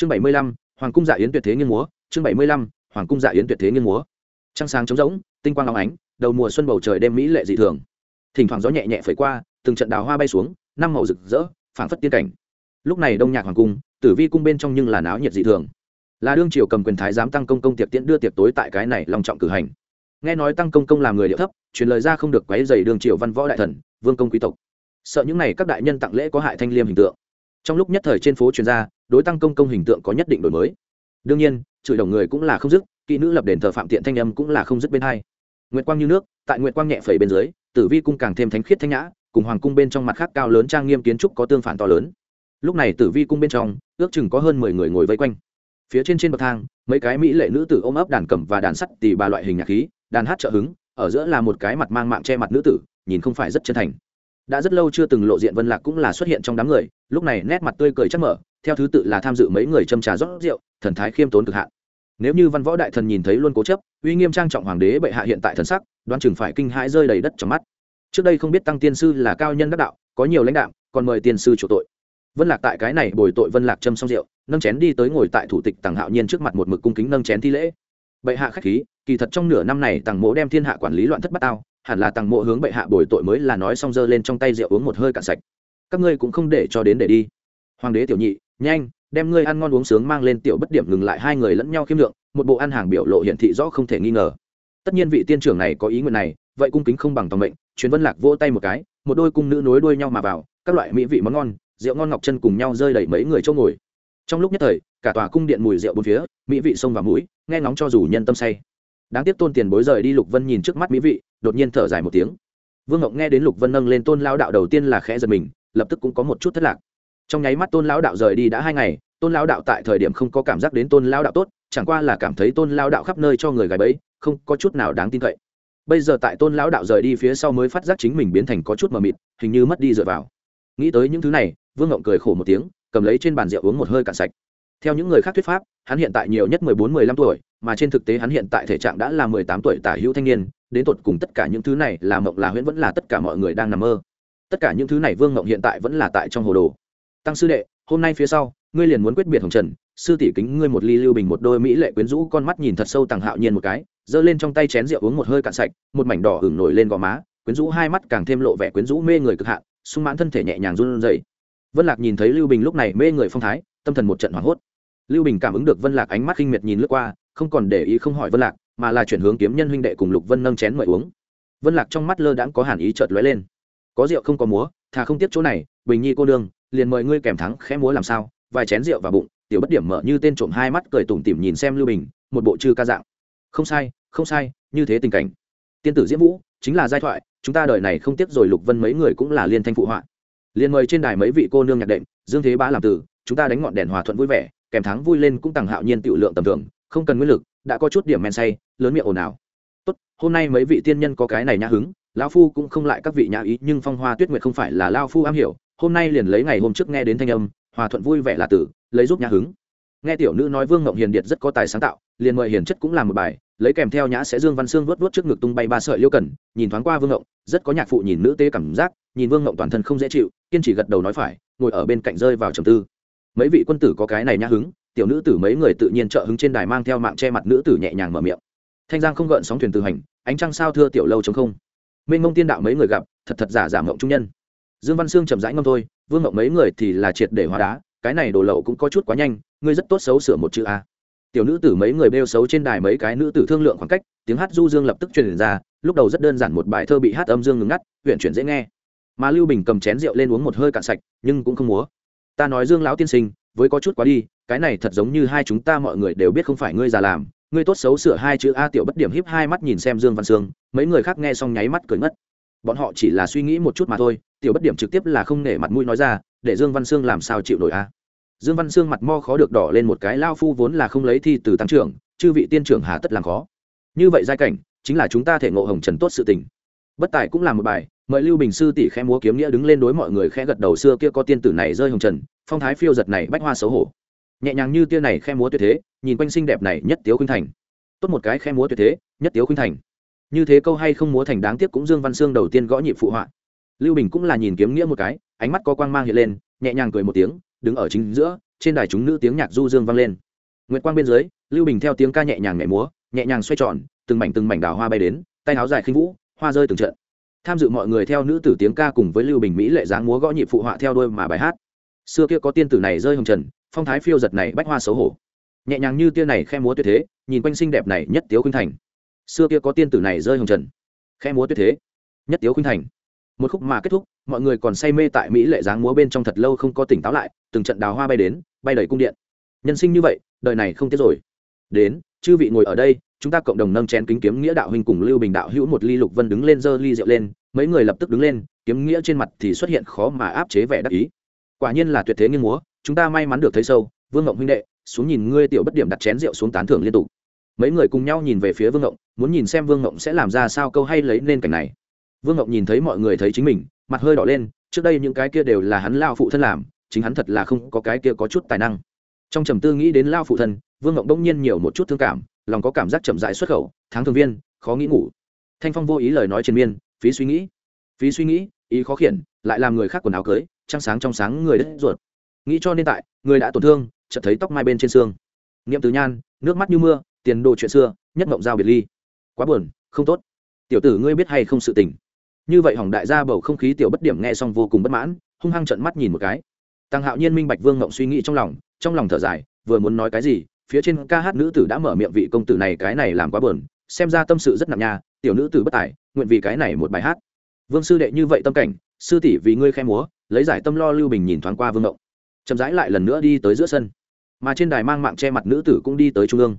chương bảy mươi lăm, hoàng cung dạ yến tuyệt thế nghiêng múa. Chương bảy mươi lăm, hoàng cung dạ yến tuyệt thế nghiêng múa. Trăng sáng trống rỗng, tinh quang long ánh, đầu mùa xuân bầu trời đêm mỹ lệ dị thường. Thỉnh thoảng gió nhẹ nhẹ phẩy qua, từng trận đào hoa bay xuống, năm màu rực rỡ, phảng phất tiên cảnh. Lúc này đông nhạc hoàng cung, tử vi cung bên trong nhưng là náo nhiệt dị thường. Là đương triều cầm quyền thái giám tăng công công tiệc tiễn đưa tiệc tối tại cái này long trọng cử hành. Nghe nói tăng công công làm người địa thấp, truyền lời ra không được quấy dày đương triều văn võ đại thần, vương công quý tộc. Sợ những này các đại nhân tặng lễ có hại thanh liêm hình tượng. Trong lúc nhất thời trên phố truyền ra đối tăng công công hình tượng có nhất định đổi mới. Đương nhiên, chửi đồng người cũng là không dứt, kỹ nữ lập đền thờ phạm tiện thanh âm cũng là không dứt bên hai. Nguyệt quang như nước, tại nguyệt quang nhẹ phẩy bên dưới, tử vi cung càng thêm thánh khiết thanh nhã, cùng hoàng cung bên trong mặt khác cao lớn trang nghiêm kiến trúc có tương phản to lớn. Lúc này tử vi cung bên trong, ước chừng có hơn mười người ngồi vây quanh. Phía trên trên bậc thang, mấy cái mỹ lệ nữ tử ôm ấp đàn cẩm và đàn sắt tì ba loại hình nhạc khí, đàn hát trợ hứng, ở giữa là một cái mặt mang mạng che mặt nữ tử, nhìn không phải rất chân thành. Đã rất lâu chưa từng lộ diện vân lạc cũng là xuất hiện trong đám người, lúc này nét mặt tươi cười chắc mở theo thứ tự là tham dự mấy người châm trà rót rượu, thần thái khiêm tốn cực hạn. Nếu như văn võ đại thần nhìn thấy luôn cố chấp, uy nghiêm trang trọng hoàng đế bệ hạ hiện tại thần sắc đoan chừng phải kinh hãi rơi đầy đất trong mắt. Trước đây không biết tăng tiên sư là cao nhân đắc đạo, có nhiều lãnh đạo còn mời tiên sư chủ tội. Vân lạc tại cái này bồi tội vân lạc châm xong rượu, nâng chén đi tới ngồi tại thủ tịch tàng hạo nhiên trước mặt một mực cung kính nâng chén thi lễ. Bệ hạ khách khí, kỳ thật trong nửa năm này tàng mộ đem thiên hạ quản lý loạn thất bát tao, hẳn là tàng mộ hướng bệ hạ bồi tội mới là nói xong giơ lên trong tay rượu uống một hơi cạn sạch. Các ngươi cũng không để cho đến để đi. Hoàng đế tiểu nhị nhanh, đem ngươi ăn ngon uống sướng mang lên tiểu bất điểm ngừng lại hai người lẫn nhau khiêm lượng, một bộ ăn hàng biểu lộ hiện thị rõ không thể nghi ngờ. Tất nhiên vị tiên trưởng này có ý nguyện này, vậy cung kính không bằng tòng mệnh, truyền vân lạc vỗ tay một cái, một đôi cung nữ nối đuôi nhau mà vào, các loại mỹ vị món ngon, rượu ngon ngọc chân cùng nhau rơi đầy mấy người chỗ ngồi. Trong lúc nhất thời, cả tòa cung điện mùi rượu bốn phía, mỹ vị sông vào mũi, nghe ngóng cho dù nhân tâm say. Đáng tiếc tôn tiền bối rời đi lục vân nhìn trước mắt mỹ vị, đột nhiên thở dài một tiếng. Vương ngọc nghe đến lục vân nâng lên tôn lao đạo đầu tiên là khẽ giật mình, lập tức cũng có một chút thất lạc trong nháy mắt tôn lão đạo rời đi đã hai ngày, tôn lão đạo tại thời điểm không có cảm giác đến tôn lão đạo tốt, chẳng qua là cảm thấy tôn lão đạo khắp nơi cho người gài bẫy, không có chút nào đáng tin cậy. Bây giờ tại tôn lão đạo rời đi phía sau mới phát giác chính mình biến thành có chút mờ mịt, hình như mất đi dựa vào. Nghĩ tới những thứ này, vương ngộng cười khổ một tiếng, cầm lấy trên bàn rượu uống một hơi cạn sạch. Theo những người khác thuyết pháp, hắn hiện tại nhiều nhất mười bốn, mười lăm tuổi, mà trên thực tế hắn hiện tại thể trạng đã là mười tám tuổi tả hữu thanh niên, đến tột cùng tất cả những thứ này là mộng là huyễn vẫn là tất cả mọi người đang nằm mơ. Tất cả những thứ này vương ngộng hiện tại vẫn là tại trong hồ đồ tăng sư đệ, hôm nay phía sau, ngươi liền muốn quyết biệt hồng trần, sư tỷ kính ngươi một ly lưu bình một đôi mỹ lệ quyến rũ, con mắt nhìn thật sâu tàng hạo nhiên một cái, giơ lên trong tay chén rượu uống một hơi cạn sạch, một mảnh đỏ hửng nổi lên gò má, quyến rũ hai mắt càng thêm lộ vẻ quyến rũ mê người cực hạn, sung mãn thân thể nhẹ nhàng run rẩy. Vân lạc nhìn thấy lưu bình lúc này mê người phong thái, tâm thần một trận hoảng hốt. Lưu bình cảm ứng được vân lạc ánh mắt khinh miệt nhìn lướt qua, không còn để ý không hỏi vân lạc, mà là chuyển hướng kiếm nhân huynh đệ cùng lục vân nâng chén mời uống. Vân lạc trong mắt lơ đãng có hàn ý chợt lóe lên. Có rượu không có múa, thà không tiếp chỗ này, bình nhi cô đương liền mời ngươi kèm thắng khẽ múa làm sao, vài chén rượu vào bụng, tiểu bất điểm mở như tên trộm hai mắt cười tủm tỉm nhìn xem lưu bình, một bộ chư ca dạng. Không sai không sai, như thế tình cảnh. Tiên tử diễm vũ, chính là giai thoại, chúng ta đời này không tiếc rồi lục vân mấy người cũng là liên thanh phụ họa. Liền mời trên đài mấy vị cô nương nhạc đệm, dương thế bá làm từ chúng ta đánh ngọn đèn hòa thuận vui vẻ, kèm thắng vui lên cũng tặng hạo nhiên tiểu lượng tầm thường, không cần nguyên lực, đã có chút điểm men say, lớn miệng ồn ào. Tốt, hôm nay mấy vị tiên nhân có cái này nhã hứng, lão phu cũng không lại các vị nhã ý, nhưng phong hoa tuyết nguyệt không phải là lao phu am hiểu hôm nay liền lấy ngày hôm trước nghe đến thanh âm, hòa thuận vui vẻ là tử, lấy giúp nhã hứng. Nghe tiểu nữ nói vương ngộng hiền điệt rất có tài sáng tạo, liền mời hiền chất cũng làm một bài, lấy kèm theo nhã sẽ dương văn xương vớt vớt trước ngực tung bay ba sợi liêu cần, nhìn thoáng qua vương ngộng, rất có nhạc phụ nhìn nữ tế cảm giác, nhìn vương ngộng toàn thân không dễ chịu, kiên trì gật đầu nói phải, ngồi ở bên cạnh rơi vào trầm tư. Mấy vị quân tử có cái này nhã hứng, tiểu nữ tử mấy người tự nhiên trợ hứng trên đài mang theo mạng che mặt nữ tử nhẹ nhàng mở miệng. Thanh giang không gợn sóng thuyền từ hành, ánh trăng sao thưa tiểu lâu chống không. Mênh mông tiên đạo mấy người gặp, thật thật giả giả mộng trung nhân dương văn sương chậm rãi ngâm thôi, vương mộng mấy người thì là triệt để hóa đá, cái này đồ lậu cũng có chút quá nhanh, ngươi rất tốt xấu sửa một chữ a. Tiểu nữ tử mấy người bêu xấu trên đài mấy cái nữ tử thương lượng khoảng cách, tiếng hát du dương lập tức truyền ra, lúc đầu rất đơn giản một bài thơ bị hát âm dương ngừng ngắt huyện chuyển dễ nghe. Mà lưu bình cầm chén rượu lên uống một hơi cạn sạch, nhưng cũng không múa. Ta nói dương lão tiên sinh, với có chút quá đi, cái này thật giống như hai chúng ta mọi người đều biết không phải ngươi già làm, ngươi tốt xấu sửa hai chữ a tiểu bất điểm híp hai mắt nhìn xem dương văn sương, mấy người khác nghe xong nháy mắt cười ngất. Bọn họ chỉ là suy nghĩ một chút mà thôi tiểu bất điểm trực tiếp là không nể mặt mũi nói ra, để dương văn sương làm sao chịu nổi a? Dương văn sương mặt mo khó được đỏ lên một cái, lao phu vốn là không lấy thi từ tăng trưởng, chư vị tiên trưởng hà tất làm khó. Như vậy giai cảnh, chính là chúng ta thể ngộ hồng trần tốt sự tình. Bất tài cũng là một bài, mời lưu bình sư tỷ khẽ múa kiếm nghĩa đứng lên đối mọi người khẽ gật đầu xưa kia có tiên tử này rơi hồng trần, phong thái phiêu giật này bách hoa xấu hổ. Nhẹ nhàng như tia này khẽ múa tuyệt thế, nhìn quanh xinh đẹp này nhất tiếu khuynh thành. Tốt một cái khẽ múa tuyệt thế, nhất tiếu khuynh thành. Như thế câu hay không múa thành đáng tiếc cũng dương văn sương đầu tiên gõ nhịp phụ họa lưu bình cũng là nhìn kiếm nghĩa một cái, ánh mắt có quang mang hiện lên, nhẹ nhàng cười một tiếng, đứng ở chính giữa, trên đài chúng nữ tiếng nhạc du dương vang lên. Nguyệt quang bên dưới, lưu bình theo tiếng ca nhẹ nhàng nhảy múa, nhẹ nhàng xoay tròn, từng mảnh từng mảnh đào hoa bay đến, tay áo dài khinh vũ, hoa rơi từng trận. Tham dự mọi người theo nữ tử tiếng ca cùng với lưu bình mỹ lệ dáng múa gõ nhịp phụ họa theo đôi mà bài hát. Xưa kia có tiên tử này rơi hồng trần, phong thái phiêu giật này bách hoa xấu hổ. Nhẹ nhàng như tia này khe múa tuyệt thế, nhìn quanh xinh đẹp này nhất tiếu khuynh thành. Xưa kia có tiên tử này rơi hồng trần khe múa tuyệt thế, nhất tiếu khuynh thành một khúc mà kết thúc, mọi người còn say mê tại mỹ lệ dáng múa bên trong thật lâu không có tỉnh táo lại, từng trận đào hoa bay đến, bay đầy cung điện. Nhân sinh như vậy, đời này không tiếc rồi. Đến, chư vị ngồi ở đây, chúng ta cộng đồng nâng chén kính kiếm nghĩa đạo huynh cùng lưu bình đạo hữu một ly lục vân đứng lên giơ ly rượu lên, mấy người lập tức đứng lên, kiếm nghĩa trên mặt thì xuất hiện khó mà áp chế vẻ đắc ý. Quả nhiên là tuyệt thế nghiêng múa, chúng ta may mắn được thấy sâu, vương ngộng huynh đệ, xuống nhìn ngươi tiểu bất điểm đặt chén rượu xuống tán thưởng liên tục. Mấy người cùng nhau nhìn về phía vương ngộng, muốn nhìn xem vương ngộng sẽ làm ra sao câu hay lấy nên cảnh này vương ngọc nhìn thấy mọi người thấy chính mình, mặt hơi đỏ lên, trước đây những cái kia đều là hắn lao phụ thân làm, chính hắn thật là không có cái kia có chút tài năng. Trong trầm tư nghĩ đến lao phụ thân, vương ngọc đông nhiên nhiều một chút thương cảm, lòng có cảm giác chậm dại xuất khẩu, tháng thường viên, khó nghĩ ngủ. Thanh phong vô ý lời nói triền miên, phí suy nghĩ, phí suy nghĩ, ý khó khiển, lại làm người khác quần áo cưới, trăng sáng trong sáng người đất ruột. Nghĩ cho nên tại, người đã tổn thương, chợt thấy tóc mai bên trên xương. Niệm từ nhan, nước mắt như mưa, tiền đồ chuyện xưa, nhất mộng giao biệt ly. Quá buồn, không tốt. Tiểu tử ngươi biết hay không sự tình? Như vậy hỏng đại gia bầu không khí tiểu bất điểm nghe xong vô cùng bất mãn, hung hăng trận mắt nhìn một cái. Tăng hạo nhiên minh bạch vương ngộng suy nghĩ trong lòng trong lòng thở dài, vừa muốn nói cái gì, phía trên ca hát nữ tử đã mở miệng vị công tử này cái này làm quá buồn, xem ra tâm sự rất nặng nha, tiểu nữ tử bất tài, nguyện vì cái này một bài hát. Vương sư đệ như vậy tâm cảnh, sư tỷ vì ngươi khen múa, lấy giải tâm lo lưu bình nhìn thoáng qua vương ngộng. Chậm rãi lại lần nữa đi tới giữa sân. Mà trên đài mang mạng che mặt nữ tử cũng đi tới trung ương.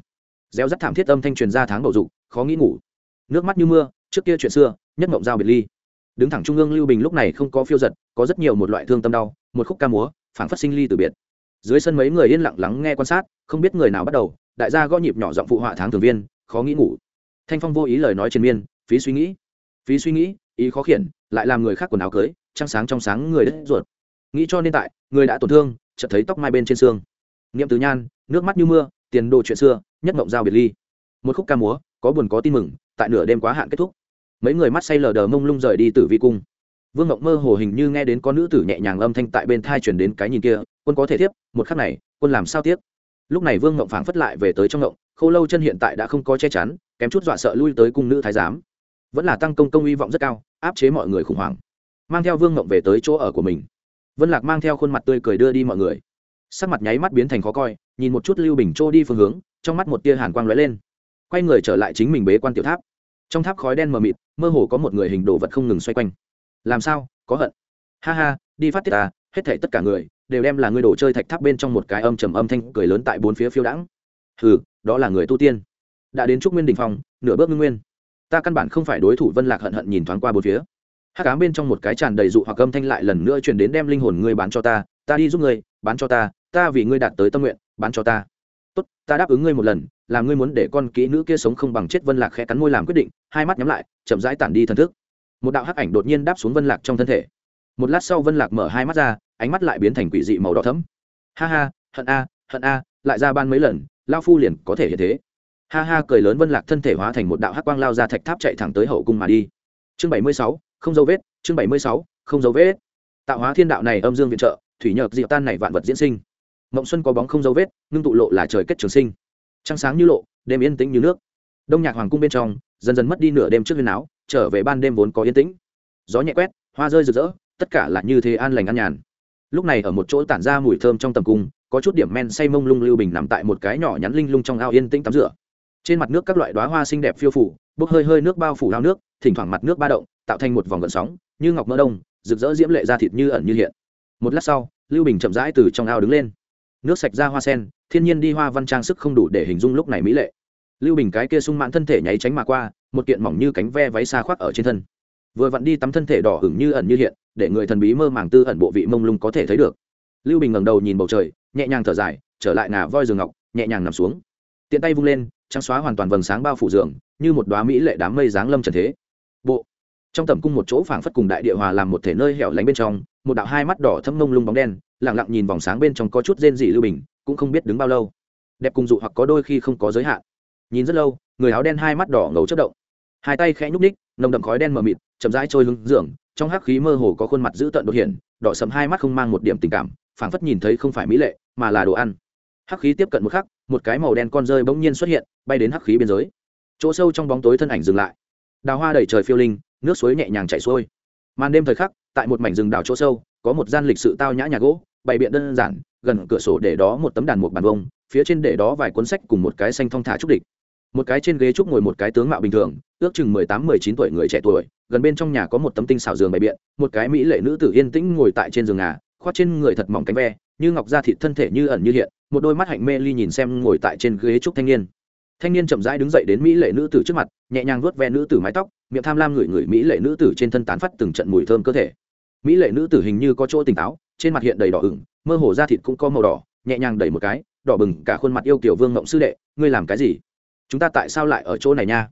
Reo rắt thảm thiết âm thanh truyền ra tháng bầu dục, khó nghĩ ngủ. Nước mắt như mưa, trước kia chuyện xưa, nhất mộng giao biệt ly đứng thẳng trung ương lưu bình lúc này không có phiêu giật, có rất nhiều một loại thương tâm đau, một khúc ca múa, phảng phất sinh ly từ biệt. Dưới sân mấy người yên lặng lắng nghe quan sát, không biết người nào bắt đầu, đại gia gõ nhịp nhỏ giọng phụ họa tháng thường viên, khó nghĩ ngủ. Thanh phong vô ý lời nói trên miên, phí suy nghĩ. Phí suy nghĩ, ý khó khiển, lại làm người khác quần áo cưới, trăng sáng trong sáng người đất ruột. Nghĩ cho nên tại, người đã tổn thương, chợt thấy tóc mai bên trên xương. Niệm từ nhan, nước mắt như mưa, tiền đồ chuyện xưa, nhất mộng giao biệt ly. Một khúc ca múa, có buồn có tin mừng, tại nửa đêm quá hạn kết thúc mấy người mắt say lờ đờ mông lung rời đi từ vi cung. Vương ngọc mơ hồ hình như nghe đến có nữ tử nhẹ nhàng âm thanh tại bên thai chuyển đến cái nhìn kia, quân có thể tiếp một khắc này, quân làm sao tiếp lúc này vương ngọc phảng phất lại về tới trong ngộng khô lâu chân hiện tại đã không có che chắn, kém chút dọa sợ lui tới cung nữ thái giám. Vẫn là tăng công công hy vọng rất cao, áp chế mọi người khủng hoảng. Mang theo vương ngộng về tới chỗ ở của mình. Vân lạc mang theo khuôn mặt tươi cười đưa đi mọi người. Sắc mặt nháy mắt biến thành khó coi, nhìn một chút lưu bình trô đi phương hướng, trong mắt một tia hàn quang lóe lên. Quay người trở lại chính mình bế quan tiểu tháp trong tháp khói đen mờ mịt, mơ hồ có một người hình đồ vật không ngừng xoay quanh. Làm sao? Có hận. Ha ha, đi phát tiết ta hết thảy tất cả người đều đem là người đồ chơi thạch tháp bên trong một cái âm trầm âm thanh cười lớn tại bốn phía phiêu đãng. Hừ, đó là người tu tiên. Đã đến trúc nguyên đình phòng, nửa bước ngưng nguyên. Ta căn bản không phải đối thủ, vân lạc hận hận nhìn thoáng qua bốn phía. Hát cám bên trong một cái tràn đầy dụ hoặc âm thanh lại lần nữa truyền đến đem linh hồn ngươi bán cho ta ta đi giúp ngươi, bán cho ta ta vì ngươi đạt tới tâm nguyện, bán cho ta. Tốt, ta đáp ứng ngươi một lần, là ngươi muốn để con kỹ nữ kia sống không bằng chết, vân lạc khẽ cắn môi làm quyết định hai mắt nhắm lại, chậm rãi tản đi thần thức. Một đạo hắc ảnh đột nhiên đáp xuống vân lạc trong thân thể. Một lát sau vân lạc mở hai mắt ra, ánh mắt lại biến thành quỷ dị màu đỏ thấm ha ha, hận a hận a, lại ra ban mấy lần lao phu liền có thể hiện thế. Ha ha, cười lớn vân lạc thân thể hóa thành một đạo hắc quang lao ra thạch tháp chạy thẳng tới hậu cung mà đi. Chương bảy mươi sáu, không dấu vết, chương bảy mươi sáu, không dấu vết. Tạo hóa thiên đạo này âm dương viện trợ, thủy nhược diệu tan này vạn vật diễn sinh. Mộng xuân có bóng không dấu vết, ngưng tụ lộ là trời kết trường sinh. Trăng sáng như lộ, đêm yên tĩnh như nước đông nhạc hoàng cung bên trong, dần dần mất đi nửa đêm trước huyền áo, trở về ban đêm vốn có yên tĩnh. Gió nhẹ quét, hoa rơi rực rỡ, tất cả là như thế an lành an nhàn. Lúc này ở một chỗ tản ra mùi thơm trong tầm cung, có chút điểm men say mông lung lưu bình nằm tại một cái nhỏ nhắn linh lung trong ao yên tĩnh tắm rửa. Trên mặt nước các loại đoá hoa xinh đẹp phiêu phủ, bốc hơi hơi nước bao phủ ao nước, thỉnh thoảng mặt nước ba động, tạo thành một vòng gợn sóng, như ngọc mỡ đông, rực rỡ diễm lệ ra thịt như ẩn như hiện. Một lát sau, lưu bình chậm rãi từ trong ao đứng lên. Nước sạch ra hoa sen, thiên nhiên đi hoa văn trang sức không đủ để hình dung lúc này mỹ lệ lưu bình cái kia sung mãn thân thể nháy tránh mà qua, một kiện mỏng như cánh ve váy xa khoác ở trên thân. Vừa vặn đi tắm thân thể đỏ hửng như ẩn như hiện, để người thần bí mơ màng tư ẩn bộ vị mông lung có thể thấy được. Lưu bình ngẩng đầu nhìn bầu trời, nhẹ nhàng thở dài, trở lại ngà voi giường ngọc, nhẹ nhàng nằm xuống. Tiện tay vung lên, trắng xóa hoàn toàn vầng sáng bao phủ giường, như một đoá mỹ lệ đám mây dáng lâm trần thế. Bộ, trong tầm cung một chỗ phảng phất cùng đại địa hòa làm một thể nơi hẻo lánh bên trong, một đạo hai mắt đỏ thâm mông lung bóng đen lẳng lặng nhìn vòng sáng bên trong có chút rên dị lưu bình, cũng không biết đứng bao lâu. Đẹp cùng dụ hoặc có đôi khi không có giới hạn nhìn rất lâu, người áo đen hai mắt đỏ ngầu chất động. Hai tay khẽ nhúc ních nồng đậm khói đen mờ mịt, chậm rãi trôi lưng giường, trong hắc khí mơ hồ có khuôn mặt dữ tợn đột hiện, đỏ sầm hai mắt không mang một điểm tình cảm, phảng phất nhìn thấy không phải mỹ lệ, mà là đồ ăn. Hắc khí tiếp cận một khắc, một cái màu đen con rơi bỗng nhiên xuất hiện, bay đến hắc khí biên giới. Chỗ sâu trong bóng tối thân ảnh dừng lại. Đào hoa đầy trời phiêu linh, nước suối nhẹ nhàng chảy xuôi. Màn đêm thời khắc, tại một mảnh rừng đào chỗ sâu, có một gian lịch sự tao nhã nhà gỗ, bày biện đơn giản, gần cửa sổ để đó một tấm đàn một bàn vông phía trên để đó vài cuốn sách cùng một cái xanh thong thả trúc địch một cái trên ghế trúc ngồi một cái tướng mạo bình thường, ước chừng mười tám, mười chín tuổi người trẻ tuổi, gần bên trong nhà có một tấm tinh xào giường bày biện, một cái mỹ lệ nữ tử yên tĩnh ngồi tại trên giường ngà, khoác trên người thật mỏng cánh ve, như ngọc da thịt thân thể như ẩn như hiện, một đôi mắt hạnh mê ly nhìn xem ngồi tại trên ghế trúc thanh niên. Thanh niên chậm rãi đứng dậy đến mỹ lệ nữ tử trước mặt, nhẹ nhàng vuốt ve nữ tử mái tóc, miệng tham lam ngửi ngửi mỹ lệ nữ tử trên thân tán phát từng trận mùi thơm cơ thể. Mỹ lệ nữ tử hình như có chỗ tỉnh táo, trên mặt hiện đầy đỏ ửng, mơ hồ da thịt cũng có màu đỏ, nhẹ nhàng đẩy một cái, đỏ bừng cả khuôn mặt yêu kiểu vương ngộng sư đệ, ngươi làm cái gì? Chúng ta tại sao lại ở chỗ này nha?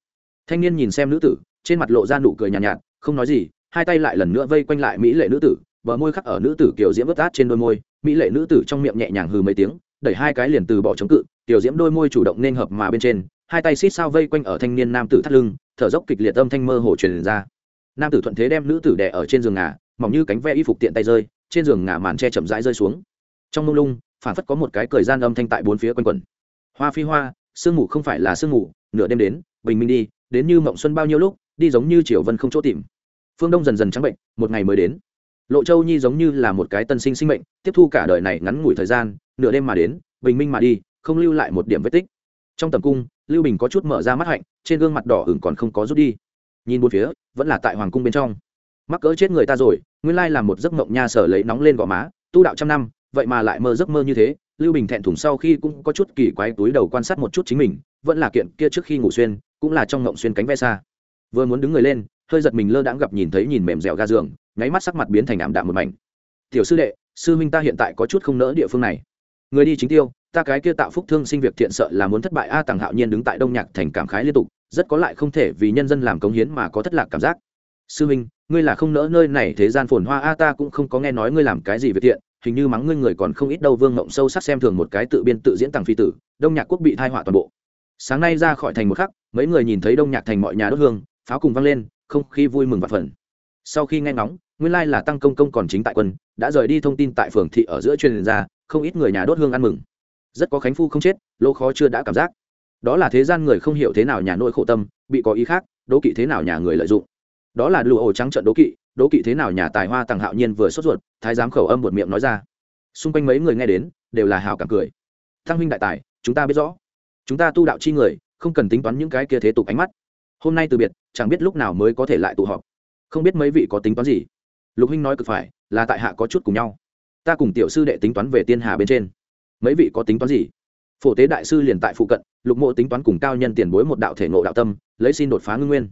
Thanh niên nhìn xem nữ tử trên mặt lộ ra nụ cười nhàn nhạt, nhạt không nói gì hai tay lại lần nữa vây quanh lại mỹ lệ nữ tử bờ môi khắc ở nữ tử kiểu diễm vớt át trên đôi môi mỹ lệ nữ tử trong miệng nhẹ nhàng hừ mấy tiếng đẩy hai cái liền từ bỏ chống cự tiểu diễm đôi môi chủ động nên hợp mà bên trên hai tay xít sao vây quanh ở thanh niên nam tử thắt lưng thở dốc kịch liệt âm thanh mơ hồ truyền ra. Nam tử thuận thế đem nữ tử đẻ ở trên giường ngà mỏng như cánh ve y phục tiện tay rơi trên giường ngà màn che chậm rãi rơi xuống. Trong mông lung phản phất có một cái cười gian âm thanh tại bốn phía quanh quẩn. Hoa phi hoa sương mù không phải là sương mù, nửa đêm đến, bình minh đi, đến như mộng xuân bao nhiêu lúc, đi giống như triều vân không chỗ tìm. Phương đông dần dần trắng bệnh, một ngày mới đến. Lộ châu nhi giống như là một cái tân sinh sinh mệnh, tiếp thu cả đời này ngắn ngủi thời gian, nửa đêm mà đến, bình minh mà đi, không lưu lại một điểm vết tích. Trong tầm cung, lưu bình có chút mở ra mắt hạnh, trên gương mặt đỏ ửng còn không có rút đi. Nhìn bốn phía, vẫn là tại hoàng cung bên trong. Mắc cỡ chết người ta rồi, nguyên lai là một giấc mộng nha sở lấy nóng lên gò má, tu đạo trăm năm, vậy mà lại mơ giấc mơ như thế lưu bình thẹn thùng sau khi cũng có chút kỳ quái túi đầu quan sát một chút chính mình, vẫn là kiện kia trước khi ngủ xuyên, cũng là trong ngộng xuyên cánh ve xa vừa muốn đứng người lên, hơi giật mình lơ đãng gặp nhìn thấy nhìn mềm dẻo ga giường, nháy mắt sắc mặt biến thành ảm đạm một mảnh. Tiểu sư đệ, sư minh ta hiện tại có chút không nỡ địa phương này. Người đi chính tiêu, ta cái kia tạo phúc thương sinh việc thiện sợ là muốn thất bại. A tàng hạo nhiên đứng tại đông nhạc thành cảm khái liên tục, rất có lại không thể vì nhân dân làm cống hiến mà có thất lạc cảm giác. Sư minh ngươi là không nỡ nơi này thế gian phồn hoa, a, ta cũng không có nghe nói ngươi làm cái gì việc thiện hình như mắng ngươi người còn không ít đâu, vương ngộng sâu sắc xem thường một cái tự biên tự diễn tàng phi tử, đông nhạc quốc bị thai họa toàn bộ. Sáng nay ra khỏi thành một khắc, mấy người nhìn thấy đông nhạc thành mọi nhà đốt hương, pháo cùng vang lên, không khí vui mừng và phần sau khi nghe ngóng, nguyên lai là tăng công công còn chính tại quân, đã rời đi thông tin tại phường thị ở giữa truyền ra, không ít người nhà đốt hương ăn mừng. Rất có khánh phu không chết, lỗ khó chưa đã cảm giác. Đó là thế gian người không hiểu thế nào nhà nội khổ tâm, bị có ý khác, đố kỵ thế nào nhà người lợi dụng. Đó là lụa ổ trắng trận đố kỵ đố kỵ thế nào nhà tài hoa tằng hạo nhiên vừa sốt ruột, thái giám khẩu âm một miệng nói ra. Xung quanh mấy người nghe đến, đều là hào cảm cười. Thăng huynh đại tài, chúng ta biết rõ. Chúng ta tu đạo chi người, không cần tính toán những cái kia thế tục ánh mắt. Hôm nay từ biệt, chẳng biết lúc nào mới có thể lại tụ họp. Không biết mấy vị có tính toán gì. Lục huynh nói cực phải, là tại hạ có chút cùng nhau. Ta cùng tiểu sư đệ tính toán về tiên hà bên trên. Mấy vị có tính toán gì? Phổ tế đại sư liền tại phụ cận, lục mộ tính toán cùng cao nhân tiền bối một đạo thể ngộ đạo tâm, lấy xin đột phá ngưng nguyên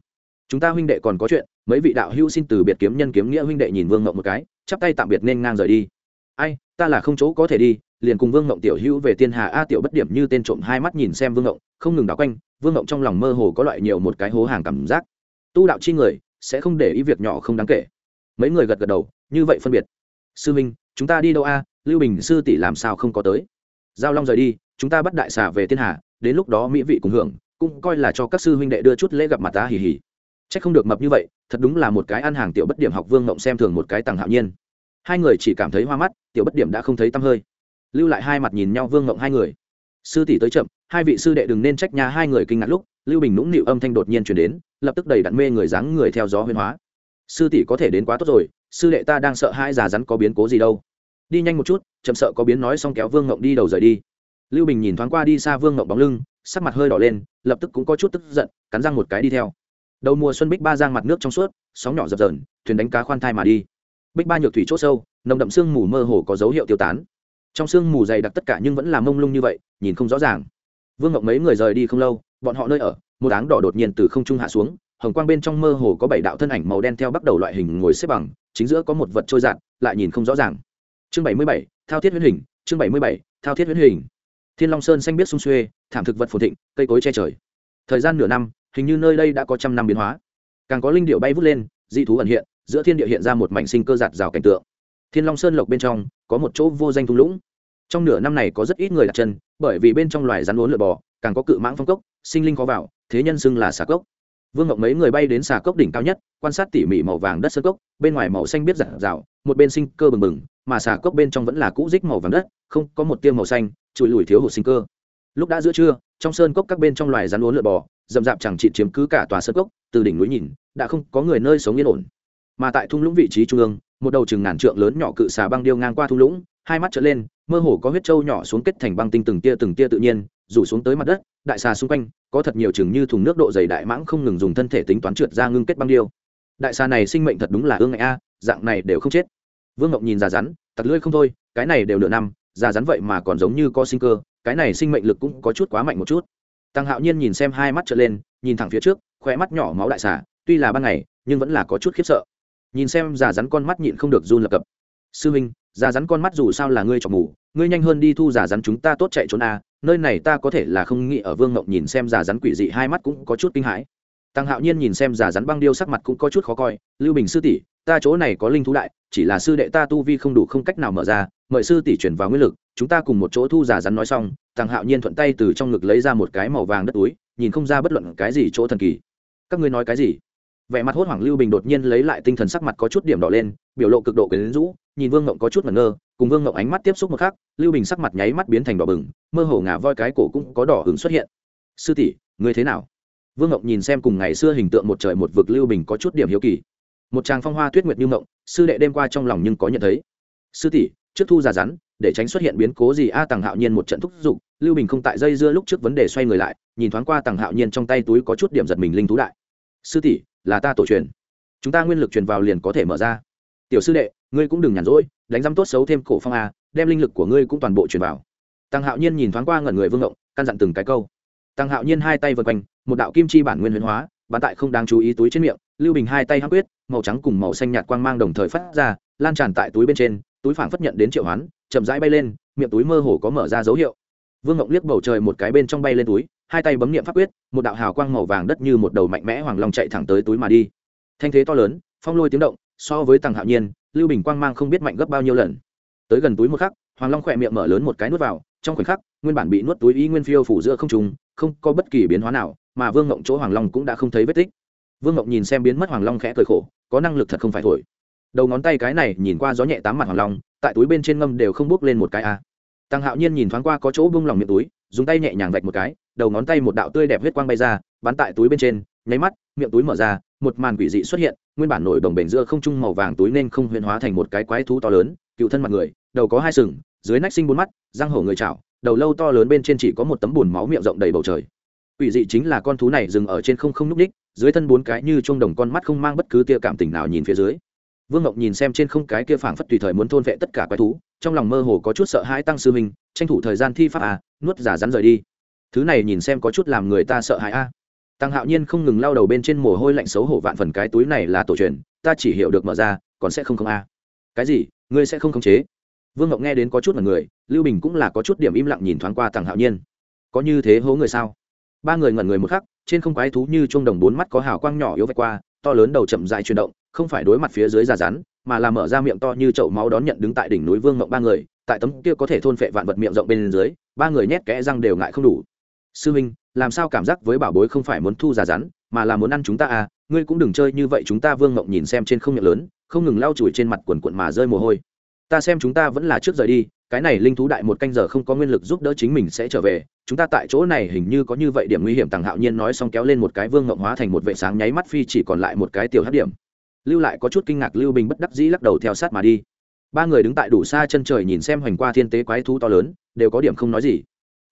chúng ta huynh đệ còn có chuyện, mấy vị đạo hữu xin từ biệt kiếm nhân kiếm nghĩa huynh đệ nhìn vương ngộng một cái, chắp tay tạm biệt nên ngang rời đi. Ai, ta là không chỗ có thể đi, liền cùng vương ngộng tiểu hữu về tiên hà a tiểu bất điểm như tên trộm hai mắt nhìn xem vương ngộng, không ngừng đảo quanh, vương ngộng trong lòng mơ hồ có loại nhiều một cái hố hàng cảm giác. Tu đạo chi người, sẽ không để ý việc nhỏ không đáng kể. Mấy người gật gật đầu, như vậy phân biệt. Sư minh, chúng ta đi đâu a? Lưu bình sư tỷ làm sao không có tới? Giao long rời đi, chúng ta bắt đại xà về thiên hà, đến lúc đó mỹ vị cùng hưởng, cũng coi là cho các sư huynh đệ đưa chút lễ gặp mặt ta hì hì chắc không được mập như vậy, thật đúng là một cái ăn hàng tiểu bất điểm học vương ngộng xem thường một cái tàng hạo nhiên. Hai người chỉ cảm thấy hoa mắt, tiểu bất điểm đã không thấy tăm hơi. Lưu lại hai mặt nhìn nhau vương ngộng hai người. Sư tỷ tới chậm, hai vị sư đệ đừng nên trách nhà hai người kinh ngạc lúc, lưu bình nũng nịu âm thanh đột nhiên chuyển đến, lập tức đầy đặn mê người dáng người theo gió huyên hóa. Sư tỷ có thể đến quá tốt rồi, sư đệ ta đang sợ hai già rắn có biến cố gì đâu. Đi nhanh một chút, chậm sợ có biến nói xong kéo vương ngộng đi đầu rời đi. Lưu bình nhìn thoáng qua đi xa vương ngộng bóng lưng, sắc mặt hơi đỏ lên, lập tức cũng có chút tức giận, cắn răng một cái đi theo đầu mùa xuân bích ba giang mặt nước trong suốt, sóng nhỏ dập dờn, thuyền đánh cá khoan thai mà đi. Bích ba nhược thủy c h ỗ sâu, nồng đậm sương mù mơ hồ có dấu hiệu tiêu tán. Trong sương mù dày đặc tất cả nhưng vẫn là mông lung như vậy, nhìn không rõ ràng. Vương ngộng mấy người rời đi không lâu, bọn họ nơi ở, một áng đỏ đột nhiên từ không trung hạ xuống, hồng quang bên trong mơ hồ có bảy đạo thân ảnh màu đen theo bắt đầu loại hình ngồi xếp bằng, chính giữa có một vật trôi dạt lại nhìn không rõ ràng. Chương bảy mươi bảy, thao thiết huyết hình, chương bảy mươi bảy, thao thiết huyết hình. Thiên long sơn xanh biết sung xuê, thảm thực vật phồn thịnh, cây cối che trời. Thời gian nửa năm hình như nơi đây đã có trăm năm biến hóa. Càng có linh điệu bay vút lên, dị thú ẩn hiện, giữa thiên địa hiện ra một mảnh sinh cơ giạt rào cảnh tượng. Thiên long sơn lộc bên trong, có một chỗ vô danh thung lũng. Trong nửa năm này có rất ít người đặt chân, bởi vì bên trong loài rắn uốn lượt bò, càng có cự mãng phong cốc, sinh linh khó vào, thế nhân xưng là xà cốc. Vương ngọc mấy người bay đến xà cốc đỉnh cao nhất, quan sát tỉ mỉ màu vàng đất sơn cốc, bên ngoài màu xanh biết giặt rào, một bên sinh cơ bừng bừng, mà xà cốc bên trong vẫn là cũ dích màu vàng đất, không có một tiêu màu xanh, trụi lùi thiếu hụt sinh cơ. Lúc đã giữa trưa, trong sơn cốc các bên trong loài rắn uốn lượn bò dầm dạp chẳng trị chiếm cứ cả tòa sơn cốc, từ đỉnh núi nhìn, đã không có người nơi sống yên ổn. Mà tại thung lũng vị trí trung ương, một đầu chừng ngàn trượng lớn nhỏ cự xà băng điêu ngang qua thung lũng, hai mắt trở lên, mơ hồ có huyết trâu nhỏ xuống kết thành băng tinh từng tia từng tia tự nhiên, rủ xuống tới mặt đất, đại xà xung quanh, có thật nhiều chừng như thùng nước độ dày đại mãng không ngừng dùng thân thể tính toán trượt ra ngưng kết băng điêu. Đại xà này sinh mệnh thật đúng là ương ngại a, dạng này đều không chết. Vương ngọc nhìn già rắn, tặc lưỡi không thôi, cái này đều nửa năm, già rắn vậy mà còn giống như có sinh cơ, cái này sinh mệnh lực cũng có chút quá mạnh một chút tăng hạo nhiên nhìn xem hai mắt trở lên, nhìn thẳng phía trước khoe mắt nhỏ máu đại xả, tuy là ban ngày, nhưng vẫn là có chút khiếp sợ. Nhìn xem già rắn con mắt nhịn không được run lập cập. Sư minh già rắn con mắt dù sao là ngươi chọc mù, ngươi nhanh hơn đi thu già rắn chúng ta tốt chạy trốn a nơi này ta có thể là không nghĩ ở vương ngộng nhìn xem già rắn quỷ dị, hai mắt cũng có chút kinh hãi. Tăng hạo nhiên nhìn xem già rắn băng điêu sắc mặt cũng có chút khó coi, lưu bình sư tỷ, ta chỗ này có linh thú đại, chỉ là sư đệ ta tu vi không đủ không cách nào mở ra mời sư tỷ chuyển vào nguyên lực, chúng ta cùng một chỗ thu giả rắn nói xong thằng hạo nhiên thuận tay từ trong ngực lấy ra một cái màu vàng đất túi, nhìn không ra bất luận cái gì chỗ thần kỳ. Các ngươi nói cái gì? Vẻ mặt hốt hoảng lưu bình đột nhiên lấy lại tinh thần sắc mặt có chút điểm đỏ lên, biểu lộ cực độ quyến rũ, nhìn vương ngộng có chút ngẩn ngơ, cùng vương ngộng ánh mắt tiếp xúc một khác, lưu bình sắc mặt nháy mắt biến thành đỏ bừng, mơ hồ ngả voi cái cổ cũng có đỏ hứng xuất hiện. Sư tỷ, ngươi thế nào? Vương ngộng nhìn xem cùng ngày xưa hình tượng một trời một vực lưu bình có chút điểm hiếu kỳ. Một tràng phong hoa tuyết nguyệt như ngộng, sư đệ đêm qua trong lòng nhưng có nhận thấy. Sư tỷ trước thu giả rắn để tránh xuất hiện biến cố gì a à, tàng hạo nhiên một trận thúc giục lưu bình không tại dây dưa lúc trước vấn đề xoay người lại nhìn thoáng qua tàng hạo nhiên trong tay túi có chút điểm giật mình linh thú đại. Sư tỷ là ta tổ truyền. Chúng ta nguyên lực truyền vào liền có thể mở ra. Tiểu sư đệ ngươi cũng đừng nhàn rỗi đánh giám tốt xấu thêm cổ phong a đem linh lực của ngươi cũng toàn bộ truyền vào. Tàng hạo nhiên nhìn thoáng qua ngẩn người vương động căn dặn từng cái câu. Tàng hạo nhiên hai tay vượt quanh một đạo kim chi bản nguyên huyền hóa bán tại không đáng chú ý túi trên miệng lưu bình hai tay hăng quyết màu trắng cùng màu xanh nhạt quang mang đồng thời phát ra lan tràn tại túi bên trên túi phảng phất nhận đến triệu hoán, chậm rãi bay lên, miệng túi mơ hồ có mở ra dấu hiệu. Vương ngộng liếc bầu trời một cái bên trong bay lên túi, hai tay bấm niệm pháp quyết, một đạo hào quang màu vàng đất như một đầu mạnh mẽ hoàng long chạy thẳng tới túi mà đi. Thanh thế to lớn, phong lôi tiếng động, so với tầng hạo nhiên, lưu bình quang mang không biết mạnh gấp bao nhiêu lần. Tới gần túi một khắc, hoàng long khỏe miệng mở lớn một cái nuốt vào, trong khoảnh khắc, nguyên bản bị nuốt túi y nguyên phiêu phủ giữa không trùng không có bất kỳ biến hóa nào, mà vương ngộng chỗ hoàng long cũng đã không thấy vết tích. Vương ngộng nhìn xem biến mất hoàng long khẽ cười khổ, có năng lực thật không phải thổi đầu ngón tay cái này nhìn qua gió nhẹ tám mặt hoàng long, tại túi bên trên ngâm đều không bước lên một cái a. Tăng hạo nhiên nhìn thoáng qua có chỗ bung lòng miệng túi, dùng tay nhẹ nhàng vạch một cái, đầu ngón tay một đạo tươi đẹp huyết quang bay ra, bắn tại túi bên trên, nháy mắt, miệng túi mở ra, một màn quỷ dị xuất hiện, nguyên bản nổi đồng bể giữa không trung màu vàng túi nên không huyền hóa thành một cái quái thú to lớn, cựu thân mặt người, đầu có hai sừng, dưới nách sinh bốn mắt, răng hổ người chảo, đầu lâu to lớn bên trên chỉ có một tấm bùn máu miệng rộng đầy bầu trời. Quỷ dị chính là con thú này dừng ở trên không không núp ních dưới thân bốn cái như chuông đồng con mắt không mang bất cứ tia cảm tình nào nhìn phía dưới vương ngọc nhìn xem trên không cái kia phảng phất tùy thời muốn thôn vệ tất cả quái thú, trong lòng mơ hồ có chút sợ hãi tăng sư minh tranh thủ thời gian thi pháp à nuốt giả rắn rời đi. Thứ này nhìn xem có chút làm người ta sợ hãi a. Tăng hạo nhiên không ngừng lao đầu bên trên mồ hôi lạnh xấu hổ vạn phần cái túi này là tổ truyền, ta chỉ hiểu được mở ra, còn sẽ không không a. Cái gì? Ngươi sẽ không khống chế? Vương ngọc nghe đến có chút mà người, lưu bình cũng là có chút điểm im lặng nhìn thoáng qua tăng hạo nhiên. Có như thế hố người sao? Ba người ngẩn người một khắc, trên không quái thú như chuông đồng bốn mắt có hào quang nhỏ yếu vạch qua, to lớn đầu chậm dài chuyển động không phải đối mặt phía dưới già rắn, mà là mở ra miệng to như chậu máu đón nhận đứng tại đỉnh núi vương mộng ba người, tại tấm kia có thể thôn phệ vạn vật miệng rộng bên dưới, ba người nhét kẽ răng đều ngại không đủ. Sư minh, làm sao cảm giác với bảo bối không phải muốn thu già rắn, mà là muốn ăn chúng ta à? Ngươi cũng đừng chơi như vậy, chúng ta vương mộng nhìn xem trên không miệng lớn, không ngừng lau chùi trên mặt quần quận mà rơi mồ hôi. Ta xem chúng ta vẫn là trước rời đi, cái này linh thú đại một canh giờ không có nguyên lực giúp đỡ chính mình sẽ trở về. Chúng ta tại chỗ này hình như có như vậy điểm nguy hiểm. Tàng hạo nhiên nói xong kéo lên một cái vương ngộng hóa thành một vệ sáng, nháy mắt phi chỉ còn lại một cái tiểu hát điểm lưu lại có chút kinh ngạc lưu bình bất đắc dĩ lắc đầu theo sát mà đi. Ba người đứng tại đủ xa chân trời nhìn xem hoành qua thiên tế quái thú to lớn, đều có điểm không nói gì.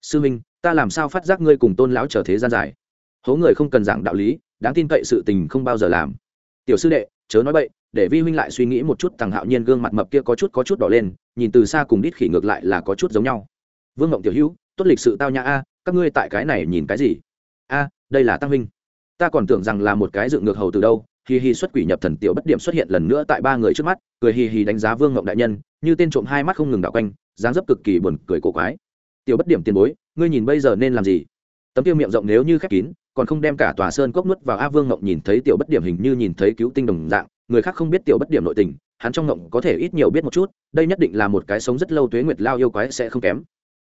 Sư minh, ta làm sao phát giác ngươi cùng tôn lão trở thế gian dài? Hố người không cần giảng đạo lý, đáng tin cậy sự tình không bao giờ làm. Tiểu sư đệ, chớ nói bậy, để vi huynh lại suy nghĩ một chút, thằng hạo nhiên gương mặt mập kia có chút có chút đỏ lên, nhìn từ xa cùng đít khỉ ngược lại là có chút giống nhau. Vương ngộng tiểu hữu, tốt lịch sự tao nhã a, các ngươi tại cái này nhìn cái gì? A, đây là tăng huynh. Ta còn tưởng rằng là một cái dựng ngược hầu từ đâu hì hì xuất quỷ nhập thần tiểu bất điểm xuất hiện lần nữa tại ba người trước mắt, cười hì hì đánh giá vương ngộng đại nhân, như tên trộm hai mắt không ngừng đạo quanh, dáng dấp cực kỳ buồn cười cổ quái. Tiểu bất điểm tiền bối, ngươi nhìn bây giờ nên làm gì? Tấm tiêu miệng rộng nếu như khép kín, còn không đem cả tòa sơn cốc nuốt vào a vương ngộng nhìn thấy tiểu bất điểm hình như nhìn thấy cứu tinh đồng dạng, người khác không biết tiểu bất điểm nội tình, hắn trong ngộng có thể ít nhiều biết một chút, đây nhất định là một cái sống rất lâu tuế nguyệt lao yêu quái sẽ không kém.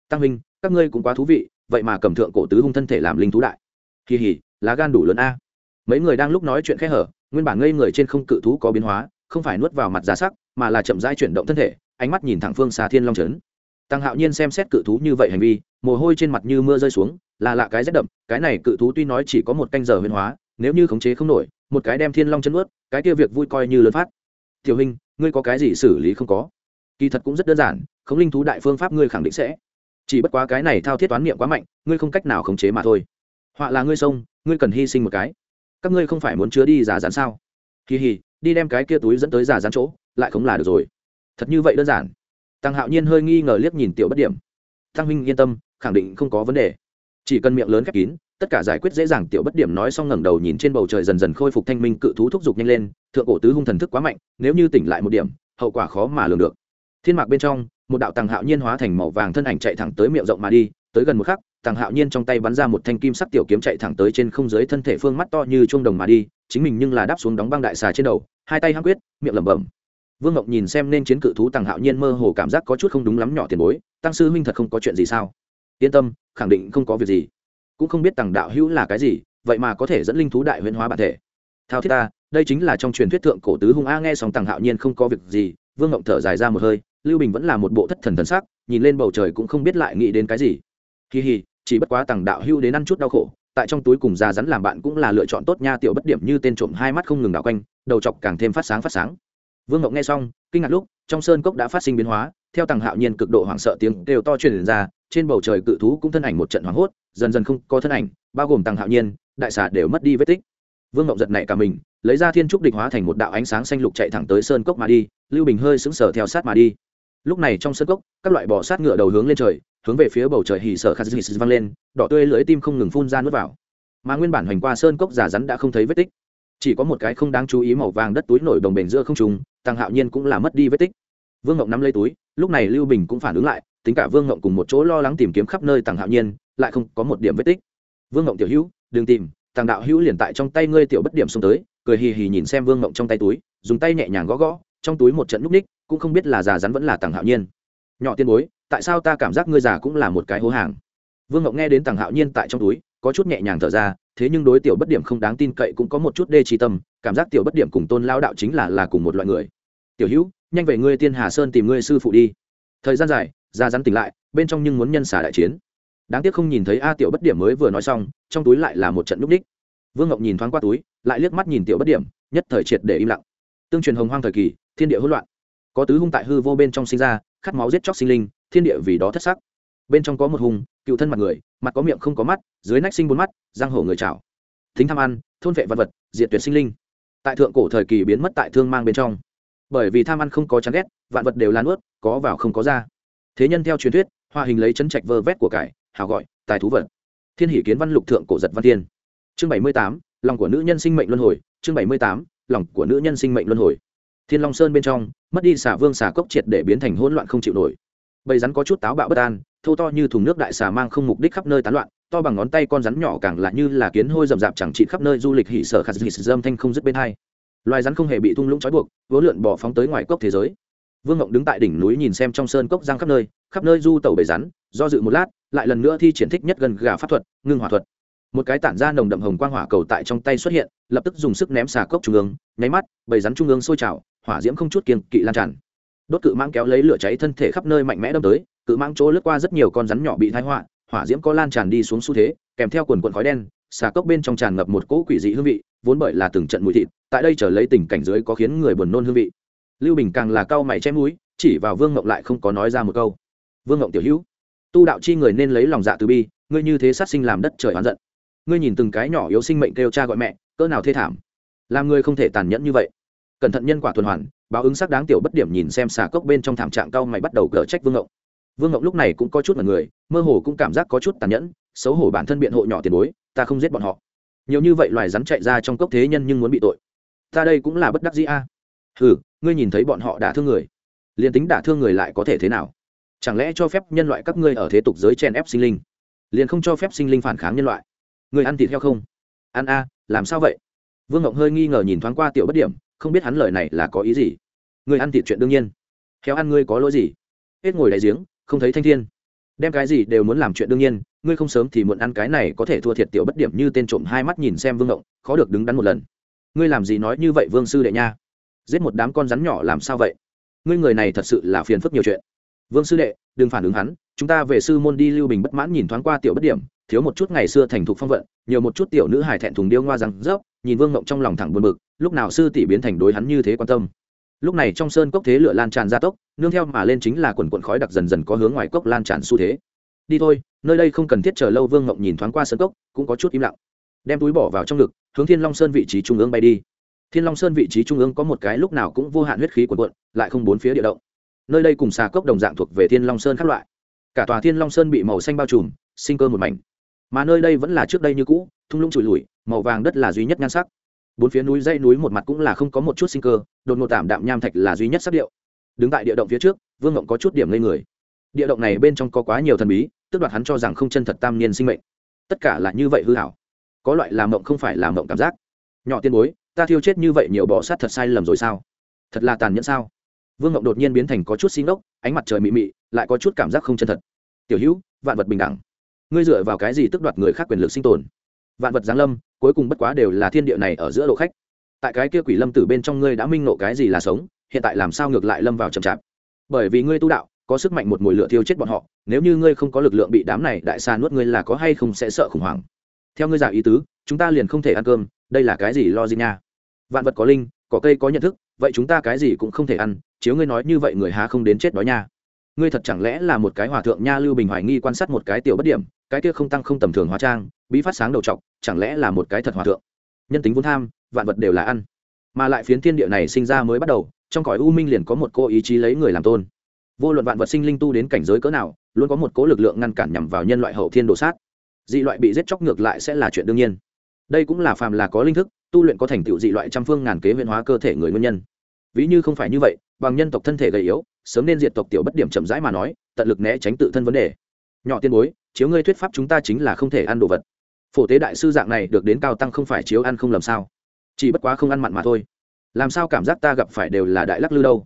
Tăng huynh, các ngươi cũng quá thú vị, vậy mà cầm thượng cổ tứ hung thân thể làm linh thú đại. Kỳ hỉ lá gan đủ lớn a. Mấy người đang lúc nói chuyện khẽ hở nguyên bản ngây người trên không cự thú có biến hóa, không phải nuốt vào mặt giá sắc, mà là chậm rãi chuyển động thân thể, ánh mắt nhìn thẳng phương xa thiên long trấn. Tăng hạo nhiên xem xét cự thú như vậy hành vi, mồ hôi trên mặt như mưa rơi xuống, là lạ cái rét đậm, cái này cự thú tuy nói chỉ có một canh giờ huyền hóa, nếu như khống chế không nổi, một cái đem thiên long chân ướt cái kia việc vui coi như lớn phát. Tiểu hình ngươi có cái gì xử lý không có? Kỳ thật cũng rất đơn giản, khống linh thú đại phương pháp ngươi khẳng định sẽ. Chỉ bất quá cái này thao thiết toán niệm quá mạnh, ngươi không cách nào khống chế mà thôi. Họa là ngươi sông ngươi cần hy sinh một cái các ngươi không phải muốn chứa đi giả dán sao? Kỳ hì, đi đem cái kia túi dẫn tới giả dán chỗ, lại không là được rồi. Thật như vậy đơn giản. Tăng hạo nhiên hơi nghi ngờ liếc nhìn tiểu bất điểm. Tăng huynh yên tâm, khẳng định không có vấn đề. Chỉ cần miệng lớn khép kín, tất cả giải quyết dễ dàng, tiểu bất điểm nói xong ngẩng đầu nhìn trên bầu trời dần dần khôi phục thanh minh cự thú thúc giục nhanh lên, thượng cổ tứ hung thần thức quá mạnh, nếu như tỉnh lại một điểm, hậu quả khó mà lường được. Thiên mạc bên trong, một đạo tàng hạo nhiên hóa thành màu vàng thân ảnh chạy thẳng tới miệng rộng mà đi tới gần một khắc tàng hạo nhiên trong tay bắn ra một thanh kim sắc tiểu kiếm chạy thẳng tới trên không giới thân thể phương mắt to như chuông đồng mà đi, chính mình nhưng là đáp xuống đóng băng đại xà trên đầu, hai tay hăng quyết, miệng lẩm bẩm. Vương ngọc nhìn xem nên chiến cự thú tàng hạo nhiên mơ hồ cảm giác có chút không đúng lắm nhỏ tiền bối, tăng sư huynh thật không có chuyện gì sao? Yên tâm, khẳng định không có việc gì. Cũng không biết tàng đạo hữu là cái gì, vậy mà có thể dẫn linh thú đại huyễn hóa bản thể. Thao thiết ta, đây chính là trong truyền thuyết thượng cổ tứ hung a nghe xong tàng hạo nhiên không có việc gì. Vương ngộng thở dài ra một hơi, lưu bình vẫn là một bộ thất thần thần sắc, nhìn lên bầu trời cũng không biết lại nghĩ đến cái gì kỳ hì, chỉ bất quá tàng đạo hưu đến ăn chút đau khổ, tại trong túi cùng già rắn làm bạn cũng là lựa chọn tốt nha tiểu bất điểm như tên trộm hai mắt không ngừng đảo quanh, đầu chọc càng thêm phát sáng phát sáng. Vương ngọc nghe xong, kinh ngạc lúc, trong sơn cốc đã phát sinh biến hóa, theo tàng hạo nhiên cực độ hoảng sợ tiếng đều to truyền ra, trên bầu trời cự thú cũng thân ảnh một trận hoảng hốt, dần dần không có thân ảnh, bao gồm tàng hạo nhiên, đại xà đều mất đi vết tích. Vương ngọc giật nảy cả mình, lấy ra thiên trúc địch hóa thành một đạo ánh sáng xanh lục chạy thẳng tới sơn cốc mà đi, lưu bình hơi sững sờ theo sát mà đi. Lúc này trong sơn cốc, các loại bò sát ngựa đầu hướng lên trời hướng về phía bầu trời hì sợ khát hì văng lên, đỏ tươi lưỡi tim không ngừng phun ra nuốt vào. Mà nguyên bản hoành qua sơn cốc giả rắn đã không thấy vết tích. Chỉ có một cái không đáng chú ý màu vàng đất túi nổi đồng bền giữa không trùng tăng hạo nhiên cũng là mất đi vết tích. Vương ngộng nắm lấy túi, lúc này lưu bình cũng phản ứng lại, tính cả vương ngộng cùng một chỗ lo lắng tìm kiếm khắp nơi tăng hạo nhiên, lại không có một điểm vết tích. Vương ngộng tiểu hữu, đừng tìm, tăng đạo hữu liền tại trong tay ngươi tiểu bất điểm xuống tới, cười hì hì nhìn xem vương ngộng trong tay túi, dùng tay nhẹ nhàng gõ gõ, trong túi một trận núp ních, cũng không biết là già rắn vẫn là tăng hạo nhiên. Nhỏ tiên bối tại sao ta cảm giác ngươi già cũng là một cái hố hàng? Vương ngộng nghe đến tàng hạo nhiên tại trong túi, có chút nhẹ nhàng thở ra, thế nhưng đối tiểu bất điểm không đáng tin cậy cũng có một chút đê trí tâm, cảm giác tiểu bất điểm cùng tôn lao đạo chính là là cùng một loại người. Tiểu hữu, nhanh về ngươi tiên hà sơn tìm ngươi sư phụ đi. Thời gian dài, ra rắn tỉnh lại, bên trong nhưng muốn nhân xả đại chiến. Đáng tiếc không nhìn thấy a tiểu bất điểm mới vừa nói xong, trong túi lại là một trận núp ních vương ngọc nhìn thoáng qua túi, lại liếc mắt nhìn tiểu bất điểm, nhất thời triệt để im lặng. Tương truyền hồng hoang thời kỳ, thiên địa hỗn loạn. Có tứ hung tại hư vô bên trong sinh ra, khát máu giết chóc sinh linh thiên địa vì đó thất sắc. Bên trong có một hung cựu thân mặt người, mặt có miệng không có mắt, dưới nách sinh bốn mắt, giang hổ người chảo. Thính tham ăn, thôn vệ vật vật, diệt tuyệt sinh linh. Tại thượng cổ thời kỳ biến mất tại thương mang bên trong. Bởi vì tham ăn không có chán ghét, vạn vật đều lan ướt, có vào không có ra. Thế nhân theo truyền thuyết, hoa hình lấy chân trạch vơ vét của cải, hào gọi, tài thú vật. Thiên hỷ kiến văn lục thượng cổ giật văn thiên chương bảy mươi tám, lòng của nữ nhân sinh mệnh luân hồi. Chương bảy mươi tám, lòng của nữ nhân sinh mệnh luân hồi. Thiên long sơn bên trong, mất đi xả vương xả cốc triệt để biến thành hỗn loạn không chịu nổi bầy rắn có chút táo bạo bất an, thô to như thùng nước đại xà mang không mục đích khắp nơi tán loạn, to bằng ngón tay con rắn nhỏ càng lạ như là kiến hôi rậm rạp chẳng trị khắp nơi du lịch hỉ sở khát hỉ dâm thanh không dứt bên hai. Loài rắn không hề bị thung lũng trói buộc vỗ lượn bỏ phóng tới ngoài cốc thế giới. Vương ngộng đứng tại đỉnh núi nhìn xem trong sơn cốc giang khắp nơi khắp nơi du tàu bầy rắn, do dự một lát, lại lần nữa thi triển thích nhất gần gà pháp thuật, ngưng hỏa thuật. Một cái tản ra nồng đậm hồng quang hỏa cầu tại trong tay xuất hiện, lập tức dùng sức ném xà cốc trung ương, nháy mắt, bầy rắn trung ương sôi trào, hỏa diễm không chút kiên kỵ lan tràn đốt cự mãng kéo lấy lửa cháy thân thể khắp nơi mạnh mẽ đâm tới, cự mãng chỗ lướt qua rất nhiều con rắn nhỏ bị thái họa, hỏa diễm có lan tràn đi xuống xu thế, kèm theo quần quần khói đen, xà cốc bên trong tràn ngập một cỗ quỷ dị hương vị, vốn bởi là từng trận mùi thịt, tại đây trở lấy tình cảnh dưới có khiến người buồn nôn hương vị. Lưu bình càng là cau mày chém núi chỉ vào vương ngộng lại không có nói ra một câu. Vương ngộng tiểu hữu, tu đạo chi người nên lấy lòng dạ từ bi, ngươi như thế sát sinh làm đất trời oán giận. Ngươi nhìn từng cái nhỏ yếu sinh mệnh kêu cha gọi mẹ, cỡ nào thê thảm. Làm ngươi không thể tàn nhẫn như vậy cẩn thận nhân quả tuần hoàn, báo ứng sắc đáng tiểu bất điểm nhìn xem xà cốc bên trong thảm trạng cao mày bắt đầu cờ trách vương ngộng. Vương ngộng lúc này cũng có chút là người, mơ hồ cũng cảm giác có chút tàn nhẫn, xấu hổ bản thân biện hộ nhỏ tiền bối, ta không giết bọn họ. Nhiều như vậy loài rắn chạy ra trong cốc thế nhân nhưng muốn bị tội. Ta đây cũng là bất đắc dĩ a. À. ừ ngươi nhìn thấy bọn họ đả thương người, liền tính đả thương người lại có thể thế nào? Chẳng lẽ cho phép nhân loại các ngươi ở thế tục giới chen ép sinh linh? Liền không cho phép sinh linh phản kháng nhân loại. Người ăn thịt heo không? Ăn a, làm sao vậy? Vương ngộng hơi nghi ngờ nhìn thoáng qua tiểu bất điểm không biết hắn lời này là có ý gì. Người ăn thịt chuyện đương nhiên. Khéo ăn ngươi có lỗi gì. Hết ngồi đại giếng, không thấy thanh thiên. Đem cái gì đều muốn làm chuyện đương nhiên, ngươi không sớm thì muộn ăn cái này có thể thua thiệt tiểu bất điểm như tên trộm hai mắt nhìn xem vương ngộng, khó được đứng đắn một lần. Ngươi làm gì nói như vậy vương sư đệ nha? Giết một đám con rắn nhỏ làm sao vậy? Ngươi người này thật sự là phiền phức nhiều chuyện. Vương sư đệ, đừng phản ứng hắn, chúng ta về sư môn đi lưu bình bất mãn nhìn thoáng qua tiểu bất điểm thiếu một chút ngày xưa thành thục phong vận, nhiều một chút tiểu nữ hài thẹn thùng điêu ngoa rằng rớp, nhìn vương ngộng trong lòng thẳng buồn bực, lúc nào sư tỷ biến thành đối hắn như thế quan tâm. Lúc này trong sơn cốc thế lửa lan tràn ra tốc, nương theo mà lên chính là quần quần khói đặc dần dần có hướng ngoài cốc lan tràn xu thế. Đi thôi, nơi đây không cần thiết chờ lâu, vương ngộng nhìn thoáng qua sơn cốc, cũng có chút im lặng. Đem túi bỏ vào trong ngực, hướng thiên long sơn vị trí trung ương bay đi. Thiên long sơn vị trí trung ương có một cái lúc nào cũng vô hạn huyết khí quần quận lại không bốn phía địa động. Nơi đây cùng xà cốc đồng dạng thuộc về thiên long sơn các loại. Cả tòa thiên long sơn bị màu xanh bao trùm, sinh cơ một mảnh mà nơi đây vẫn là trước đây như cũ, thung lũng trụi lùi, màu vàng đất là duy nhất nhan sắc. Bốn phía núi dây núi một mặt cũng là không có một chút sinh cơ, đột ngột tạm đạm nham thạch là duy nhất sắc điệu. Đứng tại địa động phía trước, vương ngộng có chút điểm lên người. Địa động này bên trong có quá nhiều thần bí tức đoạt hắn cho rằng không chân thật tam niên sinh mệnh. Tất cả là như vậy hư hảo có loại làm mộng không phải làm mộng cảm giác. Nhỏ tiên bối, ta thiêu chết như vậy nhiều bỏ sát thật sai lầm rồi sao? Thật là tàn nhẫn sao? Vương ngộng đột nhiên biến thành có chút xin ốc ánh mặt trời mị mị, lại có chút cảm giác không chân thật. Tiểu hữu, vạn vật bình đẳng ngươi dựa vào cái gì tức đoạt người khác quyền lực sinh tồn? Vạn vật giáng lâm, cuối cùng bất quá đều là thiên địa này ở giữa độ khách. Tại cái kia quỷ lâm tử bên trong ngươi đã minh nộ cái gì là sống, hiện tại làm sao ngược lại lâm vào chậm chạp bởi vì ngươi tu đạo, có sức mạnh một mùi lửa thiêu chết bọn họ, nếu như ngươi không có lực lượng bị đám này đại xa nuốt ngươi là có hay không sẽ sợ khủng hoảng? Theo ngươi giả ý tứ, chúng ta liền không thể ăn cơm, đây là cái gì lo gì nha? Vạn vật có linh, có cây có nhận thức, vậy chúng ta cái gì cũng không thể ăn, chiếu ngươi nói như vậy người há không đến chết đói nha ngươi thật chẳng lẽ là một cái hòa thượng nha lưu bình hoài nghi quan sát một cái tiểu bất điểm, cái kia không tăng không tầm thường hóa trang, bí phát sáng đầu trọc, chẳng lẽ là một cái thật hòa thượng? Nhân tính vốn tham, vạn vật đều là ăn. Mà lại phiến thiên địa này sinh ra mới bắt đầu, trong cõi u minh liền có một cô ý chí lấy người làm tôn. Vô luận vạn vật sinh linh tu đến cảnh giới cỡ nào, luôn có một cố lực lượng ngăn cản nhằm vào nhân loại hậu thiên đồ sát. Dị loại bị giết chóc ngược lại sẽ là chuyện đương nhiên. Đây cũng là phàm là có linh thức, tu luyện có thành tựu dị loại trăm phương ngàn kế huyện hóa cơ thể người nguyên nhân. Ví như không phải như vậy, bằng nhân tộc thân thể gầy yếu sớm nên diệt tộc tiểu bất điểm chậm rãi mà nói, tận lực né tránh tự thân vấn đề. Nhỏ tiên bối, chiếu ngươi thuyết pháp chúng ta chính là không thể ăn đồ vật. Phổ tế đại sư dạng này được đến cao tăng không phải chiếu ăn không làm sao? Chỉ bất quá không ăn mặn mà thôi. Làm sao cảm giác ta gặp phải đều là đại lắc lư đâu?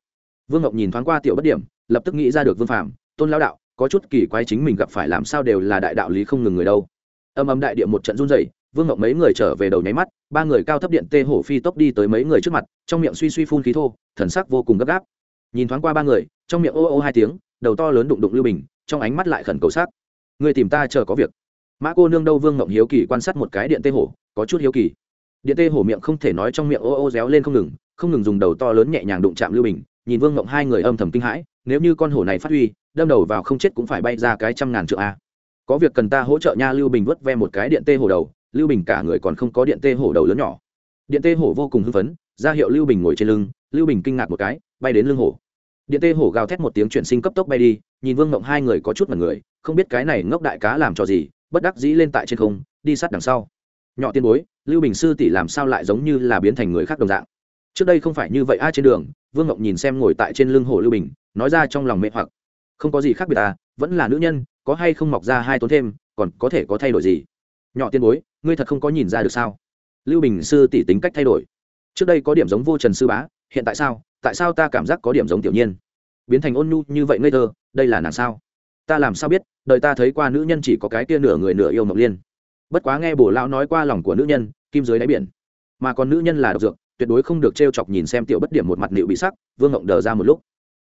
Vương ngọc nhìn thoáng qua tiểu bất điểm, lập tức nghĩ ra được vương phạm tôn lão đạo, có chút kỳ quái chính mình gặp phải làm sao đều là đại đạo lý không ngừng người đâu. Âm âm đại địa một trận run rẩy, vương ngọc mấy người trở về đầu nháy mắt, ba người cao thấp điện tê hổ phi tốc đi tới mấy người trước mặt, trong miệng suy suy phun khí thô, thần sắc vô cùng gấp gáp nhìn thoáng qua ba người, trong miệng ô ô hai tiếng, đầu to lớn đụng đụng lưu bình, trong ánh mắt lại khẩn cầu sắc. Người tìm ta chờ có việc. Mã cô nương đâu vương ngộng hiếu kỳ quan sát một cái điện tê hổ, có chút hiếu kỳ. Điện tê hổ miệng không thể nói trong miệng ô ô réo lên không ngừng không ngừng dùng đầu to lớn nhẹ nhàng đụng chạm lưu bình, nhìn vương ngộng hai người âm thầm kinh hãi, nếu như con hổ này phát huy, đâm đầu vào không chết cũng phải bay ra cái trăm ngàn trượng a. Có việc cần ta hỗ trợ nha lưu bình vớt ve một cái điện tê hổ đầu, lưu bình cả người còn không có điện tê hổ đầu lớn nhỏ. Điện tê hổ vô cùng hưng phấn, ra hiệu lưu bình ngồi trên lưng, lưu bình kinh ngạc một cái bay đến lưng hổ. Điện tê hổ gào thét một tiếng chuyển sinh cấp tốc bay đi, nhìn vương mộng hai người có chút mật người, không biết cái này ngốc đại cá làm cho gì, bất đắc dĩ lên tại trên không, đi sát đằng sau. Nhỏ tiên bối, lưu bình sư tỷ làm sao lại giống như là biến thành người khác đồng dạng? Trước đây không phải như vậy ai trên đường, vương ngọc nhìn xem ngồi tại trên lưng hồ lưu bình, nói ra trong lòng mệt hoặc. Không có gì khác biệt à vẫn là nữ nhân, có hay không mọc ra hai tốn thêm, còn có thể có thay đổi gì? Nhỏ tiên bối, ngươi thật không có nhìn ra được sao? Lưu bình sư tỷ tính cách thay đổi. Trước đây có điểm giống vô trần sư bá, hiện tại sao? Tại sao ta cảm giác có điểm giống tiểu nhiên? Biến thành ôn nhu như vậy ngây thơ, đây là nàng sao? Ta làm sao biết, đời ta thấy qua nữ nhân chỉ có cái kia nửa người nửa yêu mộng liên. Bất quá nghe bổ lão nói qua lòng của nữ nhân, kim dưới đáy biển. Mà còn nữ nhân là độc dược, tuyệt đối không được t r e o chọc nhìn xem tiểu bất điểm một mặt nịu bị sắc, vương ngộng đờ ra một lúc.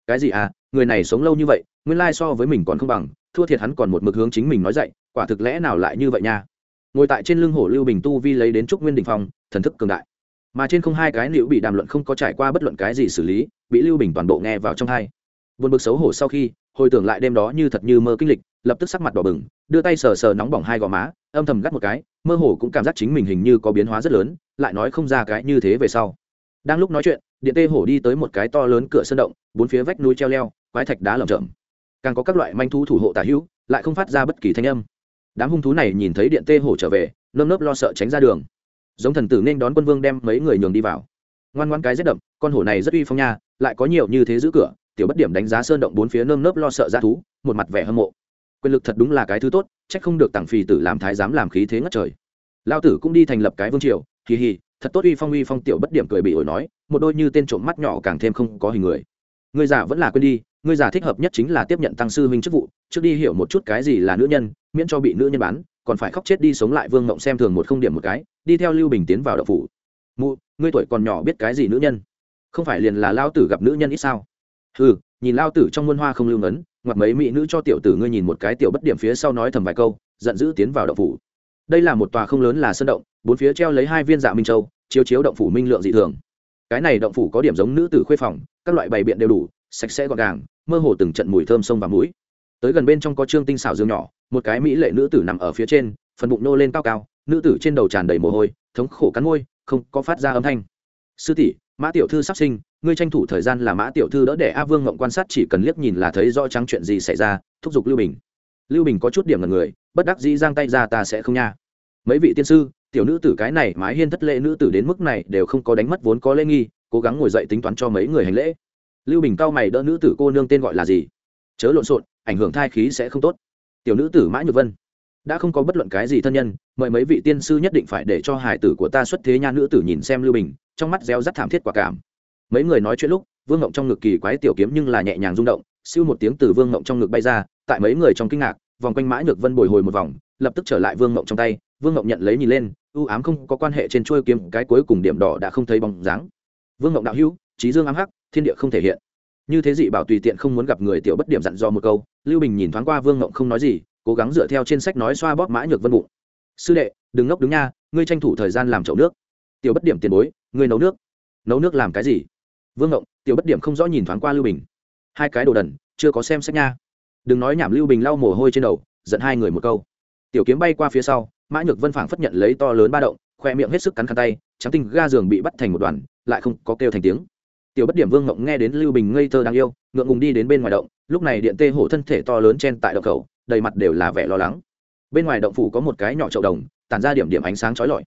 Cái gì à người này sống lâu như vậy, nguyên lai so với mình còn không bằng, thua thiệt hắn còn một mực hướng chính mình nói dậy, quả thực lẽ nào lại như vậy nha? Ngồi tại trên lưng hổ lưu bình tu vi lấy đến trúc nguyên đình phong, thần thức cường đại mà trên không hai cái liễu bị đàm luận không có trải qua bất luận cái gì xử lý, bị lưu bình toàn bộ nghe vào trong hai. Vượt bực xấu hổ sau khi, hồi tưởng lại đêm đó như thật như mơ kinh lịch, lập tức sắc mặt đỏ bừng, đưa tay sờ sờ nóng bỏng hai gò má, âm thầm gắt một cái, mơ hồ cũng cảm giác chính mình hình như có biến hóa rất lớn, lại nói không ra cái như thế về sau. Đang lúc nói chuyện, điện tê hổ đi tới một cái to lớn cửa sơn động, bốn phía vách núi treo leo, quái thạch đá lởm chởm. Càng có các loại manh thú thủ hộ tả hữu, lại không phát ra bất kỳ thanh âm. Đám hung thú này nhìn thấy điện tê hổ trở về, nơm nớp lo sợ tránh ra đường giống thần tử nên đón quân vương đem mấy người nhường đi vào. Ngoan ngoan cái rất đậm, con hổ này rất uy phong nha, lại có nhiều như thế giữ cửa, tiểu bất điểm đánh giá sơn động bốn phía nơm nớp lo sợ ra thú, một mặt vẻ hâm mộ. Quyền lực thật đúng là cái thứ tốt trách không được tặng phì tử làm thái giám làm khí thế ngất trời. Lao tử cũng đi thành lập cái vương triều kỳ hì, thật tốt uy phong uy phong, tiểu bất điểm cười bị ổi nói, một đôi như tên trộm mắt nhỏ càng thêm không có hình người. Người già vẫn là quên đi người già thích hợp nhất chính là tiếp nhận tăng sư huynh chức vụ, trước đi hiểu một chút cái gì là nữ nhân, miễn cho bị nữ nhân bán, còn phải khóc chết đi sống lại, vương mộng xem thường một không điểm một cái đi theo lưu bình tiến vào đậu phủ. Mụ, ngươi tuổi còn nhỏ biết cái gì nữ nhân? Không phải liền là lao tử gặp nữ nhân ít sao? Ừ nhìn lao tử trong muôn hoa không lưu ngấn, ngoặt mấy mỹ nữ cho tiểu tử ngươi nhìn một cái tiểu bất điểm phía sau nói thầm vài câu, giận dữ tiến vào động phủ. Đây là một tòa không lớn là sân động, bốn phía treo lấy hai viên dạ minh châu, chiếu chiếu động phủ minh lượng dị thường. Cái này động phủ có điểm giống nữ tử khuê phòng, các loại bày biện đều đủ, sạch sẽ gọn gàng, mơ hồ từng trận mùi thơm sông và mũi. Tới gần bên trong có trương tinh xảo dương nhỏ, một cái mỹ lệ nữ tử nằm ở phía trên, phần bụng nô lên cao cao nữ tử trên đầu tràn đầy mồ hôi, thống khổ cắn môi, không có phát ra âm thanh. Sư tỷ, mã tiểu thư sắp sinh, ngươi tranh thủ thời gian là mã tiểu thư đỡ để a vương ngộng quan sát chỉ cần liếc nhìn là thấy rõ trắng chuyện gì xảy ra, thúc giục lưu bình. Lưu bình có chút điểm là người, bất đắc dĩ giang tay ra ta sẽ không nha. Mấy vị tiên sư, tiểu nữ tử cái này mái hiên thất lễ nữ tử đến mức này đều không có đánh mất vốn có lễ nghi, cố gắng ngồi dậy tính toán cho mấy người hành lễ. Lưu bình cao mày đỡ nữ tử cô nương tên gọi là gì? Chớ lộn xộn, ảnh hưởng thai khí sẽ không tốt. Tiểu nữ tử mã nhược vân đã không có bất luận cái gì thân nhân, mời mấy vị tiên sư nhất định phải để cho hải tử của ta xuất thế nha nữ tử nhìn xem lưu bình, trong mắt reo rắt thảm thiết quả cảm. Mấy người nói chuyện lúc, vương ngộng trong ngực kỳ quái tiểu kiếm nhưng là nhẹ nhàng rung động, siêu một tiếng từ vương ngộng trong ngực bay ra, tại mấy người trong kinh ngạc, vòng quanh mã nhược vân bồi hồi một vòng, lập tức trở lại vương ngộng trong tay, vương ngộng nhận lấy nhìn lên ưu ám không có quan hệ trên chuôi kiếm, cái cuối cùng điểm đỏ đã không thấy bóng dáng. Vương ngộng đạo hữu, trí dương ám hắc, thiên địa không thể hiện. Như thế dị bảo tùy tiện không muốn gặp người tiểu bất điểm dặn do một câu, lưu bình nhìn thoáng qua vương ngộng không nói gì cố gắng dựa theo trên sách nói xoa bóp mã nhược vân bụng. Sư đệ, đừng ngốc đứng nha, ngươi tranh thủ thời gian làm chậu nước. Tiểu bất điểm tiền bối, ngươi nấu nước. Nấu nước làm cái gì? Vương ngộng, tiểu bất điểm không rõ nhìn thoáng qua lưu bình. Hai cái đồ đần, chưa có xem sách nha. Đừng nói nhảm lưu bình lau mồ hôi trên đầu, giận hai người một câu. Tiểu kiếm bay qua phía sau, mã nhược vân phảng phất nhận lấy to lớn ba động, khoe miệng hết sức cắn khăn tay, trắng tinh ga giường bị bắt thành một đoàn, lại không có kêu thành tiếng. Tiểu bất điểm vương ngộng nghe đến lưu bình ngây thơ đáng yêu, ngượng ngùng đi đến bên ngoài động, lúc này điện tê hổ thân thể to lớn chen tại động khẩu đầy mặt đều là vẻ lo lắng. Bên ngoài động phủ có một cái nhỏ chậu đồng, tản ra điểm điểm ánh sáng chói lọi.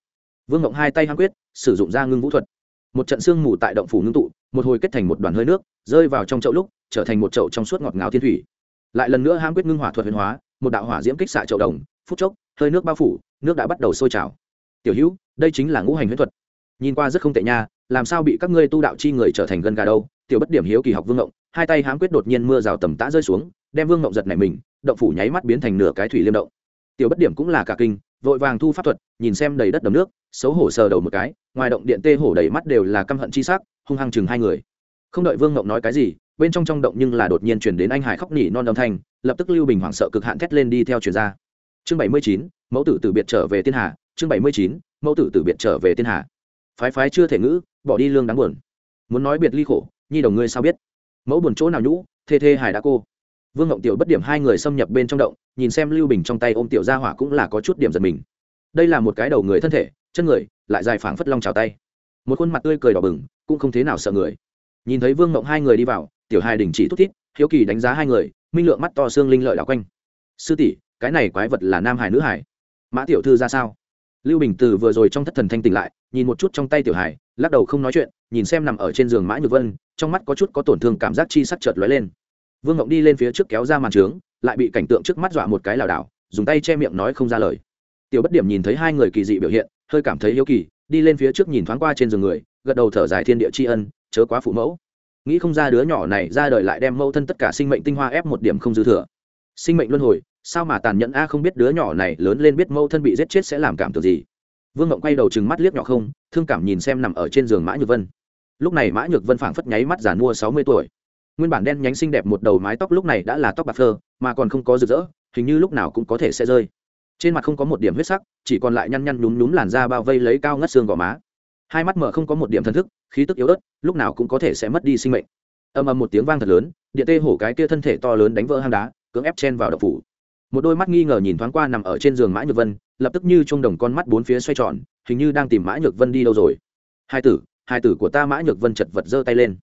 Vương ngộng hai tay hăng quyết, sử dụng ra ngưng vũ thuật. Một trận sương mù tại động phủ ngưng tụ, một hồi kết thành một đoàn hơi nước, rơi vào trong chậu lúc, trở thành một chậu trong suốt ngọt ngào thiên thủy. Lại lần nữa hăng quyết ngưng hỏa thuật huyền hóa, một đạo hỏa diễm kích xạ chậu đồng, phút chốc, hơi nước bao phủ, nước đã bắt đầu sôi trào. Tiểu hữu, đây chính là ngũ hành huyễn thuật. Nhìn qua rất không tệ nha, làm sao bị các ngươi tu đạo chi người trở thành gân gà đâu? Tiểu bất điểm hiếu kỳ học vương ngộng, hai tay hám quyết đột nhiên mưa rào tầm tã rơi xuống, đem vương ngộng giật này mình động phủ nháy mắt biến thành nửa cái thủy liêm động. Tiểu bất điểm cũng là cả kinh, vội vàng thu pháp thuật, nhìn xem đầy đất đầm nước, xấu hổ sờ đầu một cái, ngoài động điện tê hổ đầy mắt đều là căm hận chi sắc, hung hăng chừng hai người. Không đợi vương ngộng nói cái gì, bên trong trong động nhưng là đột nhiên chuyển đến anh hải khóc nỉ non âm thanh, lập tức lưu bình hoảng sợ cực hạn thét lên đi theo chuyển ra. Chương bảy mươi chín, mẫu tử tử biệt trở về thiên hà, chương bảy mươi chín, mẫu tử tử biệt trở về thiên hà. Phái phái chưa thể ngữ, bỏ đi lương đáng buồn. Muốn nói biệt ly khổ, nhi đồng ngươi sao biết? Mẫu buồn chỗ nào nhũ, thê thê hải đã cô vương ngộng tiểu bất điểm hai người xâm nhập bên trong động nhìn xem lưu bình trong tay ôm tiểu gia hỏa cũng là có chút điểm giật mình. Đây là một cái đầu người thân thể chân người lại dài phảng phất long trào tay. Một khuôn mặt tươi cười đỏ bừng cũng không thế nào sợ người. Nhìn thấy vương ngộng hai người đi vào tiểu hai đình chỉ thúc thiết, hiếu kỳ đánh giá hai người minh lượng mắt to xương linh lợi đảo quanh. Sư tỷ cái này quái vật là nam hải nữ hải. Mã tiểu thư ra sao? Lưu bình từ vừa rồi trong thất thần thanh tỉnh lại nhìn một chút trong tay tiểu hải lắc đầu không nói chuyện nhìn xem nằm ở trên giường mã nhược vân trong mắt có chút có tổn thương cảm giác chi sắc chợt lóe lên vương ngộng đi lên phía trước kéo ra màn trướng, lại bị cảnh tượng trước mắt dọa một cái lảo đảo, dùng tay che miệng nói không ra lời. Tiểu bất điểm nhìn thấy hai người kỳ dị biểu hiện, hơi cảm thấy hiếu kỳ, đi lên phía trước nhìn thoáng qua trên giường người, gật đầu thở dài thiên địa tri ân, chớ quá phụ mẫu. Nghĩ không ra đứa nhỏ này ra đời lại đem mẫu thân tất cả sinh mệnh tinh hoa ép một điểm không dư thừa. Sinh mệnh luân hồi, sao mà tàn nhẫn a, không biết đứa nhỏ này lớn lên biết mẫu thân bị giết chết sẽ làm cảm tưởng gì. Vương ngộng quay đầu chừng mắt liếc nhỏ không, thương cảm nhìn xem nằm ở trên giường mã nhược vân. Lúc này mã nhược vân phảng phất nháy mắt giàn mua sáu mươi tuổi nguyên bản đen nhánh xinh đẹp một đầu mái tóc lúc này đã là tóc bạc phơ, mà còn không có rực rỡ, hình như lúc nào cũng có thể sẽ rơi. Trên mặt không có một điểm huyết sắc, chỉ còn lại nhăn nhăn nhúm nhúm làn da bao vây lấy cao ngất xương gò má. Hai mắt mở không có một điểm thân thức, khí tức yếu ớt, lúc nào cũng có thể sẽ mất đi sinh mệnh. Ầm ầm một tiếng vang thật lớn điện tê hổ cái kia thân thể to lớn đánh vỡ hang đá, cưỡng ép chen vào đập phủ. Một đôi mắt nghi ngờ nhìn thoáng qua nằm ở trên giường mã nhược vân, lập tức như chuông đồng con mắt bốn phía xoay tròn, hình như đang tìm mã nhược vân đi đâu rồi. Hai tử hai tử của ta, mã nhược vân chật vật giơ tay lên.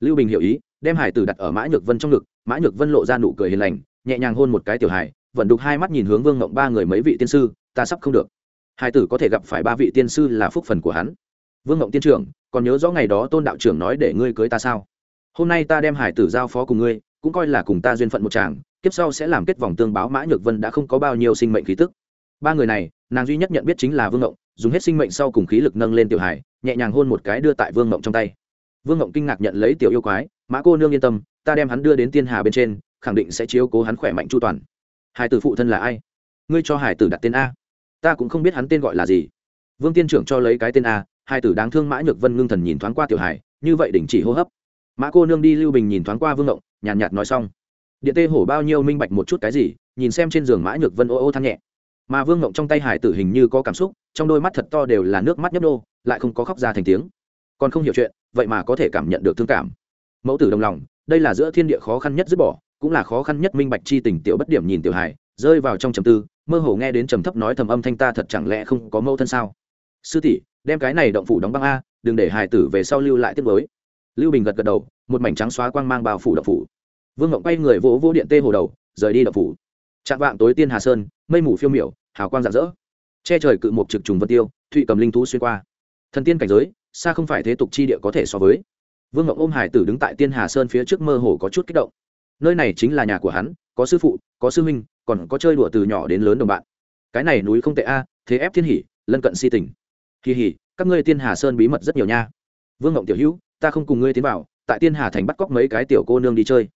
Lưu bình hiểu ý đem hải tử đặt ở mã nhược vân trong ngực, mã nhược vân lộ ra nụ cười hiền lành, nhẹ nhàng hôn một cái tiểu hải, vận đục hai mắt nhìn hướng vương ngộng ba người mấy vị tiên sư, ta sắp không được. Hải tử có thể gặp phải ba vị tiên sư là phúc phần của hắn. Vương ngộng tiên trưởng, còn nhớ rõ ngày đó tôn đạo trưởng nói để ngươi cưới ta sao? Hôm nay ta đem hải tử giao phó cùng ngươi, cũng coi là cùng ta duyên phận một chàng, kiếp sau sẽ làm kết vòng tương báo mã nhược vân đã không có bao nhiêu sinh mệnh khí tức. Ba người này, nàng duy nhất nhận biết chính là vương ngộng, dùng hết sinh mệnh sau cùng khí lực nâng lên tiểu hải, nhẹ nhàng hôn một cái đưa tại vương ngộng trong tay vương ngộng kinh ngạc nhận lấy tiểu yêu quái mã cô nương yên tâm ta đem hắn đưa đến tiên hà bên trên khẳng định sẽ chiếu cố hắn khỏe mạnh chu toàn. Hải tử phụ thân là ai? Ngươi cho hải tử đặt tên a. Ta cũng không biết hắn tên gọi là gì. Vương tiên trưởng cho lấy cái tên a hải tử đáng thương mã nhược vân ngưng thần nhìn thoáng qua tiểu hải như vậy đình chỉ hô hấp. Mã cô nương đi lưu bình nhìn thoáng qua vương ngộng nhàn nhạt, nhạt nói xong. Điện tê hổ bao nhiêu minh bạch một chút cái gì nhìn xem trên giường mã nhược vân ô ô than nhẹ. Mà vương ngộng trong tay hải tử hình như có cảm xúc trong đôi mắt thật to đều là nước mắt nhấp nô lại không có khóc ra thành tiếng còn không hiểu chuyện, vậy mà có thể cảm nhận được thương cảm. Mẫu tử đồng lòng, đây là giữa thiên địa khó khăn nhất dứt bỏ, cũng là khó khăn nhất minh bạch chi tình tiểu bất điểm nhìn tiểu hải rơi vào trong trầm tư, mơ hồ nghe đến trầm thấp nói thầm âm thanh ta thật chẳng lẽ không có mẫu thân sao? Sư tỷ, đem cái này động phủ đóng băng a, đừng để hải tử về sau lưu lại tiếp với lưu bình gật gật đầu, một mảnh trắng xóa quang mang bao phủ động phủ. Vương ngộng quay người vỗ vỗ điện tê hồ đầu, rời đi động phủ. Chạm vạng tối tiên hà sơn, mây mù phiêu miểu, hào quang rạng rỡ. Che trời cự một trực trùng vân tiêu, thụy cầm linh thú xuyên qua thần tiên cảnh giới, xa không phải thế tục chi địa có thể so với. Vương ngộng ôm hải tử đứng tại tiên hà sơn phía trước mơ hồ có chút kích động. Nơi này chính là nhà của hắn, có sư phụ, có sư huynh, còn có chơi đùa từ nhỏ đến lớn đồng bạn. Cái này núi không tệ a, thế ép thiên hỉ, lân cận si tình. Kỳ hỉ các ngươi tiên hà sơn bí mật rất nhiều nha. Vương ngộng tiểu hữu, ta không cùng ngươi tiến vào, tại tiên hà thành bắt cóc mấy cái tiểu cô nương đi chơi.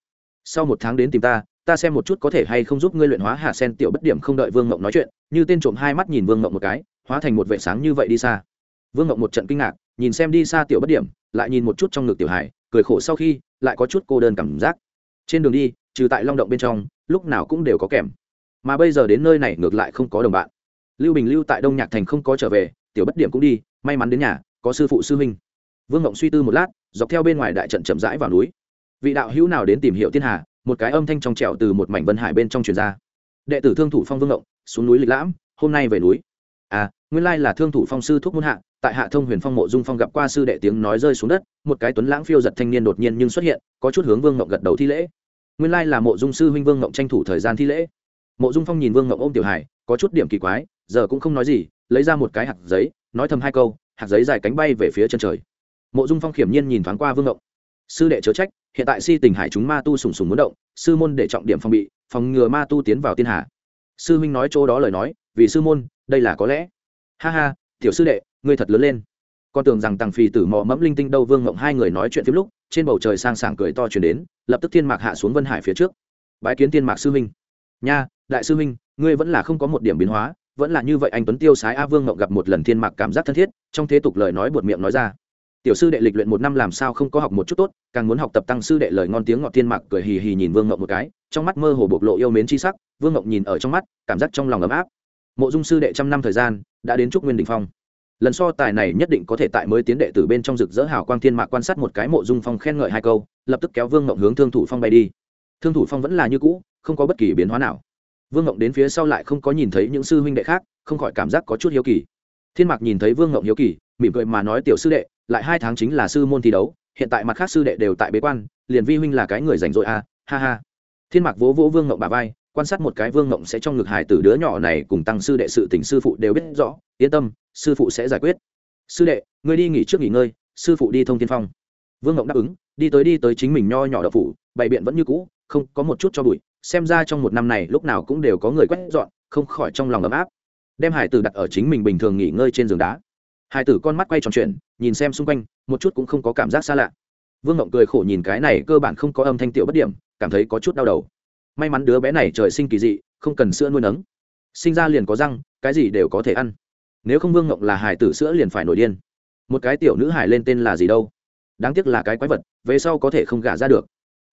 Sau một tháng đến tìm ta ta xem một chút có thể hay không giúp ngươi luyện hóa hạ sen tiểu bất điểm không đợi vương ngộng nói chuyện, như tên trộm hai mắt nhìn vương ngộng một cái, hóa thành một vệ sáng như vậy đi xa vương ngộng một trận kinh ngạc, nhìn xem đi xa tiểu bất điểm, lại nhìn một chút trong ngực tiểu hải cười khổ sau khi, lại có chút cô đơn cảm giác. Trên đường đi, trừ tại long động bên trong, lúc nào cũng đều có kèm. Mà bây giờ đến nơi này ngược lại không có đồng bạn. Lưu bình lưu tại đông nhạc thành không có trở về, tiểu bất điểm cũng đi, may mắn đến nhà, có sư phụ sư huynh. Vương ngộng suy tư một lát, dọc theo bên ngoài đại trận chậm rãi vào núi. Vị đạo hữu nào đến tìm hiểu thiên hà, một cái âm thanh trong trẻo từ một mảnh vân hải bên trong truyền ra. Đệ tử thương thủ phong vương ngộng xuống núi lịch lãm, hôm nay về núi. À nguyên lai là thương thủ phong sư thuốc muôn hạ tại hạ thông huyền phong mộ dung phong gặp qua sư đệ tiếng nói rơi xuống đất, một cái tuấn lãng phiêu giật thanh niên đột nhiên nhưng xuất hiện, có chút hướng vương ngộng gật đầu thi lễ. Nguyên lai là mộ dung sư huynh vương ngộng tranh thủ thời gian thi lễ. Mộ dung phong nhìn vương ngộng ôm tiểu hải có chút điểm kỳ quái, giờ cũng không nói gì, lấy ra một cái hạt giấy, nói thầm hai câu, hạt giấy dài cánh bay về phía chân trời. Mộ dung phong khiểm nhiên nhìn thoáng qua vương ngộng sư đệ chớ trách, hiện tại si tình hải chúng ma tu sùng sùng muốn động, sư môn để trọng điểm phòng bị, phòng ngừa ma tu tiến vào tiên hà. Sư huynh nói chỗ đó lời nói, vì sư môn, đây là có lẽ. Ha ha, tiểu sư đệ ngươi thật lớn lên. Con tưởng rằng tàng phì tử mò mẫm linh tinh đâu vương ngộng hai người nói chuyện phim lúc, trên bầu trời sang sảng cười to chuyển đến, lập tức thiên mạc hạ xuống vân hải phía trước. Bái kiến thiên mạc sư huynh nha, đại sư huynh ngươi vẫn là không có một điểm biến hóa, vẫn là như vậy anh tuấn tiêu sái a vương ngộng gặp một lần thiên mạc cảm giác thân thiết, trong thế tục lời nói buột miệng nói ra. Tiểu sư đệ lịch luyện một năm làm sao không có học một chút tốt, càng muốn học tập tăng sư đệ lời ngon tiếng ngọt thiên mạc cười hì hì nhìn vương ngộng một cái, trong mắt mơ hồ bộc lộ yêu mến c sắc, vương ngộng nhìn ở trong mắt, cảm giác trong lòng ấm áp. Mộ dung sư đệ trăm năm thời gian, đã đến trúc nguyên đình phong lần so tài này nhất định có thể tại mới tiến đệ tử bên trong rực rỡ hào quang thiên mạc quan sát một cái mộ dung phong khen ngợi hai câu lập tức kéo vương ngộng hướng thương thủ phong bay đi. Thương thủ phong vẫn là như cũ không có bất kỳ biến hóa nào. Vương ngộng đến phía sau lại không có nhìn thấy những sư huynh đệ khác không khỏi cảm giác có chút hiếu kỳ. Thiên mạc nhìn thấy vương ngộng hiếu kỳ mỉm cười mà nói tiểu sư đệ lại hai tháng chính là sư môn thi đấu hiện tại mặt khác sư đệ đều tại bế quan liền vi huynh là cái người rảnh rỗi à, ha ha. Thiên mạc vỗ vỗ vương ngộng bà vai quan sát một cái vương ngộng sẽ trong ngực hài tử đứa nhỏ này cùng tăng sư đệ sự tình sư phụ đều biết rõ, yên tâm, sư phụ sẽ giải quyết. Sư đệ, ngươi đi nghỉ trước nghỉ ngơi, sư phụ đi thông tiên phong. Vương ngộng đáp ứng, đi tới đi tới chính mình nho nhỏ đậu phủ, bày biện vẫn như cũ, không có một chút cho bụi. Xem ra trong một năm này lúc nào cũng đều có người quét dọn, không khỏi trong lòng ấm áp. Đem hải tử đặt ở chính mình bình thường nghỉ ngơi trên giường đá. Hải tử con mắt quay tròn chuyện nhìn xem xung quanh, một chút cũng không có cảm giác xa lạ. Vương ngộng cười khổ nhìn cái này cơ bản không có âm thanh tiểu bất điểm, cảm thấy có chút đau đầu may mắn đứa bé này trời sinh kỳ dị, không cần sữa nuôi nấng. Sinh ra liền có răng, cái gì đều có thể ăn. Nếu không vương ngộng là hải tử sữa liền phải nổi điên. Một cái tiểu nữ hải lên tên là gì đâu? Đáng tiếc là cái quái vật, về sau có thể không gả ra được.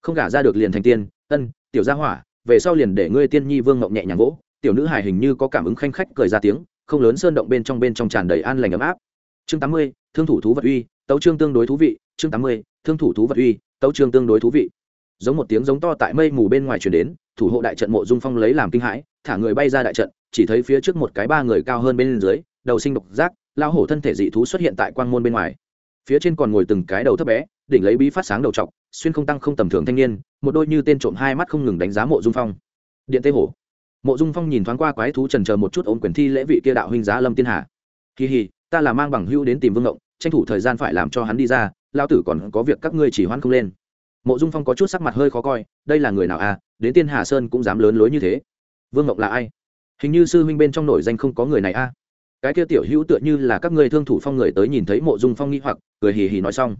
Không gả ra được liền thành tiên, ân, tiểu gia hỏa, về sau liền để ngươi tiên nhi vương ngộng nhẹ nhàng gỗ tiểu nữ hải hình như có cảm ứng khanh khách cười ra tiếng, không lớn sơn động bên trong bên trong tràn đầy an lành ấm áp. Chương tám mươi, thương thủ thú vật uy, tấu chương tương đối thú vị, chương tám mươi, thương thủ thú vật uy, tấu chương tương đối thú vị giống một tiếng giống to tại mây mù bên ngoài truyền đến, thủ hộ đại trận mộ dung phong lấy làm kinh hãi, thả người bay ra đại trận, chỉ thấy phía trước một cái ba người cao hơn bên dưới, đầu sinh độc giác lao hổ thân thể dị thú xuất hiện tại quang môn bên ngoài. Phía trên còn ngồi từng cái đầu thấp bé, đỉnh lấy bí phát sáng đầu trọc, xuyên không tăng không tầm thường thanh niên, một đôi như tên trộm hai mắt không ngừng đánh giá mộ dung phong. Điện tê hổ. Mộ dung phong nhìn thoáng qua quái thú trần chờ một chút ôm quyền thi lễ vị kia đạo huynh giá lâm tiên hà. Kỳ hì ta là mang bằng hữu đến tìm vương ngộng, tranh thủ thời gian phải làm cho hắn đi ra lao tử còn có việc các ngươi chỉ hoan không lên mộ dung phong có chút sắc mặt hơi khó coi, đây là người nào à đến tiên hà sơn cũng dám lớn lối như thế. Vương ngộng là ai? Hình như sư huynh bên trong nổi danh không có người này a à. cái kia tiểu hữu tựa như là các ngươi thương thủ phong người tới nhìn thấy mộ dung phong nghi hoặc, cười hì hì nói xong.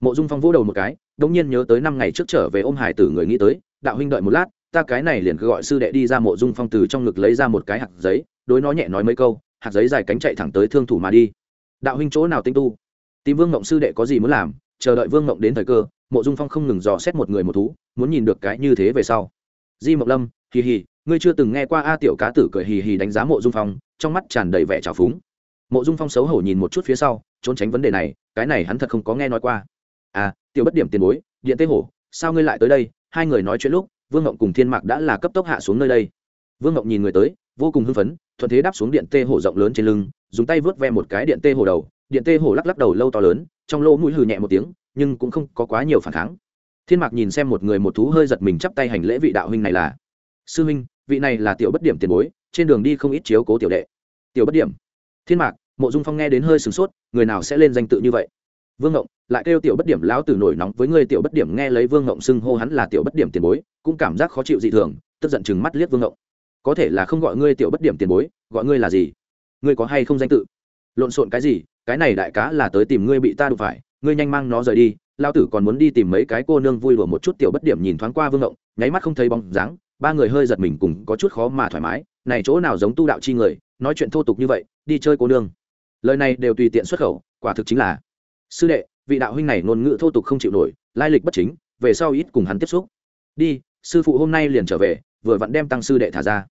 Mộ dung phong vỗ đầu một cái đông nhiên nhớ tới năm ngày trước trở về ôm hải tử người nghĩ tới, đạo huynh đợi một lát, ta cái này liền cứ gọi sư đệ đi ra mộ dung phong từ trong ngực lấy ra một cái hạt giấy, đối nó nhẹ nói mấy câu, hạt giấy dài cánh chạy thẳng tới thương thủ mà đi. Đạo huynh chỗ nào tinh tu? Tìm vương ngộng sư đệ có gì muốn làm, chờ đợi vương ngộng đến thời cơ mộ dung phong không ngừng dò xét một người một thú, muốn nhìn được cái như thế về sau. Di mộc lâm, hì hì, ngươi chưa từng nghe qua a tiểu cá tử cười hì hì đánh giá mộ dung phong, trong mắt tràn đầy vẻ trào phúng. Mộ dung phong xấu hổ nhìn một chút phía sau, trốn tránh vấn đề này, cái này hắn thật không có nghe nói qua. À tiểu bất điểm tiền bối, điện tế hổ, sao ngươi lại tới đây? Hai người nói chuyện lúc, vương ngộng cùng thiên mạc đã là cấp tốc hạ xuống nơi đây. Vương ngộng nhìn người tới, vô cùng hưng phấn, thuận thế đáp xuống điện tê hổ rộng lớn trên lưng, dùng tay vớt ve một cái điện tê hổ đầu. Điện tê hổ lắc lắc đầu lâu to lớn trong lỗ mũi hừ nhẹ một tiếng, nhưng cũng không có quá nhiều phản kháng. Thiên mạc nhìn xem một người một thú hơi giật mình chắp tay hành lễ vị đạo huynh này là, sư huynh, vị này là tiểu bất điểm tiền bối, trên đường đi không ít chiếu cố tiểu đệ. Tiểu bất điểm? Thiên mạc, mộ dung phong nghe đến hơi sửng sốt, người nào sẽ lên danh tự như vậy? Vương ngộng, lại kêu tiểu bất điểm lão tử nổi nóng với ngươi tiểu bất điểm nghe lấy vương ngộng xưng hô hắn là tiểu bất điểm tiền bối, cũng cảm giác khó chịu dị thường, tức giận chừng mắt liếc vương ngộng. Có thể là không gọi ngươi tiểu bất điểm tiền bối, gọi ngươi là gì? Ngươi có hay không danh tự? Lộn xộn cái gì, cái này đại cá là tới tìm ngươi bị ta đụng phải, ngươi nhanh mang nó rời đi. Lao tử còn muốn đi tìm mấy cái cô nương vui đùa một chút tiểu bất điểm nhìn thoáng qua vương ngộng, nháy mắt không thấy bóng dáng, ba người hơi giật mình cùng có chút khó mà thoải mái. Này chỗ nào giống tu đạo chi người, nói chuyện thô tục như vậy, đi chơi cô nương. Lời này đều tùy tiện xuất khẩu, quả thực chính là. Sư đệ, vị đạo huynh này ngôn ngữ thô tục không chịu nổi, lai lịch bất chính, về sau ít cùng hắn tiếp xúc. Đi, sư phụ hôm nay liền trở về, vừa vặn đem tăng sư đệ thả ra.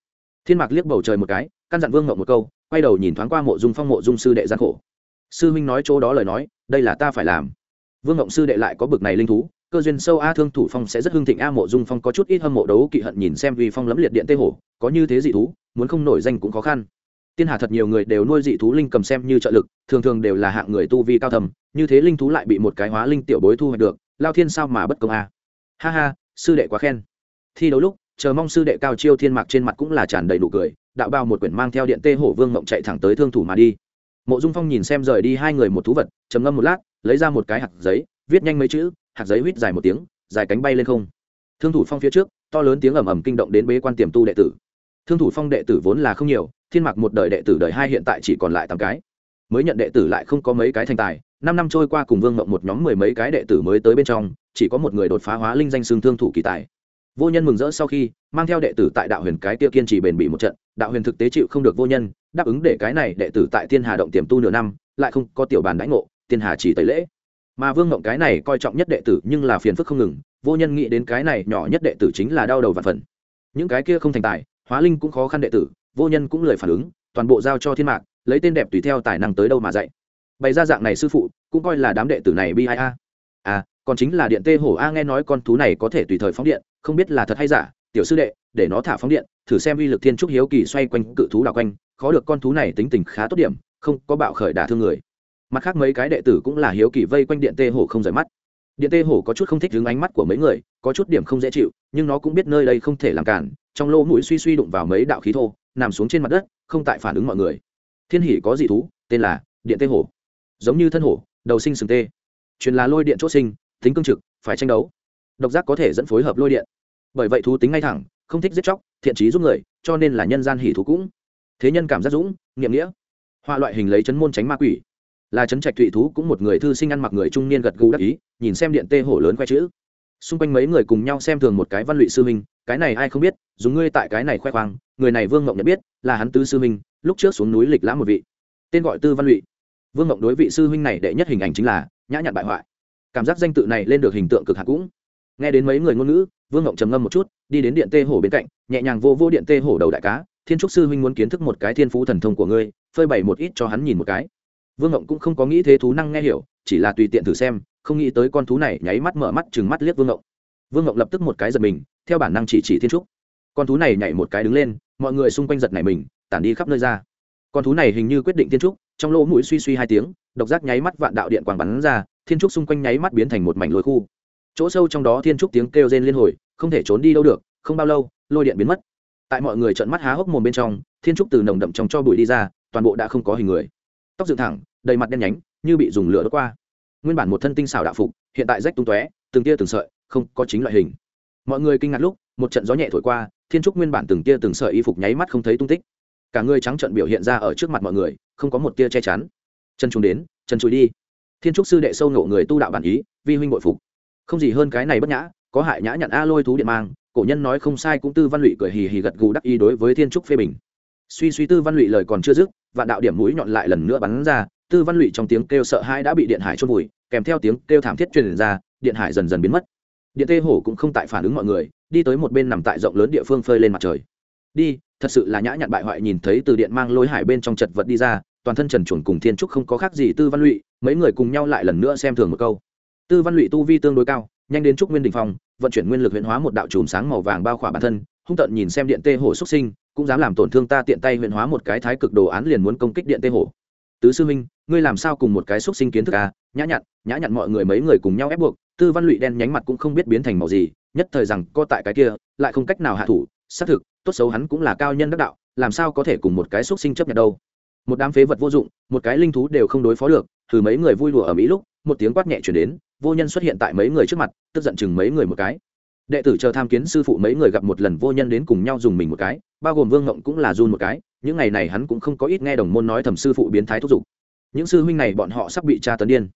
Thiên mạc liếc bầu trời một cái, căn dặn vương ngộng một câu quay đầu nhìn thoáng qua mộ dung phong mộ dung sư đệ gian khổ. Sư huynh nói chỗ đó lời nói, đây là ta phải làm. Vương ngộng sư đệ lại có bực này linh thú, cơ duyên sâu a thương thủ phong sẽ rất hưng thịnh a, mộ dung phong có chút ít hâm mộ đấu kỵ hận nhìn xem vì phong lấm liệt điện tê hổ, có như thế dị thú, muốn không nổi danh cũng khó khăn. Tiên hà thật nhiều người đều nuôi dị thú linh cầm xem như trợ lực, thường thường đều là hạng người tu vi cao thầm, như thế linh thú lại bị một cái hóa linh tiểu bối thu hoạch được, lao thiên sao mà bất công a? Ha ha, sư đệ quá khen. Thi đấu lúc, chờ mong sư đệ cao chiêu thiên mạc trên mặt cũng là tràn đầy đủ cười đạo bao một quyển mang theo điện tê hổ vương mộng chạy thẳng tới thương thủ mà đi. Mộ dung phong nhìn xem rời đi hai người một thú vật, trầm ngâm một lát, lấy ra một cái hạt giấy, viết nhanh mấy chữ, hạt giấy huýt dài một tiếng, dài cánh bay lên không. Thương thủ phong phía trước, to lớn tiếng ầm ầm kinh động đến bế quan tiềm tu đệ tử. Thương thủ phong đệ tử vốn là không nhiều, thiên mạc một đời đệ tử đời hai hiện tại chỉ còn lại tám cái. Mới nhận đệ tử lại không có mấy cái thành tài, năm năm trôi qua cùng vương mộng một nhóm mười mấy cái đệ tử mới tới bên trong, chỉ có một người đột phá hóa linh danh xương thương thủ kỳ tài vô nhân mừng rỡ sau khi, mang theo đệ tử tại đạo huyền cái tiêu kiên trì bền bỉ một trận, đạo huyền thực tế chịu không được vô nhân, đáp ứng để cái này đệ tử tại tiên hà động tiềm tu nửa năm, lại không có tiểu bàn đãi ngộ tiên hà chỉ tẩy lễ. Mà vương ngộng cái này coi trọng nhất đệ tử nhưng là phiền phức không ngừng, vô nhân nghĩ đến cái này nhỏ nhất đệ tử chính là đau đầu và phần. Những cái kia không thành tài, hóa linh cũng khó khăn đệ tử, vô nhân cũng lười phản ứng, toàn bộ giao cho thiên mạc, lấy tên đẹp tùy theo tài năng tới đâu mà dạy. Bày ra dạng này sư phụ, cũng coi là đám đệ tử này bi ai a còn chính là điện tê hổ a nghe nói con thú này có thể tùy thời phóng điện, không biết là thật hay giả, tiểu sư đệ, để nó thả phóng điện, thử xem uy lực thiên trúc hiếu kỳ xoay quanh cự thú đảo quanh, khó được con thú này tính tình khá tốt điểm, không có bạo khởi đả thương người. Mặt khác mấy cái đệ tử cũng là hiếu kỳ vây quanh điện tê hổ không rời mắt. Điện tê hổ có chút không thích đứng ánh mắt của mấy người, có chút điểm không dễ chịu, nhưng nó cũng biết nơi đây không thể làm cản, trong lỗ mũi suy suy đụng vào mấy đạo khí thô, nằm xuống trên mặt đất, không tại phản ứng mọi người. Thiên hỉ có dị thú, tên là điện tê hổ. Giống như thân hổ, đầu sinh sừng tê. Truyền là lôi điện chỗ sinh tính cương trực, phải tranh đấu. Độc giác có thể dẫn phối hợp lôi điện. Bởi vậy thú tính ngay thẳng, không thích giết chóc, thiện trí giúp người, cho nên là nhân gian hỉ thú cũng. Thế nhân cảm giác dũng, nghiệm nghĩa. Hoa loại hình lấy chấn môn tránh ma quỷ. Là chấn trạch thụy thú cũng một người thư sinh ăn mặc người trung niên gật gù đắc ý, nhìn xem điện tê hổ lớn khoe chữ. Xung quanh mấy người cùng nhau xem thường một cái văn lụy sư minh cái này ai không biết, dùng ngươi tại cái này khoe khoang, người này vương ngộng nhận biết, là hắn tư sư minh lúc trước xuống núi lịch lãm một vị. Tên gọi tư văn lụy. Vương ngộng đối vị sư huynh này đệ nhất hình ảnh chính là nhã nhặn bại hoại cảm giác danh tự này lên được hình tượng cực hạt cũng. Nghe đến mấy người ngôn ngữ, vương ngộng trầm ngâm một chút, đi đến điện tê hổ bên cạnh, nhẹ nhàng vô vô điện tê hổ đầu đại cá, thiên trúc sư huynh muốn kiến thức một cái thiên phú thần thông của ngươi, phơi bày một ít cho hắn nhìn một cái. Vương ngộng cũng không có nghĩ thế thú năng nghe hiểu, chỉ là tùy tiện thử xem, không nghĩ tới con thú này nháy mắt mở mắt chừng mắt liếc vương ngộng. Vương ngộng lập tức một cái giật mình, theo bản năng chỉ chỉ thiên trúc. Con thú này nhảy một cái đứng lên, mọi người xung quanh giật này mình, tản đi khắp nơi ra. Con thú này hình như quyết định thiên trúc, trong lỗ mũi suy suy hai tiếng, độc giác nháy mắt vạn đạo điện quàng bắn ra thiên trúc xung quanh nháy mắt biến thành một mảnh lôi khu. Chỗ sâu trong đó thiên trúc tiếng kêu rên liên hồi, không thể trốn đi đâu được, không bao lâu, lôi điện biến mất. Tại mọi người trợn mắt há hốc mồm bên trong, thiên trúc từ nồng đậm trong cho bụi đi ra, toàn bộ đã không có hình người. Tóc dựng thẳng, đầy mặt đen nhánh, như bị dùng lửa đốt qua. Nguyên bản một thân tinh xảo đạo phục, hiện tại rách tung tóe, từng tia từng sợi, không có chính loại hình. Mọi người kinh ngạc lúc, một trận gió nhẹ thổi qua, thiên trúc nguyên bản từng tia từng sợi y phục nháy mắt không thấy tung tích. Cả người trắng trận biểu hiện ra ở trước mặt mọi người, không có một tia che chắn. Chân chúng đến, chân chùi đi thiên trúc sư đệ sâu nộ người tu đạo bản ý, vi huynh bội phục. Không gì hơn cái này bất nhã, có hại nhã nhận a lôi thú điện mang, cổ nhân nói không sai cũng tư văn lụy cười hì hì gật gù đắc ý đối với thiên trúc phê bình. Suy suy tư văn lụy lời còn chưa dứt và đạo điểm mũi nhọn lại lần nữa bắn ra, tư văn lụy trong tiếng kêu sợ hãi đã bị điện hải trôn vùi, kèm theo tiếng kêu thảm thiết truyền ra, điện hải dần dần biến mất. Điện tê hổ cũng không tại phản ứng mọi người, đi tới một bên nằm tại rộng lớn địa phương phơi lên mặt trời. Đi, thật sự là nhã nhặn bại hoại nhìn thấy từ điện mang lôi hải bên trong chật vật đi ra toàn thân trần chuẩn cùng thiên trúc không có khác gì tư văn lụy, mấy người cùng nhau lại lần nữa xem thường một câu. Tư văn lụy tu vi tương đối cao, nhanh đến trúc nguyên đình phong, vận chuyển nguyên lực huyện hóa một đạo chùm sáng màu vàng bao khỏa bản thân, hung tận nhìn xem điện tê hổ xuất sinh, cũng dám làm tổn thương ta tiện tay huyện hóa một cái thái cực đồ án liền muốn công kích điện tê hổ. Tứ sư minh ngươi làm sao cùng một cái xuất sinh kiến thức à? Nhã nhặn nhã nhặn mọi người mấy người cùng nhau ép buộc, tư văn lụy đen nhánh mặt cũng không biết biến thành màu gì, nhất thời rằng co tại cái kia, lại không cách nào hạ thủ, xác thực, tốt xấu hắn cũng là cao nhân đắc đạo, làm sao có thể cùng một cái xuất sinh chấp nhận đâu? Một đám phế vật vô dụng, một cái linh thú đều không đối phó được, thử mấy người vui đùa ở mỹ lúc, một tiếng quát nhẹ chuyển đến, vô nhân xuất hiện tại mấy người trước mặt, tức giận chừng mấy người một cái. Đệ tử chờ tham kiến sư phụ mấy người gặp một lần vô nhân đến cùng nhau dùng mình một cái, bao gồm vương ngộng cũng là run một cái, những ngày này hắn cũng không có ít nghe đồng môn nói thầm sư phụ biến thái thúc giục. Những sư huynh này bọn họ sắp bị tra tấn điên.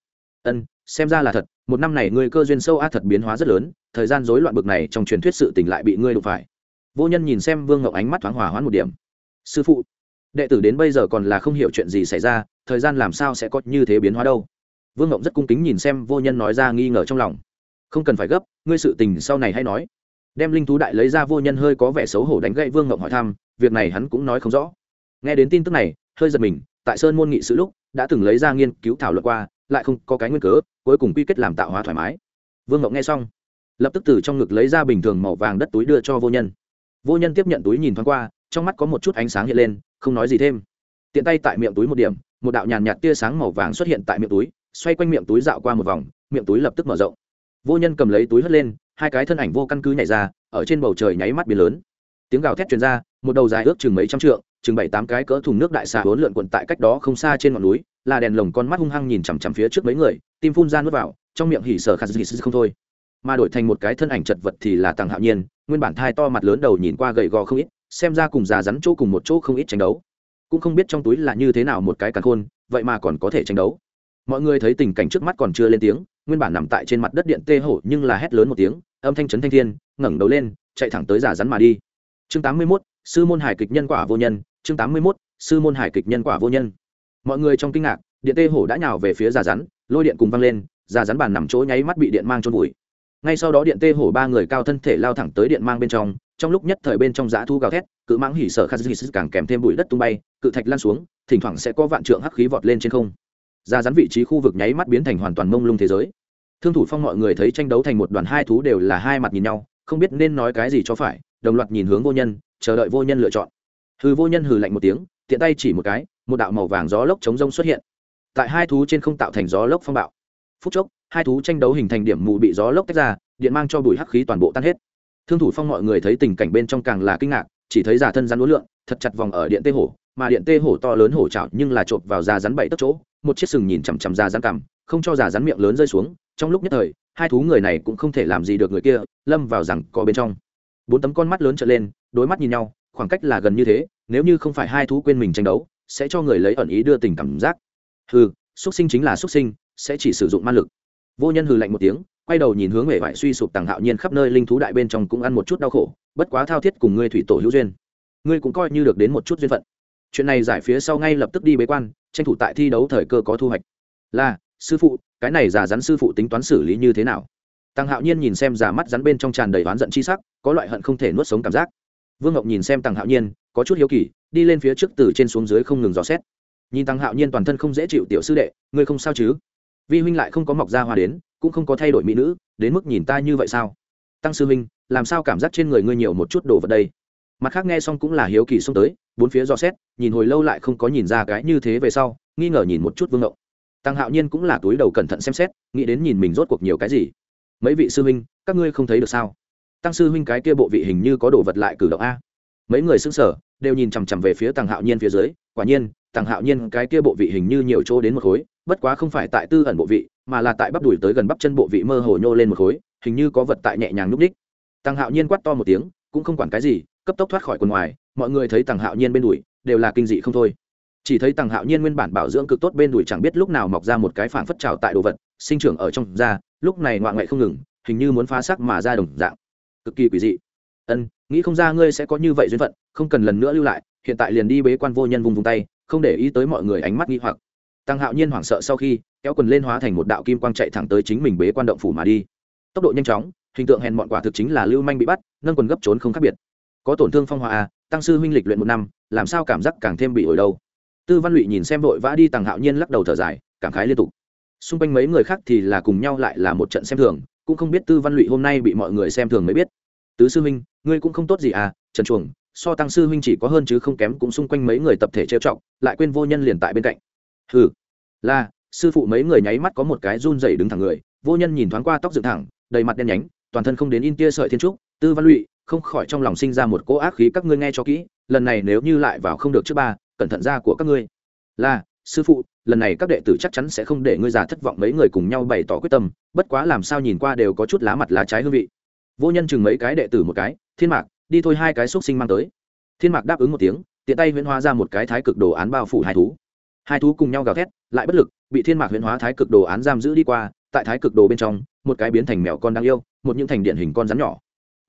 Ân, xem ra là thật, một năm này ngươi cơ duyên sâu a thật biến hóa rất lớn, thời gian rối loạn bực này trong truyền thuyết sự tình lại bị ngươi đụng phải. Vô nhân nhìn xem vương ngộng ánh mắt thoáng hòa hoãn một điểm. Sư phụ đệ tử đến bây giờ còn là không hiểu chuyện gì xảy ra, thời gian làm sao sẽ có như thế biến hóa đâu. Vương ngộng rất cung kính nhìn xem vô nhân nói ra nghi ngờ trong lòng. Không cần phải gấp, ngươi sự tình sau này hay nói. Đem linh thú đại lấy ra vô nhân hơi có vẻ xấu hổ đánh gậy vương ngộng hỏi thăm, việc này hắn cũng nói không rõ. Nghe đến tin tức này, hơi giật mình, tại sơn môn nghị sự lúc, đã từng lấy ra nghiên cứu thảo luận qua, lại không có cái nguyên cớ, cuối cùng quy kết làm tạo hóa thoải mái. Vương ngộng nghe xong, lập tức từ trong ngực lấy ra bình thường màu vàng đất túi đưa cho vô nhân. Vô nhân tiếp nhận túi nhìn thoáng qua trong mắt có một chút ánh sáng hiện lên, không nói gì thêm. Tiện tay tại miệng túi một điểm, một đạo nhàn nhạt tia sáng màu vàng xuất hiện tại miệng túi, xoay quanh miệng túi dạo qua một vòng, miệng túi lập tức mở rộng. Vô nhân cầm lấy túi hất lên, hai cái thân ảnh vô căn cứ nhảy ra, ở trên bầu trời nháy mắt biến lớn. Tiếng gào thét truyền ra, một đầu dài ước chừng mấy trăm trượng, chừng bảy tám cái cỡ thùng nước đại xà hỗn lượn quận tại cách đó không xa trên ngọn núi, là đèn lồng con mắt hung hăng nhìn chằm chằm phía trước mấy người, tim phun ra nuốt vào, trong miệng hỉ sở khát hỉ không thôi. Mà đổi thành một cái thân ảnh chật vật thì là tàng hạo nhiên, nguyên bản thai to mặt lớn đầu nhìn qua gầy gò không ít xem ra cùng già rắn chỗ cùng một chỗ không ít tranh đấu. Cũng không biết trong túi là như thế nào một cái càn khôn vậy mà còn có thể tranh đấu. Mọi người thấy tình cảnh trước mắt còn chưa lên tiếng nguyên bản nằm tại trên mặt đất điện tê hổ nhưng là hét lớn một tiếng âm thanh trấn thanh thiên ngẩng đầu lên chạy thẳng tới giả rắn mà đi. Chương tám mươi 81, sư môn hải kịch nhân quả vô nhân chương tám mươi 81, sư môn hải kịch nhân quả vô nhân. Mọi người trong kinh ngạc điện tê hổ đã nhào về phía giả rắn lôi điện cùng văng lên giả rắn bàn nằm chỗ nháy mắt bị điện mang trôn vùi. Ngay sau đó điện tê hổ ba người cao thân thể lao thẳng tới điện mang bên trong trong lúc nhất thời bên trong giá thu gào thét, cự mãng hỉ sợ khát hỉ càng kèm thêm bụi đất tung bay, cự thạch lan xuống, thỉnh thoảng sẽ có vạn trượng hắc khí vọt lên trên không. Ra rắn vị trí khu vực nháy mắt biến thành hoàn toàn mông lung thế giới. Thương thủ phong mọi người thấy tranh đấu thành một đoàn hai thú đều là hai mặt nhìn nhau, không biết nên nói cái gì cho phải, đồng loạt nhìn hướng vô nhân, chờ đợi vô nhân lựa chọn. Hừ vô nhân hừ lạnh một tiếng, tiện tay chỉ một cái, một đạo màu vàng gió lốc chống rông xuất hiện. Tại hai thú trên không tạo thành gió lốc phong bạo. Phút chốc, hai thú tranh đấu hình thành điểm mù bị gió lốc tách ra, điện mang cho bụi hắc khí toàn bộ tan hết thương thủ phong mọi người thấy tình cảnh bên trong càng là kinh ngạc, chỉ thấy giả thân rắn uốn lượn, thật chặt vòng ở điện tê hổ, mà điện tê hổ to lớn hổ chảo nhưng là chộp vào da rắn bảy tấc chỗ, một chiếc sừng nhìn chằm chằm da rắn cằm, không cho giả rắn miệng lớn rơi xuống, trong lúc nhất thời, hai thú người này cũng không thể làm gì được người kia, lâm vào rằng có bên trong. Bốn tấm con mắt lớn trở lên, đối mắt nhìn nhau, khoảng cách là gần như thế, nếu như không phải hai thú quên mình tranh đấu, sẽ cho người lấy ẩn ý đưa tình cảm giác. Hừ xuất sinh chính là xuất sinh, sẽ chỉ sử dụng man lực. Vô nhân hừ lạnh một tiếng quay đầu nhìn hướng về vải suy sụp tàng hạo nhiên khắp nơi linh thú đại bên trong cũng ăn một chút đau khổ, bất quá thao thiết cùng ngươi thủy tổ hữu duyên. Ngươi cũng coi như được đến một chút duyên phận. Chuyện này giải phía sau ngay lập tức đi bế quan, tranh thủ tại thi đấu thời cơ có thu hoạch. Là, sư phụ, cái này giả rắn sư phụ tính toán xử lý như thế nào? Tăng hạo nhiên nhìn xem giả mắt rắn bên trong tràn đầy oán giận chi sắc, có loại hận không thể nuốt sống cảm giác. Vương ngọc nhìn xem tăng hạo nhiên, có chút hiếu kỳ, đi lên phía trước từ trên xuống dưới không ngừng dò xét. Nhìn tăng hạo nhiên toàn thân không dễ chịu tiểu sư đệ, ngươi không sao chứ? Vi huynh lại không có mọc ra hoa đến cũng không có thay đổi mỹ nữ, đến mức nhìn ta như vậy sao? Tăng sư huynh, làm sao cảm giác trên người ngươi nhiều một chút đồ vật đây? Mặt khác nghe xong cũng là hiếu kỳ xông tới, bốn phía dò xét, nhìn hồi lâu lại không có nhìn ra cái như thế về sau, nghi ngờ nhìn một chút vương ngộng. Tăng hạo nhiên cũng là túi đầu cẩn thận xem xét, nghĩ đến nhìn mình rốt cuộc nhiều cái gì. Mấy vị sư huynh, các ngươi không thấy được sao? Tăng sư huynh cái kia bộ vị hình như có đồ vật lại cử động a. Mấy người xứng sở đều nhìn chằm chằm về phía tăng hạo nhiên phía dưới, quả nhiên, tăng hạo nhiên cái kia bộ vị hình như nhiều chỗ đến một khối bất quá không phải tại tư ẩn bộ vị, mà là tại bắp đùi tới gần bắp chân bộ vị mơ hồ nhô lên một khối, hình như có vật tại nhẹ nhàng núp ních tăng hạo nhiên quát to một tiếng, cũng không quản cái gì, cấp tốc thoát khỏi quần ngoài, mọi người thấy tăng hạo nhiên bên đùi, đều là kinh dị không thôi. Chỉ thấy tăng hạo nhiên nguyên bản bảo dưỡng cực tốt bên đùi chẳng biết lúc nào mọc ra một cái phản phất trào tại đồ vật, sinh trưởng ở trong da, lúc này ngoại ngoại không ngừng, hình như muốn phá sắc mà ra đồng dạng. Cực kỳ quỷ dị. Ân, nghĩ không ra ngươi sẽ có như vậy duyên phận, không cần lần nữa lưu lại, hiện tại liền đi bế quan vô nhân vùng vùng tay, không để ý tới mọi người ánh mắt nghi hoặc tăng hạo nhiên hoảng sợ sau khi, kéo quần lên hóa thành một đạo kim quang chạy thẳng tới chính mình bế quan động phủ mà đi. Tốc độ nhanh chóng, hình tượng hèn mọn quả thực chính là lưu manh bị bắt, nâng quần gấp trốn không khác biệt. Có tổn thương phong hòa à tăng sư huynh lịch luyện một năm, làm sao cảm giác càng thêm bị ổi đâu? Tư văn lụy nhìn xem vội vã đi tàng hạo nhiên lắc đầu thở dài, cảm khái liên tục. Xung quanh mấy người khác thì là cùng nhau lại là một trận xem thường, cũng không biết tư văn lụy hôm nay bị mọi người xem thường mới biết. Tứ sư huynh, ngươi cũng không tốt gì à trần chuồng, so tăng sư huynh chỉ có hơn chứ không kém cũng xung quanh mấy người tập thể trêu trọng lại quên vô nhân liền tại bên cạnh hừ. Là, sư phụ mấy người nháy mắt có một cái run rẩy đứng thẳng người, vô nhân nhìn thoáng qua tóc dựng thẳng, đầy mặt đen nhánh, toàn thân không đến in tia sợi thiên trúc, tư văn lụy, không khỏi trong lòng sinh ra một cỗ ác khí các ngươi nghe cho kỹ, lần này nếu như lại vào không được trước ba, cẩn thận ra của các ngươi. Là, sư phụ, lần này các đệ tử chắc chắn sẽ không để ngươi già thất vọng mấy người cùng nhau bày tỏ quyết tâm, bất quá làm sao nhìn qua đều có chút lá mặt lá trái hương vị. Vô nhân chừng mấy cái đệ tử một cái, thiên mạc, đi thôi hai cái xúc sinh mang tới. Thiên mạc đáp ứng một tiếng, tiện tay huyễn hóa ra một cái thái cực đồ án bao phủ hai thú hai thú cùng nhau gào thét, lại bất lực, bị thiên mạc huyễn hóa thái cực đồ án giam giữ đi qua, tại thái cực đồ bên trong, một cái biến thành mèo con đáng yêu, một những thành điện hình con rắn nhỏ.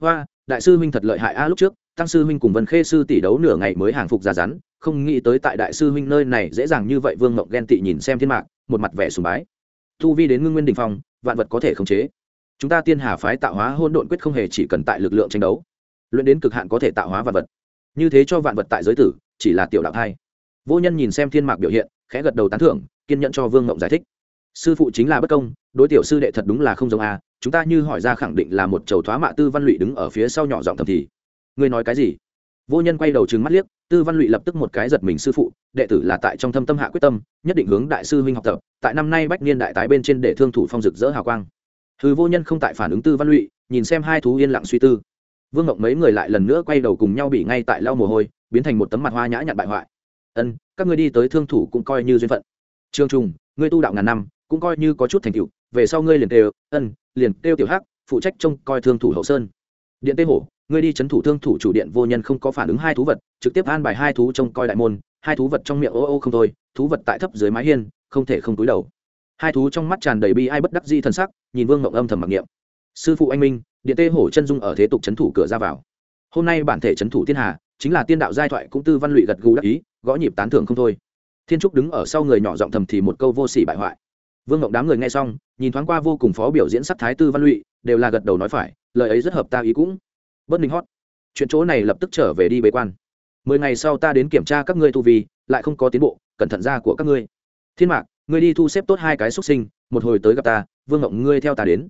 Hoa, đại sư huynh thật lợi hại a, lúc trước, tăng sư huynh cùng vân khê sư tỷ đấu nửa ngày mới hàng phục ra rắn, không nghĩ tới tại đại sư huynh nơi này dễ dàng như vậy vương mộng ghen tị nhìn xem thiên mạc, một mặt vẻ sùng bái. Thu vi đến ngưng nguyên đình phong, vạn vật có thể khống chế. Chúng ta tiên hà phái tạo hóa hôn độn quyết không hề chỉ cần tại lực lượng tranh đấu. Luyện đến cực hạn có thể tạo hóa vạn vật. Như thế cho vạn vật tại giới tử, chỉ là tiểu đạo thai vô nhân nhìn xem thiên mạc biểu hiện, khẽ gật đầu tán thưởng, kiên nhẫn cho vương ngộng giải thích. Sư phụ chính là bất công, đối tiểu sư đệ thật đúng là không giống a, chúng ta như hỏi ra khẳng định là một chầu thoá mạ tư văn lụy đứng ở phía sau nhỏ giọng thầm thì. Ngươi nói cái gì? Vô nhân quay đầu trừng mắt liếc, tư văn lụy lập tức một cái giật mình sư phụ, đệ tử là tại trong thâm tâm hạ quyết tâm, nhất định hướng đại sư huynh học tập, tại năm nay bách niên đại tái bên trên để thương thủ phong rực rỡ hào quang. Thứ vô nhân không tại phản ứng tư văn lụy, nhìn xem hai thú yên lặng suy tư. Vương ngọc mấy người lại lần nữa quay đầu cùng nhau bị ngay tại lau mồ hôi, biến thành một tấm mặt hoa nhã nhặn bại hoại ân, các ngươi đi tới thương thủ cũng coi như duyên phận. Trương trung, ngươi tu đạo ngàn năm, cũng coi như có chút thành tựu, về sau ngươi liền kêu, ân, liền kêu tiểu hắc, phụ trách trông coi thương thủ hậu sơn. Điện tê hổ, ngươi đi chấn thủ thương thủ chủ điện vô nhân không có phản ứng hai thú vật, trực tiếp an bài hai thú trông coi đại môn, hai thú vật trong miệng ô ô không thôi, thú vật tại thấp dưới mái hiên, không thể không túi đầu. Hai thú trong mắt tràn đầy bi ai bất đắc di thần sắc, nhìn vương ngộng âm thầm mặc niệm. Sư phụ anh minh, điện tê hổ chân dung ở thế tục chấn thủ cửa ra vào. Hôm nay bản thể chấn thủ thiên hà, chính là tiên đạo giai thoại cũng tư văn lụy gật gù đắc ý gõ nhịp tán thưởng không thôi. Thiên trúc đứng ở sau người nhỏ giọng thầm thì một câu vô sỉ bại hoại. Vương ngộng đám người nghe xong, nhìn thoáng qua vô cùng phó biểu diễn sắc thái tư văn lụy, đều là gật đầu nói phải, lời ấy rất hợp ta ý cũng. Bất ninh hót. Chuyện chỗ này lập tức trở về đi bế quan. Mười ngày sau ta đến kiểm tra các ngươi tu vi, lại không có tiến bộ, cẩn thận ra của các ngươi. Thiên mạc, ngươi đi thu xếp tốt hai cái xuất sinh, một hồi tới gặp ta, vương ngộng ngươi theo ta đến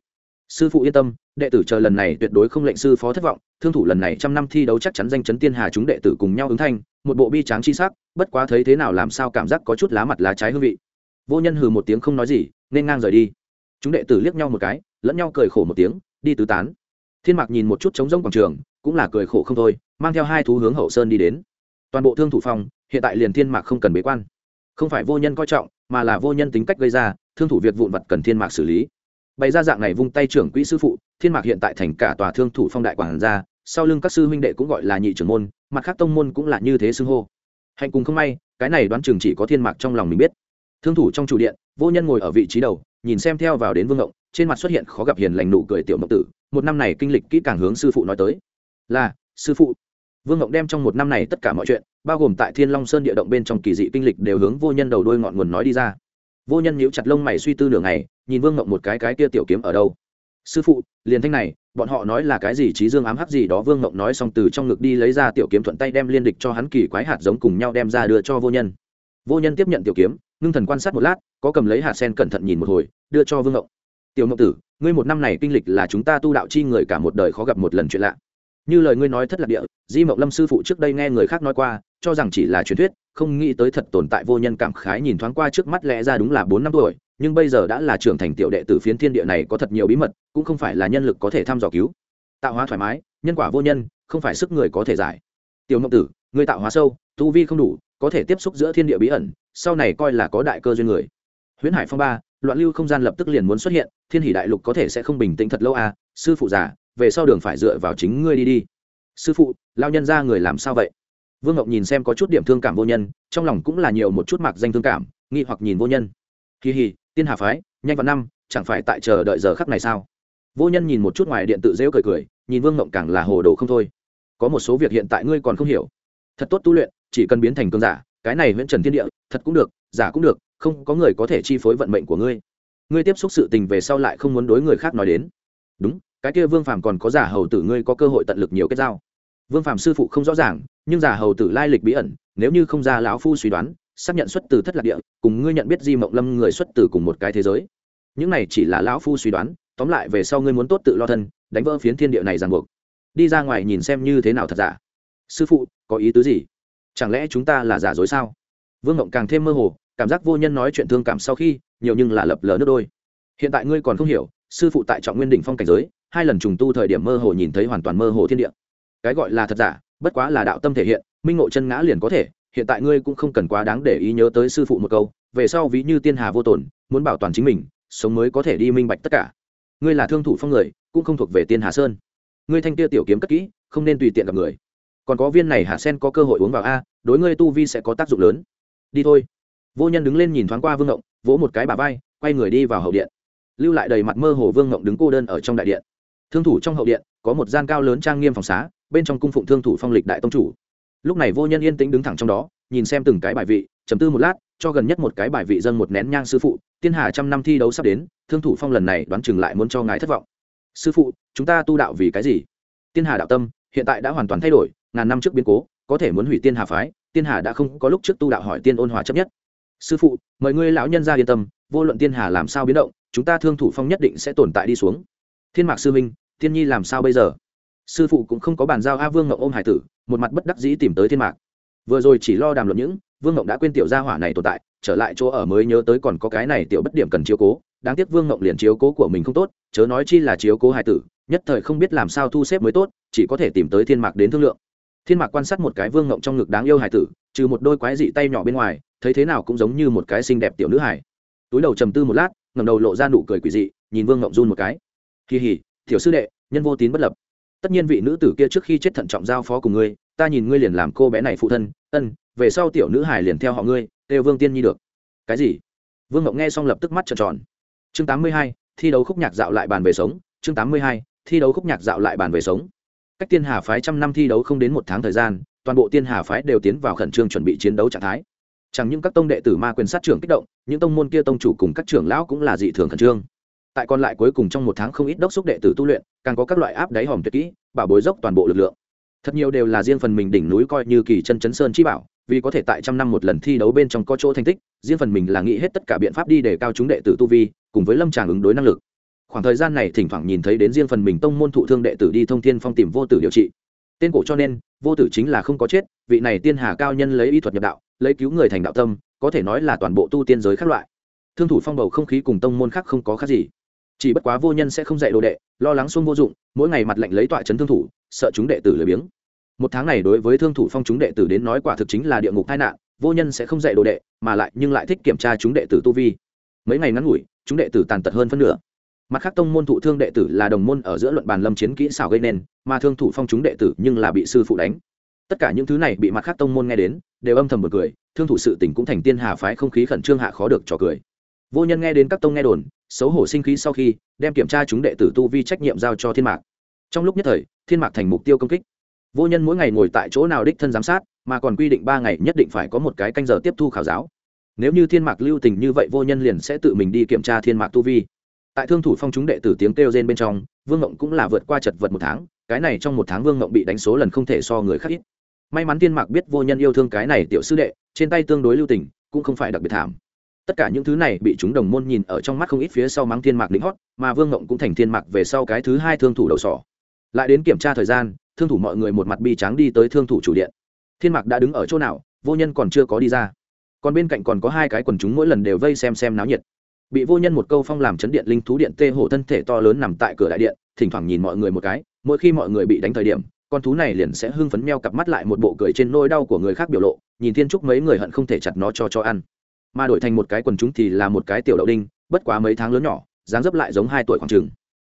sư phụ yên tâm đệ tử chờ lần này tuyệt đối không lệnh sư phó thất vọng thương thủ lần này trăm năm thi đấu chắc chắn danh chấn tiên hà chúng đệ tử cùng nhau ứng thanh một bộ bi tráng chi sắc bất quá thấy thế nào làm sao cảm giác có chút lá mặt lá trái hương vị. Vô nhân hừ một tiếng không nói gì nên ngang rời đi. Chúng đệ tử liếc nhau một cái lẫn nhau cười khổ một tiếng đi tứ tán. Thiên mạc nhìn một chút trống rỗng quảng trường cũng là cười khổ không thôi mang theo hai thú hướng hậu sơn đi đến. Toàn bộ thương thủ phòng, hiện tại liền thiên mạc không cần bế quan. Không phải vô nhân coi trọng mà là vô nhân tính cách gây ra thương thủ việc vụn vặt cần thiên mạc xử lý bày ra dạng này vung tay trưởng quỹ sư phụ, thiên mạc hiện tại thành cả tòa thương thủ phong đại quản gia, sau lưng các sư huynh đệ cũng gọi là nhị trưởng môn, mặt khác tông môn cũng là như thế xưng hô. Hạnh cùng không may, cái này đoán chừng chỉ có thiên mạc trong lòng mình biết. Thương thủ trong chủ điện, vô nhân ngồi ở vị trí đầu, nhìn xem theo vào đến vương ngộng, trên mặt xuất hiện khó gặp hiền lành nụ cười tiểu mộng tử, một năm này kinh lịch kỹ càng hướng sư phụ nói tới. Là, sư phụ. Vương ngộng đem trong một năm này tất cả mọi chuyện, bao gồm tại thiên long sơn địa động bên trong kỳ dị kinh lịch đều hướng vô nhân đầu đôi ngọn nguồn nói đi ra. Vô nhân nhíu chặt lông mày suy tư nửa ngày nhìn vương ngộng một cái cái kia tiểu kiếm ở đâu. Sư phụ, liền thanh này, bọn họ nói là cái gì trí dương ám hắc gì đó, vương ngộng nói xong từ trong ngực đi lấy ra tiểu kiếm thuận tay đem liên địch cho hắn kỳ quái hạt giống cùng nhau đem ra đưa cho vô nhân. Vô nhân tiếp nhận tiểu kiếm, ngưng thần quan sát một lát, có cầm lấy hạt sen cẩn thận nhìn một hồi, đưa cho vương ngộng tiểu ngộng tử, ngươi một năm này kinh lịch là chúng ta tu đạo chi người cả một đời khó gặp một lần chuyện lạ. Như lời ngươi nói thất lạc địa, di mộng lâm sư phụ trước đây nghe người khác nói qua, cho rằng chỉ là truyền thuyết, không nghĩ tới thật tồn tại vô nhân cảm khái nhìn thoáng qua trước mắt lẽ ra đúng là bốn năm tuổi nhưng bây giờ đã là trưởng thành tiểu đệ tử phiến thiên địa này có thật nhiều bí mật, cũng không phải là nhân lực có thể thăm dò cứu. Tạo hóa thoải mái, nhân quả vô nhân, không phải sức người có thể giải. Tiểu mộng tử, người tạo hóa sâu, tu vi không đủ, có thể tiếp xúc giữa thiên địa bí ẩn, sau này coi là có đại cơ duyên người. Huyễn hải phong ba, loạn lưu không gian lập tức liền muốn xuất hiện, thiên hỷ đại lục có thể sẽ không bình tĩnh thật lâu à sư phụ già, về sau đường phải dựa vào chính ngươi đi đi. Sư phụ, lao nhân ra người làm sao vậy? Vương ngọc nhìn xem có chút điểm thương cảm vô nhân, trong lòng cũng là nhiều một chút mặc danh thương cảm, nghi hoặc nhìn vô nhân. Kỳ hì tiên hà phái, nhanh vào năm, chẳng phải tại chờ đợi giờ khắc này sao? Vô nhân nhìn một chút ngoài điện tự rêu cười cười, nhìn vương ngộng càng là hồ đồ không thôi. Có một số việc hiện tại ngươi còn không hiểu. Thật tốt tu luyện, chỉ cần biến thành cơn giả, cái này nguyễn trần thiên địa, thật cũng được, giả cũng được, không có người có thể chi phối vận mệnh của ngươi. Ngươi tiếp xúc sự tình về sau lại không muốn đối người khác nói đến. Đúng, cái kia vương phàm còn có giả hầu tử ngươi có cơ hội tận lực nhiều kết giao. Vương phàm sư phụ không rõ ràng, nhưng giả hầu tử lai lịch bí ẩn, nếu như không ra lão phu suy đoán xác nhận xuất từ thất lạc địa, cùng ngươi nhận biết di mộng lâm người xuất từ cùng một cái thế giới. Những này chỉ là lão phu suy đoán, tóm lại về sau ngươi muốn tốt tự lo thân, đánh vỡ phiến thiên địa này ràng buộc. Đi ra ngoài nhìn xem như thế nào thật giả. Sư phụ, có ý tứ gì? Chẳng lẽ chúng ta là giả dối sao? Vương ngộng càng thêm mơ hồ, cảm giác vô nhân nói chuyện thương cảm sau khi, nhiều nhưng là lập lờ nước đôi. Hiện tại ngươi còn không hiểu, sư phụ tại trọng nguyên đỉnh phong cảnh giới, hai lần trùng tu thời điểm mơ hồ nhìn thấy hoàn toàn mơ hồ thiên địa. Cái gọi là thật giả, bất quá là đạo tâm thể hiện, minh ngộ chân ngã liền có thể hiện tại ngươi cũng không cần quá đáng để ý nhớ tới sư phụ một câu, về sau ví như tiên hà vô tổn muốn bảo toàn chính mình, sống mới có thể đi minh bạch tất cả. Ngươi là thương thủ phong người, cũng không thuộc về tiên hà sơn. Ngươi thanh kia tiểu kiếm cất kỹ, không nên tùy tiện gặp người. Còn có viên này hạ sen có cơ hội uống vào a, đối ngươi tu vi sẽ có tác dụng lớn. Đi thôi. Vô nhân đứng lên nhìn thoáng qua vương ngộng, vỗ một cái bà vai, quay người đi vào hậu điện. Lưu lại đầy mặt mơ hồ vương ngộng đứng cô đơn ở trong đại điện. Thương thủ trong hậu điện, có một gian cao lớn trang nghiêm phòng xá, bên trong cung phụng thương thủ phong lịch đại tông chủ lúc này vô nhân yên tĩnh đứng thẳng trong đó, nhìn xem từng cái bài vị chấm tư một lát, cho gần nhất một cái bài vị dâng một nén nhang sư phụ, tiên hà trăm năm thi đấu sắp đến, thương thủ phong lần này đoán chừng lại muốn cho ngài thất vọng. Sư phụ, chúng ta tu đạo vì cái gì? Tiên hà đạo tâm, hiện tại đã hoàn toàn thay đổi, ngàn năm trước biến cố, có thể muốn hủy tiên hà phái, tiên hà đã không có lúc trước tu đạo hỏi tiên ôn hòa chấp nhất. Sư phụ, mời ngươi lão nhân ra yên tâm, vô luận tiên hà làm sao biến động, chúng ta thương thủ phong nhất định sẽ tồn tại đi xuống. Thiên mạc sư minh tiên nhi làm sao bây giờ? Sư phụ cũng không có bàn giao a vương ngậu ôm hải tử một mặt bất đắc dĩ tìm tới thiên mạc. Vừa rồi chỉ lo đàm luận những, vương ngộng đã quên tiểu gia hỏa này tồn tại, trở lại chỗ ở mới nhớ tới còn có cái này tiểu bất điểm cần chiếu cố, đáng tiếc vương ngộng liền chiếu cố của mình không tốt, chớ nói chi là chiếu cố hải tử, nhất thời không biết làm sao thu xếp mới tốt, chỉ có thể tìm tới thiên mạc đến thương lượng. Thiên mạc quan sát một cái vương ngộng trong ngực đáng yêu hải tử, trừ một đôi quái dị tay nhỏ bên ngoài, thấy thế nào cũng giống như một cái xinh đẹp tiểu nữ hài. Túi đầu trầm tư một lát ngầm đầu lộ ra nụ cười quỷ dị, nhìn vương ngộng run một cái. Kỳ hỉ, tiểu sư đệ, nhân vô tín bất lập tất nhiên vị nữ tử kia trước khi chết thận trọng giao phó cùng ngươi, ta nhìn ngươi liền làm cô bé này phụ thân, ân, về sau tiểu nữ hải liền theo họ ngươi kêu vương tiên nhi được. Cái gì? Vương ngộng nghe xong lập tức mắt trợn tròn. Chương tám mươi hai, thi đấu khúc nhạc dạo lại bàn về sống. Chương tám mươi hai, thi đấu khúc nhạc dạo lại bàn về sống. Cách tiên hà phái trăm năm thi đấu không đến một tháng thời gian, toàn bộ tiên hà phái đều tiến vào khẩn trương chuẩn bị chiến đấu trạng thái. Chẳng những các tông đệ tử ma quyền sát trưởng kích động, những tông môn kia tông chủ cùng các trưởng lão cũng là dị thường khẩn trương. Tại còn lại cuối cùng trong một tháng không ít đốc xúc đệ tử tu luyện càng có các loại áp đáy hòm tuyệt kỹ, bảo bối dốc toàn bộ lực lượng. Thật nhiều đều là riêng phần mình đỉnh núi coi như kỳ chân chấn sơn chi bảo, vì có thể tại trăm năm một lần thi đấu bên trong có chỗ thành tích, riêng phần mình là nghĩ hết tất cả biện pháp đi để cao chúng đệ tử tu vi, cùng với lâm tràng ứng đối năng lực. Khoảng thời gian này thỉnh thoảng nhìn thấy đến riêng phần mình tông môn thụ thương đệ tử đi thông thiên phong tìm vô tử điều trị. Tên cổ cho nên, vô tử chính là không có chết, vị này tiên hà cao nhân lấy y thuật nhập đạo, lấy cứu người thành đạo tâm, có thể nói là toàn bộ tu tiên giới khác loại. Thương thủ phong bầu không khí cùng tông môn khác không có khác gì chỉ bất quá vô nhân sẽ không dạy đồ đệ, lo lắng xuông vô dụng, mỗi ngày mặt lệnh lấy tọa chấn thương thủ, sợ chúng đệ tử lười biếng. Một tháng này đối với thương thủ phong chúng đệ tử đến nói quả thực chính là địa ngục tai nạn, vô nhân sẽ không dạy đồ đệ, mà lại nhưng lại thích kiểm tra chúng đệ tử tu vi. Mấy ngày ngắn ngủi, chúng đệ tử tàn tật hơn phân nửa. Mặt khác tông môn thụ thương đệ tử là đồng môn ở giữa luận bàn lâm chiến kỹ xảo gây nên, mà thương thủ phong chúng đệ tử nhưng là bị sư phụ đánh. Tất cả những thứ này bị mặt khác tông môn nghe đến, đều âm thầm bật cười, thương thủ sự tình cũng thành tiên hà phái không khí khẩn trương hạ khó được trò cười. Vô nhân nghe đến các tông nghe đồn xấu hổ sinh khí sau khi, đem kiểm tra chúng đệ tử tu vi trách nhiệm giao cho thiên mạc. Trong lúc nhất thời, thiên mạc thành mục tiêu công kích. Vô nhân mỗi ngày ngồi tại chỗ nào đích thân giám sát, mà còn quy định ba ngày nhất định phải có một cái canh giờ tiếp thu khảo giáo. Nếu như thiên mạc lưu tình như vậy, vô nhân liền sẽ tự mình đi kiểm tra thiên mạc tu vi. Tại thương thủ phong chúng đệ tử tiếng kêu rên bên trong, vương ngộng cũng là vượt qua chật vật một tháng, cái này trong một tháng vương ngộng bị đánh số lần không thể so người khác ít. May mắn thiên mạc biết vô nhân yêu thương cái này tiểu sư đệ, trên tay tương đối lưu tình, cũng không phải đặc biệt thảm tất cả những thứ này bị chúng đồng môn nhìn ở trong mắt không ít phía sau mắng thiên mạc lính hót, mà vương ngộng cũng thành thiên mạc về sau cái thứ hai thương thủ đầu sỏ. Lại đến kiểm tra thời gian, thương thủ mọi người một mặt bi tráng đi tới thương thủ chủ điện. Thiên mạc đã đứng ở chỗ nào, vô nhân còn chưa có đi ra. Còn bên cạnh còn có hai cái quần chúng mỗi lần đều vây xem xem náo nhiệt. Bị vô nhân một câu phong làm chấn điện linh thú điện tê hổ thân thể to lớn nằm tại cửa đại điện, thỉnh thoảng nhìn mọi người một cái, mỗi khi mọi người bị đánh thời điểm, con thú này liền sẽ hưng phấn meo cặp mắt lại một bộ cười trên nôi đau của người khác biểu lộ, nhìn thiên trúc mấy người hận không thể chặt nó cho cho ăn mà đổi thành một cái quần chúng thì là một cái tiểu đậu đinh, bất quá mấy tháng lớn nhỏ, dáng dấp lại giống hai tuổi khoảng trường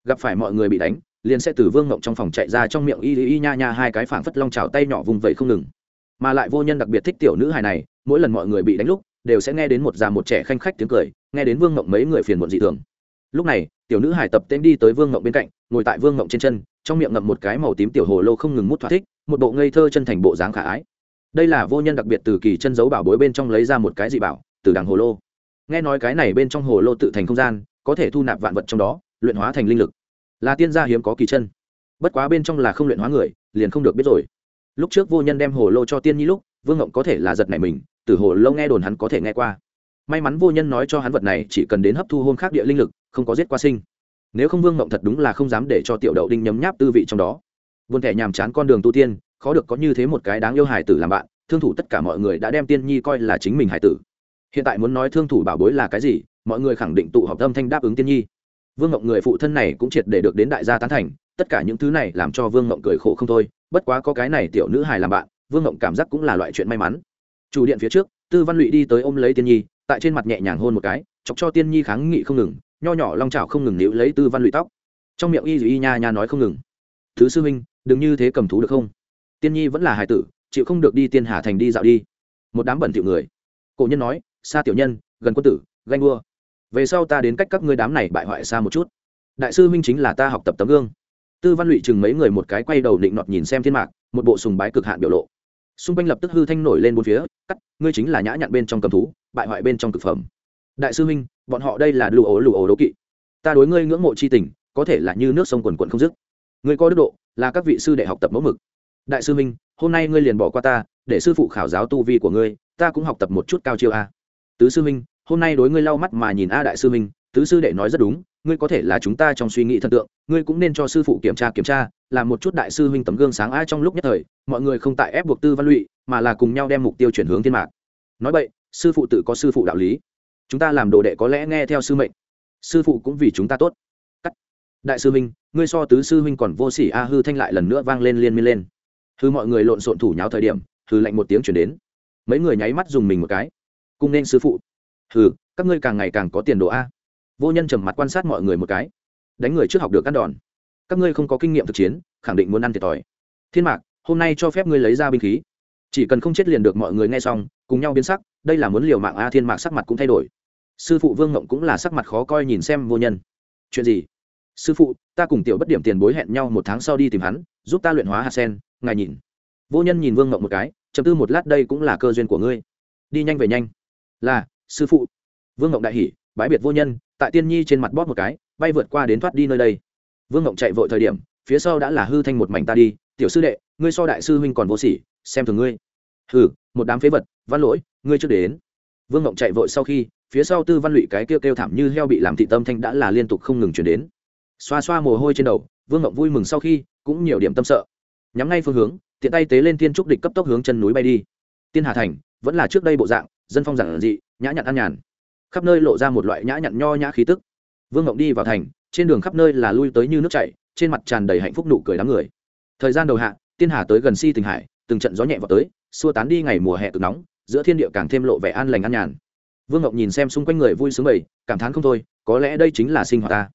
gặp phải mọi người bị đánh, liền sẽ từ vương ngộng trong phòng chạy ra trong miệng y y nha nha hai cái phảng phất long trào tay nhỏ vùng vẫy không ngừng. Mà lại vô nhân đặc biệt thích tiểu nữ hài này, mỗi lần mọi người bị đánh lúc, đều sẽ nghe đến một già một trẻ khanh khách tiếng cười, nghe đến vương ngộng mấy người phiền muộn dị thường. Lúc này, tiểu nữ hải tập tên đi tới vương ngộng bên cạnh, ngồi tại vương ngộng trên chân, trong miệng ngậm một cái màu tím tiểu hồ lô không ngừng mút thỏa thích, một bộ ngây thơ chân thành bộ dáng khả ái. Đây là vô nhân đặc biệt từ kỳ chân giấu bảo bối bên trong lấy ra một cái dị bảo từ đằng hồ lô. Nghe nói cái này bên trong hồ lô tự thành không gian, có thể thu nạp vạn vật trong đó, luyện hóa thành linh lực. Là tiên gia hiếm có kỳ chân. Bất quá bên trong là không luyện hóa người, liền không được biết rồi. Lúc trước vô nhân đem hồ lô cho tiên nhi lúc, vương ngộng có thể là giật này mình, từ hồ lô nghe đồn hắn có thể nghe qua. May mắn vô nhân nói cho hắn vật này chỉ cần đến hấp thu hôn khác địa linh lực, không có giết qua sinh. Nếu không vương ngộng thật đúng là không dám để cho tiểu đậu đinh nhấm nháp tư vị trong đó. Buồn thẻ nhàm chán con đường tu tiên, khó được có như thế một cái đáng yêu hài tử làm bạn, thương thủ tất cả mọi người đã đem tiên nhi coi là chính mình hài tử hiện tại muốn nói thương thủ bảo bối là cái gì, mọi người khẳng định tụ họp âm thanh đáp ứng tiên nhi. Vương ngộng người phụ thân này cũng triệt để được đến đại gia tán thành, tất cả những thứ này làm cho vương ngộng cười khổ không thôi, bất quá có cái này tiểu nữ hài làm bạn, vương ngộng cảm giác cũng là loại chuyện may mắn. Chủ điện phía trước, tư văn lụy đi tới ôm lấy tiên nhi, tại trên mặt nhẹ nhàng hôn một cái, chọc cho tiên nhi kháng nghị không ngừng, nho nhỏ long trào không ngừng níu lấy tư văn lụy tóc. Trong miệng y dù y nha nha nói không ngừng. Thứ sư huynh, đừng như thế cầm thú được không? Tiên nhi vẫn là hài tử, chịu không được đi tiên hà thành đi dạo đi. Một đám bẩn tiểu người. Cổ nhân nói xa tiểu nhân gần quân tử ganh đua về sau ta đến cách các ngươi đám này bại hoại xa một chút. Đại sư minh chính là ta học tập tấm gương. Tư văn lụy chừng mấy người một cái quay đầu định nọt nhìn xem thiên mạc một bộ sùng bái cực hạn biểu lộ. Xung quanh lập tức hư thanh nổi lên bốn phía cắt ngươi chính là nhã nhặn bên trong cầm thú bại hoại bên trong cực phẩm. Đại sư minh, bọn họ đây là lụ ố lụ ố đố kỵ. Ta đối ngươi ngưỡng mộ c h i tình có thể là như nước sông quần quận không dứt. Ngươi có đức độ là các vị sư đệ học tập mẫu mực. Đại sư minh, hôm nay ngươi liền bỏ qua ta để sư phụ khảo giáo tu vi của ngươi ta cũng học tập một chút cao chiêu a tứ sư huynh, hôm nay đối ngươi lau mắt mà nhìn a đại sư huynh, tứ sư đệ nói rất đúng, ngươi có thể là chúng ta trong suy nghĩ thần tượng, ngươi cũng nên cho sư phụ kiểm tra kiểm tra, làm một chút đại sư huynh tấm gương sáng a trong lúc nhất thời, mọi người không tại ép buộc tư văn lụy, mà là cùng nhau đem mục tiêu chuyển hướng thiên mạc. Nói vậy, sư phụ tự có sư phụ đạo lý. Chúng ta làm đồ đệ có lẽ nghe theo sư mệnh. Sư phụ cũng vì chúng ta tốt. Cắt. Đại sư huynh, ngươi so tứ sư huynh còn vô sỉ a hư thanh lại lần nữa vang lên liên miên lên. Hư mọi người lộn xộn thủ nháo thời điểm, hư lạnh một tiếng chuyển đến. Mấy người nháy mắt dùng mình một cái cung nên sư phụ. Hừ, các ngươi càng ngày càng có tiền đồ a. Vô nhân trầm mặt quan sát mọi người một cái. Đánh người trước học được căn đòn. Các ngươi không có kinh nghiệm thực chiến, khẳng định muốn ăn thiệt thòi. Thiên mạc, hôm nay cho phép ngươi lấy ra binh khí. Chỉ cần không chết liền được mọi người nghe xong, cùng nhau biến sắc, đây là muốn liều mạng a, thiên mạc sắc mặt cũng thay đổi. Sư phụ vương ngộng cũng là sắc mặt khó coi nhìn xem vô nhân. Chuyện gì? Sư phụ, ta cùng tiểu bất điểm tiền bối hẹn nhau một tháng sau đi tìm hắn, giúp ta luyện hóa hạt sen, ngài nhìn. Vô nhân nhìn vương ngộng một cái chấm tư một lát đây cũng là cơ duyên của ngươi. Đi nhanh về nhanh là, sư phụ. Vương ngộng đại hỉ bãi biệt vô nhân, tại tiên nhi trên mặt bóp một cái, bay vượt qua đến thoát đi nơi đây. Vương ngộng chạy vội thời điểm, phía sau đã là hư thanh một mảnh ta đi, tiểu sư đệ, ngươi so đại sư huynh còn vô sỉ, xem thường ngươi. Hừ, một đám phế vật, văn lỗi, ngươi chưa đến. Vương ngộng chạy vội sau khi, phía sau tư văn lụy cái kêu kêu thảm như heo bị làm thị tâm thanh đã là liên tục không ngừng chuyển đến. Xoa xoa mồ hôi trên đầu, vương ngộng vui mừng sau khi, cũng nhiều điểm tâm sợ. Nhắm ngay phương hướng, tiện tay tế lên tiên trúc địch cấp tốc hướng chân núi bay đi. Tiên hà thành, vẫn là trước đây bộ dạng dân phong giản dị, nhã nhặn an nhàn. Khắp nơi lộ ra một loại nhã nhặn nho nhã khí tức. Vương ngộng đi vào thành, trên đường khắp nơi là lui tới như nước chảy, trên mặt tràn đầy hạnh phúc nụ cười đám người. Thời gian đầu hạ, tiên hà tới gần si tình hải, từng trận gió nhẹ vào tới, xua tán đi ngày mùa hè cực nóng, giữa thiên địa càng thêm lộ vẻ an lành an nhàn. Vương ngộng nhìn xem xung quanh người vui sướng bầy, cảm thán không thôi, có lẽ đây chính là sinh hoạt ta.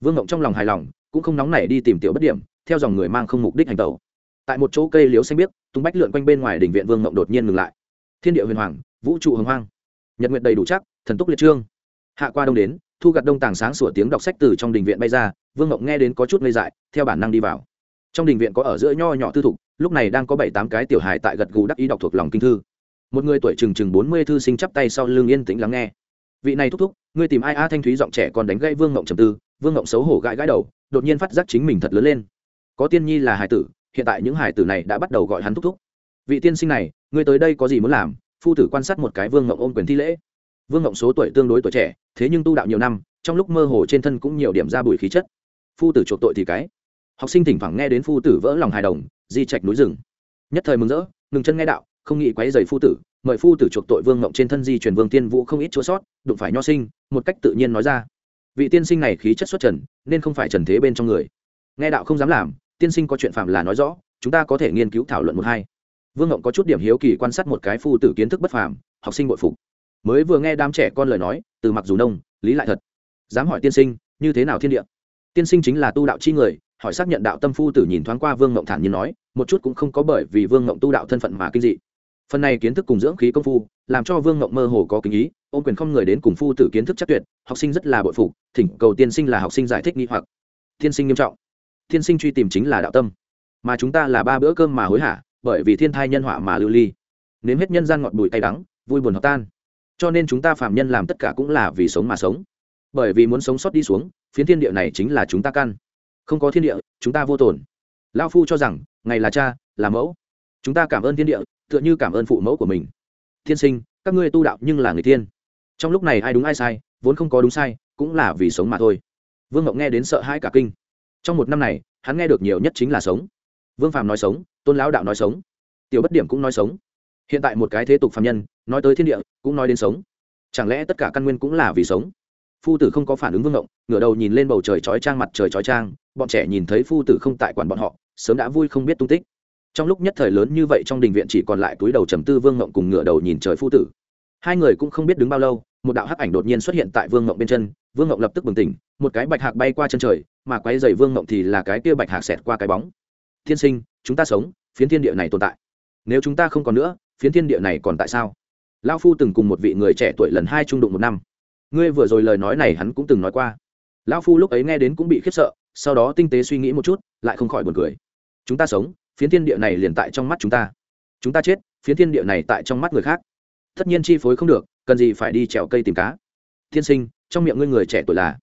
Vương ngộng trong lòng hài lòng, cũng không nóng nảy đi tìm tiểu bất điểm, theo dòng người mang không mục đích hành tẩu. Tại một chỗ cây liếu xanh biếc tung bách lượn quanh bên ngoài đỉnh viện vương ngộng đột nhiên ngừng lại. Thiên địa huyền hoàng vũ trụ hồng hoang. Nhật nguyện đầy đủ chắc, thần túc liệt trương. Hạ qua đông đến, thu gặt đông tàng sáng sủa tiếng đọc sách từ trong đình viện bay ra, vương ngộng nghe đến có chút ngây dại, theo bản năng đi vào. Trong đình viện có ở giữa nho nhỏ tư thục, lúc này đang có bảy tám cái tiểu hài tại gật gù đắc ý đọc thuộc lòng kinh thư. Một người tuổi chừng chừng bốn mươi thư sinh chắp tay sau lưng yên tĩnh lắng nghe. Vị này thúc thúc, ngươi tìm ai a? Thanh thúy giọng trẻ còn đánh gây vương ngộng trầm tư, vương ngộng xấu hổ gãi gãi đầu, đột nhiên phát giác chính mình thật lớn lên. Có tiên nhi là hải tử, hiện tại những hải tử này đã bắt đầu gọi hắn thúc thúc. Vị tiên sinh này, ngươi tới đây có gì muốn làm? Phu tử quan sát một cái vương ngộng ôm quyền thi lễ. Vương ngộng số tuổi tương đối tuổi trẻ, thế nhưng tu đạo nhiều năm, trong lúc mơ hồ trên thân cũng nhiều điểm ra bùi khí chất. Phu tử chuộc tội thì cái. Học sinh thỉnh thoảng nghe đến phu tử vỡ lòng hài đồng, di trạch núi rừng. Nhất thời mừng rỡ, ngừng chân nghe đạo, không nghĩ quấy dày phu tử, mời phu tử chuộc tội vương ngộng trên thân di truyền vương tiên vũ không ít chỗ sót, đụng phải nho sinh, một cách tự nhiên nói ra. Vị tiên sinh này khí chất xuất trần, nên không phải trần thế bên trong người. Nghe đạo không dám làm, tiên sinh có chuyện phạm là nói rõ, chúng ta có thể nghiên cứu thảo luận một hai vương ngộng có chút điểm hiếu kỳ quan sát một cái phu tử kiến thức bất phàm, học sinh bội phục. Mới vừa nghe đám trẻ con lời nói, từ mặc dù nông, lý lại thật. Dám hỏi tiên sinh, như thế nào thiên địa? Tiên sinh chính là tu đạo chi người, hỏi xác nhận đạo tâm phu tử nhìn thoáng qua vương ngộng thản nhiên nói, một chút cũng không có bởi vì vương ngộng tu đạo thân phận mà kinh dị. Phần này kiến thức cùng dưỡng khí công phu, làm cho vương ngộng mơ hồ có kính ý ôm quyền không người đến cùng phu tử kiến thức chắc tuyệt, học sinh rất là bội phục, thỉnh cầu tiên sinh là học sinh giải thích nghi hoặc. Tiên sinh nghiêm trọng. Tiên sinh truy tìm chính là đạo tâm. Mà chúng ta là ba bữa cơm mà hối hả? Bởi vì thiên thai nhân họa mà lưu ly. Nếm hết nhân gian ngọt bùi tay đắng, vui buồn hợp tan. Cho nên chúng ta phạm nhân làm tất cả cũng là vì sống mà sống. Bởi vì muốn sống sót đi xuống, phiến thiên địa này chính là chúng ta căn. Không có thiên địa, chúng ta vô tồn. Lao phu cho rằng, ngày là cha, là mẫu. Chúng ta cảm ơn thiên địa, tựa như cảm ơn phụ mẫu của mình. Thiên sinh, các ngươi tu đạo nhưng là người tiên trong lúc này ai đúng ai sai, vốn không có đúng sai, cũng là vì sống mà thôi. Vương ngọc nghe đến sợ hãi cả kinh. Trong một năm này, hắn nghe được nhiều nhất chính là sống. Vương Phạm nói sống tôn lão đạo nói sống, tiểu bất điểm cũng nói sống. Hiện tại một cái thế tục phạm nhân, nói tới thiên địa, cũng nói đến sống. Chẳng lẽ tất cả căn nguyên cũng là vì sống? Phu tử không có phản ứng vương ngộng, ngửa đầu nhìn lên bầu trời chói trang mặt trời chói trang, bọn trẻ nhìn thấy phu tử không tại quản bọn họ, sớm đã vui không biết tung tích. Trong lúc nhất thời lớn như vậy trong đình viện chỉ còn lại túi đầu trầm tư vương ngộng cùng ngửa đầu nhìn trời phu tử. Hai người cũng không biết đứng bao lâu, một đạo hắc ảnh đột nhiên xuất hiện tại vương ngộng bên chân, vương ngộng lập tức bừng tỉnh, một cái bạch hạc bay qua chân trời, mà quay dày vương ngộng thì là cái kia bạch hạc xẹt qua cái bóng. Thiên sinh chúng ta sống phiến thiên địa này tồn tại. Nếu chúng ta không còn nữa phiến thiên địa này còn tại sao? Lao phu từng cùng một vị người trẻ tuổi lần hai trung đụng một năm. Ngươi vừa rồi lời nói này hắn cũng từng nói qua. Lão phu lúc ấy nghe đến cũng bị khiếp sợ sau đó tinh tế suy nghĩ một chút lại không khỏi buồn cười. Chúng ta sống phiến thiên địa này liền tại trong mắt chúng ta. Chúng ta chết phiến thiên địa này tại trong mắt người khác. Tất nhiên chi phối không được cần gì phải đi trèo cây tìm cá. Thiên sinh trong miệng ngươi người trẻ tuổi là?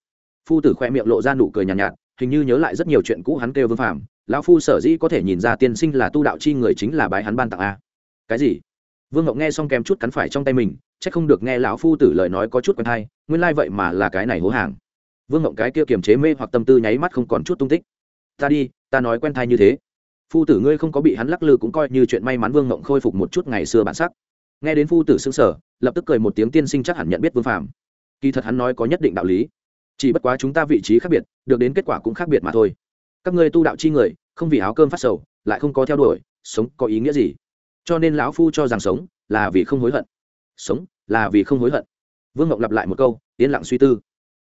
Phu tử khoe miệng lộ ra nụ cười nhàn nhạt, nhạt hình như nhớ lại rất nhiều chuyện cũ hắn kêu vương phạm lão phu sở dĩ có thể nhìn ra tiên sinh là tu đạo chi người chính là bái hắn ban tặng a. Cái gì? Vương ngọc nghe xong kèm chút cắn phải trong tay mình c h ắ c không được nghe lão phu tử lời nói có chút quen thai, nguyên lai、like、vậy mà là cái này hố hàng. Vương ngọc cái kia kiềm chế mê hoặc tâm tư nháy mắt không còn chút tung tích. Ta đi, ta nói quen thai như thế. Phu tử ngươi không có bị hắn lắc lư cũng coi như chuyện may mắn vương ngộng khôi phục một chút ngày xưa bản sắc. Nghe đến phu tử xưng sở lập tức cười một tiếng tiên sinh chắc hẳn nhận biết vương phạm kỳ thật hắn nói có nhất định đạo lý. Chỉ bất quá chúng ta vị trí khác biệt, được đến kết quả cũng khác biệt mà thôi các ngươi tu đạo chi người, không vì áo cơm phát sầu, lại không có theo đuổi, sống có ý nghĩa gì? Cho nên lão phu cho rằng sống là vì không hối hận. Sống là vì không hối hận. Vương ngộng lặp lại một câu, yên lặng suy tư.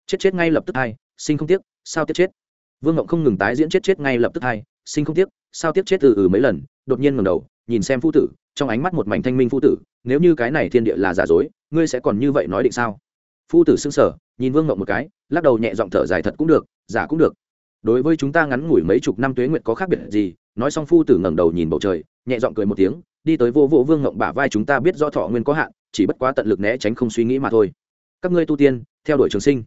Chết chết ngay lập tức hai, sinh không tiếc, sao tiếc chết? Vương ngộng không ngừng tái diễn chết chết ngay lập tức hai, sinh không tiếc, sao tiếc chết từ ừ mấy lần, đột nhiên ngẩng đầu, nhìn xem phu tử, trong ánh mắt một mảnh thanh minh phu tử, nếu như cái này thiên địa là giả dối, ngươi sẽ còn như vậy nói định sao? Phu tử xưng sở nhìn vương ngộng một cái, lắc đầu nhẹ giọng thở dài thật cũng được, giả cũng được đối với chúng ta ngắn ngủi mấy chục năm tuế nguyệt có khác biệt gì, nói xong phu tử ngẩng đầu nhìn bầu trời, nhẹ giọng cười một tiếng, đi tới vô vô vương ngộng bả vai chúng ta biết do thọ nguyên có hạn, chỉ bất quá tận lực né tránh không suy nghĩ mà thôi. Các ngươi tu tiên, theo đuổi trường sinh.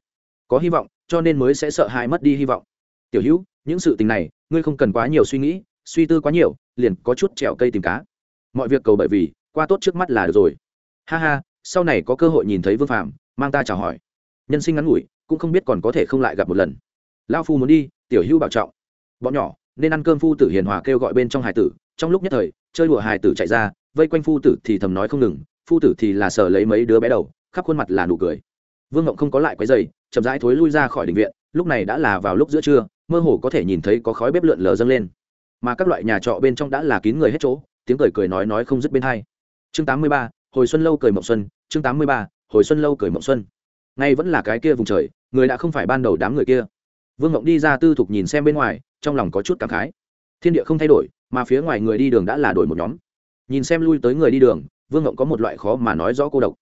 Có hy vọng, cho nên mới sẽ sợ hãi mất đi hy vọng. Tiểu hữu, những sự tình này, ngươi không cần quá nhiều suy nghĩ, suy tư quá nhiều, liền có chút trèo cây tìm cá. Mọi việc cầu bởi vì, qua tốt trước mắt là được rồi. Ha ha, sau này có cơ hội nhìn thấy vương phạm mang ta chào hỏi. Nhân sinh ngắn ngủi, cũng không biết còn có thể không lại gặp một lần. Lao phu muốn đi tiểu hữu bảo trọng. Bọn nhỏ, nên ăn cơm phu tử hiền hòa kêu gọi bên trong hải tử. Trong lúc nhất thời, chơi đùa hải tử chạy ra, vây quanh phu tử thì thầm nói không ngừng, phu tử thì là sờ lấy mấy đứa bé đầu, khắp khuôn mặt là nụ cười. Vương ngộng không có lại quấy dày chậm rãi thối lui ra khỏi định viện, lúc này đã là vào lúc giữa trưa, mơ hồ có thể nhìn thấy có khói bếp lượn lờ dâng lên. Mà các loại nhà trọ bên trong đã là kín người hết chỗ, tiếng cười cười nói nói không dứt bên hai. Chương tám mươi ba, hồi xuân lâu cười mộng xuân, chương tám mươi ba, hồi xuân lâu cười mộng xuân. Ngay vẫn là cái kia vùng trời, người đã không phải ban đầu đám người kia vương ngộng đi ra tư thục nhìn xem bên ngoài, trong lòng có chút cảm khái. Thiên địa không thay đổi, mà phía ngoài người đi đường đã là đổi một nhóm. Nhìn xem lui tới người đi đường, vương ngộng có một loại khó mà nói rõ cô độc.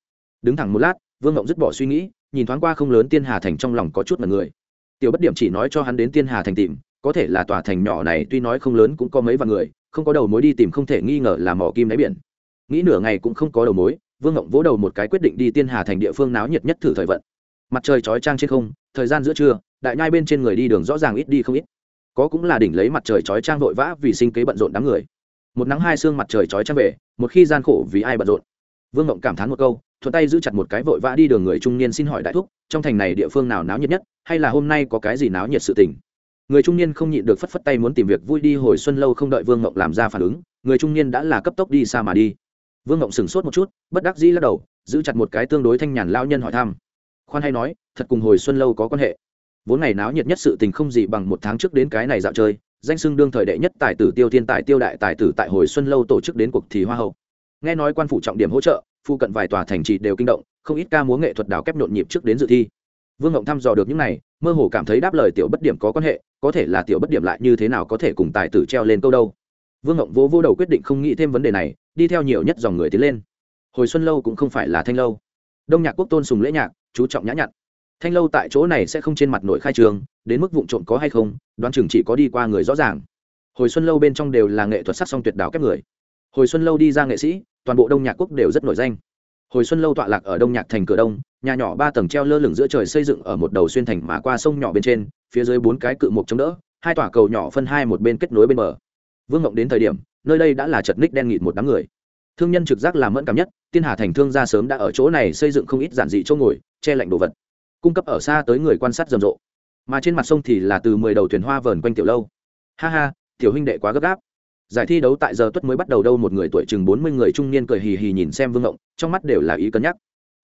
Đứng thẳng một lát, vương ngộng dứt bỏ suy nghĩ, nhìn thoáng qua không lớn tiên hà thành trong lòng có chút mật người. Tiểu bất điểm chỉ nói cho hắn đến tiên hà thành tìm, có thể là tòa thành nhỏ này tuy nói không lớn cũng có mấy vạn người, không có đầu mối đi tìm không thể nghi ngờ là mỏ kim đáy biển. Nghĩ nửa ngày cũng không có đầu mối, vương ngộng vỗ đầu một cái quyết định đi tiên hà thành địa phương náo nhiệt nhất thử thời vận. Mặt trời chói trang trên không, thời gian giữa trưa đại nhai bên trên người đi đường rõ ràng ít đi không ít. Có cũng là đỉnh lấy mặt trời chói trang vội vã vì sinh kế bận rộn đám người. Một nắng hai sương mặt trời chói trang về, một khi gian khổ vì ai bận rộn. Vương ngộng cảm thán một câu, thuận tay giữ chặt một cái vội vã đi đường người trung niên xin hỏi đại thúc, trong thành này địa phương nào náo nhiệt nhất, hay là hôm nay có cái gì náo nhiệt sự tình? Người trung niên không nhịn được phất phất tay muốn tìm việc vui đi hồi xuân lâu không đợi vương ngộng làm ra phản ứng, người trung niên đã là cấp tốc đi xa mà đi. Vương ngộng sửng sốt một chút, bất đắc dĩ lắc đầu, giữ chặt một cái tương đối thanh nhàn lao nhân hỏi thăm. Khoan hay nói, thật cùng hồi xuân lâu có quan hệ vốn ngày náo nhiệt nhất sự tình không gì bằng một tháng trước đến cái này dạo chơi, danh sưng đương thời đệ nhất tài tử tiêu thiên tài, tiêu đại tài tử tại hồi xuân lâu tổ chức đến cuộc thì hoa hậu. Nghe nói quan phủ trọng điểm hỗ trợ phụ cận vài tòa thành trì đều kinh động, không ít ca múa nghệ thuật đào kép nhộn nhịp trước đến dự thi. Vương ngộng thăm dò được những này, mơ hồ cảm thấy đáp lời tiểu bất điểm có quan hệ, có thể là tiểu bất điểm lại như thế nào có thể cùng tài tử treo lên câu đâu. Vương ngộng vô vô đầu quyết định không nghĩ thêm vấn đề này, đi theo nhiều nhất dòng người tiến lên. Hồi xuân lâu cũng không phải là thanh lâu. Đông nhạc quốc tôn sùng lễ nhạc, chú trọng nhã nhặn thanh lâu tại chỗ này sẽ không trên mặt nội khai trường, đến mức vụ trộm có hay không, đoán chừng chỉ có đi qua người rõ ràng. Hồi xuân lâu bên trong đều là nghệ thuật sắc song tuyệt đảo kép người. Hồi xuân lâu đi ra nghệ sĩ, toàn bộ đông nhạc quốc đều rất nổi danh. Hồi xuân lâu tọa lạc ở đông nhạc thành cửa đông, nhà nhỏ ba tầng treo lơ lửng giữa trời xây dựng ở một đầu xuyên thành mà qua sông nhỏ bên trên, phía dưới bốn cái cự mục chống đỡ, hai tòa cầu nhỏ phân hai một bên kết nối bên bờ. Vương ngộng đến thời điểm, nơi đây đã là chật ních đen nghịt một đám người. Thương nhân trực giác làm mẫn cảm nhất, tiên hà thành thương gia sớm đã ở chỗ này xây dựng không ít giản dị chỗ ngồi, che lạnh đồ vật cung cấp ở xa tới người quan sát rầm rộ. Mà trên mặt sông thì là từ mười đầu thuyền hoa vờn quanh tiểu lâu. Ha ha, tiểu huynh đệ quá gấp gáp. Giải thi đấu tại giờ tuất mới bắt đầu đâu một người tuổi chừng bốn mươi người trung niên cười hì hì nhìn xem vương ngộng, trong mắt đều là ý cân nhắc.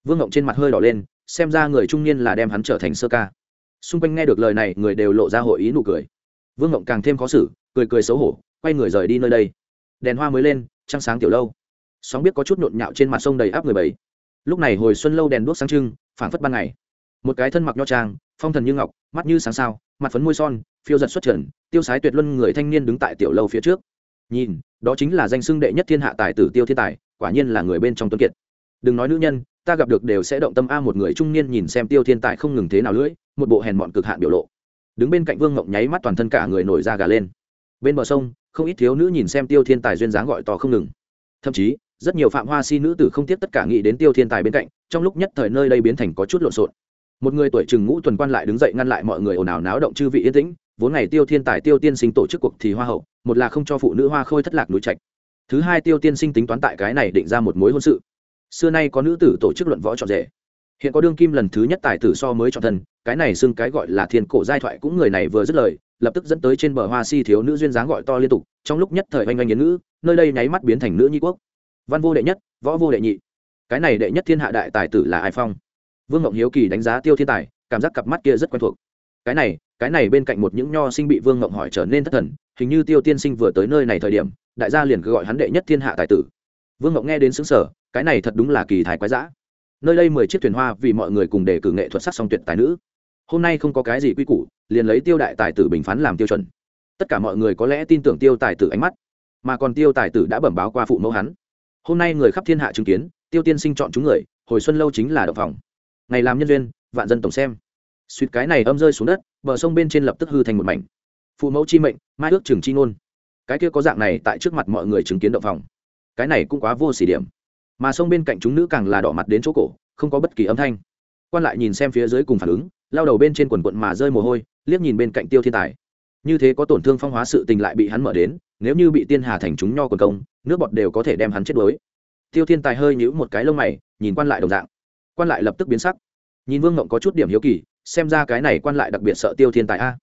Vương ngộng trên mặt hơi đỏ lên, xem ra người trung niên là đem hắn trở thành sơ ca. Xung quanh nghe được lời này, người đều lộ ra hội ý nụ cười. Vương ngộng càng thêm khó xử, cười cười xấu hổ, quay người rời đi nơi đây. Đèn hoa mới lên, trăng sáng tiểu lâu. Sóng biết có chút nhộn nhạo trên mặt sông đầy áp người bảy lúc này hồi xuân lâu đèn đuốc sáng trưng, phảng phất ban ngày một cái thân mặc nho trang, phong thần như ngọc, mắt như sáng sao, mặt phấn môi son, phiêu giật xuất trần, tiêu sái tuyệt luân người thanh niên đứng tại tiểu lâu phía trước. Nhìn, đó chính là danh xưng đệ nhất thiên hạ tài tử tiêu thiên tài, quả nhiên là người bên trong tuấn kiệt. Đừng nói nữ nhân, ta gặp được đều sẽ động tâm a một người trung niên nhìn xem tiêu thiên tài không ngừng thế nào lưỡi, một bộ hèn mọn cực hạn biểu lộ. Đứng bên cạnh vương ngộng nháy mắt toàn thân cả người nổi da gà lên. Bên bờ sông, không ít thiếu nữ nhìn xem tiêu thiên tài duyên dáng gọi to không ngừng. Thậm chí, rất nhiều phạm hoa si nữ tử không tiếc tất cả nghĩ đến tiêu thiên tài bên cạnh, trong lúc nhất thời nơi đây biến thành có chút lộn xộn một người tuổi chừng ngũ tuần quan lại đứng dậy ngăn lại mọi người ồn ào náo động chư vị yên tĩnh, vốn ngày tiêu thiên tài, tiêu tiên sinh tổ chức cuộc thì hoa hậu, một là không cho phụ nữ hoa khôi thất lạc núi trạch. Thứ hai tiêu tiên sinh tính toán tại cái này định ra một mối hôn sự. Xưa nay có nữ tử tổ chức luận võ trọn rể. Hiện có đương kim lần thứ nhất tài tử so mới chọn thân, cái này xưng cái gọi là thiên cổ giai thoại cũng người này vừa dứt lời, lập tức dẫn tới trên bờ hoa si thiếu nữ duyên dáng gọi to liên tục, trong lúc nhất thời oanh oanh yến ngữ, nơi đây nháy mắt biến thành nữ nhi quốc. Văn vô đệ nhất, võ vô đệ nhị. Cái này đệ nhất thiên hạ đại tài tử là ai phong? Vương ngộng hiếu kỳ đánh giá tiêu thiên tài, cảm giác cặp mắt kia rất quen thuộc. Cái này cái này bên cạnh một những nho sinh bị vương ngộng hỏi trở nên thất thần, hình như tiêu tiên sinh vừa tới nơi này thời điểm, đại gia liền cứ gọi hắn đệ nhất thiên hạ tài tử. Vương ngộng nghe đến xứng sở cái này thật đúng là kỳ thái quái dã. Nơi đây mười chiếc thuyền hoa vì mọi người cùng đề cử nghệ thuật sắc song tuyệt tài nữ. Hôm nay không có cái gì quy củ, liền lấy tiêu đại tài tử bình phán làm tiêu chuẩn. Tất cả mọi người có lẽ tin tưởng tiêu tài tử ánh mắt, mà còn tiêu tài tử đã bẩm báo qua phụ mẫu hắn. Hôm nay người khắp thiên hạ chứng kiến, tiêu tiên sinh chọn chúng người, hồi xuân lâu chính là đậu phòng ngày làm nhân viên vạn dân tổng xem. Suýt cái này âm rơi xuống đất, bờ sông bên trên lập tức hư thành một mảnh. Phụ mẫu chi mệnh, mai ước trường chi ngôn. Cái kia có dạng này tại trước mặt mọi người chứng kiến động phòng. Cái này cũng quá vô xỉ điểm. Mà sông bên cạnh chúng nữ càng là đỏ mặt đến chỗ cổ, không có bất kỳ âm thanh. Quan lại nhìn xem phía dưới cùng phản ứng, lao đầu bên trên quần quận mà rơi mồ hôi, liếc nhìn bên cạnh tiêu thiên tài. Như thế có tổn thương phong hóa sự tình lại bị hắn mở đến, nếu như bị tiên hà thành chúng nho quần công, nước bọt đều có thể đem hắn chết đuối. Tiêu thiên tài hơi nhíu một cái lông mày, nhìn quan lại đồng dạng quan lại lập tức biến sắc. Nhìn vương ngộng có chút điểm hiếu kỳ, xem ra cái này quan lại đặc biệt sợ tiêu thiên tài a.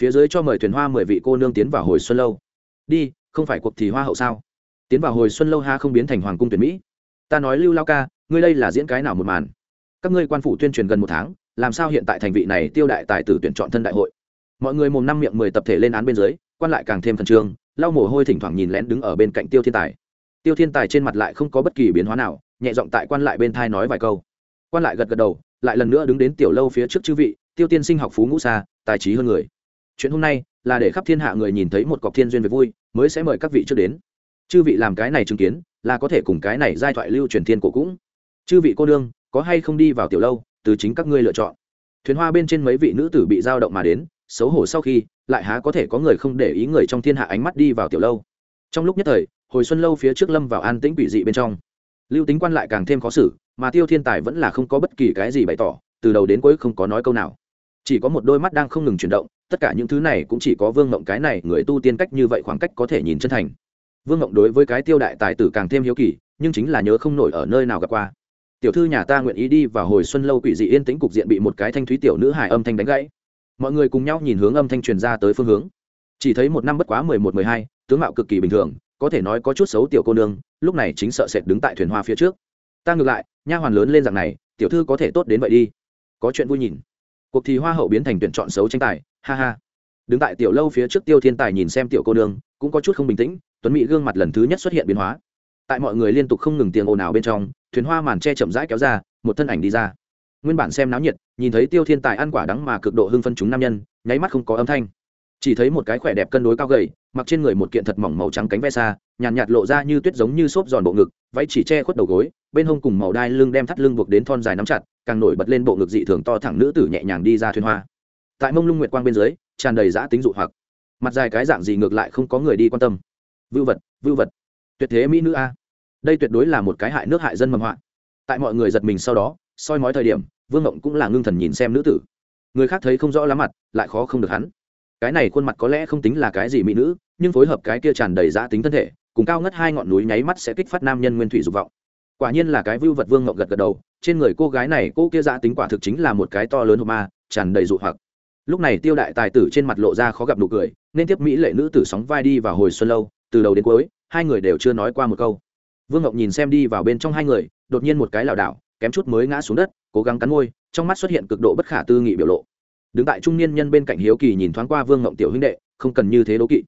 Phía dưới cho mời thuyền hoa mười vị cô nương tiến vào hồi xuân lâu. Đi, không phải cuộc thì hoa hậu sao? Tiến vào hồi xuân lâu ha không biến thành hoàng cung tuyển mỹ. Ta nói lưu lao ca, ngươi đây là diễn cái nào một màn? Các ngươi quan phủ tuyên truyền gần một tháng, làm sao hiện tại thành vị này tiêu đại tài tử tuyển chọn thân đại hội? Mọi người mồm năm miệng mười tập thể lên án bên dưới, quan lại càng thêm khẩn trương, lau mồ hôi thỉnh thoảng nhìn lén đứng ở bên cạnh tiêu thiên tài. Tiêu thiên tài trên mặt lại không có bất kỳ biến hóa nào, nhẹ giọng tại quan lại bên thai nói vài câu quan lại gật gật đầu, lại lần nữa đứng đến tiểu lâu phía trước chư vị, tiêu tiên sinh học phú ngũ xa, tài trí hơn người. Chuyện hôm nay là để khắp thiên hạ người nhìn thấy một cọc thiên duyên về vui, mới sẽ mời các vị trước đến. Chư vị làm cái này chứng kiến, là có thể cùng cái này giai thoại lưu truyền thiên cổ cũng. Chư vị cô đương có hay không đi vào tiểu lâu, từ chính các ngươi lựa chọn. Thuyền hoa bên trên mấy vị nữ tử bị giao động mà đến, xấu hổ sau khi, lại há có thể có người không để ý người trong thiên hạ ánh mắt đi vào tiểu lâu. Trong lúc nhất thời, hồi xuân lâu phía trước lâm vào an tĩnh quỷ dị bên trong. Lưu tính quan lại càng thêm khó xử mà tiêu thiên tài vẫn là không có bất kỳ cái gì bày tỏ, từ đầu đến cuối không có nói câu nào. Chỉ có một đôi mắt đang không ngừng chuyển động, tất cả những thứ này cũng chỉ có vương ngộng cái này người tu tiên cách như vậy khoảng cách có thể nhìn chân thành. Vương ngộng đối với cái tiêu đại tài tử càng thêm hiếu kỳ, nhưng chính là nhớ không nổi ở nơi nào gặp qua. Tiểu thư nhà ta nguyện ý đi vào hồi xuân lâu quỷ dị yên tĩnh cục diện bị một cái thanh thúy tiểu nữ hài âm thanh đánh gãy. Mọi người cùng nhau nhìn hướng âm thanh truyền ra tới phương hướng. Chỉ thấy một năm bất quá mười một mười hai, tướng mạo cực kỳ bình thường, có thể nói có chút xấu tiểu cô nương, lúc này chính sợ sệt đứng tại thuyền hoa phía trước. Ta ngược lại nha hoàn lớn lên dạng này, tiểu thư có thể tốt đến vậy đi. Có chuyện vui nhìn. Cuộc thi hoa hậu biến thành tuyển chọn xấu tranh tài, ha ha. Đứng tại tiểu lâu phía trước tiêu thiên tài nhìn xem tiểu cô nương, cũng có chút không bình tĩnh, tuấn mỹ gương mặt lần thứ nhất xuất hiện biến hóa. Tại mọi người liên tục không ngừng tiền ồn ào bên trong, thuyền hoa màn che chậm rãi kéo ra, một thân ảnh đi ra. Nguyên bản xem náo nhiệt, nhìn thấy tiêu thiên tài ăn quả đắng mà cực độ hưng phân chúng nam nhân, nháy mắt không có âm thanh. Chỉ thấy một cái khỏe đẹp cân đối cao gầy, mặc trên người một kiện thật mỏng màu trắng cánh ve xa nhàn nhạt, nhạt lộ ra như tuyết giống như xốp giòn bộ ngực váy chỉ che khuất đầu gối bên hông cùng màu đai lưng đem thắt lưng buộc đến thon dài nắm chặt càng nổi bật lên bộ ngực dị thường to thẳng nữ tử nhẹ nhàng đi ra thuyền hoa. Tại mông lung nguyệt quang bên dưới tràn đầy giã tính dụ hoặc. Mặt dài cái dạng gì ngược lại không có người đi quan tâm. Vưu vật vưu vật. Tuyệt thế mỹ nữ a. Đây tuyệt đối là một cái hại nước hại dân mầm họa. Tại mọi người giật mình sau đó soi mói thời điểm vương ngộng cũng là ngưng thần nhìn xem nữ tử. Người khác thấy không rõ lắm mặt lại khó không được hắn. Cái này khuôn mặt có lẽ không tính là cái gì mỹ nữ nhưng phối hợp cái kia tràn đầy giã tính thân thể cùng cao ngất hai ngọn núi nháy mắt sẽ kích phát nam nhân nguyên thủy dục vọng. Quả nhiên là cái vưu vật vương ngộng gật gật đầu, trên người cô gái này, cô kia dạ tính quả thực chính là một cái to lớn hộp ma, tràn đầy dụ hoặc. Lúc này tiêu đại tài tử trên mặt lộ ra khó gặp nụ cười, nên tiếp mỹ lệ nữ tử sóng vai đi vào hồi xuân lâu, từ đầu đến cuối, hai người đều chưa nói qua một câu. Vương ngộng nhìn xem đi vào bên trong hai người, đột nhiên một cái lảo đảo, kém chút mới ngã xuống đất, cố gắng cắn môi, trong mắt xuất hiện cực độ bất khả tư nghị biểu lộ. Đứng tại trung niên nhân bên cạnh hiếu kỳ nhìn thoáng qua vương ngộng tiểu huynh đệ, không cần như thế đố kỵ.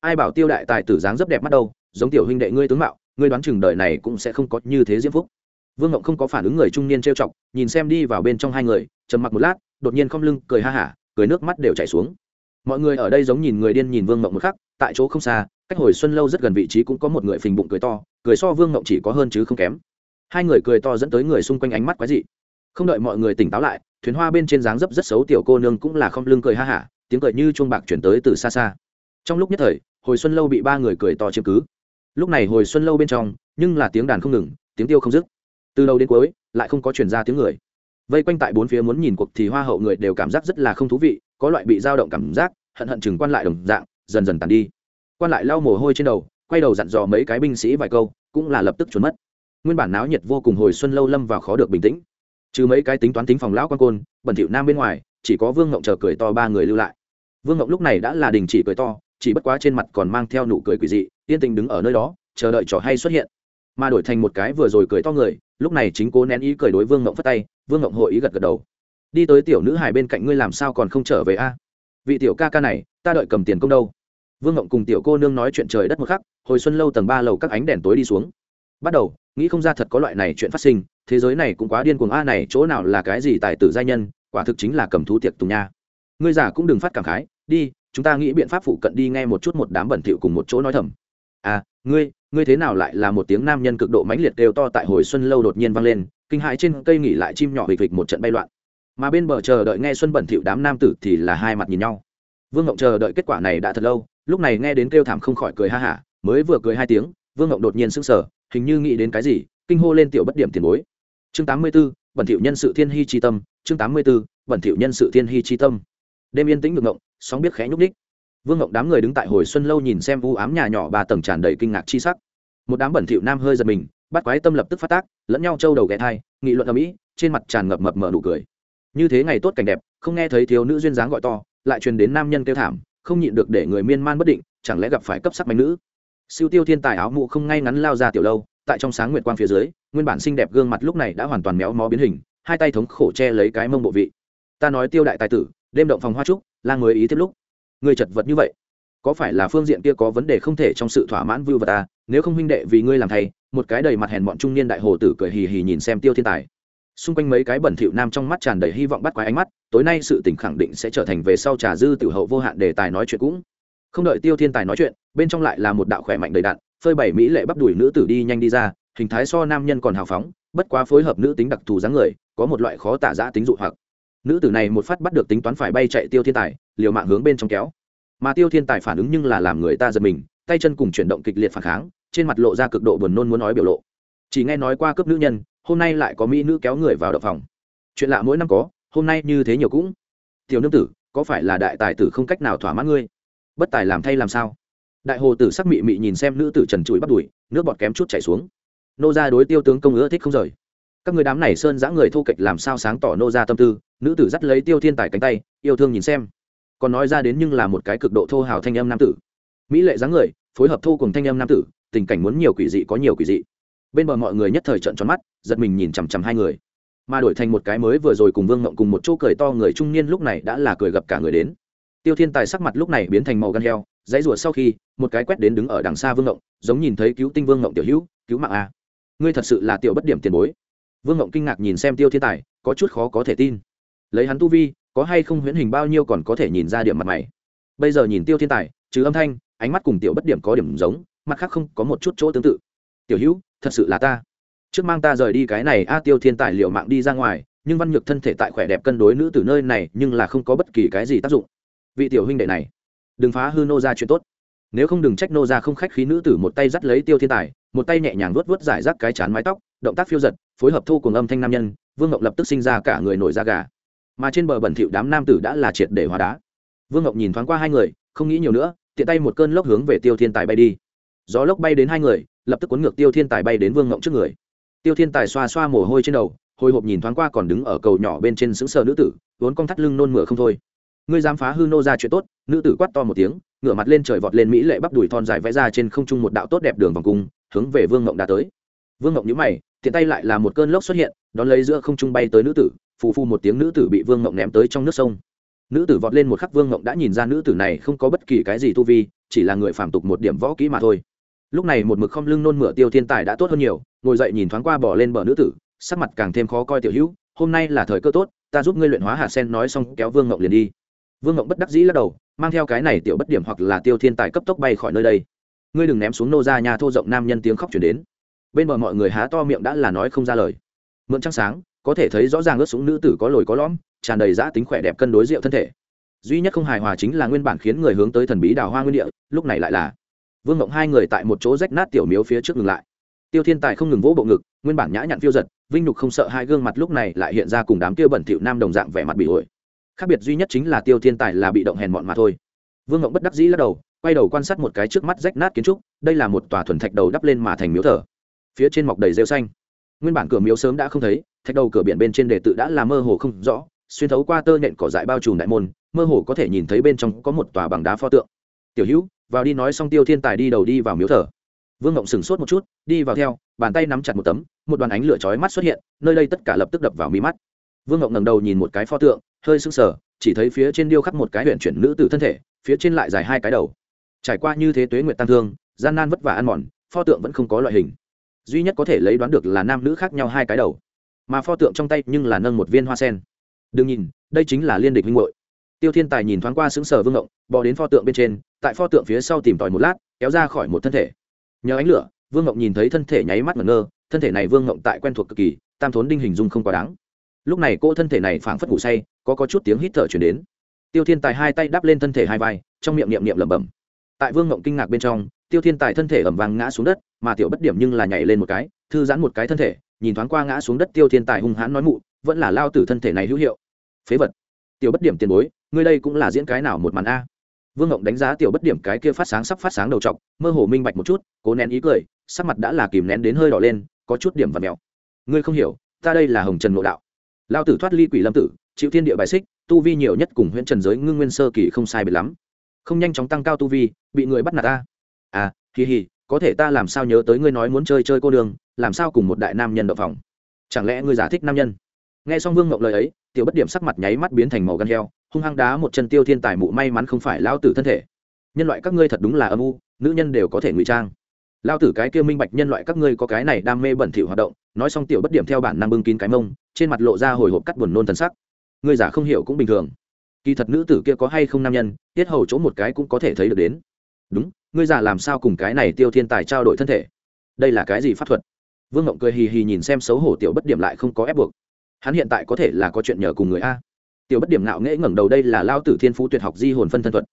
Ai bảo tiêu đại tài tử dáng rất đẹp mắt đâu giống tiểu huynh đệ ngươi tướng mạo, ngươi đoán chừng đời này cũng sẽ không có như thế diễm phúc. Vương ngộng không có phản ứng người trung niên trêu chọc, nhìn xem đi vào bên trong hai người, trầm mặc một lát, đột nhiên không lưng, cười ha hả, cười nước mắt đều chảy xuống. Mọi người ở đây giống nhìn người điên nhìn vương ngộng một khắc, tại chỗ không xa, cách hồi xuân lâu rất gần vị trí cũng có một người phình bụng cười to, cười so vương ngộng chỉ có hơn chứ không kém. Hai người cười to dẫn tới người xung quanh ánh mắt quái dị. Không đợi mọi người tỉnh táo lại, thuyền hoa bên trên dáng dấp rất xấu tiểu cô nương cũng là không lưng cười ha hả, tiếng cười như chuông bạc chuyển tới từ xa xa. Trong lúc nhất thời, hồi xuân lâu bị ba người cười to chiếm cứ lúc này hồi xuân lâu bên trong, nhưng là tiếng đàn không ngừng, tiếng tiêu không dứt. Từ đầu đến cuối, lại không có chuyển ra tiếng người. Vây quanh tại bốn phía muốn nhìn cuộc thì hoa hậu người đều cảm giác rất là không thú vị, có loại bị dao động cảm giác, hận hận chừng quan lại đồng dạng, dần dần tàn đi. Quan lại lau mồ hôi trên đầu, quay đầu dặn dò mấy cái binh sĩ vài câu, cũng là lập tức trốn mất. Nguyên bản náo nhiệt vô cùng hồi xuân lâu lâm vào khó được bình tĩnh. Trừ mấy cái tính toán tính phòng lão quan côn, bẩn thỉu nam bên ngoài, chỉ có vương ngộng chờ cười to ba người lưu lại. Vương ngộng lúc này đã là đình chỉ cười to chỉ bất quá trên mặt còn mang theo nụ cười quỷ dị, yên tình đứng ở nơi đó, chờ đợi trò hay xuất hiện. Mà đổi thành một cái vừa rồi cười to người, lúc này chính cố nén ý cười đối vương ngộng phất tay, vương ngộng hội ý gật gật đầu. Đi tới tiểu nữ hài bên cạnh ngươi làm sao còn không trở về a? Vị tiểu ca ca này, ta đợi cầm tiền công đâu? Vương ngộng cùng tiểu cô nương nói chuyện trời đất một khắc, hồi xuân lâu tầng ba lầu các ánh đèn tối đi xuống. Bắt đầu, nghĩ không ra thật có loại này chuyện phát sinh, thế giới này cũng quá điên cuồng a, này chỗ nào là cái gì tài tử giai nhân, quả thực chính là cầm thú tiệc tùng nha. Ngươi giả cũng đừng phát cảm khái, đi chúng ta nghĩ biện pháp phụ cận đi nghe một chút một đám bẩn thỉu cùng một chỗ nói thầm. À ngươi ngươi thế nào lại là một tiếng nam nhân cực độ mãnh liệt đều to tại hồi xuân lâu đột nhiên vang lên kinh hãi trên cây nghỉ lại chim nhỏ hịch hịch một trận bay loạn. Mà bên bờ chờ đợi nghe xuân bẩn thỉu đám nam tử thì là hai mặt nhìn nhau. Vương ngộng chờ đợi kết quả này đã thật lâu lúc này nghe đến kêu thảm không khỏi cười ha hả mới vừa cười hai tiếng vương ngộng đột nhiên sững sờ hình như nghĩ đến cái gì kinh hô lên tiểu bất điểm tiền bối. Chương tám mươi 84, bẩn thỉu nhân sự thiên hy chi tâm chương tám mươi 84, bẩn thỉu nhân sự thiên hy chi tâm. Đêm yên tĩnh ngược ngộng sóng biết khẽ nhúc ních vương ngộng đám người đứng tại hồi xuân lâu nhìn xem u ám nhà nhỏ ba tầng tràn đầy kinh ngạc chi sắc. Một đám bẩn thỉu nam hơi giật mình, bắt quái tâm lập tức phát tác, lẫn nhau trâu đầu ghé thai, nghị luận ở mỹ trên mặt tràn ngập mập mờ nụ cười. Như thế ngày tốt cảnh đẹp, không nghe thấy thiếu nữ duyên dáng gọi to, lại truyền đến nam nhân kêu thảm, không nhịn được để người miên man bất định, chẳng lẽ gặp phải cấp sắc mạnh nữ? Siêu tiêu thiên tài áo mụ không ngay ngắn lao ra tiểu lâu, tại trong sáng nguyệt quang phía dưới, nguyên bản xinh đẹp gương mặt lúc này đã hoàn toàn méo mó biến hình, hai tay thống khổ che lấy cái mông bộ vị. Ta nói tiêu đại tài tử đêm động phòng hoa trúc, lang mới ý tiếp lúc. Người chật vật như vậy, có phải là phương diện kia có vấn đề không thể trong sự thỏa mãn vưu vật ta? Nếu không huynh đệ vì ngươi làm thầy một cái đầy mặt hèn bọn trung niên đại hồ tử cười hì hì nhìn xem tiêu thiên tài. Xung quanh mấy cái bẩn thỉu nam trong mắt tràn đầy hy vọng bắt quái ánh mắt, tối nay sự tình khẳng định sẽ trở thành về sau trà dư tiểu hậu vô hạn đề tài nói chuyện cũng. Không đợi tiêu thiên tài nói chuyện, bên trong lại là một đạo khỏe mạnh đầy đạn, phơi bảy mỹ lệ bắp đùi nữ tử đi nhanh đi ra, hình thái so nam nhân còn hào phóng, bất quá phối hợp nữ tính đặc thù dáng người, có một loại khó tả giã tính dụ hoặc nữ tử này một phát bắt được tính toán phải bay chạy tiêu thiên tài, liều mạng hướng bên trong kéo. Mà tiêu thiên tài phản ứng nhưng là làm người ta giật mình, tay chân cùng chuyển động kịch liệt phản kháng, trên mặt lộ ra cực độ buồn nôn muốn nói biểu lộ. Chỉ nghe nói qua cướp nữ nhân, hôm nay lại có mỹ nữ kéo người vào động phòng. Chuyện lạ mỗi năm có, hôm nay như thế nhiều cũng. Tiểu nương tử, có phải là đại tài tử không cách nào thỏa mãn ngươi? Bất tài làm thay làm sao? Đại hồ tử sắc mị mị nhìn xem nữ tử trần trụi bắt đùi nước bọt kém chút chảy xuống. Nô ra đối tiêu tướng công ưa thích không rời các người đám này sơn giã người thô kệch làm sao sáng tỏ nô ra tâm tư, nữ tử dắt lấy tiêu thiên tài cánh tay, yêu thương nhìn xem. Còn nói ra đến nhưng là một cái cực độ thô hào thanh âm nam tử. Mỹ lệ dáng người, phối hợp thô cùng thanh âm nam tử, tình cảnh muốn nhiều quỷ dị có nhiều quỷ dị. Bên bờ mọi người nhất thời trợn tròn mắt, giật mình nhìn chằm chằm hai người. Mà đổi thành một cái mới vừa rồi cùng vương ngộng cùng một chỗ cười to người trung niên lúc này đã là cười gặp cả người đến. Tiêu thiên tài sắc mặt lúc này biến thành màu gan heo, dãy rủa sau khi, một cái quét đến đứng ở đằng xa vương ngộng, giống nhìn thấy cứu tinh vương ngộng tiểu hữu, cứu mạng a. Ngươi thật sự là tiểu bất điểm tiền bối vương ngộng kinh ngạc nhìn xem tiêu thiên tài, có chút khó có thể tin. Lấy hắn tu vi, có hay không huyễn hình bao nhiêu còn có thể nhìn ra điểm mặt mày. Bây giờ nhìn tiêu thiên tài, trừ âm thanh, ánh mắt cùng tiểu bất điểm có điểm giống, mặt khác không có một chút chỗ tương tự. Tiểu hữu, thật sự là ta. Trước mang ta rời đi cái này, a, tiêu thiên tài liệu mạng đi ra ngoài, nhưng văn nhược thân thể tại khỏe đẹp cân đối nữ từ nơi này, nhưng là không có bất kỳ cái gì tác dụng. Vị tiểu huynh đệ này, đừng phá hư nô ra chuyện tốt nếu không đừng trách nô ra không khách khí nữ tử một tay dắt lấy tiêu thiên tài, một tay nhẹ nhàng vuốt vuốt giải rác cái chán mái tóc, động tác phiêu giật, phối hợp thu cùng âm thanh nam nhân, vương ngọc lập tức sinh ra cả người nổi da gà. Mà trên bờ bẩn thỉu đám nam tử đã là triệt để hóa đá. Vương ngọc nhìn thoáng qua hai người, không nghĩ nhiều nữa, tiện tay một cơn lốc hướng về tiêu thiên tài bay đi. Gió lốc bay đến hai người, lập tức cuốn ngược tiêu thiên tài bay đến vương ngộng trước người. Tiêu thiên tài xoa xoa mồ hôi trên đầu, hồi hộp nhìn thoáng qua còn đứng ở cầu nhỏ bên trên xứng sờ nữ tử vốn cong thắt lưng nôn mửa không thôi ngươi dám phá hư nô ra chuyện tốt, nữ tử quát to một tiếng, ngửa mặt lên trời vọt lên mỹ lệ bắp đùi thon dài vẽ ra trên không trung một đạo tốt đẹp đường vòng cung, hướng về vương ngộng đã tới. Vương ngộng nhíu mày, tiện tay lại là một cơn lốc xuất hiện, đón lấy giữa không trung bay tới nữ tử, phù phu một tiếng nữ tử bị vương ngộng ném tới trong nước sông. Nữ tử vọt lên một khắc, vương ngộng đã nhìn ra nữ tử này không có bất kỳ cái gì tu vi, chỉ là người phản tục một điểm võ kỹ mà thôi. Lúc này một mực không lưng nôn mửa tiêu thiên tài đã tốt hơn nhiều, ngồi dậy nhìn thoáng qua bỏ lên bờ nữ tử, sắc mặt càng thêm khó coi tiểu hữu, hôm nay là thời cơ tốt, ta giúp ngươi luyện hóa hạt sen nói xong kéo vương ngộng liền đi vương ngộng bất đắc dĩ lắc đầu, mang theo cái này tiểu bất điểm hoặc là tiêu thiên tài cấp tốc bay khỏi nơi đây. Ngươi đừng ném xuống nô ra nhà thô rộng nam nhân tiếng khóc chuyển đến. Bên bờ mọi người há to miệng đã là nói không ra lời. Mượn trăng sáng, có thể thấy rõ ràng ướt súng nữ tử có lồi có lõm, tràn đầy giã tính khỏe đẹp cân đối rượu thân thể. Duy nhất không hài hòa chính là nguyên bản khiến người hướng tới thần bí đào hoa nguyên địa, lúc này lại là vương ngộng hai người tại một chỗ rách nát tiểu miếu phía trước ngừng lại. Tiêu thiên tài không ngừng vỗ bộ ngực, nguyên bản nhã nhặn phiêu giật, vinh nhục không sợ hai gương mặt lúc này lại hiện ra cùng đám tiêu bẩn thịu nam đồng dạng vẻ mặt bị ổi khác biệt duy nhất chính là tiêu thiên tài là bị động hèn mọn mà thôi. Vương ngộng bất đắc dĩ lắc đầu, quay đầu quan sát một cái trước mắt rách nát kiến trúc, đây là một tòa thuần thạch đầu đắp lên mà thành miếu thờ. Phía trên mọc đầy rêu xanh. Nguyên bản cửa miếu sớm đã không thấy, thạch đầu cửa biển bên trên đề tự đã là mơ hồ không rõ, xuyên thấu qua tơ nhện cỏ dại bao trùm đại môn, mơ hồ có thể nhìn thấy bên trong có một tòa bằng đá pho tượng. Tiểu hữu, vào đi nói xong tiêu thiên tài đi đầu đi vào miếu thờ. Vương ngộng sửng sốt một chút, đi vào theo, bàn tay nắm chặt một tấm, một đoàn ánh lửa chói mắt xuất hiện, nơi đây tất cả lập tức đập vào mí mắt. Vương ngộng ngẩng đầu nhìn một cái pho tượng hơi sưng sờ, chỉ thấy phía trên điêu khắc một cái huyện chuyển nữ tử thân thể, phía trên lại dài hai cái đầu. Trải qua như thế tuế nguyện tăng thương, gian nan vất vả ăn mòn, pho tượng vẫn không có loại hình. Duy nhất có thể lấy đoán được là nam nữ khác nhau hai cái đầu. Mà pho tượng trong tay nhưng là nâng một viên hoa sen. Đừng nhìn, đây chính là liên địch huynh hội tiêu thiên tài nhìn thoáng qua xứng sờ vương ngộng, bò đến pho tượng bên trên, tại pho tượng phía sau tìm tòi một lát, kéo ra khỏi một thân thể. Nhờ ánh lửa, vương ngộng nhìn thấy thân thể nháy mắt ngẩn ngơ, thân thể này vương ngộng tại quen thuộc cực kỳ, tam thốn đinh hình dung không quá đáng lúc này cô thân thể này phảng phất ngủ say, có có chút tiếng hít thở chuyển đến. Tiêu thiên tài hai tay đắp lên thân thể hai vai, trong miệng niệm niệm lẩm bẩm. Tại vương ngộng kinh ngạc bên trong, tiêu thiên tài thân thể ẩm vàng ngã xuống đất, mà tiểu bất điểm nhưng là nhảy lên một cái, thư giãn một cái thân thể, nhìn thoáng qua ngã xuống đất tiêu thiên tài hung hãn nói mụ, vẫn là lao tử thân thể này hữu hiệu. Phế vật. Tiểu bất điểm tiền bối, ngươi đây cũng là diễn cái nào một màn a? Vương ngộng đánh giá tiểu bất điểm cái kia phát sáng sắp phát sáng đầu t mơ hồ minh bạch một chút, cố nén ý cười, sắc mặt đã là kìm nén đến hơi đỏ lên, có chút điểm và mèo ngươi không hiểu, ta đây là hồng trần nội đạo lao tử thoát ly quỷ lâm tử, chịu thiên địa bài xích, tu vi nhiều nhất cùng huyện trần giới ngưng nguyên sơ kỳ không sai biệt lắm. Không nhanh chóng tăng cao tu vi, bị người bắt nạt ta. À kỳ hì có thể ta làm sao nhớ tới ngươi nói muốn chơi chơi cô đường, làm sao cùng một đại nam nhân đậu phòng? Chẳng lẽ ngươi giả thích nam nhân? Nghe xong vương ngộng lời ấy, tiểu bất điểm sắc mặt nháy mắt biến thành màu gan heo, hung hăng đá một chân tiêu thiên tài mụ may mắn không phải lao tử thân thể. Nhân loại các ngươi thật đúng là âm u, nữ nhân đều có thể ngụy trang lao tử cái kia minh bạch nhân loại các ngươi có cái này đam mê bẩn thỉu hoạt động, nói xong tiểu bất điểm theo bản năng bưng kín cái mông, trên mặt lộ ra hồi hộp cắt buồn nôn thần sắc. Ngươi giả không hiểu cũng bình thường. Kỳ thật nữ tử kia có hay không nam nhân, tiết hầu chỗ một cái cũng có thể thấy được đến. Đúng ngươi giả làm sao cùng cái này tiêu thiên tài trao đổi thân thể? Đây là cái gì pháp thuật? Vương ngộng cười hì hì nhìn xem xấu hổ tiểu bất điểm lại không có ép buộc. Hắn hiện tại có thể là có chuyện nhờ cùng người a. Tiểu bất điểm ngạo nghễ ngẩng đầu đây là lao tử thiên phú tuyệt học di hồn phân thân thuật.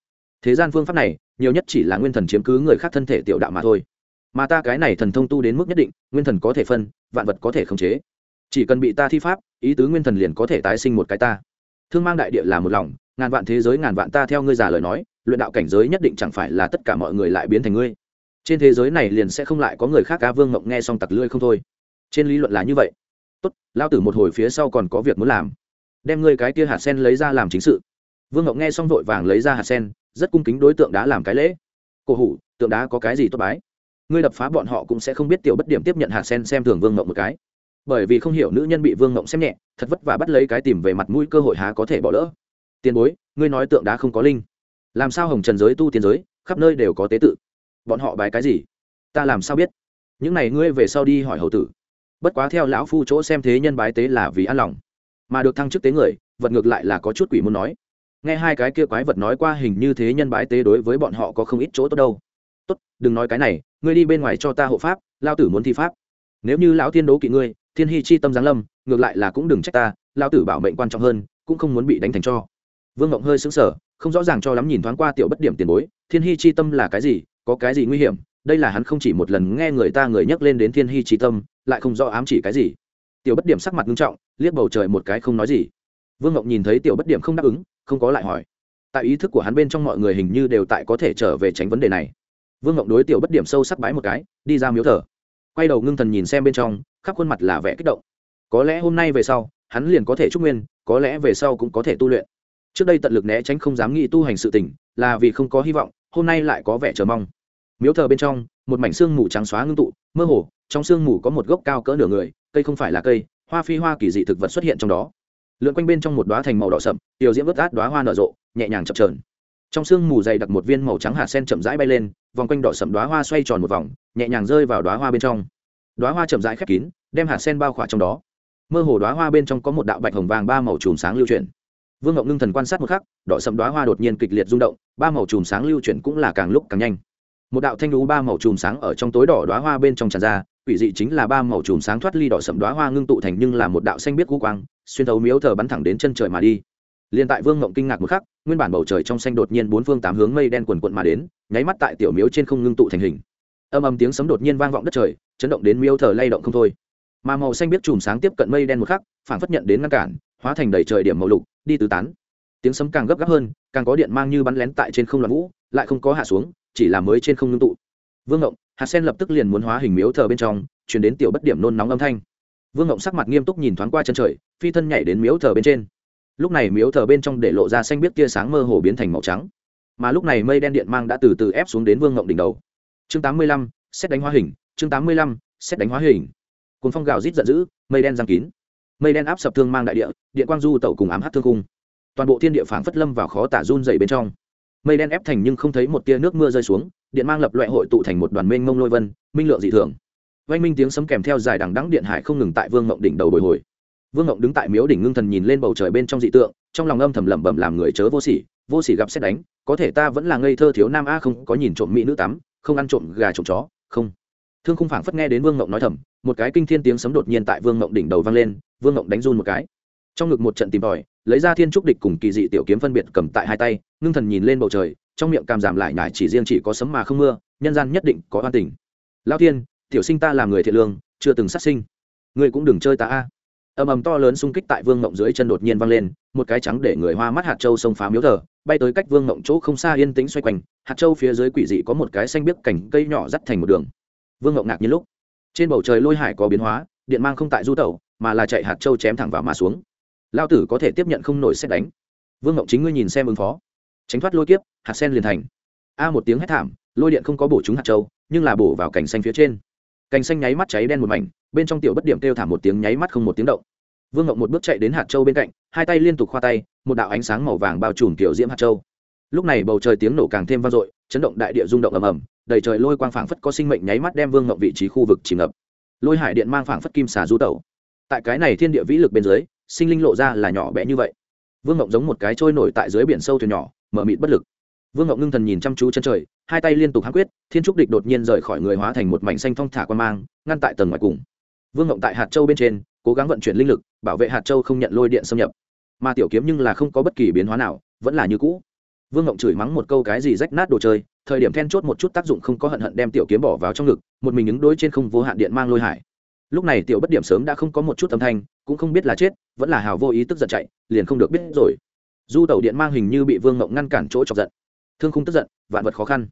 Thế gian phương pháp này, nhiều nhất chỉ là nguyên thần chiếm cứ người khác thân thể tiểu đạo mà thôi mà ta cái này thần thông tu đến mức nhất định, nguyên thần có thể phân, vạn vật có thể khống chế. Chỉ cần bị ta thi pháp, ý tứ nguyên thần liền có thể tái sinh một cái ta. Thương mang đại địa là một lòng, ngàn vạn thế giới ngàn vạn ta theo ngươi già lời nói, luyện đạo cảnh giới nhất định chẳng phải là tất cả mọi người lại biến thành ngươi. Trên thế giới này liền sẽ không lại có người khác cá vương mộng nghe xong tặc lưỡi không thôi. Trên lý luận là như vậy. Tốt, lao tử một hồi phía sau còn có việc muốn làm. Đem ngươi cái kia hạt sen lấy ra làm chính sự. Vương ngọc nghe xong vội vàng lấy ra hạt sen, rất cung kính đối tượng đá làm cái lễ. Cổ hủ, tượng đá có cái gì tốt bái? Ngươi đập phá bọn họ cũng sẽ không biết tiểu bất điểm tiếp nhận hạt sen xem thường vương ngọc một cái. Bởi vì không hiểu nữ nhân bị vương ngọc xem nhẹ, thật vất vả bắt lấy cái tìm về mặt mũi cơ hội há có thể bỏ lỡ. Tiền bối, ngươi nói tượng đá không có linh. Làm sao hồng trần giới tu tiên giới, khắp nơi đều có tế tự. Bọn họ bái cái gì? Ta làm sao biết? Những này ngươi về sau đi hỏi hầu tử. Bất quá theo lão phu chỗ xem thế nhân bái tế là vì an lòng. Mà được thăng chức tế người, vật ngược lại là có chút quỷ muốn nói. Nghe hai cái kia quái vật nói qua hình như thế nhân bái tế đối với bọn họ có không ít chỗ tốt đâu đừng nói cái này, ngươi đi bên ngoài cho ta hộ pháp, lao tử muốn thi pháp. Nếu như lão thiên đố kỵ ngươi, thiên hy chi tâm giáng lâm, ngược lại là cũng đừng trách ta, lao tử bảo mệnh quan trọng hơn, cũng không muốn bị đánh thành cho. Vương ngộng hơi sững sờ, không rõ ràng cho lắm nhìn thoáng qua tiểu bất điểm tiền bối, thiên hy chi tâm là cái gì, có cái gì nguy hiểm, đây là hắn không chỉ một lần nghe người ta người nhắc lên đến thiên hy chi tâm, lại không rõ ám chỉ cái gì. Tiểu bất điểm sắc mặt nghiêm trọng, liếc bầu trời một cái không nói gì. Vương ngộng nhìn thấy tiểu bất điểm không đáp ứng, không có lại hỏi. Tại ý thức của hắn bên trong mọi người hình như đều tại có thể trở về tránh vấn đề này vương ngộng đối tiểu bất điểm sâu sắc bái một cái, đi ra miếu thờ. Quay đầu ngưng thần nhìn xem bên trong, khắp khuôn mặt là vẻ kích động. Có lẽ hôm nay về sau, hắn liền có thể trúc nguyên, có lẽ về sau cũng có thể tu luyện. Trước đây tận lực né tránh không dám nghĩ tu hành sự tỉnh là vì không có hy vọng, hôm nay lại có vẻ chờ mong. Miếu thờ bên trong, một mảnh xương mù trắng xóa ngưng tụ, mơ hồ, trong xương mù có một gốc cao cỡ nửa người, cây không phải là cây, hoa phi hoa kỳ dị thực vật xuất hiện trong đó. Lượn quanh bên trong một đoá thành màu đỏ sậm, tiểu diễm vớt át đoá hoa nở rộ, nhẹ nhàng chập trờn trong xương mù dày đặc một viên màu trắng hạt sen chậm rãi bay lên vòng quanh đỏ sậm đoá hoa xoay tròn một vòng, nhẹ nhàng rơi vào đoá hoa bên trong. Đoá hoa chậm rãi khép kín, đem hạt sen bao khỏa trong đó. Mơ hồ đoá hoa bên trong có một đạo bạch hồng vàng ba màu chùm sáng lưu chuyển. Vương ngọc ngưng thần quan sát một khắc, đỏ sậm đoá hoa đột nhiên kịch liệt rung động, ba màu chùm sáng lưu chuyển cũng là càng lúc càng nhanh. Một đạo thanh lũ ba màu chùm sáng ở trong tối đỏ đoá hoa bên trong tràn ra, quỷ dị chính là ba màu chùm sáng thoát ly đỏ sậm đoá hoa ngưng tụ thành nhưng là một đạo xanh biết cú quang, xuyên thấu miếu thờ bắn thẳng đến chân trời mà đi liền tại vương ngộng kinh ngạc một khắc, nguyên bản bầu trời trong xanh đột nhiên bốn phương tám hướng mây đen quần quận mà đến, nháy mắt tại tiểu miếu trên không ngưng tụ thành hình. Âm âm tiếng sấm đột nhiên vang vọng đất trời, chấn động đến miếu thờ lay động không thôi. Mà màu xanh biết chùm sáng tiếp cận mây đen một khắc phản phất nhận đến ngăn cản, hóa thành đầy trời điểm màu lục, đi tứ tán. Tiếng sấm càng gấp gáp hơn, càng có điện mang như bắn lén tại trên không loạn vũ, lại không có hạ xuống, chỉ là mới trên không ngưng tụ. Vương ngộng hạt sen lập tức liền muốn hóa hình miếu thờ bên trong chuyển đến tiểu bất điểm nôn nóng âm thanh. Vương ngộng sắc mặt nghiêm túc nhìn thoáng qua chân trời, phi thân nhảy đến miếu thờ bên trên lúc này miếu thờ bên trong để lộ ra xanh biết tia sáng mơ hồ biến thành màu trắng. Mà lúc này mây đen điện mang đã từ từ ép xuống đến vương ngộng đỉnh đầu. Chương tám mươi lăm, xét đánh hóa hình, chương tám mươi lăm, xét đánh hóa hình. Cùng phong gào rít giận dữ, mây đen giang kín. Mây đen áp sập thương mang đại địa, điện quang du tẩu cùng ám hát thương cung toàn bộ thiên địa phảng phất lâm vào khó tả run dày bên trong. Mây đen ép thành nhưng không thấy một tia nước mưa rơi xuống, điện mang lập loại hội tụ thành một đoàn mênh mông lôi vân, minh lượng dị thường. Oanh minh tiếng sấm kèm theo dài đằng đắng điện hải không ngừng tại vương ngộng đỉnh đầu bồi hồi vương ngộng đứng tại miếu đỉnh ngưng thần nhìn lên bầu trời bên trong dị tượng, trong lòng âm thầm lẩm bẩm làm người chớ vô sỉ vô sỉ gặp xét đánh, có thể ta vẫn là ngây thơ thiếu nam a không có nhìn trộm mỹ nữ tắm, không ăn trộm gà trộm chó, không. Thương khung phảng phất nghe đến vương ngộng nói thầm, một cái kinh thiên tiếng sấm đột nhiên tại vương ngộng đỉnh đầu vang lên, vương ngộng đánh run một cái. Trong ngực một trận tìm tòi, lấy ra thiên trúc địch cùng kỳ dị tiểu kiếm phân biệt cầm tại hai tay, ngưng thần nhìn lên bầu trời, trong miệng cam giảm lại nhải chỉ riêng chỉ có sấm mà không mưa, nhân gian nhất định có oan tình. Lao thiên, tiểu sinh ta làm người thiện lương, chưa từng sát sinh. Ngươi cũng đừng chơi ta a ầm ầm to lớn xung kích tại vương mộng dưới chân đột nhiên vang lên, một cái trắng để người hoa mắt hạt châu xông phá miếu thờ, bay tới cách vương mộng chỗ không xa yên tĩnh xoay quanh, hạt châu phía dưới quỷ dị có một cái xanh biếc cành cây nhỏ dắt thành một đường. Vương mộng ngạc nhiên lúc, trên bầu trời lôi hải có biến hóa, điện mang không tại du tẩu, mà là chạy hạt châu chém thẳng vào mà xuống. Lao tử có thể tiếp nhận không nổi xét đánh. Vương mộng chính ngươi nhìn xem ứng phó. Tránh thoát lôi kiếp, hạt sen liền thành. A một tiếng hét thảm, lôi điện không có bổ trúng hạt châu, nhưng là bổ vào cành xanh phía trên cành xanh nháy mắt cháy đen một mảnh, bên trong tiểu bất điểm kêu thảm một tiếng nháy mắt không một tiếng động. Vương ngộng một bước chạy đến hạt châu bên cạnh, hai tay liên tục khoa tay, một đạo ánh sáng màu vàng bao trùm kiểu diễm hạt châu. Lúc này bầu trời tiếng nổ càng thêm vang dội, chấn động đại địa rung động ầm ầm, đầy trời lôi quang phảng phất có sinh mệnh nháy mắt đem vương ngộng vị trí khu vực chìm ngập. Lôi hải điện mang phảng phất kim xà du tẩu. Tại cái này thiên địa vĩ lực bên dưới, sinh linh lộ ra là nhỏ bé như vậy. Vương ngộng giống một cái trôi nổi tại dưới biển sâu thuyền nhỏ, mở mịt bất lực vương ngộng ngưng thần nhìn chăm chú chân trời, hai tay liên tục hãn quyết, thiên trúc địch đột nhiên rời khỏi người hóa thành một mảnh xanh thong thả quan mang, ngăn tại tầng ngoài cùng. Vương ngọc tại hạt châu bên trên, cố gắng vận chuyển linh lực, bảo vệ hạt châu không nhận lôi điện xâm nhập. Mà tiểu kiếm nhưng là không có bất kỳ biến hóa nào, vẫn là như cũ. Vương ngọc chửi mắng một câu cái gì rách nát đồ chơi, thời điểm then chốt một chút tác dụng không có hận hận đem tiểu kiếm bỏ vào trong ngực, một mình ứng đối trên không vô hạn điện mang lôi hải. Lúc này tiểu bất điểm sớm đã không có một chút âm thanh, cũng không biết là chết, vẫn là hào vô ý tức giận chạy, liền không được biết rồi. Du tẩu điện mang hình như bị vương ngộng ngăn cản chỗ chọc giận thương khung tức giận, vạn vật khó khăn.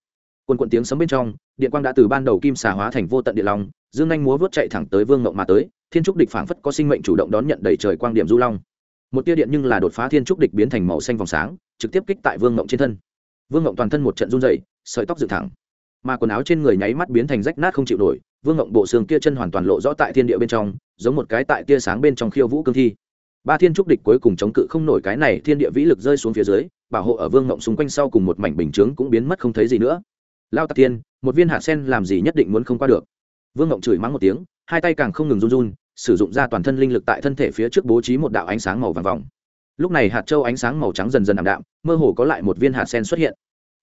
Quần quận tiếng sấm bên trong, điện quang đã từ ban đầu kim xà hóa thành vô tận địa long, dương anh múa vớt chạy thẳng tới vương ngộng mà tới, thiên trúc địch phảng phất có sinh mệnh chủ động đón nhận đầy trời quang điểm du long. Một tia điện nhưng là đột phá thiên trúc địch biến thành màu xanh vòng sáng, trực tiếp kích tại vương ngộng trên thân. Vương ngộng toàn thân một trận run dày sợi tóc dựng thẳng. Mà quần áo trên người nháy mắt biến thành rách nát không chịu nổi, vương ngộng bộ xương kia chân hoàn toàn lộ rõ tại thiên địa bên trong, giống một cái tại tia sáng bên trong khiêu vũ cương thi ba thiên trúc địch cuối cùng chống cự không nổi cái này thiên địa vĩ lực rơi xuống phía dưới, bảo hộ ở vương ngộng xung quanh sau cùng một mảnh bình chướng cũng biến mất không thấy gì nữa. Lao tạc tiên một viên hạt sen làm gì nhất định muốn không qua được. Vương ngộng chửi mắng một tiếng, hai tay càng không ngừng run run, sử dụng ra toàn thân linh lực tại thân thể phía trước bố trí một đạo ánh sáng màu vàng vòng. Lúc này hạt châu ánh sáng màu trắng dần dần ảm đạm, mơ hồ có lại một viên hạt sen xuất hiện.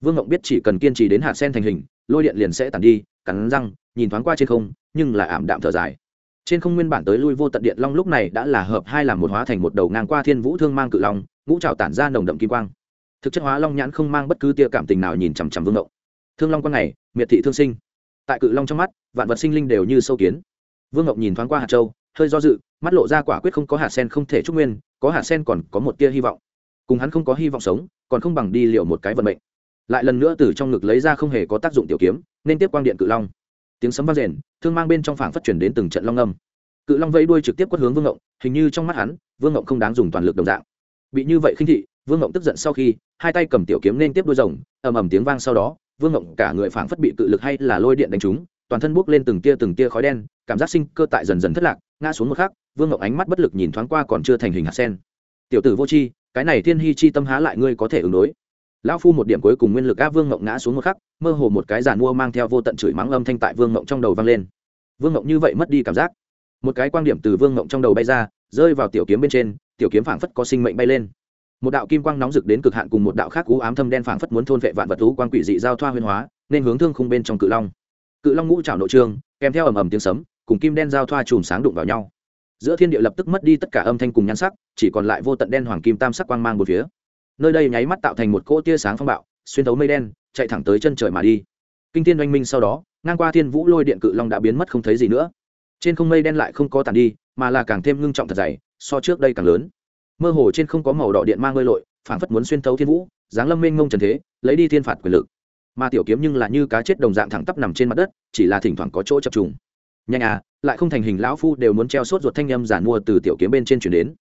Vương ngộng biết chỉ cần kiên trì đến hạt sen thành hình, lôi điện liền sẽ tàn đi, cắn răng, nhìn thoáng qua trên không, nhưng là ảm đạm thở dài trên không nguyên bản tới lui vô tận điện long lúc này đã là hợp hai làm một hóa thành một đầu ngang qua thiên vũ thương mang cự long, ngũ trào tản ra nồng đậm kim quang. Thực chất hóa long nhãn không mang bất cứ tia cảm tình nào nhìn chằm chằm vương động thương long quan này, miệt thị thương sinh. Tại cự long trong mắt, vạn vật sinh linh đều như sâu kiến. Vương ngọc nhìn thoáng qua hạt châu, hơi do dự, mắt lộ ra quả quyết không có hạt sen không thể trúc nguyên, có hạt sen còn có một tia hy vọng. Cùng hắn không có hy vọng sống, còn không bằng đi liệu một cái vận mệnh. Lại lần nữa từ trong ngực lấy ra không hề có tác dụng tiểu kiếm, nên tiếp quang điện cự long tiếng sấm vang rền, thương mang bên trong phảng phát chuyển đến từng trận long âm. Cự long vẫy đuôi trực tiếp quất hướng vương ngộng, hình như trong mắt hắn, vương ngộng không đáng dùng toàn lực đồng dạng. Bị như vậy khinh thị, vương ngộng tức giận sau khi, hai tay cầm tiểu kiếm nên tiếp đuôi rồng, ầm ầm tiếng vang sau đó, vương ngộng cả người phảng phất bị cự lực hay là lôi điện đánh trúng, toàn thân buốc lên từng tia từng tia khói đen, cảm giác sinh cơ tại dần dần thất lạc, ngã xuống một khắc, vương ngộng ánh mắt bất lực nhìn thoáng qua còn chưa thành hình hạt sen. Tiểu tử vô chi cái này thiên hy chi tâm há lại ngươi có thể ứng đối? Lão phu một điểm cuối cùng nguyên lực á vương ngộng ngã xuống một khắc, mơ hồ một cái giàn mua mang theo vô tận chửi mắng âm thanh tại vương ngộng trong đầu vang lên. Vương ngộng như vậy mất đi cảm giác. Một cái quan điểm từ vương ngộng trong đầu bay ra, rơi vào tiểu kiếm bên trên, tiểu kiếm phảng phất có sinh mệnh bay lên. Một đạo kim quang nóng rực đến cực hạn cùng một đạo khác cú ám thâm đen phảng phất muốn thôn vệ vạn vật thú quang quỷ dị giao thoa huyên hóa, nên hướng thương khung bên trong cự long. Cự long ngũ trảo nội trương kèm theo ầm ầm tiếng sấm, cùng kim đen giao thoa chùm sáng đụng vào nhau. Giữa thiên địa lập tức mất đi tất cả âm thanh cùng nhan sắc, chỉ còn lại vô tận đen hoàng kim tam sắc quang mang một phía nơi đây nháy mắt tạo thành một cỗ tia sáng phong bạo, xuyên thấu mây đen, chạy thẳng tới chân trời mà đi. Kinh thiên oanh minh sau đó, ngang qua thiên vũ lôi điện cự long đã biến mất không thấy gì nữa. Trên không mây đen lại không có tàn đi, mà là càng thêm ngưng trọng thật dày, so trước đây càng lớn. Mơ hồ trên không có màu đỏ điện mang ngơi lội, phảng phất muốn xuyên thấu thiên vũ, giáng lâm mênh mông trần thế, lấy đi thiên phạt quyền lực. Mà tiểu kiếm nhưng là như cá chết đồng dạng thẳng tắp nằm trên mặt đất, chỉ là thỉnh thoảng có chỗ chập trùng. Nhanh à lại không thành hình lão phu đều muốn treo sốt ruột thanh âm giản mua từ tiểu kiếm bên trên chuyển đến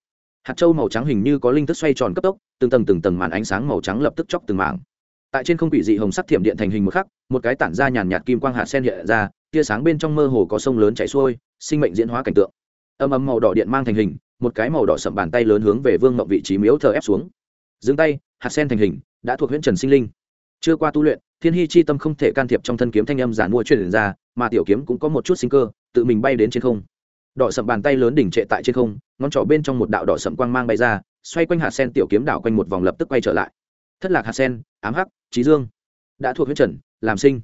hạt châu màu trắng hình như có linh thức xoay tròn cấp tốc, từng tầng từng tầng màn ánh sáng màu trắng lập tức chóc từng mảng. Tại trên không quỷ dị hồng sắc thiểm điện thành hình một khắc, một cái tản ra nhàn nhạt kim quang hạt sen hiện ra, tia sáng bên trong mơ hồ có sông lớn chảy xuôi, sinh mệnh diễn hóa cảnh tượng. Âm âm màu đỏ điện mang thành hình, một cái màu đỏ sậm bàn tay lớn hướng về vương mộng vị trí miếu thờ ép xuống. Dừng tay, hạt sen thành hình, đã thuộc huyện trần sinh linh. Chưa qua tu luyện, thiên hy chi tâm không thể can thiệp trong thân kiếm thanh âm giản mua truyền ra, mà tiểu kiếm cũng có một chút sinh cơ, tự mình bay đến trên không đỏ sậm bàn tay lớn đỉnh trệ tại trên không, ngón trỏ bên trong một đạo đỏ sậm quang mang bay ra, xoay quanh hạt sen tiểu kiếm đảo quanh một vòng lập tức quay trở lại. Thất lạc hạt sen, ám hắc, trí dương. Đã thuộc huyết trần, làm sinh.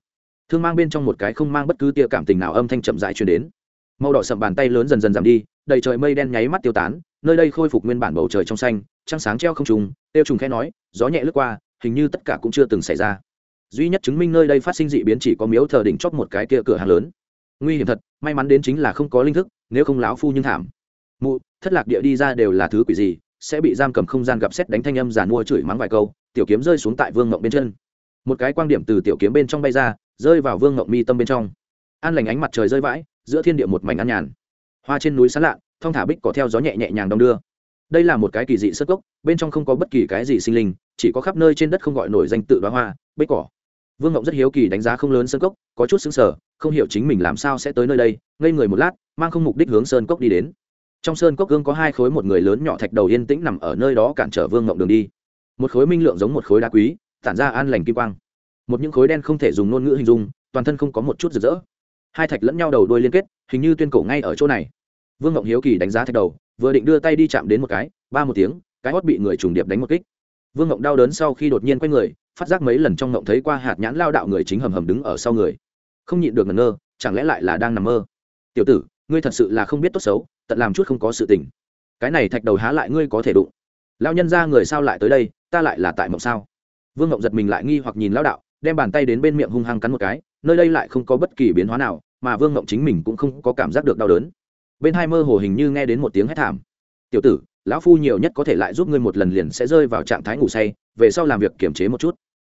Thương mang bên trong một cái không mang bất cứ tia cảm tình nào âm thanh chậm dại truyền đến. Màu đỏ sậm bàn tay lớn dần dần giảm đi, đầy trời mây đen nháy mắt tiêu tán, nơi đây khôi phục nguyên bản bầu trời trong xanh, trăng sáng treo không trùng, tiêu trùng khẽ nói, gió nhẹ lướt qua, hình như tất cả cũng chưa từng xảy ra. Duy nhất chứng minh nơi đây phát sinh dị biến chỉ có miếu thờ đỉnh chót một cái kia cửa hàng lớn nguy hiểm thật, may mắn đến chính là không có linh thức, nếu không lão phu nhưng thảm. Mụ, thất lạc địa đi ra đều là thứ quỷ gì, sẽ bị giam cầm không gian gặp xét đánh thanh âm giàn mua chửi mắng vài câu, tiểu kiếm rơi xuống tại vương ngộng bên chân. Một cái quan điểm từ tiểu kiếm bên trong bay ra, rơi vào vương ngộng mi tâm bên trong. An lành ánh mặt trời rơi vãi, giữa thiên địa một mảnh an nhàn. Hoa trên núi sán lạ, thong thả bích cỏ theo gió nhẹ nhẹ nhàng đong đưa. Đây là một cái kỳ dị sơ gốc bên trong không có bất kỳ cái gì sinh linh, chỉ có khắp nơi trên đất không gọi nổi danh tự đoá hoa, bích cỏ vương ngộng rất hiếu kỳ đánh giá không lớn sơn cốc, có chút xứng sở không hiểu chính mình làm sao sẽ tới nơi đây, ngây người một lát, mang không mục đích hướng sơn cốc đi đến. Trong sơn cốc gương có hai khối một người lớn nhỏ thạch đầu yên tĩnh nằm ở nơi đó cản trở vương ngộng đường đi. Một khối minh lượng giống một khối đá quý, tản ra an lành kim quang. Một những khối đen không thể dùng ngôn ngữ hình dung, toàn thân không có một chút rực rỡ. Hai thạch lẫn nhau đầu đuôi liên kết, hình như tuyên cổ ngay ở chỗ này. Vương ngộng hiếu kỳ đánh giá thạch đầu, vừa định đưa tay đi chạm đến một cái, ba một tiếng, cái hót bị người trùng điệp đánh một kích vương ngộng đau đớn sau khi đột nhiên quay người, phát giác mấy lần trong ngộng thấy qua hạt nhãn lao đạo người chính hầm hầm đứng ở sau người. Không nhịn được ngẩn ngơ, chẳng lẽ lại là đang nằm mơ? Tiểu tử, ngươi thật sự là không biết tốt xấu, tận làm chút không có sự tình. Cái này thạch đầu há lại ngươi có thể đụng. Lao nhân ra người sao lại tới đây, ta lại là tại mộng sao? Vương ngộng giật mình lại nghi hoặc nhìn lao đạo, đem bàn tay đến bên miệng hung hăng cắn một cái, nơi đây lại không có bất kỳ biến hóa nào, mà vương ngộng chính mình cũng không có cảm giác được đau đớn. Bên hai mơ hồ hình như nghe đến một tiếng hét thảm. Tiểu tử lão phu nhiều nhất có thể lại giúp ngươi một lần liền sẽ rơi vào trạng thái ngủ say, về sau làm việc kiểm chế một chút.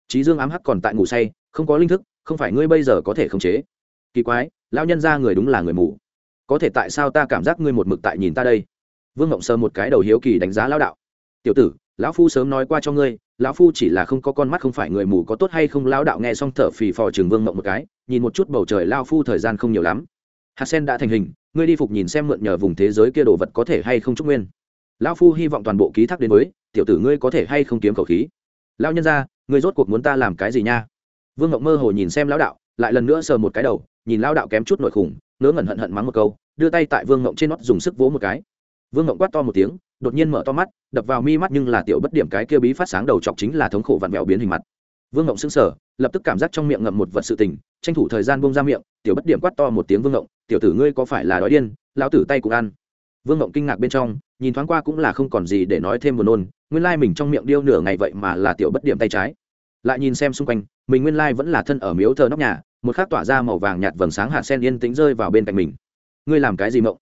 Trí dương ám hắc còn tại ngủ say, không có linh thức, không phải ngươi bây giờ có thể khống chế. Kỳ quái, lão nhân ra người đúng là người mù. Có thể tại sao ta cảm giác ngươi một mực tại nhìn ta đây? Vương ngộng sơ một cái đầu hiếu kỳ đánh giá lão đạo. Tiểu tử, lão phu sớm nói qua cho ngươi, lão phu chỉ là không có con mắt không phải người mù có tốt hay không, lão đạo nghe xong thở phì phò trường vương ngộng một cái, nhìn một chút bầu trời lao phu thời gian không nhiều lắm. Hạt sen đã thành hình, ngươi đi phục nhìn xem mượn nhờ vùng thế giới kia đồ vật có thể hay không trúc nguyên lão phu hy vọng toàn bộ ký thác đến với, tiểu tử ngươi có thể hay không kiếm khẩu khí? Lão nhân ra ngươi rốt cuộc muốn ta làm cái gì nha? Vương ngộng mơ hồ nhìn xem lão đạo, lại lần nữa sờ một cái đầu, nhìn lão đạo kém chút nội khủng, ngớ ngẩn hận hận mắng một câu, đưa tay tại vương ngộng trên nót dùng sức vỗ một cái. Vương ngộng quát to một tiếng, đột nhiên mở to mắt, đập vào mi mắt nhưng là tiểu bất điểm cái kia bí phát sáng đầu chọc chính là thống khổ vặn vẹo biến hình mặt. Vương ngộng sững sờ, lập tức cảm giác trong miệng ngậm một vật sự tình, tranh thủ thời gian bông ra miệng, tiểu bất điểm quát to một tiếng vương ngộng tiểu tử ngươi có phải là đói điên? Lão tử tay cũng ăn. Vương ngộng kinh ngạc bên trong nhìn thoáng qua cũng là không còn gì để nói thêm buồn nôn, nguyên lai mình trong miệng điêu nửa ngày vậy mà là tiểu bất điểm tay trái. Lại nhìn xem xung quanh, mình nguyên lai vẫn là thân ở miếu thờ nóc nhà, một khắc tỏa ra màu vàng nhạt vầng sáng hạt sen yên tĩnh rơi vào bên cạnh mình. Ngươi làm cái gì mộng?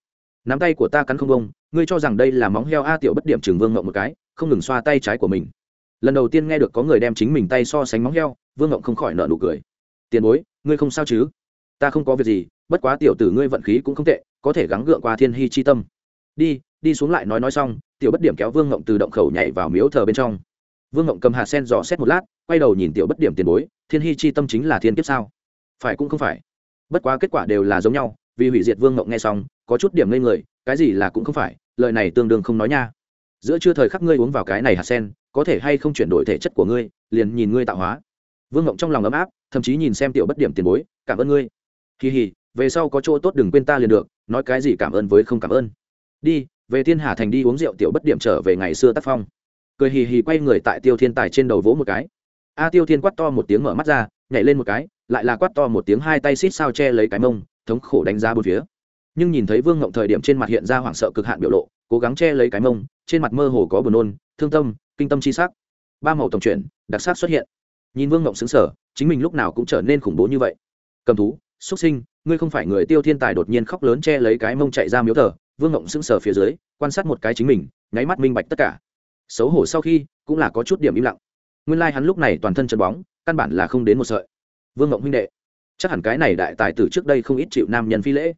Nắm tay của ta cắn không bông ngươi cho rằng đây là móng heo a tiểu bất điểm trường vương mộng một cái, không ngừng xoa tay trái của mình. Lần đầu tiên nghe được có người đem chính mình tay so sánh móng heo, vương mộng không khỏi nợ nụ cười. Tiền bối, ngươi không sao chứ? Ta không có việc gì, bất quá tiểu tử ngươi vận khí cũng không tệ, có thể gắng gượng qua thiên hy chi tâm. Đi đi xuống lại nói nói xong, tiểu bất điểm kéo vương ngộng từ động khẩu nhảy vào miếu thờ bên trong. Vương ngộng cầm hạt sen dò xét một lát, quay đầu nhìn tiểu bất điểm tiền bối, thiên hy chi tâm chính là thiên kiếp sao? Phải cũng không phải. Bất quá kết quả đều là giống nhau, vì hủy diệt vương ngộng nghe xong, có chút điểm ngây người, cái gì là cũng không phải, lời này tương đương không nói nha. Giữa chưa thời khắc ngươi uống vào cái này hạt sen, có thể hay không chuyển đổi thể chất của ngươi, liền nhìn ngươi tạo hóa. Vương ngộng trong lòng ấm áp, thậm chí nhìn xem tiểu bất điểm tiền bối, cảm ơn ngươi. Kỳ hì về sau có chỗ tốt đừng quên ta liền được, nói cái gì cảm ơn với không cảm ơn. Đi về thiên hà thành đi uống rượu tiểu bất điểm trở về ngày xưa tác phong. Cười hì hì quay người tại tiêu thiên tài trên đầu vỗ một cái. A tiêu thiên quát to một tiếng mở mắt ra, nhảy lên một cái, lại là quát to một tiếng hai tay xít sao che lấy cái mông, thống khổ đánh giá bốn phía. Nhưng nhìn thấy vương ngộng thời điểm trên mặt hiện ra hoảng sợ cực hạn biểu lộ, cố gắng che lấy cái mông, trên mặt mơ hồ có buồn nôn, thương tâm, kinh tâm chi sắc. Ba màu tổng chuyển, đặc sắc xuất hiện. Nhìn vương ngộng xứng sở chính mình lúc nào cũng trở nên khủng bố như vậy. Cầm thú xuất sinh, ngươi không phải người tiêu thiên tài đột nhiên khóc lớn che lấy cái mông chạy ra miếu thờ vương ngộng sững sờ phía dưới, quan sát một cái chính mình, nháy mắt minh bạch tất cả. Xấu hổ sau khi, cũng là có chút điểm im lặng. Nguyên lai、like、hắn lúc này toàn thân chân bóng, căn bản là không đến một sợi. Vương ngộng huynh đệ, chắc hẳn cái này đại tài tử trước đây không ít chịu nam nhân phi lễ.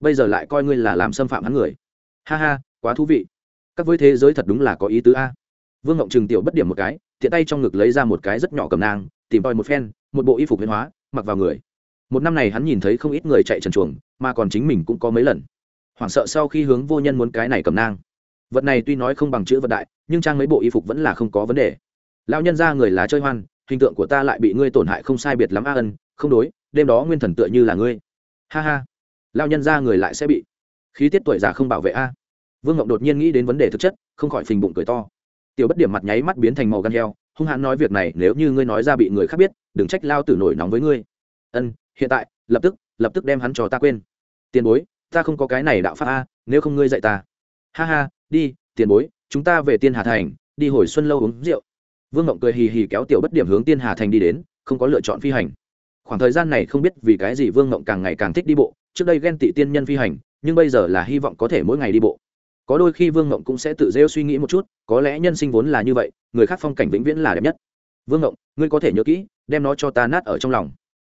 Bây giờ lại coi ngươi là làm xâm phạm hắn người. Ha ha, quá thú vị. Các với thế giới thật đúng là có ý tứ a. Vương ngộng trừng tiểu bất điểm một cái thiện tay trong ngực lấy ra một cái rất nhỏ cầm nang tìm tòi một phen, một bộ y phục huyền hóa, mặc vào người. Một năm này hắn nhìn thấy không ít người chạy trần chuồng, mà còn chính mình cũng có mấy lần hoảng sợ sau khi hướng vô nhân muốn cái này cầm nang. Vật này tuy nói không bằng chữ vật đại, nhưng trang mấy bộ y phục vẫn là không có vấn đề. Lão nhân ra người lá chơi hoan, hình tượng của ta lại bị ngươi tổn hại không sai biệt lắm a ân, không đối, đêm đó nguyên thần tựa như là ngươi. Ha ha. Lão nhân ra người lại sẽ bị khí tiết tuổi già không bảo vệ a. Vương ngộng đột nhiên nghĩ đến vấn đề thực chất, không khỏi phình bụng cười to. Tiểu bất điểm mặt nháy mắt biến thành màu gan heo, hung hãn nói việc này, nếu như ngươi nói ra bị người khác biết, đừng trách lao tử nổi nóng với ngươi. Ân, hiện tại, lập tức lập tức đem hắn cho ta quên. Tiền bối ta không có cái này đạo pháp a, nếu không ngươi dạy ta. Ha ha, đi, tiền bối, chúng ta về tiên hà thành, đi hồi xuân lâu uống rượu. Vương ngộng cười hì hì kéo tiểu bất điểm hướng tiên hà thành đi đến, không có lựa chọn phi hành. Khoảng thời gian này không biết vì cái gì vương ngộng càng ngày càng thích đi bộ, trước đây ghen tị tiên nhân phi hành, nhưng bây giờ là hy vọng có thể mỗi ngày đi bộ. Có đôi khi vương ngộng cũng sẽ tự rêu suy nghĩ một chút, có lẽ nhân sinh vốn là như vậy, người khác phong cảnh vĩnh viễn là đẹp nhất. Vương ngộng ngươi có thể nhớ kỹ, đem nó cho ta nát ở trong lòng.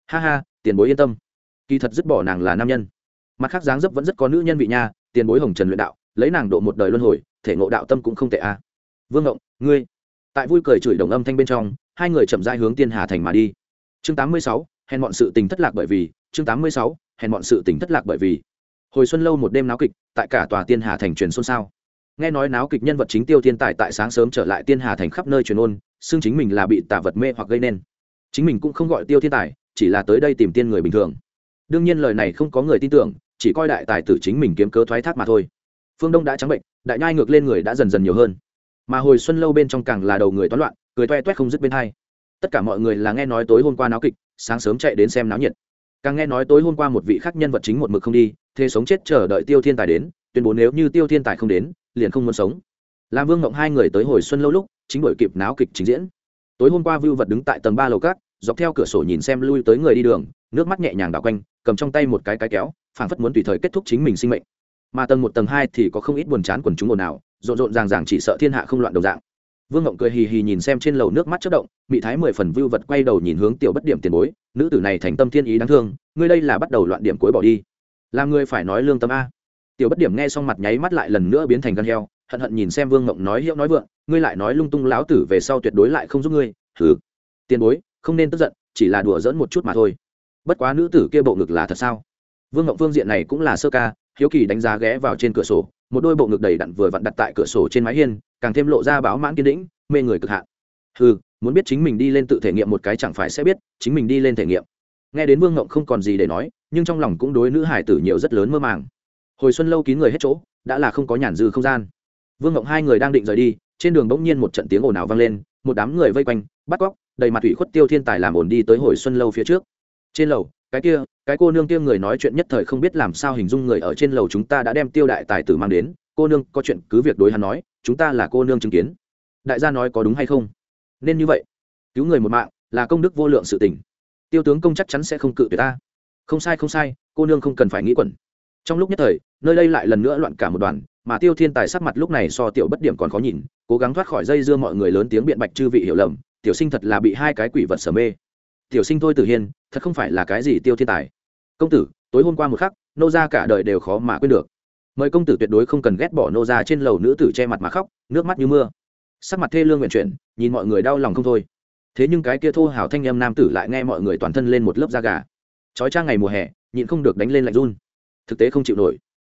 Ha ha, tiền bối yên tâm. Kỳ thật dứt bỏ nàng là nam nhân mặt khác dáng dấp vẫn rất có nữ nhân vị nha tiền bối hồng trần luyện đạo lấy nàng độ một đời luân hồi thể ngộ đạo tâm cũng không tệ a. À. vương ngộng ngươi. Tại vui cười chửi đồng âm thanh bên trong hai người chậm rãi hướng tiên hà thành mà đi. Chương 86, hèn bọn sự tình thất lạc bởi vì chương 86, hèn bọn sự tình thất lạc bởi vì. Hồi xuân lâu một đêm náo kịch tại cả tòa tiên hà thành truyền xôn xao. Nghe nói náo kịch nhân vật chính tiêu thiên tài tại sáng sớm trở lại tiên hà thành khắp nơi truyền ôn xưng chính mình là bị tà vật mê hoặc gây nên. Chính mình cũng không gọi tiêu thiên tài chỉ là tới đây tìm tiên người bình thường. Đương nhiên lời này không có người tin tưởng chỉ coi đại tài tử chính mình kiếm cớ thoái thác mà thôi. Phương đông đã trắng bệnh, đại nhai ngược lên người đã dần dần nhiều hơn. Mà hồi xuân lâu bên trong càng là đầu người toán loạn, cười toe toét không dứt bên hai. Tất cả mọi người là nghe nói tối hôm qua náo kịch, sáng sớm chạy đến xem náo nhiệt. Càng nghe nói tối hôm qua một vị khác nhân vật chính một mực không đi, thế sống chết chờ đợi tiêu thiên tài đến, tuyên bố nếu như tiêu thiên tài không đến, liền không muốn sống. Làm vương ngộng hai người tới hồi xuân lâu lúc, chính bởi kịp náo kịch trình diễn. Tối hôm qua vưu vật đứng tại tầng ba lầu cát dọc theo cửa sổ nhìn xem lui tới người đi đường, nước mắt nhẹ nhàng đảo quanh, cầm trong tay một cái cái kéo phảng phất muốn tùy thời kết thúc chính mình sinh mệnh. Mà tầng một, tầng hai thì có không ít buồn chán quần chúng ồn ào, rộn rộn ràng ràng chỉ sợ thiên hạ không loạn đồng dạng. Vương ngộng cười hì hì nhìn xem trên lầu nước mắt chất động, mị thái mười phần vưu vật quay đầu nhìn hướng tiểu bất điểm tiền bối, nữ tử này thành tâm thiên ý đáng thương, ngươi đây là bắt đầu loạn điểm cuối bỏ đi. Làm ngươi phải nói lương tâm a. Tiểu bất điểm nghe xong mặt nháy mắt lại lần nữa biến thành gan heo, hận hận nhìn xem vương ngộng nói hiệu nói vượng, ngươi lại nói lung tung láo tử về sau tuyệt đối lại không giúp ngươi thử tiền bối, không nên tức giận, chỉ là đùa dẫn một chút mà thôi. Bất quá nữ tử kia bộ ngực là thật sao? Vương ngộng vương diện này cũng là sơ ca, hiếu kỳ đánh giá ghé vào trên cửa sổ, một đôi bộ ngực đầy đặn vừa vặn đặt tại cửa sổ trên mái hiên, càng thêm lộ ra báo mãn kiên đĩnh mê người cực hạn. Ừ muốn biết chính mình đi lên tự thể nghiệm một cái chẳng phải sẽ biết, chính mình đi lên thể nghiệm. Nghe đến vương ngộng không còn gì để nói, nhưng trong lòng cũng đối nữ hải tử nhiều rất lớn mơ màng. Hồi xuân lâu kín người hết chỗ, đã là không có nhàn dư không gian. Vương ngộng hai người đang định rời đi, trên đường bỗng nhiên một trận tiếng ồn ào vang lên, một đám người vây quanh, bắt cóc, đầy mặt ủy khuất tiêu thiên tài làm ồn đi tới hồi xuân lâu phía trước. Trên lầu cái kia, cái cô nương kia người nói chuyện nhất thời không biết làm sao hình dung người ở trên lầu chúng ta đã đem tiêu đại tài tử mang đến. Cô nương, có chuyện cứ việc đối hắn nói, chúng ta là cô nương chứng kiến. Đại gia nói có đúng hay không? Nên như vậy. Cứu người một mạng, là công đức vô lượng sự tình. Tiêu tướng công chắc chắn sẽ không cự tuyệt ta. Không sai không sai, cô nương không cần phải nghĩ quẩn. Trong lúc nhất thời, nơi đây lại lần nữa loạn cả một đoàn, mà tiêu thiên tài sắc mặt lúc này so tiểu bất điểm còn khó nhìn, cố gắng thoát khỏi dây dưa mọi người lớn tiếng biện bạch chư vị hiểu lầm, tiểu sinh thật là bị hai cái quỷ vật sở mê tiểu sinh thôi tử hiên, thật không phải là cái gì tiêu thiên tài. Công tử, tối hôm qua một khắc, nô ra cả đời đều khó mà quên được. Mời công tử tuyệt đối không cần ghét bỏ nô ra trên lầu nữ tử che mặt mà khóc, nước mắt như mưa. Sắc mặt thê lương nguyện chuyển, nhìn mọi người đau lòng không thôi. Thế nhưng cái kia thô hào thanh em nam tử lại nghe mọi người toàn thân lên một lớp da gà. Trói trang ngày mùa hè, nhịn không được đánh lên lạnh run. Thực tế không chịu nổi.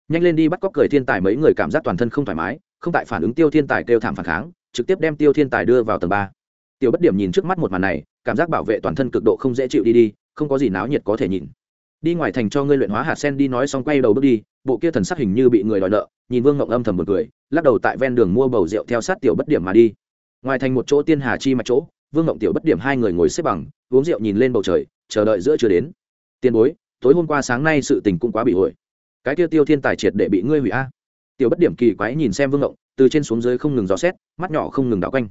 Nhanh lên đi bắt cóc cười thiên tài mấy người cảm giác toàn thân không thoải mái, không tại phản ứng tiêu thiên tài kêu thảm phản kháng, trực tiếp đem tiêu thiên tài đưa vào tầng ba. Tiểu bất điểm nhìn trước mắt một màn này cảm giác bảo vệ toàn thân cực độ không dễ chịu đi đi, không có gì náo nhiệt có thể nhìn. Đi ngoài thành cho ngươi luyện hóa hạt sen đi nói xong quay đầu bước đi, bộ kia thần sắc hình như bị người đòi nợ, nhìn vương ngộng âm thầm một người lắc đầu tại ven đường mua bầu rượu theo sát tiểu bất điểm mà đi. Ngoài thành một chỗ tiên hà chi mạch chỗ, vương ngộng tiểu bất điểm hai người ngồi xếp bằng, uống rượu nhìn lên bầu trời, chờ đợi giữa chưa đến. Tiền bối, tối hôm qua sáng nay sự tình cũng quá bị hội. Cái kia tiêu thiên tài triệt để bị ngươi hủy a. Tiểu bất điểm kỳ quái nhìn xem vương ngộng từ trên xuống dưới không ngừng dò xét, mắt nhỏ không ngừng đảo quanh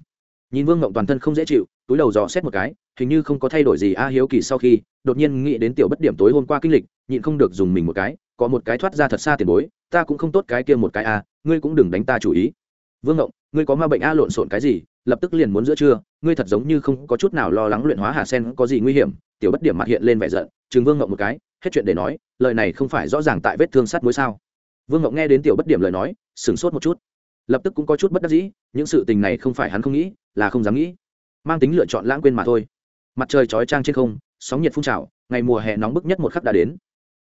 nhìn vương ngộng toàn thân không dễ chịu, túi đầu dò xét một cái, hình như không có thay đổi gì a hiếu kỳ sau khi, đột nhiên nghĩ đến tiểu bất điểm tối hôm qua kinh lịch, nhịn không được dùng mình một cái, có một cái thoát ra thật xa tiền bối, ta cũng không tốt cái kia một cái a, ngươi cũng đừng đánh ta chủ ý. Vương ngộng, ngươi có ma bệnh a lộn xộn cái gì, lập tức liền muốn giữa trưa, ngươi thật giống như không có chút nào lo lắng luyện hóa hà sen có gì nguy hiểm, tiểu bất điểm mặt hiện lên vẻ giận chừng vương ngộng một cái, hết chuyện để nói, lời này không phải rõ ràng tại vết thương sắt mối sao. Vương ngộng nghe đến tiểu bất điểm lời nói, sửng sốt một chút, lập tức cũng có chút bất đắc dĩ, những sự tình này không phải hắn không nghĩ là không dám nghĩ. Mang tính lựa chọn lãng quên mà thôi. Mặt trời chói trang trên không, sóng nhiệt phun trào, ngày mùa hè nóng bức nhất một khắc đã đến.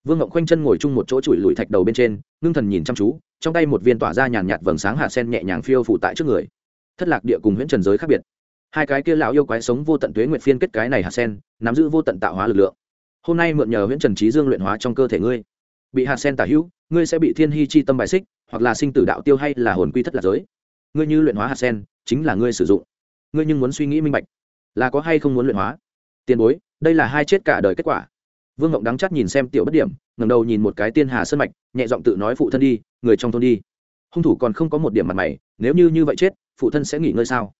Vương ngộng khoanh chân ngồi chung một chỗ chùi lùi thạch đầu bên trên, ngưng thần nhìn chăm chú, trong tay một viên tỏa ra nhàn nhạt vầng sáng hạ sen nhẹ nhàng phiêu phủ tại trước người. Thất lạc địa cùng huyễn trần giới khác biệt. Hai cái kia lão yêu quái sống vô tận tuế nguyệt phiên kết cái này hạ sen, nắm giữ vô tận tạo hóa lực lượng. Hôm nay mượn nhờ huyễn trần trí dương luyện hóa trong cơ thể ngươi. Bị hạ sen tả hữu, ngươi sẽ bị thiên hy chi tâm bài xích, hoặc là sinh tử đạo tiêu hay là hồn quy thất lạc giới. Ngươi như luyện hóa hạt sen, chính là ngươi sử dụng ngươi nhưng muốn suy nghĩ minh bạch. Là có hay không muốn luyện hóa? Tiền bối, đây là hai chết cả đời kết quả. Vương ngộng đắng chắc nhìn xem tiểu bất điểm ngầm đầu nhìn một cái tiên hà sân mạch, nhẹ giọng tự nói phụ thân đi, người trong thôn đi. Hung thủ còn không có một điểm mặt mày, nếu như như vậy chết, phụ thân sẽ nghỉ ngơi sao?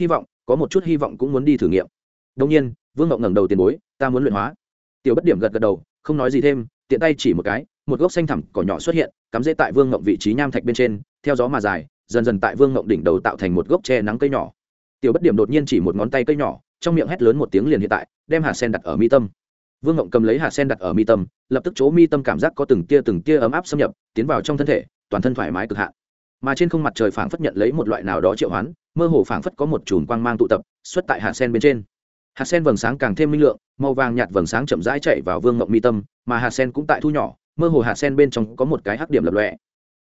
Hy vọng, có một chút hy vọng cũng muốn đi thử nghiệm. Đông nhiên, vương ngộng ngẩng đầu tiền bối, ta muốn luyện hóa. Tiểu bất điểm gật gật đầu, không nói gì thêm, tiện tay chỉ một cái, một gốc xanh thẳm cỏ nhỏ xuất hiện, cắm rễ tại vương ngộng vị trí nham thạch bên trên, theo gió mà dài, dần dần tại vương ngộng đỉnh đầu tạo thành một gốc tre nắng cây nhỏ tiểu bất điểm đột nhiên chỉ một ngón tay cây nhỏ, trong miệng hét lớn một tiếng liền hiện tại, đem hạt sen đặt ở mi tâm. Vương ngộng cầm lấy hạt sen đặt ở mi tâm, lập tức chỗ mi tâm cảm giác có từng tia từng tia ấm áp xâm nhập, tiến vào trong thân thể, toàn thân thoải mái cực hạn. Mà trên không mặt trời phảng phất nhận lấy một loại nào đó triệu hoán, mơ hồ phảng phất có một chùm quang mang tụ tập, xuất tại hạt sen bên trên. Hạt sen vầng sáng càng thêm minh lượng, màu vàng nhạt vầng sáng chậm rãi chạy vào vương ngộng mi tâm, mà hạt sen cũng tại thu nhỏ, mơ hồ hạt sen bên trong có một cái hắc điểm lập lọe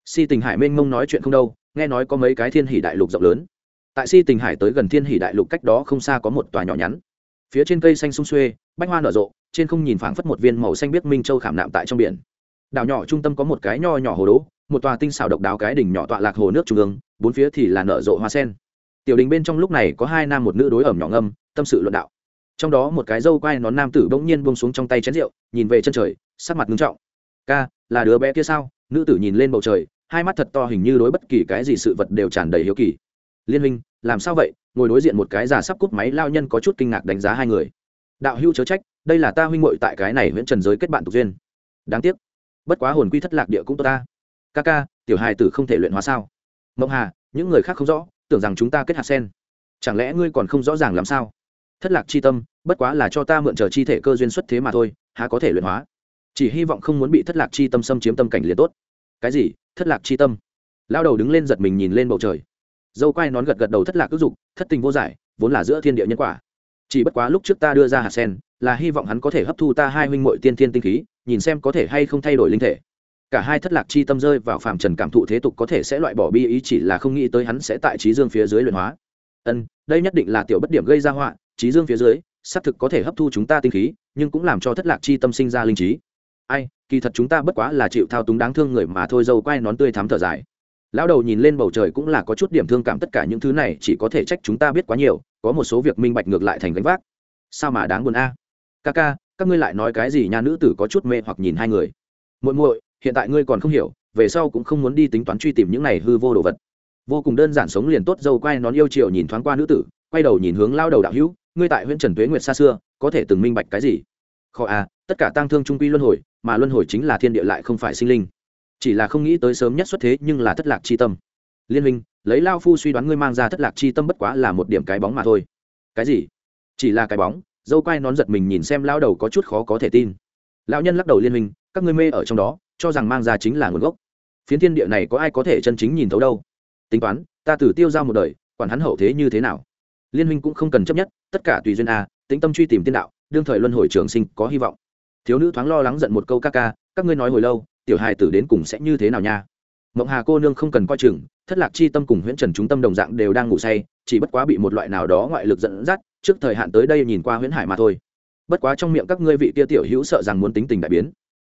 si tình hải mênh mông nói chuyện không đâu, nghe nói có mấy cái thiên hỷ đại lục rộng lớn tại si tình hải tới gần thiên hỷ đại lục cách đó không xa có một tòa nhỏ nhắn. Phía trên cây xanh sung xuê, bách hoa nở rộ, trên không nhìn phảng phất một viên màu xanh biết minh châu khảm nạm tại trong biển. Đảo nhỏ trung tâm có một cái nho nhỏ hồ đố, một tòa tinh xảo độc đáo cái đỉnh nhỏ tọa lạc hồ nước trung ương, bốn phía thì là nở rộ hoa sen. Tiểu đình bên trong lúc này có hai nam một nữ đối ẩm nhỏ ngâm, tâm sự luận đạo. Trong đó một cái dâu quai nón nam tử bỗng nhiên buông xuống trong tay chén rượu, nhìn về chân trời, sắc mặt ngưng trọng. Ca, là đứa bé kia sao? Nữ tử nhìn lên bầu trời, hai mắt thật to hình như đối bất kỳ cái gì sự vật đều tràn đầy hiếu kỳ liên minh làm sao vậy? Ngồi đối diện một cái già sắp cúp máy, lao nhân có chút kinh ngạc đánh giá hai người. Đạo hưu chớ trách, đây là ta huynh muội tại cái này huyện trần giới kết bạn tục duyên. Đáng tiếc. Bất quá hồn quy thất lạc địa cũng tốt ta. Ca ca, tiểu hài tử không thể luyện hóa sao? Mộng hà, những người khác không rõ, tưởng rằng chúng ta kết hạt sen. Chẳng lẽ ngươi còn không rõ ràng làm sao? Thất lạc chi tâm, bất quá là cho ta mượn chờ chi thể cơ duyên xuất thế mà thôi, há có thể luyện hóa? Chỉ hy vọng không muốn bị thất lạc chi tâm xâm chiếm tâm cảnh liền tốt. Cái gì? Thất lạc chi tâm. Lao đầu đứng lên giật mình nhìn lên bầu trời dâu quai nón gật gật đầu thất lạc ước dục, thất tình vô giải, vốn là giữa thiên địa nhân quả. Chỉ bất quá lúc trước ta đưa ra hạt sen, là hy vọng hắn có thể hấp thu ta hai huynh mội tiên thiên tinh khí, nhìn xem có thể hay không thay đổi linh thể. Cả hai thất lạc chi tâm rơi vào phàm trần cảm thụ thế tục có thể sẽ loại bỏ bi ý chỉ là không nghĩ tới hắn sẽ tại trí dương phía dưới luyện hóa. Ân, đây nhất định là tiểu bất điểm gây ra họa, trí dương phía dưới, xác thực có thể hấp thu chúng ta tinh khí, nhưng cũng làm cho thất lạc chi tâm sinh ra linh trí. Ai, kỳ thật chúng ta bất quá là chịu thao túng đáng thương người mà thôi, dâu quai nón tươi thắm thở dài lão đầu nhìn lên bầu trời cũng là có chút điểm thương cảm tất cả những thứ này, chỉ có thể trách chúng ta biết quá nhiều, có một số việc minh bạch ngược lại thành gánh vác. Sao mà đáng buồn a? Ca ca, các ngươi lại nói cái gì nhà nữ tử có chút mê hoặc nhìn hai người. Muội muội, hiện tại ngươi còn không hiểu, về sau cũng không muốn đi tính toán truy tìm những này hư vô đồ vật. Vô cùng đơn giản sống liền tốt, dâu quay nón yêu chiều nhìn thoáng qua nữ tử, quay đầu nhìn hướng lao đầu đạo hữu, ngươi tại huyện trần tuế nguyệt xa xưa, có thể từng minh bạch cái gì? Khó à tất cả tăng thương trung quy luân hồi, mà luân hồi chính là thiên địa lại không phải sinh linh chỉ là không nghĩ tới sớm nhất xuất thế nhưng là thất lạc chi tâm. Liên minh lấy lao phu suy đoán ngươi mang ra thất lạc chi tâm bất quá là một điểm cái bóng mà thôi. Cái gì? Chỉ là cái bóng, dâu quai nón giật mình nhìn xem lao đầu có chút khó có thể tin. Lão nhân lắc đầu liên minh các ngươi mê ở trong đó, cho rằng mang ra chính là nguồn gốc. Phiến thiên địa này có ai có thể chân chính nhìn thấu đâu? Tính toán, ta tử tiêu ra một đời, quản hắn hậu thế như thế nào? Liên minh cũng không cần chấp nhất, tất cả tùy duyên a, tĩnh tâm truy tìm tiên đạo, đương thời luân hồi trường sinh có hy vọng. Thiếu nữ thoáng lo lắng giận một câu ca ca, các ngươi nói hồi lâu tiểu hài tử đến cùng sẽ như thế nào nha? Mộng hà cô nương không cần coi chừng, thất lạc chi tâm cùng huyễn trần chúng tâm đồng dạng đều đang ngủ say, chỉ bất quá bị một loại nào đó ngoại lực dẫn dắt, trước thời hạn tới đây nhìn qua huyễn hải mà thôi. Bất quá trong miệng các ngươi vị kia tiểu hữu sợ rằng muốn tính tình đại biến.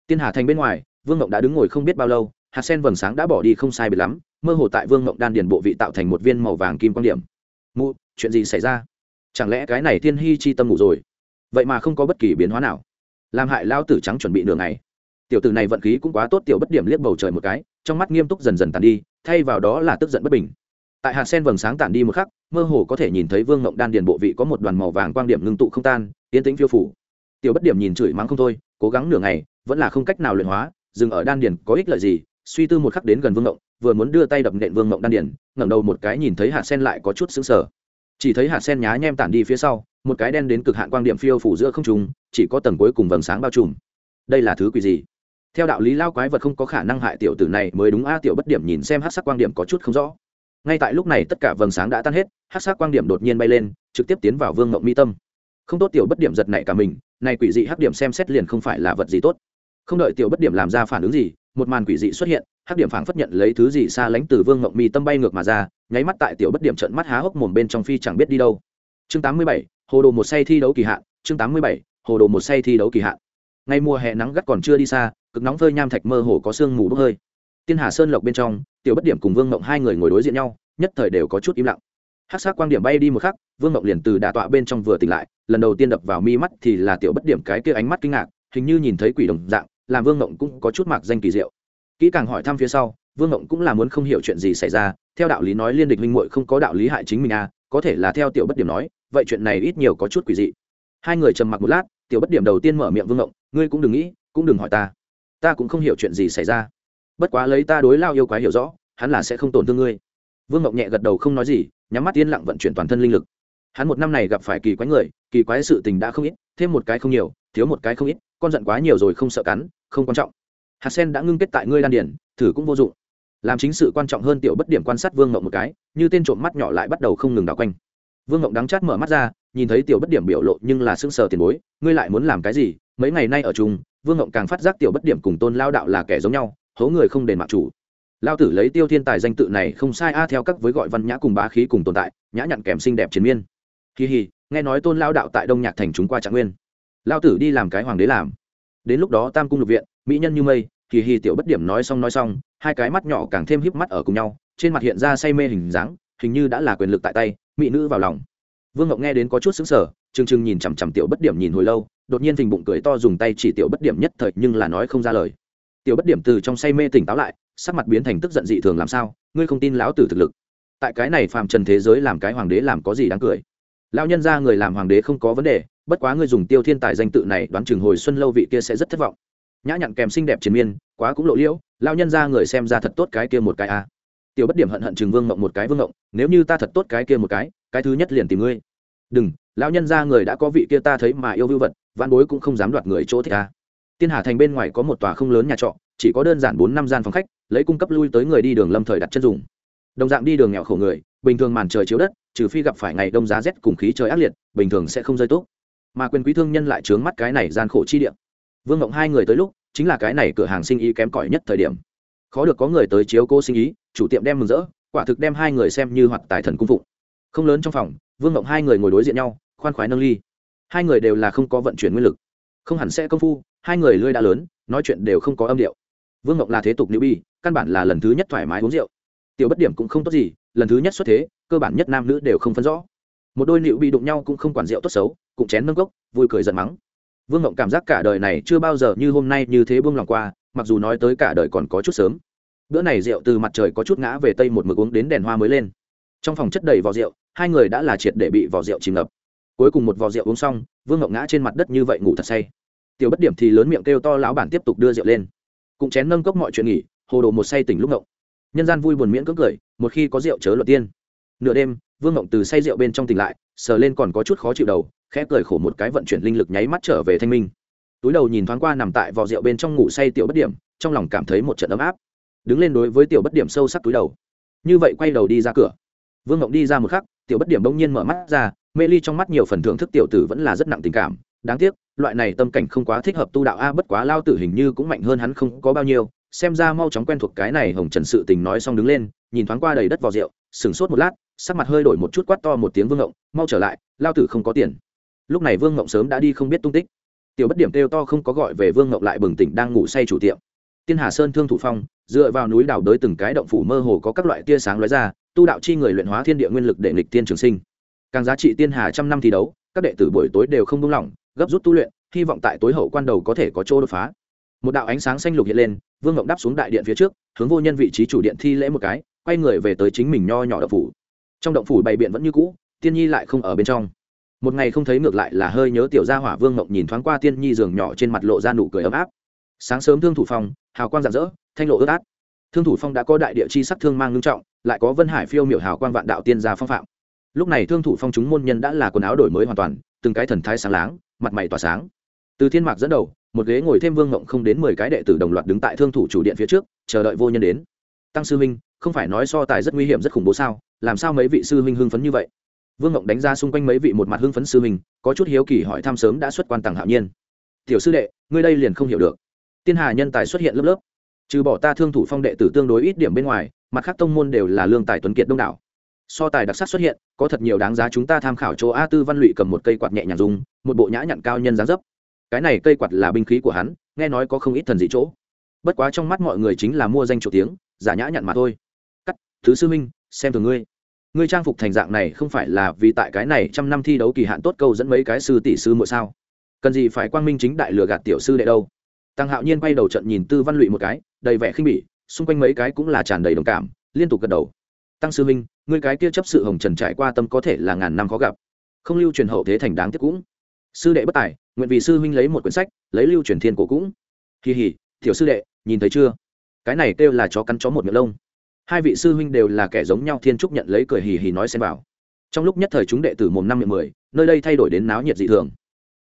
Tiên hà thành bên ngoài, vương mộng đã đứng ngồi không biết bao lâu, hạt sen vầng sáng đã bỏ đi không sai biệt lắm, mơ hồ tại vương mộng đan điền bộ vị tạo thành một viên màu vàng kim quan điểm. Mụ, chuyện gì xảy ra? Chẳng lẽ cái này thiên hy chi tâm ngủ rồi? Vậy mà không có bất kỳ biến hóa nào. Làm hại lao tử trắng chuẩn bị đường này tiểu tử này vận khí cũng quá tốt tiểu bất điểm liếc bầu trời một cái trong mắt nghiêm túc dần dần tàn đi thay vào đó là tức giận bất bình. Tại hạt sen vầng sáng tàn đi một khắc mơ hồ có thể nhìn thấy vương ngộng đan điền bộ vị có một đoàn màu vàng quang điểm ngưng tụ không tan yên tĩnh phiêu phủ. Tiểu bất điểm nhìn chửi mắng không thôi cố gắng nửa ngày vẫn là không cách nào luyện hóa dừng ở đan điền có ích lợi gì suy tư một khắc đến gần vương ngộng vừa muốn đưa tay đập nện vương ngộng đan điền ngẩng đầu một cái nhìn thấy hạt sen lại có chút xứng sờ, chỉ thấy hạt sen nhá nhem tản đi phía sau một cái đen đến cực hạn quang điểm phiêu phủ giữa không trung chỉ có tầng cuối cùng vầng sáng bao trùm. Đây là thứ quỷ gì? Theo đạo lý lao quái vật không có khả năng hại tiểu tử này mới đúng a tiểu bất điểm nhìn xem hát sắc quang điểm có chút không rõ. Ngay tại lúc này tất cả vầng sáng đã tan hết hát sắc quang điểm đột nhiên bay lên trực tiếp tiến vào vương mộng mi tâm. Không tốt tiểu bất điểm giật nảy cả mình này quỷ dị hắc điểm xem xét liền không phải là vật gì tốt. Không đợi tiểu bất điểm làm ra phản ứng gì một màn quỷ dị xuất hiện hắc điểm phảng phất nhận lấy thứ gì xa lánh từ vương mộng mi tâm bay ngược mà ra nháy mắt tại tiểu bất điểm trận mắt há hốc mồm bên trong phi chẳng biết đi đâu. Chương 87, hồ đồ một say thi đấu kỳ hạn chương 87, hồ đồ một say thi đấu kỳ hạn ngày mùa hè nắng gắt còn chưa đi xa, cực nóng phơi nham thạch mơ hồ có sương mù bốc hơi. Tiên hà sơn lộc bên trong, tiểu bất điểm cùng vương mộng hai người ngồi đối diện nhau, nhất thời đều có chút im lặng. Hát sát quang điểm bay đi một khắc, vương mộng liền từ đà tọa bên trong vừa tỉnh lại, lần đầu tiên đập vào mi mắt thì là tiểu bất điểm cái kia ánh mắt kinh ngạc, hình như nhìn thấy quỷ đồng dạng, làm vương mộng cũng có chút mạc danh kỳ diệu. Kỹ càng hỏi thăm phía sau, vương mộng cũng là muốn không hiểu chuyện gì xảy ra, theo đạo lý nói liên địch minh muội không có đạo lý hại chính mình à có thể là theo tiểu bất điểm nói, vậy chuyện này ít nhiều có chút quỷ dị. Hai người trầm mặc một lát tiểu bất điểm đầu tiên mở miệng vương ngộng, ngươi cũng đừng nghĩ, cũng đừng hỏi ta. Ta cũng không hiểu chuyện gì xảy ra. Bất quá lấy ta đối lao yêu quái hiểu rõ, hắn là sẽ không tổn thương ngươi. Vương ngộng nhẹ gật đầu không nói gì, nhắm mắt yên lặng vận chuyển toàn thân linh lực. Hắn một năm này gặp phải kỳ quái người, kỳ quái sự tình đã không ít, thêm một cái không nhiều, thiếu một cái không ít, con giận quá nhiều rồi không sợ cắn, không quan trọng. Hạt sen đã ngưng kết tại ngươi đan điển thử cũng vô dụng. Làm chính sự quan trọng hơn tiểu bất điểm quan sát vương ngộng một cái, như tên trộm mắt nhỏ lại bắt đầu không ngừng đảo quanh. Vương ngộng đắng chát mở mắt ra nhìn thấy tiểu bất điểm biểu lộ nhưng là sững sờ tiền bối, ngươi lại muốn làm cái gì? Mấy ngày nay ở chung, vương ngộng càng phát giác tiểu bất điểm cùng tôn lao đạo là kẻ giống nhau, hố người không đền mạng chủ. Lao tử lấy tiêu thiên tài danh tự này không sai a theo các với gọi văn nhã cùng bá khí cùng tồn tại, nhã nhặn kèm xinh đẹp chiến miên. Kỳ hì, nghe nói tôn lao đạo tại đông nhạc thành chúng qua trạng nguyên. Lao tử đi làm cái hoàng đế làm. Đến lúc đó tam cung lục viện, mỹ nhân như mây, kỳ hì tiểu bất điểm nói xong nói xong, hai cái mắt nhỏ càng thêm híp mắt ở cùng nhau, trên mặt hiện ra say mê hình dáng, hình như đã là quyền lực tại tay, mỹ nữ vào lòng vương ngọc nghe đến có chút xứng sở chừng chừng nhìn chằm chằm tiểu bất điểm nhìn hồi lâu, đột nhiên thình bụng cười to dùng tay chỉ tiểu bất điểm nhất thời nhưng là nói không ra lời. Tiểu bất điểm từ trong say mê tỉnh táo lại, sắc mặt biến thành tức giận dị thường làm sao, ngươi không tin lão tử thực lực. Tại cái này phàm trần thế giới làm cái hoàng đế làm có gì đáng cười? Lão nhân ra người làm hoàng đế không có vấn đề, bất quá ngươi dùng tiêu thiên tài danh tự này đoán chừng hồi xuân lâu vị kia sẽ rất thất vọng. Nhã nhặn kèm xinh đẹp triền miên, quá cũng lộ liễu, lão nhân ra người xem ra thật tốt cái kia một cái a. À. tiểu bất điểm hận hận chừng vương mộng một cái, vương mộng nếu như ta thật tốt cái kia một cái cái thứ nhất liền tìm ngươi đừng, lão nhân ra người đã có vị kia ta thấy mà yêu vưu vật văn bối cũng không dám đoạt người chỗ thích ta. Tiên hà thành bên ngoài có một tòa không lớn nhà trọ, chỉ có đơn giản bốn năm gian phòng khách, lấy cung cấp lui tới người đi đường lâm thời đặt chân dùng. Đồng dạng đi đường nghèo khổ người, bình thường màn trời chiếu đất, trừ phi gặp phải ngày đông giá rét cùng khí trời ác liệt, bình thường sẽ không rơi tốt. Mà quyền quý thương nhân lại trướng mắt cái này gian khổ chi địa. Vương ngộng hai người tới lúc, chính là cái này cửa hàng sinh ý kém cỏi nhất thời điểm. Khó được có người tới chiếu cô sinh ý, chủ tiệm đem mừng rỡ, quả thực đem hai người xem như hoạt tài thần cung phụng. Không lớn trong phòng vương ngộng hai người ngồi đối diện nhau, khoan khoái nâng ly. Hai người đều là không có vận chuyển nguyên lực. Không hẳn sẽ công phu, hai người lươi đã lớn, nói chuyện đều không có âm điệu. Vương ngọc là thế tục nữ bi, căn bản là lần thứ nhất thoải mái uống rượu. Tiểu bất điểm cũng không tốt gì, lần thứ nhất xuất thế, cơ bản nhất nam nữ đều không phân rõ. Một đôi nịu bị đụng nhau cũng không quản rượu tốt xấu, cũng chén nâng gốc vui cười giận mắng. Vương ngộng cảm giác cả đời này chưa bao giờ như hôm nay như thế buông lòng qua, mặc dù nói tới cả đời còn có chút sớm. Bữa này rượu từ mặt trời có chút ngã về tây một mực uống đến đèn hoa mới lên trong phòng chất đầy vò rượu, hai người đã là triệt để bị vò rượu chìm ngập. Cuối cùng một vò rượu uống xong, vương ngọc ngã trên mặt đất như vậy ngủ thật say. Tiểu bất điểm thì lớn miệng kêu to lão bản tiếp tục đưa rượu lên. Cũng chén nâng cốc mọi chuyện nghỉ, hồ đồ một say tỉnh lúc ngộng. Nhân gian vui buồn miễn cưỡng cười, một khi có rượu chớ luật tiên. Nửa đêm, vương ngộng từ say rượu bên trong tỉnh lại, sờ lên còn có chút khó chịu đầu, khẽ cười khổ một cái vận chuyển linh lực nháy mắt trở về thanh minh. Túi đầu nhìn thoáng qua nằm tại vò rượu bên trong ngủ say tiểu bất điểm, trong lòng cảm thấy một trận ấm áp. Đứng lên đối với tiểu bất điểm sâu sắc túi đầu. Như vậy quay đầu đi ra cửa vương ngộng đi ra một khắc, tiểu bất điểm bỗng nhiên mở mắt ra, mê ly trong mắt nhiều phần thưởng thức tiểu tử vẫn là rất nặng tình cảm. Đáng tiếc, loại này tâm cảnh không quá thích hợp tu đạo a, bất quá lao tử hình như cũng mạnh hơn hắn không có bao nhiêu. Xem ra mau chóng quen thuộc cái này hồng trần sự tình nói xong đứng lên, nhìn thoáng qua đầy đất vò rượu, sửng sốt một lát, sắc mặt hơi đổi một chút quát to một tiếng vương ngộng mau trở lại, lao tử không có tiền. Lúc này vương ngộng sớm đã đi không biết tung tích. Tiểu bất điểm kêu to không có gọi về vương ngộng lại bừng tỉnh đang ngủ say chủ tiệm. Tiên hà sơn thương thủ phong, dựa vào núi đảo đới từng cái động phủ mơ hồ có các loại tia sáng lóe ra tu đạo chi người luyện hóa thiên địa nguyên lực để nghịch tiên trường sinh. Càng giá trị tiên hà trăm năm thi đấu các đệ tử buổi tối đều không buông lỏng gấp rút tu luyện hy vọng tại tối hậu quan đầu có thể có chỗ đột phá. Một đạo ánh sáng xanh lục hiện lên vương ngộng đáp xuống đại điện phía trước hướng vô nhân vị trí chủ điện thi lễ một cái quay người về tới chính mình nho nhỏ động phủ. Trong động phủ bày biện vẫn như cũ tiên nhi lại không ở bên trong. Một ngày không thấy ngược lại là hơi nhớ tiểu gia hỏa vương ngộng nhìn thoáng qua tiên nhi giường nhỏ trên mặt lộ ra nụ cười ấm áp. Sáng sớm thương thủ phòng, hào quang rạng rỡ thanh lộ ướt át thương thủ phong đã có đại địa chi sắc thương mang ngưng trọng, lại có vân hải phiêu miểu hào quang vạn đạo tiên gia phong phạm. Lúc này thương thủ phong chúng môn nhân đã là quần áo đổi mới hoàn toàn, từng cái thần thái sáng láng, mặt mày tỏa sáng. Từ thiên mạc dẫn đầu, một ghế ngồi thêm vương ngộng không đến mười cái đệ tử đồng loạt đứng tại thương thủ chủ điện phía trước, chờ đợi vô nhân đến. Tăng sư minh không phải nói so tài rất nguy hiểm rất khủng bố sao? Làm sao mấy vị sư minh hưng phấn như vậy? Vương ngộng đánh ra xung quanh mấy vị một mặt hưng phấn sư minh có chút hiếu kỳ hỏi thăm sớm đã xuất quan tàng hạo nhiên. Tiểu sư đệ, ngươi đây liền không hiểu được. Tiên hà nhân tài xuất hiện lớp lớp trừ bỏ ta thương thủ phong đệ tử tương đối ít điểm bên ngoài, mặt khác tông môn đều là lương tài tuấn kiệt đông đảo. So tài đặc sắc xuất hiện, có thật nhiều đáng giá chúng ta tham khảo chỗ a tư văn lụy cầm một cây quạt nhẹ nhàng dùng, một bộ nhã nhặn cao nhân giá dấp. Cái này cây quạt là binh khí của hắn, nghe nói có không ít thần dị chỗ. Bất quá trong mắt mọi người chính là mua danh chỗ tiếng, giả nhã nhặn mà thôi. Cắt, thứ sư minh, xem thường ngươi. Ngươi trang phục thành dạng này không phải là vì tại cái này trăm năm thi đấu kỳ hạn tốt câu dẫn mấy cái sư tỷ sư muội sao? Cần gì phải quang minh chính đại lừa gạt tiểu sư đệ đâu? Tăng hạo nhiên quay đầu trận nhìn tư văn lụy một cái đầy vẻ khinh bỉ, xung quanh mấy cái cũng là tràn đầy đồng cảm, liên tục gật đầu. Tăng sư minh người cái kia chấp sự hồng trần trải qua tâm có thể là ngàn năm khó gặp. Không lưu truyền hậu thế thành đáng tiếc cũng. Sư đệ bất tài, nguyện vì sư huynh lấy một quyển sách, lấy lưu truyền thiên cổ cũng. Kỳ hỉ thiểu sư đệ, nhìn thấy chưa? Cái này kêu là chó cắn chó một miệng lông. Hai vị sư huynh đều là kẻ giống nhau thiên trúc nhận lấy cười hì hì nói xem vào. Trong lúc nhất thời chúng đệ tử mồm năm miệng mười, nơi đây thay đổi đến náo nhiệt dị thường.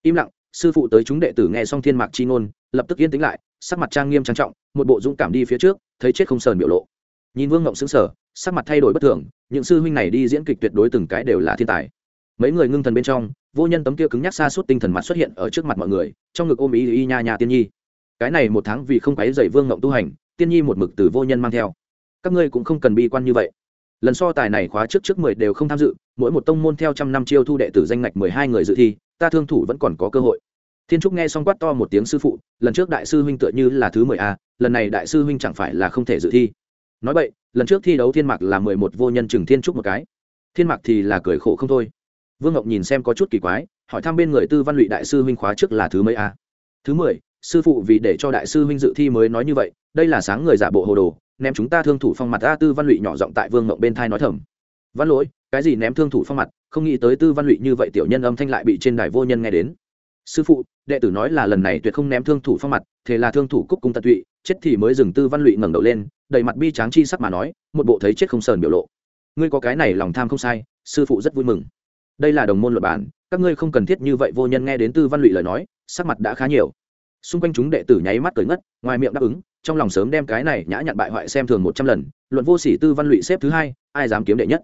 Im lặng, sư phụ tới chúng đệ tử nghe xong thiên mạc chi ngôn, lập tức yên tĩnh lại sắc mặt trang nghiêm trang trọng, một bộ dũng cảm đi phía trước, thấy chết không sờn biểu lộ. Nhìn vương ngộng xứng sở sắc mặt thay đổi bất thường, những sư huynh này đi diễn kịch tuyệt đối từng cái đều là thiên tài. Mấy người ngưng thần bên trong, vô nhân tấm kia cứng nhắc xa suốt tinh thần mặt xuất hiện ở trước mặt mọi người, trong ngực ôm ý y nha nha tiên nhi. Cái này một tháng vì không quấy dậy vương ngộng tu hành, tiên nhi một mực từ vô nhân mang theo. Các ngươi cũng không cần bi quan như vậy. Lần so tài này khóa trước trước mười đều không tham dự, mỗi một tông môn theo trăm năm chiêu thu đệ tử danh ngạch mười hai người dự thi, ta thương thủ vẫn còn có cơ hội thiên trúc nghe xong quát to một tiếng sư phụ, lần trước đại sư huynh tựa như là thứ mười a, lần này đại sư huynh chẳng phải là không thể dự thi. Nói vậy, lần trước thi đấu thiên mạc là mười một vô nhân chừng thiên trúc một cái. Thiên mạc thì là cười khổ không thôi. Vương ngọc nhìn xem có chút kỳ quái, hỏi thăm bên người tư văn lụy đại sư huynh khóa trước là thứ mấy a? Thứ mười, sư phụ vì để cho đại sư huynh dự thi mới nói như vậy, đây là sáng người giả bộ hồ đồ, ném chúng ta thương thủ phong mặt a tư văn lụy nhỏ giọng tại vương ngọc bên thai nói thầm. Văn lỗi, cái gì ném thương thủ phong mặt, không nghĩ tới tư văn lụy như vậy tiểu nhân âm thanh lại bị trên đài vô nhân nghe đến sư phụ, đệ tử nói là lần này tuyệt không ném thương thủ phong mặt thế là thương thủ cúc cung tận tụy, chết thì mới dừng tư văn lụy ngẩng đầu lên, đầy mặt bi tráng chi sắc mà nói, một bộ thấy chết không sờn biểu lộ. Ngươi có cái này lòng tham không sai, sư phụ rất vui mừng. Đây là đồng môn luật bản, các ngươi không cần thiết như vậy vô nhân nghe đến tư văn lụy lời nói, sắc mặt đã khá nhiều. Xung quanh chúng đệ tử nháy mắt cười ngất, ngoài miệng đáp ứng, trong lòng sớm đem cái này nhã nhặn bại hoại xem thường một trăm lần, luận vô sỉ tư văn lụy xếp thứ hai, ai dám kiếm đệ nhất?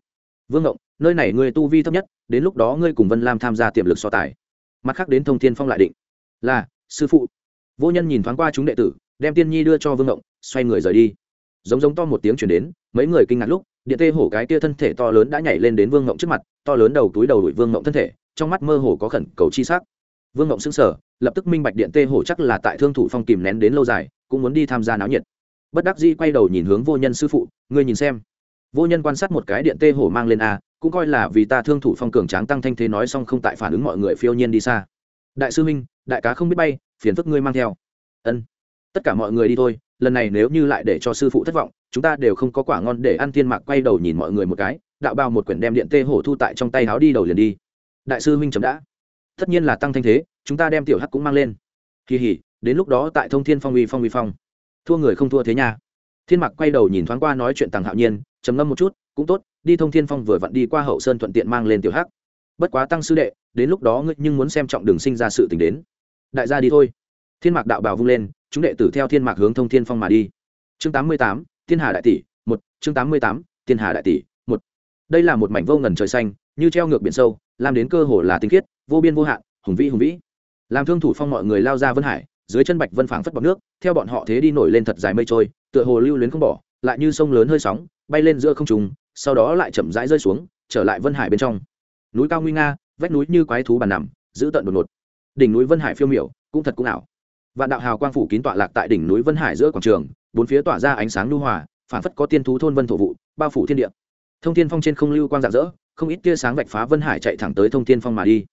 Vương ngộng, nơi này ngươi tu vi thấp nhất, đến lúc đó ngươi cùng vân lam tham gia tiềm lực so tài mặt khác đến thông thiên phong lại định. Là, sư phụ. Vô nhân nhìn thoáng qua chúng đệ tử, đem tiên nhi đưa cho vương ngộng, xoay người rời đi. Giống giống to một tiếng chuyển đến, mấy người kinh ngạc lúc, điện tê hổ cái kia thân thể to lớn đã nhảy lên đến vương ngộng trước mặt, to lớn đầu túi đầu đuổi vương ngộng thân thể, trong mắt mơ hồ có khẩn cầu chi sắc. Vương ngộng xứng sở lập tức minh bạch điện tê hổ chắc là tại thương thủ phong kìm nén đến lâu dài, cũng muốn đi tham gia náo nhiệt. Bất đắc dĩ quay đầu nhìn hướng vô nhân sư phụ, ngươi nhìn xem vô nhân quan sát một cái điện tê hổ mang lên a, cũng coi là vì ta thương thủ phong cường tráng tăng thanh thế nói xong không tại phản ứng mọi người phiêu nhiên đi xa. Đại sư minh, đại cá không biết bay, phiền phức ngươi mang theo. Ân. Tất cả mọi người đi thôi, lần này nếu như lại để cho sư phụ thất vọng, chúng ta đều không có quả ngon để ăn thiên mạc quay đầu nhìn mọi người một cái, đạo bao một quyển đem điện tê hổ thu tại trong tay háo đi đầu liền đi. Đại sư minh chấm đã. Tất nhiên là tăng thanh thế, chúng ta đem tiểu hắc cũng mang lên. Kỳ hỉ, đến lúc đó tại thông thiên phong uy phong uy phong. Thua người không thua thế nha. Thiên mặc quay đầu nhìn thoáng qua nói chuyện tàng hạo nhiên trầm ngâm một chút, cũng tốt, đi thông thiên phong vừa vặn đi qua hậu sơn thuận tiện mang lên tiểu hắc. Bất quá tăng sư đệ, đến lúc đó ngươi nhưng muốn xem trọng đường sinh ra sự tình đến. Đại gia đi thôi. Thiên mạc đạo bào vung lên, chúng đệ tử theo thiên mạc hướng thông thiên phong mà đi. Chương tám mươi tám, thiên hà đại tỷ, một, chương tám mươi tám, thiên hà đại tỷ, một. Đây là một mảnh vô ngần trời xanh, như treo ngược biển sâu, làm đến cơ hồ là tinh khiết, vô biên vô hạn, hùng vĩ hùng vĩ. Làm thương thủ phong mọi người lao ra vân hải, dưới chân bạch vân phảng phất bọc nước, theo bọn họ thế đi nổi lên thật dài mây trôi, tựa hồ lưu luyến không bỏ, lại như sông lớn hơi sóng bay lên giữa không trùng sau đó lại chậm rãi rơi xuống, trở lại vân hải bên trong. Núi cao nguy nga, vách núi như quái thú bàn nằm, giữ tận đột ngột. Đỉnh núi vân hải phiêu miểu, cũng thật cũng ảo. Vạn đạo hào quang phủ kín tọa lạc tại đỉnh núi vân hải giữa quảng trường, bốn phía tỏa ra ánh sáng lưu hòa, phản phất có tiên thú thôn vân thổ vụ, bao phủ thiên địa. Thông thiên phong trên không lưu quang rạng rỡ, không ít tia sáng vạch phá vân hải chạy thẳng tới thông thiên phong mà đi.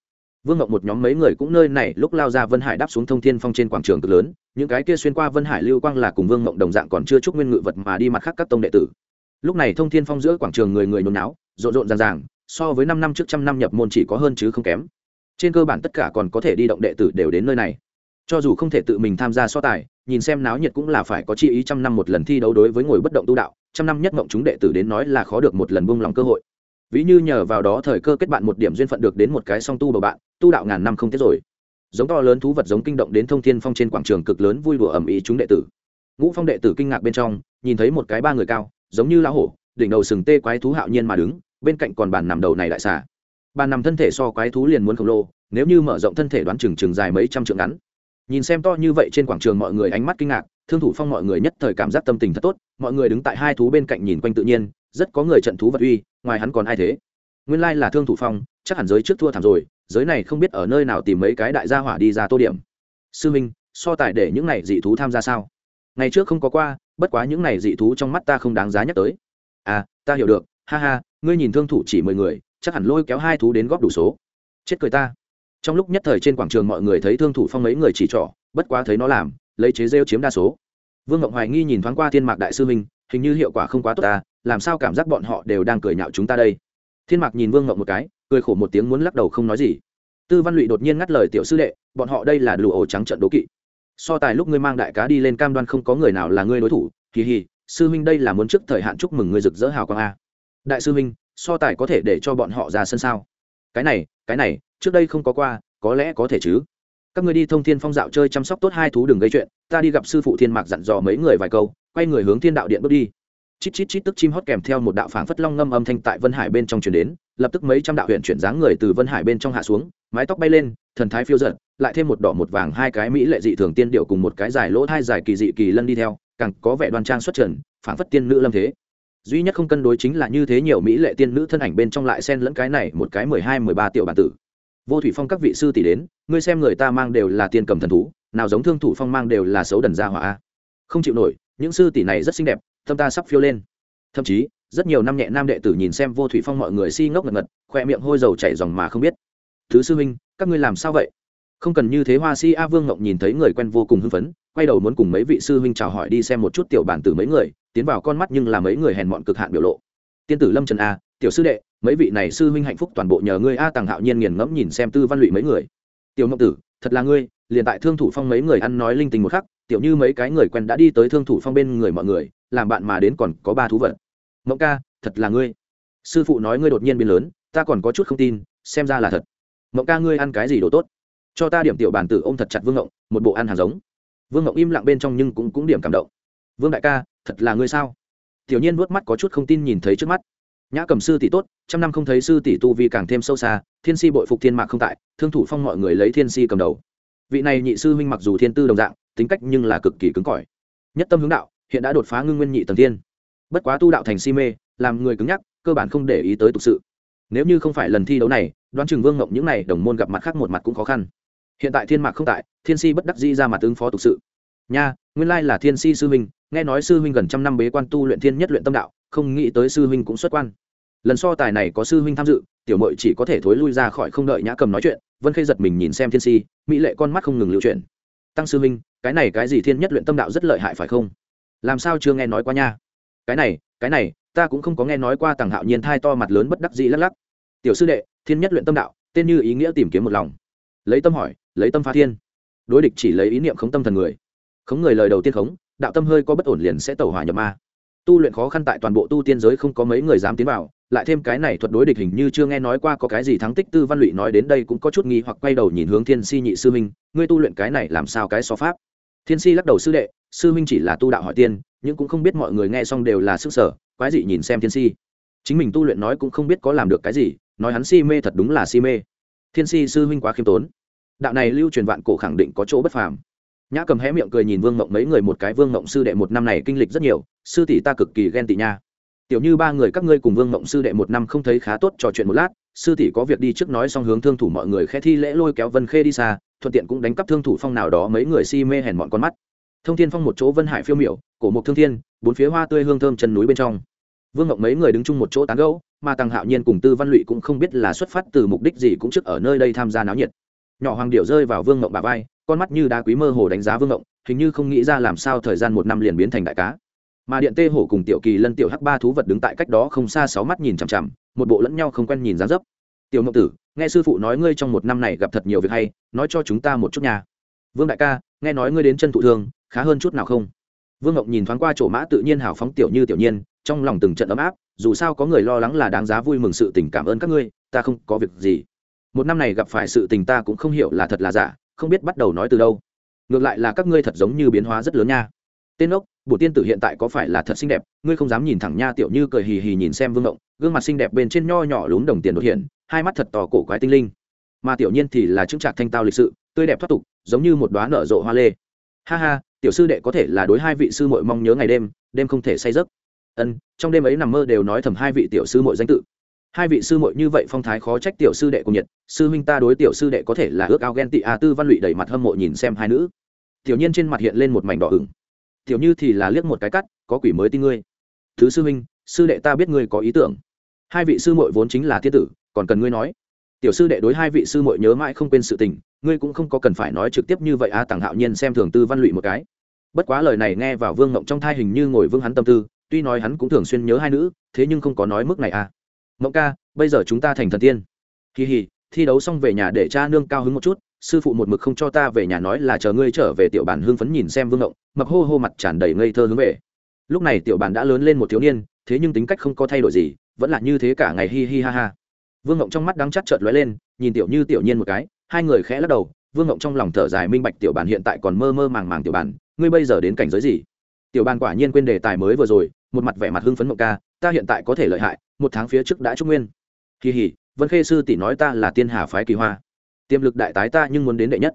Vương ngọc một nhóm mấy người cũng nơi này lúc lao ra vân hải đáp xuống thông thiên phong trên quảng trường cực lớn, những cái kia xuyên qua vân hải lưu quang là cùng vương ngọc đồng dạng còn chưa chúc nguyên ngự vật mà đi mặt khác các tông đệ tử lúc này thông thiên phong giữa quảng trường người người nôn náo, rộn rộn ràng ràng, so với năm năm trước trăm năm nhập môn chỉ có hơn chứ không kém. Trên cơ bản tất cả còn có thể đi động đệ tử đều đến nơi này. Cho dù không thể tự mình tham gia so tài, nhìn xem náo nhiệt cũng là phải có chi ý trăm năm một lần thi đấu đối với ngồi bất động tu đạo, trăm năm nhất mộng chúng đệ tử đến nói là khó được một lần buông lòng cơ hội. Ví như nhờ vào đó thời cơ kết bạn một điểm duyên phận được đến một cái song tu bầu bạn, tu đạo ngàn năm không tiết rồi. Giống to lớn thú vật giống kinh động đến thông thiên phong trên quảng trường cực lớn vui đùa ẩm ý chúng đệ tử. Ngũ phong đệ tử kinh ngạc bên trong, nhìn thấy một cái ba người cao giống như lão hổ, đỉnh đầu sừng tê quái thú hạo nhiên mà đứng, bên cạnh còn bàn nằm đầu này lại xà. Bàn nằm thân thể so quái thú liền muốn khổng lồ, nếu như mở rộng thân thể đoán chừng chừng dài mấy trăm trượng ngắn. Nhìn xem to như vậy trên quảng trường mọi người ánh mắt kinh ngạc, thương thủ phong mọi người nhất thời cảm giác tâm tình thật tốt, mọi người đứng tại hai thú bên cạnh nhìn quanh tự nhiên, rất có người trận thú vật uy, ngoài hắn còn ai thế? Nguyên lai là thương thủ phong, chắc hẳn giới trước thua thảm rồi, giới này không biết ở nơi nào tìm mấy cái đại gia hỏa đi ra tô điểm. Sư minh, so tài để những này dị thú tham gia sao? Ngày trước không có qua, bất quá những này dị thú trong mắt ta không đáng giá nhắc tới. À ta hiểu được, ha ha, ngươi nhìn thương thủ chỉ mười người, chắc hẳn lôi kéo hai thú đến góp đủ số. Chết cười ta. Trong lúc nhất thời trên quảng trường mọi người thấy thương thủ phong mấy người chỉ trỏ, bất quá thấy nó làm, lấy chế rêu chiếm đa số. Vương ngọc hoài nghi nhìn thoáng qua thiên mạc đại sư minh, hình như hiệu quả không quá tốt ta, làm sao cảm giác bọn họ đều đang cười nhạo chúng ta đây? Thiên mạc nhìn vương ngọc một cái, cười khổ một tiếng muốn lắc đầu không nói gì. Tư văn lụy đột nhiên ngắt lời tiểu sư đệ, bọn họ đây là lụ ổ trắng trận đố kỵ so tài lúc ngươi mang đại cá đi lên cam đoan không có người nào là ngươi đối thủ, kỳ hì, sư minh đây là muốn trước thời hạn chúc mừng ngươi rực rỡ hào quang a. Đại sư minh so tài có thể để cho bọn họ ra sân sao? Cái này cái này, trước đây không có qua, có lẽ có thể chứ. Các ngươi đi thông thiên phong dạo chơi chăm sóc tốt hai thú đừng gây chuyện, ta đi gặp sư phụ thiên mạc dặn dò mấy người vài câu, quay người hướng thiên đạo điện bước đi. Chít chít chít tức chim hót kèm theo một đạo phảng phất long ngâm âm thanh tại vân hải bên trong chuyển đến, lập tức mấy trăm đạo huyện chuyển dáng người từ vân hải bên trong hạ xuống mái tóc bay lên, thần thái phiêu giận lại thêm một đỏ một vàng hai cái mỹ lệ dị thường tiên điệu cùng một cái dài lỗ hai dài kỳ dị kỳ lân đi theo, càng có vẻ đoan trang xuất trần, phảng phất tiên nữ lâm thế. Duy nhất không cân đối chính là như thế nhiều mỹ lệ tiên nữ thân ảnh bên trong lại xen lẫn cái này một cái mười hai, mười ba tiểu bản tử. Vô thủy phong các vị sư tỷ đến, ngươi xem người ta mang đều là tiên cầm thần thú, nào giống thương thủ phong mang đều là xấu đần gia hỏa không chịu nổi, những sư tỷ này rất xinh đẹp, tâm ta sắp phiêu lên. Thậm chí, rất nhiều năm nhẹ nam đệ tử nhìn xem vô thủy phong mọi người si ngốc ngật ngật, khoe miệng hôi dầu chảy dòng mà không biết thứ sư huynh, các ngươi làm sao vậy? Không cần như thế, hoa si a vương ngộng nhìn thấy người quen vô cùng hưng phấn, quay đầu muốn cùng mấy vị sư huynh chào hỏi đi xem một chút tiểu bản tử mấy người, tiến vào con mắt nhưng là mấy người hèn mọn cực hạn biểu lộ. Tiên tử lâm trần a, tiểu sư đệ, mấy vị này sư huynh hạnh phúc toàn bộ nhờ ngươi a tàng hạo nhiên nghiền ngẫm nhìn xem tư văn lụy mấy người. Tiểu ngọc tử, thật là ngươi, liền tại thương thủ phong mấy người ăn nói linh tình một khắc, tiểu như mấy cái người quen đã đi tới thương thủ phong bên người mọi người, làm bạn mà đến còn có ba thú vật. Mộng ca, thật là ngươi. Sư phụ nói ngươi đột nhiên biến lớn, ta còn có chút không tin, xem ra là thật mộng ca ngươi ăn cái gì đồ tốt? Cho ta điểm tiểu bản tử ô m thật chặt vương ngộng một bộ ăn hàng giống. Vương ngộng im lặng bên trong nhưng cũng cũng điểm cảm động. Vương đại ca, thật là ngươi sao? Tiểu nhiên vuốt mắt có chút không tin nhìn thấy trước mắt. Nhã cầm sư tỷ tốt, trăm năm không thấy sư tỷ tu vi càng thêm sâu xa, thiên si bội phục thiên mạc không tại, thương thủ phong mọi người lấy thiên si cầm đầu. Vị này nhị sư huynh mặc dù thiên tư đồng dạng, tính cách nhưng là cực kỳ cứng cỏi. Nhất tâm hướng đạo, hiện đã đột phá ngưng nguyên nhị tầng thiên. Bất quá tu đạo thành si mê, làm người cứng nhắc, cơ bản không để ý tới tục sự. Nếu như không phải lần thi đấu này đoán chừng vương ngộng những này đồng môn gặp mặt khác một mặt cũng khó khăn. Hiện tại thiên mạc không tại, thiên si bất đắc dĩ ra mặt ứng phó thực sự. Nha, nguyên lai là thiên si sư huynh, nghe nói sư huynh gần trăm năm bế quan tu luyện thiên nhất luyện tâm đạo, không nghĩ tới sư huynh cũng xuất quan. Lần so tài này có sư huynh tham dự, tiểu mội chỉ có thể thối lui ra khỏi không đợi nhã cầm nói chuyện, vân khê giật mình nhìn xem thiên si, mỹ lệ con mắt không ngừng lưu chuyển. Tăng sư huynh, cái này cái gì thiên nhất luyện tâm đạo rất lợi hại phải không? Làm sao chưa nghe nói qua nha? Cái này cái này, ta cũng không có nghe nói qua tàng hạo nhiên thai to mặt lớn bất đắc dĩ lắc lắc. Tiểu sư đệ thiên nhất luyện tâm đạo, tên như ý nghĩa tìm kiếm một lòng. Lấy tâm hỏi, lấy tâm phá thiên. Đối địch chỉ lấy ý niệm khống tâm thần người. Khống người lời đầu tiên khống, đạo tâm hơi có bất ổn liền sẽ tẩu hỏa nhập ma. Tu luyện khó khăn tại toàn bộ tu tiên giới không có mấy người dám tiến vào, lại thêm cái này thuật đối địch hình như chưa nghe nói qua có cái gì thắng tích tư văn lụy nói đến đây cũng có chút nghi hoặc quay đầu nhìn hướng thiên si nhị sư minh ngươi tu luyện cái này làm sao cái so pháp? Thiên si lắc đầu sư đệ, sư minh chỉ là tu đạo hỏi tiên, nhưng cũng không biết mọi người nghe xong đều là sức sở, quái dị nhìn xem thiên si. Chính mình tu luyện nói cũng không biết có làm được cái gì nói hắn si mê thật đúng là si mê. Thiên si sư huynh quá khiêm tốn. Đạo này lưu truyền vạn cổ khẳng định có chỗ bất phàm. Nhã cầm hé miệng cười nhìn vương mộng mấy người một cái. Vương mộng sư đệ một năm này kinh lịch rất nhiều, sư tỷ ta cực kỳ ghen tị nha. Tiểu như ba người các ngươi cùng vương mộng sư đệ một năm không thấy khá tốt, trò chuyện một lát, sư tỷ có việc đi trước nói xong hướng thương thủ mọi người khẽ thi lễ lôi kéo vân khê đi xa, thuận tiện cũng đánh cắp thương thủ phong nào đó mấy người si mê hèn mọn con mắt. Thông thiên phong một chỗ vân hải phiêu miểu, cổ mục thương thiên, bốn phía hoa tươi hương thơm chân núi bên trong. Vương ngọc mấy người đứng chung một chỗ tán gẫu mà tăng hạo nhiên cùng tư văn lụy cũng không biết là xuất phát từ mục đích gì cũng trước ở nơi đây tham gia náo nhiệt. Nhỏ hoàng điệu rơi vào vương ngộng bà vai, con mắt như đá quý mơ hồ đánh giá vương ngộng hình như không nghĩ ra làm sao thời gian một năm liền biến thành đại cá. Mà điện tê hổ cùng tiểu kỳ lân tiểu hắc ba thú vật đứng tại cách đó không xa sáu mắt nhìn chằm chằm, một bộ lẫn nhau không quen nhìn dán dấp. Tiểu ngộng tử, nghe sư phụ nói ngươi trong một năm này gặp thật nhiều việc hay, nói cho chúng ta một chút nhà vương đại ca, nghe nói ngươi đến chân thụ thương, khá hơn chút nào không? Vương ngọc nhìn thoáng qua chỗ mã tự nhiên hào phóng tiểu như tiểu nhiên, trong lòng từng trận ấm áp, dù sao có người lo lắng là đáng giá vui mừng sự tình cảm ơn các ngươi, ta không có việc gì. Một năm này gặp phải sự tình ta cũng không hiểu là thật là giả, không biết bắt đầu nói từ đâu. Ngược lại là các ngươi thật giống như biến hóa rất lớn nha. Tên ốc bổ tiên tử hiện tại có phải là thật xinh đẹp? Ngươi không dám nhìn thẳng nha, tiểu như cười hì hì nhìn xem vương ngộng gương mặt xinh đẹp bên trên nho nhỏ lún đồng tiền đột hiện, hai mắt thật tò cổ quái tinh linh. Mà tiểu nhiên thì là chứng trạc thanh tao lịch sự, tươi đẹp thoát tục, giống như một đoá nở rộ hoa lê. Ha ha tiểu sư đệ có thể là đối hai vị sư muội mong nhớ ngày đêm đêm không thể say giấc. Ân, trong đêm ấy nằm mơ đều nói thầm hai vị tiểu sư muội danh tự. Hai vị sư muội như vậy phong thái khó trách tiểu sư đệ cùng nhiệt sư huynh ta đối tiểu sư đệ có thể là ước ao ghen tị a tư văn lụy đầy mặt hâm mộ nhìn xem hai nữ. Tiểu nhiên trên mặt hiện lên một mảnh đỏ ửng. Tiểu như thì là liếc một cái cắt, có quỷ mới tin ngươi. Thứ sư huynh, sư đệ ta biết ngươi có ý tưởng. Hai vị sư muội vốn chính là thiên tử, còn cần ngươi nói. Tiểu sư đệ đối hai vị sư muội nhớ mãi không quên sự tình ngươi cũng không có cần phải nói trực tiếp như vậy a à, tàng hạo nhiên xem thường tư văn lụy một cái. Bất quá lời này nghe vào vương mộng trong thai hình như ngồi vương hắn tâm tư tuy nói hắn cũng thường xuyên nhớ hai nữ thế nhưng không có nói mức này à. Mộng ca bây giờ chúng ta thành thần tiên. Kỳ hì thi đấu xong về nhà để cha nương cao hứng một chút sư phụ một mực không cho ta về nhà nói là chờ ngươi trở về tiểu bản hưng phấn nhìn xem vương mộng mập hô hô mặt tràn đầy ngây thơ hướng về. Lúc này tiểu bản đã lớn lên một thiếu niên thế nhưng tính cách không có thay đổi gì vẫn là như thế cả ngày hi hi ha ha. Vương ngộng trong mắt đắng chắc chợt lóe lên nhìn tiểu như tiểu nhiên một cái hai người khẽ lắc đầu, vương ngộng trong lòng thở dài minh bạch tiểu bản hiện tại còn mơ mơ màng màng tiểu bản, ngươi bây giờ đến cảnh giới gì? Tiểu bàn quả nhiên quên đề tài mới vừa rồi, một mặt vẻ mặt hưng phấn ngộng ca, ta hiện tại có thể lợi hại, một tháng phía trước đã trúc nguyên. Kỳ hỉ, vân khê sư tỷ nói ta là tiên hà phái kỳ hoa. Tiềm lực đại tái ta nhưng muốn đến đệ nhất.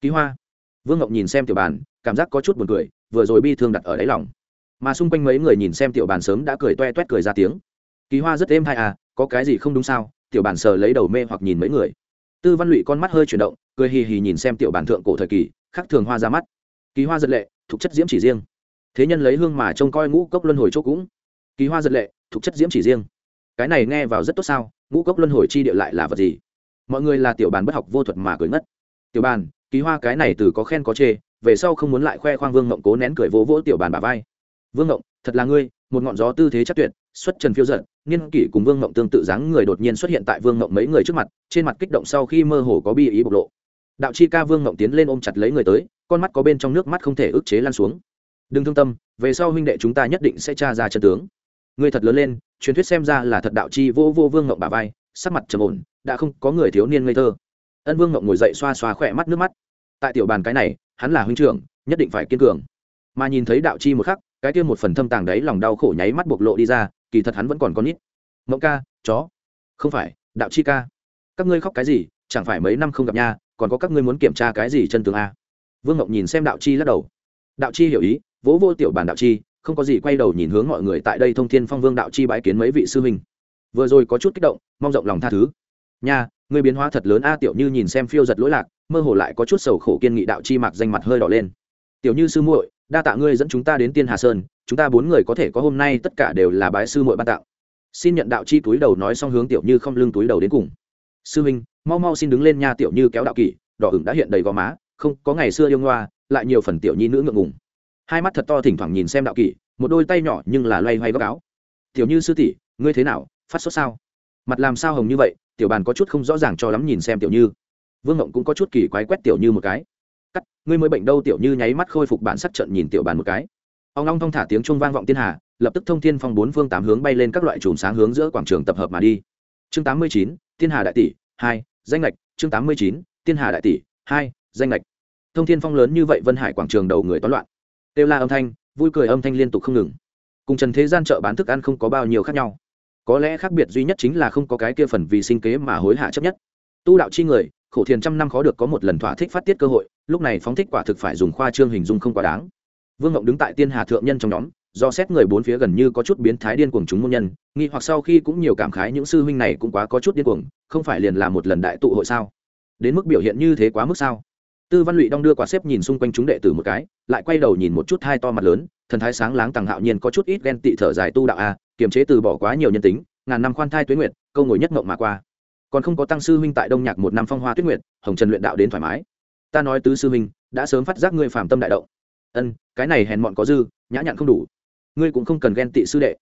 Kỳ hoa. Vương ngọc nhìn xem tiểu bàn cảm giác có chút buồn cười, vừa rồi bi thương đặt ở đáy lòng. Mà xung quanh mấy người nhìn xem tiểu bàn sớm đã cười toe toét cười ra tiếng. Kỳ hoa rất êm hay à có cái gì không đúng sao? Tiểu bàn sờ lấy đầu mê hoặc nhìn mấy người tư văn lụy con mắt hơi chuyển động, cười hì hì nhìn xem tiểu bàn thượng cổ thời kỳ, khắc thường hoa ra mắt. Kỳ hoa giật lệ, thuộc chất diễm chỉ riêng. Thế nhân lấy hương mà trông coi ngũ cốc luân hồi chỗ cũng. Kỳ hoa giật lệ, thuộc chất diễm chỉ riêng. Cái này nghe vào rất tốt sao, ngũ cốc luân hồi chi địa lại là vật gì? Mọi người là tiểu bàn bất học vô thuật mà cười ngất. Tiểu bàn kỳ hoa cái này từ có khen có chê, về sau không muốn lại khoe khoang vương ngộng cố nén cười vỗ vỗ tiểu bàn bà vai. Vương ngộng, thật là ngươi, một ngọn gió tư thế chắc tuyệt, xuất trần phiêu giận niên kỷ cùng vương mộng tương tự dáng người đột nhiên xuất hiện tại vương mộng mấy người trước mặt, trên mặt kích động sau khi mơ hồ có bi ý bộc lộ. Đạo chi ca vương mộng tiến lên ôm chặt lấy người tới, con mắt có bên trong nước mắt không thể ức chế lan xuống. Đừng thương tâm, về sau huynh đệ chúng ta nhất định sẽ tra ra chân tướng. Người thật lớn lên, truyền thuyết xem ra là thật đạo chi vô vô vương mộng bà vai, sắc mặt trầm ổn, đã không có người thiếu niên ngây thơ. Ân vương mộng ngồi dậy xoa xoa khỏe mắt nước mắt. Tại tiểu bàn cái này, hắn là huynh trưởng, nhất định phải kiên cường. Mà nhìn thấy đạo chi một khắc, cái kia một phần thâm tàng đấy lòng đau khổ nháy mắt bộc lộ đi ra kỳ thật hắn vẫn còn con nít. Mẫu ca, chó. Không phải, đạo chi ca. Các ngươi khóc cái gì, chẳng phải mấy năm không gặp nha, còn có các ngươi muốn kiểm tra cái gì chân tường a? Vương ngộng nhìn xem đạo chi lắc đầu. Đạo chi hiểu ý, vỗ vô tiểu bản đạo chi, không có gì quay đầu nhìn hướng mọi người tại đây thông thiên phong vương đạo chi bãi kiến mấy vị sư huynh. Vừa rồi có chút kích động, mong rộng lòng tha thứ. Nha người biến hóa thật lớn a, tiểu như nhìn xem phiêu giật lỗi lạc, mơ hồ lại có chút sầu khổ kiên nghị đạo chi mặc danh mặt hơi đỏ lên. Tiểu như sư muội đa tạ ngươi dẫn chúng ta đến tiên hà sơn, chúng ta bốn người có thể có hôm nay tất cả đều là bái sư muội ban tạo xin nhận đạo chi túi đầu nói xong hướng tiểu như không lưng túi đầu đến cùng. Sư huynh, mau mau xin đứng lên nha tiểu như kéo đạo kỷ, đỏ ửng đã hiện đầy gò má, không, có ngày xưa yêu ngoa, lại nhiều phần tiểu nhi nữ ngượng ngùng. Hai mắt thật to thỉnh thoảng nhìn xem đạo kỷ, một đôi tay nhỏ nhưng là loay hoay góc áo. Tiểu như sư tỷ, ngươi thế nào, phát sốt sao? Mặt làm sao hồng như vậy, tiểu bàn có chút không rõ ràng cho lắm nhìn xem tiểu như. Vương ngộng cũng có chút kỳ quái quét tiểu như một cái cắt, ngươi mới bệnh đâu, tiểu như nháy mắt khôi phục bản sắc trận nhìn tiểu bàn một cái. Ông long thong thả tiếng chuông vang vọng thiên hà, lập tức thông thiên phong bốn phương tám hướng bay lên các loại chùm sáng hướng giữa quảng trường tập hợp mà đi. Chương tám mươi chín, thiên hà đại tỷ, hai, danh lệch chương tám mươi chín, thiên hà đại tỷ, hai, danh lệch thông thiên phong lớn như vậy, vân hải quảng trường đầu người toán loạn. Kêu la âm thanh, vui cười âm thanh liên tục không ngừng. Cùng trần thế gian chợ bán thức ăn không có bao nhiêu khác nhau. Có lẽ khác biệt duy nhất chính là không có cái kia phần vì sinh kế mà hối hạ chấp nhất. Tu đạo chi người khổ thiền trăm năm khó được có một lần thỏa thích phát tiết cơ hội, lúc này phóng thích quả thực phải dùng khoa trương hình dung không quá đáng. Vương ngộng đứng tại tiên hà thượng nhân trong nhóm, do xét người bốn phía gần như có chút biến thái điên cuồng chúng môn nhân, nghi hoặc sau khi cũng nhiều cảm khái những sư huynh này cũng quá có chút điên cuồng, không phải liền là một lần đại tụ hội sao? Đến mức biểu hiện như thế quá mức sao? Tư văn lụy đong đưa quả xếp nhìn xung quanh chúng đệ tử một cái, lại quay đầu nhìn một chút hai to mặt lớn, thần thái sáng láng tàng hạo nhiên có chút ít ghen tị thở dài tu đạo a, kiềm chế từ bỏ quá nhiều nhân tính, ngàn năm khoan thai tuế nguyệt, câu ngồi nhất mộng mà qua còn không có tăng sư huynh tại đông nhạc một năm phong hoa tuyết nguyệt, hồng trần luyện đạo đến thoải mái. Ta nói tứ sư huynh, đã sớm phát giác ngươi phàm tâm đại động. Ân, cái này hèn mọn có dư, nhã nhặn không đủ. Ngươi cũng không cần ghen tị sư đệ.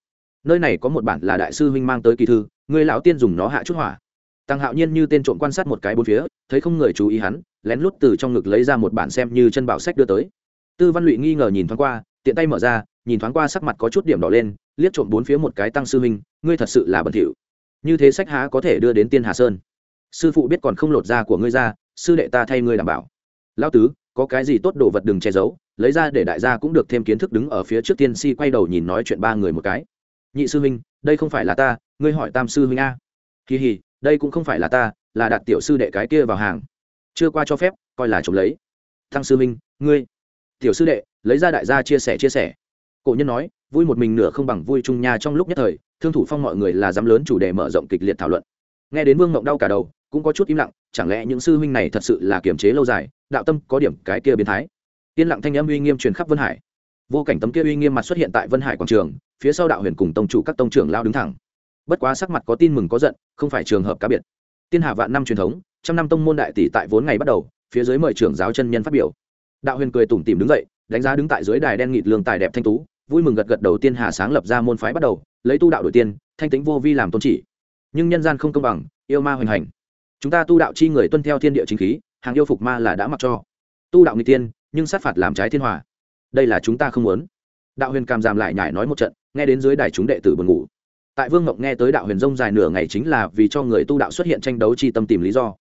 Nơi này có một bản là đại sư huynh mang tới kỳ thư, ngươi lão tiên dùng nó hạ chút hỏa. Tăng hạo nhiên như tên trộm quan sát một cái bốn phía, thấy không người chú ý hắn, lén lút từ trong ngực lấy ra một bản xem như chân bảo sách đưa tới. Tư văn lụy nghi ngờ nhìn thoáng qua, tiện tay mở ra, nhìn thoáng qua sắc mặt có chút điểm đỏ lên, liếc trộm bốn phía một cái tăng sư huynh, ngươi thật sự là bẩn thỉu như thế sách há có thể đưa đến tiên hà sơn? Sư phụ biết còn không lột da của ngươi ra, sư đệ ta thay ngươi đảm bảo. Lão tứ, có cái gì tốt đồ vật đừng che giấu, lấy ra để đại gia cũng được thêm kiến thức đứng ở phía trước tiên si quay đầu nhìn nói chuyện ba người một cái. Nhị sư huynh, đây không phải là ta, ngươi hỏi tam sư huynh a. Kỳ hì đây cũng không phải là ta, là đặt tiểu sư đệ cái kia vào hàng. Chưa qua cho phép, coi là trộm lấy. Thăng sư huynh, ngươi. Tiểu sư đệ, lấy ra đại gia chia sẻ chia sẻ. Cổ nhân nói, vui một mình nửa không bằng vui chung nha trong lúc nhất thời thương thủ phong mọi người là dám lớn chủ đề mở rộng kịch liệt thảo luận. Nghe đến vương mộng đau cả đầu, cũng có chút im lặng, chẳng lẽ những sư huynh này thật sự là kiềm chế lâu dài, đạo tâm có điểm cái kia biến thái? Yên lặng thanh âm uy nghiêm truyền khắp vân hải. Vô cảnh tấm kia uy nghiêm mặt xuất hiện tại vân hải quảng trường, phía sau đạo huyền cùng tông chủ các tông trưởng lao đứng thẳng. Bất quá sắc mặt có tin mừng có giận, không phải trường hợp cá biệt. Tiên hạ vạn năm truyền thống, trăm năm tông môn đại tỷ tại vốn ngày bắt đầu, phía dưới mời trưởng giáo chân nhân phát biểu. Đạo huyền cười tủm tìm đứng dậy, đánh giá đứng tại dưới đài đen nghịt lương tài đẹp thanh tú vui mừng gật gật đầu tiên hà sáng lập ra môn phái bắt đầu, lấy tu đạo đổi tiên, thanh tính vô vi làm tôn chỉ. Nhưng nhân gian không công bằng, yêu ma hoành hành. Chúng ta tu đạo chi người tuân theo thiên địa chính khí, hàng yêu phục ma là đã mặc cho. Tu đạo người tiên, nhưng sát phạt làm trái thiên hòa. Đây là chúng ta không muốn. Đạo huyền càm giảm lại nhải nói một trận, nghe đến dưới đài chúng đệ tử buồn ngủ. Tại vương ngộng nghe tới đạo huyền rông dài nửa ngày chính là vì cho người tu đạo xuất hiện tranh đấu chi tâm tìm lý do.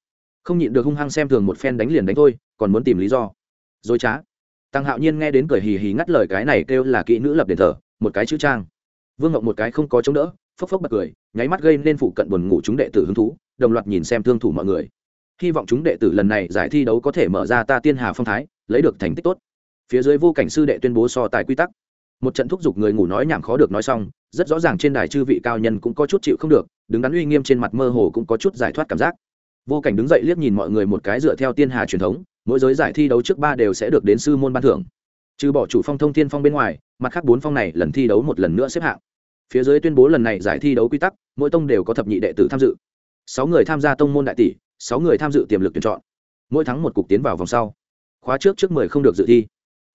Không nhịn được hung hăng xem thường một phen đánh liền đánh thôi, còn muốn tìm lý do. Dối trá tăng hạo nhiên nghe đến cười hì hì ngắt lời cái này kêu là kỹ nữ lập đền thờ, một cái chữ trang. Vương ngộng một cái không có chống đỡ, phốc phốc bật cười, nháy mắt gây nên phụ cận buồn ngủ chúng đệ tử hứng thú, đồng loạt nhìn xem thương thủ mọi người. Hy vọng chúng đệ tử lần này giải thi đấu có thể mở ra ta tiên hà phong thái, lấy được thành tích tốt. Phía dưới vô cảnh sư đệ tuyên bố so tài quy tắc. Một trận thúc giục người ngủ nói nhảm khó được nói xong, rất rõ ràng trên đài chư vị cao nhân cũng có chút chịu không được, đứng đắn uy nghiêm trên mặt mơ hồ cũng có chút giải thoát cảm giác. Vô cảnh đứng dậy liếc nhìn mọi người một cái dựa theo tiên hà truyền thống mỗi giới giải thi đấu trước ba đều sẽ được đến sư môn ban thưởng. Trừ bỏ chủ phong thông thiên phong bên ngoài, mặt khác bốn phong này lần thi đấu một lần nữa xếp hạng. Phía dưới tuyên bố lần này giải thi đấu quy tắc, mỗi tông đều có thập nhị đệ tử tham dự. Sáu người tham gia tông môn đại tỷ, sáu người tham dự tiềm lực tuyển chọn. Mỗi tháng một cục tiến vào vòng sau. Khóa trước trước mười không được dự thi.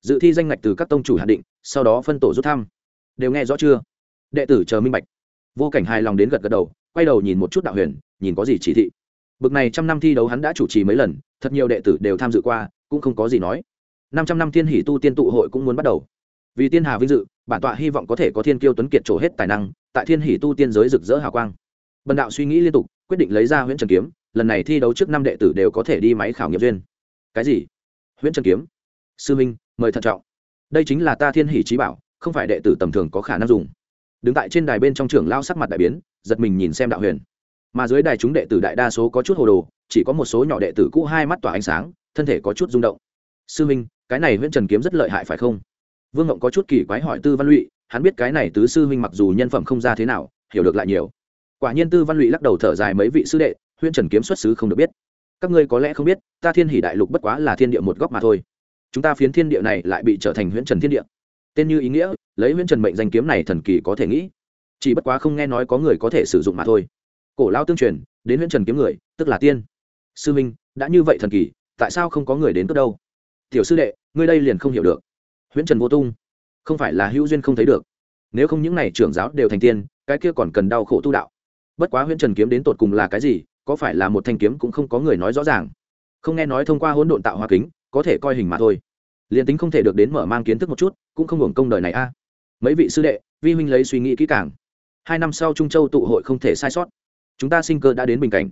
Dự thi danh ngạch từ các tông chủ hạn định, sau đó phân tổ rút thăm. Đều nghe rõ chưa? Đệ tử chờ minh bạch. Vô cảnh hài lòng đến gật gật đầu, quay đầu nhìn một chút đạo huyền, nhìn có gì chỉ thị bực này trăm năm thi đấu hắn đã chủ trì mấy lần, thật nhiều đệ tử đều tham dự qua, cũng không có gì nói. Năm trăm năm thiên hỷ tu tiên tụ hội cũng muốn bắt đầu. Vì tiên hà vinh dự, bản tọa hy vọng có thể có thiên kiêu tuấn kiệt trổ hết tài năng, tại thiên hỷ tu tiên giới rực rỡ hào quang. Bần đạo suy nghĩ liên tục, quyết định lấy ra Huyễn trần kiếm, lần này thi đấu trước năm đệ tử đều có thể đi máy khảo nghiệm duyên. Cái gì? Huyễn trần kiếm? Sư minh, mời thận trọng. Đây chính là ta thiên hỷ chí bảo, không phải đệ tử tầm thường có khả năng dùng. Đứng tại trên đài bên trong trường lao sắc mặt đại biến, giật mình nhìn xem đạo huyền mà dưới đài chúng đệ tử đại đa số có chút hồ đồ, chỉ có một số nhỏ đệ tử cũ hai mắt tỏa ánh sáng, thân thể có chút rung động. Sư minh, cái này huyện trần kiếm rất lợi hại phải không? Vương ngộng có chút kỳ quái hỏi tư văn lụy, hắn biết cái này tứ sư minh mặc dù nhân phẩm không ra thế nào, hiểu được lại nhiều. Quả nhiên tư văn lụy lắc đầu thở dài mấy vị sư đệ, huyễn trần kiếm xuất xứ không được biết. Các ngươi có lẽ không biết, ta thiên hỷ đại lục bất quá là thiên địa một góc mà thôi. Chúng ta phiến thiên địa này lại bị trở thành huyễn trần thiên địa. Tên như ý nghĩa, lấy huyễn trần mệnh danh kiếm này thần kỳ có thể nghĩ. Chỉ bất quá không nghe nói có người có thể sử dụng mà thôi cổ lao tương truyền, đến huyễn trần kiếm người, tức là tiên. Sư minh, đã như vậy thần kỳ, tại sao không có người đến cướp đâu? Tiểu sư đệ, ngươi đây liền không hiểu được. Huyễn trần vô tung, không phải là hữu duyên không thấy được. Nếu không những n à y trưởng giáo đều thành tiên, cái kia còn cần đau khổ tu đạo. Bất quá huyễn trần kiếm đến tột cùng là cái gì, có phải là một thanh kiếm cũng không có người nói rõ ràng. Không nghe nói thông qua hỗn độn tạo hoa kính, có thể coi hình mà thôi. Liền tính không thể được đến mở mang kiến thức một chút, cũng không hưởng công đời này a. Mấy vị sư đệ, vi huynh lấy suy nghĩ kỹ càng. Hai năm sau trung châu tụ hội không thể sai sót chúng ta sinh cơ đã đến bình cảnh.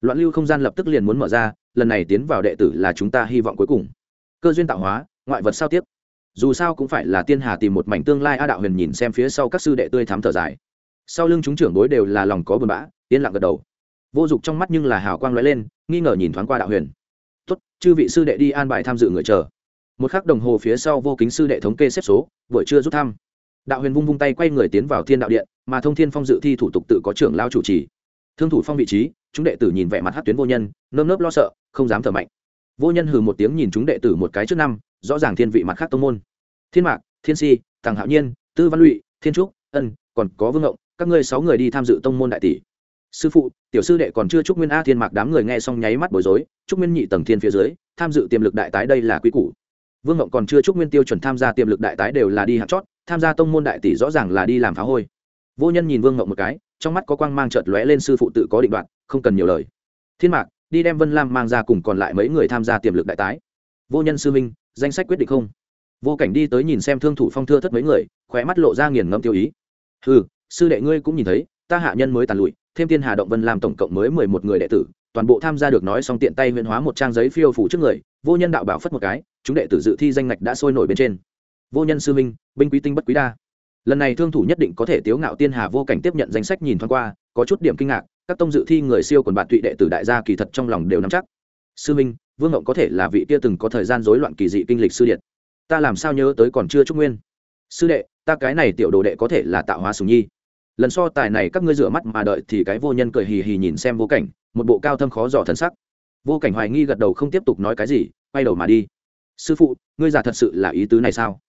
Loạn lưu không gian lập tức liền muốn mở ra, lần này tiến vào đệ tử là chúng ta hy vọng cuối cùng. Cơ duyên tạo hóa, ngoại vật sao tiếp? Dù sao cũng phải là tiên hà tìm một mảnh tương lai a đạo huyền nhìn xem phía sau các sư đệ tươi thám thở dài. Sau lưng chúng trưởng bối đều là lòng có buồn bã, yên lặng gật đầu. Vô dụng trong mắt nhưng là hào quang lóe lên, nghi ngờ nhìn thoáng qua đạo huyền. Tốt, chư vị sư đệ đi an bài tham dự người chờ. Một khắc đồng hồ phía sau vô kính sư đệ thống kê xếp số, buổi trưa rút thăm. Đạo huyền vung vung tay quay người tiến vào thiên đạo điện, mà thông thiên phong dự thi thủ tục tự có trưởng lao chủ trì thương thủ phong vị trí, chúng đệ tử nhìn vẻ mặt hát tuyến vô nhân, nơm nớp lo sợ, không dám thở mạnh. Vô nhân hừ một tiếng nhìn chúng đệ tử một cái trước năm, rõ ràng thiên vị mặt khác tông môn. Thiên mạc, thiên si thằng hạo nhiên, tư văn lụy, thiên trúc, ân, còn có vương ngộng, các ngươi sáu người đi tham dự tông môn đại tỷ. Sư phụ, tiểu sư đệ còn chưa chúc nguyên a thiên mạc đám người nghe xong nháy mắt bối rối, chúc nguyên nhị tầng thiên phía dưới, tham dự tiềm lực đại tái đây là quý củ. Vương ngộng còn chưa chúc nguyên tiêu chuẩn tham gia tiềm lực đại tái đều là đi hạt chót, tham gia tông môn đại tỷ rõ ràng là đi làm phá hôi. Vô nhân nhìn vương ngộng một cái trong mắt có quang mang chợt lóe lên sư phụ tự có định đoạt, không cần nhiều lời. Thiên mạc đi đem vân lam mang ra cùng còn lại mấy người tham gia tiềm lực đại tái. Vô nhân sư minh danh sách quyết định không? Vô cảnh đi tới nhìn xem thương thủ phong thưa thất mấy người khóe mắt lộ ra nghiền ngẫm tiêu ý. Ừ sư đệ ngươi cũng nhìn thấy ta hạ nhân mới tàn lụi thêm tiên hà động vân làm tổng cộng mới mười một người đệ tử toàn bộ tham gia được nói xong tiện tay huyễn hóa một trang giấy phiêu phủ trước người vô nhân đạo bảo phất một cái chúng đệ tử dự thi danh ngạch đã sôi nổi bên trên. Vô nhân sư minh binh quý tinh bất quý đa lần này thương thủ nhất định có thể tiếu ngạo tiên hà vô cảnh tiếp nhận danh sách nhìn thoáng qua, có chút điểm kinh ngạc, các tông dự thi người siêu quần bạn tụy đệ tử đại gia kỳ thật trong lòng đều nắm chắc. Sư minh, vương ngộng có thể là vị kia từng có thời gian rối loạn kỳ dị kinh lịch sư điện. Ta làm sao nhớ tới còn chưa trúc nguyên? Sư đệ, ta cái này tiểu đồ đệ có thể là tạo hóa sùng nhi. Lần so tài này các ngươi rửa mắt mà đợi thì cái vô nhân cười hì hì nhìn xem vô cảnh, một bộ cao thâm khó dò thần sắc. Vô cảnh hoài nghi gật đầu không tiếp tục nói cái gì, quay đầu mà đi. Sư phụ, ngươi giả thật sự là ý tứ này sao?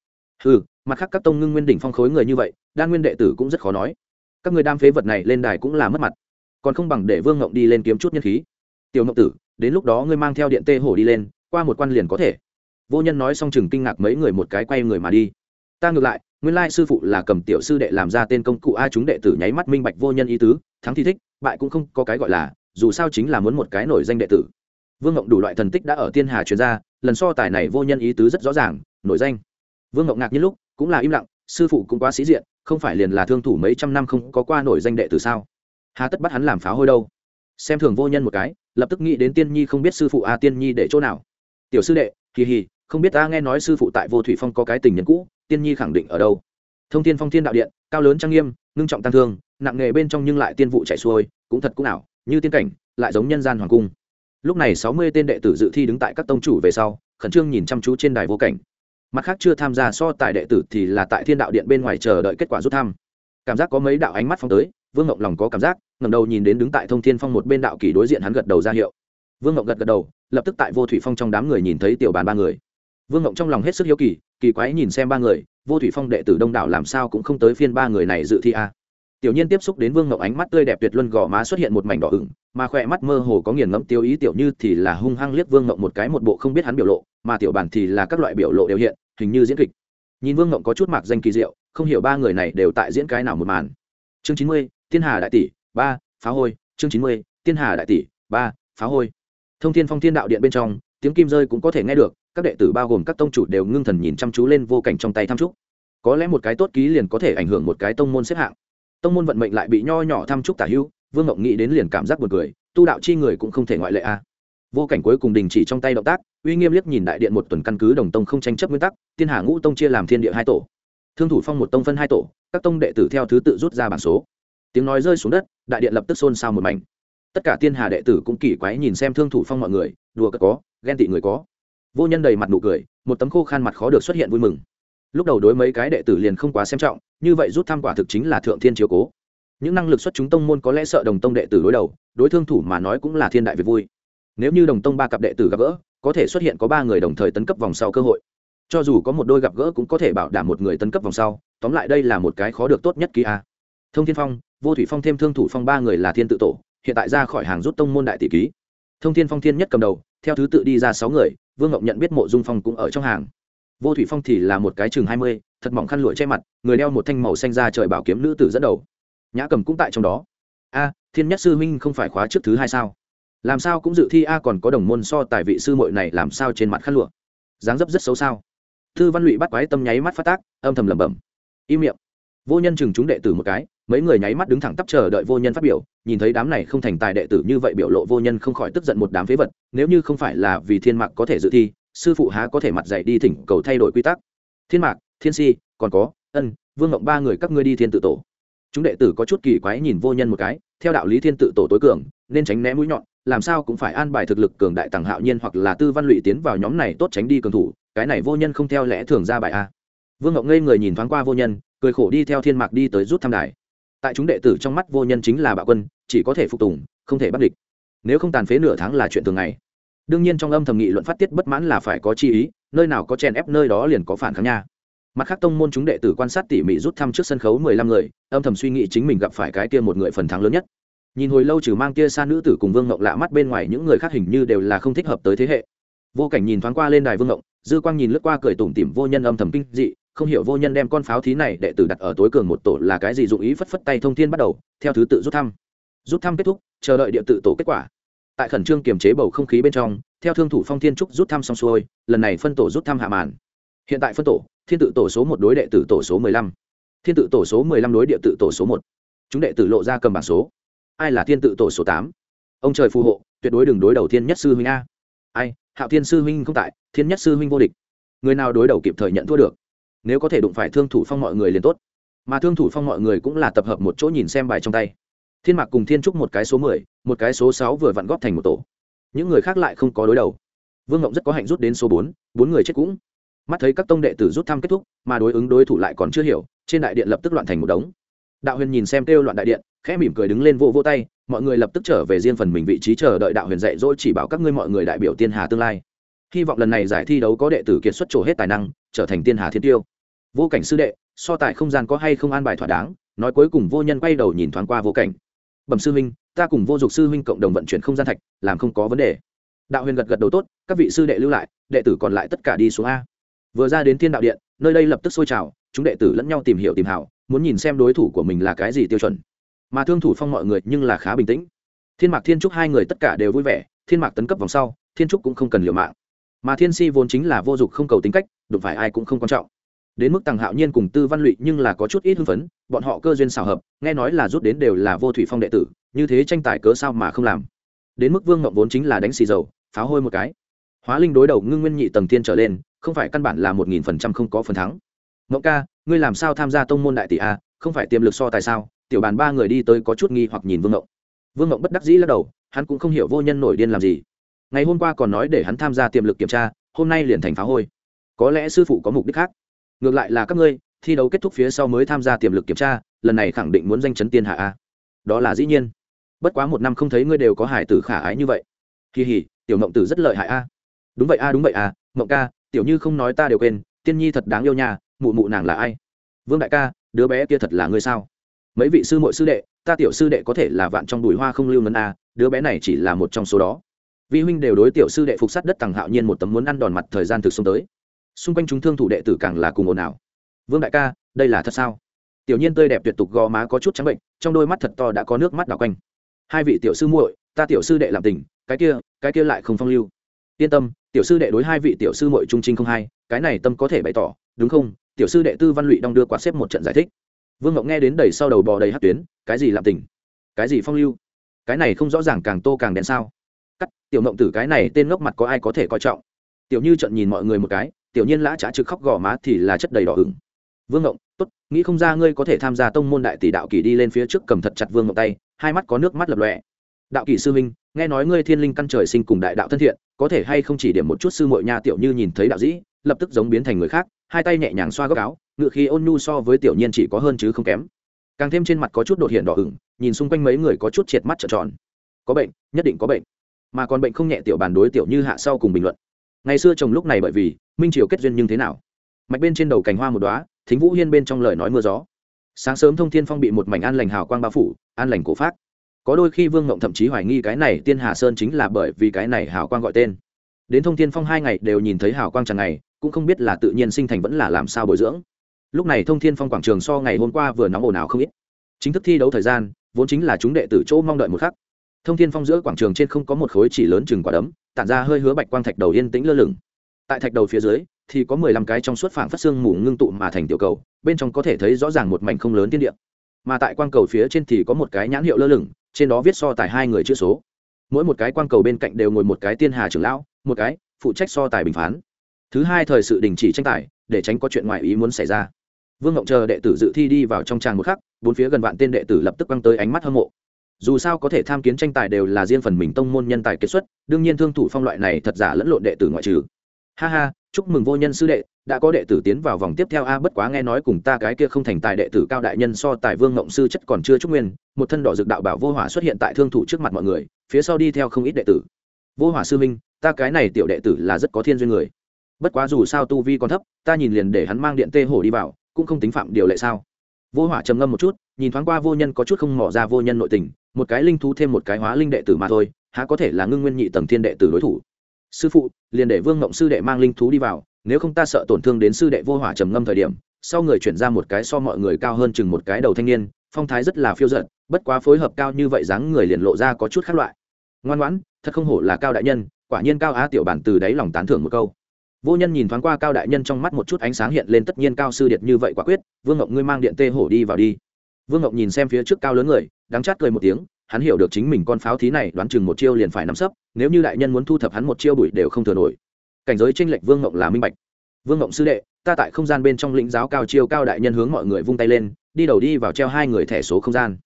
Ừ mặt khác các tông ngưng nguyên đỉnh phong khối người như vậy, đan nguyên đệ tử cũng rất khó nói. Các người đam phế vật này lên đài cũng là mất mặt. Còn không bằng để vương ngộng đi lên kiếm chút nhân khí. Tiểu ngộng tử, đến lúc đó ngươi mang theo điện tê hổ đi lên, qua một quan liền có thể. Vô nhân nói xong chừng kinh ngạc mấy người một cái quay người mà đi. Ta ngược lại, nguyên lai sư phụ là cầm tiểu sư đệ làm ra tên công cụ a chúng đệ tử nháy mắt minh bạch vô nhân ý tứ, thắng thì thích, bại cũng không có cái gọi là, dù sao chính là muốn một cái nổi danh đệ tử. Vương ngộng đủ loại thần tích đã ở tiên hà truyền ra, lần so tài này vô nhân ý tứ rất rõ ràng, nổi danh vương ngộng ngạc như lúc, cũng là im lặng, sư phụ cũng quá sĩ diện, không phải liền là thương thủ mấy trăm năm không có qua nổi danh đệ tử sao? Hà tất bắt hắn làm phá hôi đâu? Xem thường vô nhân một cái, lập tức nghĩ đến tiên nhi không biết sư phụ a tiên nhi để chỗ nào. Tiểu sư đệ, kỳ hì, không biết ta nghe nói sư phụ tại vô thủy phong có cái tình nhân cũ, tiên nhi khẳng định ở đâu? Thông thiên phong thiên đạo điện, cao lớn trang nghiêm, ngưng trọng tăng thương, nặng nghề bên trong nhưng lại tiên vụ chạy xuôi, cũng thật cũng ảo, như tiên cảnh, lại giống nhân gian hoàng cung. Lúc này sáu mươi tên đệ tử dự thi đứng tại các tông chủ về sau, khẩn trương nhìn chăm chú trên đài vô cảnh mặt khác chưa tham gia so tài đệ tử thì là tại thiên đạo điện bên ngoài chờ đợi kết quả rút thăm. Cảm giác có mấy đạo ánh mắt phong tới, vương ngộng lòng có cảm giác ngầm đầu nhìn đến đứng tại thông thiên phong một bên đạo kỳ đối diện hắn gật đầu ra hiệu. Vương ngộng gật gật đầu, lập tức tại vô thủy phong trong đám người nhìn thấy tiểu bàn ba người. Vương ngộng trong lòng hết sức hiếu kỳ kỳ quái nhìn xem ba người, vô thủy phong đệ tử đông đảo làm sao cũng không tới phiên ba người này dự thi a. Tiểu nhiên tiếp xúc đến vương ngộng ánh mắt tươi đẹp tuyệt luân gò má xuất hiện một mảnh đỏ ửng mà khỏe mắt mơ hồ có nghiền ngẫm tiêu ý tiểu như thì là hung hăng liếc vương ngộng một cái một bộ không biết hắn biểu lộ, mà tiểu bản thì là các loại biểu lộ đều hiện, hình như diễn kịch. Nhìn vương ngộng có chút mạc danh kỳ diệu, không hiểu ba người này đều tại diễn cái nào một màn. Chương chín mươi, thiên hà đại tỷ, ba, phá hôi. Chương chín mươi, thiên hà đại tỷ, ba, phá hôi. Thông thiên phong thiên đạo điện bên trong, tiếng kim rơi cũng có thể nghe được, các đệ tử bao gồm các tông chủ đều ngưng thần nhìn chăm chú lên vô cảnh trong tay tham trúc. Có lẽ một cái tốt ký liền có thể ảnh hưởng một cái tông môn xếp hạng. Tông môn vận mệnh lại bị nho nhỏ tham trúc tả hữu vương ngộng nghĩ đến liền cảm giác buồn cười, tu đạo chi người cũng không thể ngoại lệ a vô cảnh cuối cùng đình chỉ trong tay động tác, uy nghiêm liếc nhìn đại điện một tuần căn cứ đồng tông không tranh chấp nguyên tắc, tiên hà ngũ tông chia làm thiên địa hai tổ. Thương thủ phong một tông phân hai tổ, các tông đệ tử theo thứ tự rút ra bản số. Tiếng nói rơi xuống đất, đại điện lập tức xôn xao một mảnh. Tất cả tiên hà đệ tử cũng kỳ quái nhìn xem thương thủ phong mọi người, đùa cất có, ghen tị người có. Vô nhân đầy mặt nụ cười, một tấm khô khan mặt khó được xuất hiện vui mừng. Lúc đầu đối mấy cái đệ tử liền không quá xem trọng, như vậy rút tham quả thực chính là thượng thiên chiếu cố những năng lực xuất chúng tông môn có lẽ sợ đồng tông đệ tử đối đầu, đối thương thủ mà nói cũng là thiên đại việc vui. Nếu như đồng tông ba cặp đệ tử gặp gỡ, có thể xuất hiện có ba người đồng thời tấn cấp vòng sau cơ hội. Cho dù có một đôi gặp gỡ cũng có thể bảo đảm một người tấn cấp vòng sau, tóm lại đây là một cái khó được tốt nhất kỳ a. Thông thiên phong, vô thủy phong thêm thương thủ phong ba người là thiên tự tổ, hiện tại ra khỏi hàng rút tông môn đại tỷ ký. Thông thiên phong thiên nhất cầm đầu, theo thứ tự đi ra sáu người, vương ngọc nhận biết mộ dung phong cũng ở trong hàng. Vô thủy phong thì là một cái chừng hai mươi, thật mỏng khăn lụa che mặt, người đeo một thanh màu xanh ra trời bảo kiếm nữ tử dẫn đầu nhã cầm cũng tại trong đó. A, thiên nhất sư minh không phải khóa trước thứ hai sao? Làm sao cũng dự thi a còn có đồng môn so tài vị sư muội này làm sao trên mặt khăn lụa? Dáng dấp rất xấu sao? Thư văn lụy bắt quái tâm nháy mắt phát tác, âm thầm lẩm bẩm. Im miệng. Vô nhân chừng chúng đệ tử một cái, mấy người nháy mắt đứng thẳng tắp chờ đợi vô nhân phát biểu, nhìn thấy đám này không thành tài đệ tử như vậy biểu lộ vô nhân không khỏi tức giận một đám phế vật, nếu như không phải là vì thiên mạc có thể dự thi, sư phụ há có thể mặt dạy đi thỉnh cầu thay đổi quy tắc. Thiên mạc, thiên si, còn có, ân, vương ngộng ba người các ngươi đi thiên tự tổ chúng đệ tử có chút kỳ quái nhìn vô nhân một cái, theo đạo lý thiên tự tổ tối cường, nên tránh né mũi nhọn, làm sao cũng phải an bài thực lực cường đại tàng hạo nhiên hoặc là tư văn lụy tiến vào nhóm này tốt tránh đi cường thủ, cái này vô nhân không theo lẽ thường ra bài a. Vương ngọc ngây người nhìn thoáng qua vô nhân, cười khổ đi theo thiên mạc đi tới rút thăm đài. Tại chúng đệ tử trong mắt vô nhân chính là bạo quân, chỉ có thể phục tùng, không thể bắt địch. Nếu không tàn phế nửa tháng là chuyện thường ngày. Đương nhiên trong âm thầm nghị luận phát tiết bất mãn là phải có chi ý, nơi nào có chèn ép nơi đó liền có phản kháng nha mặt khác tông môn chúng đệ tử quan sát tỉ mỉ rút thăm trước sân khấu mười lăm người, âm thầm suy nghĩ chính mình gặp phải cái kia một người phần thắng lớn nhất. Nhìn hồi lâu trừ mang kia xa nữ tử cùng vương ngộng lạ mắt bên ngoài, những người khác hình như đều là không thích hợp tới thế hệ. Vô cảnh nhìn thoáng qua lên đài vương ngộng, dư quang nhìn lướt qua cười tủm tỉm vô nhân âm thầm kinh dị, không hiểu vô nhân đem con pháo thí này đệ tử đặt ở tối cường một tổ là cái gì dụng ý phất phất tay thông thiên bắt đầu, theo thứ tự rút thăm. Rút thăm kết thúc, chờ đợi địa tự tổ kết quả. Tại khẩn trương kiềm chế bầu không khí bên trong, theo thương thủ phong thiên trúc rút thăm xong xuôi, lần này phân tổ rút thăm hạ màn. Hiện tại phân tổ thiên tự tổ số một đối đệ tử tổ số mười lăm. Thiên tự tổ số mười lăm đối địa tự tổ số một. Chúng đệ tử lộ ra cầm bảng số. Ai là thiên tự tổ số tám? Ông trời phù hộ, tuyệt đối đừng đối đầu thiên nhất sư huynh a. Ai, hạo thiên sư huynh không tại, thiên nhất sư huynh vô địch. Người nào đối đầu kịp thời nhận thua được. Nếu có thể đụng phải thương thủ phong mọi người liền tốt. Mà thương thủ phong mọi người cũng là tập hợp một chỗ nhìn xem bài trong tay. Thiên mạc cùng thiên trúc một cái số mười, một cái số sáu vừa vặn góp thành một tổ. Những người khác lại không có đối đầu. Vương ngộng rất có hạnh rút đến số bốn bốn người chết cũng mắt thấy các tông đệ tử rút thăm kết thúc, mà đối ứng đối thủ lại còn chưa hiểu, trên đại điện lập tức loạn thành một đống. Đạo huyền nhìn xem kêu loạn đại điện, khẽ mỉm cười đứng lên vô vô tay, mọi người lập tức trở về riêng phần mình vị trí chờ đợi đạo huyền dạy dỗ chỉ bảo các ngươi mọi người đại biểu tiên hà tương lai. Hy vọng lần này giải thi đấu có đệ tử kiệt xuất trổ hết tài năng, trở thành tiên hà thiên tiêu. Vô cảnh sư đệ, so tại không gian có hay không an bài thỏa đáng? Nói cuối cùng vô nhân quay đầu nhìn thoáng qua vô cảnh. Bẩm sư huynh, ta cùng vô dục sư huynh cộng đồng vận chuyển không gian thạch, làm không có vấn đề. Đạo huyền gật gật đầu tốt, các vị sư đệ lưu lại, đệ tử còn lại tất cả đi xuống a vừa ra đến thiên đạo điện, nơi đây lập tức sôi trào, chúng đệ tử lẫn nhau tìm hiểu tìm hảo, muốn nhìn xem đối thủ của mình là cái gì tiêu chuẩn. Mà thương thủ phong mọi người nhưng là khá bình tĩnh. Thiên mạc thiên trúc hai người tất cả đều vui vẻ, thiên mạc tấn cấp vòng sau, thiên trúc cũng không cần liều mạng. Mà thiên si vốn chính là vô dụng không cầu tính cách, đụng phải ai cũng không quan trọng. Đến mức tàng hạo nhiên cùng tư văn lụy nhưng là có chút ít hưng phấn, bọn họ cơ duyên xào hợp, nghe nói là rút đến đều là vô thủy phong đệ tử, như thế tranh tài cớ sao mà không làm. Đến mức vương ngộng vốn chính là đánh xì dầu pháo hôi một cái. Hóa linh đối đầu ngưng nguyên nhị tầng Thiên trở lên không phải căn bản là một nghìn phần trăm không có phần thắng. Mộng ca, ngươi làm sao tham gia tông môn đại tỷ a? Không phải tiềm lực so tại sao? Tiểu bàn ba người đi tới có chút nghi hoặc nhìn vương ngộng. Vương ngộng bất đắc dĩ lắc đầu, hắn cũng không hiểu vô nhân nổi điên làm gì. Ngày hôm qua còn nói để hắn tham gia tiềm lực kiểm tra, hôm nay liền thành phá hôi. Có lẽ sư phụ có mục đích khác. Ngược lại là các ngươi, thi đấu kết thúc phía sau mới tham gia tiềm lực kiểm tra, lần này khẳng định muốn danh chấn tiên hạ a. Đó là dĩ nhiên. Bất quá một năm không thấy ngươi đều có hải tử khả ái như vậy. Kỳ hỉ, tiểu mộng tử rất lợi hại a. Đúng vậy a, đúng vậy a mộng ca tiểu như không nói ta đều quên tiên nhi thật đáng yêu nhà, mụ mụ nàng là ai? Vương đại ca đứa bé kia thật là ngươi sao? Mấy vị sư mội sư đệ ta tiểu sư đệ có thể là vạn trong đùi hoa không lưu ngân a đứa bé này chỉ là một trong số đó. Vi huynh đều đối tiểu sư đệ phục sát đất tàng hạo nhiên một tấm muốn ăn đòn mặt thời gian thực xuống tới. Xung quanh chúng thương thủ đệ tử càng là cùng ồn ào. Vương đại ca đây là thật sao? Tiểu nhiên tươi đẹp tuyệt tục gò má có chút trắng bệnh trong đôi mắt thật to đã có nước mắt đỏ quanh. Hai vị tiểu sư muội ta tiểu sư đệ làm tình cái kia cái kia lại không phong lưu. Yên tâm tiểu sư đệ đối hai vị tiểu sư muội trung trinh không hai cái này tâm có thể bày tỏ, đúng không? Tiểu sư đệ tư văn lụy đong đưa quạt xếp một trận giải thích. Vương ngọc nghe đến đầy sau đầu bò đầy hát tuyến, cái gì làm tình? Cái gì phong lưu? Cái này không rõ ràng càng tô càng đen sao? Cắt, tiểu Ngộng tử cái này tên ngốc mặt có ai có thể coi trọng? Tiểu như trận nhìn mọi người một cái, tiểu nhiên lã trả trực khóc gò má thì là chất đầy đỏ hửng vương ngộng tốt, nghĩ không ra ngươi có thể tham gia tông môn đại tỷ đạo kỳ đi lên phía trước cầm thật chặt vương ngộng tay, hai mắt có nước mắt lập lọe đạo kỳ sư minh nghe nói ngươi thiên linh căn trời sinh cùng đại đạo thân thiện, có thể hay không chỉ điểm một chút sư mội nha tiểu như nhìn thấy đạo dĩ, lập tức giống biến thành người khác, hai tay nhẹ nhàng xoa góc áo, ngựa khí ôn nhu so với tiểu nhiên chỉ có hơn chứ không kém. Càng thêm trên mặt có chút đột hiện đỏ ửng, nhìn xung quanh mấy người có chút triệt mắt trợn tròn. Có bệnh, nhất định có bệnh. Mà còn bệnh không nhẹ tiểu bàn đối tiểu như hạ sau cùng bình luận. Ngày xưa chồng lúc này bởi vì minh triều kết duyên nhưng thế nào? Mạch bên trên đầu cành hoa một đóa, thính vũ hiên bên trong lời nói mưa gió. Sáng sớm thông thiên phong bị một mảnh an lành hào quang bao phủ, an lành cổ phát có đôi khi vương ngộng thậm chí hoài nghi cái này tiên hà sơn chính là bởi vì cái này hào quang gọi tên. Đến thông thiên phong hai ngày đều nhìn thấy hào quang tràn ngày, cũng không biết là tự nhiên sinh thành vẫn là làm sao bồi dưỡng. Lúc này thông thiên phong quảng trường so ngày hôm qua vừa nóng ồn ào không ít. Chính thức thi đấu thời gian, vốn chính là chúng đệ tử chỗ mong đợi một khắc. Thông thiên phong giữa quảng trường trên không có một khối chỉ lớn chừng quả đấm, tản ra hơi hứa bạch quang thạch đầu yên tĩnh lơ lửng. Tại thạch đầu phía dưới, thì có mười lăm cái trong suốt phảng phát xương mù ngưng tụ mà thành tiểu cầu, bên trong có thể thấy rõ ràng một mảnh không lớn tiên địa. Mà tại quang cầu phía trên thì có một cái nhãn hiệu lơ lửng trên đó viết so tài hai người chữ số. Mỗi một cái quang cầu bên cạnh đều ngồi một cái tiên hà trưởng lão, một cái phụ trách so tài bình phán. Thứ hai thời sự đình chỉ tranh tài, để tránh có chuyện ngoài ý muốn xảy ra. Vương ngộng chờ đệ tử dự thi đi vào trong tràng một khắc, bốn phía gần vạn tên đệ tử lập tức quăng tới ánh mắt hâm mộ. Dù sao có thể tham kiến tranh tài đều là riêng phần mình tông môn nhân tài kết xuất, đương nhiên thương thủ phong loại này thật giả lẫn lộn đệ tử ngoại trừ. Ha ha, chúc mừng vô nhân sư đệ đã có đệ tử tiến vào vòng tiếp theo. A, bất quá nghe nói cùng ta cái kia không thành tài đệ tử cao đại nhân so tài vương ngộng sư chất còn chưa trúc nguyên, một thân đỏ dược đạo bảo vô hỏa xuất hiện tại thương thủ trước mặt mọi người, phía sau đi theo không ít đệ tử. Vô hỏa sư minh ta cái này tiểu đệ tử là rất có thiên duyên người. Bất quá dù sao tu vi còn thấp, ta nhìn liền để hắn mang điện tê hổ đi vào, cũng không tính phạm điều lệ sao? Vô hỏa trầm ngâm một chút, nhìn thoáng qua vô nhân có chút không mỏ ra vô nhân nội tình, một cái linh thú thêm một cái hóa linh đệ tử mà thôi, há có thể là ngưng nguyên nhị tầng thiên đệ tử đối thủ. Sư phụ, liền để vương ngộng sư đệ mang linh thú đi vào nếu không ta sợ tổn thương đến sư đệ vô hỏa trầm ngâm thời điểm, sau người chuyển ra một cái so mọi người cao hơn chừng một cái đầu thanh niên, phong thái rất là phiêu giận bất quá phối hợp cao như vậy dáng người liền lộ ra có chút khác loại. Ngoan ngoãn, thật không hổ là cao đại nhân, quả nhiên cao á tiểu bản từ đáy lòng tán thưởng một câu. Vô nhân nhìn thoáng qua cao đại nhân trong mắt một chút ánh sáng hiện lên, tất nhiên cao sư điệt như vậy quả quyết, vương ngọc ngươi mang điện tê hổ đi vào đi. Vương ngọc nhìn xem phía trước cao lớn người, đắng chát cười một tiếng, hắn hiểu được chính mình con pháo thí này đoán chừng một chiêu liền phải nắm sấp, nếu như đại nhân muốn thu thập hắn một chiêu bụi đều không thừa nổi cảnh giới tranh lệch vương ngộng là minh bạch. Vương ngộng sư đệ, ta tại không gian bên trong lĩnh giáo cao chiêu cao đại nhân hướng mọi người vung tay lên, đi đầu đi vào treo hai người thẻ số không gian.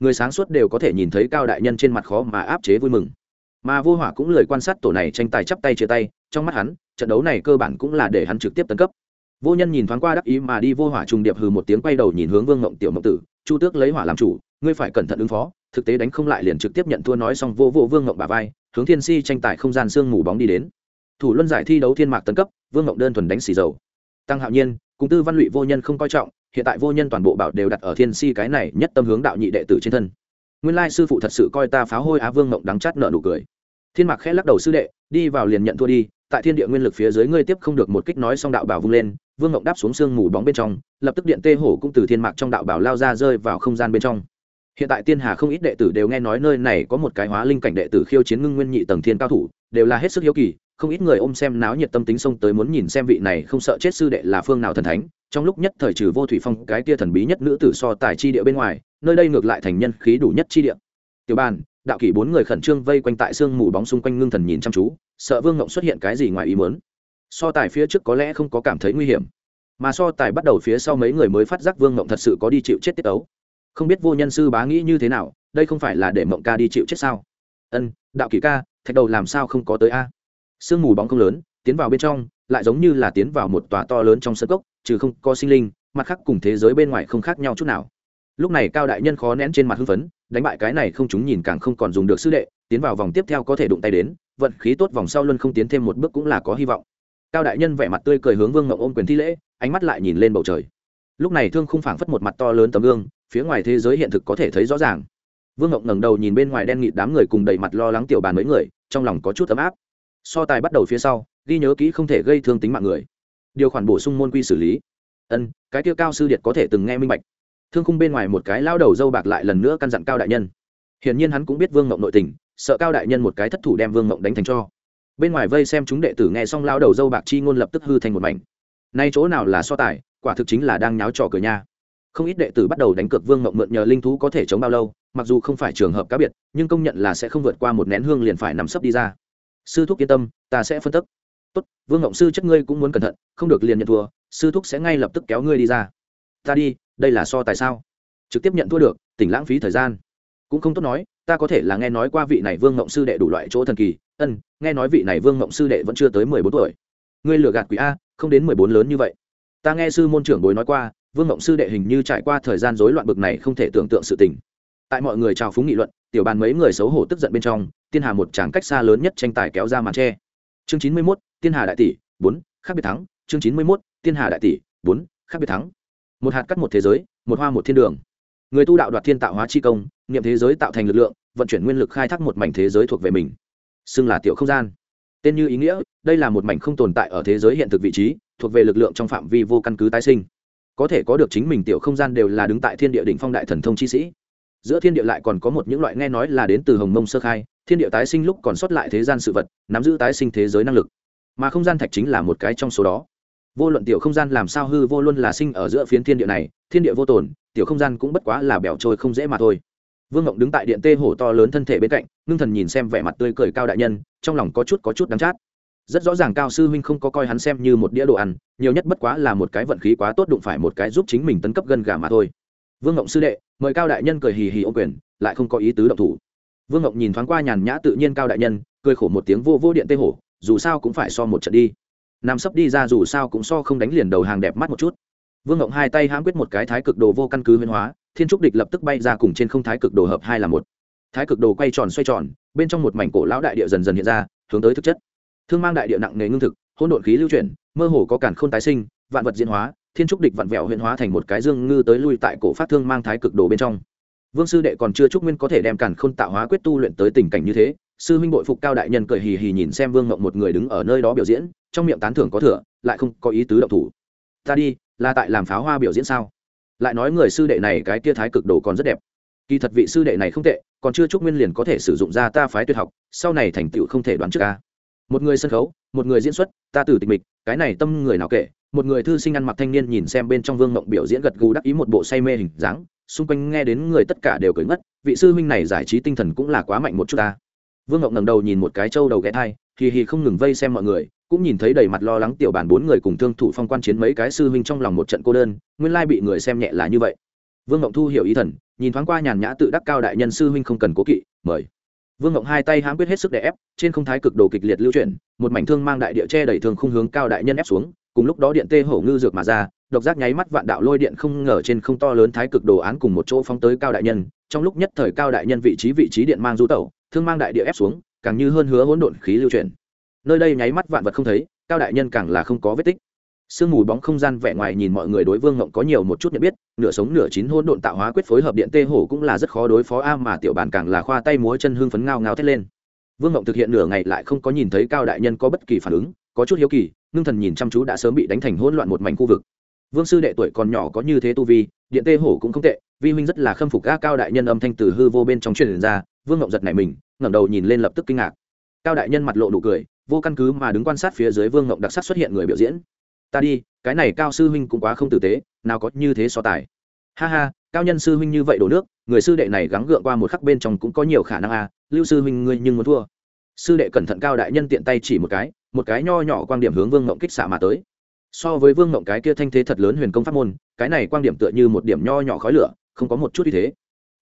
Người sáng suốt đều có thể nhìn thấy cao đại nhân trên mặt khó mà áp chế vui mừng. Mà vô hỏa cũng lời quan sát tổ này tranh tài chắp tay chia tay, trong mắt hắn, trận đấu này cơ bản cũng là để hắn trực tiếp tấn cấp. Vô nhân nhìn thoáng qua đắc ý mà đi vô hỏa trùng điệp hừ một tiếng quay đầu nhìn hướng vương ngộng tiểu mộng tử, chu tước lấy hỏa làm chủ, ngươi phải cẩn thận ứng phó. Thực tế đánh không lại liền trực tiếp nhận thua nói xong vô vô vương ngộng bà vai, hướng thiên si tranh tài không gian sương mù bóng đi đến thủ luân giải thi đấu thiên mạc tấn cấp, vương ngộng đơn thuần đánh xì dầu. Tăng hạo nhiên, cùng tư văn lụy vô nhân không coi trọng, hiện tại vô nhân toàn bộ bảo đều đặt ở thiên si cái này nhất tâm hướng đạo nhị đệ tử trên thân. Nguyên lai sư phụ thật sự coi ta pháo hôi á vương ngộng đắng chát nợ nụ cười. Thiên mạc khẽ lắc đầu sư đệ, đi vào liền nhận thua đi, tại thiên địa nguyên lực phía dưới ngươi tiếp không được một kích nói xong đạo bảo vung lên, vương ngộng đáp xuống sương mù bóng bên trong, lập tức điện tê hổ cũng từ thiên mạc trong đạo bảo lao ra rơi vào không gian bên trong. Hiện tại tiên hà không ít đệ tử đều nghe nói nơi này có một cái hóa linh cảnh đệ tử khiêu chiến ngưng nguyên nhị tầng thiên cao thủ, đều là hết sức hiếu kỳ không ít người ôm xem náo nhiệt tâm tính xông tới muốn nhìn xem vị này không sợ chết sư đệ là phương nào thần thánh, trong lúc nhất thời trừ vô thủy phong, cái kia thần bí nhất nữ tử so tài chi địa bên ngoài, nơi đây ngược lại thành nhân khí đủ nhất chi địa. Tiểu bàn, đạo kỷ bốn người khẩn trương vây quanh tại sương mù bóng xung quanh ngưng thần nhìn chăm chú, sợ vương ngộng xuất hiện cái gì ngoài ý muốn. So tài phía trước có lẽ không có cảm thấy nguy hiểm, mà so tài bắt đầu phía sau mấy người mới phát giác vương ngộng thật sự có đi chịu chết tiết ấu không biết vô nhân sư bá nghĩ như thế nào, đây không phải là để mộng ca đi chịu chết sao? Ân, đạo kỷ ca, thạch đầu làm sao không có tới a? Sương mù bóng không lớn, tiến vào bên trong, lại giống như là tiến vào một tòa to lớn trong sân cốc, trừ không có sinh linh, mặt khác cùng thế giới bên ngoài không khác nhau chút nào. Lúc này cao đại nhân khó nén trên mặt hưng phấn, đánh bại cái này không chúng nhìn càng không còn dùng được sư đệ, tiến vào vòng tiếp theo có thể đụng tay đến, vận khí tốt vòng sau luôn không tiến thêm một bước cũng là có hy vọng. Cao đại nhân vẻ mặt tươi cười hướng vương ngậu ôm quyền thi lễ, ánh mắt lại nhìn lên bầu trời. Lúc này thương không phảng phất một mặt to lớn tấm gương, phía ngoài thế giới hiện thực có thể thấy rõ ràng. Vương ngậu ngẩng đầu nhìn bên ngoài đen nghịt đám người cùng đầy mặt lo lắng tiểu bàn mấy người, trong lòng có chút ấm áp so tài bắt đầu phía sau, ghi nhớ kỹ không thể gây thương tính mạng người. Điều khoản bổ sung môn quy xử lý. Ân, cái kia cao sư điệt có thể từng nghe minh bạch. Thương khung bên ngoài một cái lao đầu dâu bạc lại lần nữa căn dặn cao đại nhân. Hiển nhiên hắn cũng biết vương mộng nội tình, sợ cao đại nhân một cái thất thủ đem vương mộng đánh thành cho. Bên ngoài vây xem chúng đệ tử nghe xong lao đầu dâu bạc chi ngôn lập tức hư thành một mảnh. Nay chỗ nào là so tài, quả thực chính là đang nháo trò cười nha. Không ít đệ tử bắt đầu đánh cược vương mộng mượn nhờ linh thú có thể chống bao lâu, mặc dù không phải trường hợp cá biệt, nhưng công nhận là sẽ không vượt qua một nén hương liền phải nằm sấp đi ra sư thúc yên tâm, ta sẽ phân tích tốt, vương ngộng sư chất ngươi cũng muốn cẩn thận, không được liền nhận thua, sư thúc sẽ ngay lập tức kéo ngươi đi ra. Ta đi, đây là so tại sao? Trực tiếp nhận thua được, tỉnh lãng phí thời gian. Cũng không tốt nói, ta có thể là nghe nói qua vị này vương ngộng sư đệ đủ loại chỗ thần kỳ, ân, nghe nói vị này vương ngộng sư đệ vẫn chưa tới mười bốn tuổi. Ngươi lừa gạt quỷ a, không đến mười bốn lớn như vậy. Ta nghe sư môn trưởng bối nói qua, vương ngộng sư đệ hình như trải qua thời gian rối loạn bực này không thể tưởng tượng sự tình tại mọi người chào phúng nghị luận, tiểu bàn mấy người xấu hổ tức giận bên trong, tiên hà một tràng cách xa lớn nhất tranh tài kéo ra màn tre. Chương chín mươi mốt, tiên hà đại tỷ, bốn, khác biệt thắng. Chương chín mươi mốt, tiên hà đại tỷ, bốn, khác biệt thắng. Một hạt cắt một thế giới, một hoa một thiên đường. Người tu đạo đoạt thiên tạo hóa chi công, niệm thế giới tạo thành lực lượng, vận chuyển nguyên lực khai thác một mảnh thế giới thuộc về mình. Xưng là tiểu không gian. Tên như ý nghĩa, đây là một mảnh không tồn tại ở thế giới hiện thực vị trí, thuộc về lực lượng trong phạm vi vô căn cứ tái sinh. Có thể có được chính mình tiểu không gian đều là đứng tại thiên địa đỉnh phong đại thần thông chi sĩ giữa thiên địa lại còn có một những loại nghe nói là đến từ hồng mông sơ khai, thiên địa tái sinh lúc còn sót lại thế gian sự vật, nắm giữ tái sinh thế giới năng lực. Mà không gian thạch chính là một cái trong số đó. Vô luận tiểu không gian làm sao hư vô luôn là sinh ở giữa phiến thiên địa này, thiên địa vô tồn, tiểu không gian cũng bất quá là bẻo trôi không dễ mà thôi. Vương ngộng đứng tại điện tê hổ to lớn thân thể bên cạnh, ngưng thần nhìn xem vẻ mặt tươi cười cao đại nhân, trong lòng có chút có chút đắng chát. Rất rõ ràng cao sư huynh không có coi hắn xem như một đĩa đồ ăn, nhiều nhất bất quá là một cái vận khí quá tốt đụng phải một cái giúp chính mình tấn cấp gân gà mà thôi vương ngộng sư đệ, mời cao đại nhân cười hì hì ô quyền, lại không có ý tứ động thủ. Vương ngộng nhìn thoáng qua nhàn nhã tự nhiên cao đại nhân, cười khổ một tiếng vô vô điện tê hổ, dù sao cũng phải so một trận đi. Nằm sấp đi ra dù sao cũng so không đánh liền đầu hàng đẹp mắt một chút. Vương ngộng hai tay hãm quyết một cái thái cực đồ vô căn cứ huyên hóa, thiên trúc địch lập tức bay ra cùng trên không thái cực đồ hợp hai là một. Thái cực đồ quay tròn xoay tròn, bên trong một mảnh cổ lão đại địa dần dần hiện ra, hướng tới thực chất. Thương mang đại địa nặng nề ngưng thực, hỗn độn khí lưu chuyển, mơ hồ có cản khôn tái sinh, vạn vật diễn hóa thiên trúc địch vặn vẹo huyện hóa thành một cái dương ngư tới lui tại cổ phát thương mang thái cực đồ bên trong. Vương sư đệ còn chưa trúc nguyên có thể đem cản khôn tạo hóa quyết tu luyện tới tình cảnh như thế, sư huynh bội phục cao đại nhân cười hì hì nhìn xem vương ngộng một người đứng ở nơi đó biểu diễn, trong miệng tán thưởng có thừa, lại không có ý tứ động thủ. Ta đi, là tại làm pháo hoa biểu diễn sao? Lại nói người sư đệ này cái tia thái cực đồ còn rất đẹp. Kỳ thật vị sư đệ này không tệ, còn chưa trúc nguyên liền có thể sử dụng ra ta phái tuyệt học, sau này thành tựu không thể đoán trước ca một người sân khấu, một người diễn xuất, ta từ tịch mịch, cái này tâm người nào kể một người thư sinh ăn mặc thanh niên nhìn xem bên trong vương mộng biểu diễn gật gù đắc ý một bộ say mê hình dáng, xung quanh nghe đến người tất cả đều cười ngất, vị sư huynh này giải trí tinh thần cũng là quá mạnh một chút ta. Vương mộng ngẩng đầu nhìn một cái trâu đầu ghé thai, hì hì không ngừng vây xem mọi người, cũng nhìn thấy đầy mặt lo lắng tiểu bản bốn người cùng thương thủ phong quan chiến mấy cái sư huynh trong lòng một trận cô đơn, nguyên lai bị người xem nhẹ là như vậy. Vương mộng thu hiểu ý thần, nhìn thoáng qua nhàn nhã tự đắc cao đại nhân sư huynh không cần cố kỵ, mời. Vương ngộng hai tay hãm quyết hết sức để ép, trên không thái cực đồ kịch liệt lưu chuyển, một mảnh thương mang đại địa che đẩy thường khung hướng cao đại nhân ép xuống cùng lúc đó điện tê hổ ngư dược mà ra, độc giác nháy mắt vạn đạo lôi điện không ngờ trên không to lớn thái cực đồ án cùng một chỗ phóng tới cao đại nhân, trong lúc nhất thời cao đại nhân vị trí vị trí điện mang du tẩu, thương mang đại địa ép xuống, càng như hơn hứa hỗn độn khí lưu chuyển. Nơi đây nháy mắt vạn vật không thấy, cao đại nhân càng là không có vết tích. Sương mù bóng không gian vẻ ngoài nhìn mọi người đối vương ngộng có nhiều một chút nhận biết, nửa sống nửa chín hôn độn tạo hóa quyết phối hợp điện tê hổ cũng là rất khó đối phó a mà tiểu bàn càng là khoa tay múa chân hương phấn ngao ngao thét lên vương ngộng thực hiện nửa ngày lại không có nhìn thấy cao đại nhân có bất kỳ phản ứng có chút hiếu kỳ ngưng thần nhìn chăm chú đã sớm bị đánh thành hỗn loạn một mảnh khu vực. Vương sư đệ tuổi còn nhỏ có như thế tu vi điện tê hổ cũng không tệ vi huynh rất là khâm phục ga cao đại nhân âm thanh từ hư vô bên trong truyền ra vương ngộng giật này mình ngẩng đầu nhìn lên lập tức kinh ngạc. Cao đại nhân mặt lộ nụ cười vô căn cứ mà đứng quan sát phía dưới vương ngộng đặc sắc xuất hiện người biểu diễn. Ta đi cái này cao sư huynh cũng quá không tử tế nào có như thế so tài. Ha ha cao nhân sư huynh như vậy đổ nước người sư đệ này gắng gượng qua một khắc bên trong cũng có nhiều khả năng à, lưu sư huynh ngươi nhưng muốn thua. Sư đệ cẩn thận cao đại nhân tiện tay chỉ một cái một cái nho nhỏ quan điểm hướng vương ngộng kích xạ mà tới. So với vương ngộng cái kia thanh thế thật lớn huyền công pháp môn, cái này quan điểm tựa như một điểm nho nhỏ khói lửa, không có một chút như thế.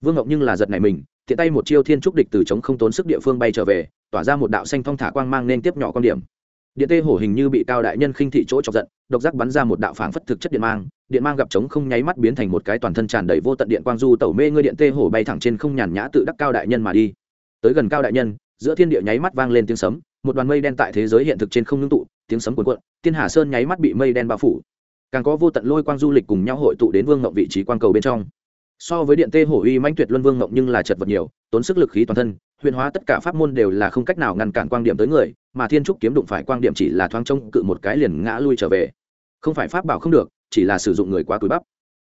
Vương ngộng nhưng là giật này mình, tiện tay một chiêu thiên trúc địch từ chống không tốn sức địa phương bay trở về, tỏa ra một đạo xanh thong thả quang mang nên tiếp nhỏ quan điểm. Điện tê hổ hình như bị cao đại nhân khinh thị chỗ chọc giận, độc giác bắn ra một đạo phảng phất thực chất điện mang điện mang gặp trống không nháy mắt biến thành một cái toàn thân tràn đầy vô tận điện quang du tẩu mê ngươi điện tê hổ bay thẳng trên không nhàn nhã tự đắc cao đại nhân mà đi tới gần cao đại nhân, giữa thiên địa nháy mắt vang lên tiếng sấm, một đoàn mây đen tại thế giới hiện thực trên không ngưng tụ, tiếng sấm cuồn cuộn, thiên hà sơn nháy mắt bị mây đen bao phủ. Càng có vô tận lôi quang du lịch cùng nhau hội tụ đến vương ngộng vị trí quang cầu bên trong. So với điện tê hổ uy manh tuyệt luân vương ngộng nhưng là chật vật nhiều, tốn sức lực khí toàn thân, huyền hóa tất cả pháp môn đều là không cách nào ngăn cản quang điểm tới người, mà thiên trúc kiếm đụng phải quang điểm chỉ là thoáng trông cự một cái liền ngã lui trở về. Không phải pháp bảo không được, chỉ là sử dụng người quá túi bắp.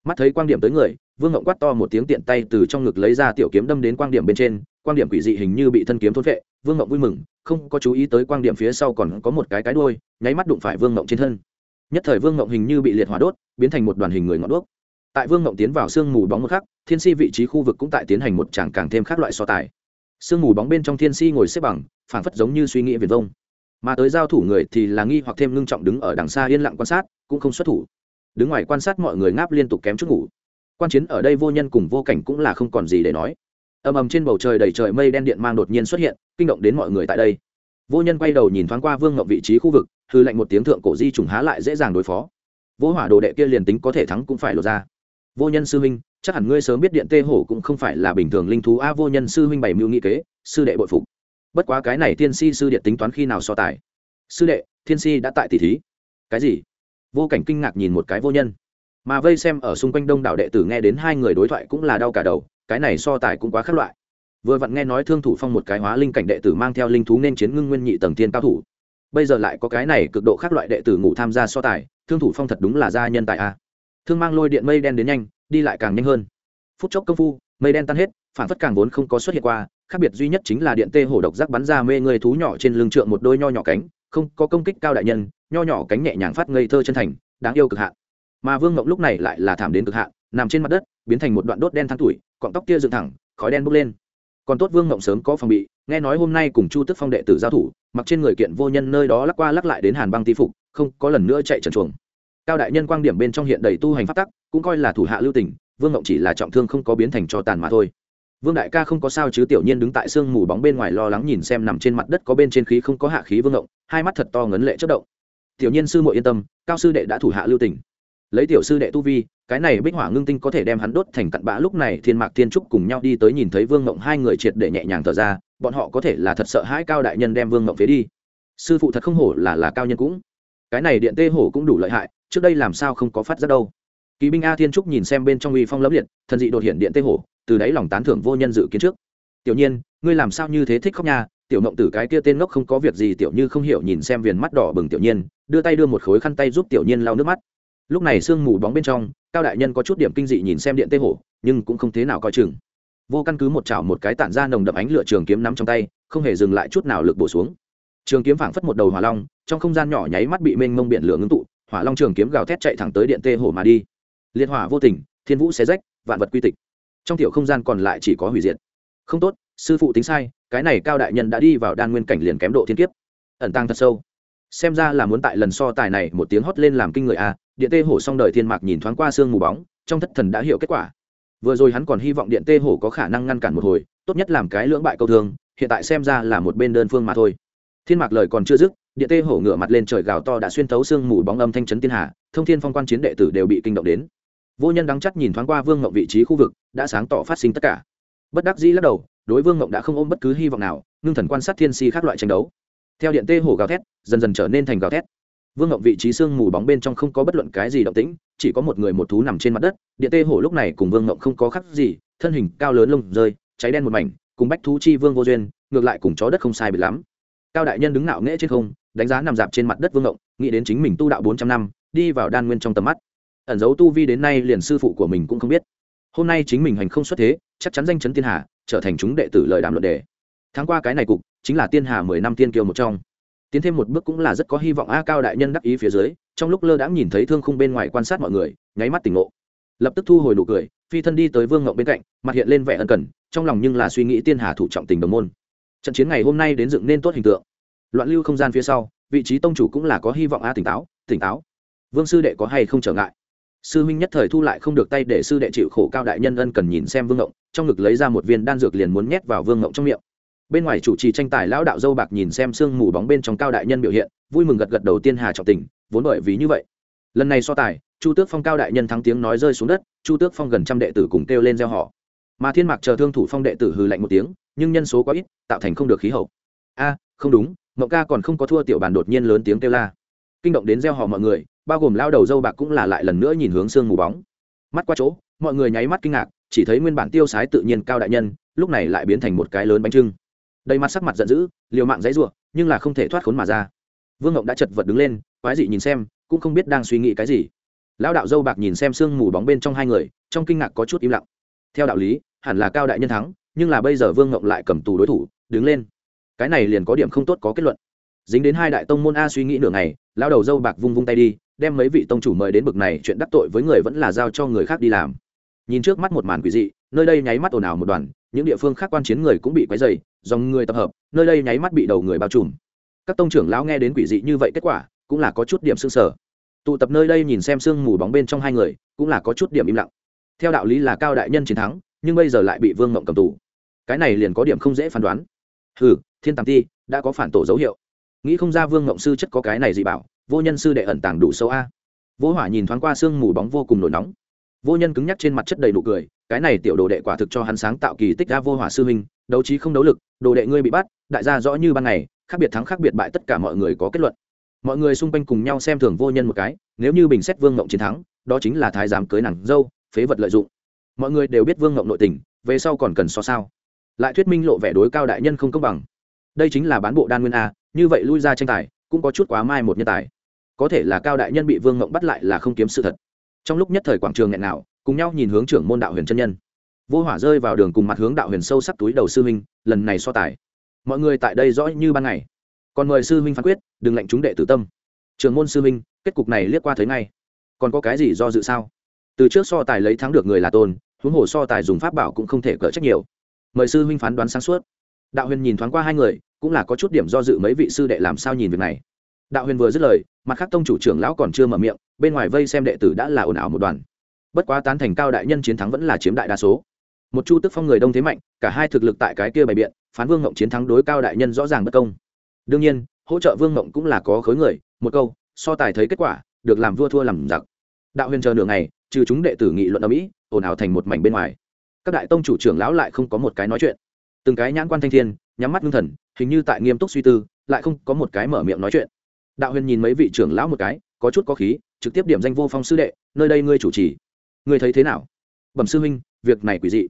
Mắt thấy quang điểm tới người, vương ngộng quát to một tiếng tiện tay từ trong ngực lấy ra tiểu kiếm đâm đến quang điểm bên trên quang điểm quỷ dị hình như bị thân kiếm thôn vệ vương ngộng vui mừng, không có chú ý tới quang điểm phía sau còn có một cái cái đôi nháy mắt đụng phải vương ngộng trên thân. Nhất thời vương ngộng hình như bị liệt hỏa đốt, biến thành một đoàn hình người ngọn đuốc. Tại vương ngộng tiến vào sương mù bóng một khắc, thiên si vị trí khu vực cũng tại tiến hành một tràng càng thêm các loại so tài. Sương mù bóng bên trong thiên si ngồi xếp bằng, phảng phất giống như suy nghĩ viền vông. Mà tới giao thủ người thì là nghi hoặc thêm ngưng trọng đứng ở đằng xa yên lặng quan sát, cũng không xuất thủ. Đứng ngoài quan sát mọi người ngáp liên tục kém chút ngủ. Quan chiến ở đây vô nhân cùng vô cảnh cũng là không còn gì để nói ầm ầm trên bầu trời đầy trời mây đen điện mang đột nhiên xuất hiện, kinh động đến mọi người tại đây. Vô nhân quay đầu nhìn thoáng qua vương ngọc vị trí khu vực, hư lệnh một tiếng thượng cổ di trùng há lại dễ dàng đối phó. Vô hỏa đồ đệ kia liền tính có thể thắng cũng phải lột ra. Vô nhân sư huynh, chắc hẳn ngươi sớm biết điện tê hổ cũng không phải là bình thường linh thú. A vô nhân sư huynh bày mưu nghị kế, sư đệ bội phục. Bất quá cái này thiên si sư điện tính toán khi nào so tài? Sư đệ thiên si đã tại tỷ thí. Cái gì? Vô cảnh kinh ngạc nhìn một cái vô nhân. Mà vây xem ở xung quanh đông đảo đệ tử nghe đến hai người đối thoại cũng là đau cả đầu cái này so tài cũng quá khác loại. Vừa vặn nghe nói thương thủ phong một cái hóa linh cảnh đệ tử mang theo linh thú nên chiến ngưng nguyên nhị tầng tiên cao thủ. Bây giờ lại có cái này cực độ khác loại đệ tử ngủ tham gia so tài, thương thủ phong thật đúng là gia nhân tài a. Thương mang lôi điện mây đen đến nhanh, đi lại càng nhanh hơn. Phút chốc công phu, mây đen tan hết, phản phất càng vốn không có xuất hiện qua, khác biệt duy nhất chính là điện tê hổ độc giác bắn ra mê người thú nhỏ trên lưng trượng một đôi nho nhỏ cánh, không, có công kích cao đại nhân, nho nhỏ cánh nhẹ nhàng phát ngây thơ chân thành, đáng yêu cực hạn. Mà vương ngọc lúc này lại là thảm đến cực hạn, nằm trên mặt đất biến thành một đoạn đốt đen thang tuổi, cọng tóc kia dựng thẳng, khói đen bốc lên. Còn tốt vương ngộng sớm có phòng bị, nghe nói hôm nay cùng chu tức phong đệ tử giao thủ, mặc trên người kiện vô nhân nơi đó lắc qua lắc lại đến hàn băng ti phục, không có lần nữa chạy trần chuồng. Cao đại nhân quang điểm bên trong hiện đầy tu hành phát tắc, cũng coi là thủ hạ lưu tình, vương ngộng chỉ là trọng thương không có biến thành cho tàn mà thôi. Vương đại ca không có sao chứ tiểu nhiên đứng tại sương mù bóng bên ngoài lo lắng nhìn xem nằm trên mặt đất có bên trên khí không có hạ khí vương ngộng hai mắt thật to ngấn lệ chất động. Tiểu nhiên sư muội yên tâm, cao sư đệ đã thủ hạ lưu tình lấy tiểu sư đệ tu vi, cái này bích hỏa ngưng tinh có thể đem hắn đốt thành cặn bã. Lúc này thiên mạc thiên trúc cùng nhau đi tới nhìn thấy vương ngộng hai người triệt để nhẹ nhàng thở ra, bọn họ có thể là thật sợ hãi cao đại nhân đem vương ngộng phế đi. Sư phụ thật không hổ là là cao nhân cũng. Cái này điện tê hổ cũng đủ lợi hại, trước đây làm sao không có phát ra đâu. Kỵ binh a thiên trúc nhìn xem bên trong uy phong lẫm liệt, thần dị đột hiện điện tê hổ, từ đáy lòng tán thưởng vô nhân dự kiến trước. Tiểu nhiên, ngươi làm sao như thế thích khóc nha? Tiểu mộng tử cái kia tên ngốc không có việc gì, tiểu như không hiểu, nhìn xem viền mắt đỏ bừng tiểu nhiên, đưa tay đưa một khối khăn tay giúp tiểu nhiên lau nước mắt lúc này sương mù bóng bên trong, cao đại nhân có chút điểm kinh dị nhìn xem điện tê hổ, nhưng cũng không thế nào coi chừng. Vô căn cứ một chảo một cái tản ra nồng đậm ánh lửa trường kiếm nắm trong tay, không hề dừng lại chút nào lực bổ xuống. Trường kiếm phảng phất một đầu hỏa long, trong không gian nhỏ nháy mắt bị mênh mông biển lửa ngưng tụ, hỏa long trường kiếm gào thét chạy thẳng tới điện tê hổ mà đi. Liệt hỏa vô tình, thiên vũ xé rách, vạn vật quy tịch. Trong tiểu không gian còn lại chỉ có hủy diệt. Không tốt, sư phụ tính sai, cái này cao đại nhân đã đi vào đan nguyên cảnh liền kém độ thiên kiếp. Ẩn tăng thật sâu. Xem ra là muốn tại lần so tài này một tiếng hót lên làm kinh người a điện tê hổ xong đời thiên mạc nhìn thoáng qua sương mù bóng, trong thất thần đã hiểu kết quả. Vừa rồi hắn còn hy vọng điện tê hổ có khả năng ngăn cản một hồi, tốt nhất làm cái lưỡng bại câu thương, hiện tại xem ra là một bên đơn phương mà thôi. Thiên mạc lời còn chưa dứt, điện tê hổ ngửa mặt lên trời gào to đã xuyên thấu sương mù bóng âm thanh trấn thiên hạ, thông thiên phong quan chiến đệ tử đều bị kinh động đến. Vô nhân đắng chắc nhìn thoáng qua vương ngộng vị trí khu vực, đã sáng tỏ phát sinh tất cả. Bất đắc dĩ lắc đầu, đối vương ngộng đã không ôm bất cứ hy vọng nào, ngưng thần quan sát thiên si khác loại tranh đấu. Theo điện tê hổ gào thét, dần dần trở nên thành gào thét vương ngộng vị trí sương mù bóng bên trong không có bất luận cái gì động tĩnh, chỉ có một người một thú nằm trên mặt đất. Điện tê hổ lúc này cùng vương ngộng không có khắc gì, thân hình cao lớn lông rơi, cháy đen một mảnh, cùng bách thú chi vương vô duyên, ngược lại cùng chó đất không sai bị lắm. Cao đại nhân đứng nạo nghễ trên không, đánh giá nằm dạp trên mặt đất vương ngộng nghĩ đến chính mình tu đạo bốn trăm năm, đi vào đan nguyên trong tầm mắt. Ẩn dấu tu vi đến nay liền sư phụ của mình cũng không biết. Hôm nay chính mình hành không xuất thế, chắc chắn danh chấn tiên hà trở thành chúng đệ tử lời đàm luận đề. Tháng qua cái này cục, chính là tiên hà mười năm tiên kiều một trong tiến thêm một bước cũng là rất có hy vọng a cao đại nhân đắc ý phía dưới, trong lúc lơ đãng nhìn thấy thương khung bên ngoài quan sát mọi người, nháy mắt tỉnh ngộ. Lập tức thu hồi nụ cười, phi thân đi tới vương ngộng bên cạnh, mặt hiện lên vẻ ân cần, trong lòng nhưng là suy nghĩ tiên hà thủ trọng tình đồng môn. Trận chiến ngày hôm nay đến dựng nên tốt hình tượng. Loạn lưu không gian phía sau, vị trí tông chủ cũng là có hy vọng a tỉnh táo tỉnh táo. Vương sư đệ có hay không trở ngại? Sư huynh nhất thời thu lại không được tay để sư đệ chịu khổ cao đại nhân ân cần nhìn xem vương ngộng trong ngực lấy ra một viên đan dược liền muốn nhét vào vương ngộng trong miệng bên ngoài chủ trì tranh tài lão đạo dâu bạc nhìn xem sương mù bóng bên trong cao đại nhân biểu hiện, vui mừng gật gật đầu tiên hà trọng tình, vốn bởi vì như vậy. Lần này so tài, chu tước phong cao đại nhân thắng tiếng nói rơi xuống đất, chu tước phong gần trăm đệ tử cùng kêu lên gieo họ. Mà thiên mạc chờ thương thủ phong đệ tử hừ lạnh một tiếng, nhưng nhân số quá ít, tạo thành không được khí hậu. A, không đúng mậu ca còn không có thua tiểu bàn đột nhiên lớn tiếng kêu la. Kinh động đến gieo họ mọi người, bao gồm lao đầu dâu bạc cũng là lại lần nữa nhìn hướng sương mù bóng. Mắt qua chỗ, mọi người nháy mắt kinh ngạc, chỉ thấy nguyên bản tiêu sái tự nhiên cao đại nhân, lúc này lại biến thành một cái lớn bánh trưng đầy mặt sắc mặt giận dữ, liều mạng dãy ruộng nhưng là không thể thoát khốn mà ra. Vương ngộng đã chật vật đứng lên, quái dị nhìn xem, cũng không biết đang suy nghĩ cái gì. Lão đạo dâu bạc nhìn xem sương mù bóng bên trong hai người, trong kinh ngạc có chút im lặng. Theo đạo lý, hẳn là cao đại nhân thắng, nhưng là bây giờ vương ngộng lại cầm tù đối thủ, đứng lên. Cái này liền có điểm không tốt có kết luận. Dính đến hai đại tông môn a suy nghĩ nửa ngày, lão đầu dâu bạc vung vung tay đi, đem mấy vị tông chủ mời đến bực này, chuyện đắc tội với người vẫn là giao cho người khác đi làm. Nhìn trước mắt một màn quỷ dị, nơi đây nháy mắt ồn ào một đoàn, những địa phương khác quan chiến người cũng bị quấy dày dòng người tập hợp, nơi đây nháy mắt bị đầu người bao trùm. Các tông trưởng lão nghe đến quỷ dị như vậy kết quả, cũng là có chút điểm sương sở tụ tập nơi đây nhìn xem sương mù bóng bên trong hai người, cũng là có chút điểm im lặng. Theo đạo lý là cao đại nhân chiến thắng, nhưng bây giờ lại bị vương mộng cầm tù. Cái này liền có điểm không dễ phán đoán. Ừ thiên tàng ti, đã có phản tổ dấu hiệu. Nghĩ không ra vương mộng sư chất có cái này gì bảo, vô nhân sư đệ ẩn tàng đủ sâu a. Vô hỏa nhìn thoáng qua sương mù bóng vô cùng nổi nóng vô nhân cứng nhắc trên mặt chất đầy nụ cười, cái này tiểu đồ đệ quả thực cho hắn sáng tạo kỳ tích ra vô hỏa sư huynh, đấu trí không đấu lực, đồ đệ ngươi bị bắt, đại gia rõ như ban ngày, khác biệt thắng khác biệt bại tất cả mọi người có kết luận. Mọi người xung quanh cùng nhau xem thường vô nhân một cái, nếu như bình xét vương ngộng chiến thắng, đó chính là thái giám cưới nàng dâu, phế vật lợi dụng. Mọi người đều biết vương ngộng nội tình, về sau còn cần so sao? Lại thuyết minh lộ vẻ đối cao đại nhân không công bằng. Đây chính là bán bộ đan nguyên a, như vậy lui ra tranh tài, cũng có chút quá mai một nhân tài. Có thể là cao đại nhân bị vương ngộng bắt lại là không kiếm sự thật trong lúc nhất thời quảng trường nghẹn nào cùng nhau nhìn hướng trưởng môn đạo huyền chân nhân. Vô hỏa rơi vào đường cùng mặt hướng đạo huyền sâu sắc túi đầu sư huynh, lần này so tài. Mọi người tại đây rõ như ban ngày. Còn mời sư huynh phán quyết, đừng lệnh chúng đệ tử tâm. Trưởng môn sư minh kết cục này liếc qua thấy ngay. Còn có cái gì do dự sao? Từ trước so tài lấy thắng được người là tôn, huống hồ so tài dùng pháp bảo cũng không thể cỡ trách nhiều. Mời sư huynh phán đoán sáng suốt. Đạo huyền nhìn thoáng qua hai người, cũng là có chút điểm do dự mấy vị sư đệ làm sao nhìn việc này đạo huyền vừa dứt lời, mặt khác tông chủ trưởng lão còn chưa mở miệng, bên ngoài vây xem đệ tử đã là ồn ào một đoàn. Bất quá tán thành cao đại nhân chiến thắng vẫn là chiếm đại đa số. Một chu tức phong người đông thế mạnh, cả hai thực lực tại cái kia bày biện, phán vương ngộng chiến thắng đối cao đại nhân rõ ràng bất công. Đương nhiên, hỗ trợ vương ngộng cũng là có khối người, một câu, so tài thấy kết quả, được làm vua thua làm giặc. Đạo huyền chờ nửa ngày, trừ chúng đệ tử nghị luận ở mỹ ồn ào thành một mảnh bên ngoài. Các đại tông chủ trưởng lão lại không có một cái nói chuyện. Từng cái nhãn quan thanh thiên, nhắm mắt ngưng thần, hình như tại nghiêm túc suy tư, lại không có một cái mở miệng nói chuyện đạo huyền nhìn mấy vị trưởng lão một cái, có chút có khí, trực tiếp điểm danh vô phong sư đệ, nơi đây ngươi chủ trì. Ngươi thấy thế nào? Bẩm sư huynh, việc này quỷ dị.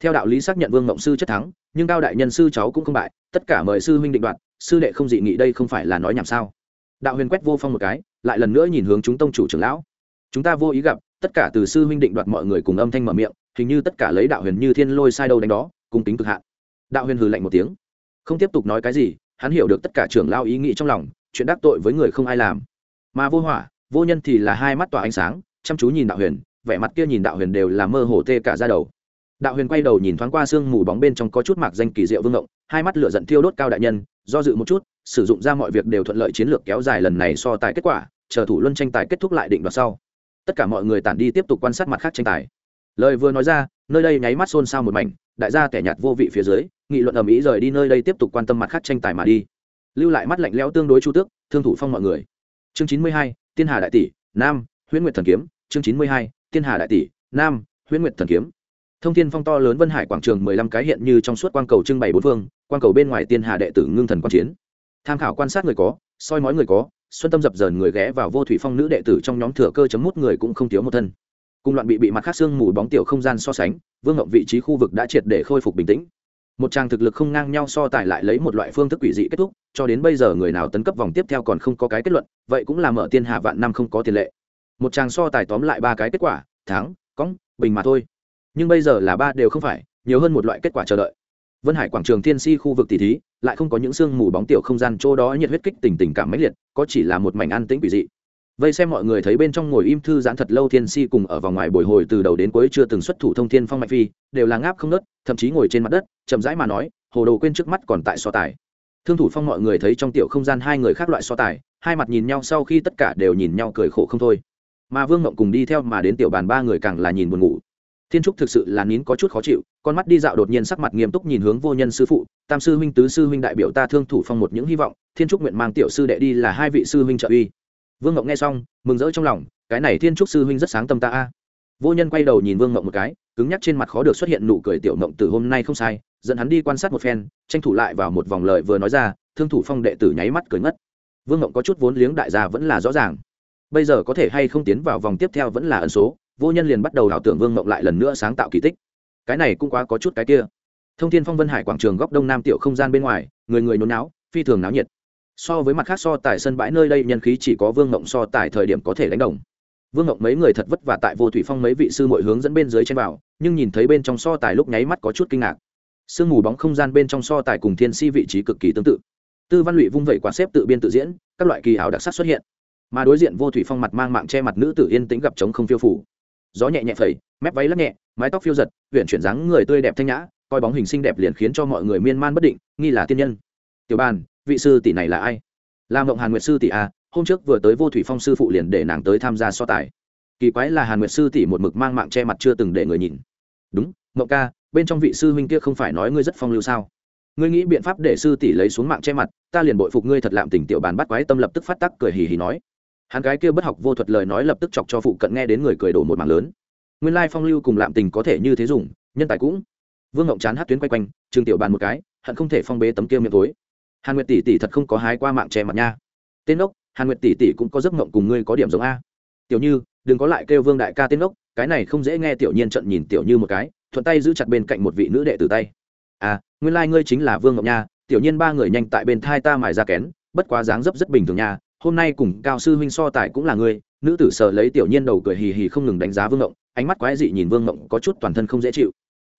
Theo đạo lý xác nhận vương ngộng sư chất thắng, nhưng cao đại nhân sư cháu cũng không bại, tất cả mời sư huynh định đoạt, sư đệ không dị nghị đây không phải là nói nhảm sao? Đạo huyền quét vô phong một cái, lại lần nữa nhìn hướng chúng tông chủ trưởng lão. Chúng ta vô ý gặp, tất cả từ sư huynh định đoạt mọi người cùng âm thanh mở miệng, hình như tất cả lấy đạo huyền như thiên lôi sai đâu đánh đó cùng tính cực hạn. Đạo huyền hừ lạnh một tiếng, không tiếp tục nói cái gì, hắn hiểu được tất cả trưởng lao ý nghĩ trong lòng chuyện đắc tội với người không ai làm. Mà vô hỏa, vô nhân thì là hai mắt tỏa ánh sáng, chăm chú nhìn đạo huyền, vẻ mặt kia nhìn đạo huyền đều là mơ hồ tê cả ra đầu. Đạo huyền quay đầu nhìn thoáng qua sương mù bóng bên trong có chút mạc danh kỳ diệu vương ngộng, hai mắt lửa giận thiêu đốt cao đại nhân, do dự một chút, sử dụng ra mọi việc đều thuận lợi chiến lược kéo dài lần này so tài kết quả, chờ thủ luân tranh tài kết thúc lại định đoạt sau. Tất cả mọi người tản đi tiếp tục quan sát mặt khác tranh tài. Lời vừa nói ra, nơi đây nháy mắt xôn xao một mảnh, đại gia kẻ nhạt vô vị phía dưới, nghị luận ầm ĩ rời đi nơi đây tiếp tục quan tâm mặt khác tranh tài mà đi lưu lại mắt lạnh lẽo tương đối chu tước, thương thủ phong mọi người. Chương chín mươi hai, tiên hà đại tỷ, nam, huyễn nguyệt thần kiếm. Chương chín mươi hai, tiên hà đại tỷ, nam, huyễn nguyệt thần kiếm. Thông thiên phong to lớn vân hải quảng trường mười lăm cái hiện như trong suốt quang cầu trưng bày bốn phương, quang cầu bên ngoài tiên hà đệ tử ngưng thần quan chiến. Tham khảo quan sát người có, soi mói người có, xuân tâm dập dờn người ghé vào vô thủy phong nữ đệ tử trong nhóm thừa cơ chấm mút người cũng không thiếu một thân. Cùng loạn bị bị mặt khác xương mù bóng tiểu không gian so sánh, vương ngộng vị trí khu vực đã triệt để khôi phục bình tĩnh một trang thực lực không ngang nhau so tài lại lấy một loại phương thức quỷ dị kết thúc, cho đến bây giờ người nào tấn cấp vòng tiếp theo còn không có cái kết luận, vậy cũng là mở tiên hạ vạn năm không có tiền lệ. Một trang so tài tóm lại ba cái kết quả, thắng cóng bình mà thôi. Nhưng bây giờ là ba đều không phải, nhiều hơn một loại kết quả chờ đợi. Vân hải quảng trường thiên si khu vực tỷ thí, lại không có những sương mù bóng tiểu không gian chỗ đó nhiệt huyết kích tình tình cảm mãnh liệt, có chỉ là một mảnh an tĩnh quỷ dị vây xem mọi người thấy bên trong ngồi im thư giãn thật lâu thiên si cùng ở vòng ngoài bồi hồi từ đầu đến cuối chưa từng xuất thủ thông thiên phong mạnh phi, đều là ngáp không nớt thậm chí ngồi trên mặt đất, chậm rãi mà nói, hồ đồ quên trước mắt còn tại so tài. Thương thủ phong mọi người thấy trong tiểu không gian hai người khác loại so tài, hai mặt nhìn nhau sau khi tất cả đều nhìn nhau cười khổ không thôi. Mà vương ngộng cùng đi theo mà đến tiểu bàn ba người càng là nhìn buồn ngủ. Thiên trúc thực sự là nín có chút khó chịu, con mắt đi dạo đột nhiên sắc mặt nghiêm túc nhìn hướng vô nhân sư phụ, tam sư huynh, tứ sư huynh đại biểu ta thương thủ phong một những hy vọng, thiên trúc nguyện mang tiểu sư đệ đi là hai vị sư huynh trợ uy vương ngộng nghe xong, mừng rỡ trong lòng, cái này thiên trúc sư huynh rất sáng tâm ta a. Vô nhân quay đầu nhìn vương ngộng một cái, cứng nhắc trên mặt khó được xuất hiện nụ cười tiểu ngộng từ hôm nay không sai, dẫn hắn đi quan sát một phen, tranh thủ lại vào một vòng lời vừa nói ra, thương thủ phong đệ tử nháy mắt cười ngất. Vương ngộng có chút vốn liếng đại gia vẫn là rõ ràng. Bây giờ có thể hay không tiến vào vòng tiếp theo vẫn là ẩn số, vô nhân liền bắt đầu ảo tưởng vương ngộng lại lần nữa sáng tạo kỳ tích. Cái này cũng quá có chút cái kia. Thông thiên phong vân hải quảng trường góc đông nam tiểu không gian bên ngoài, người người nôn náo, phi thường náo nhiệt so với mặt khác so tại sân bãi nơi đây, nhân khí chỉ có vương ngộng so tại thời điểm có thể đánh đồng. Vương ngộng mấy người thật vất vả tại vô thủy phong mấy vị sư mọi hướng dẫn bên dưới trên vào, nhưng nhìn thấy bên trong so tài lúc nháy mắt có chút kinh ngạc. Sương mù bóng không gian bên trong so tài cùng thiên si vị trí cực kỳ tương tự. Tư văn lụy vung vẩy quả xếp tự biên tự diễn, các loại kỳ ảo đặc sắc xuất hiện. Mà đối diện vô thủy phong mặt mang mạng che mặt nữ tử yên tĩnh gặp trống không phiêu phủ. Gió nhẹ nhẹ phẩy, mép váy lắc nhẹ, mái tóc phiêu giật huyện chuyển dáng người tươi đẹp thanh nhã, coi bóng hình xinh đẹp liền khiến cho mọi người miên man bất định, nghi là tiên nhân. Tiểu bàn vị sư tỷ này là ai? Là mộng hàn nguyệt sư tỷ a hôm trước vừa tới vô thủy phong sư phụ liền để nàng tới tham gia so tài. Kỳ quái là hàn nguyệt sư tỷ một mực mang mạng che mặt chưa từng để người nhìn. Đúng, mộng ca, bên trong vị sư huynh kia không phải nói ngươi rất phong lưu sao? Ngươi nghĩ biện pháp để sư tỷ lấy xuống mạng che mặt, ta liền bội phục ngươi thật lạm tình tiểu bàn bắt quái tâm lập tức phát tắc cười hì hì nói. Hắn gái kia bất học vô thuật lời nói lập tức chọc cho phụ cận nghe đến người cười đổ một mạng lớn. Nguyên lai phong lưu cùng lạm tình có thể như thế dùng, nhân tài cũng. Vương ngộng chán hát tuyến quay quanh, trường tiểu bàn một cái, hận không thể phong bế tấm kia miệng tối hàn nguyệt tỷ tỷ thật không có hái qua mạng che mặt nha. Tên ốc hàn nguyệt tỷ tỷ cũng có giấc mộng cùng ngươi có điểm giống a. Tiểu như, đừng có lại kêu vương đại ca tên ốc cái này không dễ nghe tiểu nhiên trận nhìn tiểu như một cái, thuận tay giữ chặt bên cạnh một vị nữ đệ tử tay. À nguyên lai、like、ngươi chính là vương ngọc nha, tiểu nhiên ba người nhanh tại bên thai ta mài ra kén, bất quá dáng dấp rất bình thường nha, hôm nay cùng cao sư huynh so tài cũng là ngươi, nữ tử sờ lấy tiểu nhiên đầu cười hì hì không ngừng đánh giá vương ngộng ánh mắt quái dị nhìn vương ngộng có chút toàn thân không dễ chịu.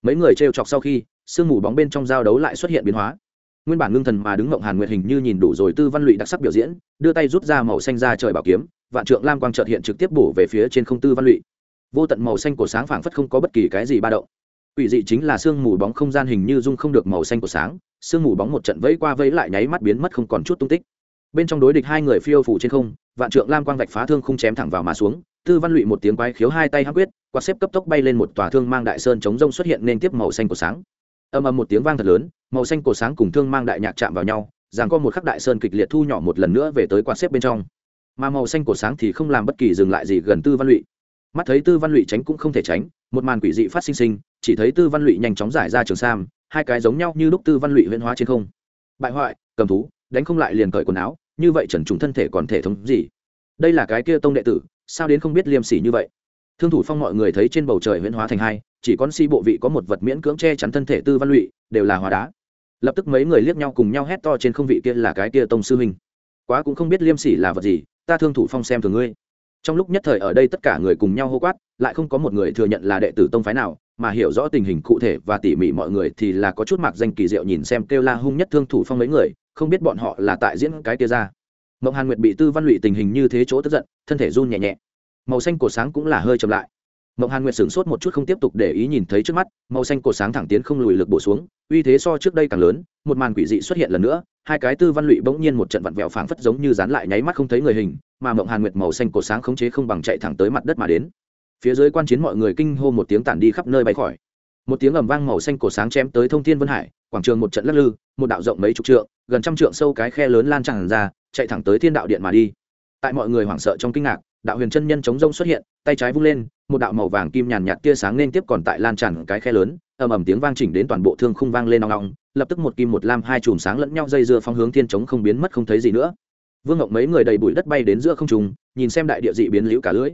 Mấy người trêu chọc sau khi, sương mù bóng bên trong giao đấu lại xuất hiện biến hóa nguyên bản ngưng thần mà đứng mộng hàn nguyệt hình như nhìn đủ rồi tư văn lụy đặc sắc biểu diễn, đưa tay rút ra màu xanh ra trời bảo kiếm, vạn trượng lam quang trợt hiện trực tiếp bổ về phía trên không tư văn lụy. Vô tận màu xanh của sáng phảng phất không có bất kỳ cái gì ba động. Quỷ dị chính là sương mù bóng không gian hình như dung không được màu xanh của sáng, sương mù bóng một trận vẫy qua vẫy lại nháy mắt biến mất không còn chút tung tích. Bên trong đối địch hai người phiêu phủ trên không, vạn trượng lam quang vạch phá thương không chém thẳng vào mà xuống, tư văn lụy một tiếng quái khiếu hai tay hắc quyết, quạt xếp cấp tốc bay lên một tòa thương mang đại sơn chống rông xuất hiện nên tiếp màu xanh của sáng. Âm âm một tiếng vang thật lớn màu xanh cổ sáng cùng thương mang đại nhạc chạm vào nhau, rằng có một khắc đại sơn kịch liệt thu nhỏ một lần nữa về tới quạt xếp bên trong. Mà màu xanh cổ sáng thì không làm bất kỳ dừng lại gì gần tư văn lụy. Mắt thấy tư văn lụy tránh cũng không thể tránh, một màn quỷ dị phát sinh sinh, chỉ thấy tư văn lụy nhanh chóng giải ra trường sam, hai cái giống nhau như lúc tư văn lụy huyễn hóa trên không. Bại hoại, cầm thú, đánh không lại liền cởi quần áo, như vậy trần trùng thân thể còn thể thống gì? Đây là cái kia tông đệ tử, sao đến không biết liêm sỉ như vậy? Thương thủ phong mọi người thấy trên bầu trời huyễn hóa thành hai chỉ con si bộ vị có một vật miễn cưỡng che chắn thân thể tư văn lụy, đều là hóa đá. Lập tức mấy người liếc nhau cùng nhau hét to trên không vị kia là cái kia tông sư huynh. Quá cũng không biết liêm sỉ là vật gì, ta thương thủ phong xem thường ngươi. Trong lúc nhất thời ở đây tất cả người cùng nhau hô quát, lại không có một người thừa nhận là đệ tử tông phái nào, mà hiểu rõ tình hình cụ thể và tỉ mỉ mọi người thì là có chút mạc danh kỳ diệu nhìn xem kêu la hung nhất thương thủ phong mấy người, không biết bọn họ là tại diễn cái kia ra. Mộng hàn nguyệt bị tư văn lụy tình hình như thế chỗ tức giận, thân thể run nhẹ nhẹ. Màu xanh cổ sáng cũng là hơi chậm lại mộng hàn nguyệt sửng sốt một chút không tiếp tục để ý nhìn thấy trước mắt, màu xanh cổ sáng thẳng tiến không lùi lực bổ xuống, uy thế so trước đây càng lớn, một màn quỷ dị xuất hiện lần nữa, hai cái tư văn lụy bỗng nhiên một trận vặn vẹo phảng phất giống như dán lại nháy mắt không thấy người hình, mà mộng hàn nguyệt màu xanh cổ sáng khống chế không bằng chạy thẳng tới mặt đất mà đến. Phía dưới quan chiến mọi người kinh hô một tiếng tản đi khắp nơi bay khỏi. Một tiếng ầm vang màu xanh cổ sáng chém tới thông thiên vân hải, quảng trường một trận lắc lư, một đạo rộng mấy chục trượng, gần trăm trượng sâu cái khe lớn lan tràn ra, chạy thẳng tới thiên đạo điện mà đi. Tại mọi người hoảng sợ trong kinh ngạc, đạo huyền chân nhân chống rông xuất hiện, tay trái vung lên một đạo màu vàng kim nhàn nhạt tia sáng nên tiếp còn tại lan tràn cái khe lớn, ầm ầm tiếng vang chỉnh đến toàn bộ thương khung vang lên nong nong lập tức một kim một lam hai chùm sáng lẫn nhau dây dưa phong hướng thiên chống không biến mất không thấy gì nữa. Vương ngọc mấy người đầy bụi đất bay đến giữa không trùng nhìn xem đại địa dị biến liễu cả lưỡi.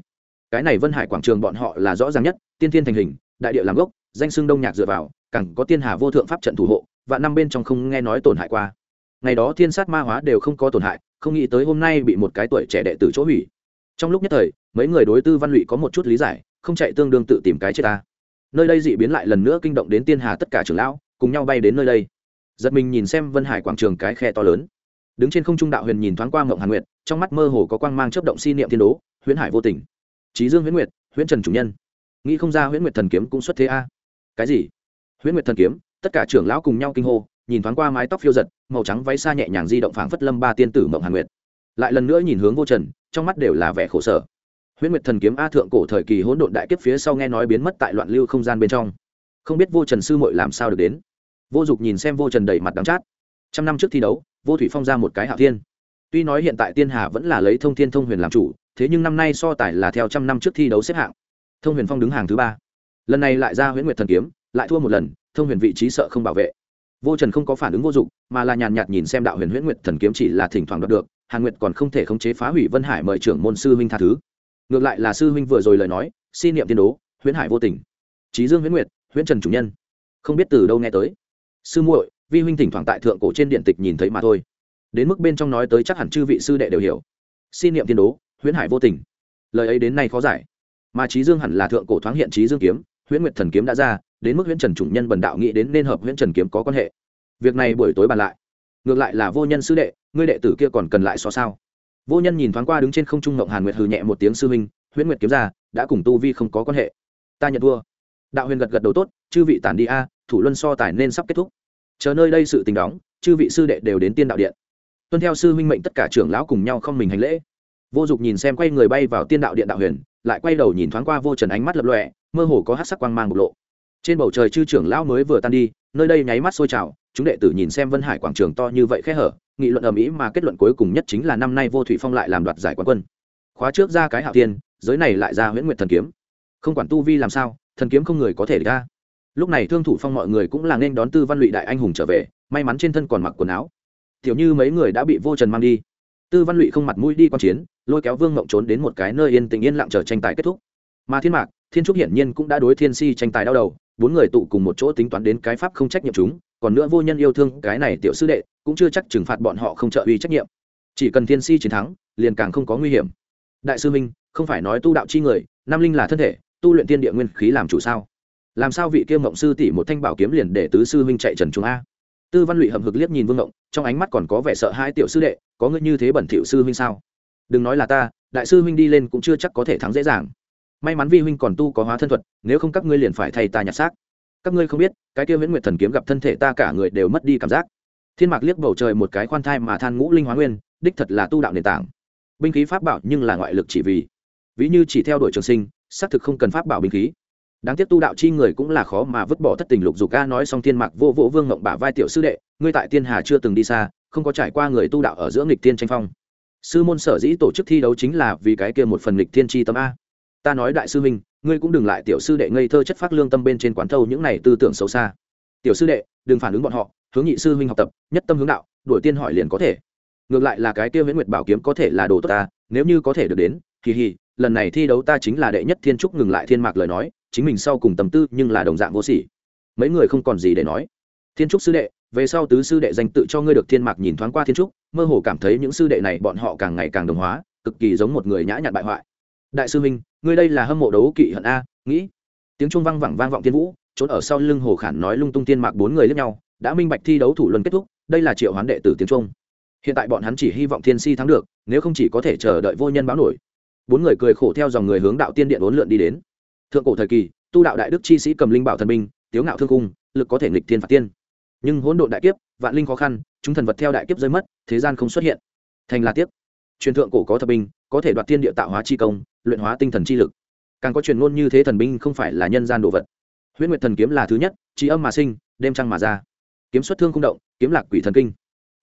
Cái này vân hải quảng trường bọn họ là rõ ràng nhất, tiên thiên thành hình, đại địa làm gốc, danh xưng đông nhạc dựa vào cẳng có tiên hà vô thượng pháp trận thủ hộ, và năm bên trong không nghe nói tổn hại qua. Ngày đó thiên sát ma hóa đều không có tổn hại, không nghĩ tới hôm nay bị một cái tuổi trẻ đệ tử chỗ hủy. Trong lúc nhất thời mấy người đối tư văn lụy có một chút lý giải, không chạy tương đương tự tìm cái chết ta. Nơi đây dị biến lại lần nữa kinh động đến tiên hà tất cả trưởng lão, cùng nhau bay đến nơi đây. Giật mình nhìn xem vân hải quảng trường cái khe to lớn. Đứng trên không trung đạo huyền nhìn thoáng qua mộng hàn nguyệt, trong mắt mơ hồ có quang mang chấp động si niệm thiên đố, huyễn hải vô tình. Trí dương huyễn nguyệt, huyễn trần chủ nhân. Nghĩ không ra huyễn nguyệt thần kiếm cũng xuất thế a. Cái gì? Huyễn nguyệt thần kiếm, tất cả trưởng lão cùng nhau kinh hô, nhìn thoáng qua mái tóc phiêu giật, màu trắng váy xa nhẹ nhàng di động phảng phất lâm ba tiên tử mộng hàn nguyệt. Lại lần nữa nhìn hướng vô trần, trong mắt đều là vẻ khổ sở huyễn nguyệt thần kiếm a thượng cổ thời kỳ hỗn độn đại kiếp phía sau nghe nói biến mất tại loạn lưu không gian bên trong. Không biết vô trần sư muội làm sao được đến. Vô dục nhìn xem vô trần đầy mặt đắng chát. Trăm năm trước thi đấu, vô thủy phong ra một cái hạ thiên. Tuy nói hiện tại tiên hà vẫn là lấy thông thiên thông huyền làm chủ, thế nhưng năm nay so tài là theo trăm năm trước thi đấu xếp hạng. Thông huyền phong đứng hàng thứ ba. Lần này lại ra huyễn nguyệt thần kiếm, lại thua một lần, thông huyền vị trí sợ không bảo vệ. Vô trần không có phản ứng vô dụng mà là nhàn nhạt nhìn xem đạo huyền huyễn nguyệt thần kiếm chỉ là thỉnh thoảng đoạt được, hàn nguyệt còn không thể khống chế phá hủy vân hải mời trưởng môn sư huynh tha thứ ngược lại là sư huynh vừa rồi lời nói xin niệm tiên đố, huyễn hải vô tình. Trí dương huyễn nguyệt, huyễn trần chủ nhân. Không biết từ đâu nghe tới. Sư muội, vi huynh thỉnh thoảng tại thượng cổ trên điện tịch nhìn thấy mà thôi. Đến mức bên trong nói tới chắc hẳn chư vị sư đệ đều hiểu. Xin niệm tiên đố, huyễn hải vô tình. Lời ấy đến nay khó giải. Mà trí dương hẳn là thượng cổ thoáng hiện trí dương kiếm, huyễn nguyệt thần kiếm đã ra, đến mức huyễn trần chủng nhân bần đạo nghĩ đến nên hợp huyễn trần kiếm có quan hệ. Việc này buổi tối bàn lại. Ngược lại là vô nhân sư đệ, ngươi đệ tử kia còn cần lại so sao? Vô nhân nhìn thoáng qua đứng trên không trung ngộng hàn nguyệt hừ nhẹ một tiếng, sư huynh, huyễn nguyệt kiếm ra đã cùng tu vi không có quan hệ. Ta nhận thua. Đạo huyền gật gật đầu tốt, chư vị tản đi a, thủ luân so tài nên sắp kết thúc. Chờ nơi đây sự tình đóng, chư vị sư đệ đều đến tiên đạo điện. Tuân theo sư huynh mệnh tất cả trưởng lão cùng nhau không mình hành lễ. Vô dục nhìn xem quay người bay vào tiên đạo điện đạo huyền, lại quay đầu nhìn thoáng qua vô trần ánh mắt lập lọe mơ hồ có hát sắc quang mang bộc lộ trên bầu trời chư trưởng lão mới vừa tan đi, nơi đây nháy mắt sôi trào, chúng đệ tử nhìn xem vân hải quảng trường to như vậy khẽ hở, nghị luận ở mỹ mà kết luận cuối cùng nhất chính là năm nay vô thủy phong lại làm đoạt giải quán quân. Khóa trước ra cái hạo tiên giới này lại ra huyễn nguyệt thần kiếm. Không quản tu vi làm sao, thần kiếm không người có thể ra. Lúc này thương thủ phong mọi người cũng là nên đón tư văn lụy đại anh hùng trở về, may mắn trên thân còn mặc quần áo. Tiểu như mấy người đã bị vô trần mang đi. Tư văn lụy không mặt mũi đi q chiến, lôi kéo vương mộng trốn đến một cái nơi yên tình yên lặng chờ tranh tài kết thúc. Mà thiên mạc, thiên trúc hiển nhiên cũng đã đối thiên si tranh tài đau đầu bốn người tụ cùng một chỗ tính toán đến cái pháp không trách nhiệm chúng, còn nữa vô nhân yêu thương cái này tiểu sư đệ, cũng chưa chắc trừng phạt bọn họ không trợ uy trách nhiệm. Chỉ cần thiên si chiến thắng, liền càng không có nguy hiểm. Đại sư minh, không phải nói tu đạo chi người, nam linh là thân thể, tu luyện tiên địa nguyên khí làm chủ sao? Làm sao vị kia mộng sư tỷ một thanh bảo kiếm liền để tứ sư minh chạy trần chúng a? Tư văn lụy hầm hực liếc nhìn vương ngộng, trong ánh mắt còn có vẻ sợ hai tiểu sư đệ, có ngươi như thế bẩn thiệu sư huynh sao? Đừng nói là ta, đại sư huynh đi lên cũng chưa chắc có thể thắng dễ dàng may mắn vi huynh còn tu có hóa thân thuật, nếu không các ngươi liền phải thay ta nhặt xác. Các ngươi không biết, cái kia viễn nguyệt thần kiếm gặp thân thể ta cả người đều mất đi cảm giác. Thiên mạc liếc bầu trời một cái khoan thai mà than ngũ linh hóa nguyên, đích thật là tu đạo nền tảng. Binh khí pháp bảo nhưng là ngoại lực chỉ vì. Ví như chỉ theo đuổi trường sinh, xác thực không cần pháp bảo binh khí. Đáng tiếc tu đạo chi người cũng là khó mà vứt bỏ thất tình lục dục ca nói xong thiên mạc vô vỗ vương ngộng bả vai tiểu sư đệ, ngươi tại tiên hà chưa từng đi xa, không có trải qua người tu đạo ở giữa nghịch tiên tranh phong. Sư môn sở dĩ tổ chức thi đấu chính là vì cái kia một phần nghịch thiên tri tâm a ta nói đại sư minh, ngươi cũng đừng lại tiểu sư đệ ngây thơ chất phát lương tâm bên trên quán thâu những này tư tưởng xấu xa. Tiểu sư đệ đừng phản ứng bọn họ hướng nhị sư huynh học tập nhất tâm hướng đạo đổi tiên hỏi liền có thể. Ngược lại là cái tiêu viễn nguyệt bảo kiếm có thể là đồ tốt ta nếu như có thể được đến kỳ hì lần này thi đấu ta chính là đệ nhất thiên trúc ngừng lại thiên mạc lời nói chính mình sau cùng tầm tư nhưng là đồng dạng vô sỉ. Mấy người không còn gì để nói. Thiên trúc sư đệ về sau tứ sư đệ danh tự cho ngươi được thiên mạc nhìn thoáng qua thiên trúc mơ hồ cảm thấy những sư đệ này bọn họ càng ngày càng đồng hóa cực kỳ giống một người nhã nhặn bại hoại đại sư minh ngươi đây là hâm mộ đấu kỵ hận a nghĩ. Tiếng trung vang vẳng vang vọng tiên vũ trốn ở sau lưng hồ khản nói lung tung tiên mạc bốn người lẫn nhau đã minh bạch thi đấu thủ luân kết thúc đây là triệu hoán đệ tử tiếng trung hiện tại bọn hắn chỉ hy vọng thiên si thắng được nếu không chỉ có thể chờ đợi vô nhân báo nổi. Bốn người cười khổ theo dòng người hướng đạo tiên điện uốn lượn đi đến. Thượng cổ thời kỳ tu đạo đại đức chi sĩ cầm linh bảo thần minh, tiếu ngạo thương cung lực có thể nghịch thiên phạt tiên. Nhưng hỗn độn đại kiếp vạn linh khó khăn chúng thần vật theo đại kiếp rơi mất thế gian không xuất hiện. Thành là tiếp truyền thượng cổ có thập binh, có thể đoạt tiên địa tạo hóa chi công, luyện hóa tinh thần chi lực. Càng có truyền ngôn như thế thần binh không phải là nhân gian đồ vật. Huyễn nguyệt thần kiếm là thứ nhất trí âm mà sinh, đêm trăng mà ra. Kiếm xuất thương không động, kiếm lạc quỷ thần kinh.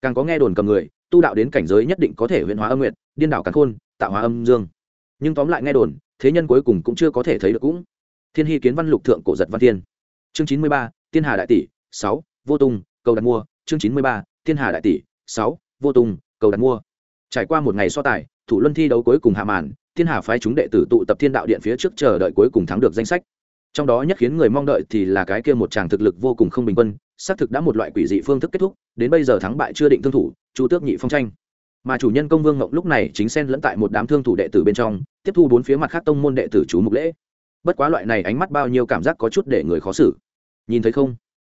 Càng có nghe đồn cầm người, tu đạo đến cảnh giới nhất định có thể huyễn hóa âm nguyệt, điên đảo càng khôn, tạo hóa âm dương. Nhưng tóm lại nghe đồn, thế nhân cuối cùng cũng chưa có thể thấy được cũng. Thiên hy kiến văn lục thượng cổ giật văn thiên. Chương chín mươi ba, tiên hà đại tỷ, sáu, vô tung, cầu đặt mua. Chương chín mươi ba thiên hà đại tỷ, sáu, vô tung, cầu đặt mua trải qua một ngày so tài, thủ luân thi đấu cuối cùng hạ màn, thiên hà phái chúng đệ tử tụ tập thiên đạo điện phía trước chờ đợi cuối cùng thắng được danh sách. Trong đó nhất khiến người mong đợi thì là cái kia một chàng thực lực vô cùng không bình quân, xác thực đã một loại quỷ dị phương thức kết thúc, đến bây giờ thắng bại chưa định thương thủ, chu tước nhị phong tranh. Mà chủ nhân công vương ngộng lúc này chính xen lẫn tại một đám thương thủ đệ tử bên trong, tiếp thu bốn phía mặt khác tông môn đệ tử chú mục lễ. Bất quá loại này ánh mắt bao nhiêu cảm giác có chút để người khó xử. Nhìn thấy không?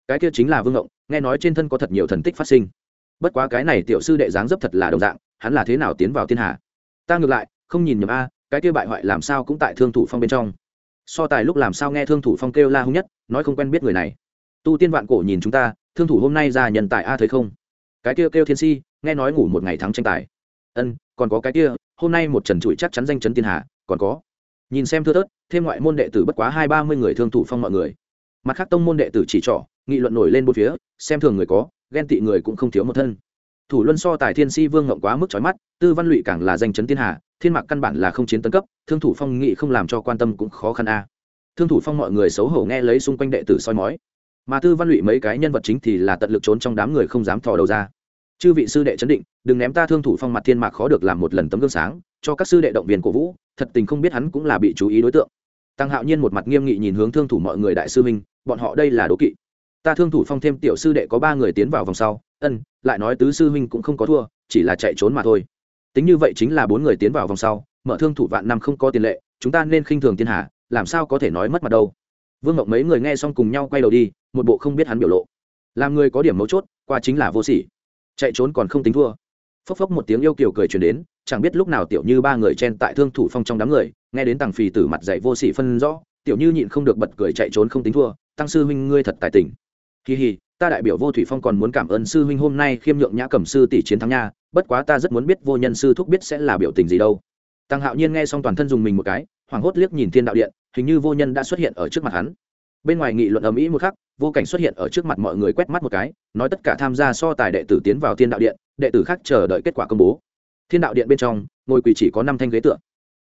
Cái kia chính là vương ngộng nghe nói trên thân có thật nhiều thần tích phát sinh. Bất quá cái này tiểu sư đệ dáng dấp thật là đồng dạng hắn là thế nào tiến vào thiên hà ta ngược lại, không nhìn nhầm a, cái kia bại hoại làm sao cũng tại thương thủ phong bên trong. So tài lúc làm sao nghe thương thủ phong kêu la hung nhất, nói không quen biết người này. Tu tiên vạn cổ nhìn chúng ta, thương thủ hôm nay ra nhân tài a thấy không? Cái kia kêu thiên si, nghe nói ngủ một ngày thắng tranh tài. Ân, còn có cái kia, hôm nay một trần trụi chắc chắn danh chấn thiên hạ, còn có. Nhìn xem thưa tớt thêm ngoại môn đệ tử bất quá hai ba mươi người thương thủ phong mọi người. Mặt khác tông môn đệ tử chỉ trỏ, nghị luận nổi lên bốn phía, xem thường người có, ghen tị người cũng không thiếu một thân thủ luân so tài thiên si vương ngộng quá mức trói mắt, tư văn lụy càng là danh chấn thiên hạ thiên mạc căn bản là không chiến tấn cấp, thương thủ phong nghị không làm cho quan tâm cũng khó khăn a. Thương thủ phong mọi người xấu hổ nghe lấy xung quanh đệ tử soi mói. Mà tư văn lụy mấy cái nhân vật chính thì là tận lực trốn trong đám người không dám thò đầu ra. Chư vị sư đệ chấn định, đừng ném ta thương thủ phong mặt thiên mạc khó được làm một lần tấm gương sáng, cho các sư đệ động viên cổ vũ, thật tình không biết hắn cũng là bị chú ý đối tượng. Tăng hạo nhiên một mặt nghiêm nghị nhìn hướng thương thủ mọi người đại sư minh bọn họ đây là đố kỵ. Ta thương thủ phong thêm tiểu sư đệ có ba người tiến vào vòng sau ân, lại nói tứ sư huynh cũng không có thua, chỉ là chạy trốn mà thôi. Tính như vậy chính là bốn người tiến vào vòng sau, mở thương thủ vạn năm không có tiền lệ, chúng ta nên khinh thường thiên hà làm sao có thể nói mất mặt đâu. Vương ngọc mấy người nghe xong cùng nhau quay đầu đi, một bộ không biết hắn biểu lộ. Làm người có điểm mấu chốt, qua chính là vô sỉ. Chạy trốn còn không tính thua. Phốc phốc một tiếng yêu kiều cười truyền đến, chẳng biết lúc nào tiểu như ba người chen tại thương thủ phong trong đám người, nghe đến tàng phì tử mặt dạy vô sỉ phân rõ, tiểu như nhịn không được bật cười chạy trốn không tính thua, tăng sư huynh ngươi thật tài tình. Kỳ hì ta đại biểu vô thủy phong còn muốn cảm ơn sư huynh hôm nay khiêm nhượng nhã cẩm sư tỷ chiến thắng nha bất quá ta rất muốn biết vô nhân sư thúc biết sẽ là biểu tình gì đâu. Tăng hạo nhiên nghe xong toàn thân dùng mình một cái hoảng hốt liếc nhìn thiên đạo điện hình như vô nhân đã xuất hiện ở trước mặt hắn. Bên ngoài nghị luận ầm ĩ một khắc vô cảnh xuất hiện ở trước mặt mọi người quét mắt một cái nói tất cả tham gia so tài đệ tử tiến vào thiên đạo điện đệ tử khác chờ đợi kết quả công bố. Thiên đạo điện bên trong ngôi quỳ chỉ có năm thanh ghế tượng,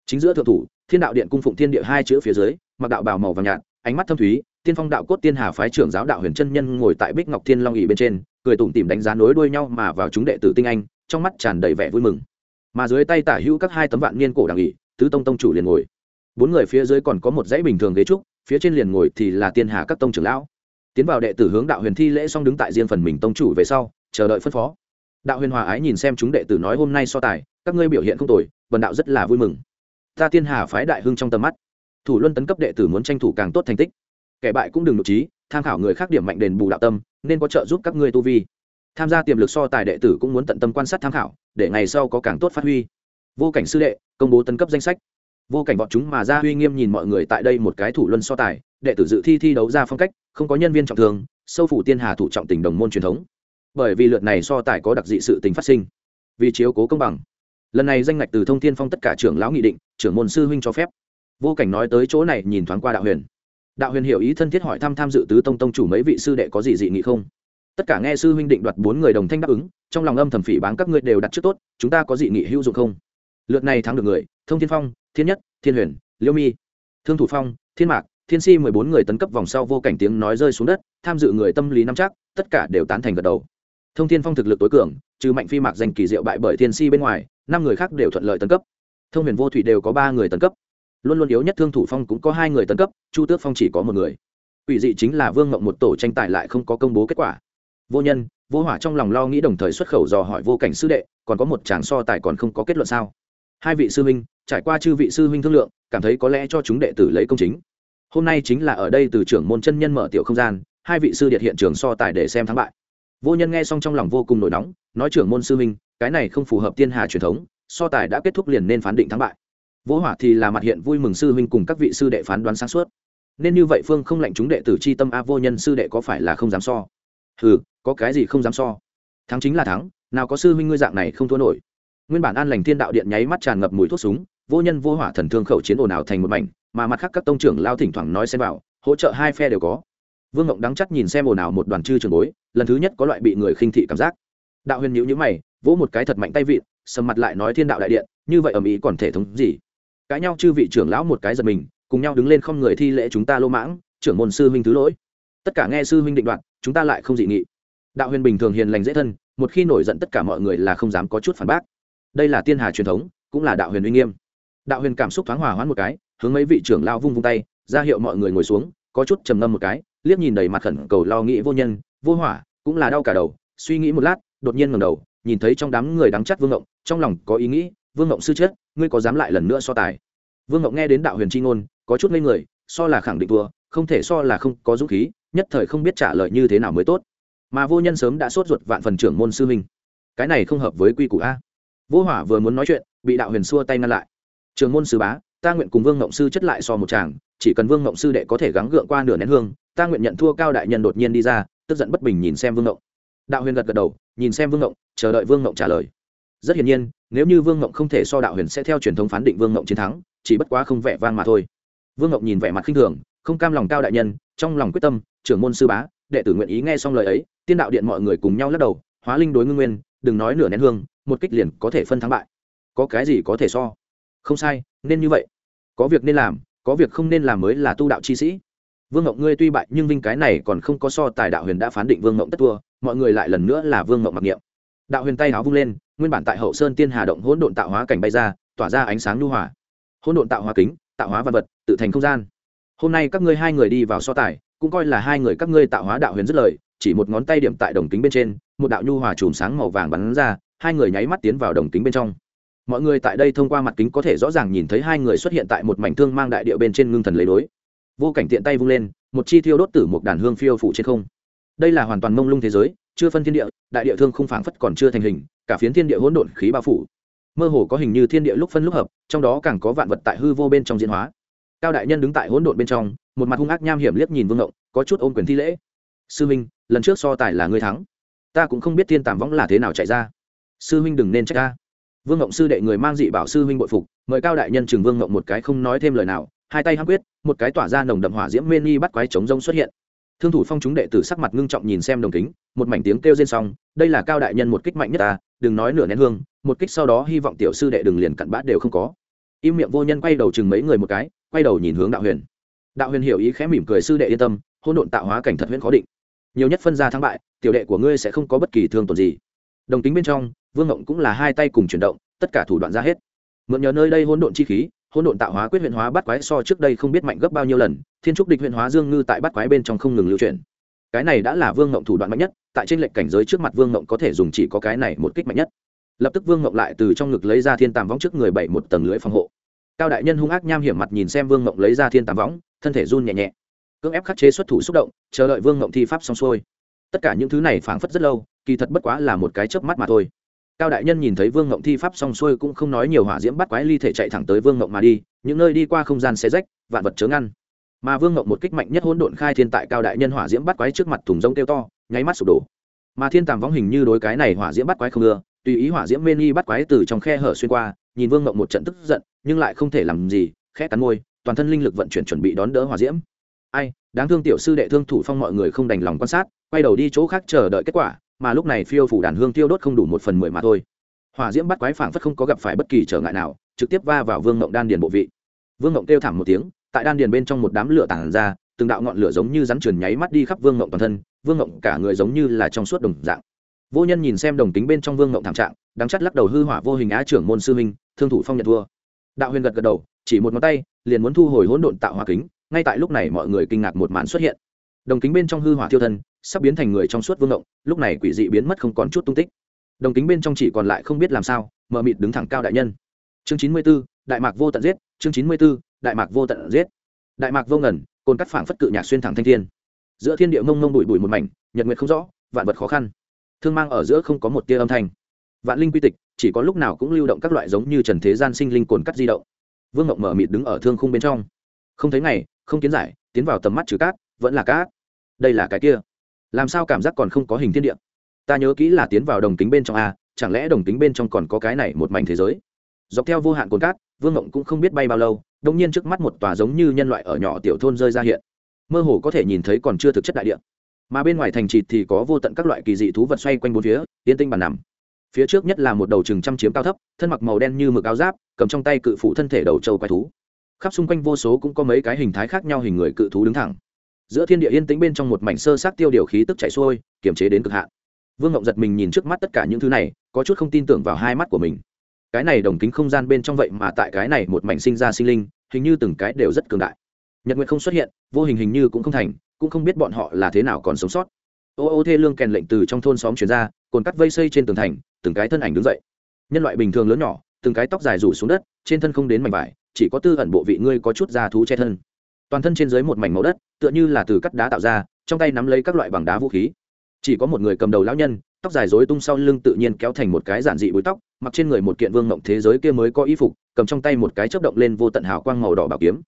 chính giữa thượng thủ thiên đạo điện cung phụng thiên địa hai chữ phía dưới mặc đạo bào màu vàng nhạt ánh mắt thâm thúy tiên phong đạo cốt tiên hà phái trưởng giáo đạo huyền chân nhân ngồi tại bích ngọc thiên long ỉ bên trên, cười tủm tỉm đánh giá nối đuôi nhau mà vào chúng đệ tử tinh anh, trong mắt tràn đầy vẻ vui mừng. Mà dưới tay tả hữu các hai tấm vạn niên cổ đằng ỉ tứ tông tông chủ liền ngồi. Bốn người phía dưới còn có một dãy bình thường ghế trúc, phía trên liền ngồi thì là tiên hà các tông trưởng lão. Tiến vào đệ tử hướng đạo huyền thi lễ xong đứng tại riêng phần mình tông chủ về sau, chờ đợi phân phó. Đạo huyền hòa ái nhìn xem chúng đệ tử nói hôm nay so tài, các ngươi biểu hiện không tồi bần đạo rất là vui mừng. Ta tiên hà phái đại hưng trong tầm mắt. Thủ luân tấn cấp đệ tử muốn tranh thủ càng tốt thành tích kẻ bại cũng đừng nội trí, tham khảo người khác điểm mạnh đền bù đạo tâm, nên có trợ giúp các ngươi tu vi. Tham gia tiềm lực so tài đệ tử cũng muốn tận tâm quan sát tham khảo, để ngày sau có càng tốt phát huy. Vô cảnh sư đệ, công bố tân cấp danh sách. Vô cảnh bọn chúng mà ra huy nghiêm nhìn mọi người tại đây một cái thủ luân so tài, đệ tử dự thi thi đấu ra phong cách, không có nhân viên trọng thương, sâu phủ tiên hà thủ trọng tình đồng môn truyền thống. Bởi vì lượt này so tài có đặc dị sự tình phát sinh, vì chiếu cố công bằng. Lần này danh ngạch từ thông thiên phong tất cả trưởng lão nghị định, trưởng môn sư huynh cho phép. Vô cảnh nói tới chỗ này nhìn thoáng qua đạo huyền đạo huyền hiểu ý thân thiết hỏi thăm tham dự tứ tông tông chủ mấy vị sư đệ có gì dị nghị không? Tất cả nghe sư huynh định đoạt bốn người đồng thanh đáp ứng, trong lòng âm thầm phỉ bán các ngươi đều đặt trước tốt, chúng ta có dị nghị hữu dụng không? Lượt này thắng được người, thông thiên phong, thiên nhất, thiên huyền, liêu mi, thương thủ phong, thiên mạc, thiên si mười bốn người tấn cấp vòng sau vô cảnh tiếng nói rơi xuống đất, tham dự người tâm lý nắm chắc, tất cả đều tán thành gật đầu. Thông thiên phong thực lực tối cường, trừ mạnh phi mạc giành kỳ diệu bại bởi thiên si bên ngoài, năm người khác đều thuận lợi tấn cấp. Thông huyền vô thủy đều có ba người tấn cấp luôn luôn yếu nhất thương thủ phong cũng có hai người tấn cấp, chu tước phong chỉ có một người. Quỷ dị chính là vương ngộng một tổ tranh tài lại không có công bố kết quả. Vô nhân, vô hỏa trong lòng lo nghĩ đồng thời xuất khẩu dò hỏi vô cảnh sư đệ, còn có một chàng so tài còn không có kết luận sao? Hai vị sư huynh, trải qua chư vị sư huynh thương lượng, cảm thấy có lẽ cho chúng đệ tử lấy công chính. Hôm nay chính là ở đây từ trưởng môn chân nhân mở tiểu không gian, hai vị sư điệt hiện trường so tài để xem thắng bại. Vô nhân nghe xong trong lòng vô cùng nổi nóng, nói trưởng môn sư huynh, cái này không phù hợp tiên hà truyền thống, so tài đã kết thúc liền nên phán định thắng bại vô hỏa thì là mặt hiện vui mừng sư huynh cùng các vị sư đệ phán đoán sáng suốt. Nên như vậy phương không lệnh chúng đệ tử c h i tâm a vô nhân sư đệ có phải là không dám so? Ừ có cái gì không dám so? Thắng chính là thắng, nào có sư huynh ngươi dạng này không thua nổi. Nguyên bản an lành thiên đạo điện nháy mắt tràn ngập mùi thuốc súng, vô nhân vô hỏa thần thương khẩu chiến ồn ào thành một mảnh, mà mặt khác các tông trưởng lao thỉnh thoảng nói xem vào hỗ trợ hai phe đều có. Vương ngộng đắng chắc nhìn xem ồn ào một đoàn chư trường bối, lần thứ nhất có loại bị người khinh thị cảm giác. Đạo huyền nhữ nhữ mày, vỗ một cái thật mạnh tay vịn, sầm mặt lại nói thiên đạo đại điện, như vậy ở mỹ còn thể thống gì? Cãi nhau chư vị trưởng lão một cái giật mình, cùng nhau đứng lên không người thi lễ chúng ta lô mãng, trưởng môn sư huynh thứ lỗi. Tất cả nghe sư huynh định đoạt, chúng ta lại không dị nghị. Đạo huyền bình thường hiền lành dễ thân, một khi nổi giận tất cả mọi người là không dám có chút phản bác. Đây là tiên hà truyền thống, cũng là đạo huyền uy nghiêm. Đạo huyền cảm xúc thoáng hòa hoãn một cái, hướng mấy vị trưởng lao vung vung tay, ra hiệu mọi người ngồi xuống, có chút trầm ngâm một cái, liếc nhìn đầy mặt khẩn cầu lo nghĩ vô nhân, vô hỏa, cũng là đau cả đầu, suy nghĩ một lát, đột nhiên ngầm đầu, nhìn thấy trong đám người đắng chắt vương ngộng, trong lòng có ý nghĩ, vương ngộng sư chết ngươi có dám lại lần nữa so tài? Vương ngộng nghe đến đạo huyền c h i ngôn, có chút ngây người, so là khẳng định thua, không thể so là không có dũng khí, nhất thời không biết trả lời như thế nào mới tốt. Mà vô nhân sớm đã sốt ruột vạn phần trưởng môn sư huynh. Cái này không hợp với quy củ a. Vô hỏa vừa muốn nói chuyện, bị đạo huyền xua tay ngăn lại. Trường môn sư bá, ta nguyện cùng vương ngộng sư chất lại so một chàng chỉ cần vương ngộng sư đệ có thể gắng gượng qua nửa nén hương, ta nguyện nhận thua cao đại nhân đột nhiên đi ra, tức giận bất bình nhìn xem vương ngộng đạo huyền gật gật đầu, nhìn xem vương ngộng chờ đợi vương ngộng trả lời. Rất hiển nhiên nếu như vương ngộng không thể so đạo huyền sẽ theo truyền thống phán định vương ngộng chiến thắng, chỉ bất quá không vẻ vang mà thôi. Vương ngộng nhìn vẻ mặt khinh thường, không cam lòng cao đại nhân, trong lòng quyết tâm, trưởng môn sư bá, đệ tử nguyện ý nghe xong lời ấy, tiên đạo điện mọi người cùng nhau lắc đầu, hóa linh đối ngưng nguyên, đừng nói nửa nén hương, một kích liền có thể phân thắng bại. Có cái gì có thể so? Không sai, nên như vậy. Có việc nên làm, có việc không nên làm mới là tu đạo chi sĩ. Vương ngộng ngươi tuy bại, nhưng vinh cái này còn không có so tài đạo huyền đã phán định vương ngộng tất thua, mọi người lại lần nữa là vương ngộng mặc niệm đạo huyền tay áo vung lên, nguyên bản tại hậu sơn tiên hà động hỗn độn tạo hóa cảnh bay ra, tỏa ra ánh sáng nhu hòa. Hỗn độn tạo hóa kính, tạo hóa văn vật, tự thành không gian. Hôm nay các ngươi hai người đi vào so tài, cũng coi là hai người các ngươi tạo hóa đạo huyền dứt lời, chỉ một ngón tay điểm tại đồng kính bên trên, một đạo nhu hòa chùm sáng màu vàng bắn ra, hai người nháy mắt tiến vào đồng kính bên trong. Mọi người tại đây thông qua mặt kính có thể rõ ràng nhìn thấy hai người xuất hiện tại một mảnh thương mang đại địa bên trên ngưng thần lấy đối. Vô cảnh tiện tay vung lên, một chi thiêu đốt tử một đàn hương phiêu phủ trên không. Đây là hoàn toàn mông lung thế giới chưa phân thiên địa, đại địa thương không phảng phất còn chưa thành hình, cả phiến thiên địa hỗn độn khí bao phủ. Mơ hồ có hình như thiên địa lúc phân lúc hợp, trong đó càng có vạn vật tại hư vô bên trong diễn hóa. Cao đại nhân đứng tại hỗn độn bên trong, một mặt hung ác nham hiểm liếc nhìn vương ngộng, có chút ôm quyền thi lễ. Sư minh lần trước so tài là ngươi thắng. Ta cũng không biết thiên tàm võng là thế nào chạy ra. Sư huynh đừng nên trách ta. Vương ngộng sư đệ người mang dị bảo sư huynh bội phục, mời cao đại nhân chừng vương ngộng một cái không nói thêm lời nào, hai tay hăng quyết, một cái tỏa ra nồng đậm hỏa diễm mê ni bắt quái chống rông xuất hiện thương thủ phong chúng đệ tử sắc mặt ngưng trọng nhìn xem đồng kính, một mảnh tiếng kêu rên xong, đây là cao đại nhân một kích mạnh nhất ta, đừng nói nửa nén hương, một kích sau đó hy vọng tiểu sư đệ đừng liền cặn bát đều không có. Im miệng vô nhân quay đầu chừng mấy người một cái, quay đầu nhìn hướng đạo huyền. Đạo huyền hiểu ý khẽ mỉm cười sư đệ yên tâm hôn độn tạo hóa cảnh thật huyễn khó định. Nhiều nhất phân ra thắng bại, tiểu đệ của ngươi sẽ không có bất kỳ thương tổn gì. Đồng tính bên trong, vương ngộng cũng là hai tay cùng chuyển động, tất cả thủ đoạn ra hết. Mượn nhờ nơi đây hỗn độn chi khí hỗn độn tạo hóa quyết huyện hóa bắt quái so trước đây không biết mạnh gấp bao nhiêu lần, thiên trúc địch huyện hóa dương ngư tại bắt quái bên trong không ngừng lưu chuyển. Cái này đã là vương ngộng thủ đoạn mạnh nhất, tại trên lệnh cảnh giới trước mặt vương ngộng có thể dùng chỉ có cái này một kích mạnh nhất. Lập tức vương ngộng lại từ trong ngực lấy ra thiên tàm võng trước người bảy một tầng lưới phòng hộ. Cao đại nhân hung ác nham hiểm mặt nhìn xem vương ngộng lấy ra thiên tàm võng, thân thể run nhẹ nhẹ. Cưỡng ép khắc chế xuất thủ xúc động, chờ đợi vương ngộng thi pháp xong xuôi. Tất cả những thứ này phảng phất rất lâu, kỳ thật bất quá là một cái chớp mắt mà thôi cao đại nhân nhìn thấy vương ngộng thi pháp xong xuôi cũng không nói nhiều hỏa diễm bắt quái ly thể chạy thẳng tới vương ngộng mà đi, những nơi đi qua không gian xe rách, vạn vật chớ ngăn. Mà vương ngộng một kích mạnh nhất hỗn độn khai thiên tại cao đại nhân hỏa diễm bắt quái trước mặt thùng rông kêu to, nháy mắt sụp đổ. Mà thiên tàm võng hình như đối cái này hỏa diễm bắt quái không ưa, tùy ý hỏa diễm mê nghi bắt quái từ trong khe hở xuyên qua, nhìn vương ngộng một trận tức giận, nhưng lại không thể làm gì, khẽ cắn môi, toàn thân linh lực vận chuyển chuẩn bị đón đỡ hỏa diễm. Ai, đáng thương tiểu sư đệ thương thủ phong mọi người không đành lòng quan sát, quay đầu đi chỗ khác chờ đợi kết quả mà lúc này phiêu phủ đàn hương tiêu đốt không đủ một phần mười mà thôi. Hỏa diễm bắt quái phảng phất không có gặp phải bất kỳ trở ngại nào, trực tiếp va vào vương ngộng đan điền bộ vị. Vương ngộng kêu thảm một tiếng, tại đan điền bên trong một đám lửa tản ra, từng đạo ngọn lửa giống như rắn trườn nháy mắt đi khắp vương ngộng toàn thân, vương ngộng cả người giống như là trong suốt đồng dạng. Vô nhân nhìn xem đồng tính bên trong vương ngộng thảm trạng đáng chắc lắc đầu hư hỏa vô hình á trưởng môn sư minh thương thủ phong nhận thua. Đạo huyền gật gật đầu, chỉ một ngón tay, liền muốn thu hồi hỗn độn tạo hòa kính, ngay tại lúc này mọi người kinh ngạc một màn xuất hiện. Đồng kính bên trong hư hỏa thiêu thân sắp biến thành người trong suốt vương động, lúc này quỷ dị biến mất không còn chút tung tích. Đồng kính bên trong chỉ còn lại không biết làm sao mờ mịt đứng thẳng cao đại nhân. Chương chín mươi b ố đại mạc vô tận giết chương chín mươi b ố đại mạc vô tận giết. Đại mạc vô ngẩn cồn cắt phảng phất cự nhạc xuyên thẳng thanh thiên. Giữa thiên địa mông mông bụi bụi một mảnh nhật nguyệt không rõ vạn vật khó khăn. Thương mang ở giữa không có một tia âm thanh. Vạn linh quy tịch chỉ có lúc nào cũng lưu động các loại giống như trần thế gian sinh linh cồn cắt di động. Vương ngộng mở mịt đứng ở thương khung bên trong. Không thấy ngày không kiến giải tiến vào tầm mắt trừ cát vẫn là cát. Đây là cái kia làm sao cảm giác còn không có hình thiên địa? Ta nhớ kỹ là tiến vào đồng tính bên trong a, chẳng lẽ đồng tính bên trong còn có cái này một mảnh thế giới? Dọc theo vô hạn cồn cát, vương ngộng cũng không biết bay bao lâu đông nhiên trước mắt một tòa giống như nhân loại ở nhỏ tiểu thôn rơi ra hiện. Mơ hồ có thể nhìn thấy còn chưa thực chất đại địa. Mà bên ngoài thành trịt thì có vô tận các loại kỳ dị thú vật xoay quanh bốn phía, yên tinh bàn nằm. Phía trước nhất là một đầu chừng trăm chiếm cao thấp, thân mặc màu đen như mực áo giáp, cầm trong tay cự phụ thân thể đầu trâu quái thú. Khắp xung quanh vô số cũng có mấy cái hình thái khác nhau hình người cự thú đứng thẳng giữa thiên địa yên tĩnh bên trong một mảnh sơ sát tiêu điều khí tức chảy xuôi, kiềm chế đến cực hạn. Vương ngộng giật mình nhìn trước mắt tất cả những thứ này, có chút không tin tưởng vào hai mắt của mình. Cái này đồng kính không gian bên trong vậy mà tại cái này một mảnh sinh ra sinh linh, hình như từng cái đều rất cường đại. Nhật nguyện không xuất hiện, vô hình hình như cũng không thành, cũng không biết bọn họ là thế nào còn sống sót. Ô ô thê lương kèn lệnh từ trong thôn xóm chuyển ra, cồn cắt vây xây trên tường thành, từng cái thân ảnh đứng dậy. Nhân loại bình thường lớn nhỏ, từng cái tóc dài rủ xuống đất, trên thân không đến mảnh vải, chỉ có tư ẩn bộ vị ngươi có chút da thú che thân toàn thân trên dưới một mảnh màu đất, tựa như là từ cắt đá tạo ra, trong tay nắm lấy các loại bằng đá vũ khí. Chỉ có một người cầm đầu lão nhân, tóc dài rối tung sau lưng tự nhiên kéo thành một cái giản dị búi tóc, mặc trên người một kiện vương mộng thế giới kia mới có y phục, cầm trong tay một cái chớp động lên vô tận hào quang màu đỏ bảo kiếm.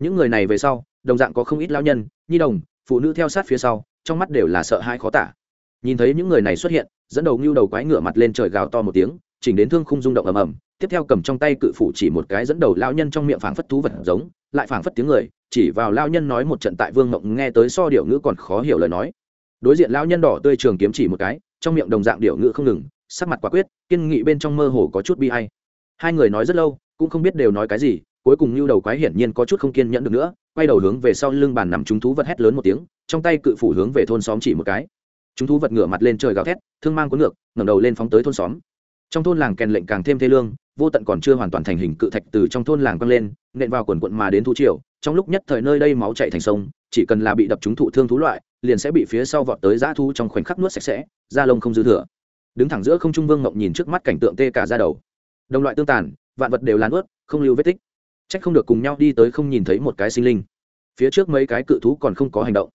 Những người này về sau, đồng dạng có không ít lão nhân, nhi đồng, phụ nữ theo sát phía sau, trong mắt đều là sợ hãi khó tả. Nhìn thấy những người này xuất hiện, dẫn đầu ngưu đầu quái ngửa mặt lên trời gào to một tiếng, chỉnh đến thương khung rung động ầm ầm, tiếp theo cầm trong tay cự phủ chỉ một cái dẫn đầu lão nhân trong miệng phảng phất thú vật giống, lại phảng phất tiếng người chỉ vào lao nhân nói một trận tại vương ngộng nghe tới so điệu ngữ còn khó hiểu lời nói. Đối diện lao nhân đỏ tươi trường kiếm chỉ một cái, trong miệng đồng dạng điệu ngữ không ngừng, sắc mặt quả quyết, kiên nghị bên trong mơ hồ có chút bi hay hai người nói rất lâu, cũng không biết đều nói cái gì, cuối cùng như đầu quái hiển nhiên có chút không kiên nhẫn được nữa, quay đầu hướng về sau lưng bàn nằm chúng thú vật hét lớn một tiếng, trong tay cự phủ hướng về thôn xóm chỉ một cái. Chúng thú vật ngửa mặt lên trời gào thét, thương mang cuốn ngược, ngẩng đầu lên phóng tới thôn xóm trong thôn làng kèn lệnh càng thêm thê lương, vô tận còn chưa hoàn toàn thành hình cự thạch từ trong thôn làng quăng lên, nện vào quần quận mà đến thu triều. Trong lúc nhất thời nơi đây máu chạy thành sông, chỉ cần là bị đập chúng thụ thương thú loại, liền sẽ bị phía sau vọt tới giã thu trong khoảnh khắc nuốt sạch sẽ, da lông không dư thừa. Đứng thẳng giữa không trung vương ngộng nhìn trước mắt cảnh tượng tê cả ra đầu. Đồng loại tương tàn, vạn vật đều lán ướt, không lưu vết tích. Trách không được cùng nhau đi tới không nhìn thấy một cái sinh linh. Phía trước mấy cái cự thú còn không có hành động.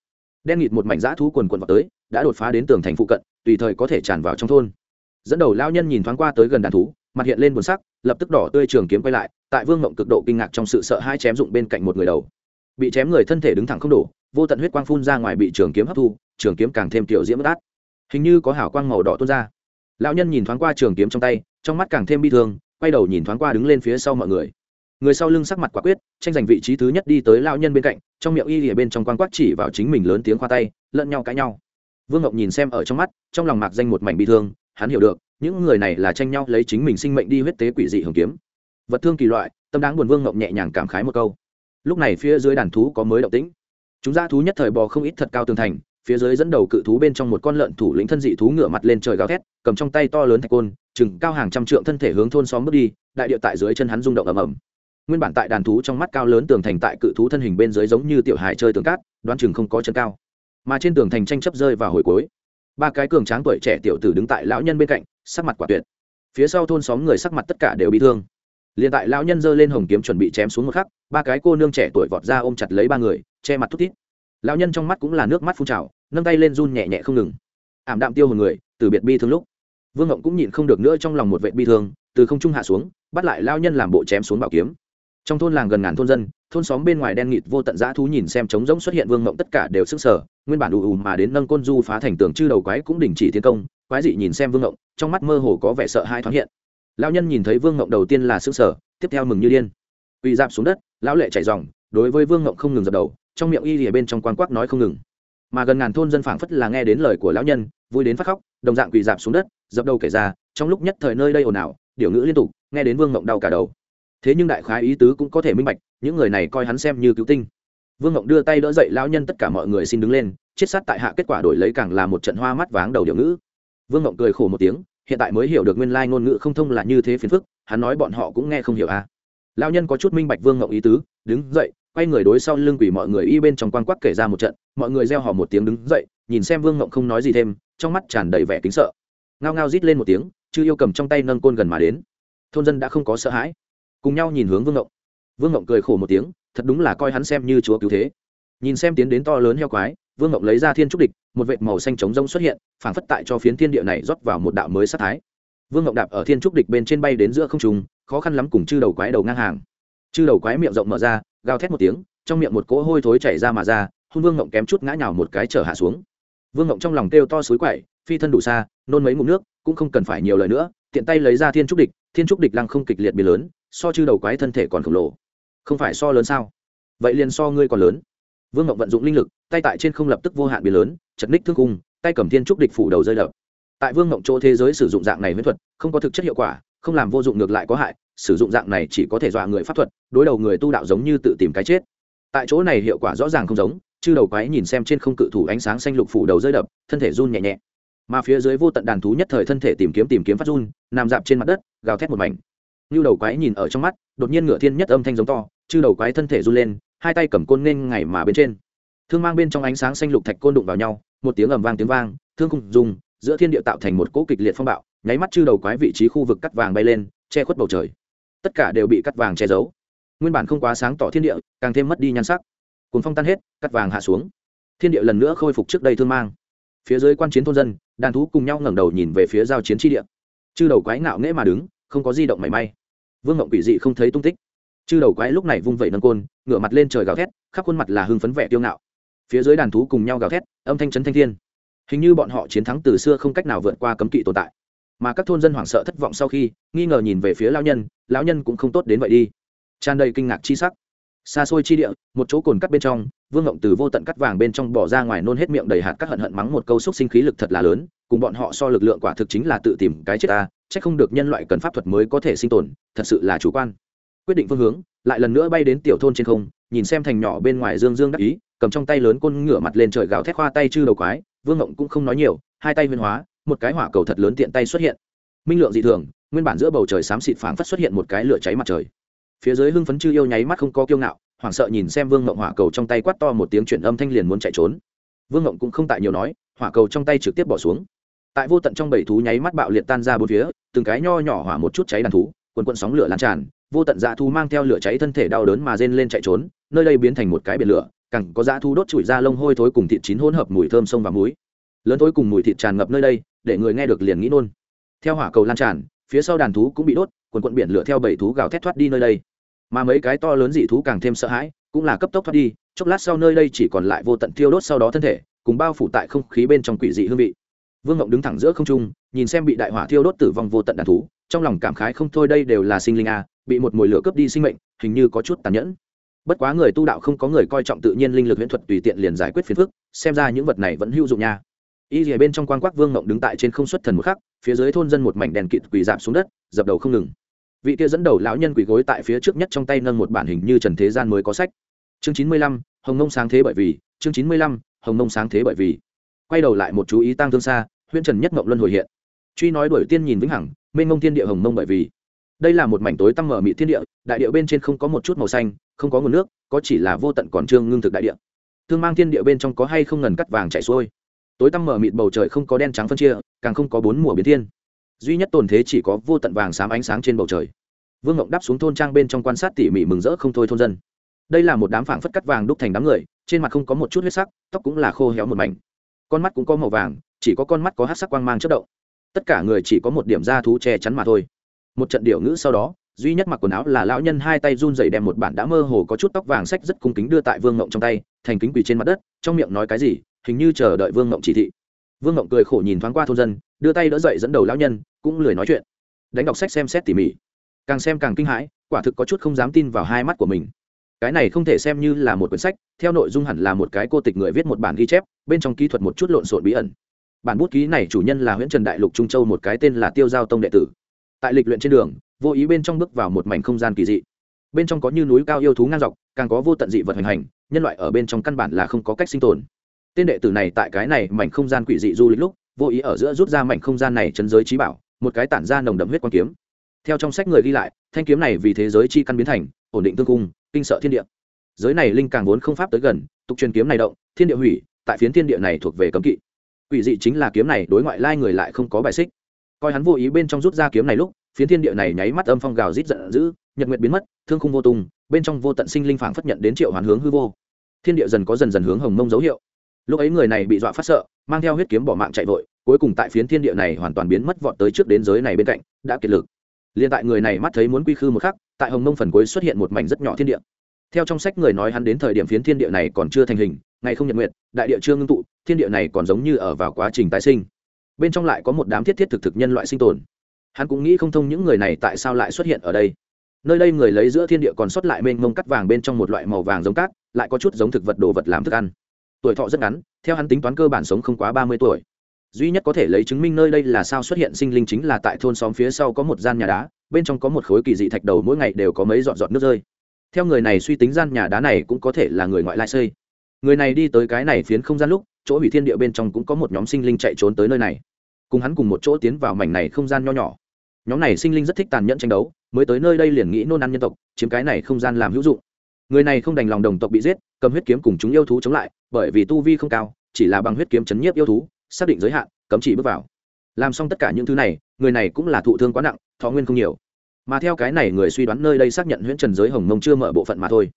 Đen nghịt một mảnh dã thú quần quần vào tới, đã đột phá đến tường thành phụ cận, tùy thời có thể tràn vào trong thôn dẫn đầu lao nhân nhìn thoáng qua tới gần đàn thú, mặt hiện lên buồn sắc, lập tức đỏ tươi trường kiếm quay lại, tại vương mộng cực độ kinh ngạc trong sự sợ hai chém dụng bên cạnh một người đầu. Bị chém người thân thể đứng thẳng không đổ, vô tận huyết quang phun ra ngoài bị trường kiếm hấp thu, trường kiếm càng thêm tiểu diễm bất át. Hình như có hảo quang màu đỏ tuôn ra. Lão nhân nhìn thoáng qua trường kiếm trong tay, trong mắt càng thêm bi thương, quay đầu nhìn thoáng qua đứng lên phía sau mọi người. Người sau lưng sắc mặt quả quyết, tranh giành vị trí thứ nhất đi tới lão nhân bên cạnh, trong miệng y lìa bên trong quan quát chỉ vào chính mình lớn tiếng khoa tay, lẫn nhau cãi nhau. Vương ngọc nhìn xem ở trong mắt, trong lòng mạc danh một mảnh bi thương hắn hiểu được, những người này là tranh nhau lấy chính mình sinh mệnh đi huyết tế quỷ dị hồng kiếm. Vật thương kỳ loại, tâm đáng buồn vương ngộng nhẹ nhàng cảm khái một câu. Lúc này phía dưới đàn thú có mới động tĩnh. Chúng ra thú nhất thời bò không ít thật cao tường thành, phía dưới dẫn đầu cự thú bên trong một con lợn thủ lĩnh thân dị thú ngửa mặt lên trời gào thét, cầm trong tay to lớn thạch côn, chừng cao hàng trăm trượng thân thể hướng thôn xóm bước đi, đại địa tại dưới chân hắn rung động ầm ầm. Nguyên bản tại đàn thú trong mắt cao lớn tường thành tại cự thú thân hình bên dưới giống như tiểu hài chơi tường cát, đoán chừng không có chân cao. Mà trên tường thành tranh chấp rơi vào hồi cuối ba cái cường tráng tuổi trẻ tiểu tử đứng tại lão nhân bên cạnh, sắc mặt quả tuyệt. Phía sau thôn xóm người sắc mặt tất cả đều bị thương. Liền tại lão nhân giơ lên hồng kiếm chuẩn bị chém xuống một khắc, ba cái cô nương trẻ tuổi vọt ra ôm chặt lấy ba người, che mặt thút thít. Lão nhân trong mắt cũng là nước mắt phun trào, nâng tay lên run nhẹ nhẹ không ngừng. Ảm đạm tiêu hồn người, từ biệt bi thương lúc. Vương ngộng cũng nhịn không được nữa trong lòng một vệ bi thương, từ không trung hạ xuống, bắt lại lao nhân làm bộ chém xuống bảo kiếm. Trong thôn làng gần ngàn thôn dân thôn xóm bên ngoài đen nghịt vô tận dã thú nhìn xem trống rỗng xuất hiện vương mộng tất cả đều sức sở nguyên bản ù ù mà đến nâng côn du phá thành tường chư đầu quái cũng đình chỉ tiến công, quái dị nhìn xem vương mộng, trong mắt mơ hồ có vẻ sợ hai thoáng hiện. Lão nhân nhìn thấy vương mộng đầu tiên là sức sở tiếp theo mừng như điên. Uy dạp xuống đất, lão lệ chảy dòng đối với vương mộng không ngừng dập đầu, trong miệng y lìa bên trong quan quắc nói không ngừng. Mà gần ngàn thôn dân phảng phất là nghe đến lời của lão nhân, vui đến phát khóc, đồng dạng quỳ dạp xuống đất, dập đầu kể ra, trong lúc nhất thời nơi đây ồn ào điều ngữ liên tục, nghe đến vương ngộng đau cả đầu. Thế nhưng đại khái ý tứ cũng có thể minh bạch những người này coi hắn xem như cứu tinh. Vương ngộng đưa tay đỡ dậy lão nhân, tất cả mọi người xin đứng lên, chết sát tại hạ, kết quả đổi lấy càng là một trận hoa mắt váng đầu điệu ngữ. Vương ngộng cười khổ một tiếng, hiện tại mới hiểu được nguyên lai ngôn ngữ không thông là như thế phiền phức, hắn nói bọn họ cũng nghe không hiểu à. Lão nhân có chút minh bạch vương ngộng ý tứ, đứng dậy, quay người đối sau lưng quỷ mọi người y bên trong quan quắc kể ra một trận, mọi người reo hò một tiếng đứng dậy, nhìn xem vương ngộng không nói gì thêm, trong mắt tràn đầy vẻ kính sợ. Ngao ngao rít lên một tiếng chứ yêu cầm trong tay nâng côn gần mà đến. Thôn dân đã không có sợ hãi. Cùng nhau nhìn hướng vương ngộng vương ngộng cười khổ một tiếng, thật đúng là coi hắn xem như chúa cứu thế. Nhìn xem tiến đến to lớn heo quái, vương ngộng lấy ra thiên trúc địch, một vệt màu xanh trống rông xuất hiện, phảng phất tại cho phiến thiên địa này rót vào một đạo mới sát thái. Vương ngộng đạp ở thiên trúc địch bên trên bay đến giữa không trùng khó khăn lắm cùng chư đầu quái đầu ngang hàng. Chư đầu quái miệng rộng mở ra, gào thét một tiếng, trong miệng một cỗ hôi thối chảy ra mà ra hôn vương ngộng kém chút ngã nhào một cái trở hạ xuống. Vương ngộng trong lòng kêu to suối quậy, phi thân đủ xa, nôn mấy ngụm nước, cũng không cần phải nhiều lời nữa, tiện tay lấy ra thiên trúc địch, thiên trúc địch lăng không kịch liệt bì lớn, so chư đầu quái thân thể còn khổng lồ không phải so lớn sao? Vậy liền so ngươi còn lớn. Vương ngộng vận dụng linh lực, tay tại trên không lập tức vô hạn bị lớn, chật ních thương cung tay cầm thiên trúc địch phủ đầu rơi đập. Tại vương ngộng chỗ thế giới sử dụng dạng này huyễn thuật, không có thực chất hiệu quả, không làm vô dụng ngược lại có hại, sử dụng dạng này chỉ có thể dọa người pháp thuật, đối đầu người tu đạo giống như tự tìm cái chết. Tại chỗ này hiệu quả rõ ràng không giống, chư đầu quái nhìn xem trên không cự thủ ánh sáng xanh lục phủ đầu rơi đập, thân thể run nhẹ nhẹ. Mà phía dưới vô tận đàn thú nhất thời thân thể tìm kiếm tìm kiếm phát run, nằm dạp trên mặt đất, gào thét một mảnh. Như đầu quái nhìn ở trong mắt, đột nhiên ngựa thiên nhất âm thanh giống to chư đầu quái thân thể run lên, hai tay cầm côn nên ngày mà bên trên. Thương mang bên trong ánh sáng xanh lục thạch côn đụng vào nhau, một tiếng ầm vang tiếng vang, thương cùng dùng giữa thiên địa tạo thành một cỗ kịch liệt phong bạo, nháy mắt chư đầu quái vị trí khu vực cắt vàng bay lên, che khuất bầu trời. Tất cả đều bị cắt vàng che giấu. Nguyên bản không quá sáng tỏ thiên địa, càng thêm mất đi nhan sắc. Cuốn phong tan hết, cắt vàng hạ xuống. Thiên địa lần nữa khôi phục trước đây thương mang. Phía dưới quan chiến thôn dân, đàn thú cùng nhau ngẩng đầu nhìn về phía giao chiến tri địa. Chư đầu quái ngạo nghễ mà đứng, không có di động mảy may. Vương ngộng quỷ dị không thấy tung tích chư đầu quái lúc này vung vẩy nâng côn, ngửa mặt lên trời gào thét, khắp khuôn mặt là hưng phấn vẻ tiêu ngạo. Phía dưới đàn thú cùng nhau gào thét, âm thanh chấn thanh thiên. Hình như bọn họ chiến thắng từ xưa không cách nào vượt qua cấm kỵ tồn tại. Mà các thôn dân hoảng sợ thất vọng sau khi, nghi ngờ nhìn về phía lao nhân, lão nhân cũng không tốt đến vậy đi. Tràn đầy kinh ngạc chi sắc. Xa xôi chi địa, một chỗ cồn cắt bên trong, vương ngộng từ vô tận cắt vàng bên trong bỏ ra ngoài nôn hết miệng đầy hạt các hận hận mắng một câu xúc sinh khí lực thật là lớn, cùng bọn họ so lực lượng quả thực chính là tự tìm cái chết ta c h ắ c không được nhân loại cần pháp thuật mới có thể sinh tồn, thật sự là chủ quan quyết định phương hướng, lại lần nữa bay đến tiểu thôn trên không, nhìn xem thành nhỏ bên ngoài dương dương đắc ý, cầm trong tay lớn côn ngửa mặt lên trời gào thét khoa tay chư đầu quái, vương ngộng cũng không nói nhiều, hai tay huyên hóa, một cái hỏa cầu thật lớn tiện tay xuất hiện. Minh lượng dị thường, nguyên bản giữa bầu trời xám xịt phảng phất xuất hiện một cái lửa cháy mặt trời. Phía dưới hưng phấn chư yêu nháy mắt không có kiêu ngạo, hoảng sợ nhìn xem vương ngộng hỏa cầu trong tay quát to một tiếng chuyển âm thanh liền muốn chạy trốn. Vương ngộng cũng không tại nhiều nói, hỏa cầu trong tay trực tiếp bỏ xuống. Tại vô tận trong bảy thú nháy mắt bạo liệt tan ra bốn phía, từng cái nho nhỏ hỏa một chút cháy đàn thú quần quận sóng lửa lan tràn vô tận dã thú mang theo lửa cháy thân thể đau đớn mà rên lên chạy trốn, nơi đây biến thành một cái biển lửa cẳng có dã thú đốt chùi ra lông hôi thối cùng thịt chín hỗn hợp mùi thơm sông và muối. Lớn thối cùng mùi thịt tràn ngập nơi đây, để người nghe được liền nghĩ nôn. Theo hỏa cầu lan tràn, phía sau đàn thú cũng bị đốt, quần quần biển lửa theo bảy thú gào thét thoát đi nơi đây. Mà mấy cái to lớn dị thú càng thêm sợ hãi, cũng là cấp tốc thoát đi, chốc lát sau nơi đây chỉ còn lại vô tận thiêu đốt sau đó thân thể, cùng bao phủ tại không khí bên trong quỷ dị hương vị. Vương ngộng đứng thẳng giữa không trung, nhìn xem bị đại hỏa thiêu đốt tử vong vô tận đàn thú, trong lòng cảm khái không thôi đây đều là sinh linh a bị một mồi lửa cướp đi sinh mệnh, hình như có chút tàn nhẫn. Bất quá người tu đạo không có người coi trọng tự nhiên linh lực huyễn thuật tùy tiện liền giải quyết phiền phức, xem ra những vật này vẫn hữu dụng nha. Y rìa bên trong quan quắc vương ngộng đứng tại trên không xuất thần một khắc, phía dưới thôn dân một mảnh đèn kịt quỳ dạp xuống đất, dập đầu không ngừng. Vị kia dẫn đầu lão nhân quỳ gối tại phía trước nhất trong tay nâng một bản hình như trần thế gian mới có sách. Chương chín mươi lăm, hồng nông sáng thế bởi vì, chương chín mươi lăm, hồng nông sáng thế bởi vì. Quay đầu lại một chú ý tăng thương xa huyện trần nhất mộng luân hồi hiện. Truy nói đuổi tiên nhìn vĩnh hằng, mênh mông thiên địa hồng mông bởi vì đây là một mảnh tối tăm mở mị thiên địa, đại địa bên trên không có một chút màu xanh, không có nguồn nước, có chỉ là vô tận còn trương ngưng thực đại địa. Thương mang thiên địa bên trong có hay không ngần cắt vàng chảy xuôi. Tối tăm mở mịt bầu trời không có đen trắng phân chia, càng không có bốn mùa biến thiên. Duy nhất tồn thế chỉ có vô tận vàng xám ánh sáng trên bầu trời. Vương ngộng đáp xuống thôn trang bên trong quan sát tỉ mỉ mừng rỡ không thôi thôn dân. Đây là một đám phảng phất cắt vàng đúc thành đám người, trên mặt không có một chút huyết sắc, tóc cũng là khô héo một mảnh. Con mắt cũng có màu vàng, chỉ có con mắt có hát sắc quang mang chất động. Tất cả người chỉ có một điểm da thú che chắn mà thôi một trận điệu ngữ sau đó, duy nhất mặc quần áo là lão nhân hai tay run dày đem một bản đã mơ hồ có chút tóc vàng sách rất cung kính đưa tại vương ngộng trong tay, thành kính quỳ trên mặt đất, trong miệng nói cái gì, hình như chờ đợi vương ngộng chỉ thị. Vương ngộng cười khổ nhìn thoáng qua thôn dân, đưa tay đỡ dậy dẫn đầu lão nhân, cũng lười nói chuyện. Đánh đọc sách xem xét tỉ mỉ. Càng xem càng kinh hãi, quả thực có chút không dám tin vào hai mắt của mình. Cái này không thể xem như là một quyển sách, theo nội dung hẳn là một cái cô tịch người viết một bản ghi chép, bên trong kỹ thuật một chút lộn xộn bí ẩn. Bản bút ký này chủ nhân là nguyễn trần đại lục trung châu một cái tên là tiêu giao tông đệ tử tại lịch luyện trên đường, vô ý bên trong bước vào một mảnh không gian kỳ dị. Bên trong có như núi cao yêu thú ngang dọc, càng có vô tận dị vật hành hành, nhân loại ở bên trong căn bản là không có cách sinh tồn. Tên đệ tử này tại cái này mảnh không gian quỷ dị du lịch lúc, vô ý ở giữa rút ra mảnh không gian này chấn giới trí bảo, một cái tản ra nồng đậm huyết quang kiếm. Theo trong sách người ghi lại, thanh kiếm này vì thế giới chi căn biến thành, ổn định tương cung, kinh sợ thiên địa. Giới này linh càng vốn không pháp tới gần, tục truyền kiếm này động, thiên địa hủy, tại phiến thiên địa này thuộc về cấm kỵ. Quỷ dị chính là kiếm này đối ngoại lai người lại không có bài xích coi hắn vô ý bên trong rút ra kiếm này lúc, phiến thiên địa này nháy mắt âm phong gào rít giận dữ, nhật nguyệt biến mất, thương khung vô tung bên trong vô tận sinh linh phảng phất nhận đến triệu hoàn hướng hư vô. Thiên địa dần có dần dần hướng hồng mông dấu hiệu. Lúc ấy người này bị dọa phát sợ, mang theo huyết kiếm bỏ mạng chạy vội, cuối cùng tại phiến thiên địa này hoàn toàn biến mất vọt tới trước đến giới này bên cạnh, đã kiệt lực. Liền tại người này mắt thấy muốn quy khư một khắc, tại hồng mông phần cuối xuất hiện một mảnh rất nhỏ thiên địa. Theo trong sách người nói hắn đến thời điểm phiến thiên địa này còn chưa thành hình, ngày không nhật nguyện đại địa chưa ngưng tụ, thiên địa này còn giống như ở vào quá trình tái sinh bên trong lại có một đám thiết thiết thực thực nhân loại sinh tồn. Hắn cũng nghĩ không thông những người này tại sao lại xuất hiện ở đây. Nơi đây người lấy giữa thiên địa còn sót lại mênh mông cắt vàng bên trong một loại màu vàng giống cát, lại có chút giống thực vật đồ vật làm thức ăn. Tuổi thọ rất ngắn, theo hắn tính toán cơ bản sống không quá ba mươi tuổi. Duy nhất có thể lấy chứng minh nơi đây là sao xuất hiện sinh linh chính là tại thôn xóm phía sau có một gian nhà đá, bên trong có một khối kỳ dị thạch đầu mỗi ngày đều có mấy giọt giọt nước rơi. Theo người này suy tính gian nhà đá này cũng có thể là người ngoại lai xây. Người này đi tới cái này phiến không gian lúc chỗ hủy thiên địa bên trong cũng có một nhóm sinh linh chạy trốn tới nơi này. Cùng hắn cùng một chỗ tiến vào mảnh này không gian nho nhỏ. Nhóm này sinh linh rất thích tàn nhẫn tranh đấu, mới tới nơi đây liền nghĩ nôn ăn nhân tộc, chiếm cái này không gian làm hữu dụng. Người này không đành lòng đồng tộc bị giết, cầm huyết kiếm cùng chúng yêu thú chống lại, bởi vì tu vi không cao, chỉ là bằng huyết kiếm chấn nhiếp yêu thú, xác định giới hạn, cấm chỉ bước vào. Làm xong tất cả những thứ này, người này cũng là thụ thương quá nặng, thọ nguyên không nhiều. Mà theo cái này người suy đoán nơi đây xác nhận huyễn trần giới hồng mông chưa mở bộ phận mà thôi.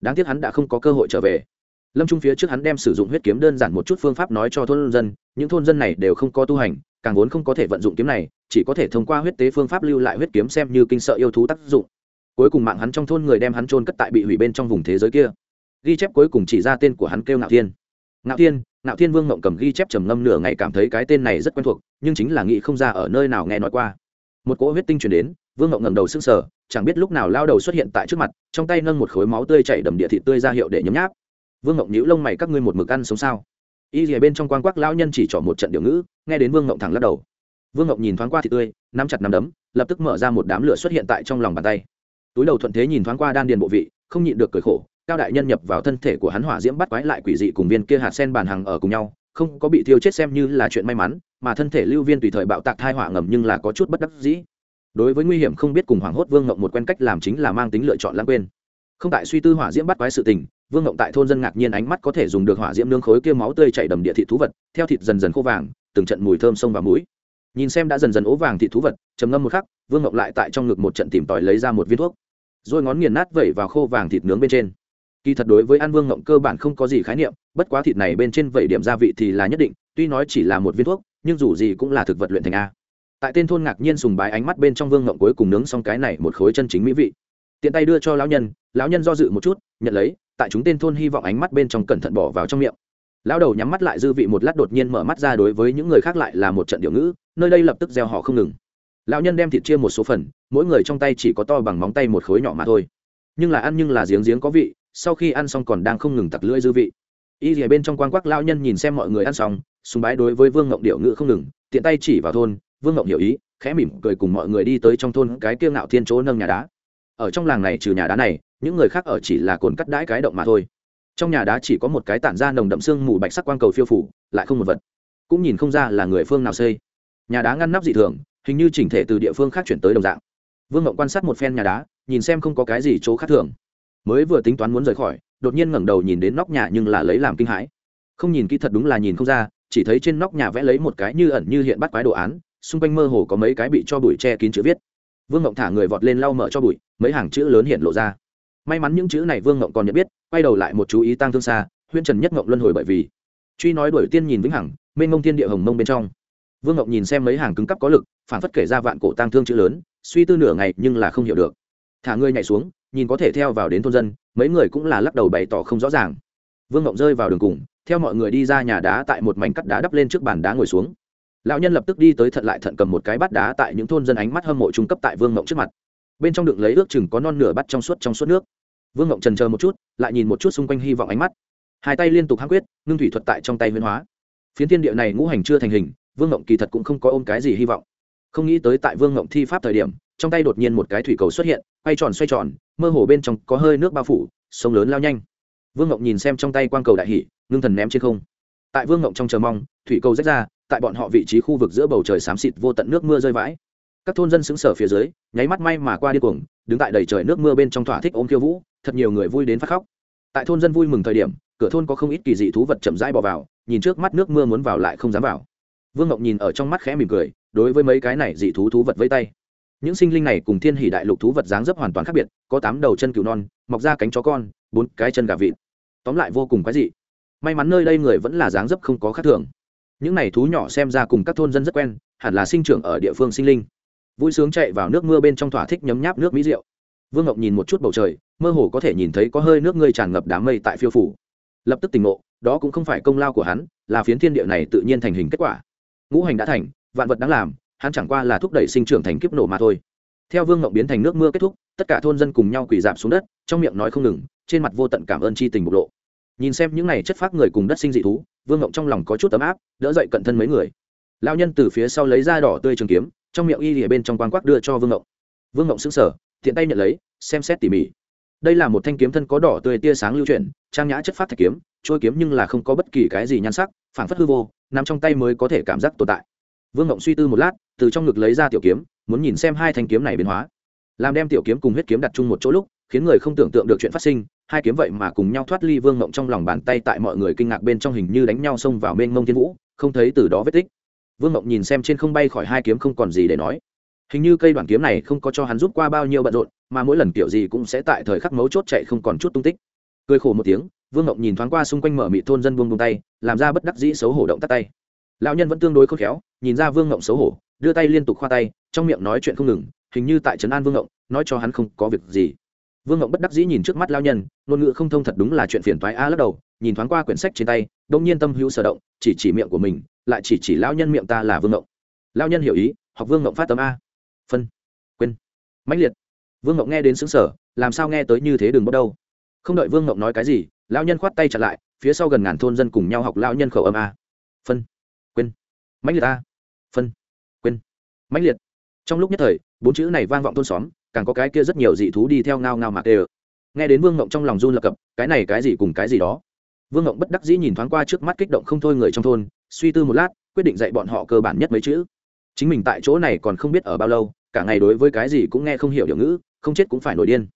Đáng tiếc hắn đã không có cơ hội trở về lâm trung phía trước hắn đem sử dụng huyết kiếm đơn giản một chút phương pháp nói cho thôn dân, những thôn dân này đều không có tu hành, càng vốn không có thể vận dụng kiếm này, chỉ có thể thông qua huyết tế phương pháp lưu lại huyết kiếm xem như kinh sợ yêu thú tác dụng. Cuối cùng mạng hắn trong thôn người đem hắn trôn cất tại bị hủy bên trong vùng thế giới kia. Ghi chép cuối cùng chỉ ra tên của hắn kêu ngạo thiên. Ngạo thiên ngạo thiên vương mộng cầm ghi chép trầm ngâm nửa ngày cảm thấy cái tên này rất quen thuộc, nhưng chính là nghĩ không ra ở nơi nào nghe nói qua. Một cỗ huyết tinh chuyển đến, vương mộng ngầm đầu sức sở chẳng biết lúc nào lao đầu xuất hiện tại trước mặt, trong tay nâng một khối máu tươi chảy đầm địa thịt tươi ra hiệu để nhấm nháp vương ngộng nhíu lông mày, các ngươi một mực ăn sống sao? Y rìa bên trong quan quắc lão nhân chỉ trỏ một trận điệu ngữ, nghe đến vương ngộng thẳng lắc đầu. Vương ngộng nhìn thoáng qua thịt tươi, nắm chặt nắm đấm, lập tức mở ra một đám lửa xuất hiện tại trong lòng bàn tay. Túi đầu thuận thế nhìn thoáng qua đan điền bộ vị, không nhịn được cười khổ, cao đại nhân nhập vào thân thể của hắn hỏa diễm bắt quái lại quỷ dị cùng viên kia hạt sen bàn hàng ở cùng nhau, không có bị thiêu chết xem như là chuyện may mắn, mà thân thể lưu viên tùy thời bạo tạc thai hỏa ngầm nhưng là có chút bất đắc dĩ. Đối với nguy hiểm không biết cùng hoảng hốt vương ngộng một quen cách làm chính là mang tính lựa chọn lãng quên. Không tại suy tư hỏa diễm bắt quái sự tình vương ngộng tại thôn dân ngạc nhiên ánh mắt có thể dùng được hỏa diễm nương khối kia máu tươi chảy đầm địa thị thú vật, theo thịt dần dần khô vàng, từng trận mùi thơm sông và mũi. Nhìn xem đã dần dần ố vàng thị thú vật, trầm ngâm một khắc, vương ngộng lại tại trong ngực một trận tìm tòi lấy ra một viên thuốc. Rồi ngón nghiền nát vẩy vào khô vàng thịt nướng bên trên. Kỳ thật đối với ăn vương ngộng cơ bản không có gì khái niệm, bất quá thịt này bên trên vẩy điểm gia vị thì là nhất định, tuy nói chỉ là một viên thuốc, nhưng dù gì cũng là thực vật luyện thành a. Tại tên thôn ngạc nhiên sùng bái ánh mắt bên trong vương ngộng cuối cùng nướng xong cái này một khối chân chính mỹ vị tiện tay đưa cho lão nhân lão nhân do dự một chút, nhận lấy, tại chúng tên thôn hy vọng ánh mắt bên trong cẩn thận bỏ vào trong miệng. Lão đầu nhắm mắt lại dư vị một lát đột nhiên mở mắt ra đối với những người khác lại là một trận điệu ngữ, nơi đây lập tức gieo họ không ngừng. Lão nhân đem thịt chia một số phần, mỗi người trong tay chỉ có to bằng móng tay một khối nhỏ mà thôi. Nhưng là ăn nhưng là giếng giếng có vị, sau khi ăn xong còn đang không ngừng tặc lưỡi dư vị. Y dì bên trong quan quắc lão nhân nhìn xem mọi người ăn xong súng bái đối với vương ngộng điệu ngữ không ngừng, tiện tay chỉ vào thôn, vương ngộng hiểu ý, khẽ mỉm cười cùng mọi người đi tới trong thôn cái kiêng ngạo thiên chỗ nâng nhà đá ở trong làng này trừ nhà đá này, những người khác ở chỉ là cồn cắt đãi cái động mà thôi. Trong nhà đá chỉ có một cái tản ra nồng đậm xương mù bạch sắc quang cầu phiêu phủ, lại không một vật. Cũng nhìn không ra là người phương nào xây. Nhà đá ngăn nắp dị thường, hình như chỉnh thể từ địa phương khác chuyển tới đồng dạng. Vương ngộng quan sát một phen nhà đá, nhìn xem không có cái gì chỗ khác thường. Mới vừa tính toán muốn rời khỏi, đột nhiên ngẩng đầu nhìn đến nóc nhà nhưng là lấy làm kinh hãi. Không nhìn kỹ thật đúng là nhìn không ra, chỉ thấy trên nóc nhà vẽ lấy một cái như ẩn như hiện bắt quái đồ án, xung quanh mơ hồ có mấy cái bị cho bụi che kín chữ viết vương ngộng thả người vọt lên lau mở cho bụi, mấy hàng chữ lớn hiện lộ ra. May mắn những chữ này vương ngộng còn nhận biết, quay đầu lại một chú ý tăng thương xa huyên trần nhất ngộng luân hồi bởi vì. Truy nói đuổi tiên nhìn vĩnh hằng, mênh mông thiên địa hồng mông bên trong. Vương ngộng nhìn xem mấy hàng cứng cắp có lực, phản phất kể ra vạn cổ tang thương chữ lớn, suy tư nửa ngày nhưng là không hiểu được. Thả người nhảy xuống, nhìn có thể theo vào đến thôn dân, mấy người cũng là lắc đầu bày tỏ không rõ ràng. Vương ngộng rơi vào đường cùng, theo mọi người đi ra nhà đá tại một mảnh cắt đá đắp lên trước bàn đá ngồi xuống lão nhân lập tức đi tới thận lại thận cầm một cái bát đá tại những thôn dân ánh mắt hâm mộ trung cấp tại vương Ngộng trước mặt. Bên trong đựng lấy ước chừng có non nửa bắt trong suốt trong suốt nước. Vương ngọc trần chờ một chút, lại nhìn một chút xung quanh hy vọng ánh mắt. Hai tay liên tục hăng quyết, ngưng thủy thuật tại trong tay huyên hóa. Phiến thiên địa này ngũ hành chưa thành hình, vương ngộng kỳ thật cũng không có ôm cái gì hy vọng. Không nghĩ tới tại vương ngộng thi pháp thời điểm, trong tay đột nhiên một cái thủy cầu xuất hiện, quay tròn xoay tròn, mơ hồ bên trong có hơi nước bao phủ, sông lớn lao nhanh. Vương ngộng nhìn xem trong tay quang cầu đại hỷ ngưng thần ném trên không. Tại vương ngộng trong chờ mong, thủy cầu rách ra tại bọn họ vị trí khu vực giữa bầu trời xám xịt vô tận nước mưa rơi vãi. Các thôn dân xứng sở phía dưới, nháy mắt may mà qua đi cuồng, đứng tại đầy trời nước mưa bên trong thỏa thích ôm khiêu vũ, thật nhiều người vui đến phát khóc. Tại thôn dân vui mừng thời điểm, cửa thôn có không ít kỳ dị thú vật chậm rãi bỏ vào, nhìn trước mắt nước mưa muốn vào lại không dám vào. Vương ngọc nhìn ở trong mắt khẽ mỉm cười, đối với mấy cái này dị thú thú vật với tay. Những sinh linh này cùng thiên hỷ đại lục thú vật dáng dấp hoàn toàn khác biệt, có tám đầu chân cừu non, mọc ra cánh chó con, bốn cái chân gà vịt. Tóm lại vô cùng quái dị. May mắn nơi đây người vẫn là dáng dấp không có khác thường những này thú nhỏ xem ra cùng các thôn dân rất quen, hẳn là sinh trưởng ở địa phương sinh linh. Vui sướng chạy vào nước mưa bên trong thỏa thích nhấm nháp nước mỹ rượu. Vương ngọc nhìn một chút bầu trời, mơ hồ có thể nhìn thấy có hơi nước ngươi tràn ngập đám mây tại phiêu phủ. Lập tức tỉnh ngộ, đó cũng không phải công lao của hắn, là phiến thiên địa này tự nhiên thành hình kết quả. Ngũ hành đã thành, vạn vật đáng làm, hắn chẳng qua là thúc đẩy sinh trưởng thành kiếp nổ mà thôi. Theo vương ngọc biến thành nước mưa kết thúc, tất cả thôn dân cùng nhau quỳ dạp xuống đất, trong miệng nói không ngừng, trên mặt vô tận cảm ơn chi tình bộc lộ nhìn xem những này chất phác người cùng đất sinh dị thú, vương ngọc trong lòng có chút ấm áp, đỡ dậy cận thân mấy người. Lao nhân từ phía sau lấy ra đỏ tươi trường kiếm, trong miệng y lìa bên trong quang quắc đưa cho vương ngọc. Vương ngọc xứng sở thiện tay nhận lấy, xem xét tỉ mỉ. Đây là một thanh kiếm thân có đỏ tươi tia sáng lưu chuyển, trang nhã chất phát thạch kiếm trôi kiếm nhưng là không có bất kỳ cái gì nhan sắc phản phất hư vô, nằm trong tay mới có thể cảm giác tồn tại. Vương ngộng suy tư một lát, từ trong ngực lấy ra tiểu kiếm, muốn nhìn xem hai thanh kiếm này biến hóa. Làm đem tiểu kiếm cùng huyết kiếm đặt chung một chỗ lúc, khiến người không tưởng tượng được chuyện phát sinh hai kiếm vậy mà cùng nhau thoát ly vương mộng trong lòng bàn tay tại mọi người kinh ngạc bên trong hình như đánh nhau xông vào mênh mông thiên vũ, không thấy từ đó vết tích. Vương mộng nhìn xem trên không bay khỏi hai kiếm không còn gì để nói. Hình như cây đoạn kiếm này không có cho hắn rút qua bao nhiêu bận rộn, mà mỗi lần kiểu gì cũng sẽ tại thời khắc mấu chốt chạy không còn chút tung tích. Cười khổ một tiếng, vương ngộng nhìn thoáng qua xung quanh mở mị thôn dân buông buông tay, làm ra bất đắc dĩ xấu hổ động tắt tay. Lão nhân vẫn tương đối khôn khéo, nhìn ra vương ngộng xấu hổ, đưa tay liên tục khoa tay, trong miệng nói chuyện không ngừng, hình như tại trấn an vương ngộng nói cho hắn không có việc gì vương ngộng bất đắc dĩ nhìn trước mắt lão nhân, ngôn ngữ không thông thật đúng là chuyện phiền toái a lắc đầu, nhìn thoáng qua quyển sách trên tay, đông nhiên tâm hữu sở động, chỉ chỉ miệng của mình, lại chỉ chỉ lão nhân miệng ta là vương ngộng lão nhân hiểu ý, học vương ngộng phát tấm a. Phân, quên, mãnh liệt. Vương ngộng nghe đến xứng sở làm sao nghe tới như thế đừng bắt đâu. Không đợi vương ngộng nói cái gì, lão nhân khoát tay chặt lại, phía sau gần ngàn thôn dân cùng nhau học lão nhân khẩu âm a. Phân, quên, mãnh liệt a. Phân, quên, mãnh liệt. Trong lúc nhất thời, bốn chữ này vang vọng thôn xóm càng có cái kia rất nhiều dị thú đi theo ngao ngao mạc đều nghe đến vương ngộng trong lòng run lập cập, cái này cái gì cùng cái gì đó. Vương ngộng bất đắc dĩ nhìn thoáng qua trước mắt kích động không thôi người trong thôn, suy tư một lát, quyết định dạy bọn họ cơ bản nhất mấy chữ. Chính mình tại chỗ này còn không biết ở bao lâu, cả ngày đối với cái gì cũng nghe không hiểu điều ngữ, không chết cũng phải nổi điên.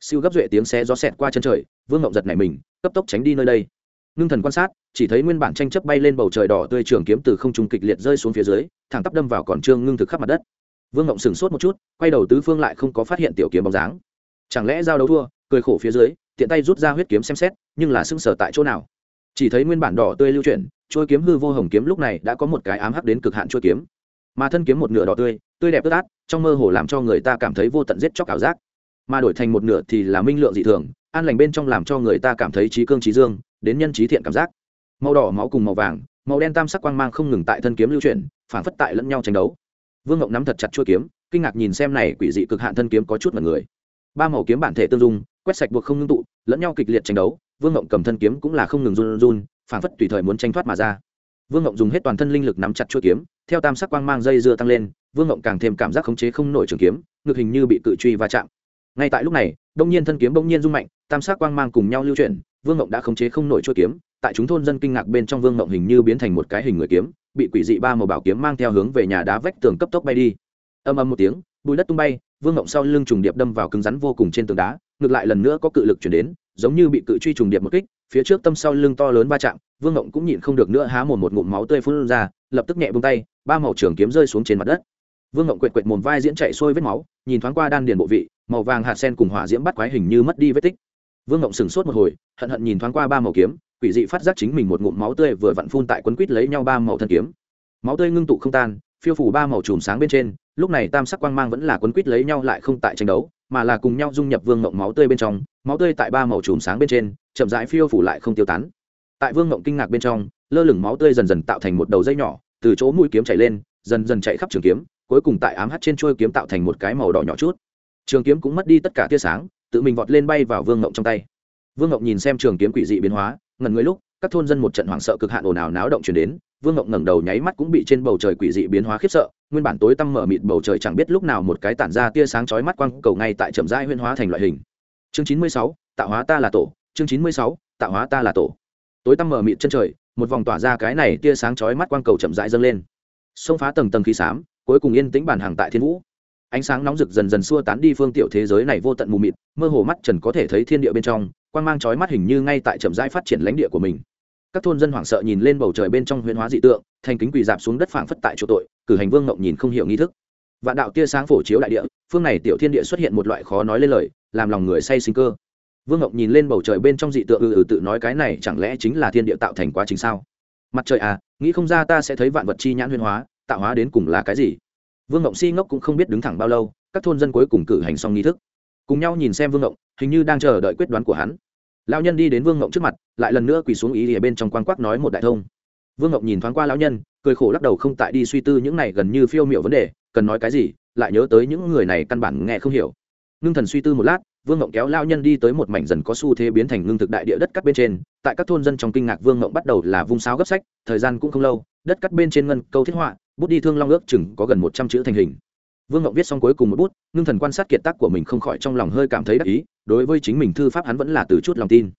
Siêu gấp duệ tiếng xe gió xẹt qua chân trời, vương ngộng giật này mình, cấp tốc tránh đi nơi đây. Ngưng thần quan sát, chỉ thấy nguyên bản tranh chấp bay lên bầu trời đỏ tươi trường kiếm từ không trung kịch liệt rơi xuống phía dưới, thẳng tắp đâm vào còn trương ngưng thực khắp mặt đất vương ngộng sửng sốt một chút, quay đầu tứ phương lại không có phát hiện tiểu kiếm bóng dáng. Chẳng lẽ giao đấu thua, cười khổ phía dưới, tiện tay rút ra huyết kiếm xem xét, nhưng là sưng sở tại chỗ nào? Chỉ thấy nguyên bản đỏ tươi lưu chuyển trôi kiếm hư vô hồng kiếm lúc này đã có một cái ám hắc đến cực hạn trôi kiếm. Mà thân kiếm một nửa đỏ tươi tươi đẹp tươi át, trong mơ hồ làm cho người ta cảm thấy vô tận giết chóc ảo giác. Mà đổi thành một nửa thì là minh lượng dị thường, an lành bên trong làm cho người ta cảm thấy trí cương trí dương, đến nhân trí thiện cảm giác. Màu đỏ máu cùng màu vàng, màu đen tam sắc quang mang không ngừng tại thân kiếm lưu chuyển phản phất tại lẫn nhau tranh đấu vương ngộng nắm thật chặt chuôi kiếm, kinh ngạc nhìn xem này quỷ dị cực hạn thân kiếm có chút mật người. Ba màu kiếm bản thể tương dung, quét sạch buộc không ngưng tụ, lẫn nhau kịch liệt tranh đấu, vương ngộng cầm thân kiếm cũng là không ngừng run run phản phất tùy thời muốn tranh thoát mà ra. Vương ngộng dùng hết toàn thân linh lực nắm chặt chuôi kiếm, theo tam sắc quang mang dây dưa tăng lên, vương ngộng càng thêm cảm giác khống chế không nổi trường kiếm, ngực hình như bị cự truy va chạm. Ngay tại lúc này, đông nhiên thân kiếm bỗng nhiên rung mạnh, tam sắc quang mang cùng nhau lưu chuyển vương ngộng đã khống chế không nổi chuôi kiếm, tại chúng thôn dân kinh ngạc bên trong vương ngộng hình như biến thành một cái hình người kiếm, bị quỷ dị ba màu bảo kiếm mang theo hướng về nhà đá vách tường cấp tốc bay đi. Âm âm một tiếng bùi đất tung bay, vương ngộng sau lưng trùng điệp đâm vào cứng rắn vô cùng trên tường đá, ngược lại lần nữa có cự lực chuyển đến, giống như bị cự truy trùng điệp một kích, phía trước tâm sau lưng to lớn va chạm, vương ngộng cũng nhịn không được nữa há mồm một ngụm máu tươi phun ra, lập tức nhẹ bông tay, ba màu trường kiếm rơi xuống trên mặt đất. Vương ngộng quệt quệt mồm vai diễn chạy xuôi vết máu, nhìn thoáng qua đan điền bộ vị, màu vàng hạt sen cùng hỏa diễm bắt quái hình như mất đi vết tích vương ngộng sửng sốt một hồi, hận hận nhìn thoáng qua ba màu kiếm, quỷ dị phát giác chính mình một ngụm máu tươi vừa vặn phun tại quấn quít lấy nhau ba màu thân kiếm. Máu tươi ngưng tụ không tan, phiêu phủ ba màu chùm sáng bên trên, lúc này tam sắc quang mang vẫn là quấn quít lấy nhau lại không tại tranh đấu, mà là cùng nhau dung nhập vương ngộng máu tươi bên trong, máu tươi tại ba màu chùm sáng bên trên, chậm rãi phiêu phủ lại không tiêu tán. Tại vương ngộng kinh ngạc bên trong, lơ lửng máu tươi dần dần tạo thành một đầu dây nhỏ, từ chỗ mũi kiếm chảy lên, dần dần chạy khắp trường kiếm, cuối cùng tại ám hắt trên trôi kiếm tạo thành một cái màu đỏ nhỏ chút. Trường kiếm cũng mất đi tất cả tia sáng tự mình vọt lên bay vào vương ngộng trong tay. Vương ngộng nhìn xem trường kiếm quỷ dị biến hóa ngần người lúc, các thôn dân một trận hoảng sợ cực hạn ồn ào náo động chuyển đến. Vương ngộng ngẩng đầu nháy mắt cũng bị trên bầu trời quỷ dị biến hóa khiếp sợ, nguyên bản tối tăm mở mịt bầu trời chẳng biết lúc nào một cái tản ra tia sáng chói mắt quang cầu ngay tại chậm rãi huyên hóa thành loại hình. Chương chín mươi sáu, tạo hóa ta là tổ. Chương chín mươi sáu, tạo hóa ta là tổ. Tối tăm mở mịt chân trời, một vòng tỏa ra cái này tia sáng chói mắt quang cầu chậm rãi dâng lên. Xông phá tầng tầng khí xám, cuối cùng yên tĩnh bản hàng tại thiên vũ. Ánh sáng nóng rực dần dần xua tán đi phương tiểu thế giới này vô tận mù mịt mơ hồ mắt trần có thể thấy thiên địa bên trong, quang mang chói mắt hình như ngay tại chậm rãi phát triển lãnh địa của mình. Các thôn dân hoảng sợ nhìn lên bầu trời bên trong huyễn hóa dị tượng, thành kính quỳ dạp xuống đất phảng phất tại chỗ tội, cử hành vương ngộng nhìn không hiểu nghi thức. Vạn đạo tia sáng phổ chiếu đại địa, phương này tiểu thiên địa xuất hiện một loại khó nói lên lời, làm lòng người say sinh cơ. Vương ngộng nhìn lên bầu trời bên trong dị tượng ừ ừ tự nói cái này chẳng lẽ chính là thiên địa tạo thành quá trình sao? Mặt trời à nghĩ không ra ta sẽ thấy vạn vật chi nhãn huyền hóa, tạo hóa đến cùng là cái gì? Vương ngộng si ngốc cũng không biết đứng thẳng bao lâu, các thôn dân cuối cùng cử hành xong nghi thức cùng nhau nhìn xem vương ngộng, hình như đang chờ đợi quyết đoán của hắn. Lão nhân đi đến vương ngộng trước mặt, lại lần nữa quỳ xuống ý ở bên trong quan quắc nói một đại thông. Vương ngộng nhìn thoáng qua lão nhân, cười khổ lắc đầu không tại đi suy tư những này gần như phiêu miệu vấn đề, cần nói cái gì, lại nhớ tới những người này căn bản nghe không hiểu. Ngưng thần suy tư một lát, vương ngộng kéo lao nhân đi tới một mảnh dần có xu thế biến thành ngưng thực đại địa đất cắt bên trên. Tại các thôn dân trong kinh ngạc vương ngộng bắt đầu là vung sáo gấp sách, thời gian cũng không lâu, đất cắt bên trên ngân câu thiết họa, bút đi thương long ước chừng có gần một trăm chữ thành hình vương ngộng viết xong cuối cùng một bút, ngưng thần quan sát kiệt tác của mình không khỏi trong lòng hơi cảm thấy đắc ý, đối với chính mình thư pháp hắn vẫn là từ chút lòng tin.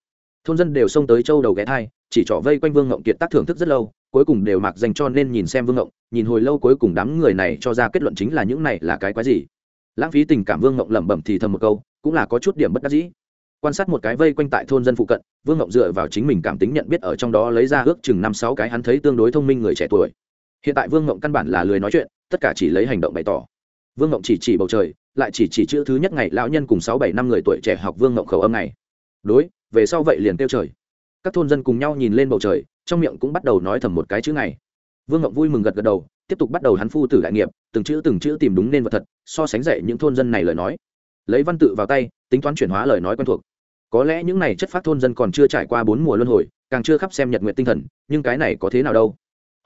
Thôn dân đều xông tới châu đầu ghé thai, chỉ trỏ vây quanh vương ngộng kiệt tác thưởng thức rất lâu, cuối cùng đều mặc dành cho nên nhìn xem vương ngộng nhìn hồi lâu cuối cùng đám người này cho ra kết luận chính là những này là cái quái gì. Lãng phí tình cảm vương ngộng lẩm bẩm thì thầm một câu, cũng là có chút điểm bất đắc dĩ. Quan sát một cái vây quanh tại thôn dân phụ cận, vương ngộng dựa vào chính mình cảm tính nhận biết ở trong đó lấy ra ước chừng năm sáu cái hắn thấy tương đối thông minh người trẻ tuổi. Hiện tại vương ngộng căn bản là lười nói chuyện, tất cả chỉ lấy hành động bày tỏ vương ngộng chỉ chỉ bầu trời, lại chỉ chỉ chữ thứ nhất ngày, lão nhân cùng sáu bảy năm người tuổi trẻ học vương ngộng khẩu âm này đối, về sau vậy liền kêu trời. Các thôn dân cùng nhau nhìn lên bầu trời, trong miệng cũng bắt đầu nói thầm một cái chữ này vương ngộng vui mừng gật gật đầu, tiếp tục bắt đầu hắn phu tử đại nghiệp, từng chữ từng chữ tìm đúng nên vật thật, so sánh dạy những thôn dân này lời nói. Lấy văn tự vào tay, tính toán chuyển hóa lời nói quen thuộc. Có lẽ những này chất phát thôn dân còn chưa trải qua bốn mùa luân hồi, càng chưa khắp xem nhật nguyện tinh thần, nhưng cái này có thế nào đâu?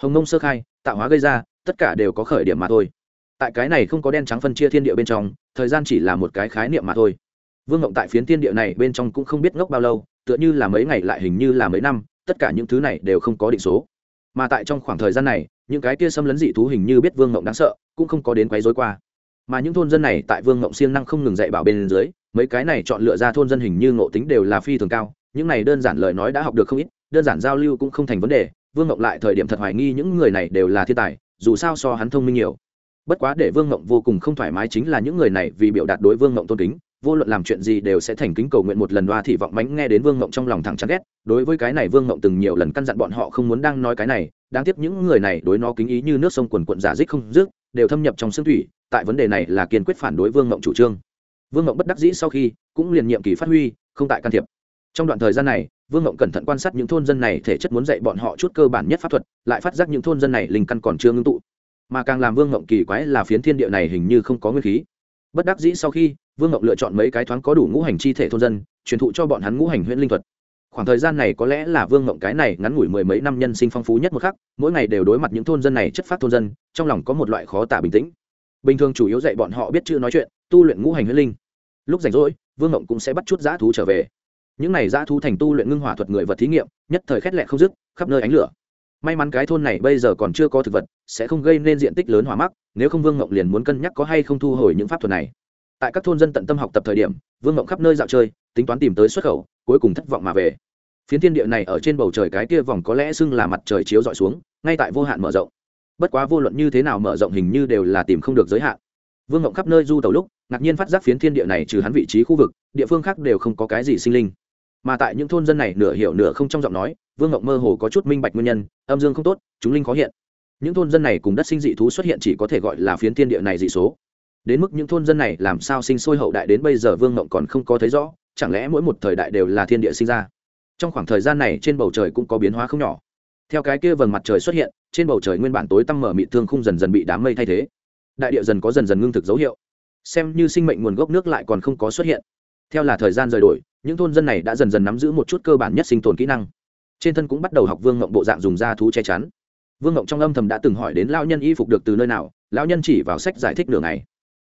Hồng nông sơ khai, tạo hóa gây ra, tất cả đều có khởi điểm mà thôi tại cái này không có đen trắng phân chia thiên địa bên trong, thời gian chỉ là một cái khái niệm mà thôi. Vương ngộng tại phiến thiên địa này bên trong cũng không biết ngốc bao lâu, tựa như là mấy ngày lại hình như là mấy năm, tất cả những thứ này đều không có định số. Mà tại trong khoảng thời gian này, những cái kia xâm lấn dị thú hình như biết vương ngộng đáng sợ, cũng không có đến quấy rối qua. Mà những thôn dân này tại vương ngộng siêng năng không ngừng dạy bảo bên dưới, mấy cái này chọn lựa ra thôn dân hình như ngộ tính đều là phi thường cao, những này đơn giản lời nói đã học được không ít, đơn giản giao lưu cũng không thành vấn đề, vương ngộng lại thời điểm thật hoài nghi những người này đều là thiên tài, dù sao so hắn thông minh nhiều bất quá để vương ngộng vô cùng không thoải mái chính là những người này vì biểu đạt đối vương ngộng tôn kính, vô luận làm chuyện gì đều sẽ thành kính cầu nguyện một lần đoa thị vọng mánh nghe đến vương ngộng trong lòng thẳng chán ghét. Đối với cái này vương ngộng từng nhiều lần căn dặn bọn họ không muốn đang nói cái này, đáng tiếc những người này đối nó kính ý như nước sông quần quận giả dích không dứt, đều thâm nhập trong xương thủy, tại vấn đề này là kiên quyết phản đối vương ngộng chủ trương. Vương ngộng bất đắc dĩ sau khi, cũng liền nhiệm kỳ phát huy, không tại can thiệp. Trong đoạn thời gian này, vương ngộng cẩn thận quan sát những thôn dân này thể chất muốn dạy bọn họ chút cơ bản nhất pháp thuật, lại phát giác những thôn dân này linh căn còn chưa ngưng tụ mà càng làm vương ngộng kỳ quái là phiến thiên địa này hình như không có nguyên khí. Bất đắc dĩ sau khi, vương ngộng lựa chọn mấy cái thoáng có đủ ngũ hành chi thể thôn dân, truyền thụ cho bọn hắn ngũ hành huyễn linh thuật. Khoảng thời gian này có lẽ là vương ngộng cái này ngắn ngủi mười mấy năm nhân sinh phong phú nhất một khắc, mỗi ngày đều đối mặt những thôn dân này chất phát thôn dân, trong lòng có một loại khó tả bình tĩnh. Bình thường chủ yếu dạy bọn họ biết chữ nói chuyện, tu luyện ngũ hành huyễn linh. Lúc rảnh rỗi, vương ngộng cũng sẽ bắt chút dã thú trở về. Những này dã thú thành tu luyện ngưng hỏa thuật người vật thí nghiệm, nhất thời khét lẹ không dứt, khắp nơi ánh lửa may mắn cái thôn này bây giờ còn chưa có thực vật, sẽ không gây nên diện tích lớn hỏa mắc, nếu không vương ngộng liền muốn cân nhắc có hay không thu hồi những pháp thuật này. Tại các thôn dân tận tâm học tập thời điểm, vương ngộng khắp nơi dạo chơi, tính toán tìm tới xuất khẩu, cuối cùng thất vọng mà về. Phiến thiên địa này ở trên bầu trời cái kia vòng có lẽ xưng là mặt trời chiếu dọi xuống, ngay tại vô hạn mở rộng. Bất quá vô luận như thế nào mở rộng hình như đều là tìm không được giới hạn. Vương ngộng khắp nơi du tàu lúc, ngạc nhiên phát giác phiến thiên địa này trừ hắn vị trí khu vực, địa phương khác đều không có cái gì sinh linh mà tại những thôn dân này nửa hiểu nửa không trong giọng nói, vương ngộng mơ hồ có chút minh bạch nguyên nhân, âm dương không tốt, chúng linh khó hiện. Những thôn dân này cùng đất sinh dị thú xuất hiện chỉ có thể gọi là phiến thiên địa này dị số. Đến mức những thôn dân này làm sao sinh sôi hậu đại đến bây giờ vương ngộng còn không có thấy rõ, chẳng lẽ mỗi một thời đại đều là thiên địa sinh ra? Trong khoảng thời gian này trên bầu trời cũng có biến hóa không nhỏ. Theo cái kia vầng mặt trời xuất hiện, trên bầu trời nguyên bản tối tăm mở mị thương không dần dần bị đám mây thay thế. Đại địa dần có dần dần ngưng thực dấu hiệu. Xem như sinh mệnh nguồn gốc nước lại còn không có xuất hiện. Theo là thời gian rời đổi những thôn dân này đã dần dần nắm giữ một chút cơ bản nhất sinh tồn kỹ năng. Trên thân cũng bắt đầu học vương ngộng bộ dạng dùng da thú che chắn. Vương ngộng trong âm thầm đã từng hỏi đến lao nhân y phục được từ nơi nào, lão nhân chỉ vào sách giải thích đường này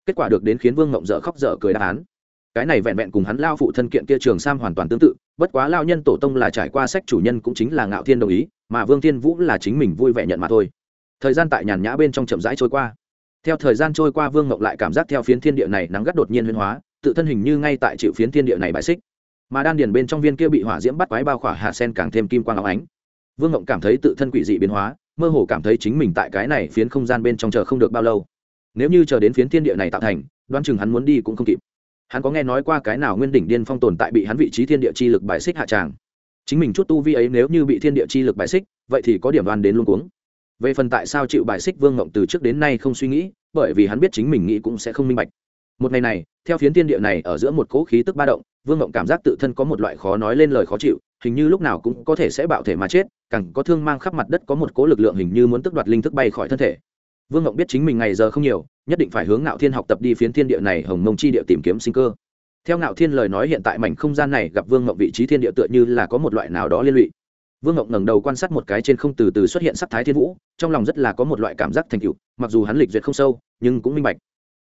kết quả được đến khiến vương ngộng dở khóc dở cười đáp án. Cái này vẹn vẹn cùng hắn lao phụ thân kiện kia trường sam hoàn toàn tương tự, bất quá lao nhân tổ tông là trải qua sách chủ nhân cũng chính là ngạo thiên đồng ý, mà vương thiên vũ là chính mình vui vẻ nhận mà thôi. Thời gian tại nhàn nhã bên trong chậm rãi trôi qua. Theo thời gian trôi qua, vương ngộng lại cảm giác theo phiến thiên địa này nắng gắt đột nhiên huyên hóa, tự thân hình như ngay tại chịu phiến thiên địa này bãi xích mà đan điền bên trong viên kia bị hỏa diễm bắt quái bao khỏa hạ sen càng thêm kim quang áo ánh. Vương ngộng cảm thấy tự thân quỷ dị biến hóa, mơ hồ cảm thấy chính mình tại cái này phiến không gian bên trong chờ không được bao lâu. Nếu như chờ đến phiến thiên địa này tạo thành, đoán chừng hắn muốn đi cũng không kịp. Hắn có nghe nói qua cái nào nguyên đỉnh điên phong tồn tại bị hắn vị trí thiên địa chi lực bài xích hạ tràng. Chính mình chút tu vi ấy nếu như bị thiên địa chi lực bài xích, vậy thì có điểm đoan đến luôn cuống. Về phần tại sao chịu bài xích vương ngộng từ trước đến nay không suy nghĩ, bởi vì hắn biết chính mình nghĩ cũng sẽ không minh bạch một ngày này, theo phiến thiên địa này ở giữa một cỗ khí tức ba động, vương ngộng cảm giác tự thân có một loại khó nói lên lời khó chịu, hình như lúc nào cũng có thể sẽ bạo thể mà chết, càng có thương mang khắp mặt đất có một cỗ lực lượng hình như muốn tức đoạt linh thức bay khỏi thân thể. Vương ngộng biết chính mình ngày giờ không nhiều, nhất định phải hướng ngạo thiên học tập đi phiến thiên địa này hồng mông chi địa tìm kiếm sinh cơ. Theo ngạo thiên lời nói hiện tại mảnh không gian này gặp vương ngộng vị trí thiên địa tựa như là có một loại nào đó liên lụy. Vương ngộng ngẩng đầu quan sát một cái trên không từ từ xuất hiện sắc thái thiên vũ, trong lòng rất là có một loại cảm giác thành cựu mặc dù hắn lịch duyệt không sâu, nhưng cũng minh bạch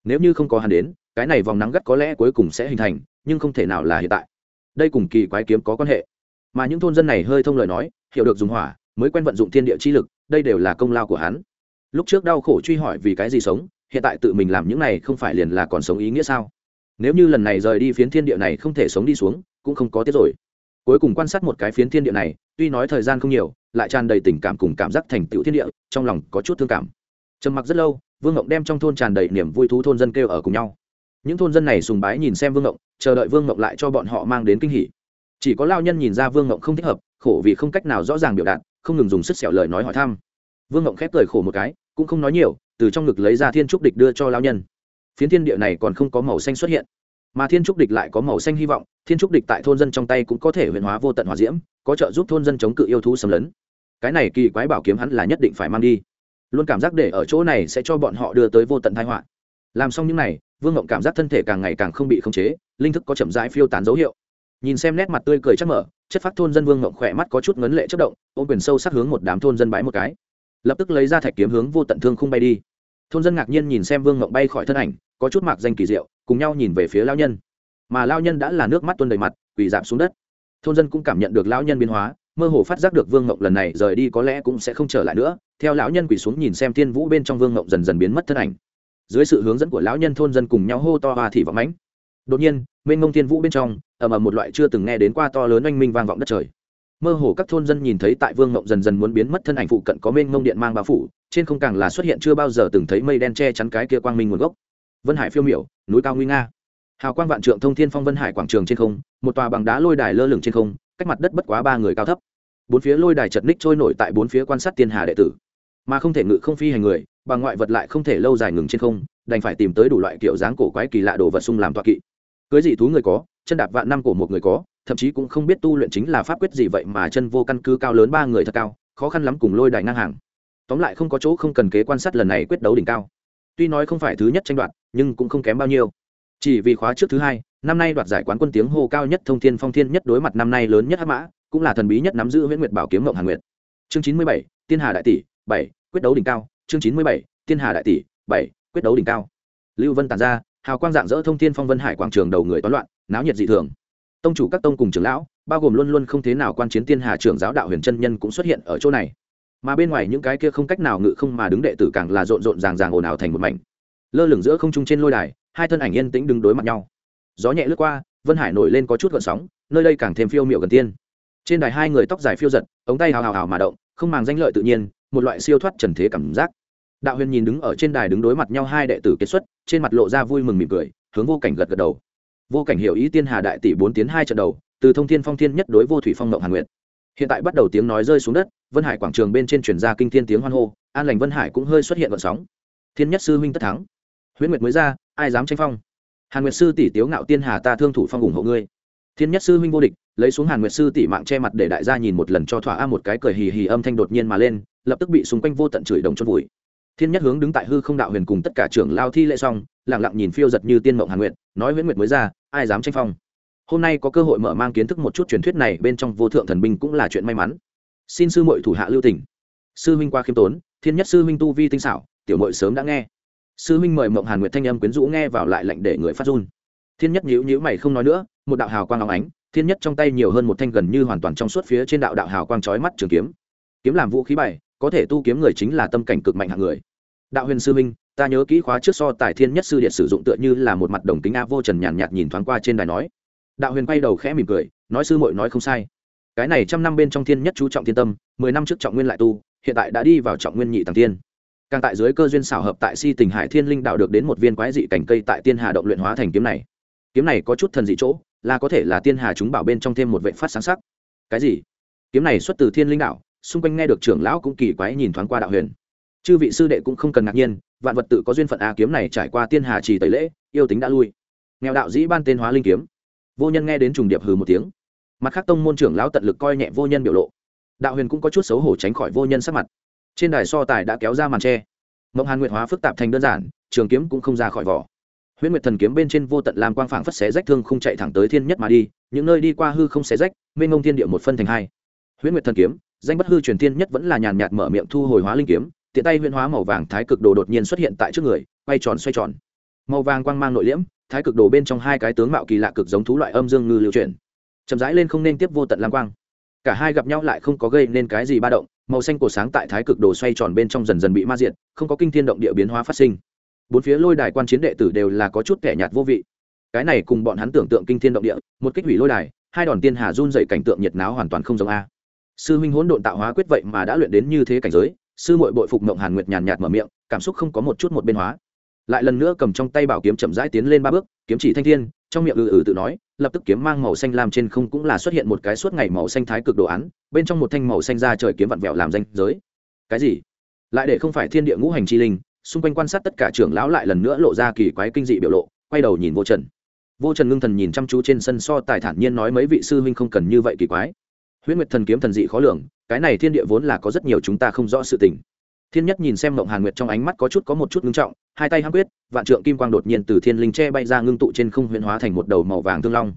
nếu như không có hắn đến, cái này vòng nắng gắt có lẽ cuối cùng sẽ hình thành, nhưng không thể nào là hiện tại. Đây cùng kỳ quái kiếm có quan hệ. Mà những thôn dân này hơi thông lời nói, hiểu được dùng hỏa, mới quen vận dụng thiên địa chi lực, đây đều là công lao của hắn. Lúc trước đau khổ truy hỏi vì cái gì sống, hiện tại tự mình làm những này không phải liền là còn sống ý nghĩa sao? Nếu như lần này rời đi phiến thiên địa này không thể sống đi xuống, cũng không có tiết rồi. Cuối cùng quan sát một cái phiến thiên địa này, tuy nói thời gian không nhiều, lại tràn đầy tình cảm cùng cảm giác thành tựu thiên địa, trong lòng có chút thương cảm. Trầm mặc rất lâu vương ngộng đem trong thôn tràn đầy niềm vui thú thôn dân kêu ở cùng nhau. Những thôn dân này sùng bái nhìn xem vương ngộng, chờ đợi vương ngộng lại cho bọn họ mang đến kinh hỉ. Chỉ có lao nhân nhìn ra vương ngộng không thích hợp, khổ vì không cách nào rõ ràng biểu đạt, không ngừng dùng sức xẻo lời nói hỏi thăm. Vương ngộng khép cười khổ một cái, cũng không nói nhiều, từ trong ngực lấy ra thiên trúc địch đưa cho lao nhân. Phiến thiên địa này còn không có màu xanh xuất hiện, mà thiên trúc địch lại có màu xanh hy vọng, thiên trúc địch tại thôn dân trong tay cũng có thể huyền hóa vô tận hòa diễm, có trợ giúp thôn dân chống cự yêu thú xâm lấn. Cái này kỳ quái bảo kiếm hắn là nhất định phải mang đi luôn cảm giác để ở chỗ này sẽ cho bọn họ đưa tới vô tận thái họa. Làm xong những này, vương ngộng cảm giác thân thể càng ngày càng không bị khống chế, linh thức có chậm rãi phiêu tán dấu hiệu. Nhìn xem nét mặt tươi cười chắc mở, chất phát thôn dân vương ngộng khỏe mắt có chút ngấn lệ chất động, ôm quyền sâu sắc hướng một đám thôn dân bái một cái. Lập tức lấy ra thạch kiếm hướng vô tận thương không bay đi. Thôn dân ngạc nhiên nhìn xem vương ngộng bay khỏi thân ảnh, có chút mạc danh kỳ diệu, cùng nhau nhìn về phía lao nhân. Mà lao nhân đã là nước mắt tuôn đầy mặt, quỳ giảm xuống đất. Thôn dân cũng cảm nhận được lão nhân biến hóa mơ hồ phát giác được vương ngộng lần này rời đi có lẽ cũng sẽ không trở lại nữa. Theo lão nhân quỳ xuống nhìn xem thiên vũ bên trong vương ngộng dần dần biến mất thân ảnh. Dưới sự hướng dẫn của lão nhân thôn dân cùng nhau hô to hoa thị vọng mãnh. Đột nhiên, mênh mông thiên vũ bên trong, ầm ầm một loại chưa từng nghe đến qua to lớn oanh minh vang vọng đất trời. Mơ hồ các thôn dân nhìn thấy tại vương ngộng dần dần muốn biến mất thân ảnh phụ cận có mênh mông điện mang bao phủ, trên không càng là xuất hiện chưa bao giờ từng thấy mây đen che chắn cái kia quang minh nguồn gốc. Vân hải phiêu miểu, núi cao nguy nga. Hào quang vạn trượng thông thiên phong vân hải quảng trường trên không, một tòa bằng đá lôi đài lơ lửng trên không cách mặt đất bất quá ba người cao thấp. Bốn phía lôi đài chật ních trôi nổi tại bốn phía quan sát tiên hà đệ tử. Mà không thể ngự không phi hành người, bằng ngoại vật lại không thể lâu dài ngừng trên không, đành phải tìm tới đủ loại kiểu dáng cổ quái kỳ lạ đồ vật sung làm toa kỵ. Cưới dị thú người có, chân đạp vạn năm của một người có, thậm chí cũng không biết tu luyện chính là pháp quyết gì vậy mà chân vô căn cứ cao lớn ba người thật cao, khó khăn lắm cùng lôi đài ngang hàng. Tóm lại không có chỗ không cần kế quan sát lần này quyết đấu đỉnh cao. Tuy nói không phải thứ nhất tranh đoạt, nhưng cũng không kém bao nhiêu. Chỉ vì khóa trước thứ hai năm nay đoạt giải quán quân tiếng hô cao nhất thông thiên phong thiên nhất đối mặt năm nay lớn nhất hắc mã, cũng là thần bí nhất nắm giữ huyễn nguyệt bảo kiếm mộng hàn nguyệt. Chương chín mươi bảy, tiên hà đại tỷ, bảy, quyết đấu đỉnh cao. Chương chín mươi bảy, tiên hà đại tỷ, bảy, quyết đấu đỉnh cao. Lưu vân tàn ra, hào quang dạng dỡ thông thiên phong vân hải quảng trường đầu người toán loạn, náo nhiệt dị thường. Tông chủ các tông cùng trưởng lão, bao gồm luôn luôn không thế nào quan chiến tiên hà trưởng giáo đạo huyền chân nhân cũng xuất hiện ở chỗ này. Mà bên ngoài những cái kia không cách nào ngự không mà đứng đệ tử càng là rộn rộn ràng ràng ồn ào thành một mảnh. Lơ lửng giữa không trung trên lôi đài, hai thân ảnh yên tĩnh đứng đối mặt nhau gió nhẹ lướt qua, vân hải nổi lên có chút gợn sóng, nơi đây càng thêm phiêu miệu gần tiên. Trên đài hai người tóc dài phiêu giật, ống tay hào hào hào mà động, không màng danh lợi tự nhiên, một loại siêu thoát trần thế cảm giác. Đạo huyền nhìn đứng ở trên đài đứng đối mặt nhau hai đệ tử kết xuất, trên mặt lộ ra vui mừng mỉm cười, hướng vô cảnh gật gật đầu. Vô cảnh hiểu ý tiên hà đại tỷ bốn tiến hai trận đầu, từ thông thiên phong thiên nhất đối vô thủy phong mộng hàn nguyệt. Hiện tại bắt đầu tiếng nói rơi xuống đất, vân hải quảng trường bên trên truyền ra kinh thiên tiếng hoan hô, an lành vân hải cũng hơi xuất hiện gợn sóng. Thiên nhất sư huynh tất thắng. Huyễn nguyệt mới ra, ai dám tranh phong? Hàn nguyệt sư tỷ tiếu ngạo tiên hà ta thương thủ phong ủng hộ ngươi. Thiên nhất sư huynh vô địch, lấy xuống hàn nguyệt sư tỷ mạng che mặt để đại gia nhìn một lần cho thỏa a một cái cười hì hì âm thanh đột nhiên mà lên, lập tức bị xung quanh vô tận chửi đồng chôn vùi. Thiên nhất hướng đứng tại hư không đạo huyền cùng tất cả trưởng lao thi lễ xong lẳng lặng nhìn phiêu giật như tiên mộng hàn nguyệt, nói nguyễn nguyệt mới ra, ai dám tranh phong? Hôm nay có cơ hội mở mang kiến thức một chút truyền thuyết này bên trong vô thượng thần binh cũng là chuyện may mắn. Xin sư muội thủ hạ lưu tỉnh sư huynh qua khiêm tốn, thiên nhất sư huynh tu vi tinh xảo, tiểu muội sớm đã nghe sư Minh mời mộng hàn nguyệt thanh âm quyến rũ nghe vào lại lạnh để người phát run. Thiên nhất nhíu nhíu mày không nói nữa một đạo hào quang óng ánh thiên nhất trong tay nhiều hơn một thanh gần như hoàn toàn trong suốt phía trên đạo đạo hào quang chói mắt trường kiếm. Kiếm làm vũ khí bày có thể tu kiếm người chính là tâm cảnh cực mạnh hạng người. Đạo huyền sư minh ta nhớ kỹ khóa trước so tài thiên nhất sư điện sử dụng tựa như là một mặt đồng tính a vô trần nhàn nhạt, nhìn thoáng qua trên đài nói. Đạo huyền quay đầu khẽ mỉm cười nói sư muội nói không sai. Cái này trăm năm bên trong thiên nhất chú trọng thiên tâm mười năm trước trọng nguyên lại tu hiện tại đã đi vào trọng nguyên nhị tàng tiên càng tại dưới cơ duyên xảo hợp tại si tình hải thiên linh đạo được đến một viên quái dị cảnh cây tại tiên hà động luyện hóa thành kiếm này. Kiếm này có chút thần dị chỗ, là có thể là tiên hà chúng bảo bên trong thêm một vệ phát sáng sắc. Cái gì? Kiếm này xuất từ thiên linh đạo, xung quanh nghe được trưởng lão cũng kỳ quái nhìn thoáng qua đạo huyền. Chư vị sư đệ cũng không cần ngạc nhiên, vạn vật tự có duyên phận a, kiếm này trải qua tiên hà trì tẩy lễ, yêu tính đã lui. Nghèo đạo dĩ ban tên hóa linh kiếm. Vô nhân nghe đến trùng điệp hừ một tiếng. Mặt khác tông môn trưởng lão tận lực coi nhẹ vô nhân biểu lộ. Đạo huyền cũng có chút xấu hổ tránh khỏi vô nhân sắc mặt trên đài so tài đã kéo ra màn tre. Mộng hàn nguyệt hóa phức tạp thành đơn giản, trường kiếm cũng không ra khỏi vỏ. Huyễn nguyệt thần kiếm bên trên vô tận làm quang phảng phất xé rách thương không chạy thẳng tới thiên nhất mà đi, những nơi đi qua hư không xé rách, mênh ngông thiên địa một phân thành hai. Huyễn nguyệt thần kiếm, danh bất hư truyền thiên nhất vẫn là nhàn nhạt mở miệng thu hồi hóa linh kiếm, tiện tay huyễn hóa màu vàng thái cực đồ đột nhiên xuất hiện tại trước người, quay tròn xoay tròn. Màu vàng quang mang nội liễm, thái cực đồ bên trong hai cái tướng mạo kỳ lạ cực giống thú loại âm dương ngư lưu chuyển. Chậm rãi lên không nên tiếp vô tận lam quang. Cả hai gặp nhau lại không có gây nên cái gì ba động màu xanh cổ sáng tại thái cực đồ xoay tròn bên trong dần dần bị ma diện không có kinh thiên động địa biến hóa phát sinh. Bốn phía lôi đài quan chiến đệ tử đều là có chút kẻ nhạt vô vị. Cái này cùng bọn hắn tưởng tượng kinh thiên động địa, một kích hủy lôi đài, hai đòn tiên hà run dậy cảnh tượng nhiệt náo hoàn toàn không giống a. Sư huynh hỗn độn tạo hóa quyết vậy mà đã luyện đến như thế cảnh giới, sư muội bội phục mộng hàn nguyệt nhàn nhạt mở miệng, cảm xúc không có một chút một bên hóa. Lại lần nữa cầm trong tay bảo kiếm chậm rãi tiến lên ba bước, kiếm chỉ thanh thiên trong miệng ừ ừ tự nói, lập tức kiếm mang màu xanh lam trên không cũng là xuất hiện một cái suốt ngày màu xanh thái cực đồ án, bên trong một thanh màu xanh ra trời kiếm vặn vẹo làm danh giới. Cái gì? Lại để không phải thiên địa ngũ hành chi linh, xung quanh quan sát tất cả trưởng lão lại lần nữa lộ ra kỳ quái kinh dị biểu lộ, quay đầu nhìn vô trần. Vô trần ngưng thần nhìn chăm chú trên sân so tài thản nhiên nói mấy vị sư huynh không cần như vậy kỳ quái. Huyễn nguyệt thần kiếm thần dị khó lường, cái này thiên địa vốn là có rất nhiều chúng ta không rõ sự tình thiên nhất nhìn xem mộng hàn nguyệt trong ánh mắt có chút có một chút ngưng trọng, hai tay hăng quyết, vạn trượng kim quang đột nhiên từ thiên linh tre bay ra ngưng tụ trên không huyễn hóa thành một đầu màu vàng thương long.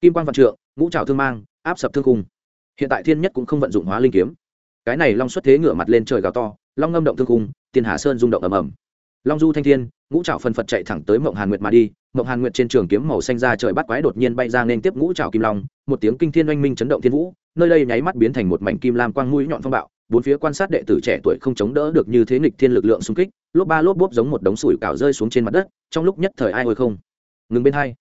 Kim quang vạn trượng, ngũ trào thương mang, áp sập thương cung hiện tại thiên nhất cũng không vận dụng hóa linh kiếm. Cái này long xuất thế ngửa mặt lên trời gào to, long ngâm động thương cung tiền hà sơn rung động ầm ầm. Long du thanh thiên, ngũ trào phần phật chạy thẳng tới mộng hàn nguyệt mà đi mộng hàn nguyệt trên trường kiếm màu xanh ra trời bắt quái đột nhiên bay ra nên tiếp ngũ trào kim long, một tiếng kinh thiên oanh minh chấn động thiên vũ, nơi đây nháy mắt biến thành một mảnh kim lam quang mũi nhọn phong bạo bốn phía quan sát đệ tử trẻ tuổi không chống đỡ được như thế nghịch thiên lực lượng xung kích, lốp ba lốp bốp giống một đống sủi cảo rơi xuống trên mặt đất, trong lúc nhất thời ai ôi không. Ngừng bên hai.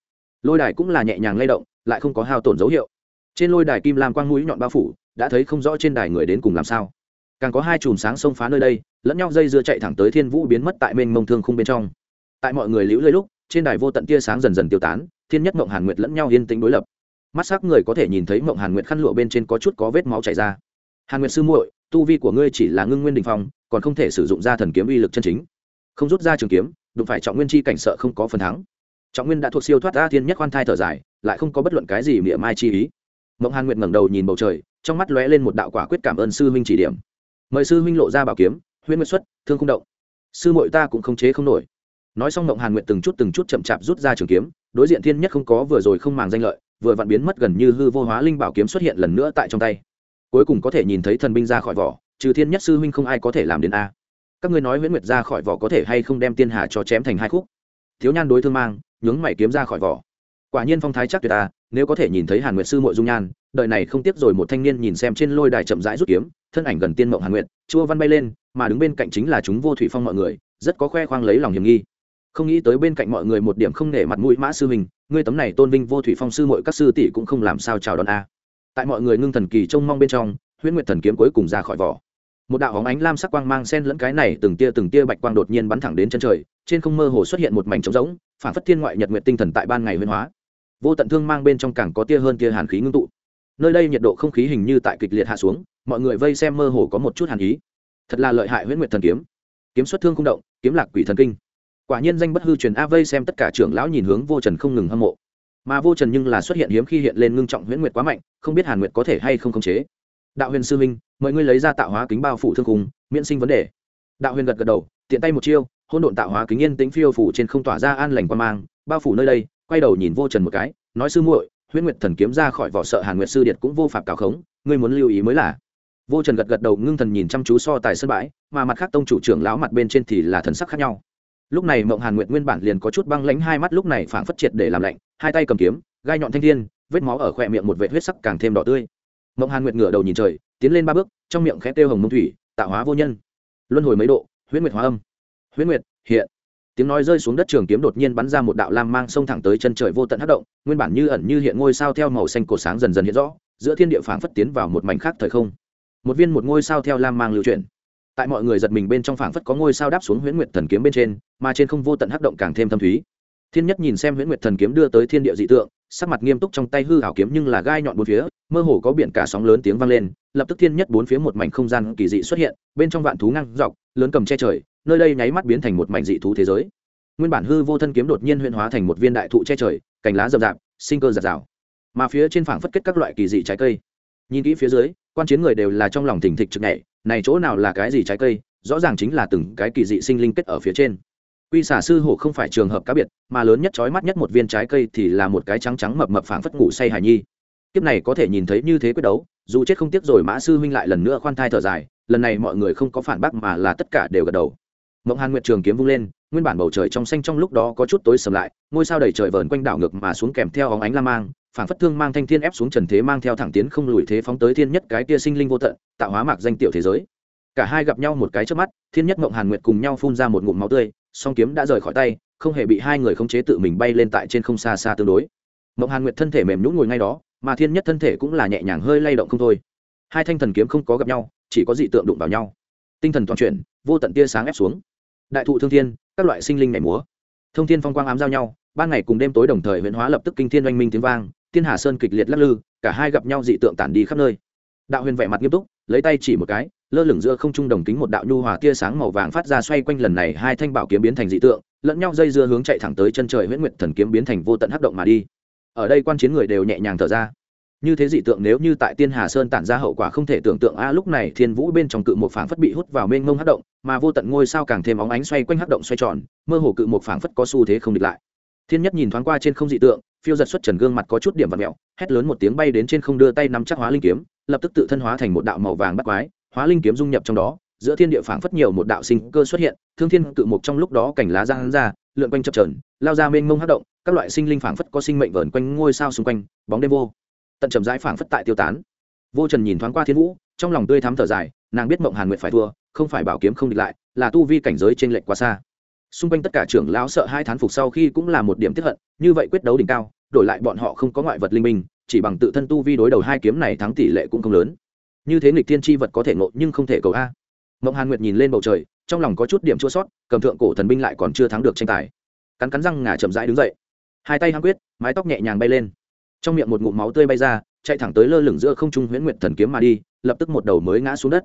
Lôi đài cũng là nhẹ nhàng lay động, lại không có hao tổn dấu hiệu. Trên lôi đài kim lam quang mũi nhọn bao phủ, đã thấy không rõ trên đài người đến cùng làm sao. Càng có hai chùm sáng xông phá nơi đây, lẫn nhau dây dưa chạy thẳng tới thiên vũ biến mất tại mênh mông thương khung bên trong. Tại mọi người liễu lơi lúc, trên đài vô tận tia sáng dần dần tiêu tán, thiên nhất mộng hàn nguyệt lẫn nhau yên tĩnh đối lập. Mắt sắc người có thể nhìn thấy mộng hàn nguyệt khăn lụa bên trên có chút có vết máu chảy ra. Hàn nguyệt sư muội tu vi của ngươi chỉ là ngưng nguyên đình phong, còn không thể sử dụng ra thần kiếm uy lực chân chính. Không rút ra trường kiếm, đụng phải trọng nguyên chi cảnh sợ không có phần thắng. Trọng nguyên đã thuộc siêu thoát ra thiên nhất khoan thai thở dài, lại không có bất luận cái gì miệng mai chi ý. Mộng hàn nguyệt ngẩng đầu nhìn bầu trời, trong mắt lóe lên một đạo quả quyết cảm ơn sư huynh chỉ điểm. Mời sư huynh lộ ra bảo kiếm, huyễn nguyệt xuất, thương không động. Sư mội ta cũng không chế không nổi. Nói xong mộng hàn nguyệt từng chút từng chút chậm chạp rút ra trường kiếm, đối diện thiên nhất không có vừa rồi không màng danh lợi, vừa vặn biến mất gần như hư vô hóa linh bảo kiếm xuất hiện lần nữa tại trong tay cuối cùng có thể nhìn thấy thần binh ra khỏi vỏ, trừ thiên nhất sư huynh không ai có thể làm đến a. Các ngươi nói huyễn nguyệt ra khỏi vỏ có thể hay không đem tiên hà cho chém thành hai khúc? Thiếu nhan đối thương mang, nhướng mày kiếm ra khỏi vỏ. Quả nhiên phong thái chắc tuyệt ta nếu có thể nhìn thấy hàn nguyệt sư mội dung nhan đợi này không tiếc rồi một thanh niên nhìn xem trên lôi đài chậm rãi rút kiếm, thân ảnh gần tiên mộng hàn nguyệt, chua văn bay lên, mà đứng bên cạnh chính là chúng vô thủy phong mọi người, rất có khoe khoang lấy lòng hiểm nghi. Không nghĩ tới bên cạnh mọi người một điểm không nể mặt mũi mã sư mình ngươi tấm này tôn vinh vô thủy phong sư mội các sư tỷ cũng không làm sao chào đón a tại mọi người ngưng thần kỳ trông mong bên trong, huyễn nguyệt thần kiếm cuối cùng ra khỏi vỏ. Một đạo hóng ánh lam sắc quang mang sen lẫn cái này từng tia từng tia bạch quang đột nhiên bắn thẳng đến chân trời, trên không mơ hồ xuất hiện một mảnh trống rỗng, phản phất thiên ngoại nhật nguyện tinh thần tại ban ngày huyên hóa. Vô tận thương mang bên trong càng có tia hơn tia hàn khí ngưng tụ. Nơi đây nhiệt độ không khí hình như tại kịch liệt hạ xuống, mọi người vây xem mơ hồ có một chút hàn ý. Thật là lợi hại huyễn nguyệt thần kiếm. Kiếm xuất thương không động, kiếm lạc quỷ thần kinh. Quả nhiên danh bất hư truyền a vây xem tất cả trưởng lão nhìn hướng vô trần không ngừng hâm mộ mà vô trần nhưng là xuất hiện hiếm khi hiện lên ngưng trọng huyễn nguyệt quá mạnh, không biết hàn nguyệt có thể hay không khống chế. Đạo huyền sư minh mời ngươi lấy ra tạo hóa kính bao phủ thương khung, miễn sinh vấn đề. Đạo huyền gật gật đầu, tiện tay một chiêu hôn độn tạo hóa kính yên tĩnh phiêu phủ trên không tỏa ra an lành quan mang, bao phủ nơi đây, quay đầu nhìn vô trần một cái, nói sư muội, huyễn nguyệt thần kiếm ra khỏi vỏ sợ hàn nguyệt sư điệt cũng vô phạm cào khống, ngươi muốn lưu ý mới là. Vô trần gật gật đầu, ngưng thần nhìn chăm chú so tài sân bãi, mà mặt khác tông chủ trưởng lão mặt bên trên thì là thần sắc khác nhau lúc này mộng hàn nguyệt nguyên bản liền có chút băng lãnh, hai mắt lúc này phảng phất triệt để làm lạnh, hai tay cầm kiếm, gai nhọn thanh thiên, vết máu ở khỏe miệng một vệt huyết sắc càng thêm đỏ tươi. Mộng hàn nguyệt ngửa đầu nhìn trời, tiến lên ba bước, trong miệng khẽ tiêu hồng mông thủy, tạo hóa vô nhân. Luân hồi mấy độ, huyễn nguyệt hóa âm. Huyễn nguyệt, hiện. Tiếng nói rơi xuống đất trường kiếm đột nhiên bắn ra một đạo lam mang sông thẳng tới chân trời vô tận hất động, nguyên bản như ẩn như hiện ngôi sao theo màu xanh cổ sáng dần dần hiện rõ, giữa thiên địa phảng phất tiến vào một mảnh khác thời không. Một viên một ngôi sao theo lam mang lưu chuyển tại mọi người giật mình bên trong phảng phất có ngôi sao đáp xuống huyễn nguyệt thần kiếm bên trên, mà trên không vô tận hắc động càng thêm thâm thúy. Thiên nhất nhìn xem huyễn nguyệt thần kiếm đưa tới thiên địa dị tượng, sắc mặt nghiêm túc trong tay hư hảo kiếm nhưng là gai nhọn bốn phía, mơ hồ có biển cả sóng lớn tiếng vang lên, lập tức thiên nhất bốn phía một mảnh không gian kỳ dị xuất hiện, bên trong vạn thú ngang dọc, lớn cầm che trời, nơi đây nháy mắt biến thành một mảnh dị thú thế giới. Nguyên bản hư vô thân kiếm đột nhiên huyễn hóa thành một viên đại thụ che trời, cành lá rậm rạp, sinh cơ giạt rào. Mà phía trên phảng phất kết các loại kỳ dị trái cây. Nhìn kỹ phía dưới, quan chiến người đều là trong lòng thỉnh thịch trực nhảy này chỗ nào là cái gì trái cây, rõ ràng chính là từng cái kỳ dị sinh linh kết ở phía trên. Quy xả sư hổ không phải trường hợp cá biệt, mà lớn nhất trói mắt nhất một viên trái cây thì là một cái trắng trắng mập mập phảng phất ngủ say hài nhi. Kiếp này có thể nhìn thấy như thế quyết đấu, dù chết không tiếc rồi mã sư huynh lại lần nữa khoan thai thở dài, lần này mọi người không có phản bác mà là tất cả đều gật đầu. Mộng hàn nguyệt trường kiếm vung lên, nguyên bản bầu trời trong xanh trong lúc đó có chút tối sầm lại, ngôi sao đầy trời vờn quanh đảo ngược mà xuống kèm theo óng ánh la mang phản phất thương mang thanh thiên ép xuống trần thế mang theo thẳng tiến không lùi thế phóng tới thiên nhất cái tia sinh linh vô tận, tạo hóa mạc danh tiểu thế giới. Cả hai gặp nhau một cái trước mắt, thiên nhất mộng hàn nguyệt cùng nhau phun ra một ngụm máu tươi, song kiếm đã rời khỏi tay, không hề bị hai người khống chế tự mình bay lên tại trên không xa xa tương đối. Mộng hàn nguyệt thân thể mềm nhũn ngồi ngay đó, mà thiên nhất thân thể cũng là nhẹ nhàng hơi lay động không thôi. Hai thanh thần kiếm không có gặp nhau, chỉ có dị tượng đụng vào nhau. Tinh thần toàn chuyển, vô tận tia sáng ép xuống. Đại thụ thương thiên, các loại sinh linh nhảy múa. Thông thiên phong quang ám giao nhau, ban ngày cùng đêm tối đồng thời huyễn hóa lập tức kinh thiên oanh minh tiếng vang thiên hà sơn kịch liệt lắc lư, cả hai gặp nhau dị tượng tản đi khắp nơi. Đạo huyền vẻ mặt nghiêm túc, lấy tay chỉ một cái, lơ lửng giữa không trung đồng kính một đạo nhu hòa tia sáng màu vàng phát ra xoay quanh lần này hai thanh bảo kiếm biến thành dị tượng, lẫn nhau dây dưa hướng chạy thẳng tới chân trời huyễn nguyệt thần kiếm biến thành vô tận hấp động mà đi. Ở đây quan chiến người đều nhẹ nhàng thở ra. Như thế dị tượng nếu như tại tiên hà sơn tản ra hậu quả không thể tưởng tượng, a, lúc này thiên vũ bên trong cự một phảng phất bị hút vào mênh mông hấp động, mà vô tận ngôi sao càng thêm óng ánh xoay quanh hấp động xoay tròn, mơ hồ cự một phảng phất có xu thế không địch lại thiên nhất nhìn thoáng qua trên không dị tượng, phiêu giật xuất trần gương mặt có chút điểm và mẹo, hét lớn một tiếng bay đến trên không đưa tay nắm chắc hóa linh kiếm, lập tức tự thân hóa thành một đạo màu vàng bắt quái, hóa linh kiếm dung nhập trong đó, giữa thiên địa phảng phất nhiều một đạo sinh cơ xuất hiện, thương thiên cự mục trong lúc đó cảnh lá ra hắn ra, lượn quanh chập trờn lao ra mênh mông hát động, các loại sinh linh phảng phất có sinh mệnh vờn quanh ngôi sao xung quanh, bóng đêm vô, tận trầm rãi phảng phất tại tiêu tán. Vô trần nhìn thoáng qua thiên vũ, trong lòng tươi thắm thở dài, nàng biết mộng hàn nguyện phải thua, không phải bảo kiếm không địch lại, là tu vi cảnh giới trên lệch quá xa xung quanh tất cả trưởng lão sợ hai thán phục sau khi cũng là một điểm tiếp hận, như vậy quyết đấu đỉnh cao, đổi lại bọn họ không có ngoại vật linh minh, chỉ bằng tự thân tu vi đối đầu hai kiếm này thắng tỷ lệ cũng không lớn. Như thế nghịch thiên tri vật có thể ngộ nhưng không thể cầu a. Mộng hàn nguyệt nhìn lên bầu trời, trong lòng có chút điểm chua sót, cầm thượng cổ thần binh lại còn chưa thắng được tranh tài. Cắn cắn răng ngả chậm rãi đứng dậy. Hai tay hăng quyết, mái tóc nhẹ nhàng bay lên. Trong miệng một ngụm máu tươi bay ra, chạy thẳng tới lơ lửng giữa không trung huyễn nguyệt thần kiếm mà đi, lập tức một đầu mới ngã xuống đất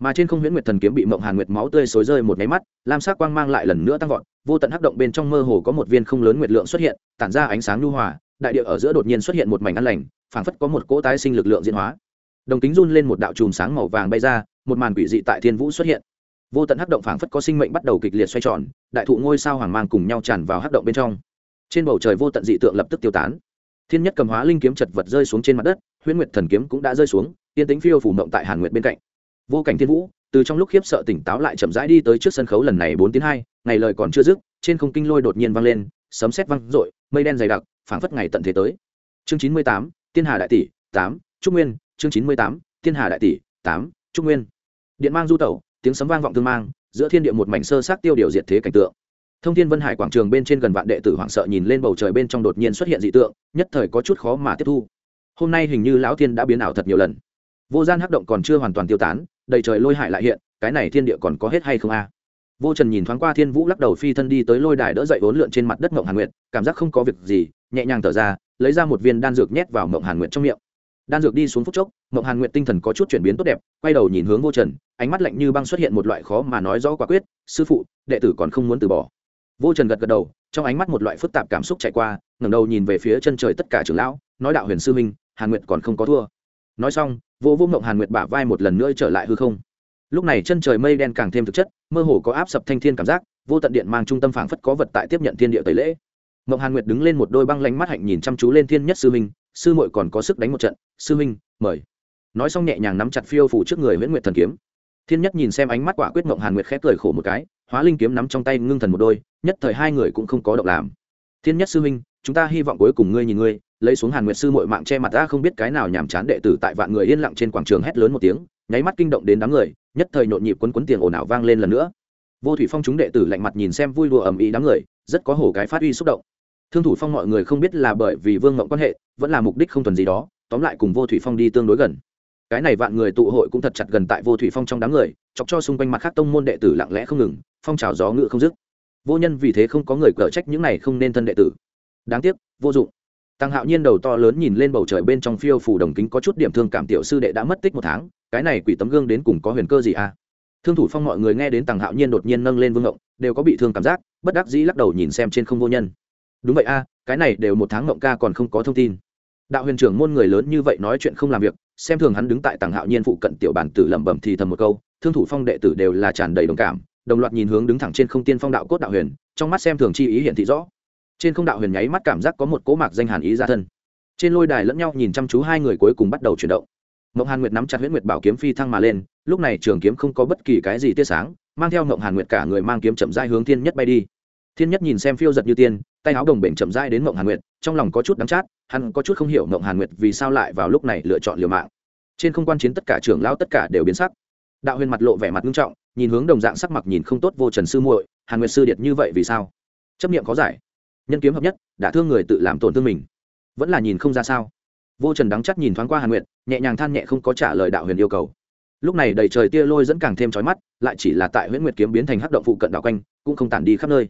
mà trên không huyễn nguyệt thần kiếm bị mộng hàn nguyệt máu tươi xối rơi một máy mắt, lam sắc quang mang lại lần nữa tăng vọt, vô tận hắc động bên trong mơ hồ có một viên không lớn nguyệt lượng xuất hiện, tản ra ánh sáng nhu hòa, đại địa ở giữa đột nhiên xuất hiện một mảnh ăn lành, phảng phất có một cỗ tái sinh lực lượng diễn hóa. Đồng tính run lên một đạo chùm sáng màu vàng bay ra, một màn quỷ dị tại thiên vũ xuất hiện. Vô tận hắc động phảng phất có sinh mệnh bắt đầu kịch liệt xoay tròn, đại thụ ngôi sao hoàng mang cùng nhau tràn vào hắc động bên trong. Trên bầu trời vô tận dị tượng lập tức tiêu tán. Thiên nhất cầm hóa linh kiếm chật vật rơi xuống trên mặt đất, huyễn nguyệt thần kiếm cũng đã rơi xuống, tiên tính phiêu phủ mộng tại hàn nguyệt bên cạnh vô cảnh thiên vũ, từ trong lúc khiếp sợ tỉnh táo lại chậm rãi đi tới trước sân khấu lần này bốn tiếng hai, ngày lời còn chưa dứt, trên không kinh lôi đột nhiên vang lên, sấm sét vang rội mây đen dày đặc, phảng phất ngày tận thế tới. Chương chín mươi tám tiên hà đại tỷ, tám, trúc nguyên, chương chín mươi tám tiên hà đại tỷ, tám, trúc nguyên. Điện mang du tẩu, tiếng sấm vang vọng thương mang, giữa thiên địa một mảnh sơ sát tiêu điều diệt thế cảnh tượng. Thông thiên vân hải quảng trường bên trên gần vạn đệ tử hoảng sợ nhìn lên bầu trời bên trong đột nhiên xuất hiện dị tượng, nhất thời có chút khó mà tiếp thu. Hôm nay hình như lão thiên đã biến ảo thật nhiều lần vô gian hắc động còn chưa hoàn toàn tiêu tán, đầy trời lôi hại lại hiện, cái này thiên địa còn có hết hay không a? Vô trần nhìn thoáng qua thiên vũ lắc đầu phi thân đi tới lôi đài đỡ dậy vốn lượn trên mặt đất mộng hàn nguyệt, cảm giác không có việc gì, nhẹ nhàng thở ra, lấy ra một viên đan dược nhét vào mộng hàn nguyệt trong miệng. Đan dược đi xuống phút chốc mộng hàn nguyệt tinh thần có chút chuyển biến tốt đẹp, quay đầu nhìn hướng vô trần, ánh mắt lạnh như băng xuất hiện một loại khó mà nói rõ quả quyết, sư phụ, đệ tử còn không muốn từ bỏ. Vô trần gật gật đầu, trong ánh mắt một loại phức tạp cảm xúc chạy qua, ngẩng đầu nhìn về phía chân trời tất cả trưởng lão, nói đạo huyền sư minh, hàn nguyệt còn không có thua. Nói xong vô vô mộng hàn nguyệt bả vai một lần nữa trở lại hư không. Lúc này chân trời mây đen càng thêm thực chất, mơ hồ có áp sập thanh thiên cảm giác, vô tận điện mang trung tâm phảng phất có vật tại tiếp nhận thiên địa tẩy lễ. Mộng hàn nguyệt đứng lên một đôi băng lánh mắt hạnh nhìn chăm chú lên thiên nhất sư minh sư muội còn có sức đánh một trận, sư minh mời. Nói xong nhẹ nhàng nắm chặt phiêu phủ trước người nguyễn nguyệt thần kiếm. Thiên nhất nhìn xem ánh mắt quả quyết mộng hàn nguyệt khép cười khổ một cái, hóa linh kiếm nắm trong tay ngưng thần một đôi, nhất thời hai người cũng không có động làm. Thiên nhất sư minh chúng ta hy vọng cuối cùng ngươi nhìn ngươi lấy xuống hàn nguyệt sư mội mạng che mặt ra không biết cái nào nhàm chán đệ tử tại vạn người yên lặng trên quảng trường hét lớn một tiếng, nháy mắt kinh động đến đám người, nhất thời nhộn nhịp quấn quấn tiền ồn ào vang lên lần nữa. Vô thủy phong chúng đệ tử lạnh mặt nhìn xem vui đùa ầm ĩ đám người, rất có hổ cái phát uy xúc động. Thương thủ phong mọi người không biết là bởi vì vương ngộng quan hệ, vẫn là mục đích không thuần gì đó, tóm lại cùng vô thủy phong đi tương đối gần. Cái này vạn người tụ hội cũng thật chặt gần tại vô thủy phong trong đám người, chọc cho xung quanh mặt khác tông môn đệ tử lặng lẽ không ngừng, phong trào gió ngự không dứt. Vô nhân vì thế không có người cở trách những này không nên thân đệ tử. Đáng tiếc, vô dụng tăng hạo nhiên đầu to lớn nhìn lên bầu trời bên trong phiêu phủ đồng kính có chút điểm thương cảm tiểu sư đệ đã mất tích một tháng, cái này quỷ tấm gương đến cùng có huyền cơ gì à? Thương thủ phong mọi người nghe đến tăng hạo nhiên đột nhiên nâng lên vương ngộng, đều có bị thương cảm giác, bất đắc dĩ lắc đầu nhìn xem trên không vô nhân. Đúng vậy a, cái này đều một tháng ngộng ca còn không có thông tin. Đạo huyền trưởng môn người lớn như vậy nói chuyện không làm việc, xem thường hắn đứng tại tàng hạo nhiên phụ cận tiểu bản tử lẩm bẩm thì thầm một câu, thương thủ phong đệ tử đều là tràn đầy đồng cảm, đồng loạt nhìn hướng đứng thẳng trên không tiên phong đạo cốt đạo huyền, trong mắt xem thường chi ý hiện thị rõ trên không đạo huyền nháy mắt cảm giác có một cỗ mạc danh hàn ý ra thân. Trên lôi đài lẫn nhau nhìn chăm chú hai người cuối cùng bắt đầu chuyển động. Mộng hàn nguyệt nắm chặt huyễn nguyệt bảo kiếm phi thăng mà lên, lúc này trường kiếm không có bất kỳ cái gì tia sáng, mang theo mộng hàn nguyệt cả người mang kiếm chậm dai hướng thiên nhất bay đi. Thiên nhất nhìn xem phiêu giật như tiên, tay áo đồng bệnh chậm dai đến mộng hàn nguyệt, trong lòng có chút đắng chát, hắn có chút không hiểu mộng hàn nguyệt vì sao lại vào lúc này lựa chọn liều mạng. Trên không quan chiến tất cả trưởng lão tất cả đều biến sắc. Đạo huyền mặt lộ vẻ mặt nghiêm trọng, nhìn hướng đồng dạng sắc mặt nhìn không tốt vô trần sư muội, hàn nguyệt sư điệt như vậy vì sao? Chấp niệm có giải nhân kiếm hợp nhất, đã thương người tự làm tổn thương mình. Vẫn là nhìn không ra sao. Vô trần đắng chắc nhìn thoáng qua hàn nguyệt, nhẹ nhàng than nhẹ không có trả lời đạo huyền yêu cầu. Lúc này đầy trời tia lôi dẫn càng thêm trói mắt, lại chỉ là tại huyễn nguyệt kiếm biến thành hắc động phụ cận đạo quanh, cũng không tản đi khắp nơi.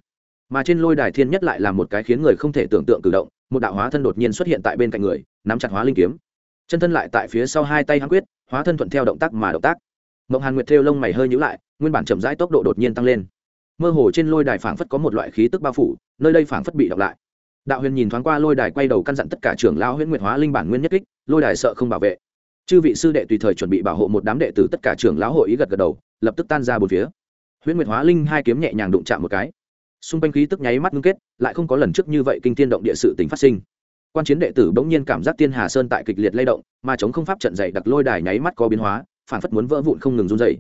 Mà trên lôi đài thiên nhất lại là một cái khiến người không thể tưởng tượng cử động, một đạo hóa thân đột nhiên xuất hiện tại bên cạnh người, nắm chặt hóa linh kiếm. Chân thân lại tại phía sau hai tay hắn quyết, hóa thân thuận theo động tác mà động tác. Mộng hàn nguyệt thêu lông mày hơi nhữ lại, nguyên bản chậm rãi tốc độ đột nhiên tăng lên mơ hồ trên lôi đài phảng phất có một loại khí tức bao phủ, nơi đây phảng phất bị đọc lại. Đạo huyền nhìn thoáng qua lôi đài quay đầu căn dặn tất cả trưởng lao huyễn nguyệt hóa linh bản nguyên nhất kích, lôi đài sợ không bảo vệ. Chư vị sư đệ tùy thời chuẩn bị bảo hộ một đám đệ tử tất cả trưởng lão hội ý gật gật đầu, lập tức tan ra bốn phía. Huyễn nguyệt hóa linh hai kiếm nhẹ nhàng đụng chạm một cái. Xung quanh khí tức nháy mắt ngưng kết, lại không có lần trước như vậy kinh thiên động địa sự tình phát sinh. Quan chiến đệ tử bỗng nhiên cảm giác tiên hà sơn tại kịch liệt lay động, mà chống không pháp trận dày đặc lôi đài nháy mắt có biến hóa phản phất muốn vỡ vụn không ngừng run dày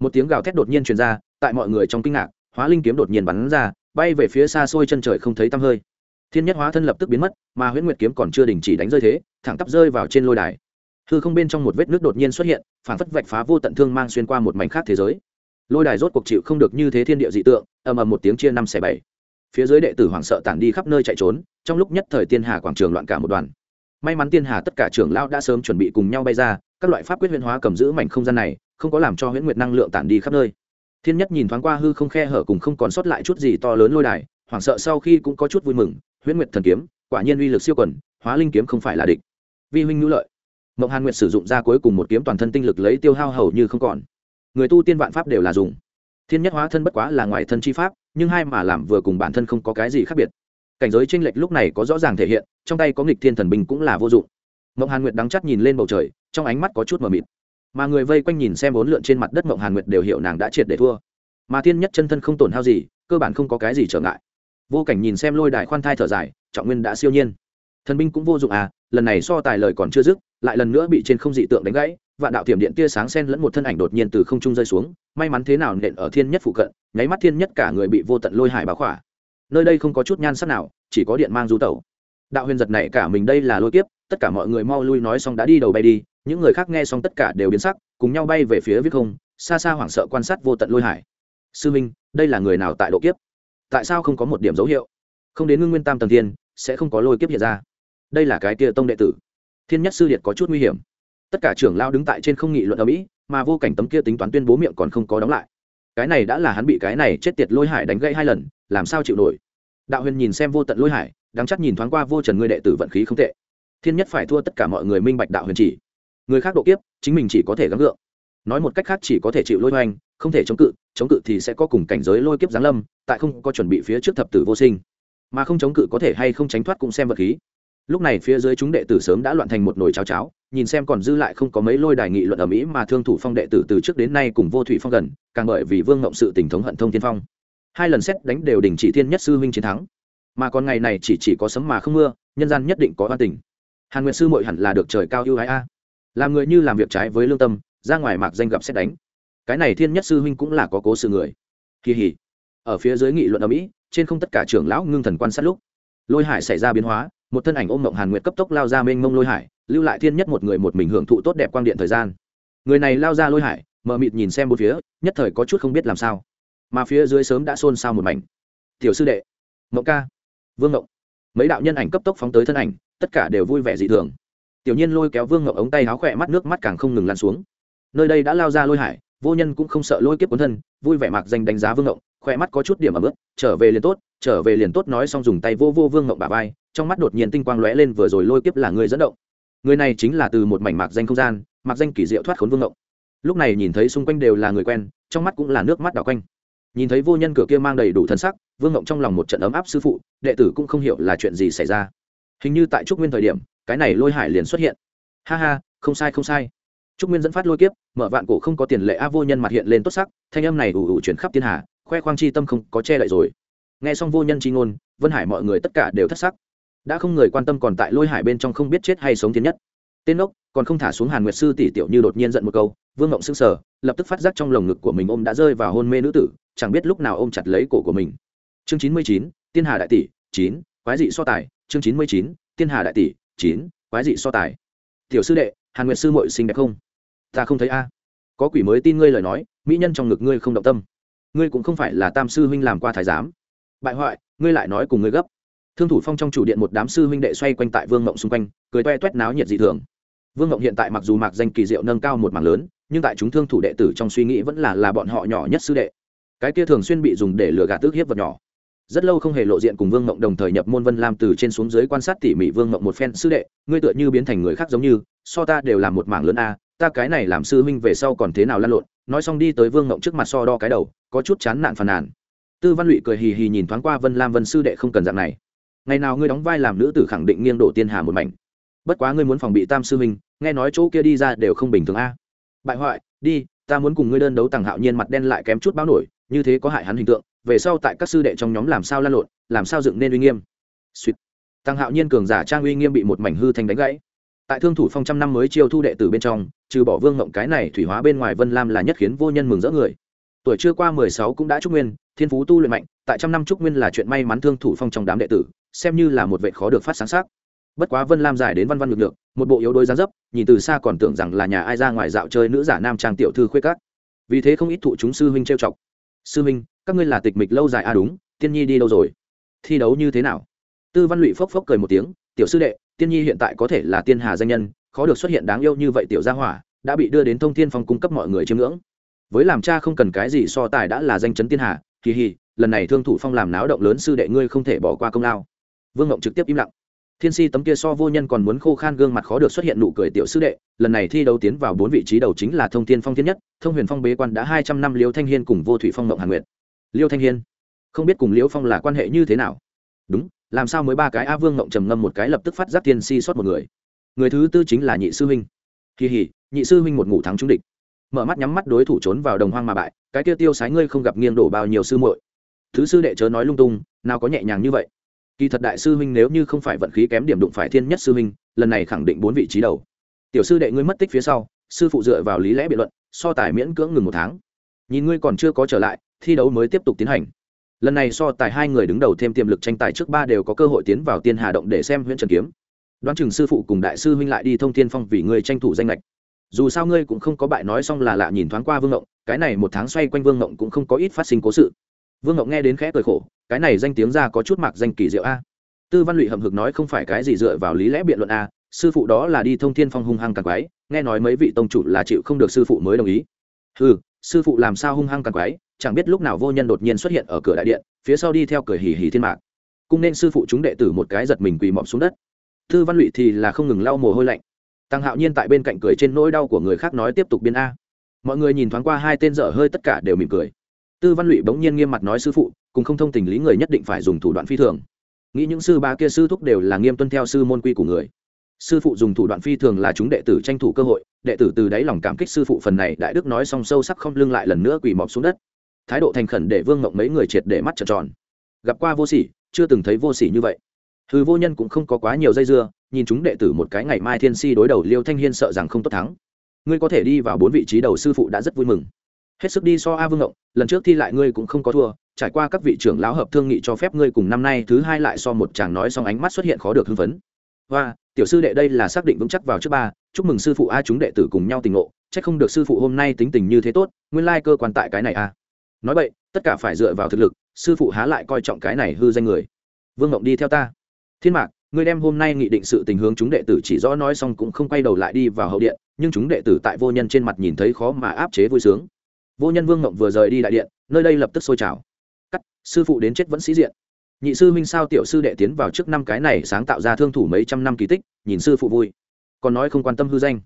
một tiếng gào thét đột nhiên truyền ra, tại mọi người trong kinh ngạc hóa linh kiếm đột nhiên bắn ra, bay về phía xa xôi chân trời không thấy tăm hơi. Thiên nhất hóa thân lập tức biến mất, mà huyễn nguyệt kiếm còn chưa đình chỉ đánh rơi thế, thẳng tắp rơi vào trên lôi đài. Hư không bên trong một vết nước đột nhiên xuất hiện, phản phất vạch phá vô tận thương mang xuyên qua một mảnh khác thế giới. Lôi đài rốt cuộc chịu không được như thế thiên địa dị tượng, ầm ầm một tiếng chia năm xẻ bảy. Phía dưới đệ tử hoảng sợ tản đi khắp nơi chạy trốn, trong lúc nhất thời tiên hà quảng trường loạn cả một đoàn. May mắn tiên hà tất cả trưởng lão đã sớm chuẩn bị cùng nhau bay ra, các loại pháp quyết huyễn hóa cầm giữ mảnh không gian này, không có làm cho huyễn nguyệt năng lượng tản đi khắp nơi thiên nhất nhìn thoáng qua hư không khe hở cùng không còn sót lại chút gì to lớn lôi đài, hoảng sợ sau khi cũng có chút vui mừng, huyễn nguyệt thần kiếm, quả nhiên uy lực siêu quần, hóa linh kiếm không phải là địch. Vi huynh ngữ lợi. Mộng hàn nguyệt sử dụng ra cuối cùng một kiếm toàn thân tinh lực lấy tiêu hao hầu như không còn. Người tu tiên vạn pháp đều là dùng. Thiên nhất hóa thân bất quá là ngoài thân chi pháp, nhưng hai mà làm vừa cùng bản thân không có cái gì khác biệt. Cảnh giới tranh lệch lúc này có rõ ràng thể hiện, trong tay có nghịch thiên thần binh cũng là vô dụng. Mộng hàn nguyệt đắng chắc nhìn lên bầu trời, trong ánh mắt có chút mờ mịt mà người vây quanh nhìn xem bốn lượn trên mặt đất mộng hàn nguyệt đều hiểu nàng đã triệt để thua. Mà thiên nhất chân thân không tổn hao gì, cơ bản không có cái gì trở ngại. Vô cảnh nhìn xem lôi đài khoan thai thở dài, trọng nguyên đã siêu nhiên. Thần binh cũng vô dụng à lần này so tài lời còn chưa dứt, lại lần nữa bị trên không dị tượng đánh gãy, vạn đạo tiềm điện tia sáng sen lẫn một thân ảnh đột nhiên từ không trung rơi xuống, may mắn thế nào nện ở thiên nhất phụ cận, nháy mắt thiên nhất cả người bị vô tận lôi hải báo khỏa. Nơi đây không có chút nhan sắc nào, chỉ có điện mang du tẩu. Đạo huyền giật này cả mình đây là lôi kiếp, tất cả mọi người mau lui nói xong đã đi đầu bay đi những người khác nghe xong tất cả đều biến sắc, cùng nhau bay về phía viết không, xa xa hoảng sợ quan sát vô tận lôi hải. Sư minh, đây là người nào tại độ kiếp? Tại sao không có một điểm dấu hiệu? Không đến ngưng nguyên tam tầng thiên, sẽ không có lôi kiếp hiện ra. Đây là cái tia tông đệ tử. Thiên nhất sư điện có chút nguy hiểm. Tất cả trưởng lao đứng tại trên không nghị luận ở mỹ, mà vô cảnh tấm kia tính toán tuyên bố miệng còn không có đóng lại. Cái này đã là hắn bị cái này chết tiệt lôi hải đánh gãy hai lần, làm sao chịu nổi? Đạo huyền nhìn xem vô tận lôi hải, đáng chắc nhìn thoáng qua vô trần ngươi đệ tử vận khí không tệ. Thiên nhất phải thua tất cả mọi người minh bạch đạo huyền chỉ người khác độ kiếp, chính mình chỉ có thể gắng gượng. Nói một cách khác chỉ có thể chịu lôi hoành, không thể chống cự chống cự thì sẽ có cùng cảnh giới lôi kiếp giáng lâm, tại không có chuẩn bị phía trước thập tử vô sinh. Mà không chống cự có thể hay không tránh thoát cũng xem vật khí. Lúc này phía dưới chúng đệ tử sớm đã loạn thành một nồi cháo cháo, nhìn xem còn dư lại không có mấy lôi đài nghị luận ở mỹ mà thương thủ phong đệ tử từ trước đến nay cùng vô thủy phong gần, càng bởi vì vương ngộng sự tình thống hận thông thiên phong. Hai lần xét đánh đều đình chỉ thiên nhất sư huynh chiến thắng. Mà còn ngày này chỉ chỉ có sấm mà không mưa, nhân gian nhất định có oan tình. Hàn nguyệt sư mội hẳn là được trời cao ưu ái a làm người như làm việc trái với lương tâm, ra ngoài mạc danh gặp xét đánh. Cái này thiên nhất sư huynh cũng là có cố sự người. Kỳ hỉ. Ở phía dưới nghị luận ở mỹ, trên không tất cả trưởng lão ngưng thần quan sát lúc. Lôi hải xảy ra biến hóa, một thân ảnh ôm mộng hàn nguyệt cấp tốc lao ra mênh mông lôi hải, lưu lại thiên nhất một người một mình hưởng thụ tốt đẹp quang điện thời gian. Người này lao ra lôi hải mờ mịt nhìn xem một phía, nhất thời có chút không biết làm sao. Mà phía dưới sớm đã xôn xao một mảnh. Tiểu sư đệ, mộng ca, vương mộng. Mấy đạo nhân ảnh cấp tốc phóng tới thân ảnh, tất cả đều vui vẻ dị thường tiểu nhiên lôi kéo vương ngậu ống tay háo khỏe mắt nước mắt càng không ngừng lan xuống. Nơi đây đã lao ra lôi hải, vô nhân cũng không sợ lôi kiếp cuốn thân, vui vẻ mạc danh đánh giá vương ngậu khỏe mắt có chút điểm ở mức trở về liền tốt, trở về liền tốt nói xong dùng tay vô vô vương ngậu bà vai, trong mắt đột nhiên tinh quang lóe lên vừa rồi lôi kiếp là người dẫn động. Người này chính là từ một mảnh mạc danh không gian, mạc danh kỳ diệu thoát khốn vương ngậu lúc này nhìn thấy xung quanh đều là người quen, trong mắt cũng là nước mắt đảo quanh. Nhìn thấy vô nhân cửa kia mang đầy đủ thân sắc, vương ngộng trong lòng một trận ấm áp sư phụ, đệ tử cũng không hiểu là chuyện gì xảy ra. Hình như tại trúc nguyên thời điểm cái này lôi hải liền xuất hiện. Ha ha, không sai không sai. Trúc nguyên dẫn phát lôi kiếp, mở vạn cổ không có tiền lệ a vô nhân mặt hiện lên tốt sắc, thanh âm này ủ ủ chuyển khắp thiên hà khoe khoang chi tâm không có che đậy rồi. Nghe xong vô nhân chi ngôn, vân hải mọi người tất cả đều thất sắc. Đã không người quan tâm còn tại lôi hải bên trong không biết chết hay sống tiến nhất. Tên ốc còn không thả xuống hàn nguyệt sư tỷ tiểu như đột nhiên giận một câu, vương ngộng sững sờ, lập tức phát giác trong lồng ngực của mình ôm đã rơi vào hôn mê nữ tử, chẳng biết lúc nào ôm chặt lấy cổ của mình. Chương chín mươi chín, tiên hà đại tỷ, chín, quái dị so tài, chương chín mươi chín, tiên hà đại tỷ chín, quái dị so tài. Tiểu sư đệ, hàn nguyệt sư mội xinh đẹp không? Ta không thấy a. Có quỷ mới tin ngươi lời nói, mỹ nhân trong ngực ngươi không động tâm. Ngươi cũng không phải là tam sư huynh làm qua thái giám. Bại hoại, ngươi lại nói cùng ngươi gấp. Thương thủ phong trong chủ điện một đám sư huynh đệ xoay quanh tại vương mộng xung quanh, cười toe toét náo nhiệt dị thường. Vương mộng hiện tại mặc dù mạc danh kỳ diệu nâng cao một mảng lớn, nhưng tại chúng thương thủ đệ tử trong suy nghĩ vẫn là là bọn họ nhỏ nhất sư đệ. Cái kia thường xuyên bị dùng để lừa gạt tước hiếp vật nhỏ rất lâu không hề lộ diện cùng vương mộng đồng thời nhập môn vân lam từ trên xuống dưới quan sát tỉ mỉ vương mộng một phen. Sư đệ, ngươi tựa như biến thành người khác giống như, so ta đều làm một mảng lớn a, ta cái này làm sư huynh về sau còn thế nào lăn lộn? Nói xong đi tới vương mộng trước mặt so đo cái đầu, có chút chán nản phàn nàn. Tư văn lụy cười hì hì nhìn thoáng qua vân lam vân sư đệ không cần dạng này. Ngày nào ngươi đóng vai làm nữ tử khẳng định nghiêng đổ tiên hà một mảnh. Bất quá ngươi muốn phòng bị tam sư huynh, nghe nói chỗ kia đi ra đều không bình thường a. Bại hoại, đi, ta muốn cùng ngươi đơn đấu tàng hạo nhiên mặt đen lại kém chút báo nổi, như thế có hại hắn hình tượng về sau tại các sư đệ trong nhóm làm sao lan lộn, làm sao dựng nên uy nghiêm. Suýt tăng hạo nhiên cường giả trang uy nghiêm bị một mảnh hư thành đánh gãy. Tại thương thủ phong trăm năm mới chiêu thu đệ tử bên trong, trừ bỏ vương ngộng cái này thủy hóa bên ngoài vân lam là nhất khiến vô nhân mừng rỡ người. Tuổi chưa qua mười sáu cũng đã trúc nguyên, thiên phú tu luyện mạnh, tại trăm năm trúc nguyên là chuyện may mắn thương thủ phong trong đám đệ tử, xem như là một vệ khó được phát sáng sắc. Bất quá vân lam giải đến văn văn ngược được một bộ yếu đuối giá dấp, nhìn từ xa còn tưởng rằng là nhà ai ra ngoài dạo chơi nữ giả nam trang tiểu thư khuê cát vì thế không ít thụ chúng sư huynh trêu chọc sư Minh, các ngươi là tịch mịch lâu dài à đúng tiên nhi đi đâu rồi? Thi đấu như thế nào? Tư văn lụy phốc phốc cười một tiếng tiểu sư đệ tiên nhi hiện tại có thể là tiên hà danh nhân khó được xuất hiện đáng yêu như vậy tiểu gia hỏa đã bị đưa đến thông thiên phong cung cấp mọi người chiêm ngưỡng. Với làm cha không cần cái gì so tài đã là danh chấn tiên hà kỳ hì lần này thương thủ phong làm náo động lớn sư đệ ngươi không thể bỏ qua công lao. Vương ngộng trực tiếp im lặng thiên si tấm kia so vô nhân còn muốn khô khan gương mặt khó được xuất hiện nụ cười tiểu sư đệ, lần này thi đấu tiến vào bốn vị trí đầu chính là thông thiên phong thiên nhất, thông huyền phong bế quan đã hai trăm năm liêu thanh hiên cùng vô thủy phong mộng hàn nguyệt. Liêu thanh hiên, không biết cùng liễu phong là quan hệ như thế nào? Đúng, làm sao mới ba cái a vương mộng trầm ngâm một cái lập tức phát giác Thiên si xuất một người? Người thứ tư chính là nhị sư huynh. Kỳ hỉ, nhị sư huynh một ngủ thắng trúng địch. Mở mắt nhắm mắt đối thủ trốn vào đồng hoang mà bại, cái kia tiêu sái ngươi không gặp nghiêng đổ bao nhiêu sư muội. Thứ sư đệ chớ nói lung tung, nào có nhẹ nhàng như vậy kỳ thật đại sư huynh nếu như không phải vận khí kém điểm đụng phải thiên nhất sư huynh, lần này khẳng định bốn vị trí đầu. Tiểu sư đệ ngươi mất tích phía sau, sư phụ dựa vào lý lẽ biện luận, so tài miễn cưỡng ngừng một tháng. Nhìn ngươi còn chưa có trở lại, thi đấu mới tiếp tục tiến hành. Lần này so tài hai người đứng đầu thêm tiềm lực tranh tài trước ba đều có cơ hội tiến vào tiên hà động để xem huyện trần kiếm. Đoán chừng sư phụ cùng đại sư huynh lại đi thông tiên phong vì ngươi tranh thủ danh lệch. Dù sao ngươi cũng không có bại nói xong là lạ nhìn thoáng qua vương ngộng, cái này một tháng xoay quanh vương ngộng cũng không có ít phát sinh cố sự vương ngộng nghe đến khẽ cười khổ, cái này danh tiếng ra có chút mạc danh kỳ diệu a. Tư văn lụy hậm hực nói không phải cái gì dựa vào lý lẽ biện luận a, sư phụ đó là đi thông thiên phong hung hăng càng quái, nghe nói mấy vị tông chủ là chịu không được sư phụ mới đồng ý. Ừ sư phụ làm sao hung hăng càng quái, chẳng biết lúc nào vô nhân đột nhiên xuất hiện ở cửa đại điện, phía sau đi theo cười hì hì thiên mạc. Cung nên sư phụ chúng đệ tử một cái giật mình quỳ mọp xuống đất. Tư văn lụy thì là không ngừng lau mồ hôi lạnh. Tăng hạo nhiên tại bên cạnh cười trên nỗi đau của người khác nói tiếp tục biên a. Mọi người nhìn thoáng qua hai tên dở hơi tất cả đều mỉm cười tư văn lụy bỗng nhiên nghiêm mặt nói, sư phụ, cùng không thông tình lý người nhất định phải dùng thủ đoạn phi thường. Nghĩ những sư ba kia sư thúc đều là nghiêm tuân theo sư môn quy của người. Sư phụ dùng thủ đoạn phi thường là chúng đệ tử tranh thủ cơ hội, đệ tử từ đáy lòng cảm kích sư phụ phần này đại đức nói xong sâu sắc không lưng lại lần nữa quỳ mọc xuống đất. Thái độ thành khẩn để vương mộng mấy người triệt để mắt trợn tròn. Gặp qua vô sỉ, chưa từng thấy vô sỉ như vậy. Hư vô nhân cũng không có quá nhiều dây dưa, nhìn chúng đệ tử một cái ngày mai thiên si đối đầu liêu thanh hiên sợ rằng không tốt thắng. Ngươi có thể đi vào bốn vị trí đầu sư phụ đã rất vui mừng hết sức đi so a vương ngộng, lần trước thi lại ngươi cũng không có thua, trải qua các vị trưởng lão hợp thương nghị cho phép ngươi cùng năm nay thứ hai lại so một chàng nói xong ánh mắt xuất hiện khó được hưng phấn. Và tiểu sư đệ đây là xác định vững chắc vào trước ba, chúc mừng sư phụ a chúng đệ tử cùng nhau tình ngộ c h ắ c không được sư phụ hôm nay tính tình như thế tốt, nguyên lai cơ quan tại cái này a. Nói vậy, tất cả phải dựa vào thực lực, sư phụ há lại coi trọng cái này hư danh người. Vương ngộng đi theo ta. Thiên mạc, ngươi đem hôm nay nghị định sự tình hướng chúng đệ tử chỉ rõ nói xong cũng không quay đầu lại đi vào hậu điện, nhưng chúng đệ tử tại vô nhân trên mặt nhìn thấy khó mà áp chế vui sướng vô nhân vương ngộng vừa rời đi đại điện, nơi đây lập tức sôi trào. Cắt, sư phụ đến chết vẫn sĩ diện. Nhị sư minh sao tiểu sư đệ tiến vào trước năm cái này sáng tạo ra thương thủ mấy trăm năm kỳ tích, nhìn sư phụ vui. Còn nói không quan tâm hư danh.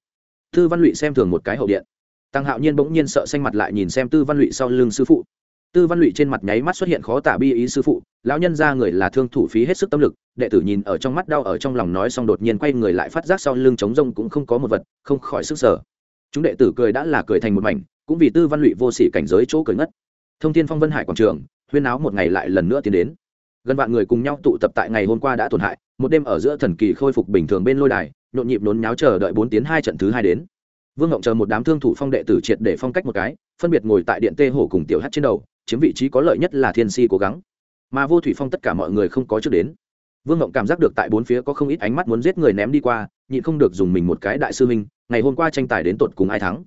Tư văn lụy xem thường một cái hậu điện. Tăng hạo nhiên bỗng nhiên sợ xanh mặt lại nhìn xem tư văn lụy sau lưng sư phụ. Tư văn lụy trên mặt nháy mắt xuất hiện khó tả bi ý sư phụ, lão nhân ra người là thương thủ phí hết sức tâm lực, đệ tử nhìn ở trong mắt đau ở trong lòng nói xong đột nhiên quay người lại phát giác sau lưng trống rông cũng không có một vật, không khỏi sức sở. Chúng đệ tử cười đã là cười thành một mảnh cũng vì tư văn lụy vô sỉ cảnh giới chỗ cười ngất. Thông tin phong vân hải quảng trường, huyên áo một ngày lại lần nữa tiến đến. Gần vạn người cùng nhau tụ tập tại ngày hôm qua đã tổn hại, một đêm ở giữa thần kỳ khôi phục bình thường bên lôi đài, nhộn nhịp nôn nháo chờ đợi bốn tiến hai trận thứ hai đến. Vương ngộng chờ một đám thương thủ phong đệ tử triệt để phong cách một cái, phân biệt ngồi tại điện tê hổ cùng tiểu hát trên đầu, chiếm vị trí có lợi nhất là thiên si cố gắng. Mà vô thủy phong tất cả mọi người không có trước đến. Vương ngộng cảm giác được tại bốn phía có không ít ánh mắt muốn giết người ném đi qua, nhịn không được dùng mình một cái đại sư minh ngày hôm qua tranh tài đến tột cùng ai thắng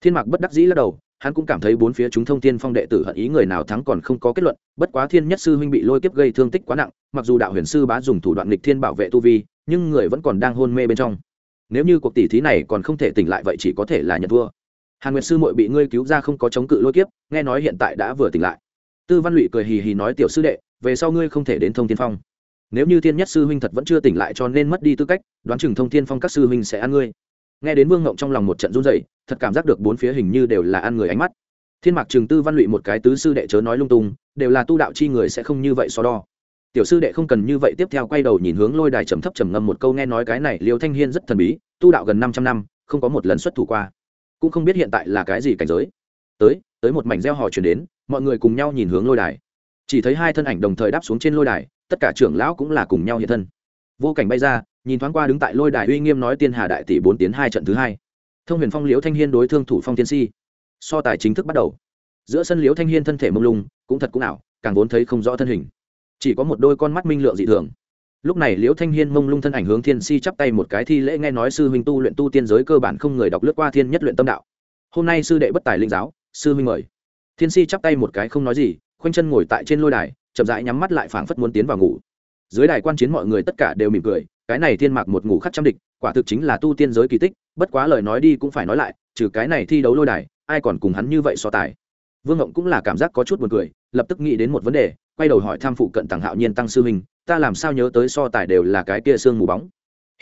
thiên mạc bất đắc dĩ lắc đầu, hắn cũng cảm thấy bốn phía chúng thông tiên phong đệ tử hận ý người nào thắng còn không có kết luận, bất quá thiên nhất sư huynh bị lôi kiếp gây thương tích quá nặng, mặc dù đạo huyền sư bá dùng thủ đoạn lịch thiên bảo vệ tu vi, nhưng người vẫn còn đang hôn mê bên trong. Nếu như cuộc tỷ thí này còn không thể tỉnh lại vậy chỉ có thể là nhận thua. Hàn nguyệt sư muội bị ngươi cứu ra không có chống cự lôi kiếp, nghe nói hiện tại đã vừa tỉnh lại. Tư văn lụy cười hì hì nói, tiểu sư đệ, về sau ngươi không thể đến thông tiên phong. Nếu như thiên nhất sư huynh thật vẫn chưa tỉnh lại cho nên mất đi tư cách, đoán chừng thông tiên phong các sư huynh sẽ ăn ngươi nghe đến vương ngộng trong lòng một trận run dậy thật cảm giác được bốn phía hình như đều là ăn người ánh mắt. Thiên mạc trường tư văn lụy một cái tứ sư đệ chớ nói lung tung, đều là tu đạo chi người sẽ không như vậy so đo. Tiểu sư đệ không cần như vậy tiếp theo quay đầu nhìn hướng lôi đài trầm thấp trầm ngâm một câu nghe nói cái này liêu thanh hiên rất thần bí, tu đạo gần năm trăm năm, không có một lần xuất thủ qua. Cũng không biết hiện tại là cái gì cảnh giới. Tới tới một mảnh gieo hò chuyển đến, mọi người cùng nhau nhìn hướng lôi đài. Chỉ thấy hai thân ảnh đồng thời đáp xuống trên lôi đài, tất cả trưởng lão cũng là cùng nhau hiện thân. Vô cảnh bay ra nhìn thoáng qua đứng tại lôi đài uy nghiêm nói tiên hà đại tỷ bốn tiến hai trận thứ hai. Thông huyền phong liễu thanh hiên đối thương thủ phong tiên si. So tài chính thức bắt đầu. Giữa sân liễu thanh hiên thân thể mông lung, cũng thật cũng ảo, càng vốn thấy không rõ thân hình. Chỉ có một đôi con mắt minh lượng dị thường. Lúc này liễu thanh hiên mông lung thân ảnh hướng thiên si chắp tay một cái thi lễ nghe nói sư huynh tu luyện tu tiên giới cơ bản không người đọc lướt qua thiên nhất luyện tâm đạo. Hôm nay sư đệ bất tài linh giáo, sư huynh mời. Thiên si chắp tay một cái không nói gì, khoanh chân ngồi tại trên lôi đài, chậm rãi nhắm mắt lại phảng phất muốn tiến vào ngủ. Dưới đài quan chiến mọi người tất cả đều mỉm cười cái này thiên mạc một ngủ khắc trăm địch, quả thực chính là tu tiên giới kỳ tích, bất quá lời nói đi cũng phải nói lại, trừ cái này thi đấu lôi đài, ai còn cùng hắn như vậy so tài. Vương ngộng cũng là cảm giác có chút buồn cười, lập tức nghĩ đến một vấn đề, quay đầu hỏi tham phụ cận tàng hạo nhiên tăng sư huynh ta làm sao nhớ tới so tài đều là cái kia sương mù bóng?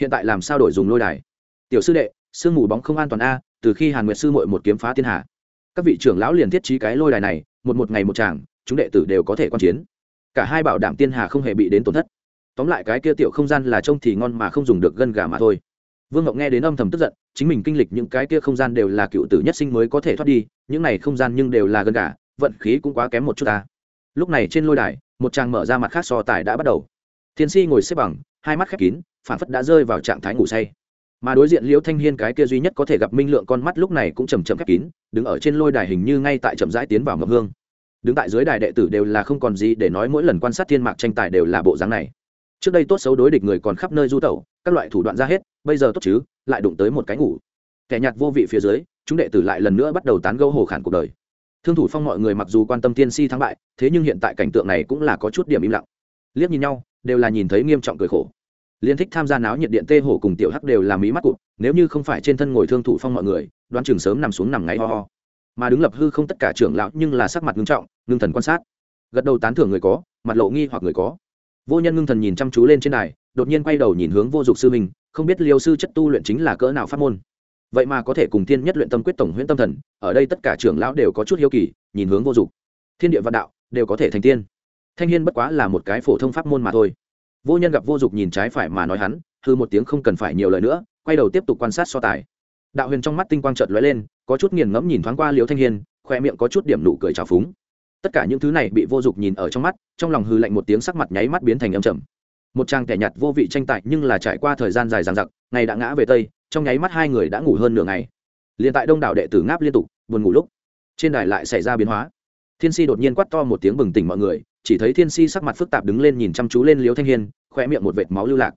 Hiện tại làm sao đổi dùng lôi đài? Tiểu sư đệ, sương mù bóng không an toàn a, từ khi hàn nguyệt sư mội một kiếm phá thiên hạ. Các vị trưởng lão liền thiết trí cái lôi đài này, một một ngày một chàng chúng đệ tử đều có thể quan chiến. Cả hai bảo đảm tiên hà không hề bị đến tổn thất tóm lại cái kia tiểu không gian là trông thì ngon mà không dùng được gân gà mà thôi. Vương ngọc nghe đến âm thầm tức giận, chính mình kinh lịch những cái kia không gian đều là cựu tử nhất sinh mới có thể thoát đi, những này không gian nhưng đều là gân gà, vận khí cũng quá kém một chút ta. Lúc này trên lôi đài, một trang mở ra mặt khác so tài đã bắt đầu. Thiên si ngồi xếp bằng, hai mắt khép kín phản phất đã rơi vào trạng thái ngủ say. Mà đối diện liễu thanh hiên cái kia duy nhất có thể gặp minh lượng con mắt lúc này cũng chầm chậm khép kín, đứng ở trên lôi đài hình như ngay tại chậm rãi tiến vào ngập hương. Đứng tại dưới đài đệ tử đều là không còn gì để nói, mỗi lần quan sát thiên mạc tranh tài đều là bộ dáng này trước đây tốt xấu đối địch người còn khắp nơi du tẩu, các loại thủ đoạn ra hết, bây giờ tốt chứ, lại đụng tới một cái ngủ. Kẻ nhạt vô vị phía dưới, chúng đệ tử lại lần nữa bắt đầu tán gẫu hồ khản cuộc đời. Thương thủ phong mọi người mặc dù quan tâm tiên si thắng bại, thế nhưng hiện tại cảnh tượng này cũng là có chút điểm im lặng. Liếc nhìn nhau, đều là nhìn thấy nghiêm trọng cười khổ. Liên thích tham gia náo nhiệt điện tê hổ cùng tiểu hắc đều là mí mắt cụt, nếu như không phải trên thân ngồi thương thủ phong mọi người, đoán trường sớm nằm xuống nằm ngáy ho ho. Mà đứng lập hư không tất cả trưởng lão nhưng là sắc mặt ngưng trọng, ngưng thần quan sát. Gật đầu tán thưởng người có, mặt lộ nghi hoặc người có vô nhân ngưng thần nhìn chăm chú lên trên đài, đột nhiên quay đầu nhìn hướng vô dụng sư mình không biết liêu sư chất tu luyện chính là cỡ nào phát môn. Vậy mà có thể cùng thiên nhất luyện tâm quyết tổng huyễn tâm thần, ở đây tất cả trưởng lão đều có chút hiếu kỳ, nhìn hướng vô dụng thiên địa vạn đạo, đều có thể thành tiên. Thanh hiên bất quá là một cái phổ thông pháp môn mà thôi. Vô nhân gặp vô dục nhìn trái phải mà nói hắn, hư một tiếng không cần phải nhiều lời nữa, quay đầu tiếp tục quan sát so tài. Đạo huyền trong mắt tinh quang trợt lóe lên, có chút nghiền ngẫm nhìn thoáng qua liễu thanh hiên, khoe miệng có chút điểm nụ cười trào phúng tất cả những thứ này bị vô dục nhìn ở trong mắt, trong lòng hư lạnh một tiếng sắc mặt nháy mắt biến thành âm trầm. Một trang kẻ nhặt vô vị tranh tài nhưng là trải qua thời gian dài dằng dặc, ngày đã ngã về tây, trong nháy mắt hai người đã ngủ hơn nửa ngày. Liền tại đông đảo đệ tử ngáp liên tục, buồn ngủ lúc, trên đài lại xảy ra biến hóa. Thiên si đột nhiên quát to một tiếng bừng tỉnh mọi người, chỉ thấy thiên si sắc mặt phức tạp đứng lên nhìn chăm chú lên liêu thanh hiên khoe miệng một vệt máu lưu lạc.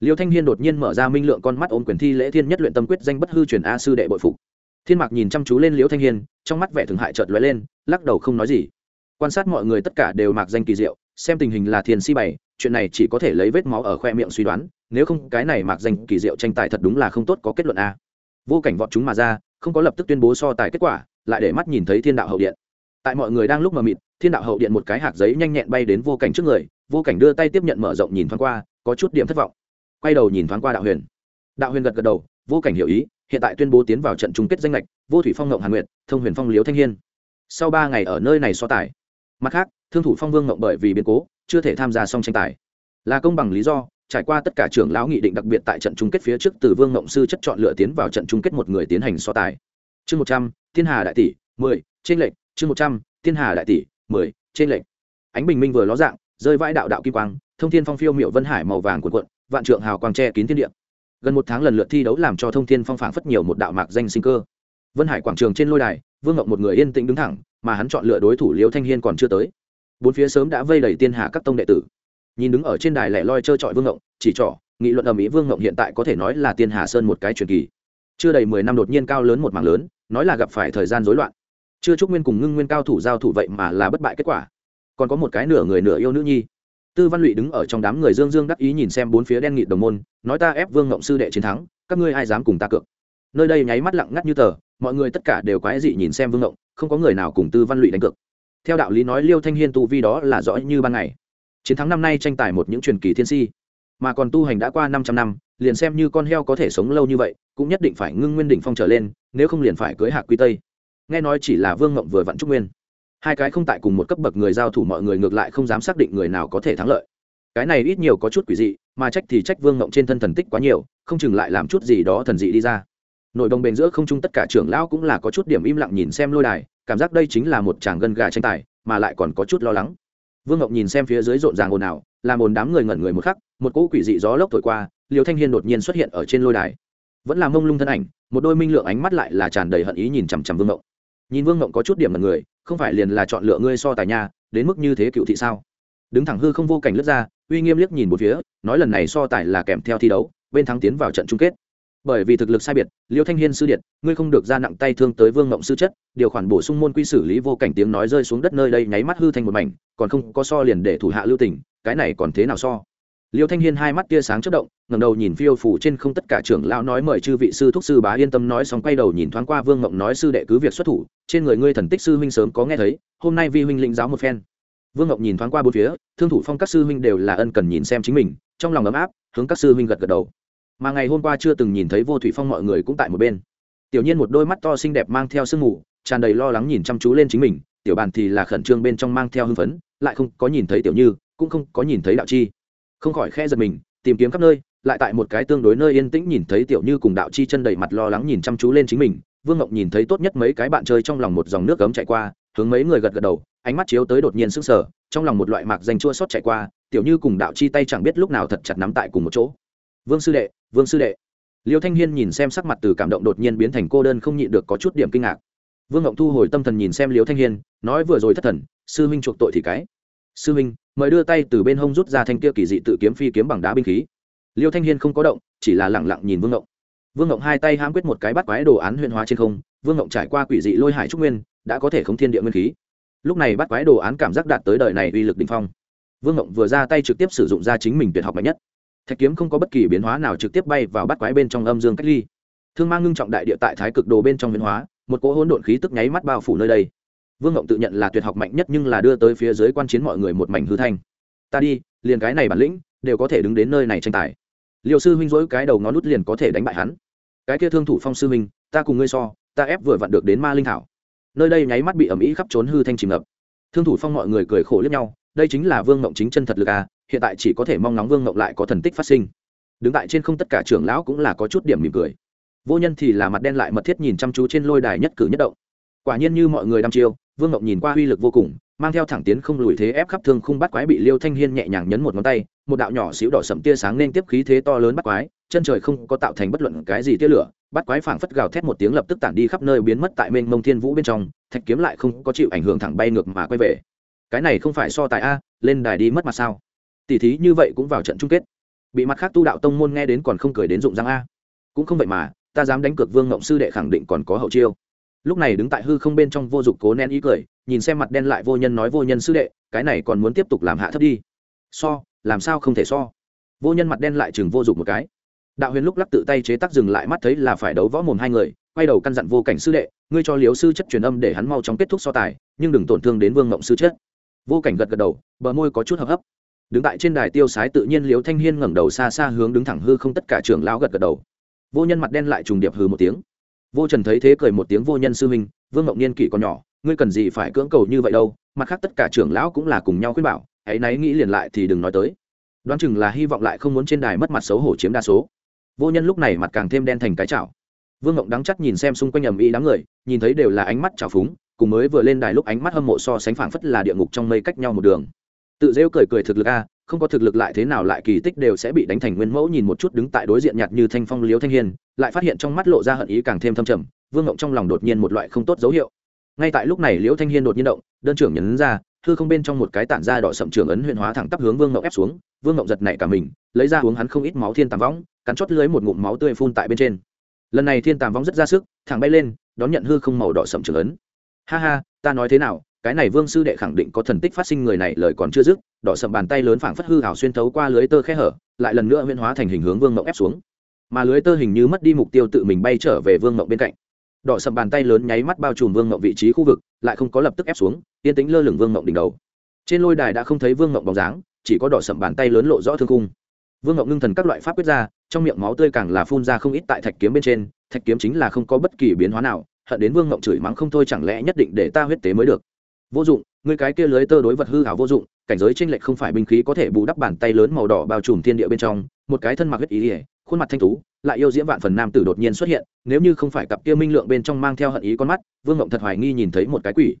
Liêu thanh hiên đột nhiên mở ra minh lượng con mắt ôm quyền thi lễ thiên nhất luyện tâm quyết danh bất hư truyền a sư đệ bội phục. Thiên mạc nhìn chăm chú lên liêu thanh hiên, trong mắt vẻ thường hại chợt lóe lên, lắc đầu không nói gì quan sát mọi người tất cả đều mạc danh kỳ diệu, xem tình hình là thiên si bày, chuyện này chỉ có thể lấy vết máu ở khoe miệng suy đoán, nếu không cái này mạc danh kỳ diệu tranh tài thật đúng là không tốt có kết luận a. Vô cảnh vọt chúng mà ra, không có lập tức tuyên bố so tài kết quả, lại để mắt nhìn thấy thiên đạo hậu điện. Tại mọi người đang lúc mờ mịt, thiên đạo hậu điện một cái hạt giấy nhanh nhẹn bay đến vô cảnh trước người, vô cảnh đưa tay tiếp nhận mở rộng nhìn thoáng qua, có chút điểm thất vọng. Quay đầu nhìn thoáng qua đạo huyền. Đạo huyền gật gật đầu, vô cảnh hiểu ý, hiện tại tuyên bố tiến vào trận chung kết danh lệch, vô thủy phong ngộng hàn nguyệt, thông huyền phong liếu thanh hiên. Sau ba ngày ở nơi này so tài mặt khác, thương thủ phong vương ngộng bởi vì biến cố, chưa thể tham gia xong tranh tài. Là công bằng lý do, trải qua tất cả trưởng lão nghị định đặc biệt tại trận chung kết phía trước từ vương ngộng sư chất chọn lựa tiến vào trận chung kết một người tiến hành so tài. Chương một trăm, thiên hà đại tỷ, mười, trên lệnh chương một trăm, thiên hà đại tỷ, mười, trên lệnh ánh bình minh vừa ló dạng, rơi vãi đạo đạo kim quang, thông thiên phong phiêu miệu vân hải màu vàng cuộn cuộn, vạn trượng hào quang che kín thiên địa. Gần một tháng lần lượt thi đấu làm cho thông thiên phong phảng phất nhiều một đạo mạc danh sinh cơ. Vân hải quảng trường trên lôi đài, vương ngộng một người yên tĩnh đứng thẳng mà hắn chọn lựa đối thủ liễu thanh hiên còn chưa tới. Bốn phía sớm đã vây đầy tiên hạ các tông đệ tử. Nhìn đứng ở trên đài lẻ loi trơ trọi vương ngộng, chỉ trỏ, nghị luận ầm ĩ vương ngộng hiện tại có thể nói là tiên hà sơn một cái truyền kỳ. Chưa đầy mười năm đột nhiên cao lớn một mảng lớn, nói là gặp phải thời gian rối loạn. Chưa chúc nguyên cùng ngưng nguyên cao thủ giao thủ vậy mà là bất bại kết quả. Còn có một cái nửa người nửa yêu nữ nhi. Tư văn lụy đứng ở trong đám người dương dương đắc ý nhìn xem bốn phía đen nghịt đồng môn, nói ta ép vương ngộng sư đệ chiến thắng, các ngươi ai dám cùng ta cược? Nơi đây nháy mắt lặng ngắt như tờ mọi người tất cả đều quái dị nhìn xem vương ngộng, không có người nào cùng tư văn lụy đánh cược. Theo đạo lý nói, liêu thanh hiên tu vi đó là rõ như ban ngày. Chiến thắng năm nay tranh tài một những truyền kỳ thiên si, mà còn tu hành đã qua năm trăm năm, liền xem như con heo có thể sống lâu như vậy, cũng nhất định phải ngưng nguyên đỉnh phong trở lên, nếu không liền phải cưới hạ quy tây. Nghe nói chỉ là vương ngộng vừa vặn trúc nguyên. Hai cái không tại cùng một cấp bậc người giao thủ mọi người ngược lại không dám xác định người nào có thể thắng lợi. Cái này ít nhiều có chút quỷ dị, mà trách thì trách vương ngộng trên thân thần tích quá nhiều, không chừng lại làm chút gì đó thần dị đi ra nội đồng bền giữa không trung tất cả trưởng lão cũng là có chút điểm im lặng nhìn xem lôi đài, cảm giác đây chính là một chàng gân gà tranh tài, mà lại còn có chút lo lắng. Vương ngọc nhìn xem phía dưới rộn ràng ồn ào, làm ồn đám người ngẩn người một khắc, một cỗ quỷ dị gió lốc thổi qua liều thanh hiên đột nhiên xuất hiện ở trên lôi đài. Vẫn là mông lung thân ảnh, một đôi minh lượng ánh mắt lại là tràn đầy hận ý nhìn chằm chằm vương ngộng nhìn vương ngộng có chút điểm mật người, không phải liền là chọn lựa ngươi so tài nha, đến mức như thế cựu thị sao? Đứng thẳng hư không vô cảnh lướt ra, uy nghiêm liếc nhìn một phía, nói lần này so tài là kèm theo thi đấu, bên thắng tiến vào trận chung kết bởi vì thực lực sai biệt, liêu thanh hiên sư điện, ngươi không được ra nặng tay thương tới vương ngộng sư chất, điều khoản bổ sung môn quy xử lý vô cảnh tiếng nói rơi xuống đất nơi đây nháy mắt hư thành một mảnh, còn không có so liền để thủ hạ lưu tình, cái này còn thế nào so? Liêu thanh hiên hai mắt tia sáng chất động ngầm đầu nhìn phiêu phủ trên không tất cả trưởng lão nói mời chư vị sư thúc sư bá yên tâm nói xong quay đầu nhìn thoáng qua vương ngộng nói sư đệ cứ việc xuất thủ, trên người ngươi thần tích sư huynh sớm có nghe thấy, hôm nay vi huynh lĩnh giáo một phen. Vương ngộng nhìn thoáng qua bốn phía, thương thủ phong các sư huynh đều là ân cần nhìn xem chính mình, trong lòng ấm áp, hướng các sư huynh gật gật đầu mà ngày hôm qua chưa từng nhìn thấy vô thủy phong mọi người cũng tại một bên. Tiểu nhiên một đôi mắt to xinh đẹp mang theo sương mù, tràn đầy lo lắng nhìn chăm chú lên chính mình, tiểu bàn thì là khẩn trương bên trong mang theo hưng phấn, lại không có nhìn thấy tiểu như, cũng không có nhìn thấy đạo chi. Không khỏi khe giật mình, tìm kiếm khắp nơi, lại tại một cái tương đối nơi yên tĩnh nhìn thấy tiểu như cùng đạo chi chân đầy mặt lo lắng nhìn chăm chú lên chính mình, vương ngọc nhìn thấy tốt nhất mấy cái bạn chơi trong lòng một dòng nước cấm chạy qua, hướng mấy người gật gật đầu, ánh mắt chiếu tới đột nhiên sững sờ, trong lòng một loại mạc danh chua xót chạy qua, tiểu như cùng đạo chi tay chẳng biết lúc nào thật chặt nắm tại cùng một chỗ vương sư đệ, vương sư đệ. Liêu thanh hiên nhìn xem sắc mặt từ cảm động đột nhiên biến thành cô đơn không nhịn được có chút điểm kinh ngạc. Vương ngộng thu hồi tâm thần nhìn xem liêu thanh hiên, nói vừa rồi thất thần, sư huynh chuộc tội thì cái. Sư huynh, mời đưa tay từ bên hông rút ra thanh kia kỳ dị tự kiếm phi kiếm bằng đá binh khí. Liêu thanh hiên không có động, chỉ là lẳng lặng nhìn vương ngộng. Vương ngộng hai tay hãm quyết một cái bắt quái đồ án huyện hóa trên không, vương ngộng trải qua quỷ dị lôi hải trúc nguyên, đã có thể khống thiên địa nguyên khí. Lúc này bắt quái đồ án cảm giác đạt tới đời này uy lực đình phong. Vương ngộng vừa ra tay trực tiếp sử dụng ra chính mình tuyệt học mạnh nhất thạch kiếm không có bất kỳ biến hóa nào trực tiếp bay vào bắt quái bên trong âm dương cách ly. Thương mang ngưng trọng đại địa tại thái cực đồ bên trong biến hóa, một cỗ hỗn độn khí tức nháy mắt bao phủ nơi đây. Vương ngộng tự nhận là tuyệt học mạnh nhất nhưng là đưa tới phía dưới quan chiến mọi người một mảnh hư thanh. Ta đi, liền cái này bản lĩnh đều có thể đứng đến nơi này tranh tài. Liệu sư huynh dỗi cái đầu ngón nút liền có thể đánh bại hắn. Cái kia thương thủ phong sư huynh, ta cùng ngươi so, ta ép vừa vặn được đến ma linh thảo. Nơi đây nháy mắt bị ẩm ý khắp trốn hư thanh chìm ngập. Thương thủ phong mọi người cười khổ lướt nhau, đây chính là vương ngộng chính chân thật lực à hiện tại chỉ có thể mong ngóng vương ngộng lại có thần tích phát sinh. Đứng tại trên không tất cả trưởng lão cũng là có chút điểm mỉm cười. Vô nhân thì là mặt đen lại mật thiết nhìn chăm chú trên lôi đài nhất cử nhất động. Quả nhiên như mọi người đăm chiêu, vương ngộng nhìn qua uy lực vô cùng, mang theo thẳng tiến không lùi thế ép khắp thương khung bắt quái bị liêu thanh hiên nhẹ nhàng nhấn một ngón tay, một đạo nhỏ xíu đỏ sậm tia sáng nên tiếp khí thế to lớn bắt quái, chân trời không có tạo thành bất luận cái gì tia lửa, bắt quái phảng phất gào thét một tiếng lập tức tản đi khắp nơi biến mất tại mênh mông thiên vũ bên trong, thạch kiếm lại không có chịu ảnh hưởng thẳng bay ngược mà quay về. Cái này không phải so tài a, lên đài đi mất mặt sao? Tỷ thí như vậy cũng vào trận chung kết. Bị mặt khác tu đạo tông môn nghe đến còn không cười đến dụng răng a. Cũng không vậy mà, ta dám đánh cược vương ngộng sư đệ khẳng định còn có hậu chiêu. Lúc này đứng tại hư không bên trong vô dụng cố nén ý cười, nhìn xem mặt đen lại vô nhân nói vô nhân sư đệ, cái này còn muốn tiếp tục làm hạ thấp đi. So, làm sao không thể so? Vô nhân mặt đen lại chừng vô dụng một cái. Đạo huyền lúc lắc tự tay chế tác dừng lại mắt thấy là phải đấu võ mồm hai người, quay đầu căn dặn vô cảnh sư đệ, ngươi cho liếu sư chất truyền âm để hắn mau chóng kết thúc so tài, nhưng đừng tổn thương đến vương ngộng sư chất. Vô cảnh gật gật đầu, bờ môi có chút hấp hấp đứng tại trên đài tiêu sái tự nhiên liếu thanh hiên ngẩng đầu xa xa hướng đứng thẳng hư không tất cả trưởng lão gật gật đầu. Vô nhân mặt đen lại trùng điệp hư một tiếng. Vô trần thấy thế cười một tiếng, vô nhân sư huynh, vương ngộng niên kỷ còn nhỏ, ngươi cần gì phải cưỡng cầu như vậy đâu, mặt khác tất cả trưởng lão cũng là cùng nhau khuyên bảo, hãy náy nghĩ liền lại thì đừng nói tới. Đoán chừng là hy vọng lại không muốn trên đài mất mặt xấu hổ chiếm đa số. Vô nhân lúc này mặt càng thêm đen thành cái chảo. Vương ngộng đắng chắc nhìn xem xung quanh ầm ĩ đám người, nhìn thấy đều là ánh mắt trào phúng, cùng mới vừa lên đài lúc ánh mắt hâm mộ so sánh phảng phất là địa ngục trong mây cách nhau một đường tự rêu cười cười thực lực a, không có thực lực lại thế nào lại kỳ tích đều sẽ bị đánh thành nguyên mẫu nhìn một chút đứng tại đối diện nhạt như thanh phong liếu thanh hiên, lại phát hiện trong mắt lộ ra hận ý càng thêm thâm trầm, vương ngộng trong lòng đột nhiên một loại không tốt dấu hiệu. Ngay tại lúc này liễu thanh hiên đột nhiên động, đơn trưởng nhấn ra hư không bên trong một cái tản ra đỏ sậm trưởng ấn huyện hóa thẳng tắp hướng vương ngộng ép xuống, vương ngộng giật nảy cả mình, lấy ra uống hắn không ít máu thiên tàm võng, cắn chót lưới một ngụm máu tươi phun tại bên trên. Lần này thiên tàm võng rất ra sức, thẳng bay lên, đón nhận hư không màu đỏ sậm trưởng ấn. Ha ha, ta nói thế nào cái này vương sư đệ khẳng định có thần tích phát sinh người này, lời còn chưa dứt, đỏ sầm bàn tay lớn phảng phất hư hào xuyên thấu qua lưới tơ khe hở, lại lần nữa huyên hóa thành hình hướng vương mộng ép xuống. Mà lưới tơ hình như mất đi mục tiêu tự mình bay trở về vương mộng bên cạnh. Đỏ sầm bàn tay lớn nháy mắt bao trùm vương mộng vị trí khu vực, lại không có lập tức ép xuống, yên tính lơ lửng vương mộng đỉnh đầu. Trên lôi đài đã không thấy vương mộng bóng dáng, chỉ có đỏ sầm bàn tay lớn lộ rõ thương cung vương mộng ngưng thần các loại pháp quyết ra, trong miệng máu tươi càng là phun ra không ít tại thạch kiếm bên trên, thạch kiếm chính là không có bất kỳ biến hóa nào, hận đến vương mộng chửi mắng không thôi chẳng lẽ nhất định để ta huyết tế mới được vô dụng người cái kia lưới tơ đối vật hư hảo vô dụng, cảnh giới tranh lệch không phải binh khí có thể bù đắp bàn tay lớn màu đỏ bao trùm thiên địa bên trong, một cái thân mặc huyết ý ỉa, khuôn mặt thanh tú, lại yêu diễm vạn phần nam tử đột nhiên xuất hiện, nếu như không phải cặp kia minh lượng bên trong mang theo hận ý con mắt, vương ngộng thật hoài nghi nhìn thấy một cái quỷ.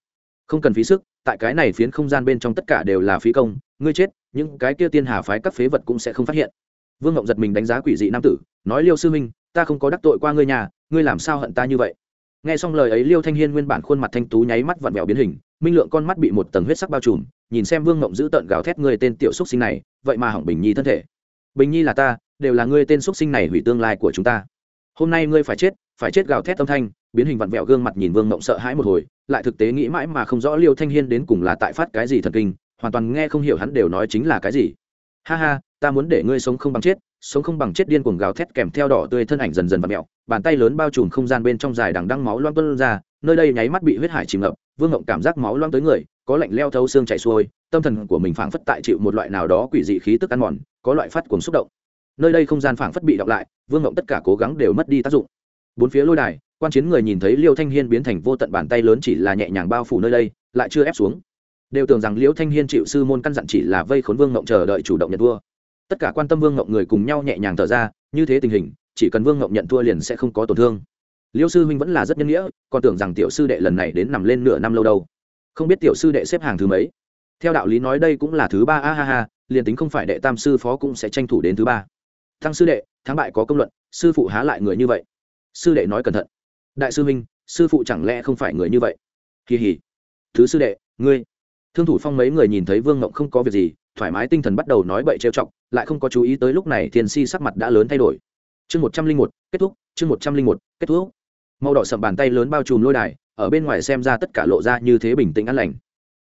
Không cần phí sức, tại cái này phiến không gian bên trong tất cả đều là phí công, ngươi chết, những cái kia tiên hà phái các phế vật cũng sẽ không phát hiện. Vương ngộng giật mình đánh giá quỷ dị nam tử, nói, liêu sư minh ta không có đắc tội qua ngươi nhà, ngươi làm sao hận ta như vậy? Nghe xong lời ấy, liêu thanh hiên nguyên bản khuôn mặt thanh tú nháy mắt vặn vẹo biến hình minh lượng con mắt bị một tầng huyết sắc bao trùm, nhìn xem vương ngộng giữ tợn gào thét người tên tiểu xúc sinh này, vậy mà hỏng bình nhi thân thể. Bình nhi là ta, đều là ngươi tên xúc sinh này hủy tương lai của chúng ta. Hôm nay ngươi phải chết phải chết gào thét âm thanh, biến hình vặn vẹo gương mặt nhìn vương ngộng sợ hãi một hồi, lại thực tế nghĩ mãi mà không rõ liêu thanh hiên đến cùng là tại phát cái gì thần kinh, hoàn toàn nghe không hiểu hắn đều nói chính là cái gì. Ha ha, ta muốn để ngươi sống không bằng chết, sống không bằng chết điên cuồng gào thét kèm theo đỏ tươi thân ảnh dần dần vặn mẹo bàn tay lớn bao trùm không gian bên trong dài đằng đăng máu loang tuân ra, nơi đây nháy mắt bị huyết hải chìm ngập vương ngộng cảm giác máu loang tới người, có lạnh leo thấu xương chảy xuôi, tâm thần của mình phảng phất tại chịu một loại nào đó quỷ dị khí tức ăn mòn, có loại phát cuồng xúc động. Nơi đây không gian phảng phất bị đọc lại, vương ngộng tất cả cố gắng đều mất đi tác dụng. Bốn phía lôi đài, quan chiến người nhìn thấy liêu thanh hiên biến thành vô tận bàn tay lớn chỉ là nhẹ nhàng bao phủ nơi đây, lại chưa ép xuống. Đều tưởng rằng liễu thanh hiên chịu sư môn căn dặn chỉ là vây khốn vương ngộng chờ đợi chủ động nhận thua. Tất cả quan tâm vương ngộng người cùng nhau nhẹ nhàng thở ra, như thế tình hình, chỉ cần vương ngộng nhận thua liền sẽ không có tổn thương liêu sư huynh vẫn là rất nhân nghĩa, còn tưởng rằng tiểu sư đệ lần này đến nằm lên nửa năm lâu đâu. Không biết tiểu sư đệ xếp hàng thứ mấy. Theo đạo lý nói đây cũng là thứ ba, a ha ha, liền tính không phải đệ tam sư phó cũng sẽ tranh thủ đến thứ ba. Thăng sư đệ, thắng bại có công luận, sư phụ há lại người như vậy. Sư đệ nói cẩn thận. Đại sư huynh, sư phụ chẳng lẽ không phải người như vậy? Kỳ hỉ. Thứ sư đệ, ngươi. Thương thủ phong mấy người nhìn thấy vương ngộng không có việc gì, thoải mái tinh thần bắt đầu nói bậy trêu chọc, lại không có chú ý tới lúc này thiên si sắc mặt đã lớn thay đổi. Chương một trăm linh một, kết thúc, chương một trăm linh một, kết thúc màu đỏ sậm bàn tay lớn bao trùm lôi đài, ở bên ngoài xem ra tất cả lộ ra như thế bình tĩnh an lành.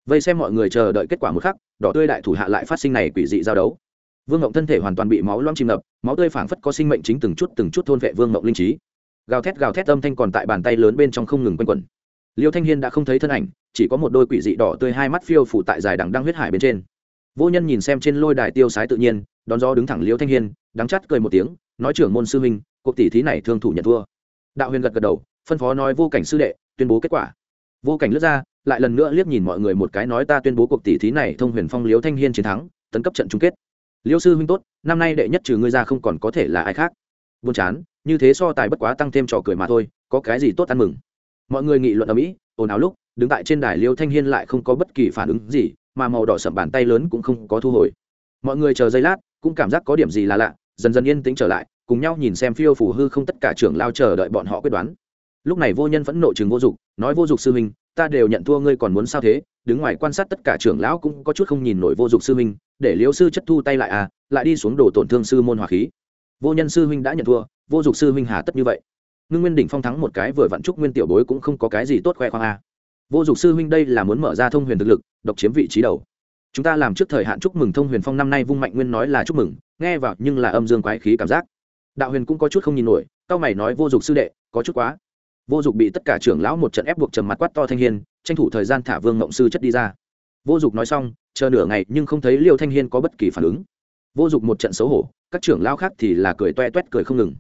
Vây xem mọi người chờ đợi kết quả một khắc, đỏ tươi đại thủ hạ lại phát sinh này quỷ dị giao đấu. Vương ngộng thân thể hoàn toàn bị máu loang chìm ngập, máu tươi phảng phất có sinh mệnh chính từng chút từng chút thôn vệ vương ngộng linh trí. Gào thét gào thét âm thanh còn tại bàn tay lớn bên trong không ngừng quanh quẩn. Liêu thanh hiên đã không thấy thân ảnh, chỉ có một đôi quỷ dị đỏ tươi hai mắt phiêu phủ tại dài đằng đang huyết hải bên trên. Vô nhân nhìn xem trên lôi đài tiêu sái tự nhiên, đón gió đứng thẳng liêu thanh hiên, đắng chắt cười một tiếng, nói trưởng môn sư huynh, cuộc tỷ thí này thương thủ nhận thua đạo huyền gật gật đầu, phân phó nói vô cảnh sư đệ, tuyên bố kết quả. Vô cảnh lướt ra, lại lần nữa liếc nhìn mọi người một cái nói ta tuyên bố cuộc tỷ thí này thông huyền phong liếu thanh hiên chiến thắng, tấn cấp trận chung kết. Liêu sư huynh tốt, năm nay đệ nhất trừ ngươi ra không còn có thể là ai khác. Buồn chán, như thế so tài bất quá tăng thêm trò cười mà thôi, có cái gì tốt ăn mừng? Mọi người nghị luận ở mỹ ồn ào lúc, đứng tại trên đài liêu thanh hiên lại không có bất kỳ phản ứng gì, mà màu đỏ sậm bàn tay lớn cũng không có thu hồi. Mọi người chờ giây lát, cũng cảm giác có điểm gì là lạ, dần dần yên tĩnh trở lại cùng nhau nhìn xem phiêu phủ hư không tất cả trưởng lao chờ đợi bọn họ quyết đoán. Lúc này vô nhân vẫn nộ chừng vô dụng nói vô dụng sư huynh, ta đều nhận thua ngươi còn muốn sao thế? Đứng ngoài quan sát tất cả trưởng lão cũng có chút không nhìn nổi vô dụng sư huynh, để liêu sư chất thu tay lại à lại đi xuống đổ tổn thương sư môn hòa khí. Vô nhân sư huynh đã nhận thua, vô dụng sư huynh hà tất như vậy. Ngưng nguyên đỉnh phong thắng một cái vừa vặn trúc nguyên tiểu bối cũng không có cái gì tốt khoe khoang à. vô dụng sư huynh đây là muốn mở ra thông huyền thực lực, độc chiếm vị trí đầu. Chúng ta làm trước thời hạn chúc mừng thông huyền phong năm nay vung mạnh nguyên nói là chúc mừng, nghe vào nhưng là âm dương quái khí cảm giác đạo huyền cũng có chút không nhìn nổi, cao mày nói, vô dụng sư đệ, có chút quá. Vô dụng bị tất cả trưởng lão một trận ép buộc trầm mặt quát to thanh hiên, tranh thủ thời gian thả vương ngộng sư chất đi ra. Vô dụng nói xong, chờ nửa ngày nhưng không thấy liêu thanh hiên có bất kỳ phản ứng. Vô dụng một trận xấu hổ, các trưởng lão khác thì là cười toe toét cười không ngừng.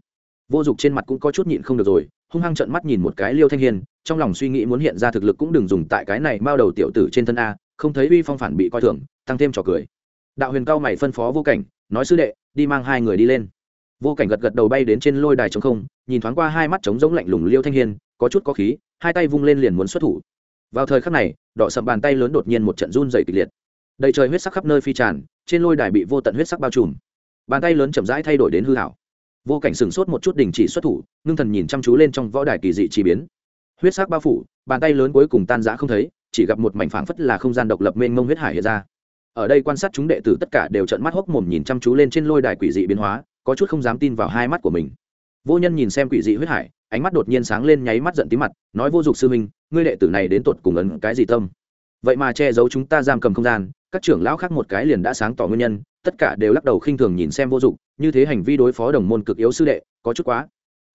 Vô dụng trên mặt cũng có chút nhịn không được rồi, hung hăng trận mắt nhìn một cái liêu thanh hiên, trong lòng suy nghĩ muốn hiện ra thực lực cũng đừng dùng tại cái này bao đầu tiểu tử trên thân a, không thấy uy phong phản bị coi thường, tăng thêm trò cười. Đạo huyền cao mày phân phó vô cảnh, nói, sư đệ, đi mang hai người đi lên vô cảnh gật gật đầu bay đến trên lôi đài trống không, nhìn thoáng qua hai mắt trống rỗng lạnh lùng liêu thanh hiên, có chút có khí, hai tay vung lên liền muốn xuất thủ. Vào thời khắc này, đỏ sầm bàn tay lớn đột nhiên một trận run dày kịch liệt. Đầy trời huyết sắc khắp nơi phi tràn, trên lôi đài bị vô tận huyết sắc bao trùm. Bàn tay lớn chậm rãi thay đổi đến hư hảo. Vô cảnh sửng sốt một chút đình chỉ xuất thủ, ngưng thần nhìn chăm chú lên trong võ đài kỳ dị chỉ biến. Huyết sắc bao phủ, bàn tay lớn cuối cùng tan rã không thấy, chỉ gặp một mảnh phảng phất là không gian độc lập mênh mông huyết hải hiện ra. Ở đây quan sát chúng đệ tử tất cả đều trợn mắt hốc mồm nhìn chăm chú lên trên lôi đài quỷ dị biến hóa có chút không dám tin vào hai mắt của mình. Vô nhân nhìn xem quỷ dị huyết hải, ánh mắt đột nhiên sáng lên nháy mắt giận tí mặt, nói vô dụng sư minh ngươi đệ tử này đến tột cùng ấn cái gì tâm? Vậy mà che giấu chúng ta giam cầm không gian, các trưởng lão khác một cái liền đã sáng tỏ nguyên nhân, tất cả đều lắc đầu khinh thường nhìn xem vô dụng như thế hành vi đối phó đồng môn cực yếu sư đệ, có chút quá.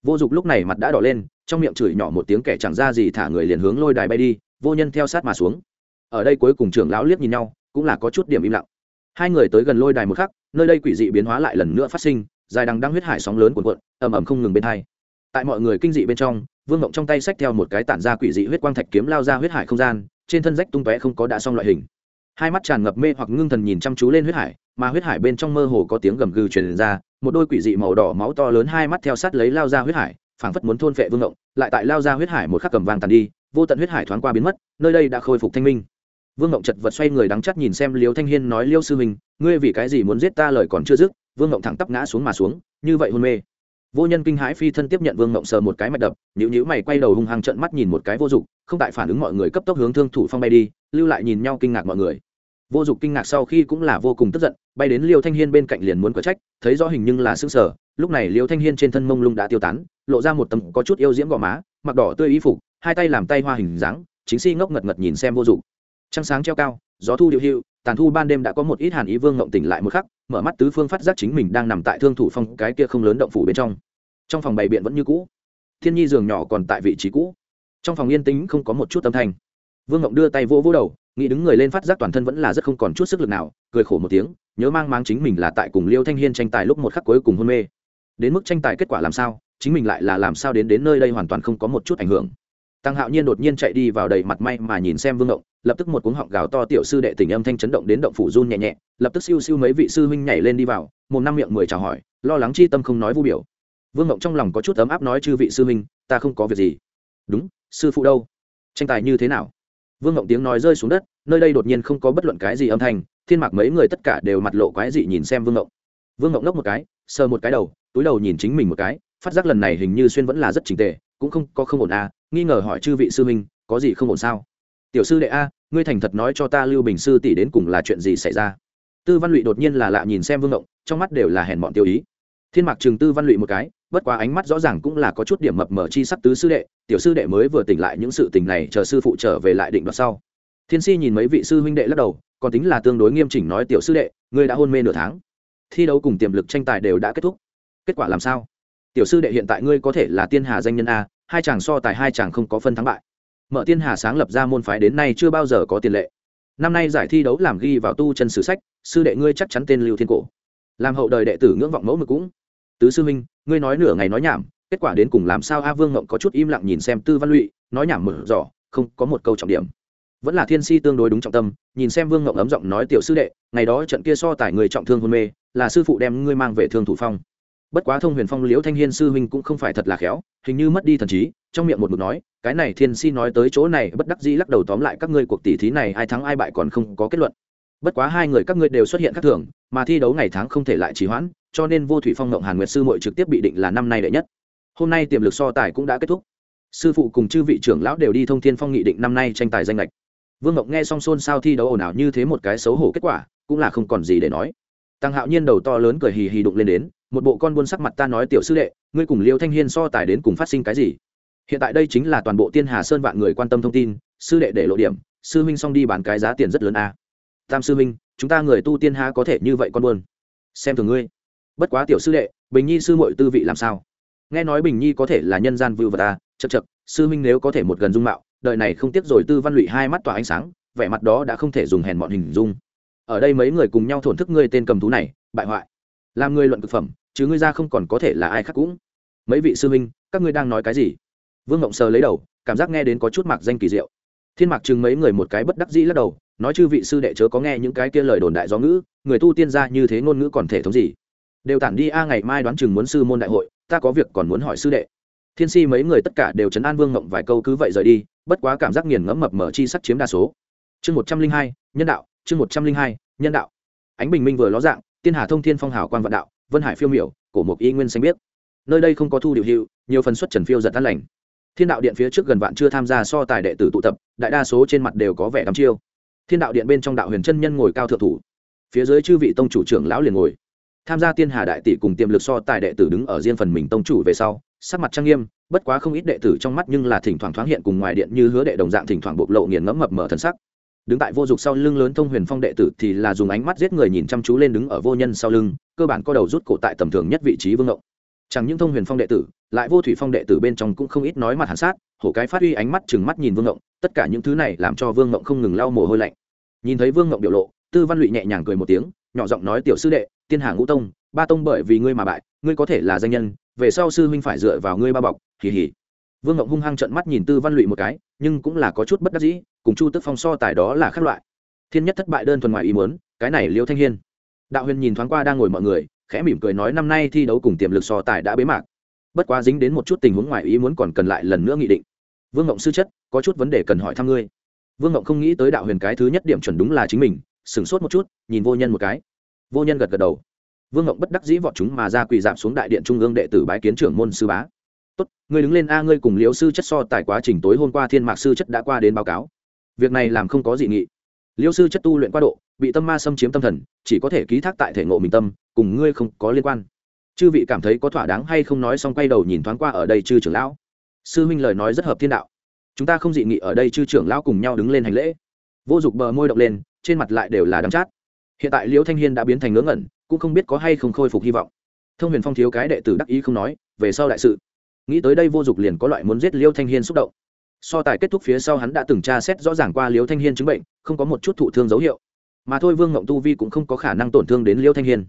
Vô dụng lúc này mặt đã đỏ lên, trong miệng chửi nhỏ một tiếng kẻ chẳng ra gì thả người liền hướng lôi đài bay đi, vô nhân theo sát mà xuống. Ở đây cuối cùng trưởng lão liếc nhìn nhau, cũng là có chút điểm im lặng. Hai người tới gần lôi đài một khắc, nơi đây quỷ dị biến hóa lại lần nữa phát sinh dài đằng đang huyết hải sóng lớn cuộn cuộn, ầm ầm không ngừng bên hai. Tại mọi người kinh dị bên trong, vương ngộng trong tay xách theo một cái tản ra quỷ dị huyết quang thạch kiếm lao ra huyết hải không gian, trên thân rách tung tóe không có đã xong loại hình. Hai mắt tràn ngập mê hoặc ngưng thần nhìn chăm chú lên huyết hải, mà huyết hải bên trong mơ hồ có tiếng gầm gừ truyền ra, một đôi quỷ dị màu đỏ máu to lớn hai mắt theo sát lấy lao ra huyết hải, phảng phất muốn thôn phệ vương ngộng, lại tại lao ra huyết hải một khắc cầm vàng tàn đi, vô tận huyết hải thoáng qua biến mất, nơi đây đã khôi phục thanh minh. Vương ngộng chật vật xoay người đắng chắc nhìn xem liêu thanh hiên nói, liêu sư mình ngươi vì cái gì muốn giết ta lời còn chưa dứt vương ngộng thẳng tắp ngã xuống mà xuống, như vậy hôn mê. Vô nhân kinh hãi phi thân tiếp nhận vương ngộng sờ một cái mạch đập nhữ nhữ mày quay đầu hung hăng trận mắt nhìn một cái vô dụng, không tại phản ứng mọi người cấp tốc hướng thương thủ phong bay đi, lưu lại nhìn nhau kinh ngạc mọi người. Vô dụng kinh ngạc sau khi cũng là vô cùng tức giận, bay đến liêu thanh hiên bên cạnh liền muốn có trách, thấy rõ hình nhưng là xương sở lúc này liêu thanh hiên trên thân mông lung đã tiêu tán, lộ ra một tấm có chút yêu diễm gò má, mặc đỏ tươi y phục, hai tay làm tay hoa hình dáng, chính si ngốc ngật ngật nhìn xem vô dụng. Trăng sáng treo cao gió thu điệu hưu, tàn thu ban đêm đã có một ít hàn ý vương ngộng tỉnh lại một khắc, mở mắt tứ phương phát giác chính mình đang nằm tại thương thủ phong cái kia không lớn động phủ bên trong. Trong phòng bày biện vẫn như cũ. Thiên nhi giường nhỏ còn tại vị trí cũ. Trong phòng yên tĩnh không có một chút âm thanh. Vương ngộng đưa tay vỗ vỗ đầu, nghĩ đứng người lên phát giác toàn thân vẫn là rất không còn chút sức lực nào, cười khổ một tiếng, nhớ mang mang chính mình là tại cùng liêu thanh hiên tranh tài lúc một khắc cuối cùng hôn mê. Đến mức tranh tài kết quả làm sao, chính mình lại là làm sao đến đến nơi đây hoàn toàn không có một chút ảnh hưởng tăng hạo nhiên đột nhiên chạy đi vào đầy mặt may mà nhìn xem vương động lập tức một cuống họng gào to tiểu sư đệ tình âm thanh chấn động đến động phủ run nhẹ nhẹ, lập tức siêu siêu mấy vị sư huynh nhảy lên đi vào, một năm miệng mười chào hỏi, lo lắng chi tâm không nói vu biểu. Vương động trong lòng có chút ấm áp nói chư vị sư huynh, ta không có việc gì. Đúng, sư phụ đâu? Tranh tài như thế nào? Vương động tiếng nói rơi xuống đất, nơi đây đột nhiên không có bất luận cái gì âm thanh, thiên mạc mấy người tất cả đều mặt lộ quái dị nhìn xem vương động vương động lốc một cái, sờ một cái đầu, túi đầu nhìn chính mình một cái, phát giác lần này hình như xuyên vẫn là rất trình tề cũng không có không ổn à nghi ngờ hỏi chư vị sư minh có gì không ổn sao? Tiểu sư đệ a, ngươi thành thật nói cho ta lưu bình sư tỷ đến cùng là chuyện gì xảy ra? Tư văn lụy đột nhiên là lạ nhìn xem vương ngộng, trong mắt đều là hèn bọn tiêu ý. Thiên mạc trường tư văn lụy một cái, bất quá ánh mắt rõ ràng cũng là có chút điểm mập mờ chi sắc tứ sư đệ, tiểu sư đệ mới vừa tỉnh lại những sự tình này chờ sư phụ trở về lại định đoạt sau. Thiên si nhìn mấy vị sư huynh đệ lắc đầu, còn tính là tương đối nghiêm chỉnh nói tiểu sư đệ, ngươi đã hôn mê nửa tháng. Thi đấu cùng tiềm lực tranh tài đều đã kết thúc. Kết quả làm sao? Tiểu sư đệ hiện tại ngươi có thể là tiên hà danh nhân a, hai chàng so tài hai chàng không có phân thắng bại. Mở tiên hà sáng lập ra môn phái đến nay chưa bao giờ có tiền lệ. Năm nay giải thi đấu làm ghi vào tu chân sử sách, sư đệ ngươi chắc chắn tên lưu thiên cổ. Làm hậu đời đệ tử ngưỡng vọng mẫu mực cũng. Tứ sư minh ngươi nói nửa ngày nói nhảm, kết quả đến cùng làm sao a vương ngộng có chút im lặng nhìn xem tư văn lụy, nói nhảm mở giỏ, không có một câu trọng điểm. Vẫn là thiên si tương đối đúng trọng tâm, nhìn xem vương ngộng ấm giọng nói tiểu sư đệ, ngày đó trận kia so tài người trọng thương hôn mê, là sư phụ đem ngươi mang về thương thủ phong bất quá thông huyền phong liễu thanh hiên sư huynh cũng không phải thật là khéo, hình như mất đi thần trí, trong miệng một mực nói, cái này thiên si nói tới chỗ này, bất đắc dĩ lắc đầu tóm lại các ngươi cuộc tỷ thí này ai thắng ai bại còn không có kết luận. Bất quá hai người các ngươi đều xuất hiện khác thường, mà thi đấu ngày tháng không thể lại trì hoãn, cho nên vô thủy phong ngộng hàn nguyệt sư mội trực tiếp bị định là năm nay đệ nhất. Hôm nay tiềm lực so tài cũng đã kết thúc. Sư phụ cùng chư vị trưởng lão đều đi thông thiên phong nghị định năm nay tranh tài danh lệch. Vương ngộng nghe xong xôn xao thi đấu ồn ào như thế một cái xấu hổ kết quả, cũng là không còn gì để nói. Tăng hạo nhiên đầu to lớn cười hì hì đụng lên đến một bộ con buôn sắc mặt ta nói tiểu sư đệ, ngươi cùng liêu thanh hiên so tài đến cùng phát sinh cái gì? Hiện tại đây chính là toàn bộ tiên hà sơn vạn người quan tâm thông tin, sư đệ để lộ điểm, sư huynh xong đi bán cái giá tiền rất lớn a. Tam sư huynh, chúng ta người tu tiên ha có thể như vậy con buôn? Xem thường ngươi. Bất quá tiểu sư đệ, bình nhi sư mội tư vị làm sao? Nghe nói bình nhi có thể là nhân gian vưu vật ta chật chật sư huynh nếu có thể một gần dung mạo, đời này không tiếc rồi tư văn lụy hai mắt tỏa ánh sáng, vẻ mặt đó đã không thể dùng hèn mọn hình dung. Ở đây mấy người cùng nhau thổn thức ngươi tên cầm thú này, bại hoại làm người luận thực phẩm, chứ ngươi ra không còn có thể là ai khác cũng. Mấy vị sư huynh, các ngươi đang nói cái gì? Vương ngộng sờ lấy đầu, cảm giác nghe đến có chút mặc danh kỳ diệu. Thiên mạc chừng mấy người một cái bất đắc dĩ lắc đầu, nói chư vị sư đệ chớ có nghe những cái kia lời đồn đại do ngữ, người tu tiên gia như thế ngôn ngữ còn thể thống gì? Đều tản đi a, ngày mai đoán chừng muốn sư môn đại hội, ta có việc còn muốn hỏi sư đệ. Thiên si mấy người tất cả đều chấn an vương ngộng vài câu cứ vậy rời đi, bất quá cảm giác nghiền ngẫm mập mở chi sắc chiếm đa số. Chương một trăm linh hai, nhân đạo, chương một trăm linh hai, nhân đạo. Ánh bình minh vừa ló dạng tiên hà thông thiên phong hào quan vạn đạo, vân hải phiêu miểu, cổ mục y nguyên xanh biết nơi đây không có thu điều hiệu, nhiều phần xuất trần phiêu giật tan lành. Thiên đạo điện phía trước gần vạn chưa tham gia so tài đệ tử tụ tập, đại đa số trên mặt đều có vẻ đắm chiêu. Thiên đạo điện bên trong đạo huyền chân nhân ngồi cao thượng thủ. Phía dưới chư vị tông chủ trưởng lão liền ngồi. Tham gia tiên hà đại tỷ cùng tiềm lực so tài đệ tử đứng ở riêng phần mình tông chủ về sau, sắc mặt trang nghiêm, bất quá không ít đệ tử trong mắt nhưng là thỉnh thoảng thoáng hiện cùng ngoài điện như hứa đệ đồng dạng thỉnh thoảng bộc lộ nghiền ngẫm mập mở thần sắc đứng tại vô dụng sau lưng lớn thông huyền phong đệ tử thì là dùng ánh mắt giết người nhìn chăm chú lên đứng ở vô nhân sau lưng, cơ bản có đầu rút cổ tại tầm thường nhất vị trí vương ngộng chẳng những thông huyền phong đệ tử, lại vô thủy phong đệ tử bên trong cũng không ít nói mặt hàn sát, hổ cái phát uy ánh mắt chừng mắt nhìn vương ngộng tất cả những thứ này làm cho vương ngộng không ngừng lau mồ hôi lạnh. Nhìn thấy vương ngộng biểu lộ, tư văn lụy nhẹ nhàng cười một tiếng, nhỏ giọng nói, tiểu sư đệ, tiên hà ngũ tông, ba tông bởi vì ngươi mà bại, ngươi có thể là danh nhân, về sau sư huynh phải dựa vào ngươi ba bọc, hì hì vương ngộng hung hăng trận mắt nhìn tư văn lụy một cái, nhưng cũng là có chút bất đắc dĩ, cùng chu tức phong so tài đó là khác loại. Thiên nhất thất bại đơn thuần ngoài ý muốn, cái này liêu thanh hiên. Đạo huyền nhìn thoáng qua đang ngồi mọi người, khẽ mỉm cười nói năm nay thi đấu cùng tiềm lực so tài đã bế mạc. Bất quá dính đến một chút tình huống ngoài ý muốn còn cần lại lần nữa nghị định. Vương ngộng sư chất, có chút vấn đề cần hỏi thăm ngươi. Vương ngộng không nghĩ tới đạo huyền cái thứ nhất điểm chuẩn đúng là chính mình, sửng sốt một chút, nhìn vô nhân một cái. Vô nhân gật gật đầu. Vương ngộng bất đắc dĩ vọt chúng mà ra quỳ dạp xuống đại điện trung ương đệ tử bái kiến trưởng môn sư bá tốt, ngươi đứng lên a, ngươi cùng liễu sư chất so tại quá trình tối hôm qua thiên mạc sư chất đã qua đến báo cáo. Việc này làm không có dị nghị. Liễu sư chất tu luyện qua độ, bị tâm ma xâm chiếm tâm thần, chỉ có thể ký thác tại thể ngộ mình tâm, cùng ngươi không có liên quan. Chư vị cảm thấy có thỏa đáng hay không nói xong quay đầu nhìn thoáng qua ở đây chư trưởng lão. Sư huynh lời nói rất hợp thiên đạo. Chúng ta không dị nghị ở đây chư trưởng lão cùng nhau đứng lên hành lễ. Vô dụng bờ môi động lên, trên mặt lại đều là đắm chát. Hiện tại liễu thanh hiên đã biến thành ngớ ngẩn, cũng không biết có hay không khôi phục hy vọng. Thông huyền phong thiếu cái đệ tử đắc ý không nói, về sau đại sự nghĩ tới đây vô dụng liền có loại muốn giết liêu thanh hiên xúc động. So tài kết thúc phía sau hắn đã từng tra xét rõ ràng qua liêu thanh hiên chứng bệnh, không có một chút thụ thương dấu hiệu. Mà thôi vương ngộng tu vi cũng không có khả năng tổn thương đến liêu thanh hiên.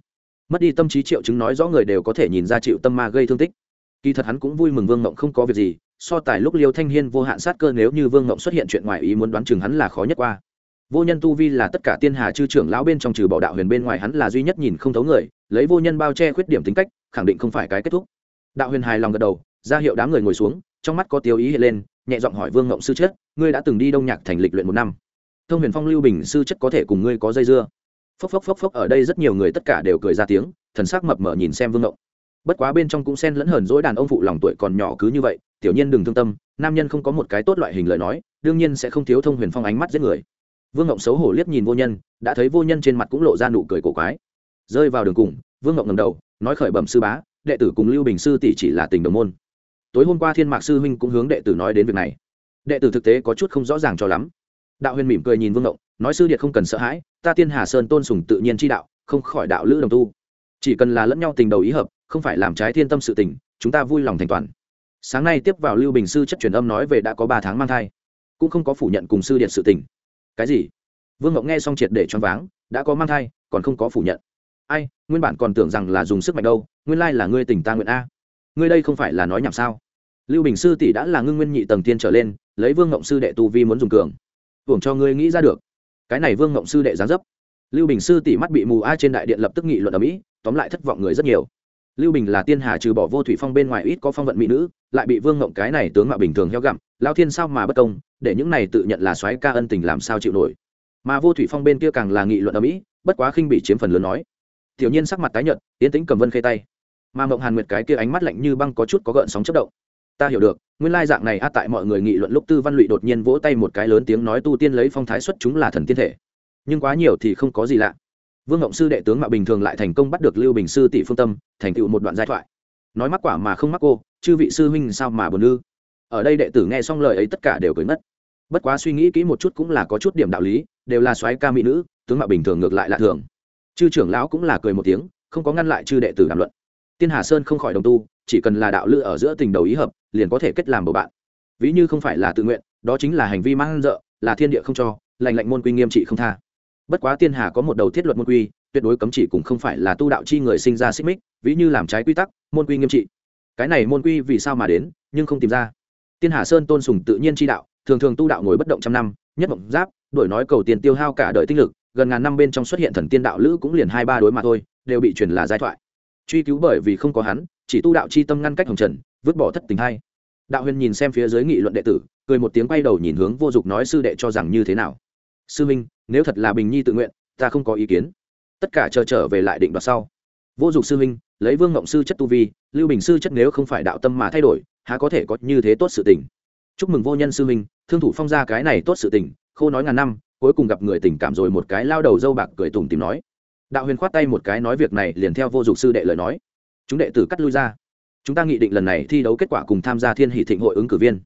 Mất đi tâm trí triệu chứng nói rõ người đều có thể nhìn ra chịu tâm ma gây thương tích. Kỳ thật hắn cũng vui mừng vương ngộng không có việc gì, so tài lúc liêu thanh hiên vô hạn sát cơ nếu như vương ngộng xuất hiện chuyện ngoài ý muốn đoán chừng hắn là khó nhất qua. Vô nhân tu vi là tất cả tiên hà chư trưởng lão bên trong trừ bảo đạo huyền bên ngoài hắn là duy nhất nhìn không thấu người, lấy vô nhân bao che khuyết điểm tính cách, khẳng định không phải cái kết thúc. Đạo huyền hài lòng gật đầu ra hiệu đám người ngồi xuống, trong mắt có tiêu ý hiện lên, nhẹ giọng hỏi vương ngộng sư chất, ngươi đã từng đi đông nhạc thành lịch luyện một năm. Thông huyền phong, lưu bình sư chất có thể cùng ngươi có dây dưa. Phốc phốc phốc phốc, ở đây rất nhiều người tất cả đều cười ra tiếng, thần sắc mập mờ nhìn xem vương ngộng. Bất quá bên trong cũng xen lẫn hờn dỗi đàn ông phụ lòng tuổi còn nhỏ cứ như vậy, tiểu nhiên đừng thương tâm, nam nhân không có một cái tốt loại hình lời nói, đương nhiên sẽ không thiếu thông huyền phong ánh mắt giết người. Vương ngộng xấu hổ liếc nhìn vô nhân, đã thấy vô nhân trên mặt cũng lộ ra nụ cười cổ quái. Rơi vào đường cùng, vương ngộng ngầm đầu, nói khởi bẩm sư bá, đệ tử cùng lưu bình sư tỷ chỉ là tình đồng môn tối hôm qua thiên mạc sư huynh cũng hướng đệ tử nói đến việc này. Đệ tử thực tế có chút không rõ ràng cho lắm. Đạo huyền mỉm cười nhìn vương động nói sư điệt không cần sợ hãi, ta tiên hà sơn tôn sùng tự nhiên chi đạo, không khỏi đạo lữ đồng tu. Chỉ cần là lẫn nhau tình đầu ý hợp, không phải làm trái thiên tâm sự tình, chúng ta vui lòng thành toàn. Sáng nay tiếp vào lưu bình sư chất truyền âm nói về đã có ba tháng mang thai, cũng không có phủ nhận cùng sư điện sự tình. Cái gì? Vương ngọc nghe xong triệt để choáng váng, đã có mang thai, còn không có phủ nhận. Ai, nguyên bản còn tưởng rằng là dùng sức mạnh đâu, nguyên lai là ngươi tỉnh ta nguyện a. Ngươi đây không phải là nói nhảm sao? Lưu bình sư tỷ đã là ngưng nguyên nhị tầng tiên trở lên, lấy vương ngộng sư đệ tu vi muốn dùng cường. Hưởng cho ngươi nghĩ ra được. Cái này vương ngộng sư đệ gián dấp. Lưu bình sư tỷ mắt bị mù a trên đại điện lập tức nghị luận ở mỹ tóm lại thất vọng người rất nhiều. Lưu bình là tiên hà trừ bỏ vô thủy phong bên ngoài ít có phong vận mỹ nữ, lại bị vương ngộng cái này tướng mạo bình thường heo gặm, lao thiên sao mà bất công, để những này tự nhận là soái ca ân tình làm sao chịu nổi. Mà vô thủy phong bên kia càng là nghị luận ở mỹ bất quá khinh bị chiếm phần lớn nói. Tiểu nhiên sắc mặt tái nhợt, tiến tĩnh cầm vân khê tay. Mà mộng hàn nguyệt cái kia ánh mắt lạnh như băng có chút có gợn sóng chất động ta hiểu được, nguyên lai dạng này a tại mọi người nghị luận lúc tư văn lụy đột nhiên vỗ tay một cái lớn tiếng nói tu tiên lấy phong thái xuất chúng là thần tiên thể. Nhưng quá nhiều thì không có gì lạ. Vương ngộng sư đệ tướng mạo bình thường lại thành công bắt được lưu bình sư tỷ phương tâm, thành tựu một đoạn giai thoại. Nói mắc quả mà không mắc cô, chư vị sư huynh sao mà buồn ư? Ở đây đệ tử nghe xong lời ấy tất cả đều cười mất bất quá suy nghĩ kỹ một chút cũng là có chút điểm đạo lý, đều là soái ca mỹ nữ, tướng mạo bình thường ngược lại là thường. Chư trưởng lão cũng là cười một tiếng, không có ngăn lại chư đệ tử đàm luận. Tiên hà sơn không khỏi đồng tu chỉ cần là đạo lữ ở giữa tình đầu ý hợp, liền có thể kết làm bầu bạn. Ví như không phải là tự nguyện, đó chính là hành vi mang dợ, là thiên địa không cho, lành lạnh môn quy nghiêm trị không tha. Bất quá tiên hà có một đầu thiết luật môn quy, tuyệt đối cấm chỉ cũng không phải là tu đạo chi người sinh ra xích mích, ví như làm trái quy tắc, môn quy nghiêm trị. Cái này môn quy vì sao mà đến, nhưng không tìm ra. Tiên hà sơn tôn sùng tự nhiên chi đạo, thường thường tu đạo ngồi bất động trăm năm, nhất mộng giáp đổi nói cầu tiền tiêu hao cả đời tinh lực, gần ngàn năm bên trong xuất hiện thần tiên đạo lữ cũng liền hai ba đối mà thôi, đều bị truyền là giai thoại truy cứu bởi vì không có hắn, chỉ tu đạo chi tâm ngăn cách hồng trần, vứt bỏ thất tình hay. Đạo huyền nhìn xem phía dưới nghị luận đệ tử, cười một tiếng quay đầu nhìn hướng vô dục nói sư đệ cho rằng như thế nào. Sư minh, nếu thật là bình nhi tự nguyện, ta không có ý kiến. Tất cả chờ trở về lại định đoạt sau. Vô dục sư minh, lấy vương ngộng sư chất tu vi, lưu bình sư chất nếu không phải đạo tâm mà thay đổi, há có thể có như thế tốt sự tình. Chúc mừng vô nhân sư minh, thương thủ phong ra cái này tốt sự tình, khô nói ngàn năm, cuối cùng gặp người tình cảm rồi một cái lao đầu dâu bạc cười tùng tìm nói đạo huyền khoát tay một cái nói việc này liền theo vô dụng sư đệ lời nói. Chúng đệ tử cắt lui ra. Chúng ta nghị định lần này thi đấu kết quả cùng tham gia thiên hỷ thịnh hội ứng cử viên.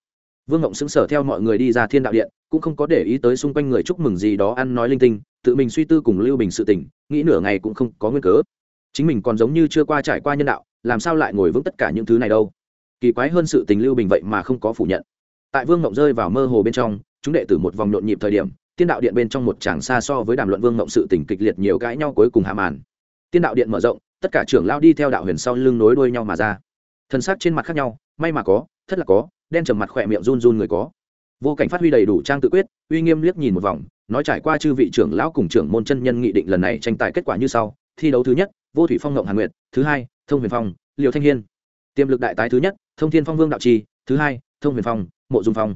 Vương ngộng xứng sở theo mọi người đi ra thiên đạo điện, cũng không có để ý tới xung quanh người chúc mừng gì đó ăn nói linh tinh, tự mình suy tư cùng lưu bình sự tình, nghĩ nửa ngày cũng không có nguyên cớ. Chính mình còn giống như chưa qua trải qua nhân đạo, làm sao lại ngồi vững tất cả những thứ này đâu? Kỳ quái hơn sự tình lưu bình vậy mà không có phủ nhận. Tại vương ngộng rơi vào mơ hồ bên trong, chúng đệ tử một vòng nhộn nhịp thời điểm tiên đạo điện bên trong một tràng xa so với đàm luận vương ngộng sự tình kịch liệt nhiều cãi nhau cuối cùng hạ màn. Tiên đạo điện mở rộng, tất cả trưởng lao đi theo đạo huyền sau lưng nối đuôi nhau mà ra. Thân xác trên mặt khác nhau, may mà có thất là có, đen trầm mặt khỏe miệng run run người có. Vô cảnh phát huy đầy đủ trang tự quyết, uy nghiêm liếc nhìn một vòng, nói trải qua chư vị trưởng lão cùng trưởng môn chân nhân nghị định lần này tranh tài kết quả như sau, thi đấu thứ nhất, vô thủy phong ngộng hàn nguyệt, thứ hai, thông huyền phong liều thanh hiên. Tiềm lực đại tái thứ nhất, thông thiên phong vương đạo trì, thứ hai, thông huyền phong, mộ dung phong.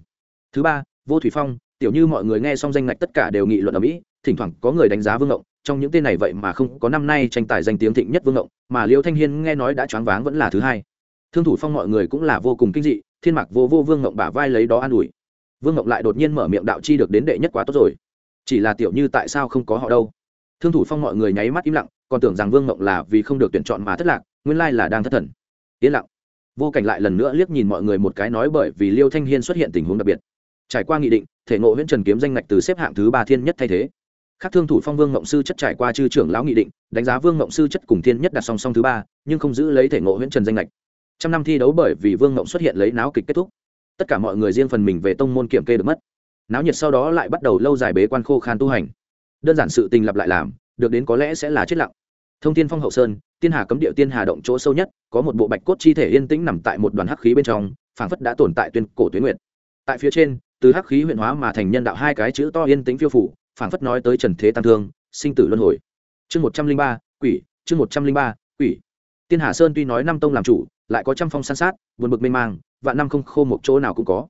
Thứ ba, vô thủy phong tiểu như mọi người nghe xong danh ngạch tất cả đều nghị luận ở mỹ, thỉnh thoảng có người đánh giá vương ngộng, trong những tên này vậy mà không có năm nay tranh tài danh tiếng thịnh nhất vương ngộng, mà liêu thanh hiên nghe nói đã choáng váng vẫn là thứ hai. Thương thủ phong mọi người cũng là vô cùng kinh dị, thiên mạc vô vô vương ngộng bả vai lấy đó an ủi. Vương ngộng lại đột nhiên mở miệng đạo chi được đến đệ nhất quá tốt rồi. Chỉ là tiểu như tại sao không có họ đâu? Thương thủ phong mọi người nháy mắt im lặng, còn tưởng rằng vương ngộng là vì không được tuyển chọn mà thất lạc, nguyên lai là đang thất thần. Yên lặng. Vô cảnh lại lần nữa liếc nhìn mọi người một cái nói bởi vì liêu thanh hiên xuất hiện tình huống đặc biệt trải qua nghị định, thể ngộ huyễn trần kiếm danh ngạch từ xếp hạng thứ ba thiên nhất thay thế. Khác thương thủ phong vương ngộng sư chất trải qua chư trưởng lão nghị định, đánh giá vương ngộng sư chất cùng thiên nhất đặt song song thứ ba, nhưng không giữ lấy thể ngộ huyễn trần danh lệch trăm năm thi đấu bởi vì vương ngộng xuất hiện lấy náo kịch kết thúc. Tất cả mọi người riêng phần mình về tông môn kiểm kê được mất. Náo nhiệt sau đó lại bắt đầu lâu dài bế quan khô khan tu hành. Đơn giản sự tình lặp lại làm, được đến có lẽ sẽ là chết lặng. Thông tin phong hậu sơn, tiên hà cấm địa tiên hà động chỗ sâu nhất, có một bộ bạch cốt chi thể yên tĩnh nằm tại một đoàn hắc khí bên trong, phảng phất đã tồn tại tuyên cổ tuyến nguyệt. Tại phía trên từ hắc khí huyện hóa mà thành nhân đạo hai cái chữ to yên tĩnh phiêu phủ, phảng phất nói tới trần thế tăng thương, sinh tử luân hồi. Chương một trăm linh ba, quỷ, chương một trăm linh ba, quỷ. Tiên hà sơn tuy nói năm tông làm chủ, lại có trăm phong san sát, buồn bực mênh mang và năm không khô một chỗ nào cũng có.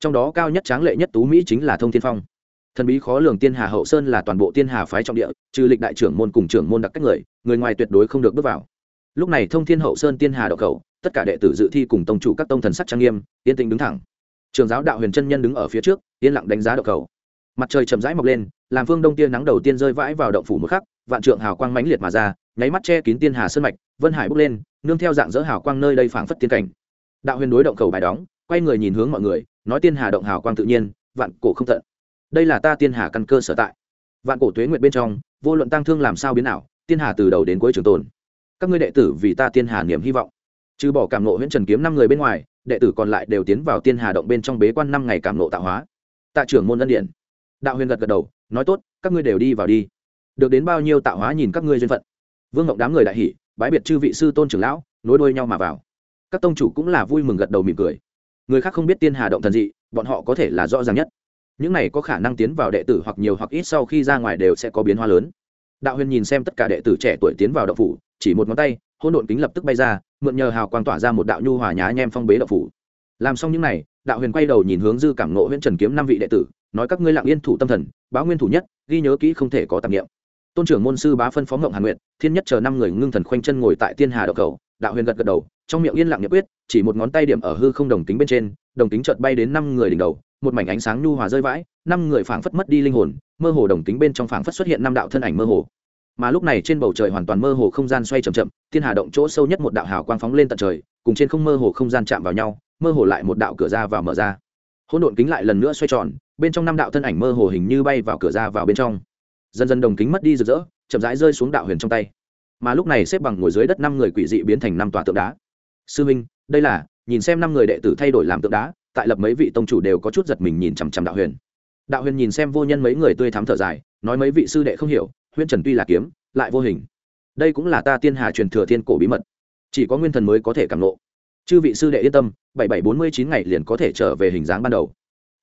Trong đó cao nhất tráng lệ nhất tú mỹ chính là thông thiên phong. Thần bí khó lường tiên hà hậu sơn là toàn bộ tiên hà phái trọng địa, trừ lịch đại trưởng môn cùng trưởng môn đặc cách người người ngoài tuyệt đối không được bước vào. Lúc này thông thiên hậu sơn tiên hà đậu khẩu, tất cả đệ tử dự thi cùng tông chủ các tông thần sắc trang nghiêm, yên tĩnh đứng thẳng trường giáo đạo huyền chân nhân đứng ở phía trước, yên lặng đánh giá đậu Cầu. mặt trời chậm rãi mọc lên, làm phương đông tiên nắng đầu tiên rơi vãi vào động phủ một khắc, vạn trượng hào quang mãnh liệt mà ra, nháy mắt che kín tiên hà sơn mạch, vân hải bốc lên, nương theo dạng dỡ hào quang nơi đây phảng phất tiên cảnh. Đạo huyền đối động Cầu bài đóng, quay người nhìn hướng mọi người, nói tiên hà động hào quang tự nhiên, vạn cổ không tận. Đây là ta tiên hà căn cơ sở tại. Vạn cổ tuế nguyệt bên trong, vô luận tăng thương làm sao biến nào tiên hà từ đầu đến cuối trường tồn. Các ngươi đệ tử vì ta tiên hà niềm hy vọng. Trừ bỏ cảm nộ huyện trần kiếm năm người bên ngoài đệ tử còn lại đều tiến vào tiên hà động bên trong bế quan năm ngày cảm nộ tạo hóa. Tạ trưởng môn ân điện đạo huyền gật gật đầu, nói tốt, các ngươi đều đi vào đi. Được đến bao nhiêu tạo hóa nhìn các ngươi duyên phận. Vương ngọc đám người đại hỷ bái biệt chư vị sư tôn trưởng lão, nối đuôi nhau mà vào. Các tông chủ cũng là vui mừng gật đầu mỉm cười. Người khác không biết tiên hà động thần dị, bọn họ có thể là rõ ràng nhất. Những này có khả năng tiến vào đệ tử hoặc nhiều hoặc ít sau khi ra ngoài đều sẽ có biến hóa lớn. Đạo huyền nhìn xem tất cả đệ tử trẻ tuổi tiến vào động phủ, chỉ một ngón tay hỗn độn kính lập tức bay ra mượn nhờ hào quang tỏa ra một đạo nhu hòa nhá nhem phong bế đạo phủ. Làm xong những này, đạo huyền quay đầu nhìn hướng dư cảm nộ huyện trần kiếm năm vị đệ tử nói các ngươi lặng yên thủ tâm thần báo nguyên thủ nhất ghi nhớ kỹ không thể có tạp nghiệm tôn trưởng môn sư bá phân phó ngộng hàn nguyện thiên nhất chờ năm người ngưng thần khoanh chân ngồi tại tiên hà đậu cầu đạo huyền gật gật đầu trong miệng yên lặng nhập quyết chỉ một ngón tay điểm ở hư không đồng tính bên trên đồng tính chợt bay đến năm người đỉnh đầu một mảnh ánh sáng nhu hòa rơi vãi năm người phảng phất mất đi linh hồn mơ hồ đồng tính bên trong phảng phất xuất hiện năm đạo thân ảnh mơ hồ mà lúc này trên bầu trời hoàn toàn mơ hồ không gian xoay chậm chậm, thiên hà động chỗ sâu nhất một đạo hào quang phóng lên tận trời, cùng trên không mơ hồ không gian chạm vào nhau, mơ hồ lại một đạo cửa ra vào mở ra. Hỗn độn kính lại lần nữa xoay tròn, bên trong năm đạo thân ảnh mơ hồ hình như bay vào cửa ra vào bên trong. Dần dần đồng kính mất đi rực rỡ, chậm rãi rơi xuống đạo huyền trong tay. Mà lúc này xếp bằng ngồi dưới đất năm người quỷ dị biến thành năm tòa tượng đá. Sư minh, đây là, nhìn xem năm người đệ tử thay đổi làm tượng đá, tại lập mấy vị tông chủ đều có chút giật mình nhìn chằm chằm đạo huyền. Đạo huyền nhìn xem vô nhân mấy người tươi thắm thở dài, nói mấy vị sư đệ không hiểu huyễn trần tuy là kiếm lại vô hình. Đây cũng là ta tiên hà truyền thừa thiên cổ bí mật. Chỉ có nguyên thần mới có thể cảm lộ chư vị sư đệ yên tâm bảy bảy bốn mươi chín ngày liền có thể trở về hình dáng ban đầu.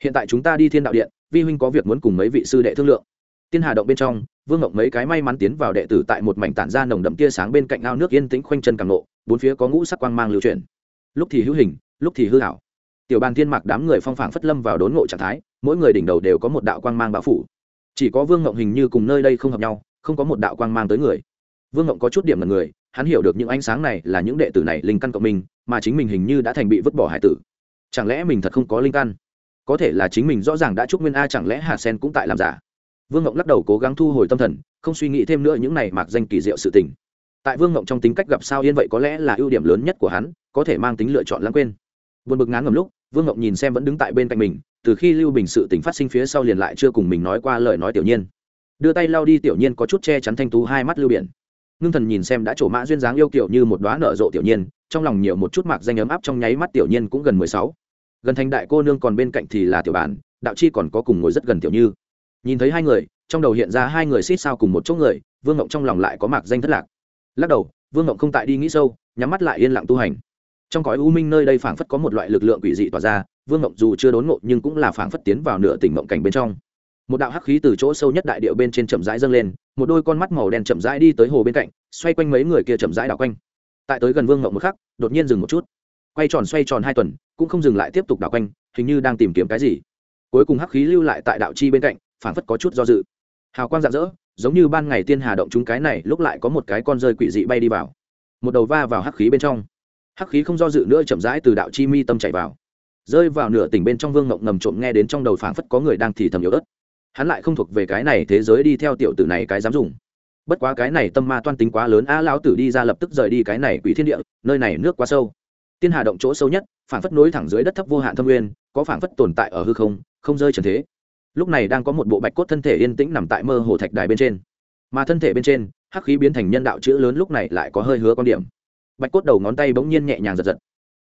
Hiện tại chúng ta đi thiên đạo điện vi huynh có việc muốn cùng mấy vị sư đệ thương lượng. Tiên hà động bên trong vương ngọc mấy cái may mắn tiến vào đệ tử tại một mảnh tản ra nồng đậm tia sáng bên cạnh ao nước yên tĩnh khoanh chân càng lộ, bốn phía có ngũ sắc quang mang lưu truyền lúc thì hữu hình lúc thì hư hảo tiểu bàn thiên mặc đám người phong phảng phất lâm vào đốn ngộ trạng thái mỗi người đỉnh đầu đều có một đạo quang mang bao phủ chỉ có vương ngộng hình như cùng nơi đây không hợp nhau, không có một đạo quang mang tới người. Vương ngộng có chút điểm là người, hắn hiểu được những ánh sáng này là những đệ tử này linh căn cộng minh mà chính mình hình như đã thành bị vứt bỏ hải tử. Chẳng lẽ mình thật không có linh căn? Có thể là chính mình rõ ràng đã chúc nguyên a, chẳng lẽ hà sen cũng tại làm giả? Vương ngộng lắc đầu cố gắng thu hồi tâm thần, không suy nghĩ thêm nữa những này mặc danh kỳ diệu sự tình. Tại vương ngộng trong tính cách gặp sao yên vậy có lẽ là ưu điểm lớn nhất của hắn, có thể mang tính lựa chọn lãng quên. Vượt bực ngán ngầm lúc vương ngộng nhìn xem vẫn đứng tại bên cạnh mình, từ khi lưu bình sự tình phát sinh phía sau liền lại chưa cùng mình nói qua lời nói tiểu nhiên. Đưa tay lao đi tiểu nhiên có chút che chắn thanh tú hai mắt lưu biển. Ngưng thần nhìn xem đã trổ mã duyên dáng yêu kiểu như một đoá nở rộ tiểu nhiên, trong lòng nhiều một chút mạc danh ấm áp trong nháy mắt tiểu nhiên cũng gần mười sáu. Gần thành đại cô nương còn bên cạnh thì là tiểu bản, đạo chi còn có cùng ngồi rất gần tiểu như. Nhìn thấy hai người, trong đầu hiện ra hai người xít sao cùng một chỗ người, vương ngộng trong lòng lại có mạc danh thất lạc. Lắc đầu, vương ngộng không tại đi nghĩ sâu, nhắm mắt lại yên lặng tu hành trong cõi u minh nơi đây phảng phất có một loại lực lượng quỷ dị tỏa ra, vương mộng dù chưa đốn ngộ nhưng cũng là phảng phất tiến vào nửa tỉnh mộng cảnh bên trong. Một đạo hắc khí từ chỗ sâu nhất đại điệu bên trên chậm rãi dâng lên, một đôi con mắt màu đen chậm rãi đi tới hồ bên cạnh, xoay quanh mấy người kia chậm rãi đảo quanh. Tại tới gần vương mộng một khắc, đột nhiên dừng một chút. Quay tròn xoay tròn hai tuần, cũng không dừng lại tiếp tục đảo quanh, hình như đang tìm kiếm cái gì. Cuối cùng hắc khí lưu lại tại đạo chi bên cạnh, phảng phất có chút do dự. Hào quang rạng rỡ, giống như ban ngày tiên hà động chúng cái này, lúc lại có một cái con rơi quỷ dị bay đi vào. Một đầu va vào hắc khí bên trong hắc khí không do dự nữa chậm rãi từ đạo chi mi tâm chạy vào. Rơi vào nửa tỉnh bên trong vương ngộng ngầm trộm nghe đến trong đầu phảng phất có người đang thì thầm yếu ớt. Hắn lại không thuộc về cái này thế giới đi theo tiểu tử này cái dám dùng. Bất quá cái này tâm ma toan tính quá lớn, a lão tử đi ra lập tức rời đi cái này quỷ thiên địa, nơi này nước quá sâu. Tiên hà động chỗ sâu nhất, phảng phất nối thẳng dưới đất thấp vô hạn thâm nguyên, có phảng phất tồn tại ở hư không không rơi trần thế. Lúc này đang có một bộ bạch cốt thân thể yên tĩnh nằm tại mơ hồ thạch đài bên trên. Mà thân thể bên trên, hắc khí biến thành nhân đạo chữ lớn lúc này lại có hơi hứa quan điểm bạch cốt đầu ngón tay bỗng nhiên nhẹ nhàng giật giật.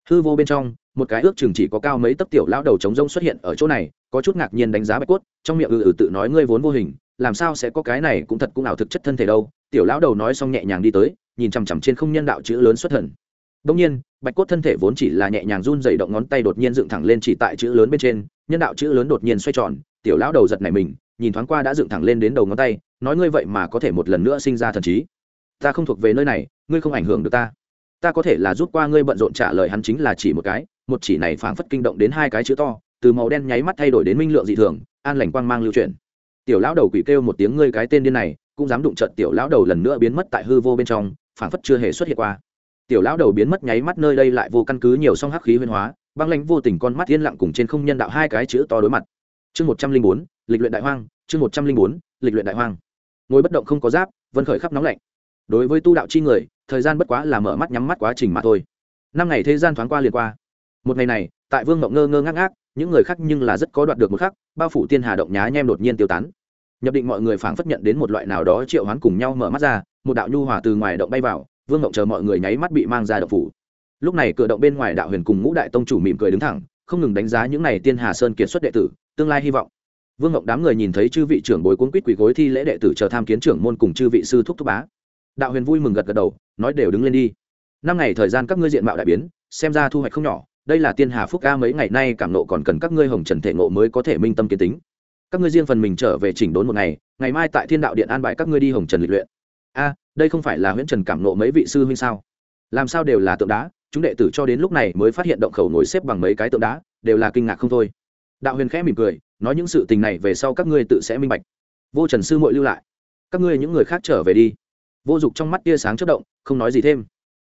Hư vô bên trong, một cái ước chừng chỉ có cao mấy tấc tiểu lão đầu trống rông xuất hiện ở chỗ này, có chút ngạc nhiên đánh giá bạch cốt, trong miệng ừ ừ tự nói ngươi vốn vô hình, làm sao sẽ có cái này cũng thật cũng ảo thực chất thân thể đâu. Tiểu lão đầu nói xong nhẹ nhàng đi tới, nhìn chằm chằm trên không nhân đạo chữ lớn xuất thần. Đông nhiên, bạch cốt thân thể vốn chỉ là nhẹ nhàng run dày động ngón tay đột nhiên dựng thẳng lên chỉ tại chữ lớn bên trên, nhân đạo chữ lớn đột nhiên xoay tròn, tiểu lão đầu giật này mình, nhìn thoáng qua đã dựng thẳng lên đến đầu ngón tay, nói ngươi vậy mà có thể một lần nữa sinh ra thần trí. Ta không thuộc về nơi này, ngươi không ảnh hưởng được ta ta có thể là rút qua ngươi bận rộn trả lời hắn chính là chỉ một cái, một chỉ này phảng phất kinh động đến hai cái chữ to, từ màu đen nháy mắt thay đổi đến minh lượng dị thường, an lành quang mang lưu chuyển. Tiểu lão đầu quỷ kêu một tiếng ngươi cái tên điên này, cũng dám đụng trận tiểu lão đầu lần nữa biến mất tại hư vô bên trong, phảng phất chưa hề xuất hiện qua. Tiểu lão đầu biến mất nháy mắt nơi đây lại vô căn cứ nhiều song hắc khí huyên hóa, băng lãnh vô tình con mắt yên lặng cùng trên không nhân đạo hai cái chữ to đối mặt. Chương một trăm linh bốn, lịch luyện đại hoang, chương một trăm linh bốn, lịch luyện đại hoang. Ngồi bất động không có giáp, vân khởi khắp nóng lạnh. Đối với tu đạo chi người thời gian bất quá là mở mắt nhắm mắt quá trình mà thôi. Năm ngày thế gian thoáng qua liền qua. Một ngày này, tại vương mộng ngơ ngơ ngác ngác, những người khác nhưng là rất có đoạt được một khắc, bao phủ tiên hà động nhá nhem đột nhiên tiêu tán. Nhập định mọi người phảng phất nhận đến một loại nào đó triệu hoán cùng nhau mở mắt ra, một đạo nhu hòa từ ngoài động bay vào, vương mộng chờ mọi người nháy mắt bị mang ra động phủ. Lúc này cửa động bên ngoài đạo huyền cùng ngũ đại tông chủ mỉm cười đứng thẳng, không ngừng đánh giá những n à y tiên hà sơn kiệt xuất đệ tử, tương lai hy vọng. Vương mộng đám người nhìn thấy chư vị trưởng bối cuốn quýt quỳ gối thi lễ đệ tử chờ tham kiến trưởng môn cùng chư vị sư thúc thúc bá đạo huyền vui mừng gật gật đầu, nói đều đứng lên đi. Năm ngày thời gian các ngươi diện mạo đại biến, xem ra thu hoạch không nhỏ, đây là tiên hà phúc ca mấy ngày nay cảm nộ còn cần các ngươi hồng trần thể ngộ mới có thể minh tâm kiến tính. Các ngươi riêng phần mình trở về chỉnh đốn một ngày ngày mai tại thiên đạo điện an bài các ngươi đi hồng trần lịch luyện. A, đây không phải là huyễn trần cảm nộ mấy vị sư huynh sao? Làm sao đều là tượng đá, chúng đệ tử cho đến lúc này mới phát hiện động khẩu nổi xếp bằng mấy cái tượng đá, đều là kinh ngạc không thôi. Đạo huyền khẽ mỉm cười, nói những sự tình này về sau các ngươi tự sẽ minh bạch. Vô trần sư mội lưu lại, các ngươi những người khác trở về đi vô dụng trong mắt tia sáng chất động, không nói gì thêm.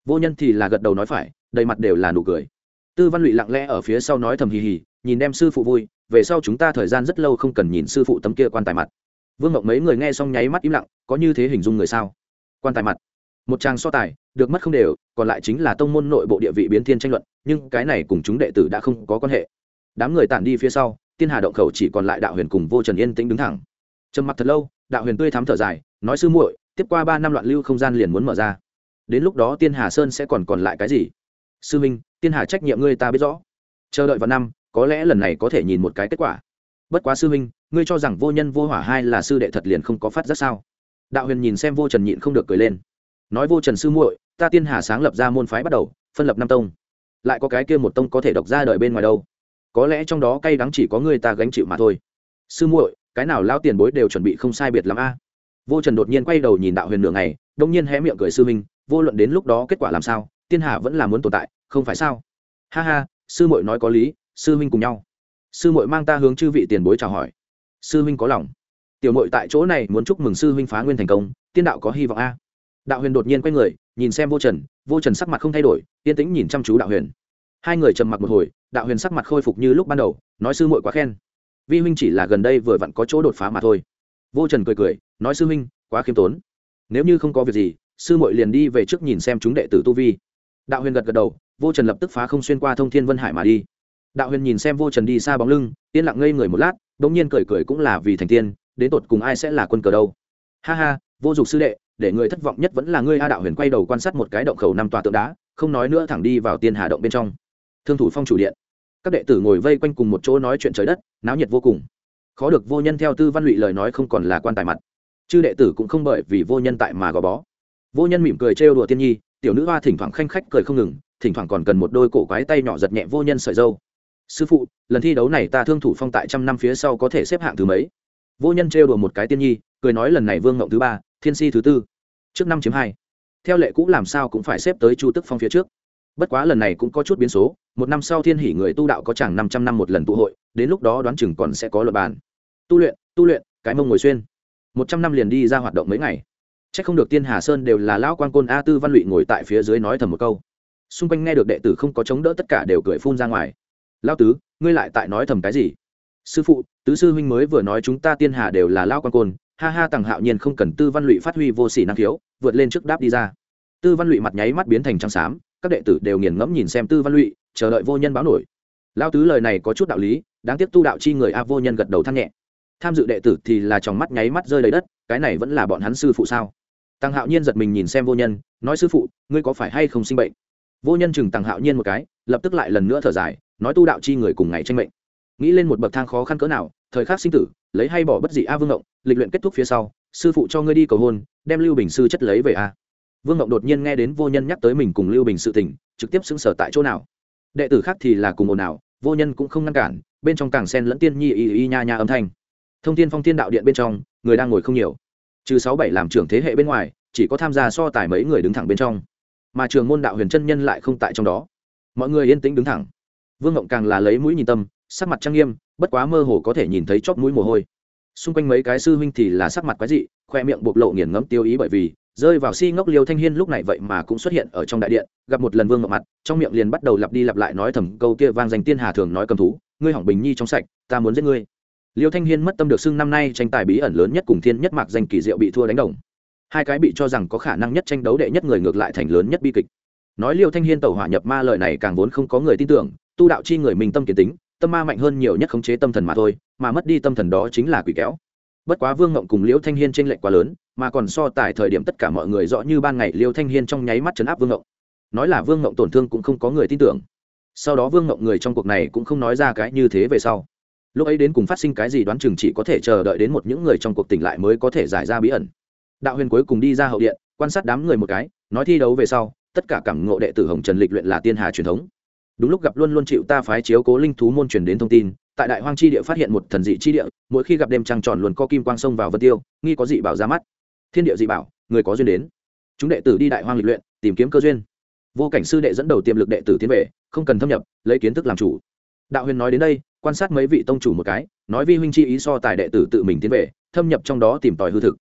Vô nhân thì là gật đầu nói phải, đầy mặt đều là nụ cười. Tư văn lụy lặng lẽ ở phía sau nói thầm hì hì, nhìn đem sư phụ vui, về sau chúng ta thời gian rất lâu không cần nhìn sư phụ tấm kia quan tài mặt. Vương mộng mấy người nghe xong nháy mắt im lặng, có như thế hình dung người sao? Quan tài mặt. Một trang so tài, được mất không đều, còn lại chính là tông môn nội bộ địa vị biến thiên tranh luận, nhưng cái này cùng chúng đệ tử đã không có quan hệ. Đám người tản đi phía sau, tiên hà động khẩu chỉ còn lại đạo huyền cùng vô trần yên tĩnh đứng thẳng. Trầm mặt thật lâu, đạo huyền tươi thắm thở dài, nói sư muội tiếp qua ba năm loạn lưu không gian liền muốn mở ra. Đến lúc đó tiên hà sơn sẽ còn còn lại cái gì? Sư minh, tiên hà trách nhiệm ngươi ta biết rõ. Chờ đợi vào năm, có lẽ lần này có thể nhìn một cái kết quả. Bất quá sư minh, ngươi cho rằng vô nhân vô hỏa hai là sư đệ thật liền không có phát rất sao? Đạo huyền nhìn xem vô trần nhịn không được cười lên. Nói vô trần sư muội, ta tiên hà sáng lập ra môn phái bắt đầu, phân lập năm tông. Lại có cái kia một tông có thể độc ra đời bên ngoài đâu. Có lẽ trong đó cay đắng chỉ có người ta gánh chịu mà thôi. Sư muội, cái nào lao tiền bối đều chuẩn bị không sai biệt lắm a? Vô trần đột nhiên quay đầu nhìn đạo huyền nửa ngày, đông nhiên hé miệng cười, sư minh, vô luận đến lúc đó kết quả làm sao, tiên hà vẫn là muốn tồn tại, không phải sao? Ha ha, sư muội nói có lý, sư minh cùng nhau. Sư muội mang ta hướng chư vị tiền bối chào hỏi. Sư minh có lòng. Tiểu muội tại chỗ này muốn chúc mừng sư Minh phá nguyên thành công, tiên đạo có hy vọng a. Đạo huyền đột nhiên quay người, nhìn xem vô trần vô trần sắc mặt không thay đổi, yên tĩnh nhìn chăm chú đạo huyền. Hai người trầm mặc một hồi, đạo huyền sắc mặt khôi phục như lúc ban đầu, nói sư muội quá khen. Vi huynh chỉ là gần đây vừa vặn có chỗ đột phá mà thôi. Vô trần cười cười nói sư huynh, quá khiêm tốn. Nếu như không có việc gì, sư muội liền đi về trước nhìn xem chúng đệ tử tu vi. Đạo huyền gật gật đầu, vô trần lập tức phá không xuyên qua thông thiên vân hải mà đi. Đạo huyền nhìn xem vô trần đi xa bóng lưng, yên lặng ngây người một lát đ ỗ n g nhiên cười cười cũng là vì thành tiên, đến tột cùng ai sẽ là quân cờ đâu. Ha ha, vô dụng sư đệ, để người thất vọng nhất vẫn là ngươi a đạo huyền quay đầu quan sát một cái động khẩu năm tòa tượng đá, không nói nữa thẳng đi vào tiên hà động bên trong. Thương thủ phong chủ điện. Các đệ tử ngồi vây quanh cùng một chỗ nói chuyện trời đất, náo nhiệt vô cùng. Khó được vô nhân theo tư văn lụy lời nói không còn là quan tài mặt chư đệ tử cũng không bởi vì vô nhân tại mà gò bó. Vô nhân mỉm cười trêu đùa tiên nhi, tiểu nữ hoa thỉnh thoảng khanh khách cười không ngừng, thỉnh thoảng còn cần một đôi cổ quái tay nhỏ giật nhẹ vô nhân sợi dâu. Sư phụ, lần thi đấu này ta thương thủ phong tại trăm năm phía sau có thể xếp hạng thứ mấy? Vô nhân trêu đùa một cái tiên nhi, cười nói lần này vương ngộng thứ ba, thiên si thứ tư. Trước năm chiếm hai. Theo lệ cũ làm sao cũng phải xếp tới chu tức phong phía trước. Bất quá lần này cũng có chút biến số, một năm sau thiên hỷ người tu đạo có chẳng năm trăm năm một lần tụ hội, đến lúc đó đoán chừng còn sẽ có luật bàn. Tu luyện tu luyện, cái mông ngồi xuyên một trăm năm liền đi ra hoạt động mấy ngày. C h ắ c không được tiên hà sơn đều là lão quan côn a tư văn lụy ngồi tại phía dưới nói thầm một câu. Xung quanh nghe được đệ tử không có chống đỡ tất cả đều cười phun ra ngoài. Lao tứ, ngươi lại tại nói thầm cái gì? Sư phụ, tứ sư huynh mới vừa nói chúng ta tiên hà đều là lao quan côn, ha ha tằng hạo nhiên không cần tư văn lụy phát huy vô sỉ năng khiếu, vượt lên trước đáp đi ra. Tư văn lụy mặt nháy mắt biến thành trắng xám, các đệ tử đều nghiền ngẫm nhìn xem tư văn lụy, chờ đợi vô nhân báo nổi. Lao tứ lời này có chút đạo lý, đáng tiếc tu đạo chi người a vô nhân gật đầu than nhẹ tham dự đệ tử thì là trong mắt nháy mắt rơi đầy đất, cái này vẫn là bọn hắn sư phụ sao? Tăng hạo nhiên giật mình nhìn xem vô nhân, nói sư phụ, ngươi có phải hay không sinh bệnh? Vô nhân chừng tăng hạo nhiên một cái, lập tức lại lần nữa thở dài, nói tu đạo chi người cùng ngày tranh mệnh. Nghĩ lên một bậc thang khó khăn cỡ nào, thời khắc sinh tử, lấy hay bỏ bất dị a vương ngộng, lịch luyện kết thúc phía sau, sư phụ cho ngươi đi cầu hôn, đem lưu bình sư chất lấy về a. Vương ngộng đột nhiên nghe đến vô nhân nhắc tới mình cùng lưu bình sự tình, trực tiếp xứng sở tại chỗ nào. Đệ tử khác thì là cùng ồn ào, vô nhân cũng không ngăn cản, bên trong càng sen lẫn tiên nhi y y nha nha âm thanh thông tin phong thiên đạo điện bên trong, người đang ngồi không nhiều. Trừ sáu bảy làm trưởng thế hệ bên ngoài, chỉ có tham gia so tài mấy người đứng thẳng bên trong. Mà trường môn đạo huyền chân nhân lại không tại trong đó. Mọi người yên tĩnh đứng thẳng. Vương ngộng càng là lấy mũi nhìn tâm, sắc mặt trang nghiêm, bất quá mơ hồ có thể nhìn thấy chóp mũi mồ hôi. Xung quanh mấy cái sư huynh thì là sắc mặt quái dị, khoe miệng bộc lộ nghiền ngẫm tiêu ý bởi vì, rơi vào si ngốc liêu thanh hiên lúc này vậy mà cũng xuất hiện ở trong đại điện, gặp một lần vương ngọc mặt, trong miệng liền bắt đầu lặp đi lặp lại nói thầm câu kia vang danh tiên hà thường nói cầm thú, ngươi hỏng bình nhi trong sạch, ta muốn giết ngươi liêu thanh hiên mất tâm được xưng năm nay tranh tài bí ẩn lớn nhất cùng thiên nhất mạc danh kỳ diệu bị thua đánh đồng. Hai cái bị cho rằng có khả năng nhất tranh đấu đệ nhất người ngược lại thành lớn nhất bi kịch. Nói liêu thanh hiên tẩu hỏa nhập ma lời này càng vốn không có người tin tưởng, tu đạo chi người mình tâm kiến tính, tâm ma mạnh hơn nhiều nhất khống chế tâm thần mà thôi, mà mất đi tâm thần đó chính là quỷ kéo bất quá vương ngộng cùng Liêu thanh hiên tranh lệch quá lớn, mà còn so tài thời điểm tất cả mọi người rõ như ban ngày, liêu thanh hiên trong nháy mắt chấn áp vương ngộng. Nói là vương ngộng tổn thương cũng không có người tin tưởng. Sau đó vương ngộng người trong cuộc này cũng không nói ra cái như thế về sau lúc ấy đến cùng phát sinh cái gì đoán chừng chỉ có thể chờ đợi đến một những người trong cuộc tỉnh lại mới có thể giải ra bí ẩn. Đạo huyền cuối cùng đi ra hậu điện, quan sát đám người một cái, nói thi đấu về sau, tất cả cảm ngộ đệ tử hồng trần lịch luyện là tiên hà truyền thống. Đúng lúc gặp luôn luôn chịu ta phái chiếu cố linh thú môn truyền đến thông tin, tại đại hoang chi địa phát hiện một thần dị chi địa, mỗi khi gặp đêm trăng tròn luôn có kim quang sông vào vân tiêu, nghi có dị bảo ra mắt. Thiên địa dị bảo, người có duyên đến. Chúng đệ tử đi đại hoang lịch luyện, tìm kiếm cơ duyên. Vô cảnh sư đệ dẫn đầu tiềm lực đệ tử tiến về, không cần thâm nhập, lấy kiến thức làm chủ. Đạo huyền nói đến đây quan sát mấy vị tông chủ một cái, nói vi huynh chi ý so tài đệ tử tự mình tiến về, thâm nhập trong đó tìm tòi hư thực.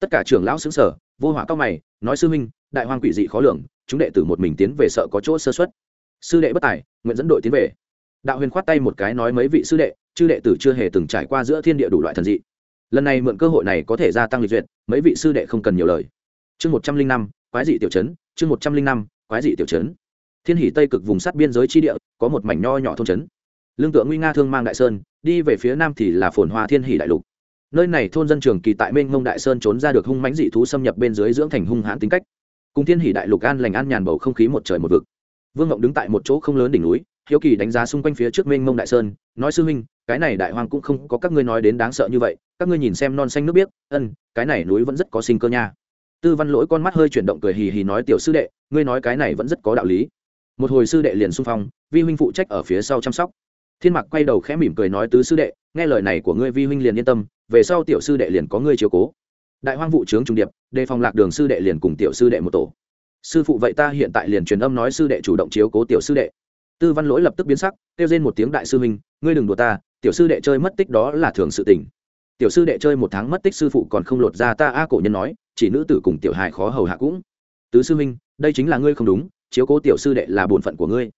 Tất cả trưởng lão xứng sở vô hỏa cao mày, nói sư huynh, đại hoang quỷ dị khó lường, chúng đệ tử một mình tiến về sợ có chỗ sơ xuất sư đệ bất tài, nguyện dẫn đội tiến về. Đạo huyền khoát tay một cái nói mấy vị sư đệ, chư đệ tử chưa hề từng trải qua giữa thiên địa đủ loại thần dị. Lần này mượn cơ hội này có thể gia tăng lịch duyệt, mấy vị sư đệ không cần nhiều lời. Chương một trăm linh năm, quái dị tiểu chấn chương một trăm linh năm, quái dị tiểu chấn thiên hỷ tây cực vùng sát biên giới tri địa, có một mảnh nho nhỏ thôn trấn lương tựa nguy nga thương mang đại sơn, đi về phía nam thì là phồn hoa thiên hỷ đại lục. Nơi này thôn dân trường kỳ tại mênh mông đại sơn trốn ra được hung mãnh dị thú xâm nhập bên dưới dưỡng thành hung hãn tính cách. Cùng thiên hỷ đại lục an lành an nhàn bầu không khí một trời một vực. Vương ngộng đứng tại một chỗ không lớn đỉnh núi, hiếu kỳ đánh giá xung quanh phía trước mênh mông đại sơn, nói sư huynh, cái này đại hoang cũng không có các ngươi nói đến đáng sợ như vậy, các ngươi nhìn xem non xanh nước biếc, ân, cái này núi vẫn rất có sinh cơ nha. Tư văn lỗi con mắt hơi chuyển động cười hì hì nói tiểu sư đệ, ngươi nói cái này vẫn rất có đạo lý. Một hồi sư đệ liền xung phong, vi huynh phụ trách ở phía sau chăm sóc thiên mặc quay đầu khẽ mỉm cười nói tứ sư đệ, nghe lời này của ngươi vi huynh liền yên tâm, về sau tiểu sư đệ liền có ngươi chiếu cố. Đại hoang vụ trướng trung điệp, đề phòng lạc đường sư đệ liền cùng tiểu sư đệ một tổ. Sư phụ vậy ta hiện tại liền truyền âm nói sư đệ chủ động chiếu cố tiểu sư đệ. Tư văn lỗi lập tức biến sắc, kêu lên một tiếng đại sư huynh, ngươi đừng đùa ta, tiểu sư đệ chơi mất tích đó là thường sự tình. Tiểu sư đệ chơi một tháng mất tích sư phụ còn không lột ra ta, a cổ nhân nói, chỉ nữ tử cùng tiểu hài khó hầu hạ cũng. Tứ sư huynh, đây chính là ngươi không đúng, chiếu cố tiểu sư đệ là bổn phận của ngươi.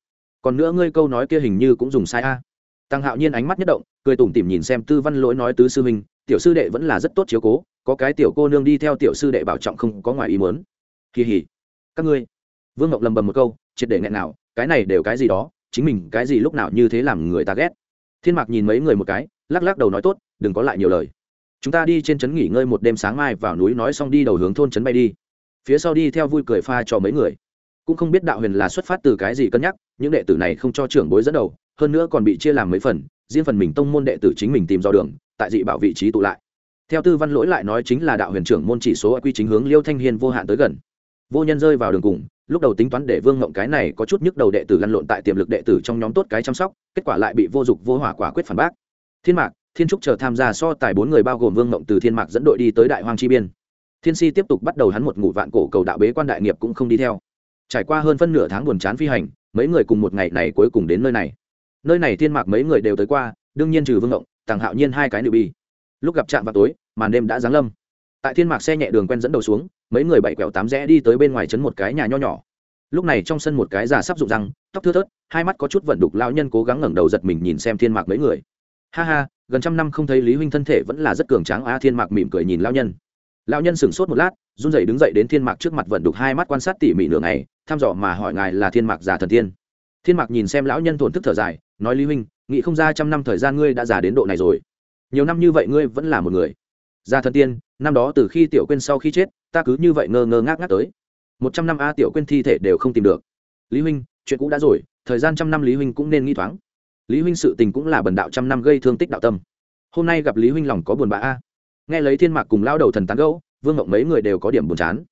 Còn nữa ngươi câu nói kia hình như cũng dùng sai a tăng hạo nhiên ánh mắt nhất động, cười tủm tỉm nhìn xem tư văn lỗi nói, tứ sư huynh, tiểu sư đệ vẫn là rất tốt chiếu cố, có cái tiểu cô nương đi theo tiểu sư đệ bảo trọng không có ngoài ý muốn. Kỳ hỉ, các ngươi. Vương ngọc lầm bầm một câu, triệt để nghẹn nào, cái này đều cái gì đó, chính mình cái gì lúc nào như thế làm người ta ghét. Thiên mạc nhìn mấy người một cái, lắc lắc đầu nói, tốt, đừng có lại nhiều lời. Chúng ta đi trên trấn nghỉ ngơi một đêm sáng mai vào núi nói xong đi đầu hướng thôn trấn bay đi. Phía sau đi theo vui cười pha cho mấy người. Cũng không biết đạo huyền là xuất phát từ cái gì cân nhắc, những đệ tử này không cho trưởng bối dẫn đầu hơn nữa còn bị chia làm mấy phần, riêng phần mình tông môn đệ tử chính mình tìm do đường, tại dị bảo vị trí tụ lại. Theo tư văn lỗi lại nói chính là đạo huyền trưởng môn chỉ số quy chính hướng liêu thanh hiên vô hạn tới gần. Vô nhân rơi vào đường cùng, lúc đầu tính toán để vương ngộng cái này có chút nhức đầu đệ tử lăn lộn tại tiềm lực đệ tử trong nhóm tốt cái chăm sóc, kết quả lại bị vô dụng vô hỏa quả quyết phản bác. Thiên mạc, thiên trúc chờ tham gia so tài bốn người bao gồm vương ngộng từ thiên mạc dẫn đội đi tới đại hoang chi biên. Thiên si tiếp tục bắt đầu hắn một ngủ vạn cổ cầu đạo bế quan đại nghiệp cũng không đi theo. Trải qua hơn phân nửa tháng buồn chán phi hành, mấy người cùng một ngày này cuối cùng đến nơi này nơi này thiên mạc mấy người đều tới qua đương nhiên trừ vương động, tàng hạo nhiên hai cái nữ bi. Lúc gặp trạm vào tối màn đêm đã giáng lâm. Tại thiên mạc xe nhẹ đường quen dẫn đầu xuống mấy người bảy quẹo tám rẽ đi tới bên ngoài trấn một cái nhà nho nhỏ. Lúc này trong sân một cái già sắp rụng răng tóc thưa thớt hai mắt có chút vận đục lao nhân cố gắng ngẩng đầu giật mình nhìn xem thiên mạc mấy người. Ha ha gần trăm năm không thấy lý huynh thân thể vẫn là rất cường tráng a thiên mạc mỉm cười nhìn lao nhân. Lao nhân sửng sốt một lát run rẩy đứng dậy đến thiên mạc trước mặt vận đục hai mắt quan sát tỉ mỉ nửa ngày thăm dò mà hỏi ngài là thiên mạc già thần tiên. Thiên mạc nhìn xem lão nhân thổn thức thở dài nói lý huynh, nghĩ không ra trăm năm thời gian ngươi đã già đến độ này rồi. Nhiều năm như vậy ngươi vẫn là một người. Gia thần tiên, năm đó từ khi tiểu quên sau khi chết, ta cứ như vậy ngơ ngơ ngác ngác tới. Một trăm năm a tiểu quên thi thể đều không tìm được. Lý huynh, chuyện cũ đã rồi, thời gian trăm năm lý huynh cũng nên nghĩ thoáng. Lý huynh sự tình cũng là bần đạo trăm năm gây thương tích đạo tâm. Hôm nay gặp lý huynh lòng có buồn bã a. Nghe lấy thiên mạc cùng lao đầu thần tán gẫu, vương ngộng mấy người đều có điểm buồn chán.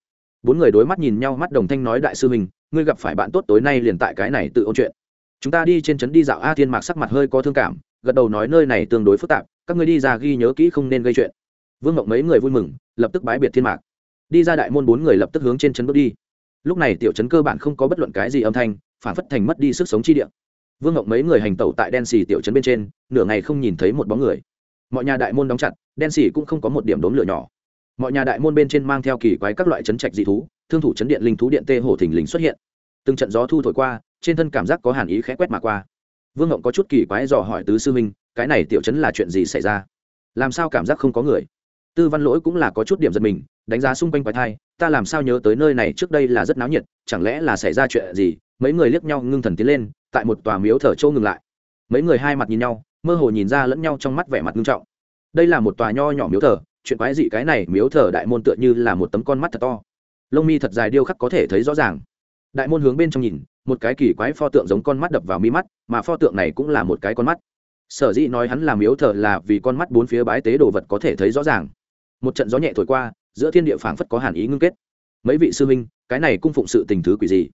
Bốn người đối mắt nhìn nhau mắt đồng thanh nói đại sư huynh, ngươi gặp phải bạn tốt tối nay liền tại cái này tự ôn chuyện chúng ta đi trên trấn đi dạo a thiên mạc sắc mặt hơi có thương cảm, gật đầu nói nơi này tương đối phức tạp, các ngươi đi ra ghi nhớ kỹ không nên gây chuyện. Vương mộng mấy người vui mừng, lập tức bái biệt thiên mạc. Đi ra đại môn bốn người lập tức hướng trên trấn bước đi. Lúc này tiểu trấn cơ bản không có bất luận cái gì âm thanh, phản phất thành mất đi sức sống chi địa. Vương ngộng mấy người hành tẩu tại đen xì tiểu trấn bên trên, nửa ngày không nhìn thấy một bóng người. Mọi nhà đại môn đóng chặt, đen xì cũng không có một điểm đốm lửa nhỏ. Mọi nhà đại môn bên trên mang theo kỳ quái các loại chấn trạch dị thú, thương thủ chấn điện linh thú điện tê hổ thình lình xuất hiện. Từng trận gió thu thổi qua trên thân cảm giác có hàn ý khẽ quét mà qua. Vương ngộng có chút kỳ quái dò hỏi tứ sư minh cái này tiểu chấn là chuyện gì xảy ra? Làm sao cảm giác không có người? Tư văn lỗi cũng là có chút điểm giật mình, đánh giá xung quanh quái thai, ta làm sao nhớ tới nơi này trước đây là rất náo nhiệt, chẳng lẽ là xảy ra chuyện gì? Mấy người liếc nhau ngưng thần tiến lên, tại một tòa miếu thở trâu ngừng lại. Mấy người hai mặt nhìn nhau, mơ hồ nhìn ra lẫn nhau trong mắt vẻ mặt nghiêm trọng. Đây là một tòa nho nhỏ miếu thờ, chuyện quái dị cái này miếu thờ đại môn tựa như là một tấm con mắt thật to. Lông mi thật dài điêu khắc có thể thấy rõ ràng. Đại môn hướng bên trong nhìn một cái kỳ quái pho tượng giống con mắt đập vào mi mắt, mà pho tượng này cũng là một cái con mắt. Sở dĩ nói hắn làm miếu thờ là vì con mắt bốn phía bái tế đồ vật có thể thấy rõ ràng. Một trận gió nhẹ thổi qua, giữa thiên địa phảng phất có hàn ý ngưng kết. Mấy vị sư huynh, cái này cung phụng sự tình thứ quỷ gì?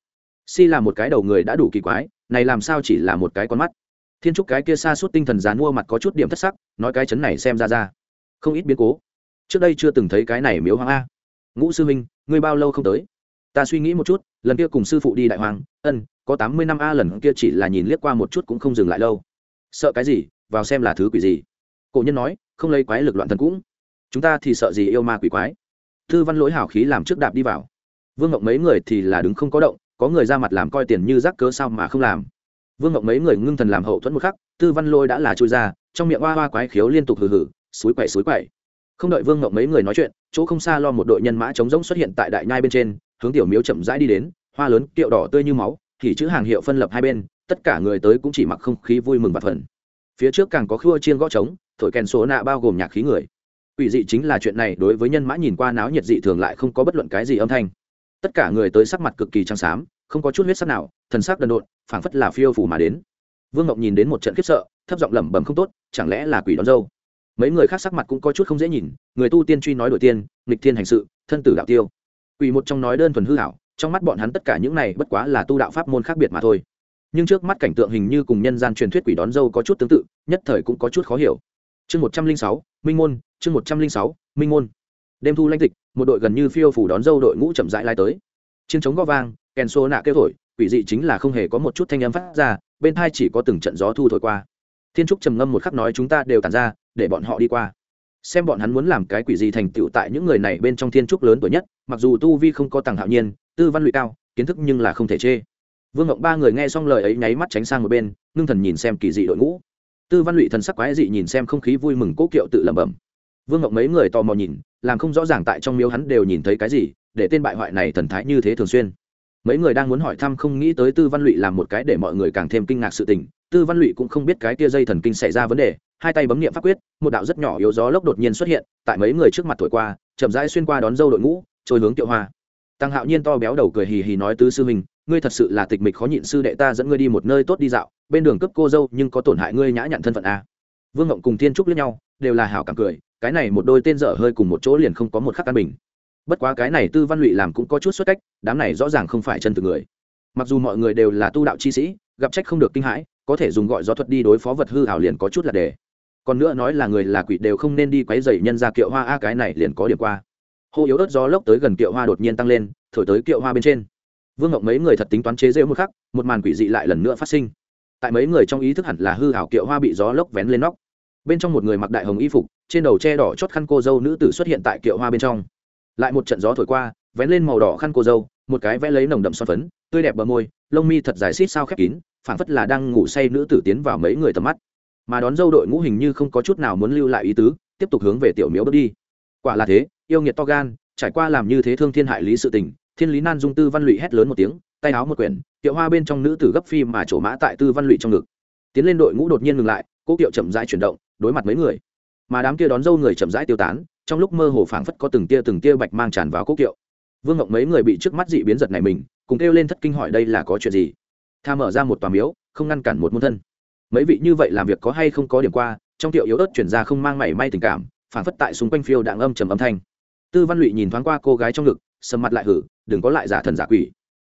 Si là một cái đầu người đã đủ kỳ quái, này làm sao chỉ là một cái con mắt? Thiên trúc cái kia xa suốt tinh thần dán mua mặt có chút điểm thất sắc, nói cái chấn này xem ra ra. Không ít biến cố. Trước đây chưa từng thấy cái này miếu hoang a. Ngũ sư huynh, ngươi bao lâu không tới? Ta suy nghĩ một chút lần kia cùng sư phụ đi đại hoàng ân, có tám mươi năm a lần kia chỉ là nhìn liếc qua một chút cũng không dừng lại lâu. Sợ cái gì? Vào xem là thứ quỷ gì? Cổ nhân nói, không lấy quái lực loạn thần cũng. Chúng ta thì sợ gì yêu ma quỷ quái? Thư văn lỗi hảo khí làm trước đạp đi vào. Vương ngộng mấy người thì là đứng không có động, có người ra mặt làm coi tiền như rác cớ sao mà không làm. Vương ngộng mấy người ngưng thần làm hậu thuẫn một khắc tư văn lôi đã là trôi ra, trong miệng hoa hoa quái khiếu liên tục hừ hừ, suối quậy suối quậy. Không đợi vương ngộng mấy người nói chuyện, chỗ không xa lo một đội nhân mã trống rỗng xuất hiện tại đại nhai bên trên hướng tiểu miếu chậm rãi đi đến, hoa lớn, kiệu đỏ tươi như máu, thì chữ hàng hiệu phân lập hai bên, tất cả người tới cũng chỉ mặc không khí vui mừng và phần phía trước càng có khua chiên gõ trống, thổi kèn số nạ bao gồm nhạc khí người. Ủy dị chính là chuyện này đối với nhân mã nhìn qua náo nhiệt dị thường lại không có bất luận cái gì âm thanh. Tất cả người tới sắc mặt cực kỳ trắng xám, không có chút huyết sắc nào, thần sắc đần độn, phảng phất là phiêu phủ mà đến. Vương ngọc nhìn đến một trận khiếp sợ, thấp giọng lẩm bẩm không tốt, chẳng lẽ là quỷ đón dâu? Mấy người khác sắc mặt cũng có chút không dễ nhìn, người tu tiên truy nói đổi tiên, nghịch thiên hành sự, thân tử đạo tiêu quỷ một trong nói đơn thuần hư hảo, trong mắt bọn hắn tất cả những này bất quá là tu đạo pháp môn khác biệt mà thôi. Nhưng trước mắt cảnh tượng hình như cùng nhân gian truyền thuyết quỷ đón dâu có chút tương tự, nhất thời cũng có chút khó hiểu. Chương một trăm linh sáu, minh môn, chương một trăm linh sáu, minh môn. Đêm thu lanh tịch, một đội gần như phiêu phủ đón dâu đội ngũ chậm rãi lai tới. Chiến trống go vang, kèn xô nạ kêu thổi, quỷ dị chính là không hề có một chút thanh âm phát ra, bên thai chỉ có từng trận gió thu thổi qua. Thiên trúc trầm ngâm một khắc nói chúng ta đều tàn ra, để bọn họ đi qua xem bọn hắn muốn làm cái quỷ gì thành tựu tại những người này bên trong thiên trúc lớn tuổi nhất, mặc dù tu vi không có tàng hạo nhiên, tư văn lụy cao, kiến thức nhưng là không thể chê. Vương ngộng ba người nghe xong lời ấy nháy mắt tránh sang một bên, ngưng thần nhìn xem kỳ dị đội ngũ. Tư văn lụy thần sắc quái dị nhìn xem không khí vui mừng cố kiệu tự lẩm bẩm. Vương ngộng mấy người tò mò nhìn, làm không rõ ràng tại trong miếu hắn đều nhìn thấy cái gì, để tên bại hoại này thần thái như thế thường xuyên mấy người đang muốn hỏi thăm không nghĩ tới tư văn lụy làm một cái để mọi người càng thêm kinh ngạc sự tình. Tư văn lụy cũng không biết cái tia dây thần kinh xảy ra vấn đề, hai tay bấm nghiệm pháp quyết, một đạo rất nhỏ yếu gió lốc đột nhiên xuất hiện, tại mấy người trước mặt thổi qua, chậm rãi xuyên qua đón dâu đội ngũ, trôi hướng tiệu hoa. Tăng hạo nhiên to béo đầu cười hì hì nói tứ sư mình ngươi thật sự là tịch mịch khó nhịn sư đệ ta dẫn ngươi đi một nơi tốt đi dạo, bên đường cấp cô dâu nhưng có tổn hại ngươi nhã nhặn thân phận a vương ngộng cùng thiên trúc lẫn nhau, đều là hảo cảm cười, cái này một đôi tên dở hơi cùng một chỗ liền không có một khắc an bình bất quá cái này tư văn lụy làm cũng có chút xuất cách, đám này rõ ràng không phải chân từ người. Mặc dù mọi người đều là tu đạo chi sĩ, gặp trách không được kinh hãi, có thể dùng gọi gió thuật đi đối phó vật hư hảo liền có chút là đề. Còn nữa nói là người là quỷ đều không nên đi quấy dày nhân ra kiệu hoa a, cái này liền có điểm qua. Hô yếu ớt gió lốc tới gần kiệu hoa đột nhiên tăng lên, thổi tới kiệu hoa bên trên. Vương ngọc mấy người thật tính toán chế rêu một khắc, một màn quỷ dị lại lần nữa phát sinh. Tại mấy người trong ý thức hẳn là hư hảo kiệu hoa bị gió lốc vén lên nóc. Bên trong một người mặc đại hồng y phục, trên đầu che đỏ chót khăn cô dâu nữ tử xuất hiện tại kiệu hoa bên trong lại một trận gió thổi qua, vén lên màu đỏ khăn cô dâu, một cái vẽ lấy nồng đậm son phấn, tươi đẹp bờ môi, lông mi thật dài xít sao khép kín, phảng phất là đang ngủ say nữ tử tiến vào mấy người tầm mắt. Mà đón dâu đội ngũ hình như không có chút nào muốn lưu lại ý tứ, tiếp tục hướng về tiểu miếu bước đi. Quả là thế, yêu nghiệt to gan, trải qua làm như thế thương thiên hại lý sự tình, thiên lý nan dung tư văn lụy hét lớn một tiếng, tay áo một quyển kiệu hoa bên trong nữ tử gấp phi mà trổ mã tại tư văn lụy trong ngực. Tiến lên đội ngũ đột nhiên ngừng lại, cố kiệu chậm rãi chuyển động, đối mặt mấy người. Mà đám kia đón dâu người chậm rãi tiêu tán trong lúc mơ hồ phảng phất có từng tia từng tia bạch mang tràn vào cố kiệu. Vương ngọc mấy người bị trước mắt dị biến giật này mình, cùng kêu lên thất kinh hỏi đây là có chuyện gì. Tha mở ra một tòa miếu, không ngăn cản một môn thân. Mấy vị như vậy làm việc có hay không có điểm qua, trong tiệu yếu ớt chuyển ra không mang mảy may tình cảm, phảng phất tại xung quanh phiêu đạn âm trầm âm thanh. Tư văn lụy nhìn thoáng qua cô gái trong ngực, sầm mặt lại hử, đừng có lại giả thần giả quỷ.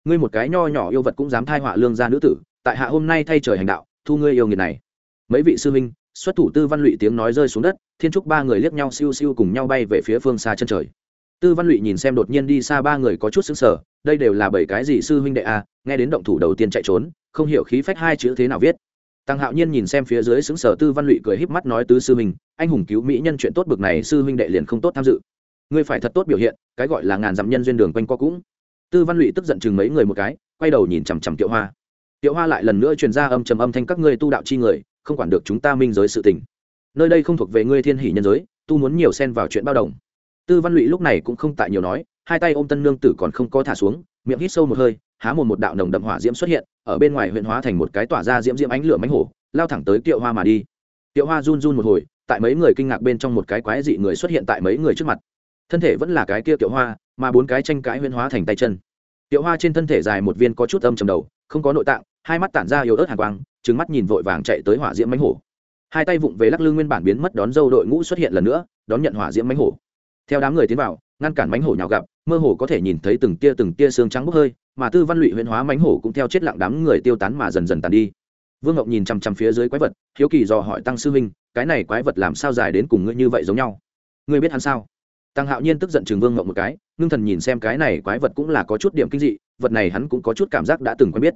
Ngươi một cái nho nhỏ yêu vật cũng dám thai họa lương gia nữ tử, tại hạ hôm nay thay trời hành đạo, thu ngươi yêu nghiệt này. Mấy vị sư huynh xuất thủ tư văn lụy tiếng nói rơi xuống đất thiên trúc ba người liếc nhau siêu siêu cùng nhau bay về phía phương xa chân trời. Tư văn lụy nhìn xem đột nhiên đi xa ba người có chút xứng sở đây đều là bảy cái gì sư huynh đệ a à, nghe đến động thủ đầu tiên chạy trốn không hiểu khí phách hai chữ thế nào viết. Tăng hạo nhiên nhìn xem phía dưới xứng sở tư văn lụy cười híp mắt nói tứ sư huynh anh hùng cứu mỹ nhân chuyện tốt bực này sư huynh đệ liền không tốt tham dự. Ngươi phải thật tốt biểu hiện cái gọi là ngàn dặm nhân duyên đường quanh co cũng. Tư văn lụy tức giận chừng mấy người một cái quay đầu nhìn chằm chằm tiệu hoa. Tiệu hoa lại lần nữa truyền ra âm trầm âm thanh các ngươi tu đạo chi người không quản được chúng ta minh giới sự tình. Nơi đây không thuộc về ngươi thiên hỷ nhân giới, tu muốn nhiều xen vào chuyện bao đồng. Tư văn lụy lúc này cũng không tại nhiều nói, hai tay ôm tân nương tử còn không có thả xuống, miệng hít sâu một hơi, há một một đạo nồng đậm hỏa diễm xuất hiện, ở bên ngoài huyện hóa thành một cái tỏa ra diễm diễm ánh lửa mánh hổ, lao thẳng tới tiệu hoa mà đi. Tiệu hoa run run một hồi, tại mấy người kinh ngạc bên trong một cái quái dị người xuất hiện tại mấy người trước mặt. Thân thể vẫn là cái kia tiệu hoa, mà bốn cái tranh cãi huyễn hóa thành tay chân. Tiệu hoa trên thân thể dài một viên có chút âm trầm đầu, không có nội tạng, hai mắt tản ra yếu ớt hàng quang trừng mắt nhìn vội vàng chạy tới hỏa diễm mánh hổ. Hai tay vụng về lắc lư nguyên bản biến mất đón dâu đội ngũ xuất hiện lần nữa, đón nhận hỏa diễm mánh hổ. Theo đám người tiến vào, ngăn cản mánh hổ nhào gặp, mơ hồ có thể nhìn thấy từng tia từng tia xương trắng bốc hơi, mà tư văn lụy huyễn hóa mánh hổ cũng theo chết lặng đám người tiêu tán mà dần dần tàn đi. Vương ngọc nhìn chằm chằm phía dưới quái vật, hiếu kỳ dò hỏi tăng sư huynh cái này quái vật làm sao dài đến cùng ngươi như vậy giống nhau? Ngươi biết hắn sao? Tăng hạo nhiên tức giận chừng vương ngọc một cái, ngưng thần nhìn xem cái này quái vật cũng là có chút điểm kinh dị, vật này hắn cũng có chút cảm giác đã từng quen biết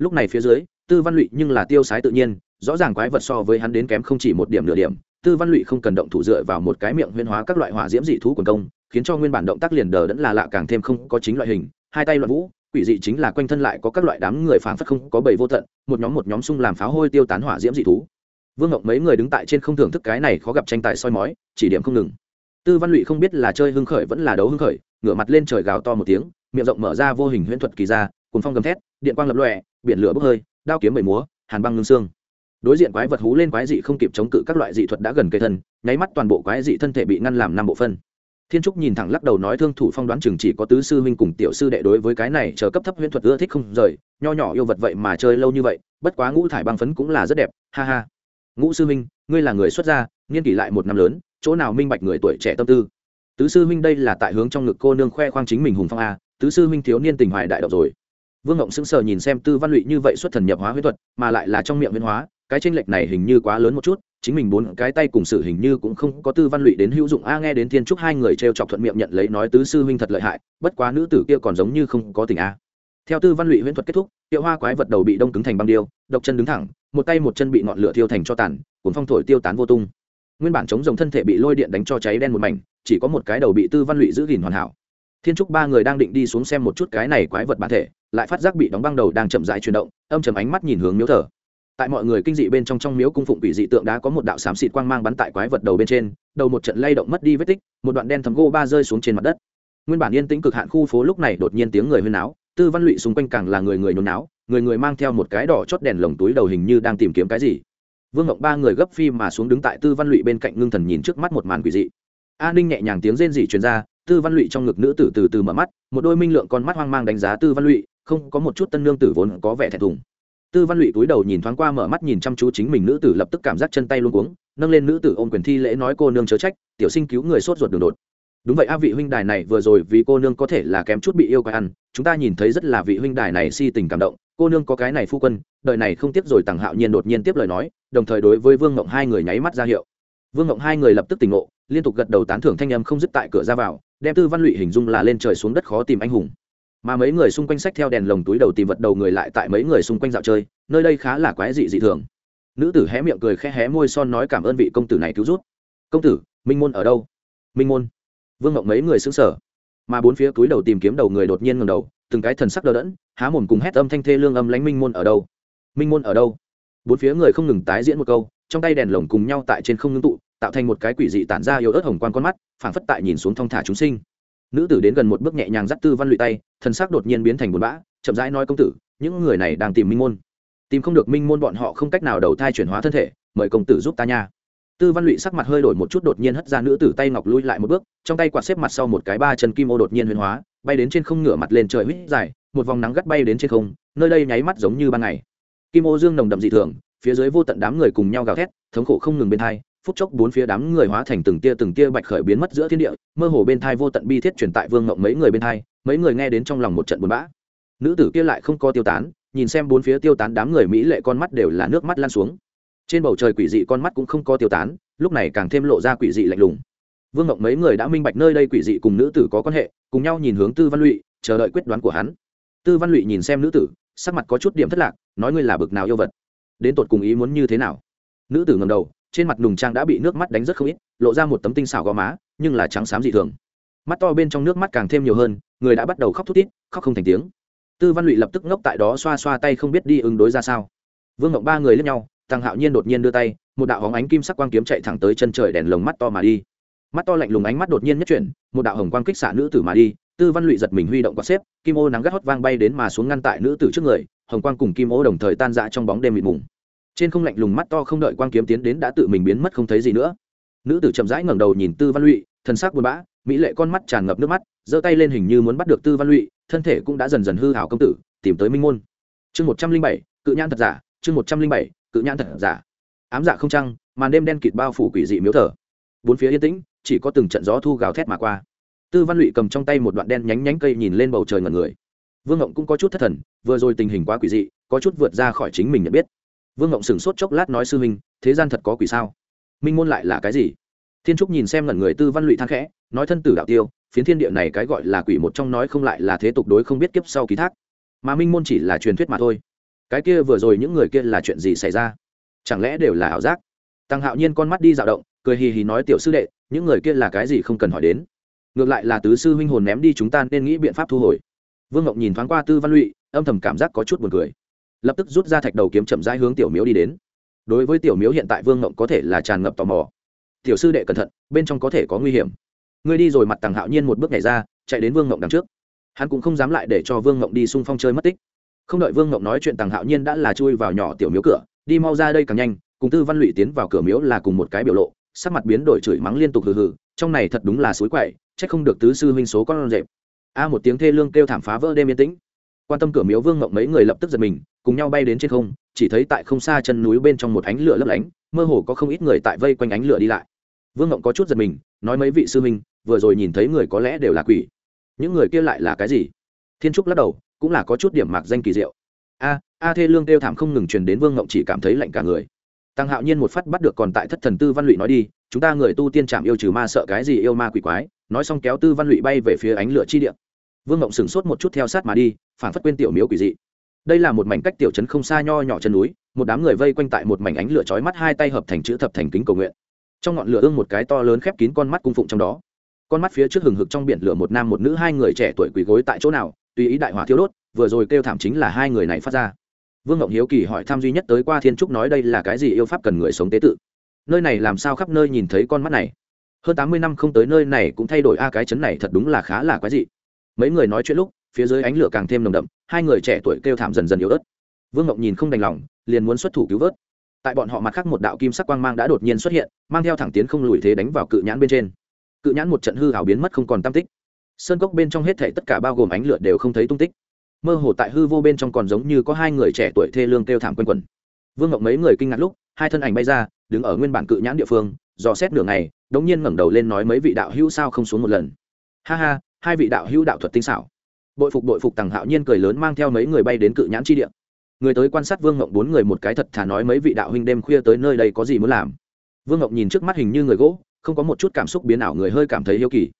lúc này phía dưới, tư văn lụy nhưng là tiêu sái tự nhiên, rõ ràng quái vật so với hắn đến kém không chỉ một điểm nửa điểm. Tư văn lụy không cần động thủ dựa vào một cái miệng huyên hóa các loại hỏa diễm dị thú quần công, khiến cho nguyên bản động tác liền đờ đẫn là lạ càng thêm không có chính loại hình. Hai tay loạn vũ, quỷ dị chính là quanh thân lại có các loại đám người phản phất không có bầy vô tận, một nhóm một nhóm xung làm pháo hôi tiêu tán hỏa diễm dị thú. Vương ngọc mấy người đứng tại trên không thưởng thức cái này khó gặp tranh tài soi mói, chỉ điểm không ngừng. Tư văn lụy không biết là chơi hưng khởi vẫn là đấu hưng khởi, ngửa mặt lên trời gào to một tiếng, miệng rộng mở ra vô hình huyễn thuật kỳ ra cùng phong gầm thét, điện quang lập lòe biển lửa bốc hơi, đao kiếm bầy múa, hàn băng ngưng xương. Đối diện quái vật hú lên quái dị không kịp chống cự các loại dị thuật đã gần cây thân, nháy mắt toàn bộ quái dị thân thể bị ngăn làm năm bộ phân. Thiên trúc nhìn thẳng lắc đầu nói thương thủ phong đoán chừng chỉ có tứ sư huynh cùng tiểu sư đệ đối với cái này chờ cấp thấp huyễn thuật ưa thích không rời, nho nhỏ yêu vật vậy mà chơi lâu như vậy, bất quá ngũ thải băng phấn cũng là rất đẹp, ha ha. Ngũ sư huynh, ngươi là người xuất gia nghiên kỷ lại một năm lớn, chỗ nào minh bạch người tuổi trẻ tâm tư? Tứ sư huynh đây là tại hướng trong ngực cô nương khoe khoang chính mình hùng phong a, tứ sư huynh thiếu niên tình hoài đại độc rồi vương ngộng sững sờ nhìn xem tư văn lụy như vậy xuất thần nhập hóa huyết thuật, mà lại là trong miệng huyên hóa, cái tranh lệch này hình như quá lớn một chút, chính mình bốn cái tay cùng sự hình như cũng không có tư văn lụy đến hữu dụng. A, nghe đến thiên trúc hai người t r e o chọc thuận miệng nhận lấy nói, tứ sư huynh thật lợi hại, bất quá nữ tử kia còn giống như không có tình a. Theo tư văn lụy huyễn thuật kết thúc hiệu hoa quái vật đầu bị đông cứng thành băng điêu, độc chân đứng thẳng, một tay một chân bị ngọn lửa thiêu thành cho tàn, cuốn phong thổi tiêu tán vô tung. Nguyên bản chống dòng thân thể bị lôi điện đánh cho cháy đen một mảnh, chỉ có một cái đầu bị tư văn lụy giữ gìn hoàn hảo thiên trúc ba người đang định đi xuống xem một chút cái này quái vật bản thể, lại phát giác bị đóng băng đầu đang chậm rãi chuyển động, âm chầm ánh mắt nhìn hướng miếu thờ. Tại mọi người kinh dị bên trong trong miếu cung phụng quỷ dị tượng đá có một đạo xám xịt quang mang bắn tại quái vật đầu bên trên, đầu một trận lay động mất đi vết tích, một đoạn đen thấm gô ba rơi xuống trên mặt đất. Nguyên bản yên tĩnh cực hạn khu phố lúc này đột nhiên tiếng người huyên náo, tư văn lụy xung quanh càng là người người nôn náo, người người mang theo một cái đỏ chót đèn lồng túi đầu hình như đang tìm kiếm cái gì. Vương ngộng ba người gấp phi mà xuống đứng tại tư văn lụy bên cạnh ngưng thần nhìn trước mắt một màn quỷ dị. A ninh nhẹ nhàng tiếng rên dị truyền ra tư văn lụy trong ngực nữ tử từ từ mở mắt, một đôi minh lượng con mắt hoang mang đánh giá tư văn lụy, không có một chút tân lương tử vốn có vẻ thẹn thùng. Tư văn lụy túi đầu nhìn thoáng qua mở mắt nhìn chăm chú chính mình nữ tử lập tức cảm giác chân tay luôn cuống, nâng lên nữ tử ôm quyền thi lễ nói cô nương chớ trách, tiểu sinh cứu người sốt ruột đường đột. Đúng vậy a, vị huynh đài này vừa rồi vì cô nương có thể là kém chút bị yêu quái ăn, chúng ta nhìn thấy rất là vị huynh đài này si tình cảm động, cô nương có cái này phu quân, đời này không tiếp rồi tằng hạo nhiên đột nhiên tiếp lời nói, đồng thời đối với vương ngộng hai người nháy mắt ra hiệu. Vương ngộng hai người lập tức tỉnh ngộ, liên tục gật đầu tán thưởng thanh âm không dứt tại cửa ra vào đem tư văn lụy hình dung là lên trời xuống đất khó tìm anh hùng. Mà mấy người xung quanh sách theo đèn lồng túi đầu tìm vật đầu người lại tại mấy người xung quanh dạo chơi, nơi đây khá là quái dị dị thường. Nữ tử hé miệng cười khẽ hé môi son nói cảm ơn vị công tử này cứu rút công tử, minh môn ở đâu? Minh môn. Vương ngộng mấy người xứng sở mà bốn phía túi đầu tìm kiếm đầu người đột nhiên ngầm đầu, từng cái thần sắc đờ đẫn, há mồm cùng hét âm thanh thê lương âm lánh minh môn ở đâu? Minh môn ở đâu? Bốn phía người không ngừng tái diễn một câu, trong tay đèn lồng cùng nhau tại trên không ngưng tụ tạo thành một cái quỷ dị tản ra yếu ớt hồng quan con mắt, phảng phất tại nhìn xuống thong thả chúng sinh. Nữ tử đến gần một bước nhẹ nhàng dắt tư văn lụy tay thân xác đột nhiên biến thành buồn bã, chậm rãi nói công tử, những người này đang tìm minh môn. Tìm không được minh môn bọn họ không cách nào đầu thai chuyển hóa thân thể, mời công tử giúp ta nha. Tư văn lụy sắc mặt hơi đổi một chút đột nhiên hất ra nữ tử tay ngọc lui lại một bước, trong tay quạt xếp mặt sau một cái ba chân kim ô đột nhiên huyền hóa, bay đến trên không ngửa mặt lên trời huýt dài, một vòng nắng gắt bay đến trên không, nơi đây nháy mắt giống như ban ngày. Kim ô dương nồng đậm dị thường, phía dưới vô tận đám người cùng nhau gào thét, thống khổ không ngừng bên thai phút chốc bốn phía đám người hóa thành từng tia từng tia bạch khởi biến mất giữa thiên địa, mơ hồ bên thai vô tận bi thiết truyền tại vương ngộng mấy người bên thai, mấy người nghe đến trong lòng một trận buồn bã. Nữ tử kia lại không có tiêu tán, nhìn xem bốn phía tiêu tán đám người mỹ lệ con mắt đều là nước mắt lan xuống. Trên bầu trời quỷ dị con mắt cũng không có tiêu tán, lúc này càng thêm lộ ra quỷ dị lạnh lùng. Vương ngộng mấy người đã minh bạch nơi đây quỷ dị cùng nữ tử có quan hệ, cùng nhau nhìn hướng tư văn lụy, chờ đợi quyết đoán của hắn. Tư văn lụy nhìn xem nữ tử, sắc mặt có chút điểm thất lạc, nói ngươi là bực nào yêu vật? Đến tột cùng ý muốn như thế nào? Nữ tử ngầm đầu trên mặt nùng trang đã bị nước mắt đánh rất không ít, lộ ra một tấm tinh xảo gò má, nhưng là trắng xám dị thường. Mắt to bên trong nước mắt càng thêm nhiều hơn, người đã bắt đầu khóc thút tít khóc không thành tiếng. Tư văn lụy lập tức ngốc tại đó xoa xoa tay không biết đi ứng đối ra sao. Vương ngộng ba người lẫn nhau thằng hạo nhiên đột nhiên đưa tay, một đạo hóng ánh kim sắc quang kiếm chạy thẳng tới chân trời đèn lồng mắt to mà đi. Mắt to lạnh lùng ánh mắt đột nhiên nhất chuyển, một đạo hồng quang kích xạ nữ tử mà đi, tư văn lụy giật mình huy động quạt xếp, kim ô nắng gắt hót vang bay đến mà xuống ngăn tại nữ tử trước người, hồng quang cùng kim ô đồng thời tan dã trong bóng đêm mịt mùng trên không lạnh lùng mắt to không đợi quang kiếm tiến đến đã tự mình biến mất không thấy gì nữa. Nữ tử chậm rãi ngẩng đầu nhìn tư văn lụy thân xác buồn bã, mỹ lệ con mắt tràn ngập nước mắt, giơ tay lên hình như muốn bắt được tư văn lụy, thân thể cũng đã dần dần hư hảo công tử, tìm tới minh môn. Chương một trăm linh bảy, cự nhãn thật giả, chương một trăm linh bảy, cự nhãn thật giả. Ám dạ không trăng, màn đêm đen kịt bao phủ quỷ dị miếu thờ. Bốn phía yên tĩnh, chỉ có từng trận gió thu gào thét mà qua. Tư văn lụy cầm trong tay một đoạn đen nhánh nhánh cây nhìn lên bầu trời ngần người. Vương ngộng cũng có chút thất thần, vừa rồi tình hình quá quỷ dị, có chút vượt ra khỏi chính mình nhận biết vương ngộng sửng sốt chốc lát nói, sư minh thế gian thật có quỷ sao? Minh môn lại là cái gì? Thiên trúc nhìn xem ngẩn người tư văn lụy thang khẽ, nói, thân tử đạo tiêu, phiến thiên địa này cái gọi là quỷ một trong nói không lại là thế tục đối không biết kiếp sau ký thác. Mà minh môn chỉ là truyền thuyết mà thôi. Cái kia vừa rồi những người kia là chuyện gì xảy ra? Chẳng lẽ đều là ảo giác? Tăng hạo nhiên con mắt đi dạo động, cười hì hì nói, tiểu sư đệ, những người kia là cái gì không cần hỏi đến. Ngược lại là tứ sư huynh hồn ném đi chúng ta nên nghĩ biện pháp thu hồi. Vương ngọc nhìn thoáng qua tư văn lụy, âm thầm cảm giác có chút buồn cười lập tức rút ra thạch đầu kiếm chậm rãi hướng tiểu miếu đi đến. Đối với tiểu miếu hiện tại vương ngộng có thể là tràn ngập tò mò. Tiểu sư đệ cẩn thận, bên trong có thể có nguy hiểm. Ngươi đi rồi mặt tàng hạo nhiên một bước nhảy ra, chạy đến vương ngộng đằng trước. Hắn cũng không dám lại để cho vương ngộng đi xung phong chơi mất tích. Không đợi vương ngộng nói chuyện tàng hạo nhiên đã là chui vào nhỏ tiểu miếu cửa, đi mau ra đây càng nhanh, cùng tư văn lụy tiến vào cửa miếu là cùng một cái biểu lộ, sắc mặt biến đổi chửi mắng liên tục hừ hừ, trong này thật đúng là suối quậy, chắc không được tứ sư huynh số con rệp. A một tiếng thê lương kêu thảm phá vỡ đêm yên tĩnh. Quan tâm cửa miếu vương ngộng mấy người lập tức giật mình cùng nhau bay đến trên không, chỉ thấy tại không xa chân núi bên trong một ánh lửa lấp lánh, mơ hồ có không ít người tại vây quanh ánh lửa đi lại. Vương ngộng có chút giật mình, nói mấy vị sư huynh, vừa rồi nhìn thấy người có lẽ đều là quỷ. Những người kia lại là cái gì? Thiên trúc lắc đầu, cũng là có chút điểm mạc danh kỳ diệu. A a thê lương kêu thảm không ngừng truyền đến vương ngộng chỉ cảm thấy lạnh cả người. Tăng hạo nhiên một phát bắt được còn tại thất thần tư văn lụy nói đi, chúng ta người tu tiên trạm yêu trừ ma sợ cái gì yêu ma quỷ quái, nói xong kéo tư văn lụy bay về phía ánh lửa chi điện vương ngộng sửng sốt một chút theo sát mà đi phản phất quên tiểu miếu quỷ dị đây là một mảnh cách tiểu trấn không xa nho nhỏ chân núi, một đám người vây quanh tại một mảnh ánh lửa chói mắt hai tay hợp thành chữ thập thành kính cầu nguyện. Trong ngọn lửa ương một cái to lớn khép kín con mắt cung phụng trong đó. Con mắt phía trước hừng hực trong biển lửa một nam một nữ, hai người trẻ tuổi quỳ gối tại chỗ nào, tùy ý đại hỏa thiêu đốt, vừa rồi kêu thảm chính là hai người này phát ra. Vương ngộng hiếu kỳ hỏi tham duy nhất tới qua thiên trúc nói đây là cái gì yêu pháp cần người sống tế tự. Nơi này làm sao khắp nơi nhìn thấy con mắt này? Hơn tám mươi năm không tới nơi này cũng thay đổi, a, cái chấn này thật đúng là khá là quái dị. Mấy người nói chuyện lúc phía dưới ánh lửa càng thêm nồng đậm, hai người trẻ tuổi kêu thảm dần dần yếu ớt. Vương ngọc nhìn không đành lòng, liền muốn xuất thủ cứu vớt. Tại bọn họ mặt khác một đạo kim sắc quang mang đã đột nhiên xuất hiện, mang theo thẳng tiến không lùi thế đánh vào cự nhãn bên trên. Cự nhãn một trận hư hảo biến mất không còn tam tích. Sơn cốc bên trong hết thể tất cả bao gồm ánh lửa đều không thấy tung tích. Mơ hồ tại hư vô bên trong còn giống như có hai người trẻ tuổi thê lương kêu thảm quanh quẩn. Vương ngọc mấy người kinh ngạc lúc, hai thân ảnh bay ra, đứng ở nguyên bản cự nhãn địa phương, dò xét nửa ngày, đống nhiên ngẩng đầu lên nói mấy vị đạo hữu sao không xuống một lần. Ha ha, hai vị đạo hữu đạo thuật tinh xảo bội phục bội phục tằng hạo nhiên cười lớn mang theo mấy người bay đến cự nhãn chi địa. Người tới quan sát vương ngộng bốn người một cái thật thà nói mấy vị đạo huynh đêm khuya tới nơi đây có gì muốn làm. Vương ngộng nhìn trước mắt hình như người gỗ, không có một chút cảm xúc biến ảo, người hơi cảm thấy yêu kỳ.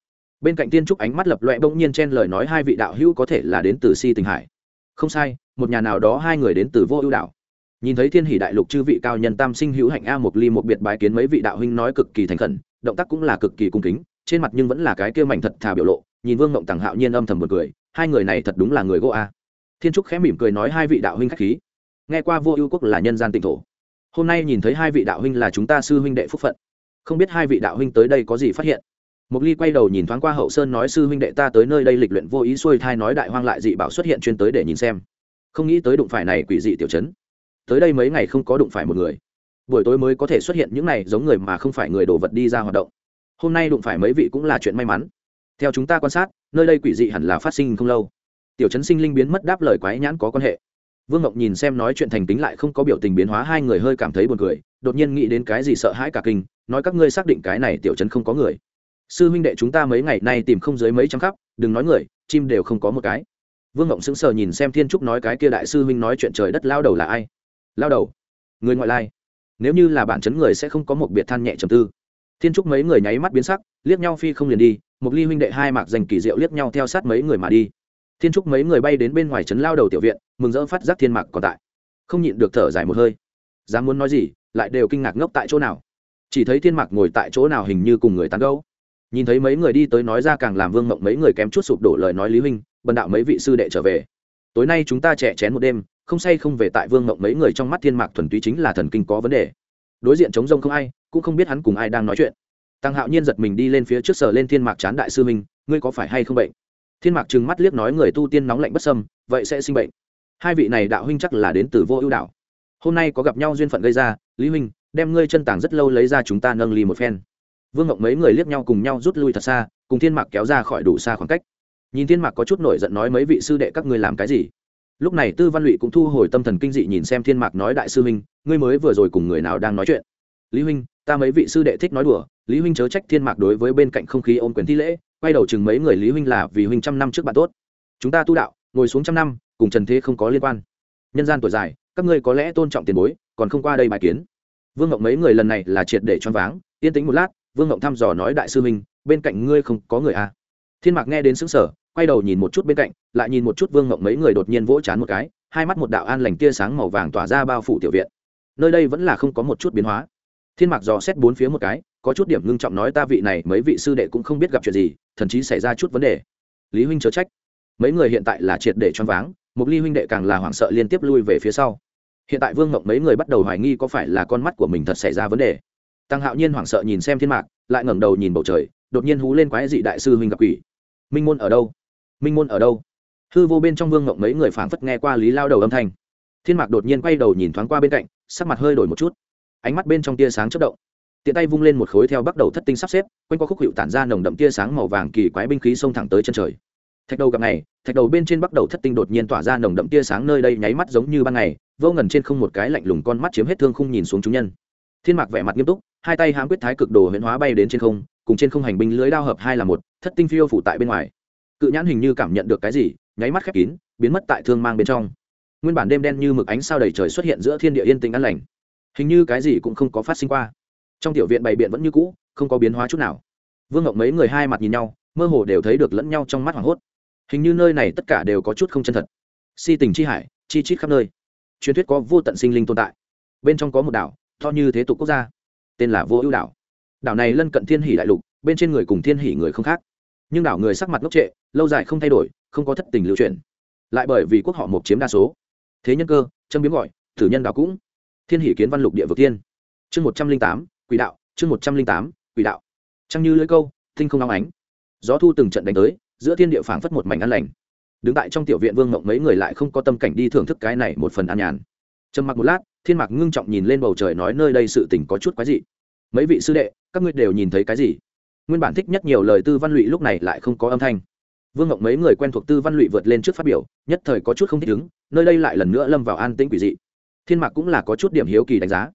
Bên cạnh tiên trúc ánh mắt lập loẹ bỗng nhiên chen lời nói hai vị đạo hữu có thể là đến từ si tình hải. Không sai, một nhà nào đó hai người đến từ vô ưu đạo nhìn thấy thiên hỷ đại lục chư vị cao nhân tam sinh hữu hạnh a một ly một biệt bái kiến mấy vị đạo huynh nói cực kỳ thành khẩn, động tác cũng là cực kỳ cung kính, trên mặt nhưng vẫn là cái kia mảnh thật thà biểu lộ, nhìn vương ngộng tằng hạo nhiên âm thầm một cười hai người này thật đúng là người gỗ a. Thiên trúc khẽ mỉm cười nói hai vị đạo huynh k h á c h khí. Nghe qua vô ưu quốc là nhân gian tịnh thổ. Hôm nay nhìn thấy hai vị đạo huynh là chúng ta sư huynh đệ phúc phận. Không biết hai vị đạo huynh tới đây có gì phát hiện? Mục ly quay đầu nhìn thoáng qua hậu sơn nói sư huynh đệ ta tới nơi đây lịch luyện vô ý xuôi thai nói đại hoang lại dị bảo xuất hiện chuyên tới để nhìn xem. Không nghĩ tới đụng phải này quỷ dị tiểu chấn. Tới đây mấy ngày không có đụng phải một người. Buổi tối mới có thể xuất hiện những này giống người mà không phải người đồ vật đi ra hoạt động. Hôm nay đụng phải mấy vị cũng là chuyện may mắn. Theo chúng ta quan sát nơi đây quỷ dị hẳn là phát sinh không lâu. Tiểu chấn sinh linh biến mất đáp lời quái nhãn có quan hệ. Vương ngọc nhìn xem nói chuyện thành tính lại không có biểu tình biến hóa, hai người hơi cảm thấy buồn cười, đột nhiên nghĩ đến cái gì sợ hãi cả kinh, nói các ngươi xác định cái này tiểu chấn không có người. Sư huynh đệ chúng ta mấy ngày nay tìm không dưới mấy trăm khắp, đừng nói người, chim đều không có một cái. Vương ngộng sững sờ nhìn xem thiên trúc nói cái kia đại sư huynh nói chuyện trời đất lao đầu là ai? Lao đầu? Người ngoại lai. Nếu như là bản chấn người sẽ không có một biệt than nhẹ trầm tư thiên trúc mấy người nháy mắt biến sắc, liếc nhau phi không liền đi một ly huynh đệ hai mạc dành kỳ diệu liếc nhau theo sát mấy người mà đi. Thiên trúc mấy người bay đến bên ngoài trấn lao đầu tiểu viện, mừng rỡ phát giác thiên mạc còn tại. Không nhịn được thở dài một hơi. Dám muốn nói gì, lại đều kinh ngạc ngốc tại chỗ nào. Chỉ thấy thiên mạc ngồi tại chỗ nào hình như cùng người tán gẫu. nhìn thấy mấy người đi tới nói ra càng làm vương mộng mấy người kém chút sụp đổ lời nói lý huynh, bần đạo mấy vị sư đệ trở về. Tối nay chúng ta trẻ chén một đêm, không say không về tại vương mộng mấy người trong mắt thiên mạc thuần túy chính là thần kinh có vấn đề đối diện chống rông không ai, cũng không biết hắn cùng ai đang nói chuyện. Tăng hạo nhiên giật mình đi lên phía trước sở lên thiên mạc chán đại sư minh, ngươi có phải hay không bệnh? Thiên mạc trừng mắt liếc nói, người tu tiên nóng lạnh bất sâm, vậy sẽ sinh bệnh. Hai vị này đạo huynh chắc là đến từ vô ưu đạo. Hôm nay có gặp nhau duyên phận gây ra, lý huynh, đem ngươi chân tàng rất lâu lấy ra chúng ta nâng ly một phen. Vương ngộng mấy người liếc nhau cùng nhau rút lui thật xa, cùng thiên mạc kéo ra khỏi đủ xa khoảng cách. Nhìn thiên mạc có chút nổi giận nói, mấy vị sư đệ các ngươi làm cái gì? Lúc này tư văn lụy cũng thu hồi tâm thần kinh dị nhìn xem thiên mạc nói đại sư huynh, ngươi mới vừa rồi cùng người nào đang nói chuyện? Lý huynh, ta mấy vị sư đệ thích nói đùa, lý huynh chớ trách thiên mạc đối với bên cạnh không khí ôm quyền thi lễ, quay đầu chừng mấy người lý huynh là vì huynh trăm năm trước bạn tốt. Chúng ta tu đạo, ngồi xuống trăm năm, cùng trần thế không có liên quan. Nhân gian tuổi dài, các ngươi có lẽ tôn trọng tiền bối, còn không qua đây bài kiến. Vương ngộng mấy người lần này là triệt để choáng váng, yên tĩnh một lát, vương ngộng thăm dò nói đại sư minh bên cạnh ngươi không có người à. thiên mạc nghe đến xứng sở quay đầu nhìn một chút bên cạnh, lại nhìn một chút vương ngộng mấy người đột nhiên vỗ chán một cái, hai mắt một đạo an lành tia sáng màu vàng tỏa ra bao phủ tiểu viện. Nơi đây vẫn là không có một chút biến hóa. Thiên mạc dò xét bốn phía một cái, có chút điểm ngưng trọng nói ta vị này mấy vị sư đệ cũng không biết gặp chuyện gì, thậm chí xảy ra chút vấn đề. Lý huynh chớ trách. Mấy người hiện tại là triệt để choáng váng một ly huynh đệ càng là hoảng sợ liên tiếp lui về phía sau. Hiện tại vương ngộng mấy người bắt đầu hoài nghi có phải là con mắt của mình thật xảy ra vấn đề. Tăng hạo nhiên hoảng sợ nhìn xem thiên mạc, lại ngẩng đầu nhìn bầu trời, đột nhiên hú lên quái dị đại sư huynh gặp quỷ. Minh môn ở đâu? Minh môn ở đâu? Hư vô bên trong vương ngộng mấy người phảng phất nghe qua lý lao đầu âm thanh. Thiên mạc đột nhiên quay đầu nhìn thoáng qua bên cạnh sắc mặt hơi đổi một chút. Ánh mắt bên trong tia sáng chất động. Tiện tay vung lên một khối theo bắt đầu thất tinh sắp xếp quanh qua khúc hiệu tản ra nồng đậm tia sáng màu vàng kỳ quái binh khí xông thẳng tới chân trời. Thạch đầu gặp này, thạch đầu bên trên bắt đầu thất tinh đột nhiên tỏa ra nồng đậm tia sáng nơi đây nháy mắt giống như ban ngày vô ngần trên không một cái lạnh lùng con mắt chiếm hết thương không nhìn xuống chúng nhân. Thiên mạc vẻ mặt nghiêm túc hai tay hãm quyết thái cực đồ huyễn hóa bay đến trên không cùng trên không hành binh lưới đao hợp hai là một thất tinh phiêu phủ tại bên ngoài cự nhãn hình như cảm nhận được cái gì, nháy mắt khép kín, biến mất tại thương mang bên trong. Nguyên bản đêm đen như mực ánh sao đầy trời xuất hiện giữa thiên địa yên tĩnh an lành. Hình như cái gì cũng không có phát sinh qua. Trong tiểu viện bày biện vẫn như cũ, không có biến hóa chút nào. Vương ngọc mấy người hai mặt nhìn nhau, mơ hồ đều thấy được lẫn nhau trong mắt hoảng hốt. Hình như nơi này tất cả đều có chút không chân thật. Si tình chi hải, chi chít khắp nơi. Truyền thuyết có vô tận sinh linh tồn tại. Bên trong có một đảo, to như thế tục quốc gia. Tên là vô ưu đảo. Đảo này lân cận thiên hỷ đại lục, bên trên người cùng thiên hỷ người không khác nhưng đảo người sắc mặt ngốc trệ, lâu dài không thay đổi, không có thất tình lưu truyền. Lại bởi vì quốc họ một chiếm đa số. Thế nhân cơ, châm biếm gọi thử nhân đảo cũng. Thiên hỷ kiến văn lục địa vực Tiên. chương một trăm linh tám, quỷ đạo, chương một trăm linh tám, quỷ đạo. Trăng như lưỡi câu thinh không long ánh. Gió thu từng trận đánh tới, giữa thiên địa phảng phất một mảnh an lành. Đứng tại trong tiểu viện vương mộng mấy người lại không có tâm cảnh đi thưởng thức cái này một phần an nhàn. Trầm mặc một lát, thiên mạc ngưng trọng nhìn lên bầu trời nói nơi đây sự tình có chút quái dị. Mấy vị sư đệ, các ngươi đều nhìn thấy cái gì? Nguyên bản thích nhất nhiều lời tư văn lụy lúc này lại không có âm thanh. Vương ngộng mấy người quen thuộc tư văn lụy vượt lên trước phát biểu, nhất thời có chút không thích ứng, nơi đây lại lần nữa lâm vào an tĩnh quỷ dị. Thiên mạc cũng là có chút điểm hiếu kỳ đánh giá.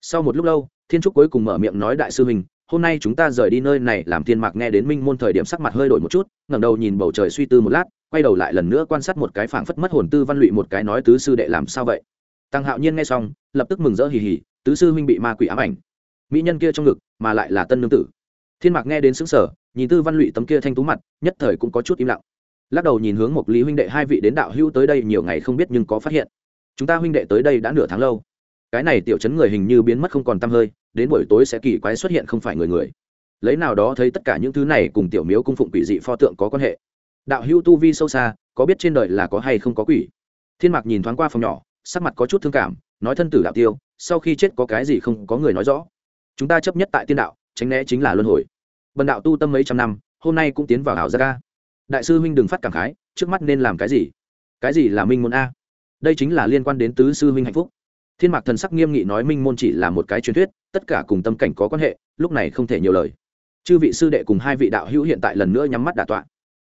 Sau một lúc lâu, thiên trúc cuối cùng mở miệng nói đại sư huynh, hôm nay chúng ta rời đi nơi này làm thiên mạc nghe đến minh môn thời điểm sắc mặt hơi đổi một chút, ngẩng đầu nhìn bầu trời suy tư một lát, quay đầu lại lần nữa quan sát một cái phảng phất mất hồn tư văn lụy một cái nói tứ sư đệ làm sao vậy. Tăng hạo nhiên nghe xong, lập tức mừng rỡ hì hì, tứ sư huynh bị ma quỷ ám ảnh. Mỹ nhân kia trong ngực, mà lại là tân nương tử thiên mạc nghe đến xứng sở nhìn tư văn lụy tấm kia thanh tú mặt, nhất thời cũng có chút im lặng. Lắc đầu nhìn hướng một lý huynh đệ hai vị đến đạo hữu tới đây nhiều ngày không biết nhưng có phát hiện. Chúng ta huynh đệ tới đây đã nửa tháng lâu. Cái này tiểu chấn người hình như biến mất không còn tăm hơi, đến buổi tối sẽ kỳ quái xuất hiện không phải người người. Lấy nào đó thấy tất cả những thứ này cùng tiểu miếu cung phụng quỷ dị pho tượng có quan hệ. Đạo hữu tu vi sâu xa, có biết trên đời là có hay không có quỷ? Thiên mạc nhìn thoáng qua phòng nhỏ, sắc mặt có chút thương cảm, nói thân tử đạo tiêu, sau khi chết có cái gì không có người nói rõ. Chúng ta chấp nhất tại tiên đạo tránh né chính là luân hồi. Bần đạo tu tâm mấy trăm năm, hôm nay cũng tiến vào ảo gia ca đại sư huynh đừng phát cảm khái, trước mắt nên làm cái gì? Cái gì là minh môn a? Đây chính là liên quan đến tứ sư huynh hạnh phúc. Thiên mạc thần sắc nghiêm nghị nói minh môn chỉ là một cái truyền thuyết, tất cả cùng tâm cảnh có quan hệ, lúc này không thể nhiều lời. Chư vị sư đệ cùng hai vị đạo hữu hiện tại lần nữa nhắm mắt đà tọa.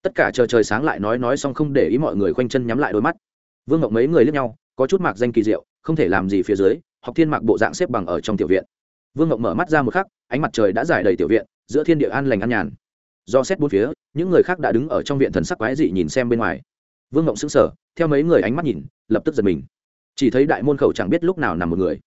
Tất cả chờ trời sáng lại nói nói xong không để ý mọi người khoanh chân nhắm lại đôi mắt. Vương ngọc mấy người lướt nhau, có chút mạc danh kỳ diệu, không thể làm gì phía dưới, học thiên mạc bộ dạng xếp bằng ở trong tiểu viện vương ngộng mở mắt ra một khắc, ánh mặt trời đã giải đầy tiểu viện, giữa thiên địa an lành an nhàn. Do xét bốn phía, những người khác đã đứng ở trong viện thần sắc quái dị nhìn xem bên ngoài. Vương ngộng sững sờ, theo mấy người ánh mắt nhìn, lập tức giật mình. Chỉ thấy đại môn khẩu chẳng biết lúc nào nằm một người.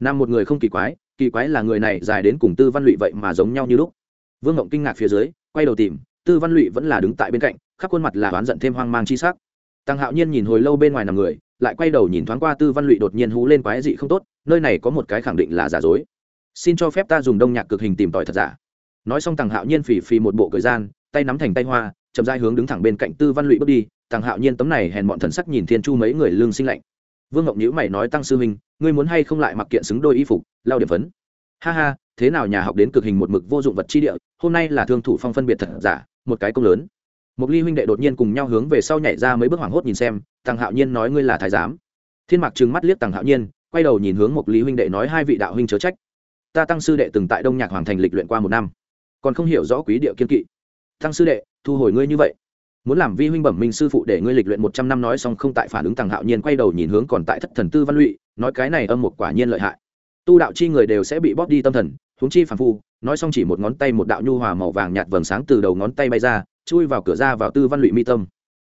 Nằm một người không kỳ quái kỳ quái là người này dài đến cùng tư văn lụy vậy mà giống nhau như lúc. Vương ngộng kinh ngạc phía dưới, quay đầu tìm, tư văn lụy vẫn là đứng tại bên cạnh, khắp khuôn mặt là oán giận thêm hoang mang chi sắc. Tăng hạo nhiên nhìn hồi lâu bên ngoài nằm người, lại quay đầu nhìn thoáng qua tư văn lụy đột nhiên hú lên quái dị không tốt, nơi này có một cái khẳng định là giả dối xin cho phép ta dùng đông nhạc cực hình tìm tòi thật giả. Nói xong tàng hạo nhiên phì phì một bộ cười gian, tay nắm thành tay hoa, chậm dai hướng đứng thẳng bên cạnh tư văn lụy bước đi. Tàng hạo nhiên tấm này hèn bọn thần sắc nhìn thiên chu mấy người lương sinh lạnh. Vương ngọc nhữ mày nói, tăng sư huynh, ngươi muốn hay không lại mặc kiện xứng đôi y phục? Lao điểm phấn. Ha ha, thế nào nhà học đến cực hình một mực vô dụng vật chi địa, hôm nay là thương thủ phong phân biệt thật giả, một cái công lớn. Một ly huynh đệ đột nhiên cùng nhau hướng về sau nhảy ra mấy bước hoảng hốt nhìn xem tàng hạo nhiên nói, ngươi là thái giám. Thiên mạc trừng mắt liếc tàng hạo nhiên, quay đầu nhìn hướng một ly huynh đệ nói, hai vị đạo huynh chớ trách ta tăng sư đệ từng tại đông nhạc hoàng thành lịch luyện qua một năm. Còn không hiểu rõ quý địa kiên kỵ. Tăng sư đệ, thu hồi ngươi như vậy. Muốn làm vi huynh bẩm minh sư phụ để ngươi lịch luyện một trăm năm nói xong không tại phản ứng tàng hạo nhiên quay đầu nhìn hướng còn tại thất thần tư văn lụy, nói cái này âm một quả nhiên lợi hại. Tu đạo chi người đều sẽ bị bóp đi tâm thần, huống chi phản phu, nói xong chỉ một ngón tay một đạo nhu hòa màu vàng nhạt vầng sáng từ đầu ngón tay bay ra, chui vào cửa ra vào tư văn lụy mi tâm.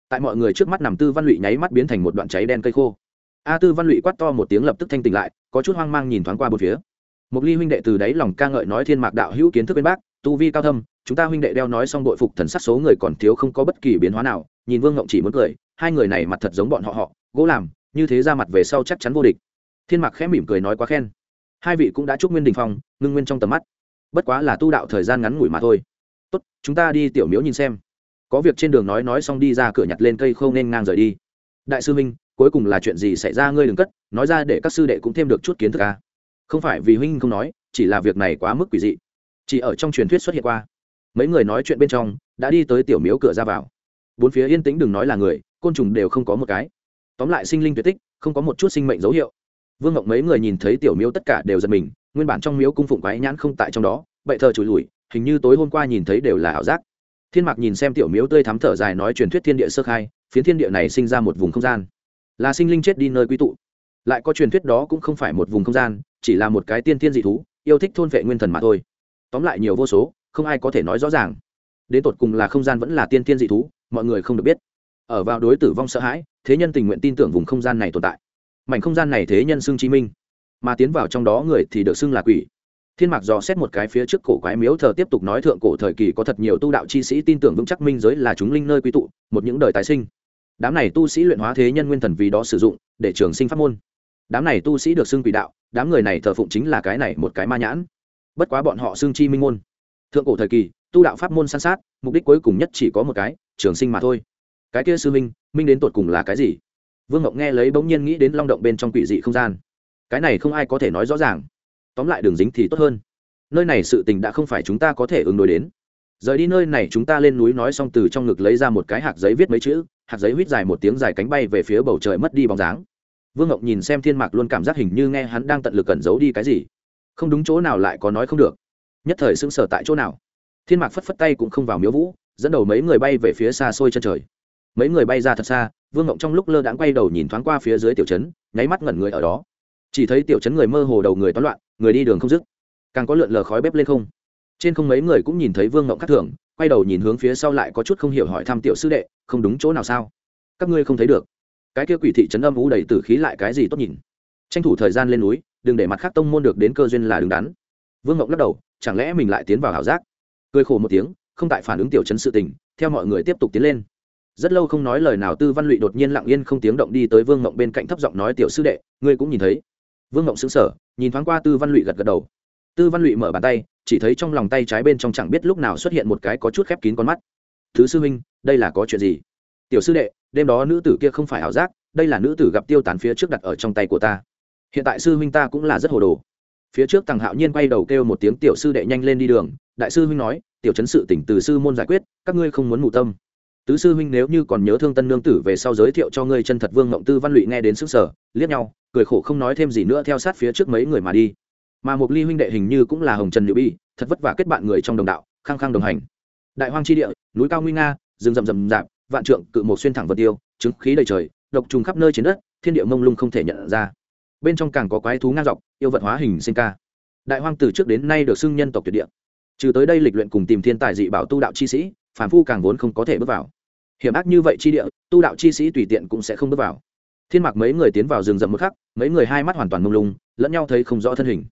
Tại mọi người trước mắt nằm tư văn lụy nháy mắt biến thành một đoạn cháy đen cây khô. A tư văn lụy quát to một tiếng lập tức thanh tỉnh lại, có chút hoang mang nhìn thoáng qua bốn phía một ly huynh đệ từ đáy lòng ca ngợi nói thiên mạc đạo hữu kiến thức bên bác, tu vi cao thâm, chúng ta huynh đệ đeo nói xong đội phục thần sắc số người còn thiếu không có bất kỳ biến hóa nào, nhìn vương ngộng chỉ muốn cười, hai người này mặt thật giống bọn họ họ, gỗ làm, như thế ra mặt về sau chắc chắn vô địch. Thiên mạc khẽ mỉm cười nói quá khen. Hai vị cũng đã chúc nguyên đình phong, ngưng nguyên trong tầm mắt. Bất quá là tu đạo thời gian ngắn ngủi mà thôi. Tốt, chúng ta đi tiểu miếu nhìn xem. Có việc trên đường nói nói xong đi ra cửa nhặt lên cây khâu nên ngang rời đi. Đại sư minh, cuối cùng là chuyện gì xảy ra ngươi đừng cất, nói ra để các sư đệ cũng thêm được chút kiến thức à không phải vì huynh không nói, chỉ là việc này quá mức quỷ dị. Chỉ ở trong truyền thuyết xuất hiện qua. Mấy người nói chuyện bên trong, đã đi tới tiểu miếu cửa ra vào. Bốn phía yên tĩnh đừng nói là người, côn trùng đều không có một cái. Tóm lại sinh linh tuyệt tích, không có một chút sinh mệnh dấu hiệu. Vương ngọc mấy người nhìn thấy tiểu miếu tất cả đều giật mình, nguyên bản trong miếu cung phụng quái nhãn không tại trong đó vậy thờ trùi lùi hình như tối hôm qua nhìn thấy đều là ảo giác. Thiên mạc nhìn xem tiểu miếu tươi thắm thở dài nói truyền thuyết thiên địa sơ khai, phiến thiên địa này sinh ra một vùng không gian. Là sinh linh chết đi nơi quy tụ lại có truyền thuyết đó cũng không phải một vùng không gian, chỉ là một cái tiên thiên dị thú, yêu thích thôn vệ nguyên thần mà thôi. Tóm lại nhiều vô số, không ai có thể nói rõ ràng. Đến tột cùng là không gian vẫn là tiên thiên dị thú, mọi người không được biết. Ở vào đối tử vong sợ hãi, thế nhân tình nguyện tin tưởng vùng không gian này tồn tại. Mảnh không gian này thế nhân xưng chí minh. Mà tiến vào trong đó người thì được xưng là quỷ. Thiên mạc dò xét một cái phía trước cổ quái miếu thờ tiếp tục nói thượng cổ thời kỳ có thật nhiều tu đạo chi sĩ tin tưởng vững chắc minh giới là chúng linh nơi quy tụ, một những đời tái sinh. Đám này tu sĩ luyện hóa thế nhân nguyên thần vì đó sử dụng, để trường sinh pháp môn đám này tu sĩ được xưng quỷ đạo, đám người này thờ phụng chính là cái này một cái ma nhãn. Bất quá bọn họ xưng chi minh môn. Thượng cổ thời kỳ, tu đạo pháp môn san sát, mục đích cuối cùng nhất chỉ có một cái, trường sinh mà thôi. Cái kia sư minh minh đến tột cùng là cái gì? Vương ngọc nghe lấy bỗng nhiên nghĩ đến long động bên trong quỷ dị không gian. Cái này không ai có thể nói rõ ràng. Tóm lại đường dính thì tốt hơn. Nơi này sự tình đã không phải chúng ta có thể ứng đối đến. Rời đi nơi này chúng ta lên núi nói xong từ trong ngực lấy ra một cái hạt giấy viết mấy chữ, hạt giấy huýt dài một tiếng dài cánh bay về phía bầu trời mất đi bóng dáng vương ngọc nhìn xem thiên mạc luôn cảm giác hình như nghe hắn đang tận lực cẩn giấu đi cái gì. Không đúng chỗ nào lại có nói không được. Nhất thời sững sờ tại chỗ nào. Thiên mạc phất phất tay cũng không vào miếu vũ, dẫn đầu mấy người bay về phía xa xôi chân trời. Mấy người bay ra thật xa, vương ngộng trong lúc lơ đãng quay đầu nhìn thoáng qua phía dưới tiểu trấn, nháy mắt ngẩn người ở đó. Chỉ thấy tiểu trấn người mơ hồ đầu người toán loạn, người đi đường không dứt. Càng có lượn lờ khói bếp lên không. Trên không mấy người cũng nhìn thấy vương ngộng khắc thường, quay đầu nhìn hướng phía sau lại có chút không hiểu hỏi thăm tiểu sư đệ, không đúng chỗ nào sao? Các ngươi không thấy được cái kia quỷ thị trấn âm ú đầy tử khí lại cái gì tốt nhìn? Tranh thủ thời gian lên núi, đừng để mặt khác tông môn được đến cơ duyên là đứng đắn. Vương ngộng lắc đầu, chẳng lẽ mình lại tiến vào ảo giác? Cười khổ một tiếng, không tại phản ứng tiểu chấn sự tình, theo mọi người tiếp tục tiến lên. Rất lâu không nói lời nào, tư văn lụy đột nhiên lặng yên không tiếng động đi tới vương ngộng bên cạnh thấp giọng nói, tiểu sư đệ, ngươi cũng nhìn thấy. Vương ngộng xứng sở nhìn thoáng qua tư văn lụy gật gật đầu. Tư văn lụy mở bàn tay, chỉ thấy trong lòng tay trái bên trong chẳng biết lúc nào xuất hiện một cái có chút khép kín con mắt. Thứ sư huynh, đây là có chuyện gì? Tiểu sư đệ, đêm đó nữ tử kia không phải ảo giác, đây là nữ tử gặp tiêu tán phía trước đặt ở trong tay của ta. Hiện tại sư huynh ta cũng là rất hồ đồ. Phía trước tàng hạo nhiên quay đầu kêu một tiếng, tiểu sư đệ nhanh lên đi đường. Đại sư huynh nói, tiểu chấn sự tỉnh từ sư môn giải quyết, các ngươi không muốn mù tâm. Tứ sư huynh nếu như còn nhớ thương tân nương tử về sau giới thiệu cho ngươi chân thật vương mộng tư văn lụy nghe đến sức sở liếc nhau, cười khổ không nói thêm gì nữa theo sát phía trước mấy người mà đi. Mà một ly huynh đệ hình như cũng là hồng trần nhự bi, thật vất vả kết bạn người trong đồng đạo, khăng khăng đồng hành. Đại hoang tri địa, núi cao nguy nga, rừng rậm rậm rạp vạn trượng cự một xuyên thẳng vật tiêu trứng khí đầy trời, độc trùng khắp nơi trên đất, thiên địa mông lung không thể nhận ra. Bên trong càng có quái thú ngang dọc, yêu vật hóa hình sinh ca. Đại hoang từ trước đến nay được xưng nhân tộc tuyệt địa. Trừ tới đây lịch luyện cùng tìm thiên tài dị bảo tu đạo chi sĩ phản phu càng vốn không có thể bước vào. Hiểm ác như vậy chi địa, tu đạo chi sĩ tùy tiện cũng sẽ không bước vào. Thiên mạc mấy người tiến vào rừng rậm một khắc, mấy người hai mắt hoàn toàn mông lung, lẫn nhau thấy không rõ thân hình.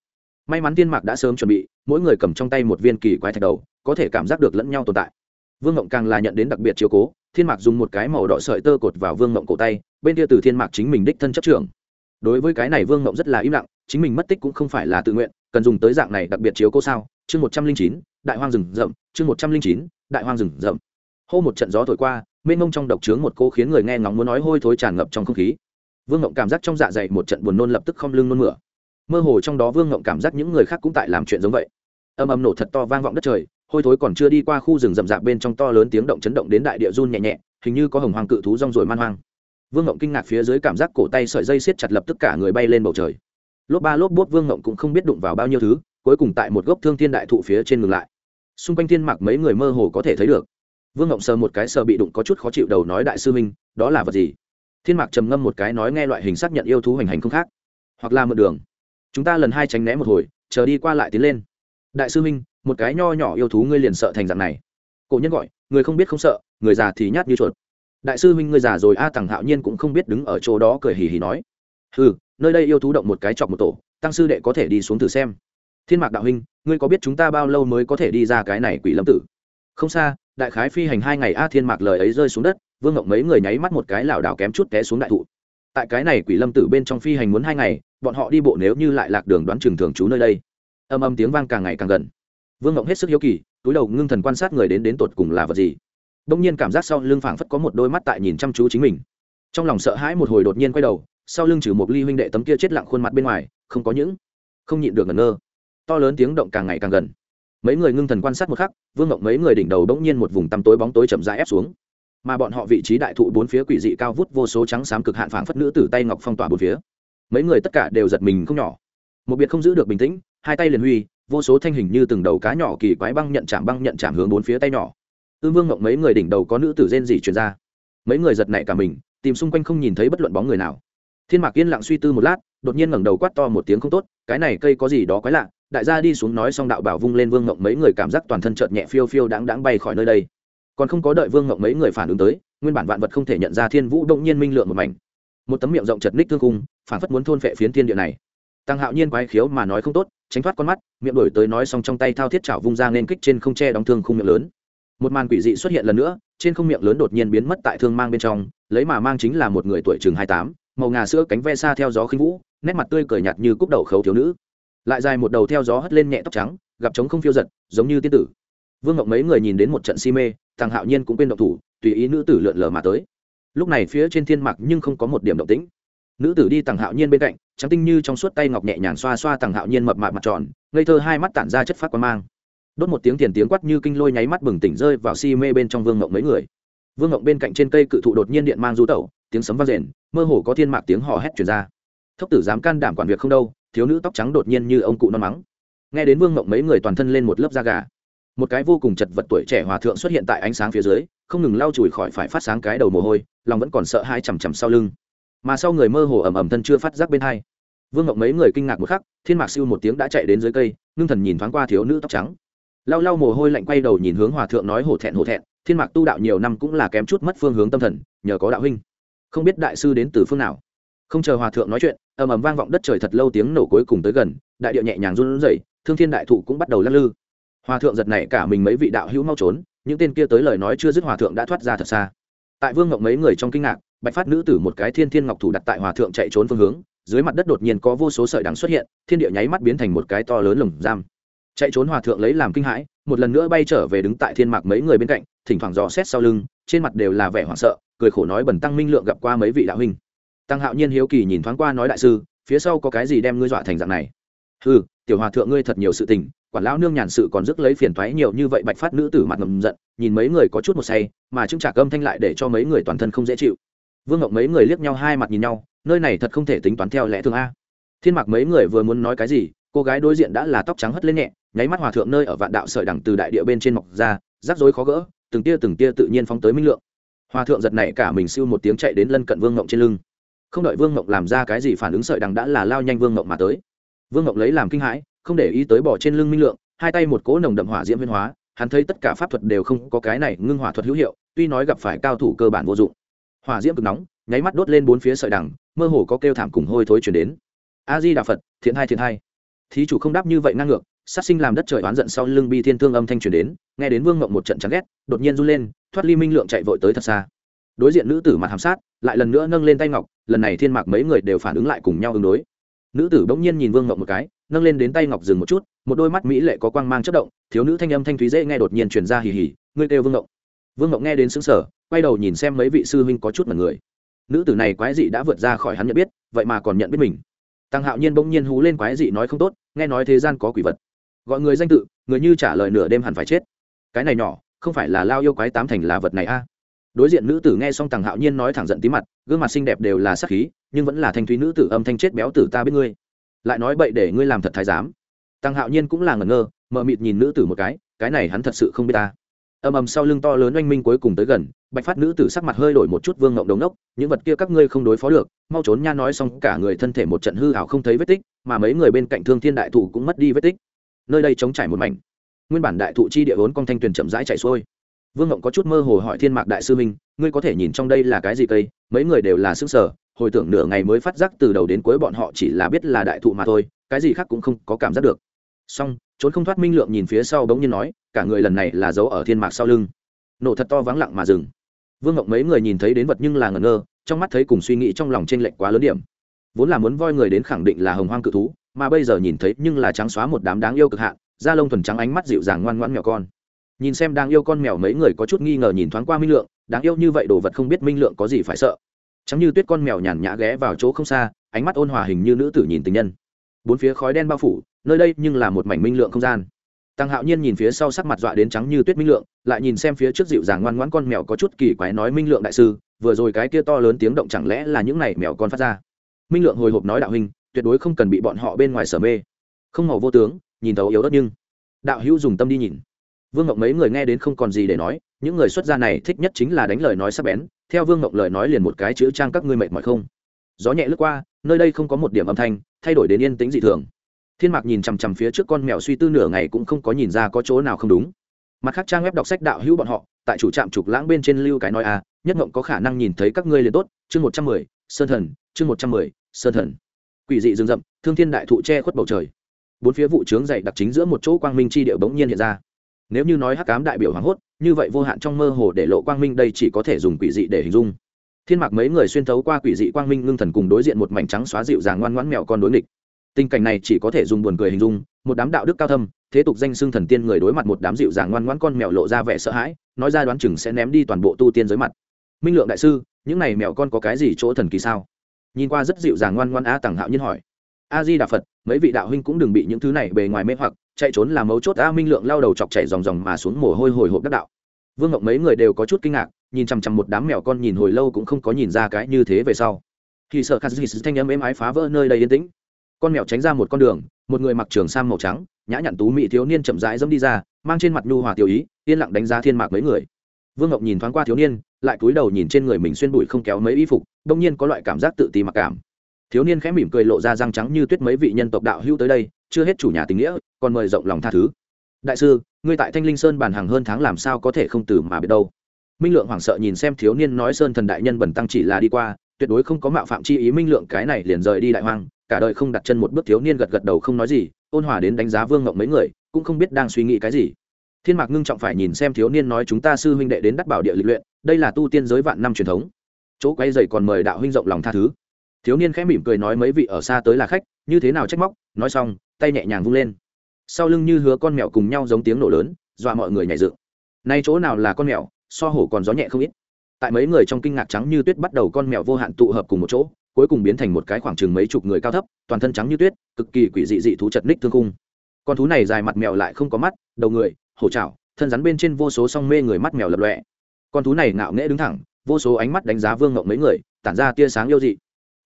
May mắn thiên mạc đã sớm chuẩn bị, mỗi người cầm trong tay một viên kỳ quái thạch đầu, có thể cảm giác được lẫn nhau tồn tại. Vương ngộng càng là nhận đến đặc biệt chiếu cố thiên mạc dùng một cái màu đỏ sợi tơ cột vào vương ngộng cổ tay, bên kia từ thiên mạc chính mình đích thân chấp trưởng. Đối với cái này vương ngộng rất là im lặng, chính mình mất tích cũng không phải là tự nguyện, cần dùng tới dạng này đặc biệt chiếu cô sao? Chương một trăm linh chín, đại hoang rừng rậm, chương một trăm linh chín, đại hoang rừng rậm. Hô một trận gió thổi qua, mênh mông trong độc trướng một cô khiến người nghe ngóng muốn nói hôi thối tràn ngập trong không khí. Vương ngộng cảm giác trong dạ dày một trận buồn nôn lập tức không lưng nôn mửa. Mơ hồ trong đó vương ngộng cảm giác những người khác cũng tại làm chuyện giống vậy. Âm âm nổ thật to vang vọng đất trời hôi thối còn chưa đi qua khu rừng rậm rạp bên trong to lớn tiếng động chấn động đến đại địa run nhẹ nhẹ, hình như có hồng hoàng cự thú rong rồi man hoang. Vương ngộng kinh ngạc phía dưới cảm giác cổ tay sợi dây siết chặt lập tức cả người bay lên bầu trời. Lốp ba lốp bốt vương ngộng cũng không biết đụng vào bao nhiêu thứ, cuối cùng tại một gốc thương thiên đại thụ phía trên ngừng lại. Xung quanh thiên mạc mấy người mơ hồ có thể thấy được. Vương ngộng sờ một cái sờ bị đụng có chút khó chịu đầu nói đại sư minh đó là vật gì? Thiên mạc trầm ngâm một cái nói nghe loại hình xác nhận yêu thú hành hành không khác. Hoặc là một đường. Chúng ta lần hai tránh né một hồi, chờ đi qua lại tiến lên. Đại sư minh một cái nho nhỏ yêu thú ngươi liền sợ thành dạng này. Cổ nhân gọi người không biết không sợ người già thì nhát như chuột. Đại sư huynh ngươi già rồi a à, tằng hạo nhiên cũng không biết đứng ở chỗ đó cười hì hì nói. Ừ nơi đây yêu thú động một cái chọc một tổ tăng sư đệ có thể đi xuống thử xem. Thiên mạc đạo huynh ngươi có biết chúng ta bao lâu mới có thể đi ra cái này quỷ lâm tử? Không xa đại khái phi hành hai ngày a thiên mạc lời ấy rơi xuống đất vương ngộng mấy người nháy mắt một cái lảo đảo kém chút té xuống đại thụ. Tại cái này quỷ lâm tử bên trong phi hành muốn hai ngày bọn họ đi bộ nếu như lại lạc đường đoán chừng thường trú nơi đây. Âm âm tiếng vang càng ngày càng gần vương ngộng hết sức hiếu kỳ, túi đầu ngưng thần quan sát người đến đến tột cùng là vật gì. Đông nhiên cảm giác sau lưng phảng phất có một đôi mắt tại nhìn chăm chú chính mình. Trong lòng sợ hãi một hồi đột nhiên quay đầu, sau lưng trừ một ly huynh đệ tấm kia chết lặng khuôn mặt bên ngoài, không có những, không nhịn được ngẩn ngơ. To lớn tiếng động càng ngày càng gần. Mấy người ngưng thần quan sát một khắc, vương ngộng mấy người đỉnh đầu đống nhiên một vùng tăm tối bóng tối chậm rãi ép xuống. Mà bọn họ vị trí đại thụ bốn phía quỷ dị cao vút vô số trắng xám cực hạn phảng phất nữ tử tay ngọc phong tỏa bốn phía. Mấy người tất cả đều giật mình không nhỏ. Một biệt không giữ được bình tĩnh, hai tay liền huy vô số thanh hình như từng đầu cá nhỏ kỳ quái băng nhận chạm băng nhận chạm hướng bốn phía tay nhỏ. Ư vương ngộng mấy người đỉnh đầu có nữ tử rên gì truyền ra. Mấy người giật nảy cả mình, tìm xung quanh không nhìn thấy bất luận bóng người nào. Thiên mạc yên lặng suy tư một lát, đột nhiên ngẩng đầu quát to một tiếng không tốt, cái này cây có gì đó quái lạ. Đại gia đi xuống nói xong đạo bảo vung lên vương ngộng mấy người cảm giác toàn thân chợt nhẹ phiêu phiêu đáng đáng bay khỏi nơi đây. Còn không có đợi vương ngộng mấy người phản ứng tới, nguyên bản vạn vật không thể nhận ra thiên vũ động nhiên minh lượng một mảnh. Một tấm miệng rộng chật ních thương cung phản phất muốn thôn phệ phiến thiên địa này. Tăng hạo nhiên quái khiếu mà nói không tốt tránh thoát con mắt, miệng đổi tới nói xong trong tay thao thiết chảo vung ra nên kích trên không tre đóng thương khung miệng lớn. Một màn quỷ dị xuất hiện lần nữa, trên không miệng lớn đột nhiên biến mất tại thương mang bên trong, lấy mà mang chính là một người tuổi chừng hai tám, màu ngà sữa cánh ve xa theo gió khinh vũ, nét mặt tươi cười nhạt như cúc đầu khấu thiếu nữ. Lại dài một đầu theo gió hất lên nhẹ tóc trắng, gặp trống không phiêu giật, giống như tiên tử. Vương ngọc mấy người nhìn đến một trận si mê, thằng hạo nhiên cũng quên động thủ, tùy ý nữ tử lượn lờ mà tới. Lúc này phía trên thiên mặc nhưng không có một điểm động tĩnh. Nữ tử đi thằng hạo nhiên bên cạnh trắng tinh như trong suốt tay ngọc nhẹ nhàng xoa xoa tằng hạo nhiên mập mạp mặt tròn, ngây thơ hai mắt tản ra chất phát quan mang. Đốt một tiếng tiền tiếng quát như kinh lôi nháy mắt bừng tỉnh rơi vào si mê bên trong vương ngộng mấy người. Vương ngộng bên cạnh trên cây cự thụ đột nhiên điện mang du tẩu, tiếng sấm vang rền, mơ hồ có thiên mạc tiếng hò hét chuyển ra. Thốc tử dám can đảm quản việc không đâu, thiếu nữ tóc trắng đột nhiên như ông cụ non mắng. Nghe đến vương ngộng mấy người toàn thân lên một lớp da gà. Một cái vô cùng chật vật tuổi trẻ hòa thượng xuất hiện tại ánh sáng phía dưới, không ngừng lau chùi khỏi phải phát sáng cái đầu mồ hôi, lòng vẫn còn sợ hai chằm chằm sau lưng mà sau người mơ hồ ẩm ẩm thân chưa phát giác bên hai. Vương ngọc mấy người kinh ngạc một khắc, thiên mạc siêu một tiếng đã chạy đến dưới cây, ngưng thần nhìn thoáng qua thiếu nữ tóc trắng. Lau lau mồ hôi lạnh quay đầu nhìn hướng hòa thượng nói hổ thẹn hổ thẹn, thiên mạc tu đạo nhiều năm cũng là kém chút mất phương hướng tâm thần, nhờ có đạo huynh. Không biết đại sư đến từ phương nào. Không chờ hòa thượng nói chuyện, ầm ầm vang vọng đất trời thật lâu tiếng nổ cuối cùng tới gần, đại điệu nhẹ nhàng run rẩy, thương thiên đại thụ cũng bắt đầu lắc lư. Hòa thượng giật này cả mình mấy vị đạo hữu mau trốn, những tên kia tới lời nói chưa dứt hòa thượng đã thoát ra thật xa. Tại vương ngọc mấy người trong kinh ngạc bạch phát nữ tử một cái thiên thiên ngọc thủ đặt tại hòa thượng chạy trốn phương hướng, dưới mặt đất đột nhiên có vô số sợi đằng xuất hiện, thiên địa nháy mắt biến thành một cái to lớn lồng giam. Chạy trốn hòa thượng lấy làm kinh hãi, một lần nữa bay trở về đứng tại thiên mạc mấy người bên cạnh, thỉnh thoảng dò xét sau lưng, trên mặt đều là vẻ hoảng sợ, cười khổ nói bẩn tăng minh lượng gặp qua mấy vị đạo huynh. Tăng hạo nhiên hiếu kỳ nhìn thoáng qua nói đại sư, phía sau có cái gì đem ngươi dọa thành dạng này? Ừ tiểu hòa thượng ngươi thật nhiều sự tình, quản lão nương nhàn sự còn rước lấy phiền thoái nhiều như vậy, bạch phát nữ tử mặt ngầm giận, nhìn mấy người có chút một say, mà chứng trả cơm thanh lại để cho mấy người toàn thân không dễ chịu vương ngọc mấy người liếc nhau hai mặt nhìn nhau, nơi này thật không thể tính toán theo lẽ thường a. Thiên mạc mấy người vừa muốn nói cái gì, cô gái đối diện đã là tóc trắng hất lên nhẹ, nháy mắt hòa thượng nơi ở vạn đạo sợi đằng từ đại địa bên trên mọc ra, rắc rối khó gỡ, từng tia từng tia tự nhiên phóng tới minh lượng. Hòa thượng giật này cả mình siêu một tiếng chạy đến lân cận vương ngộng trên lưng. Không đợi vương ngộng làm ra cái gì phản ứng sợi đằng đã là lao nhanh vương ngộng mà tới. Vương ngộng lấy làm kinh hãi, không để ý tới bỏ trên lưng minh lượng, hai tay một cỗ nồng đậm hỏa diễm viên hóa, hắn thấy tất cả pháp thuật đều không có cái này ngưng hỏa thuật hữu hiệu, tuy nói gặp phải cao thủ cơ bản vô dụng hỏa diễm cực nóng, nháy mắt đốt lên bốn phía sợi đằng, mơ hồ có kêu thảm cùng hôi thối chuyển đến. A di đà phật, thiện hai thiện hai. Thí chủ không đáp như vậy ngang ngược, sát sinh làm đất trời oán giận sau lưng bi thiên thương âm thanh truyền đến, nghe đến vương mộng một trận chán ghét, đột nhiên run lên, thoát ly minh lượng chạy vội tới thật xa. Đối diện nữ tử mặt hàm sát, lại lần nữa nâng lên tay ngọc, lần này thiên mạc mấy người đều phản ứng lại cùng nhau ứng đối. Nữ tử bỗng nhiên nhìn vương mộng một cái, nâng lên đến tay ngọc dừng một chút, một đôi mắt mỹ lệ có quang mang chất động, thiếu nữ thanh âm thanh thúy dễ nghe đột nhiên truyền ra hì hì, ngươi kêu vương mộng vương ngộng nghe đến xứng sở quay đầu nhìn xem mấy vị sư huynh có chút mật người. Nữ tử này quái dị đã vượt ra khỏi hắn nhận biết, vậy mà còn nhận biết mình. Tăng hạo nhiên bỗng nhiên hú lên quái dị nói không tốt, nghe nói thế gian có quỷ vật. Gọi người danh tự, người như trả lời nửa đêm hẳn phải chết. Cái này nhỏ, không phải là lao yêu quái tám thành là vật này a? Đối diện nữ tử nghe xong tàng hạo nhiên nói thẳng giận tí mặt, gương mặt xinh đẹp đều là sắc khí, nhưng vẫn là thanh thúy nữ tử âm thanh chết béo tử ta biết ngươi. Lại nói bậy để ngươi làm thật thái giám. Tăng hạo nhiên cũng là ngẩn ngơ mờ mịt nhìn nữ tử một cái cái này hắn thật sự không biết ta ầm ầm sau lưng to lớn oanh minh cuối cùng tới gần, bạch phát nữ tử sắc mặt hơi đổi một chút vương ngộng đống nốc, những vật kia các ngươi không đối phó được, mau trốn nha nói xong cả người thân thể một trận hư hảo không thấy vết tích, mà mấy người bên cạnh thương thiên đại thụ cũng mất đi vết tích. Nơi đây chống trải một mảnh. Nguyên bản đại thụ chi địa vốn con thanh tuyền chậm rãi chạy xuôi. Vương ngộng có chút mơ hồ hỏi thiên mạc đại sư minh, ngươi có thể nhìn trong đây là cái gì cây? Mấy người đều là xương sở hồi tưởng nửa ngày mới phát giác từ đầu đến cuối bọn họ chỉ là biết là đại thụ mà thôi, cái gì khác cũng không có cảm giác được. Song trốn không thoát minh lượng nhìn phía sau bỗng nhiên nói, cả người lần này là giấu ở thiên mạc sau lưng. Nổ thật to vắng lặng mà dừng. Vương ngọc mấy người nhìn thấy đến vật nhưng là ngẩn ngơ, trong mắt thấy cùng suy nghĩ trong lòng t r ê n lệch quá lớn điểm. Vốn là muốn voi người đến khẳng định là hồng hoang cự thú, mà bây giờ nhìn thấy nhưng là trắng xóa một đám đáng yêu cực hạn, da lông thuần trắng ánh mắt dịu dàng ngoan ngoãn mèo con. Nhìn xem đang yêu con mèo mấy người có chút nghi ngờ nhìn thoáng qua minh lượng, đáng yêu như vậy đồ vật không biết minh lượng có gì phải sợ. Chẳng như tuyết con mèo nhàn nhã ghé vào chỗ không xa, ánh mắt ôn hòa hình như nữ tử nhìn tình nhân. Bốn phía khói đen bao phủ nơi đây nhưng là một mảnh minh lượng không gian. Tăng hạo nhiên nhìn phía sau sắc mặt dọa đến trắng như tuyết minh lượng, lại nhìn xem phía trước dịu dàng ngoan ngoãn con mèo có chút kỳ quái nói minh lượng đại sư, vừa rồi cái kia to lớn tiếng động chẳng lẽ là những này mèo con phát ra? Minh lượng hồi hộp nói đạo huynh, tuyệt đối không cần bị bọn họ bên ngoài sở mê. Không màu vô tướng, nhìn thấu yếu đất nhưng. Đạo hữu dùng tâm đi nhìn. Vương ngọc mấy người nghe đến không còn gì để nói, những người xuất gia này thích nhất chính là đánh lời nói sắc bén, theo vương ngọc lời nói liền một cái chữ trang các ngươi mệt mỏi không? Gió nhẹ lướt qua, nơi đây không có một điểm âm thanh, thay đổi đến yên tĩnh dị thường thiên mạc nhìn chằm chằm phía trước con mèo suy tư nửa ngày cũng không có nhìn ra có chỗ nào không đúng. Mặt khác trang web đọc sách đạo hữu bọn họ tại chủ trạm trục lãng bên trên lưu cái nói a à, nhất ngộng có khả năng nhìn thấy các ngươi liền tốt. Chương một trăm mười sơn thần chương một trăm mười sơn thần. Quỷ dị rừng rậm thương thiên đại thụ che khuất bầu trời. Bốn phía vụ trướng dày đặc chính giữa một chỗ quang minh chi địa bỗng nhiên hiện ra. Nếu như nói hắc cám đại biểu hoảng hốt như vậy vô hạn trong mơ hồ để lộ quang minh đây chỉ có thể dùng quỷ dị để hình dung. Thiên mạc mấy người xuyên thấu qua quỷ dị quang minh ngưng thần cùng đối diện một mảnh trắng xóa dịu dàng ngoan ngoãn mèo con đối nghịch tình cảnh này chỉ có thể dùng buồn cười hình dung, một đám đạo đức cao thâm, thế tục danh xưng thần tiên người đối mặt một đám dịu dàng ngoan ngoãn con mèo lộ ra vẻ sợ hãi, nói ra đoán chừng sẽ ném đi toàn bộ tu tiên giới mặt. Minh lượng đại sư, những này mèo con có cái gì chỗ thần kỳ sao? Nhìn qua rất dịu dàng ngoan ngoan a tằng hạo nhiên hỏi. A di đà phật mấy vị đạo huynh cũng đừng bị những thứ này bề ngoài mê hoặc, chạy trốn là mấu chốt a minh lượng lao đầu chọc chạy dòng dòng mà xuống mồ hôi hồi hộp đắc đạo. Vương ngọc mấy người đều có chút kinh ngạc, nhìn chằm chằm một đám mèo con nhìn hồi lâu cũng không có nhìn ra cái như thế về sau. Khi sợ khát dì, thanh âm êm ái phá vỡ nơi đây yên tĩnh con mèo tránh ra một con đường, một người mặc trường sam màu trắng, nhã nhặn tú mỹ thiếu niên chậm rãi dẫm đi ra, mang trên mặt nhu hòa tiểu ý, yên lặng đánh giá thiên mạc mấy người. Vương ngọc nhìn thoáng qua thiếu niên, lại cúi đầu nhìn trên người mình xuyên bụi không kéo mấy y phục, đông nhiên có loại cảm giác tự ti mặc cảm. Thiếu niên khẽ mỉm cười lộ ra răng trắng như tuyết mấy vị nhân tộc đạo hữu tới đây, chưa hết chủ nhà tình nghĩa, còn mời rộng lòng tha thứ. Đại sư, ngươi tại thanh linh sơn bàn hàng hơn tháng làm sao có thể không từ mà biết đâu? Minh lượng hoảng sợ nhìn xem thiếu niên nói sơn thần đại nhân bẩn tăng chỉ là đi qua, tuyệt đối không có mạo phạm chi ý minh lượng cái này liền rời đi đại hoang cả đời không đặt chân một bước thiếu niên gật gật đầu không nói gì, ôn hòa đến đánh giá vương ngộng mấy người, cũng không biết đang suy nghĩ cái gì. Thiên mạc ngưng trọng phải nhìn xem thiếu niên nói chúng ta sư huynh đệ đến đắc bảo địa lịch luyện, đây là tu tiên giới vạn năm truyền thống. Chỗ quay dày còn mời đạo huynh rộng lòng tha thứ. Thiếu niên khẽ mỉm cười nói mấy vị ở xa tới là khách, như thế nào trách móc, nói xong, tay nhẹ nhàng vung lên. Sau lưng như hứa con mèo cùng nhau giống tiếng nổ lớn, dọa mọi người nhảy dựng. Nay chỗ nào là con mèo, so hổ còn gió nhẹ không ít. Tại mấy người trong kinh ngạc trắng như tuyết bắt đầu con mèo vô hạn tụ hợp cùng một chỗ cuối cùng biến thành một cái khoảng chừng mấy chục người cao thấp, toàn thân trắng như tuyết, cực kỳ quỷ dị dị thú chật ních thương cung con thú này dài mặt mèo lại không có mắt, đầu người, hổ chảo, thân rắn bên trên vô số song mê người mắt mèo lập lọe con thú này ngạo nghễ đứng thẳng, vô số ánh mắt đánh giá vương ngộng mấy người, tản ra tia sáng yêu dị.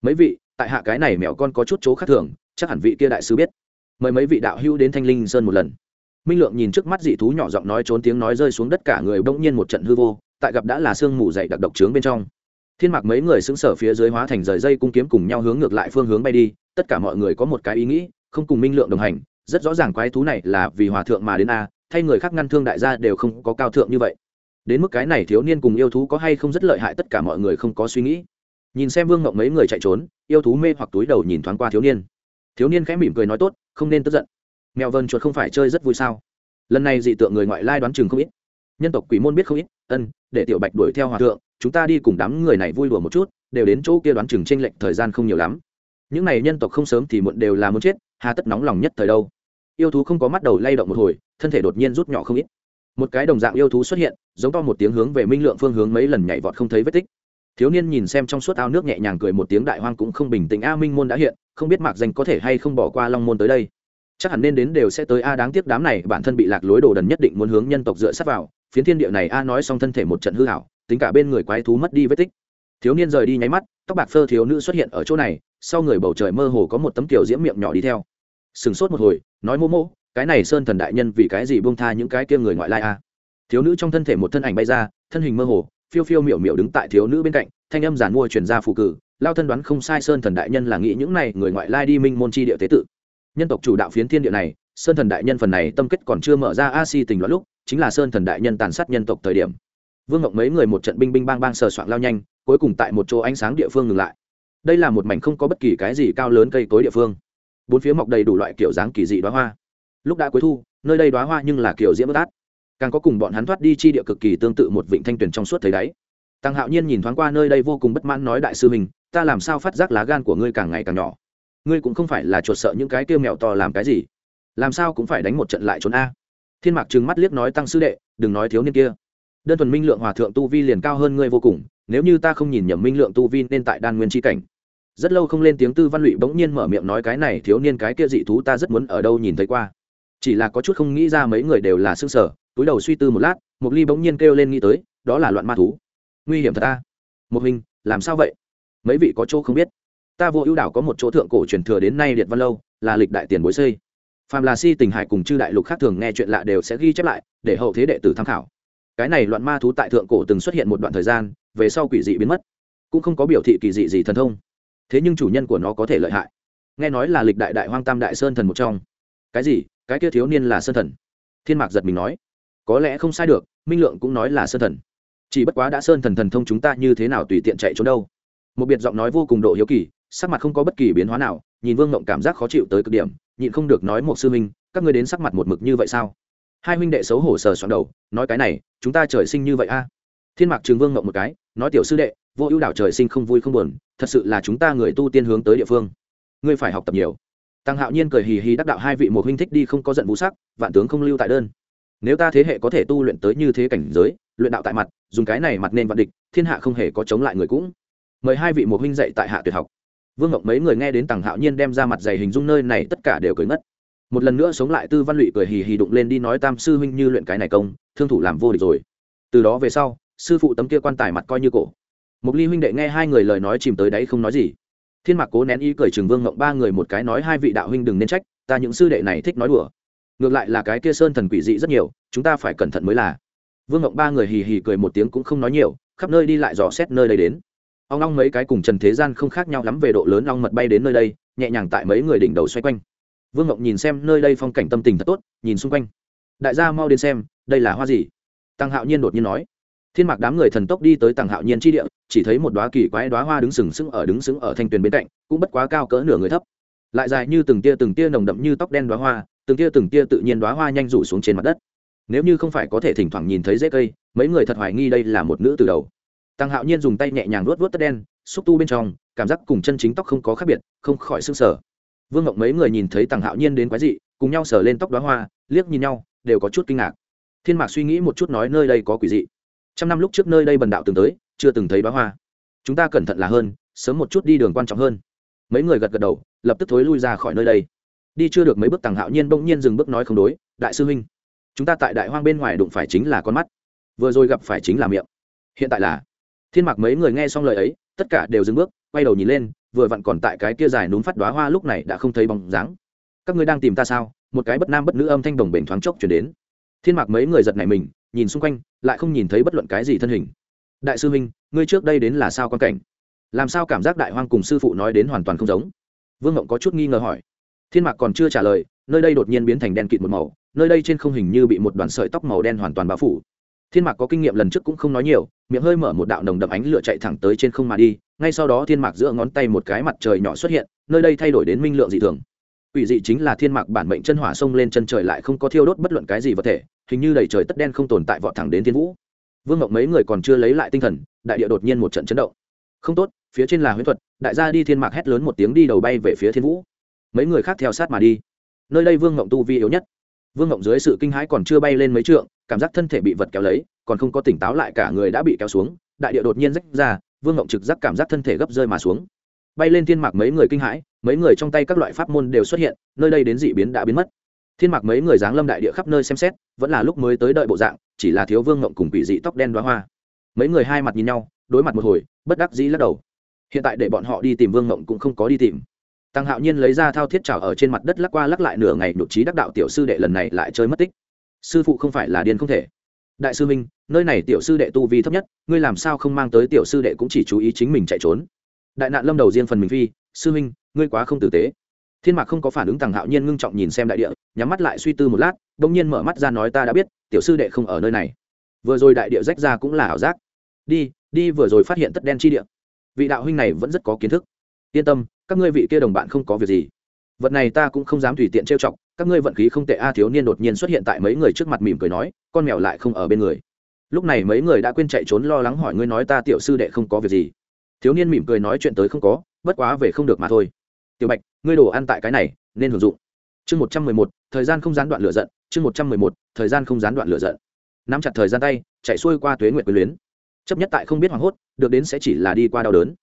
Mấy vị, tại hạ cái này mèo con có chút chỗ khác thường, chắc hẳn vị kia đại sứ biết. Mời mấy vị đạo hữu đến thanh linh sơn một lần. Minh lượng nhìn trước mắt dị thú nhỏ giọng nói trốn tiếng nói rơi xuống đất cả người bỗng nhiên một trận hư vô, tại gặp đã là sương mù dậy đặc độc trướng bên trong thiên mạc mấy người xứng sở phía dưới hóa thành rời dây cung kiếm cùng nhau hướng ngược lại phương hướng bay đi, tất cả mọi người có một cái ý nghĩ, không cùng minh lượng đồng hành, rất rõ ràng quái thú này là vì hòa thượng mà đến a, thay người khác ngăn thương đại gia đều không có cao thượng như vậy. Đến mức cái này thiếu niên cùng yêu thú có hay không rất lợi hại tất cả mọi người không có suy nghĩ. Nhìn xem vương ngộng mấy người chạy trốn, yêu thú mê hoặc túi đầu nhìn thoáng qua thiếu niên. Thiếu niên khẽ mỉm cười nói tốt, không nên tức giận. Mèo vân chuột không phải chơi rất vui sao? Lần này dị tượng người ngoại lai đoán chừng không ít. Nhân tộc quỷ môn biết không ít, ân, để tiểu bạch đuổi theo hòa thượng chúng ta đi cùng đám người này vui đùa một chút, đều đến chỗ kia đoán chừng tranh lệch thời gian không nhiều lắm. Những này nhân tộc không sớm thì muộn đều là muốn chết, hà tất nóng lòng nhất thời đâu. Yêu thú không có mắt đầu lay động một hồi, thân thể đột nhiên rút nhỏ không ít. Một cái đồng dạng yêu thú xuất hiện, giống to một tiếng hướng về minh lượng phương hướng mấy lần nhảy vọt không thấy vết tích. Thiếu niên nhìn xem trong suốt ao nước nhẹ nhàng cười một tiếng đại hoang cũng không bình tĩnh, a minh môn đã hiện, không biết mạc danh có thể hay không bỏ qua long môn tới đây. Chắc hẳn nên đến đều sẽ tới a, đáng tiếc đám này bản thân bị lạc lối đồ đần nhất định muốn hướng nhân tộc dựa sát vào. Phiến thiên địa này a nói xong thân thể một trận hư hảo tính cả bên người quái thú mất đi vết tích. Thiếu niên rời đi nháy mắt, tóc bạc phơ thiếu nữ xuất hiện ở chỗ này, sau người bầu trời mơ hồ có một tấm kiểu diễm miệng nhỏ đi theo. Sừng sốt một hồi, nói mô mô, cái này sơn thần đại nhân vì cái gì buông tha những cái kia người ngoại lai a? Thiếu nữ trong thân thể một thân ảnh bay ra, thân hình mơ hồ, phiêu phiêu miểu miểu đứng tại thiếu nữ bên cạnh, thanh âm giản mua chuyển ra phù cử, lao thân đoán không sai sơn thần đại nhân là nghĩ những này người ngoại lai đi minh môn chi địa tế tự. Nhân tộc chủ đạo phiến thiên địa này, sơn thần đại nhân phần này tâm kết còn chưa mở ra a si tình loạn lúc, chính là sơn thần đại nhân tàn sát nhân tộc thời điểm vương ngộng mấy người một trận binh binh bang bang sờ soạn lao nhanh, cuối cùng tại một chỗ ánh sáng địa phương ngừng lại. Đây là một mảnh không có bất kỳ cái gì cao lớn cây cối địa phương. Bốn phía mọc đầy đủ loại kiểu dáng kỳ dị đoá hoa. Lúc đã cuối thu, nơi đây đoá hoa nhưng là kiểu diễm bất át. Càng có cùng bọn hắn thoát đi chi địa cực kỳ tương tự một vịnh thanh tuyền trong suốt thấy đáy. Tăng hạo nhiên nhìn thoáng qua nơi đây vô cùng bất mãn nói đại sư mình ta làm sao phát giác lá gan của ngươi càng ngày càng nhỏ? Ngươi cũng không phải là chuột sợ những cái tiêu mèo to làm cái gì. Làm sao cũng phải đánh một trận lại trốn a. Thiên mạc trừng mắt liếc nói, tăng sư đệ, đừng nói thiếu niên kia đơn thuần minh lượng hòa thượng tu vi liền cao hơn ngươi vô cùng, nếu như ta không nhìn nhầm minh lượng tu vi nên tại đan nguyên tri cảnh. Rất lâu không lên tiếng tư văn lụy bỗng nhiên mở miệng nói cái này thiếu niên cái kia dị thú ta rất muốn ở đâu nhìn thấy qua. Chỉ là có chút không nghĩ ra mấy người đều là xương sở túi đầu suy tư một lát, mục ly bỗng nhiên kêu lên nghĩ tới, đó là loạn ma thú. Nguy hiểm thật ta. Một hình, làm sao vậy? Mấy vị có chỗ không biết. Ta vô ưu đảo có một chỗ thượng cổ truyền thừa đến nay điện văn lâu, là lịch đại tiền bối xây. Phàm là si, tình hải cùng chư đại lục khác thường nghe chuyện lạ đều sẽ ghi chép lại, để hậu thế đệ tử tham khảo cái này loạn ma thú tại thượng cổ từng xuất hiện một đoạn thời gian, về sau quỷ dị biến mất, cũng không có biểu thị kỳ dị gì thần thông. Thế nhưng chủ nhân của nó có thể lợi hại. Nghe nói là lịch đại đại hoang tam đại sơn thần một trong. Cái gì? Cái kia thiếu niên là sơn thần? Thiên mạc giật mình nói. Có lẽ không sai được, minh lượng cũng nói là sơn thần. Chỉ bất quá đã sơn thần thần thông chúng ta như thế nào tùy tiện chạy trốn đâu? Một biệt giọng nói vô cùng độ hiếu kỳ, sắc mặt không có bất kỳ biến hóa nào, nhìn vương ngộng cảm giác khó chịu tới cực điểm, nhịn không được nói một sư minh, các ngươi đến sắc mặt một mực như vậy sao? Hai huynh đệ xấu hổ sờ soạn đầu, nói cái này, chúng ta trời sinh như vậy a. Thiên mạc trường vương ngậm một cái, nói tiểu sư đệ, vô ưu đảo trời sinh không vui không buồn, thật sự là chúng ta người tu tiên hướng tới địa phương. Ngươi phải học tập nhiều. Tăng hạo nhiên cười hì hì đắc đạo hai vị một huynh thích đi không có giận vũ sắc, vạn tướng không lưu tại đơn. Nếu ta thế hệ có thể tu luyện tới như thế cảnh giới, luyện đạo tại mặt, dùng cái này mặt nên vạn địch, thiên hạ không hề có chống lại người cũng. Mời hai vị một huynh dạy tại hạ tuyệt học. Vương ngọc mấy người nghe đến tằng hạo nhiên đem ra mặt dày hình dung nơi này, tất cả đều cười ngất một lần nữa sống lại tư văn lụy cười hì hì đụng lên đi nói tam sư huynh như luyện cái này công, thương thủ làm vô địch rồi. Từ đó về sau, sư phụ tấm kia quan tài mặt coi như cổ. Mục ly huynh đệ nghe hai người lời nói chìm tới đấy không nói gì. Thiên mạc cố nén ý cười trường vương ngộng ba người một cái nói hai vị đạo huynh đừng nên trách, ta những sư đệ này thích nói đùa. Ngược lại là cái kia sơn thần quỷ dị rất nhiều, chúng ta phải cẩn thận mới là. Vương ngộng ba người hì hì cười một tiếng cũng không nói nhiều, khắp nơi đi lại dò xét nơi đây đến. Ông long mấy cái cùng trần thế gian không khác nhau lắm về độ lớn long mật bay đến nơi đây, nhẹ nhàng tại mấy người đỉnh đầu xoay quanh vương ngộng nhìn xem nơi đây phong cảnh tâm tình thật tốt, nhìn xung quanh. Đại gia mau đến xem, đây là hoa gì? Tăng hạo nhiên đột nhiên nói. Thiên mạc đám người thần tốc đi tới tăng hạo nhiên tri địa, chỉ thấy một đoá kỳ quái đoá hoa đứng sừng sững ở đứng sững ở thanh tuyền bên cạnh, cũng bất quá cao cỡ nửa người thấp. Lại dài như từng tia từng tia nồng đậm như tóc đen đoá hoa, từng tia từng tia tự nhiên đoá hoa nhanh rủ xuống trên mặt đất. Nếu như không phải có thể thỉnh thoảng nhìn thấy rễ cây, mấy người thật hoài nghi đây là một nữ từ đầu. Tăng hạo nhiên dùng tay nhẹ nhàng luốt vớt tất đen, xúc tu bên trong, cảm giác cùng chân chính tóc không có khác biệt, không khỏi s ư n g sở vương ngộng mấy người nhìn thấy Tằng hạo nhiên đến quái dị, cùng nhau sờ lên tóc đoá hoa, liếc nhìn nhau, đều có chút kinh ngạc. Thiên mạc suy nghĩ một chút nói nơi đây có quỷ dị. Trăm năm lúc trước nơi đây bần đạo từng tới, chưa từng thấy đoá hoa. Chúng ta cẩn thận là hơn, sớm một chút đi đường quan trọng hơn. Mấy người gật gật đầu, lập tức thối lui ra khỏi nơi đây. Đi chưa được mấy bước Tằng hạo nhiên bỗng nhiên dừng bước nói không đối, đại sư huynh, chúng ta tại đại hoang bên ngoài đụng phải chính là con mắt. Vừa rồi gặp phải chính là miệng. Hiện tại là thiên mạc mấy người nghe xong lời ấy, tất cả đều dừng bước, quay đầu nhìn lên vừa vặn còn tại cái kia dài núm phát đoá hoa lúc này đã không thấy bóng dáng. Các ngươi đang tìm ta sao? Một cái bất nam bất nữ âm thanh đồng bền thoáng chốc chuyển đến. Thiên mạc mấy người giật nảy mình, nhìn xung quanh, lại không nhìn thấy bất luận cái gì thân hình. Đại sư huynh, ngươi trước đây đến là sao quan cảnh? Làm sao cảm giác đại hoang cùng sư phụ nói đến hoàn toàn không giống? Vương ngộng có chút nghi ngờ hỏi. Thiên mạc còn chưa trả lời, nơi đây đột nhiên biến thành đen kịt một màu, nơi đây trên không hình như bị một đoàn sợi tóc màu đen hoàn toàn bao phủ. Thiên mạc có kinh nghiệm lần trước cũng không nói nhiều, miệng hơi mở một đạo nồng đậm ánh lửa chạy thẳng tới trên không mà đi ngay sau đó thiên mạc giữa ngón tay một cái mặt trời nhỏ xuất hiện, nơi đây thay đổi đến minh lượng dị thường. Quỷ dị chính là thiên mạc bản mệnh chân hỏa sông lên chân trời lại không có thiêu đốt bất luận cái gì vật thể, hình như đầy trời tất đen không tồn tại vọt thẳng đến thiên vũ. Vương ngọc mấy người còn chưa lấy lại tinh thần, đại địa đột nhiên một trận chấn động. Không tốt, phía trên là huyễn thuật, đại gia đi thiên mạc hét lớn một tiếng đi đầu bay về phía thiên vũ. Mấy người khác theo sát mà đi. Nơi đây vương ngộng tu vi yếu nhất. Vương ngộng dưới sự kinh hãi còn chưa bay lên mấy trượng, cảm giác thân thể bị vật kéo lấy, còn không có tỉnh táo lại cả người đã bị kéo xuống, đại địa đột nhiên rách ra vương ngộng trực giác cảm giác thân thể gấp rơi mà xuống bay lên thiên mạc mấy người kinh hãi mấy người trong tay các loại pháp môn đều xuất hiện nơi đây đến dị biến đã biến mất thiên mạc mấy người giáng lâm đại địa khắp nơi xem xét vẫn là lúc mới tới đợi bộ dạng chỉ là thiếu vương ngộng cùng quỷ dị tóc đen đoá hoa mấy người hai mặt nhìn nhau đối mặt một hồi bất đắc dĩ lắc đầu hiện tại để bọn họ đi tìm vương ngộng cũng không có đi tìm tăng hạo nhiên lấy ra thao thiết trào ở trên mặt đất lắc qua lắc lại nửa ngày nhục trí đắc đạo tiểu sư đệ lần này lại chơi mất tích sư phụ không phải là điên không thể đại sư minh, nơi này tiểu sư đệ tu vi thấp nhất, ngươi làm sao không mang tới tiểu sư đệ cũng chỉ chú ý chính mình chạy trốn? Đại nạn lâm đầu riêng phần mình phi, sư minh, ngươi quá không tử tế. Thiên mạc không có phản ứng tàng hạo nhiên ngưng trọng nhìn xem đại địa, nhắm mắt lại suy tư một lát đ ỗ n g nhiên mở mắt ra nói ta đã biết, tiểu sư đệ không ở nơi này. Vừa rồi đại địa rách ra cũng là ảo giác. Đi đi vừa rồi phát hiện tất đen chi địa. Vị đạo huynh này vẫn rất có kiến thức. Yên tâm, các ngươi vị kia đồng bạn không có việc gì. Vật này ta cũng không dám tùy tiện trêu chọc các ngươi vận khí không tệ a, thiếu niên đột nhiên xuất hiện tại mấy người trước mặt mỉm cười nói, con mèo lại không ở bên người. Lúc này mấy người đã quên chạy trốn lo lắng hỏi ngươi nói ta tiểu sư đệ không có việc gì. Thiếu niên mỉm cười nói chuyện tới không có, bất quá về không được mà thôi. Tiểu bạch, ngươi đồ ăn tại cái này, nên hưởng dụng. Chương một trăm mười một, thời gian không gián đoạn lửa giận, chương một trăm mười một, thời gian không gián đoạn lửa giận. Nắm chặt thời gian tay, chạy xuôi qua tuế nguyện quyền luyến. Chấp nhất tại không biết hoảng hốt, được đến sẽ chỉ là đi qua đau đớn.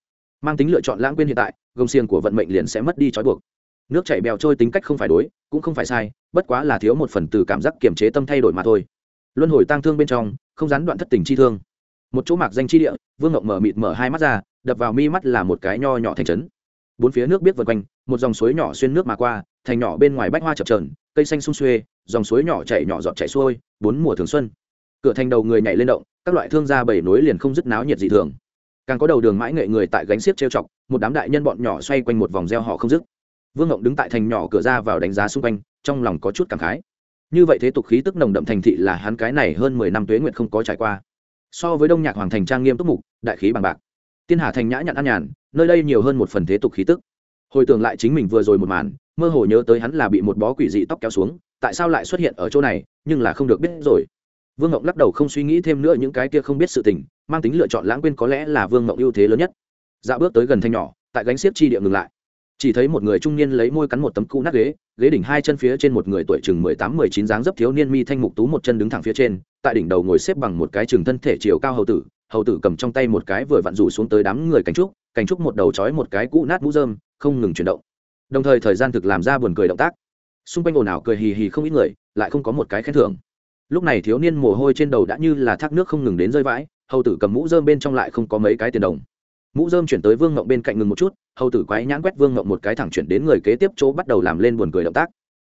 Mang tính lựa chọn lãng quên hiện tại gông xiềng của vận mệnh liền sẽ mất đi trói buộc nước chảy bèo trôi tính cách không phải đối, cũng không phải sai, bất quá là thiếu một phần từ cảm giác kiềm chế tâm thay đổi mà thôi. Luân hồi tang thương bên trong, không gián đoạn thất tình chi thương. Một chỗ mạc danh chi địa, vương ngộng mở mịt mở hai mắt ra, đập vào mi mắt là một cái nho nhỏ thành trấn. Bốn phía nước biết vượt quanh, một dòng suối nhỏ xuyên nước mà qua, thành nhỏ bên ngoài bách hoa chập trờn cây xanh sung xuê, dòng suối nhỏ chảy nhỏ giọt chảy xuôi, bốn mùa thường xuân. Cửa thành đầu người nhảy lên động, các loại thương gia bảy nối liền không dứt náo nhiệt dị thường. Càng có đầu đường mãi nghệ người tại gánh xiếc trêu chọc, một đám đại nhân bọn nhỏ xoay quanh một vòng reo họ không dứt vương ngộng đứng tại thành nhỏ cửa ra vào đánh giá xung quanh, trong lòng có chút cảm khái. Như vậy thế tục khí tức nồng đậm thành thị là hắn cái này hơn mười năm tuế nguyện không có trải qua. So với đông nhạc hoàng thành trang nghiêm túc mục, đại khí bằng bạc. Tiên hà thành nhã nhặn an nhàn, nơi đây nhiều hơn một phần thế tục khí tức. Hồi tưởng lại chính mình vừa rồi một màn, mơ hồ nhớ tới hắn là bị một bó quỷ dị tóc kéo xuống, tại sao lại xuất hiện ở chỗ này, nhưng là không được biết rồi. Vương ngộng lắc đầu không suy nghĩ thêm nữa những cái kia không biết sự tình, mang tính lựa chọn lãng quên có lẽ là vương ngộng ưu thế lớn nhất. Dạo bước tới gần thanh nhỏ, tại gánh xiếp chi địa ngừng lại chỉ thấy một người trung niên lấy môi cắn một tấm cũ nát ghế ghế đỉnh hai chân phía trên một người tuổi chừng mười tám, mười chín dáng dấp thiếu niên mi thanh mục tú một chân đứng thẳng phía trên, tại đỉnh đầu ngồi xếp bằng một cái chừng thân thể chiều cao hầu tử hầu tử cầm trong tay một cái vừa vặn rủ xuống tới đám người cánh trúc cánh trúc một đầu trói một cái cũ nát mũ rơm, không ngừng chuyển động. Đồng thời thời gian thực làm ra buồn cười động tác. Xung quanh ồn ào cười hì hì không ít người, lại không có một cái khen thưởng. Lúc này thiếu niên mồ hôi trên đầu đã như là thác nước không ngừng đến rơi vãi, hầu tử cầm mũ rơm bên trong lại không có mấy cái tiền đồng mũ rơm chuyển tới vương ngộng bên cạnh ngừng một chút, hầu tử quái nhãn quét vương ngộng một cái thẳng chuyển đến người kế tiếp chỗ bắt đầu làm lên buồn cười động tác.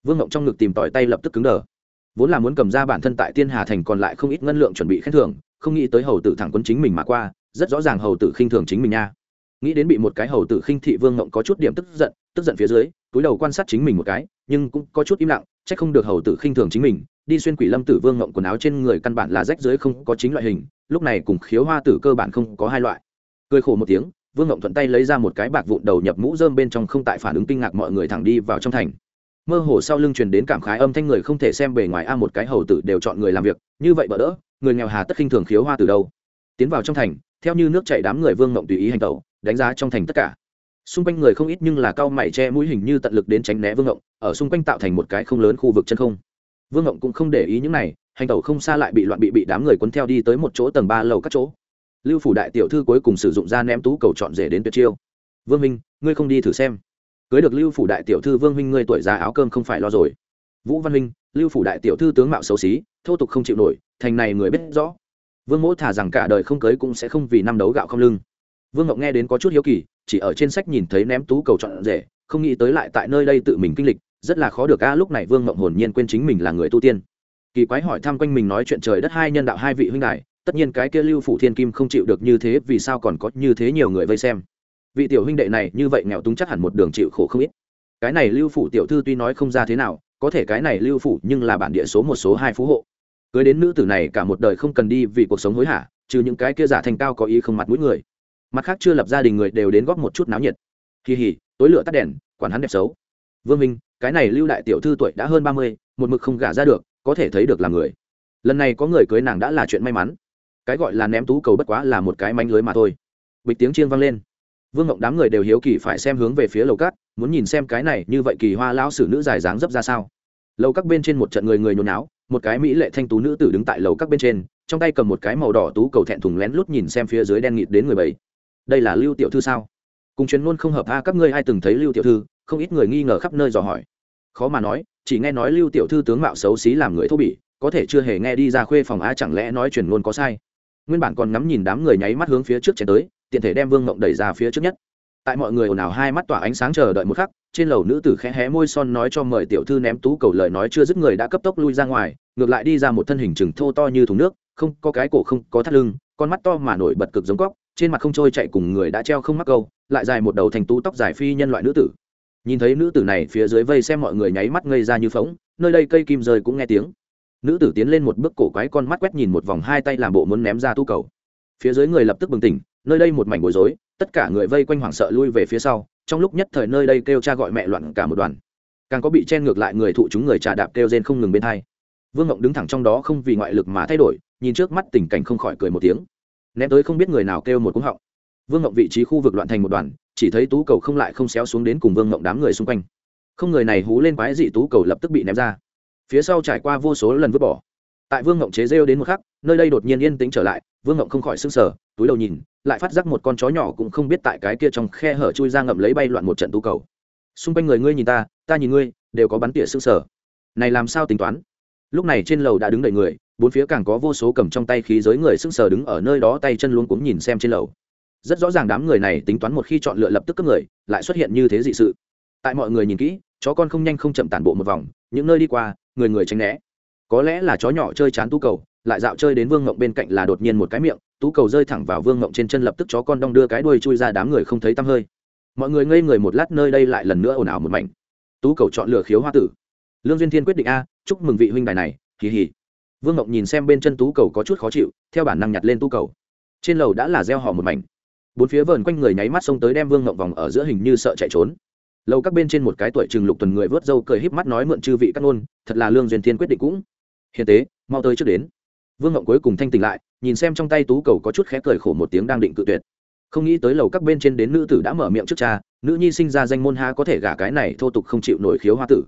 Vương ngộng trong ngực tìm tỏi tay lập tức cứng đờ. Vốn là muốn cầm ra bản thân tại tiên hà thành còn lại không ít ngân lượng chuẩn bị khen thưởng, không nghĩ tới hầu tử thẳng quân chính mình mà qua, rất rõ ràng hầu tử khinh thường chính mình nha. Nghĩ đến bị một cái hầu tử khinh thị vương ngộng có chút điểm tức giận tức giận phía dưới, túi đầu quan sát chính mình một cái, nhưng cũng có chút im lặng c h ắ c không được hầu tử khinh thường chính mình, đi xuyên quỷ lâm tử vương ngộng quần áo trên người căn bản là rách dưới không có chính loại hình, lúc này cùng khiếu hoa tử cơ bản không có hai loại cười khổ một tiếng, vương ngộng thuận tay lấy ra một cái bạc vụn đầu nhập mũ dơm bên trong không tại phản ứng kinh ngạc mọi người thẳng đi vào trong thành. Mơ hồ sau lưng truyền đến cảm khái âm thanh người không thể xem bề ngoài a một cái hầu tử đều chọn người làm việc, như vậy bỡ đỡ, người nghèo hà tất khinh thường khiếu hoa từ đâu. Tiến vào trong thành, theo như nước chảy đám người vương ngộng tùy ý hành tẩu, đánh giá trong thành tất cả. Xung quanh người không ít nhưng là cao mày che mũi hình như tận lực đến tránh né vương ngộng ở xung quanh tạo thành một cái không lớn khu vực chân không. Vương ngộng cũng không để ý những này, hành tẩu không xa lại bị loạn bị bị đám người cuốn theo đi tới một chỗ tầng ba lầu các chỗ lưu phủ đại tiểu thư cuối cùng sử dụng ra ném tú cầu chọn rể đến tuyệt chiêu. Vương minh, ngươi không đi thử xem. Cưới được lưu phủ đại tiểu thư vương minh, ngươi tuổi già áo cơm không phải lo rồi. Vũ văn minh, lưu phủ đại tiểu thư tướng mạo xấu xí, thô tục không chịu nổi, thành này người biết rõ. Vương mỗ thả rằng cả đời không cưới cũng sẽ không vì năm đấu gạo không lưng. Vương ngọc nghe đến có chút hiếu kỳ, chỉ ở trên sách nhìn thấy ném tú cầu chọn rể, không nghĩ tới lại tại nơi đây tự mình kinh lịch, rất là khó được a, lúc này vương ngọc hồn nhiên quên chính mình là người tu tiên. Kỳ quái hỏi thăm quanh mình nói chuyện trời đất hai nhân đạo hai vị huynh đài tất nhiên cái kia lưu phủ thiên kim không chịu được như thế, vì sao còn có như thế nhiều người vây xem? Vị tiểu huynh đệ này như vậy nghèo túng chắc hẳn một đường chịu khổ không ít. Cái này lưu phủ tiểu thư tuy nói không ra thế nào, có thể cái này lưu phủ nhưng là bản địa số một số hai phú hộ. Cưới đến nữ tử này cả một đời không cần đi vì cuộc sống hối hả, trừ những cái kia giả thành cao có ý không mặt mũi người. Mặt khác chưa lập gia đình người đều đến góp một chút náo nhiệt. Kỳ hỉ tối lửa tắt đèn, quản hắn đẹp xấu. Vương minh, cái này lưu đại tiểu thư tuổi đã hơn ba mươi, một mực không gả ra được, có thể thấy được là người. Lần này có người cưới nàng đã là chuyện may mắn cái gọi là ném tú cầu bất quá là một cái manh lưới mà thôi. Bịch tiếng chiên vang lên. Vương ngộng đám người đều hiếu kỳ phải xem hướng về phía lầu cát, muốn nhìn xem cái này như vậy kỳ hoa lão sử nữ dài dáng dấp ra sao. Lầu các bên trên một trận người người nhốn náo một cái mỹ lệ thanh tú nữ tử đứng tại lầu các bên trên, trong tay cầm một cái màu đỏ tú cầu thẹn thùng lén lút nhìn xem phía dưới đen nghịt đến người bảy đây là lưu tiểu thư sao? Cùng chuyến luôn không hợp a, các ngươi ai từng thấy lưu tiểu thư? Không ít người nghi ngờ khắp nơi dò hỏi. Khó mà nói, chỉ nghe nói lưu tiểu thư tướng mạo xấu xí làm người thô bỉ, có thể chưa hề nghe đi ra khuê phòng a, chẳng lẽ nói truyền luôn có sai? Nguyên bản còn ngắm nhìn đám người nháy mắt hướng phía trước chạy tới, tiện thể đem vương mộng đẩy ra phía trước nhất. Tại mọi người ồn ào hai mắt tỏa ánh sáng chờ đợi một khắc, trên lầu nữ tử khẽ hé môi son nói cho mời tiểu thư ném tú cầu lời nói chưa dứt người đã cấp tốc lui ra ngoài, ngược lại đi ra một thân hình chừng thô to như thùng nước, không có cái cổ không có thắt lưng, con mắt to mà nổi bật cực giống cóc trên mặt không trôi chạy cùng người đã treo không mắc câu, lại dài một đầu thành tú tóc dài phi nhân loại nữ tử. Nhìn thấy nữ tử này phía dưới vây xem mọi người nháy mắt ngây ra như phóng nơi đây cây kim rơi cũng nghe tiếng nữ tử tiến lên một bước cổ quái con mắt quét nhìn một vòng hai tay làm bộ muốn ném ra tu cầu. Phía dưới người lập tức bừng tỉnh, nơi đây một mảnh bối rối, tất cả người vây quanh hoảng sợ lui về phía sau, trong lúc nhất thời nơi đây kêu cha gọi mẹ loạn cả một đoàn. Càng có bị chen ngược lại người thụ chúng người trà đạp kêu rên không ngừng bên thai vương ngộng đứng thẳng trong đó không vì ngoại lực mà thay đổi, nhìn trước mắt tình cảnh không khỏi cười một tiếng. Ném tới không biết người nào kêu một cúng họng. Vương ngộng vị trí khu vực loạn thành một đoàn, chỉ thấy tú cầu không lại không xéo xuống đến cùng vương ngộng đám người xung quanh. Không người này hú lên quái dị tú cầu lập tức bị ném ra phía sau trải qua vô số lần vứt bỏ. Tại vương ngộng chế rêu đến một khắc, nơi đây đột nhiên yên tĩnh trở lại, vương ngộng không khỏi s ư n g sở túi đầu nhìn, lại phát giác một con chó nhỏ cũng không biết tại cái kia trong khe hở chui ra ngậm lấy bay loạn một trận tu cầu. Xung quanh người ngươi nhìn ta ta nhìn ngươi, đều có bắn tỉa s ư n g sở này làm sao tính toán? Lúc này trên lầu đã đứng đầy người, bốn phía càng có vô số cầm trong tay khí giới người s ư n g sở đứng ở nơi đó tay chân luôn cuống nhìn xem trên lầu. Rất rõ ràng đám người này tính toán một khi chọn lựa lập tức cấp người, lại xuất hiện như thế dị sự. Tại mọi người nhìn kỹ, chó con không nhanh không chậm tản bộ một vòng, những nơi đi qua người người tránh né. Có lẽ là chó nhỏ chơi chán tú cầu, lại dạo chơi đến vương ngộng bên cạnh là đột nhiên một cái miệng, tú cầu rơi thẳng vào vương ngộng trên chân lập tức chó con đong đưa cái đuôi chui ra đám người không thấy tăm hơi. Mọi người ngây người một lát nơi đây lại lần nữa ồn ào một mảnh. Tú cầu chọn lựa khiếu hoa tử. Lương duyên thiên quyết định a, chúc mừng vị huynh đài này kỳ hỉ vương ngộng nhìn xem bên chân tú cầu có chút khó chịu, theo bản năng nhặt lên tú cầu. Trên lầu đã là gieo họ một mảnh. Bốn phía vờn quanh người nháy mắt xông tới đem vương ngộng vòng ở giữa hình như sợ chạy trốn lâu các bên trên một cái tuổi trừng lục tuần người vớt râu cười híp mắt nói mượn chư vị các ngôn, thật là lương duyên thiên quyết định cũng. Hiện tế, mau tới trước đến. Vương ngộng cuối cùng thanh tỉnh lại, nhìn xem trong tay tú cầu có chút khẽ cười khổ một tiếng đang định cự tuyệt. Không nghĩ tới lầu các bên trên đến nữ tử đã mở miệng trước cha, nữ nhi sinh ra danh môn ha có thể gả cái này thô tục không chịu nổi khiếu hoa tử.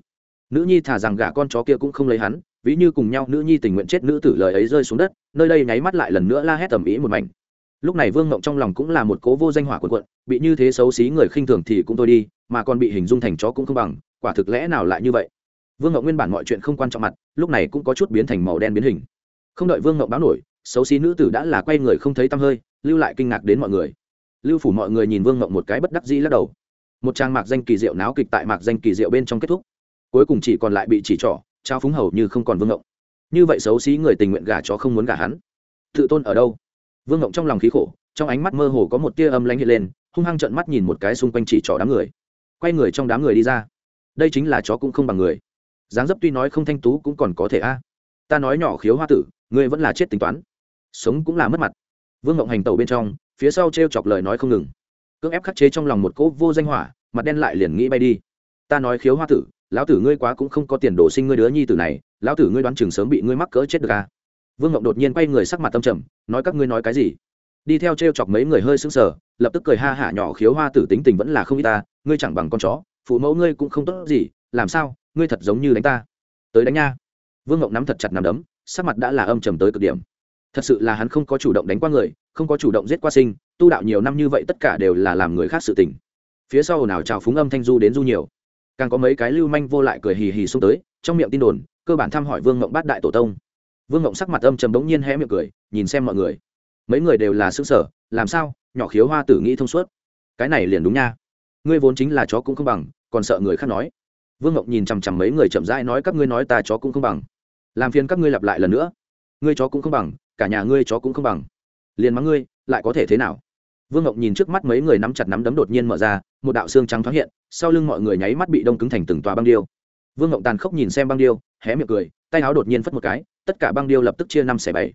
Nữ nhi thả rằng gả con chó kia cũng không lấy hắn, ví như cùng nhau nữ nhi tình nguyện chết nữ tử lời ấy rơi xuống đất, nơi đây nháy mắt lại lần nữa la hét tầm ý một mảnh. Lúc này vương ngộng trong lòng cũng là một cố vô danh hỏa quần quận bị như thế xấu xí người khinh thường thì cũng thôi đi mà còn bị hình dung thành chó cũng không bằng, quả thực lẽ nào lại như vậy? Vương ngậu nguyên bản mọi chuyện không quan trọng mặt, lúc này cũng có chút biến thành màu đen biến hình. Không đợi vương ngậu báo nổi, xấu xí nữ tử đã là quay người không thấy tăm hơi, lưu lại kinh ngạc đến mọi người. Lưu phủ mọi người nhìn vương ngậu một cái bất đắc dĩ lắc đầu. Một trang mạc danh kỳ diệu náo kịch tại mạc danh kỳ diệu bên trong kết thúc. Cuối cùng chỉ còn lại bị chỉ trỏ, trao phúng hầu như không còn vương ngậu như vậy xấu xí người tình nguyện gả chó không muốn gả hắn. Tự tôn ở đâu? Vương ngộng trong lòng khí khổ, trong ánh mắt mơ hồ có một tia âm lãnh hiện lên, hung hăng trợn mắt nhìn một cái xung quanh chỉ trỏ đám người quay người trong đám người đi ra. Đây chính là chó cũng không bằng người. Dáng dấp tuy nói không thanh tú cũng còn có thể a. Ta nói nhỏ khiếu hoa tử, ngươi vẫn là chết tính toán. Sống cũng là mất mặt. Vương ngộng hành tàu bên trong, phía sau t r e o chọc lời nói không ngừng. Cưỡng ép khắc chế trong lòng một cỗ vô danh hỏa, mặt đen lại liền nghĩ bay đi. Ta nói khiếu hoa tử, lão tử ngươi quá cũng không có tiền đồ sinh ngươi đứa nhi tử này, lão tử ngươi đoán chừng sớm bị ngươi mắc cỡ chết được à. vương ngộng đột nhiên quay người sắc mặt tâm trầm, nói các ngươi nói cái gì? Đi theo t r e o chọc mấy người hơi sững sờ, lập tức cười ha hả nhỏ khiếu hoa tử tính tình vẫn là không y ta, ngươi chẳng bằng con chó, phụ mẫu ngươi cũng không tốt gì, làm sao, ngươi thật giống như đánh ta. Tới đánh nha. Vương ngộng nắm thật chặt nằm đấm, sắc mặt đã là âm trầm tới cực điểm. Thật sự là hắn không có chủ động đánh qua người, không có chủ động giết qua sinh, tu đạo nhiều năm như vậy tất cả đều là làm người khác sự tình. Phía sau nào trào phúng âm thanh du đến du nhiều. Càng có mấy cái lưu manh vô lại cười hì hì xông tới, trong miệng tin đồn, cơ bản thăm hỏi vương ngộng bát đại tổ tông. Vương ngộng sắc mặt âm trầm bỗng nhiên hé miệng cười, nhìn xem mọi người mấy người đều là xương sở làm sao? Nhỏ khiếu hoa tử nghĩ thông suốt. Cái này liền đúng nha. Ngươi vốn chính là chó cũng không bằng, còn sợ người khác nói. Vương ngộng nhìn chằm chằm mấy người chậm rãi nói các ngươi nói ta chó cũng không bằng. Làm phiền các ngươi lặp lại lần nữa. Ngươi chó cũng không bằng, cả nhà ngươi chó cũng không bằng. Liền mắng ngươi, lại có thể thế nào? Vương ngộng nhìn trước mắt mấy người nắm chặt nắm đấm đột nhiên mở ra, một đạo xương trắng thoáng hiện, sau lưng mọi người nháy mắt bị đông cứng thành từng tòa băng điêu. Vương ngộng tàn khốc nhìn xem băng điêu, hé miệng cười, tay áo đột nhiên phất một cái, tất cả băng điêu lập tức chia năm xẻ bảy.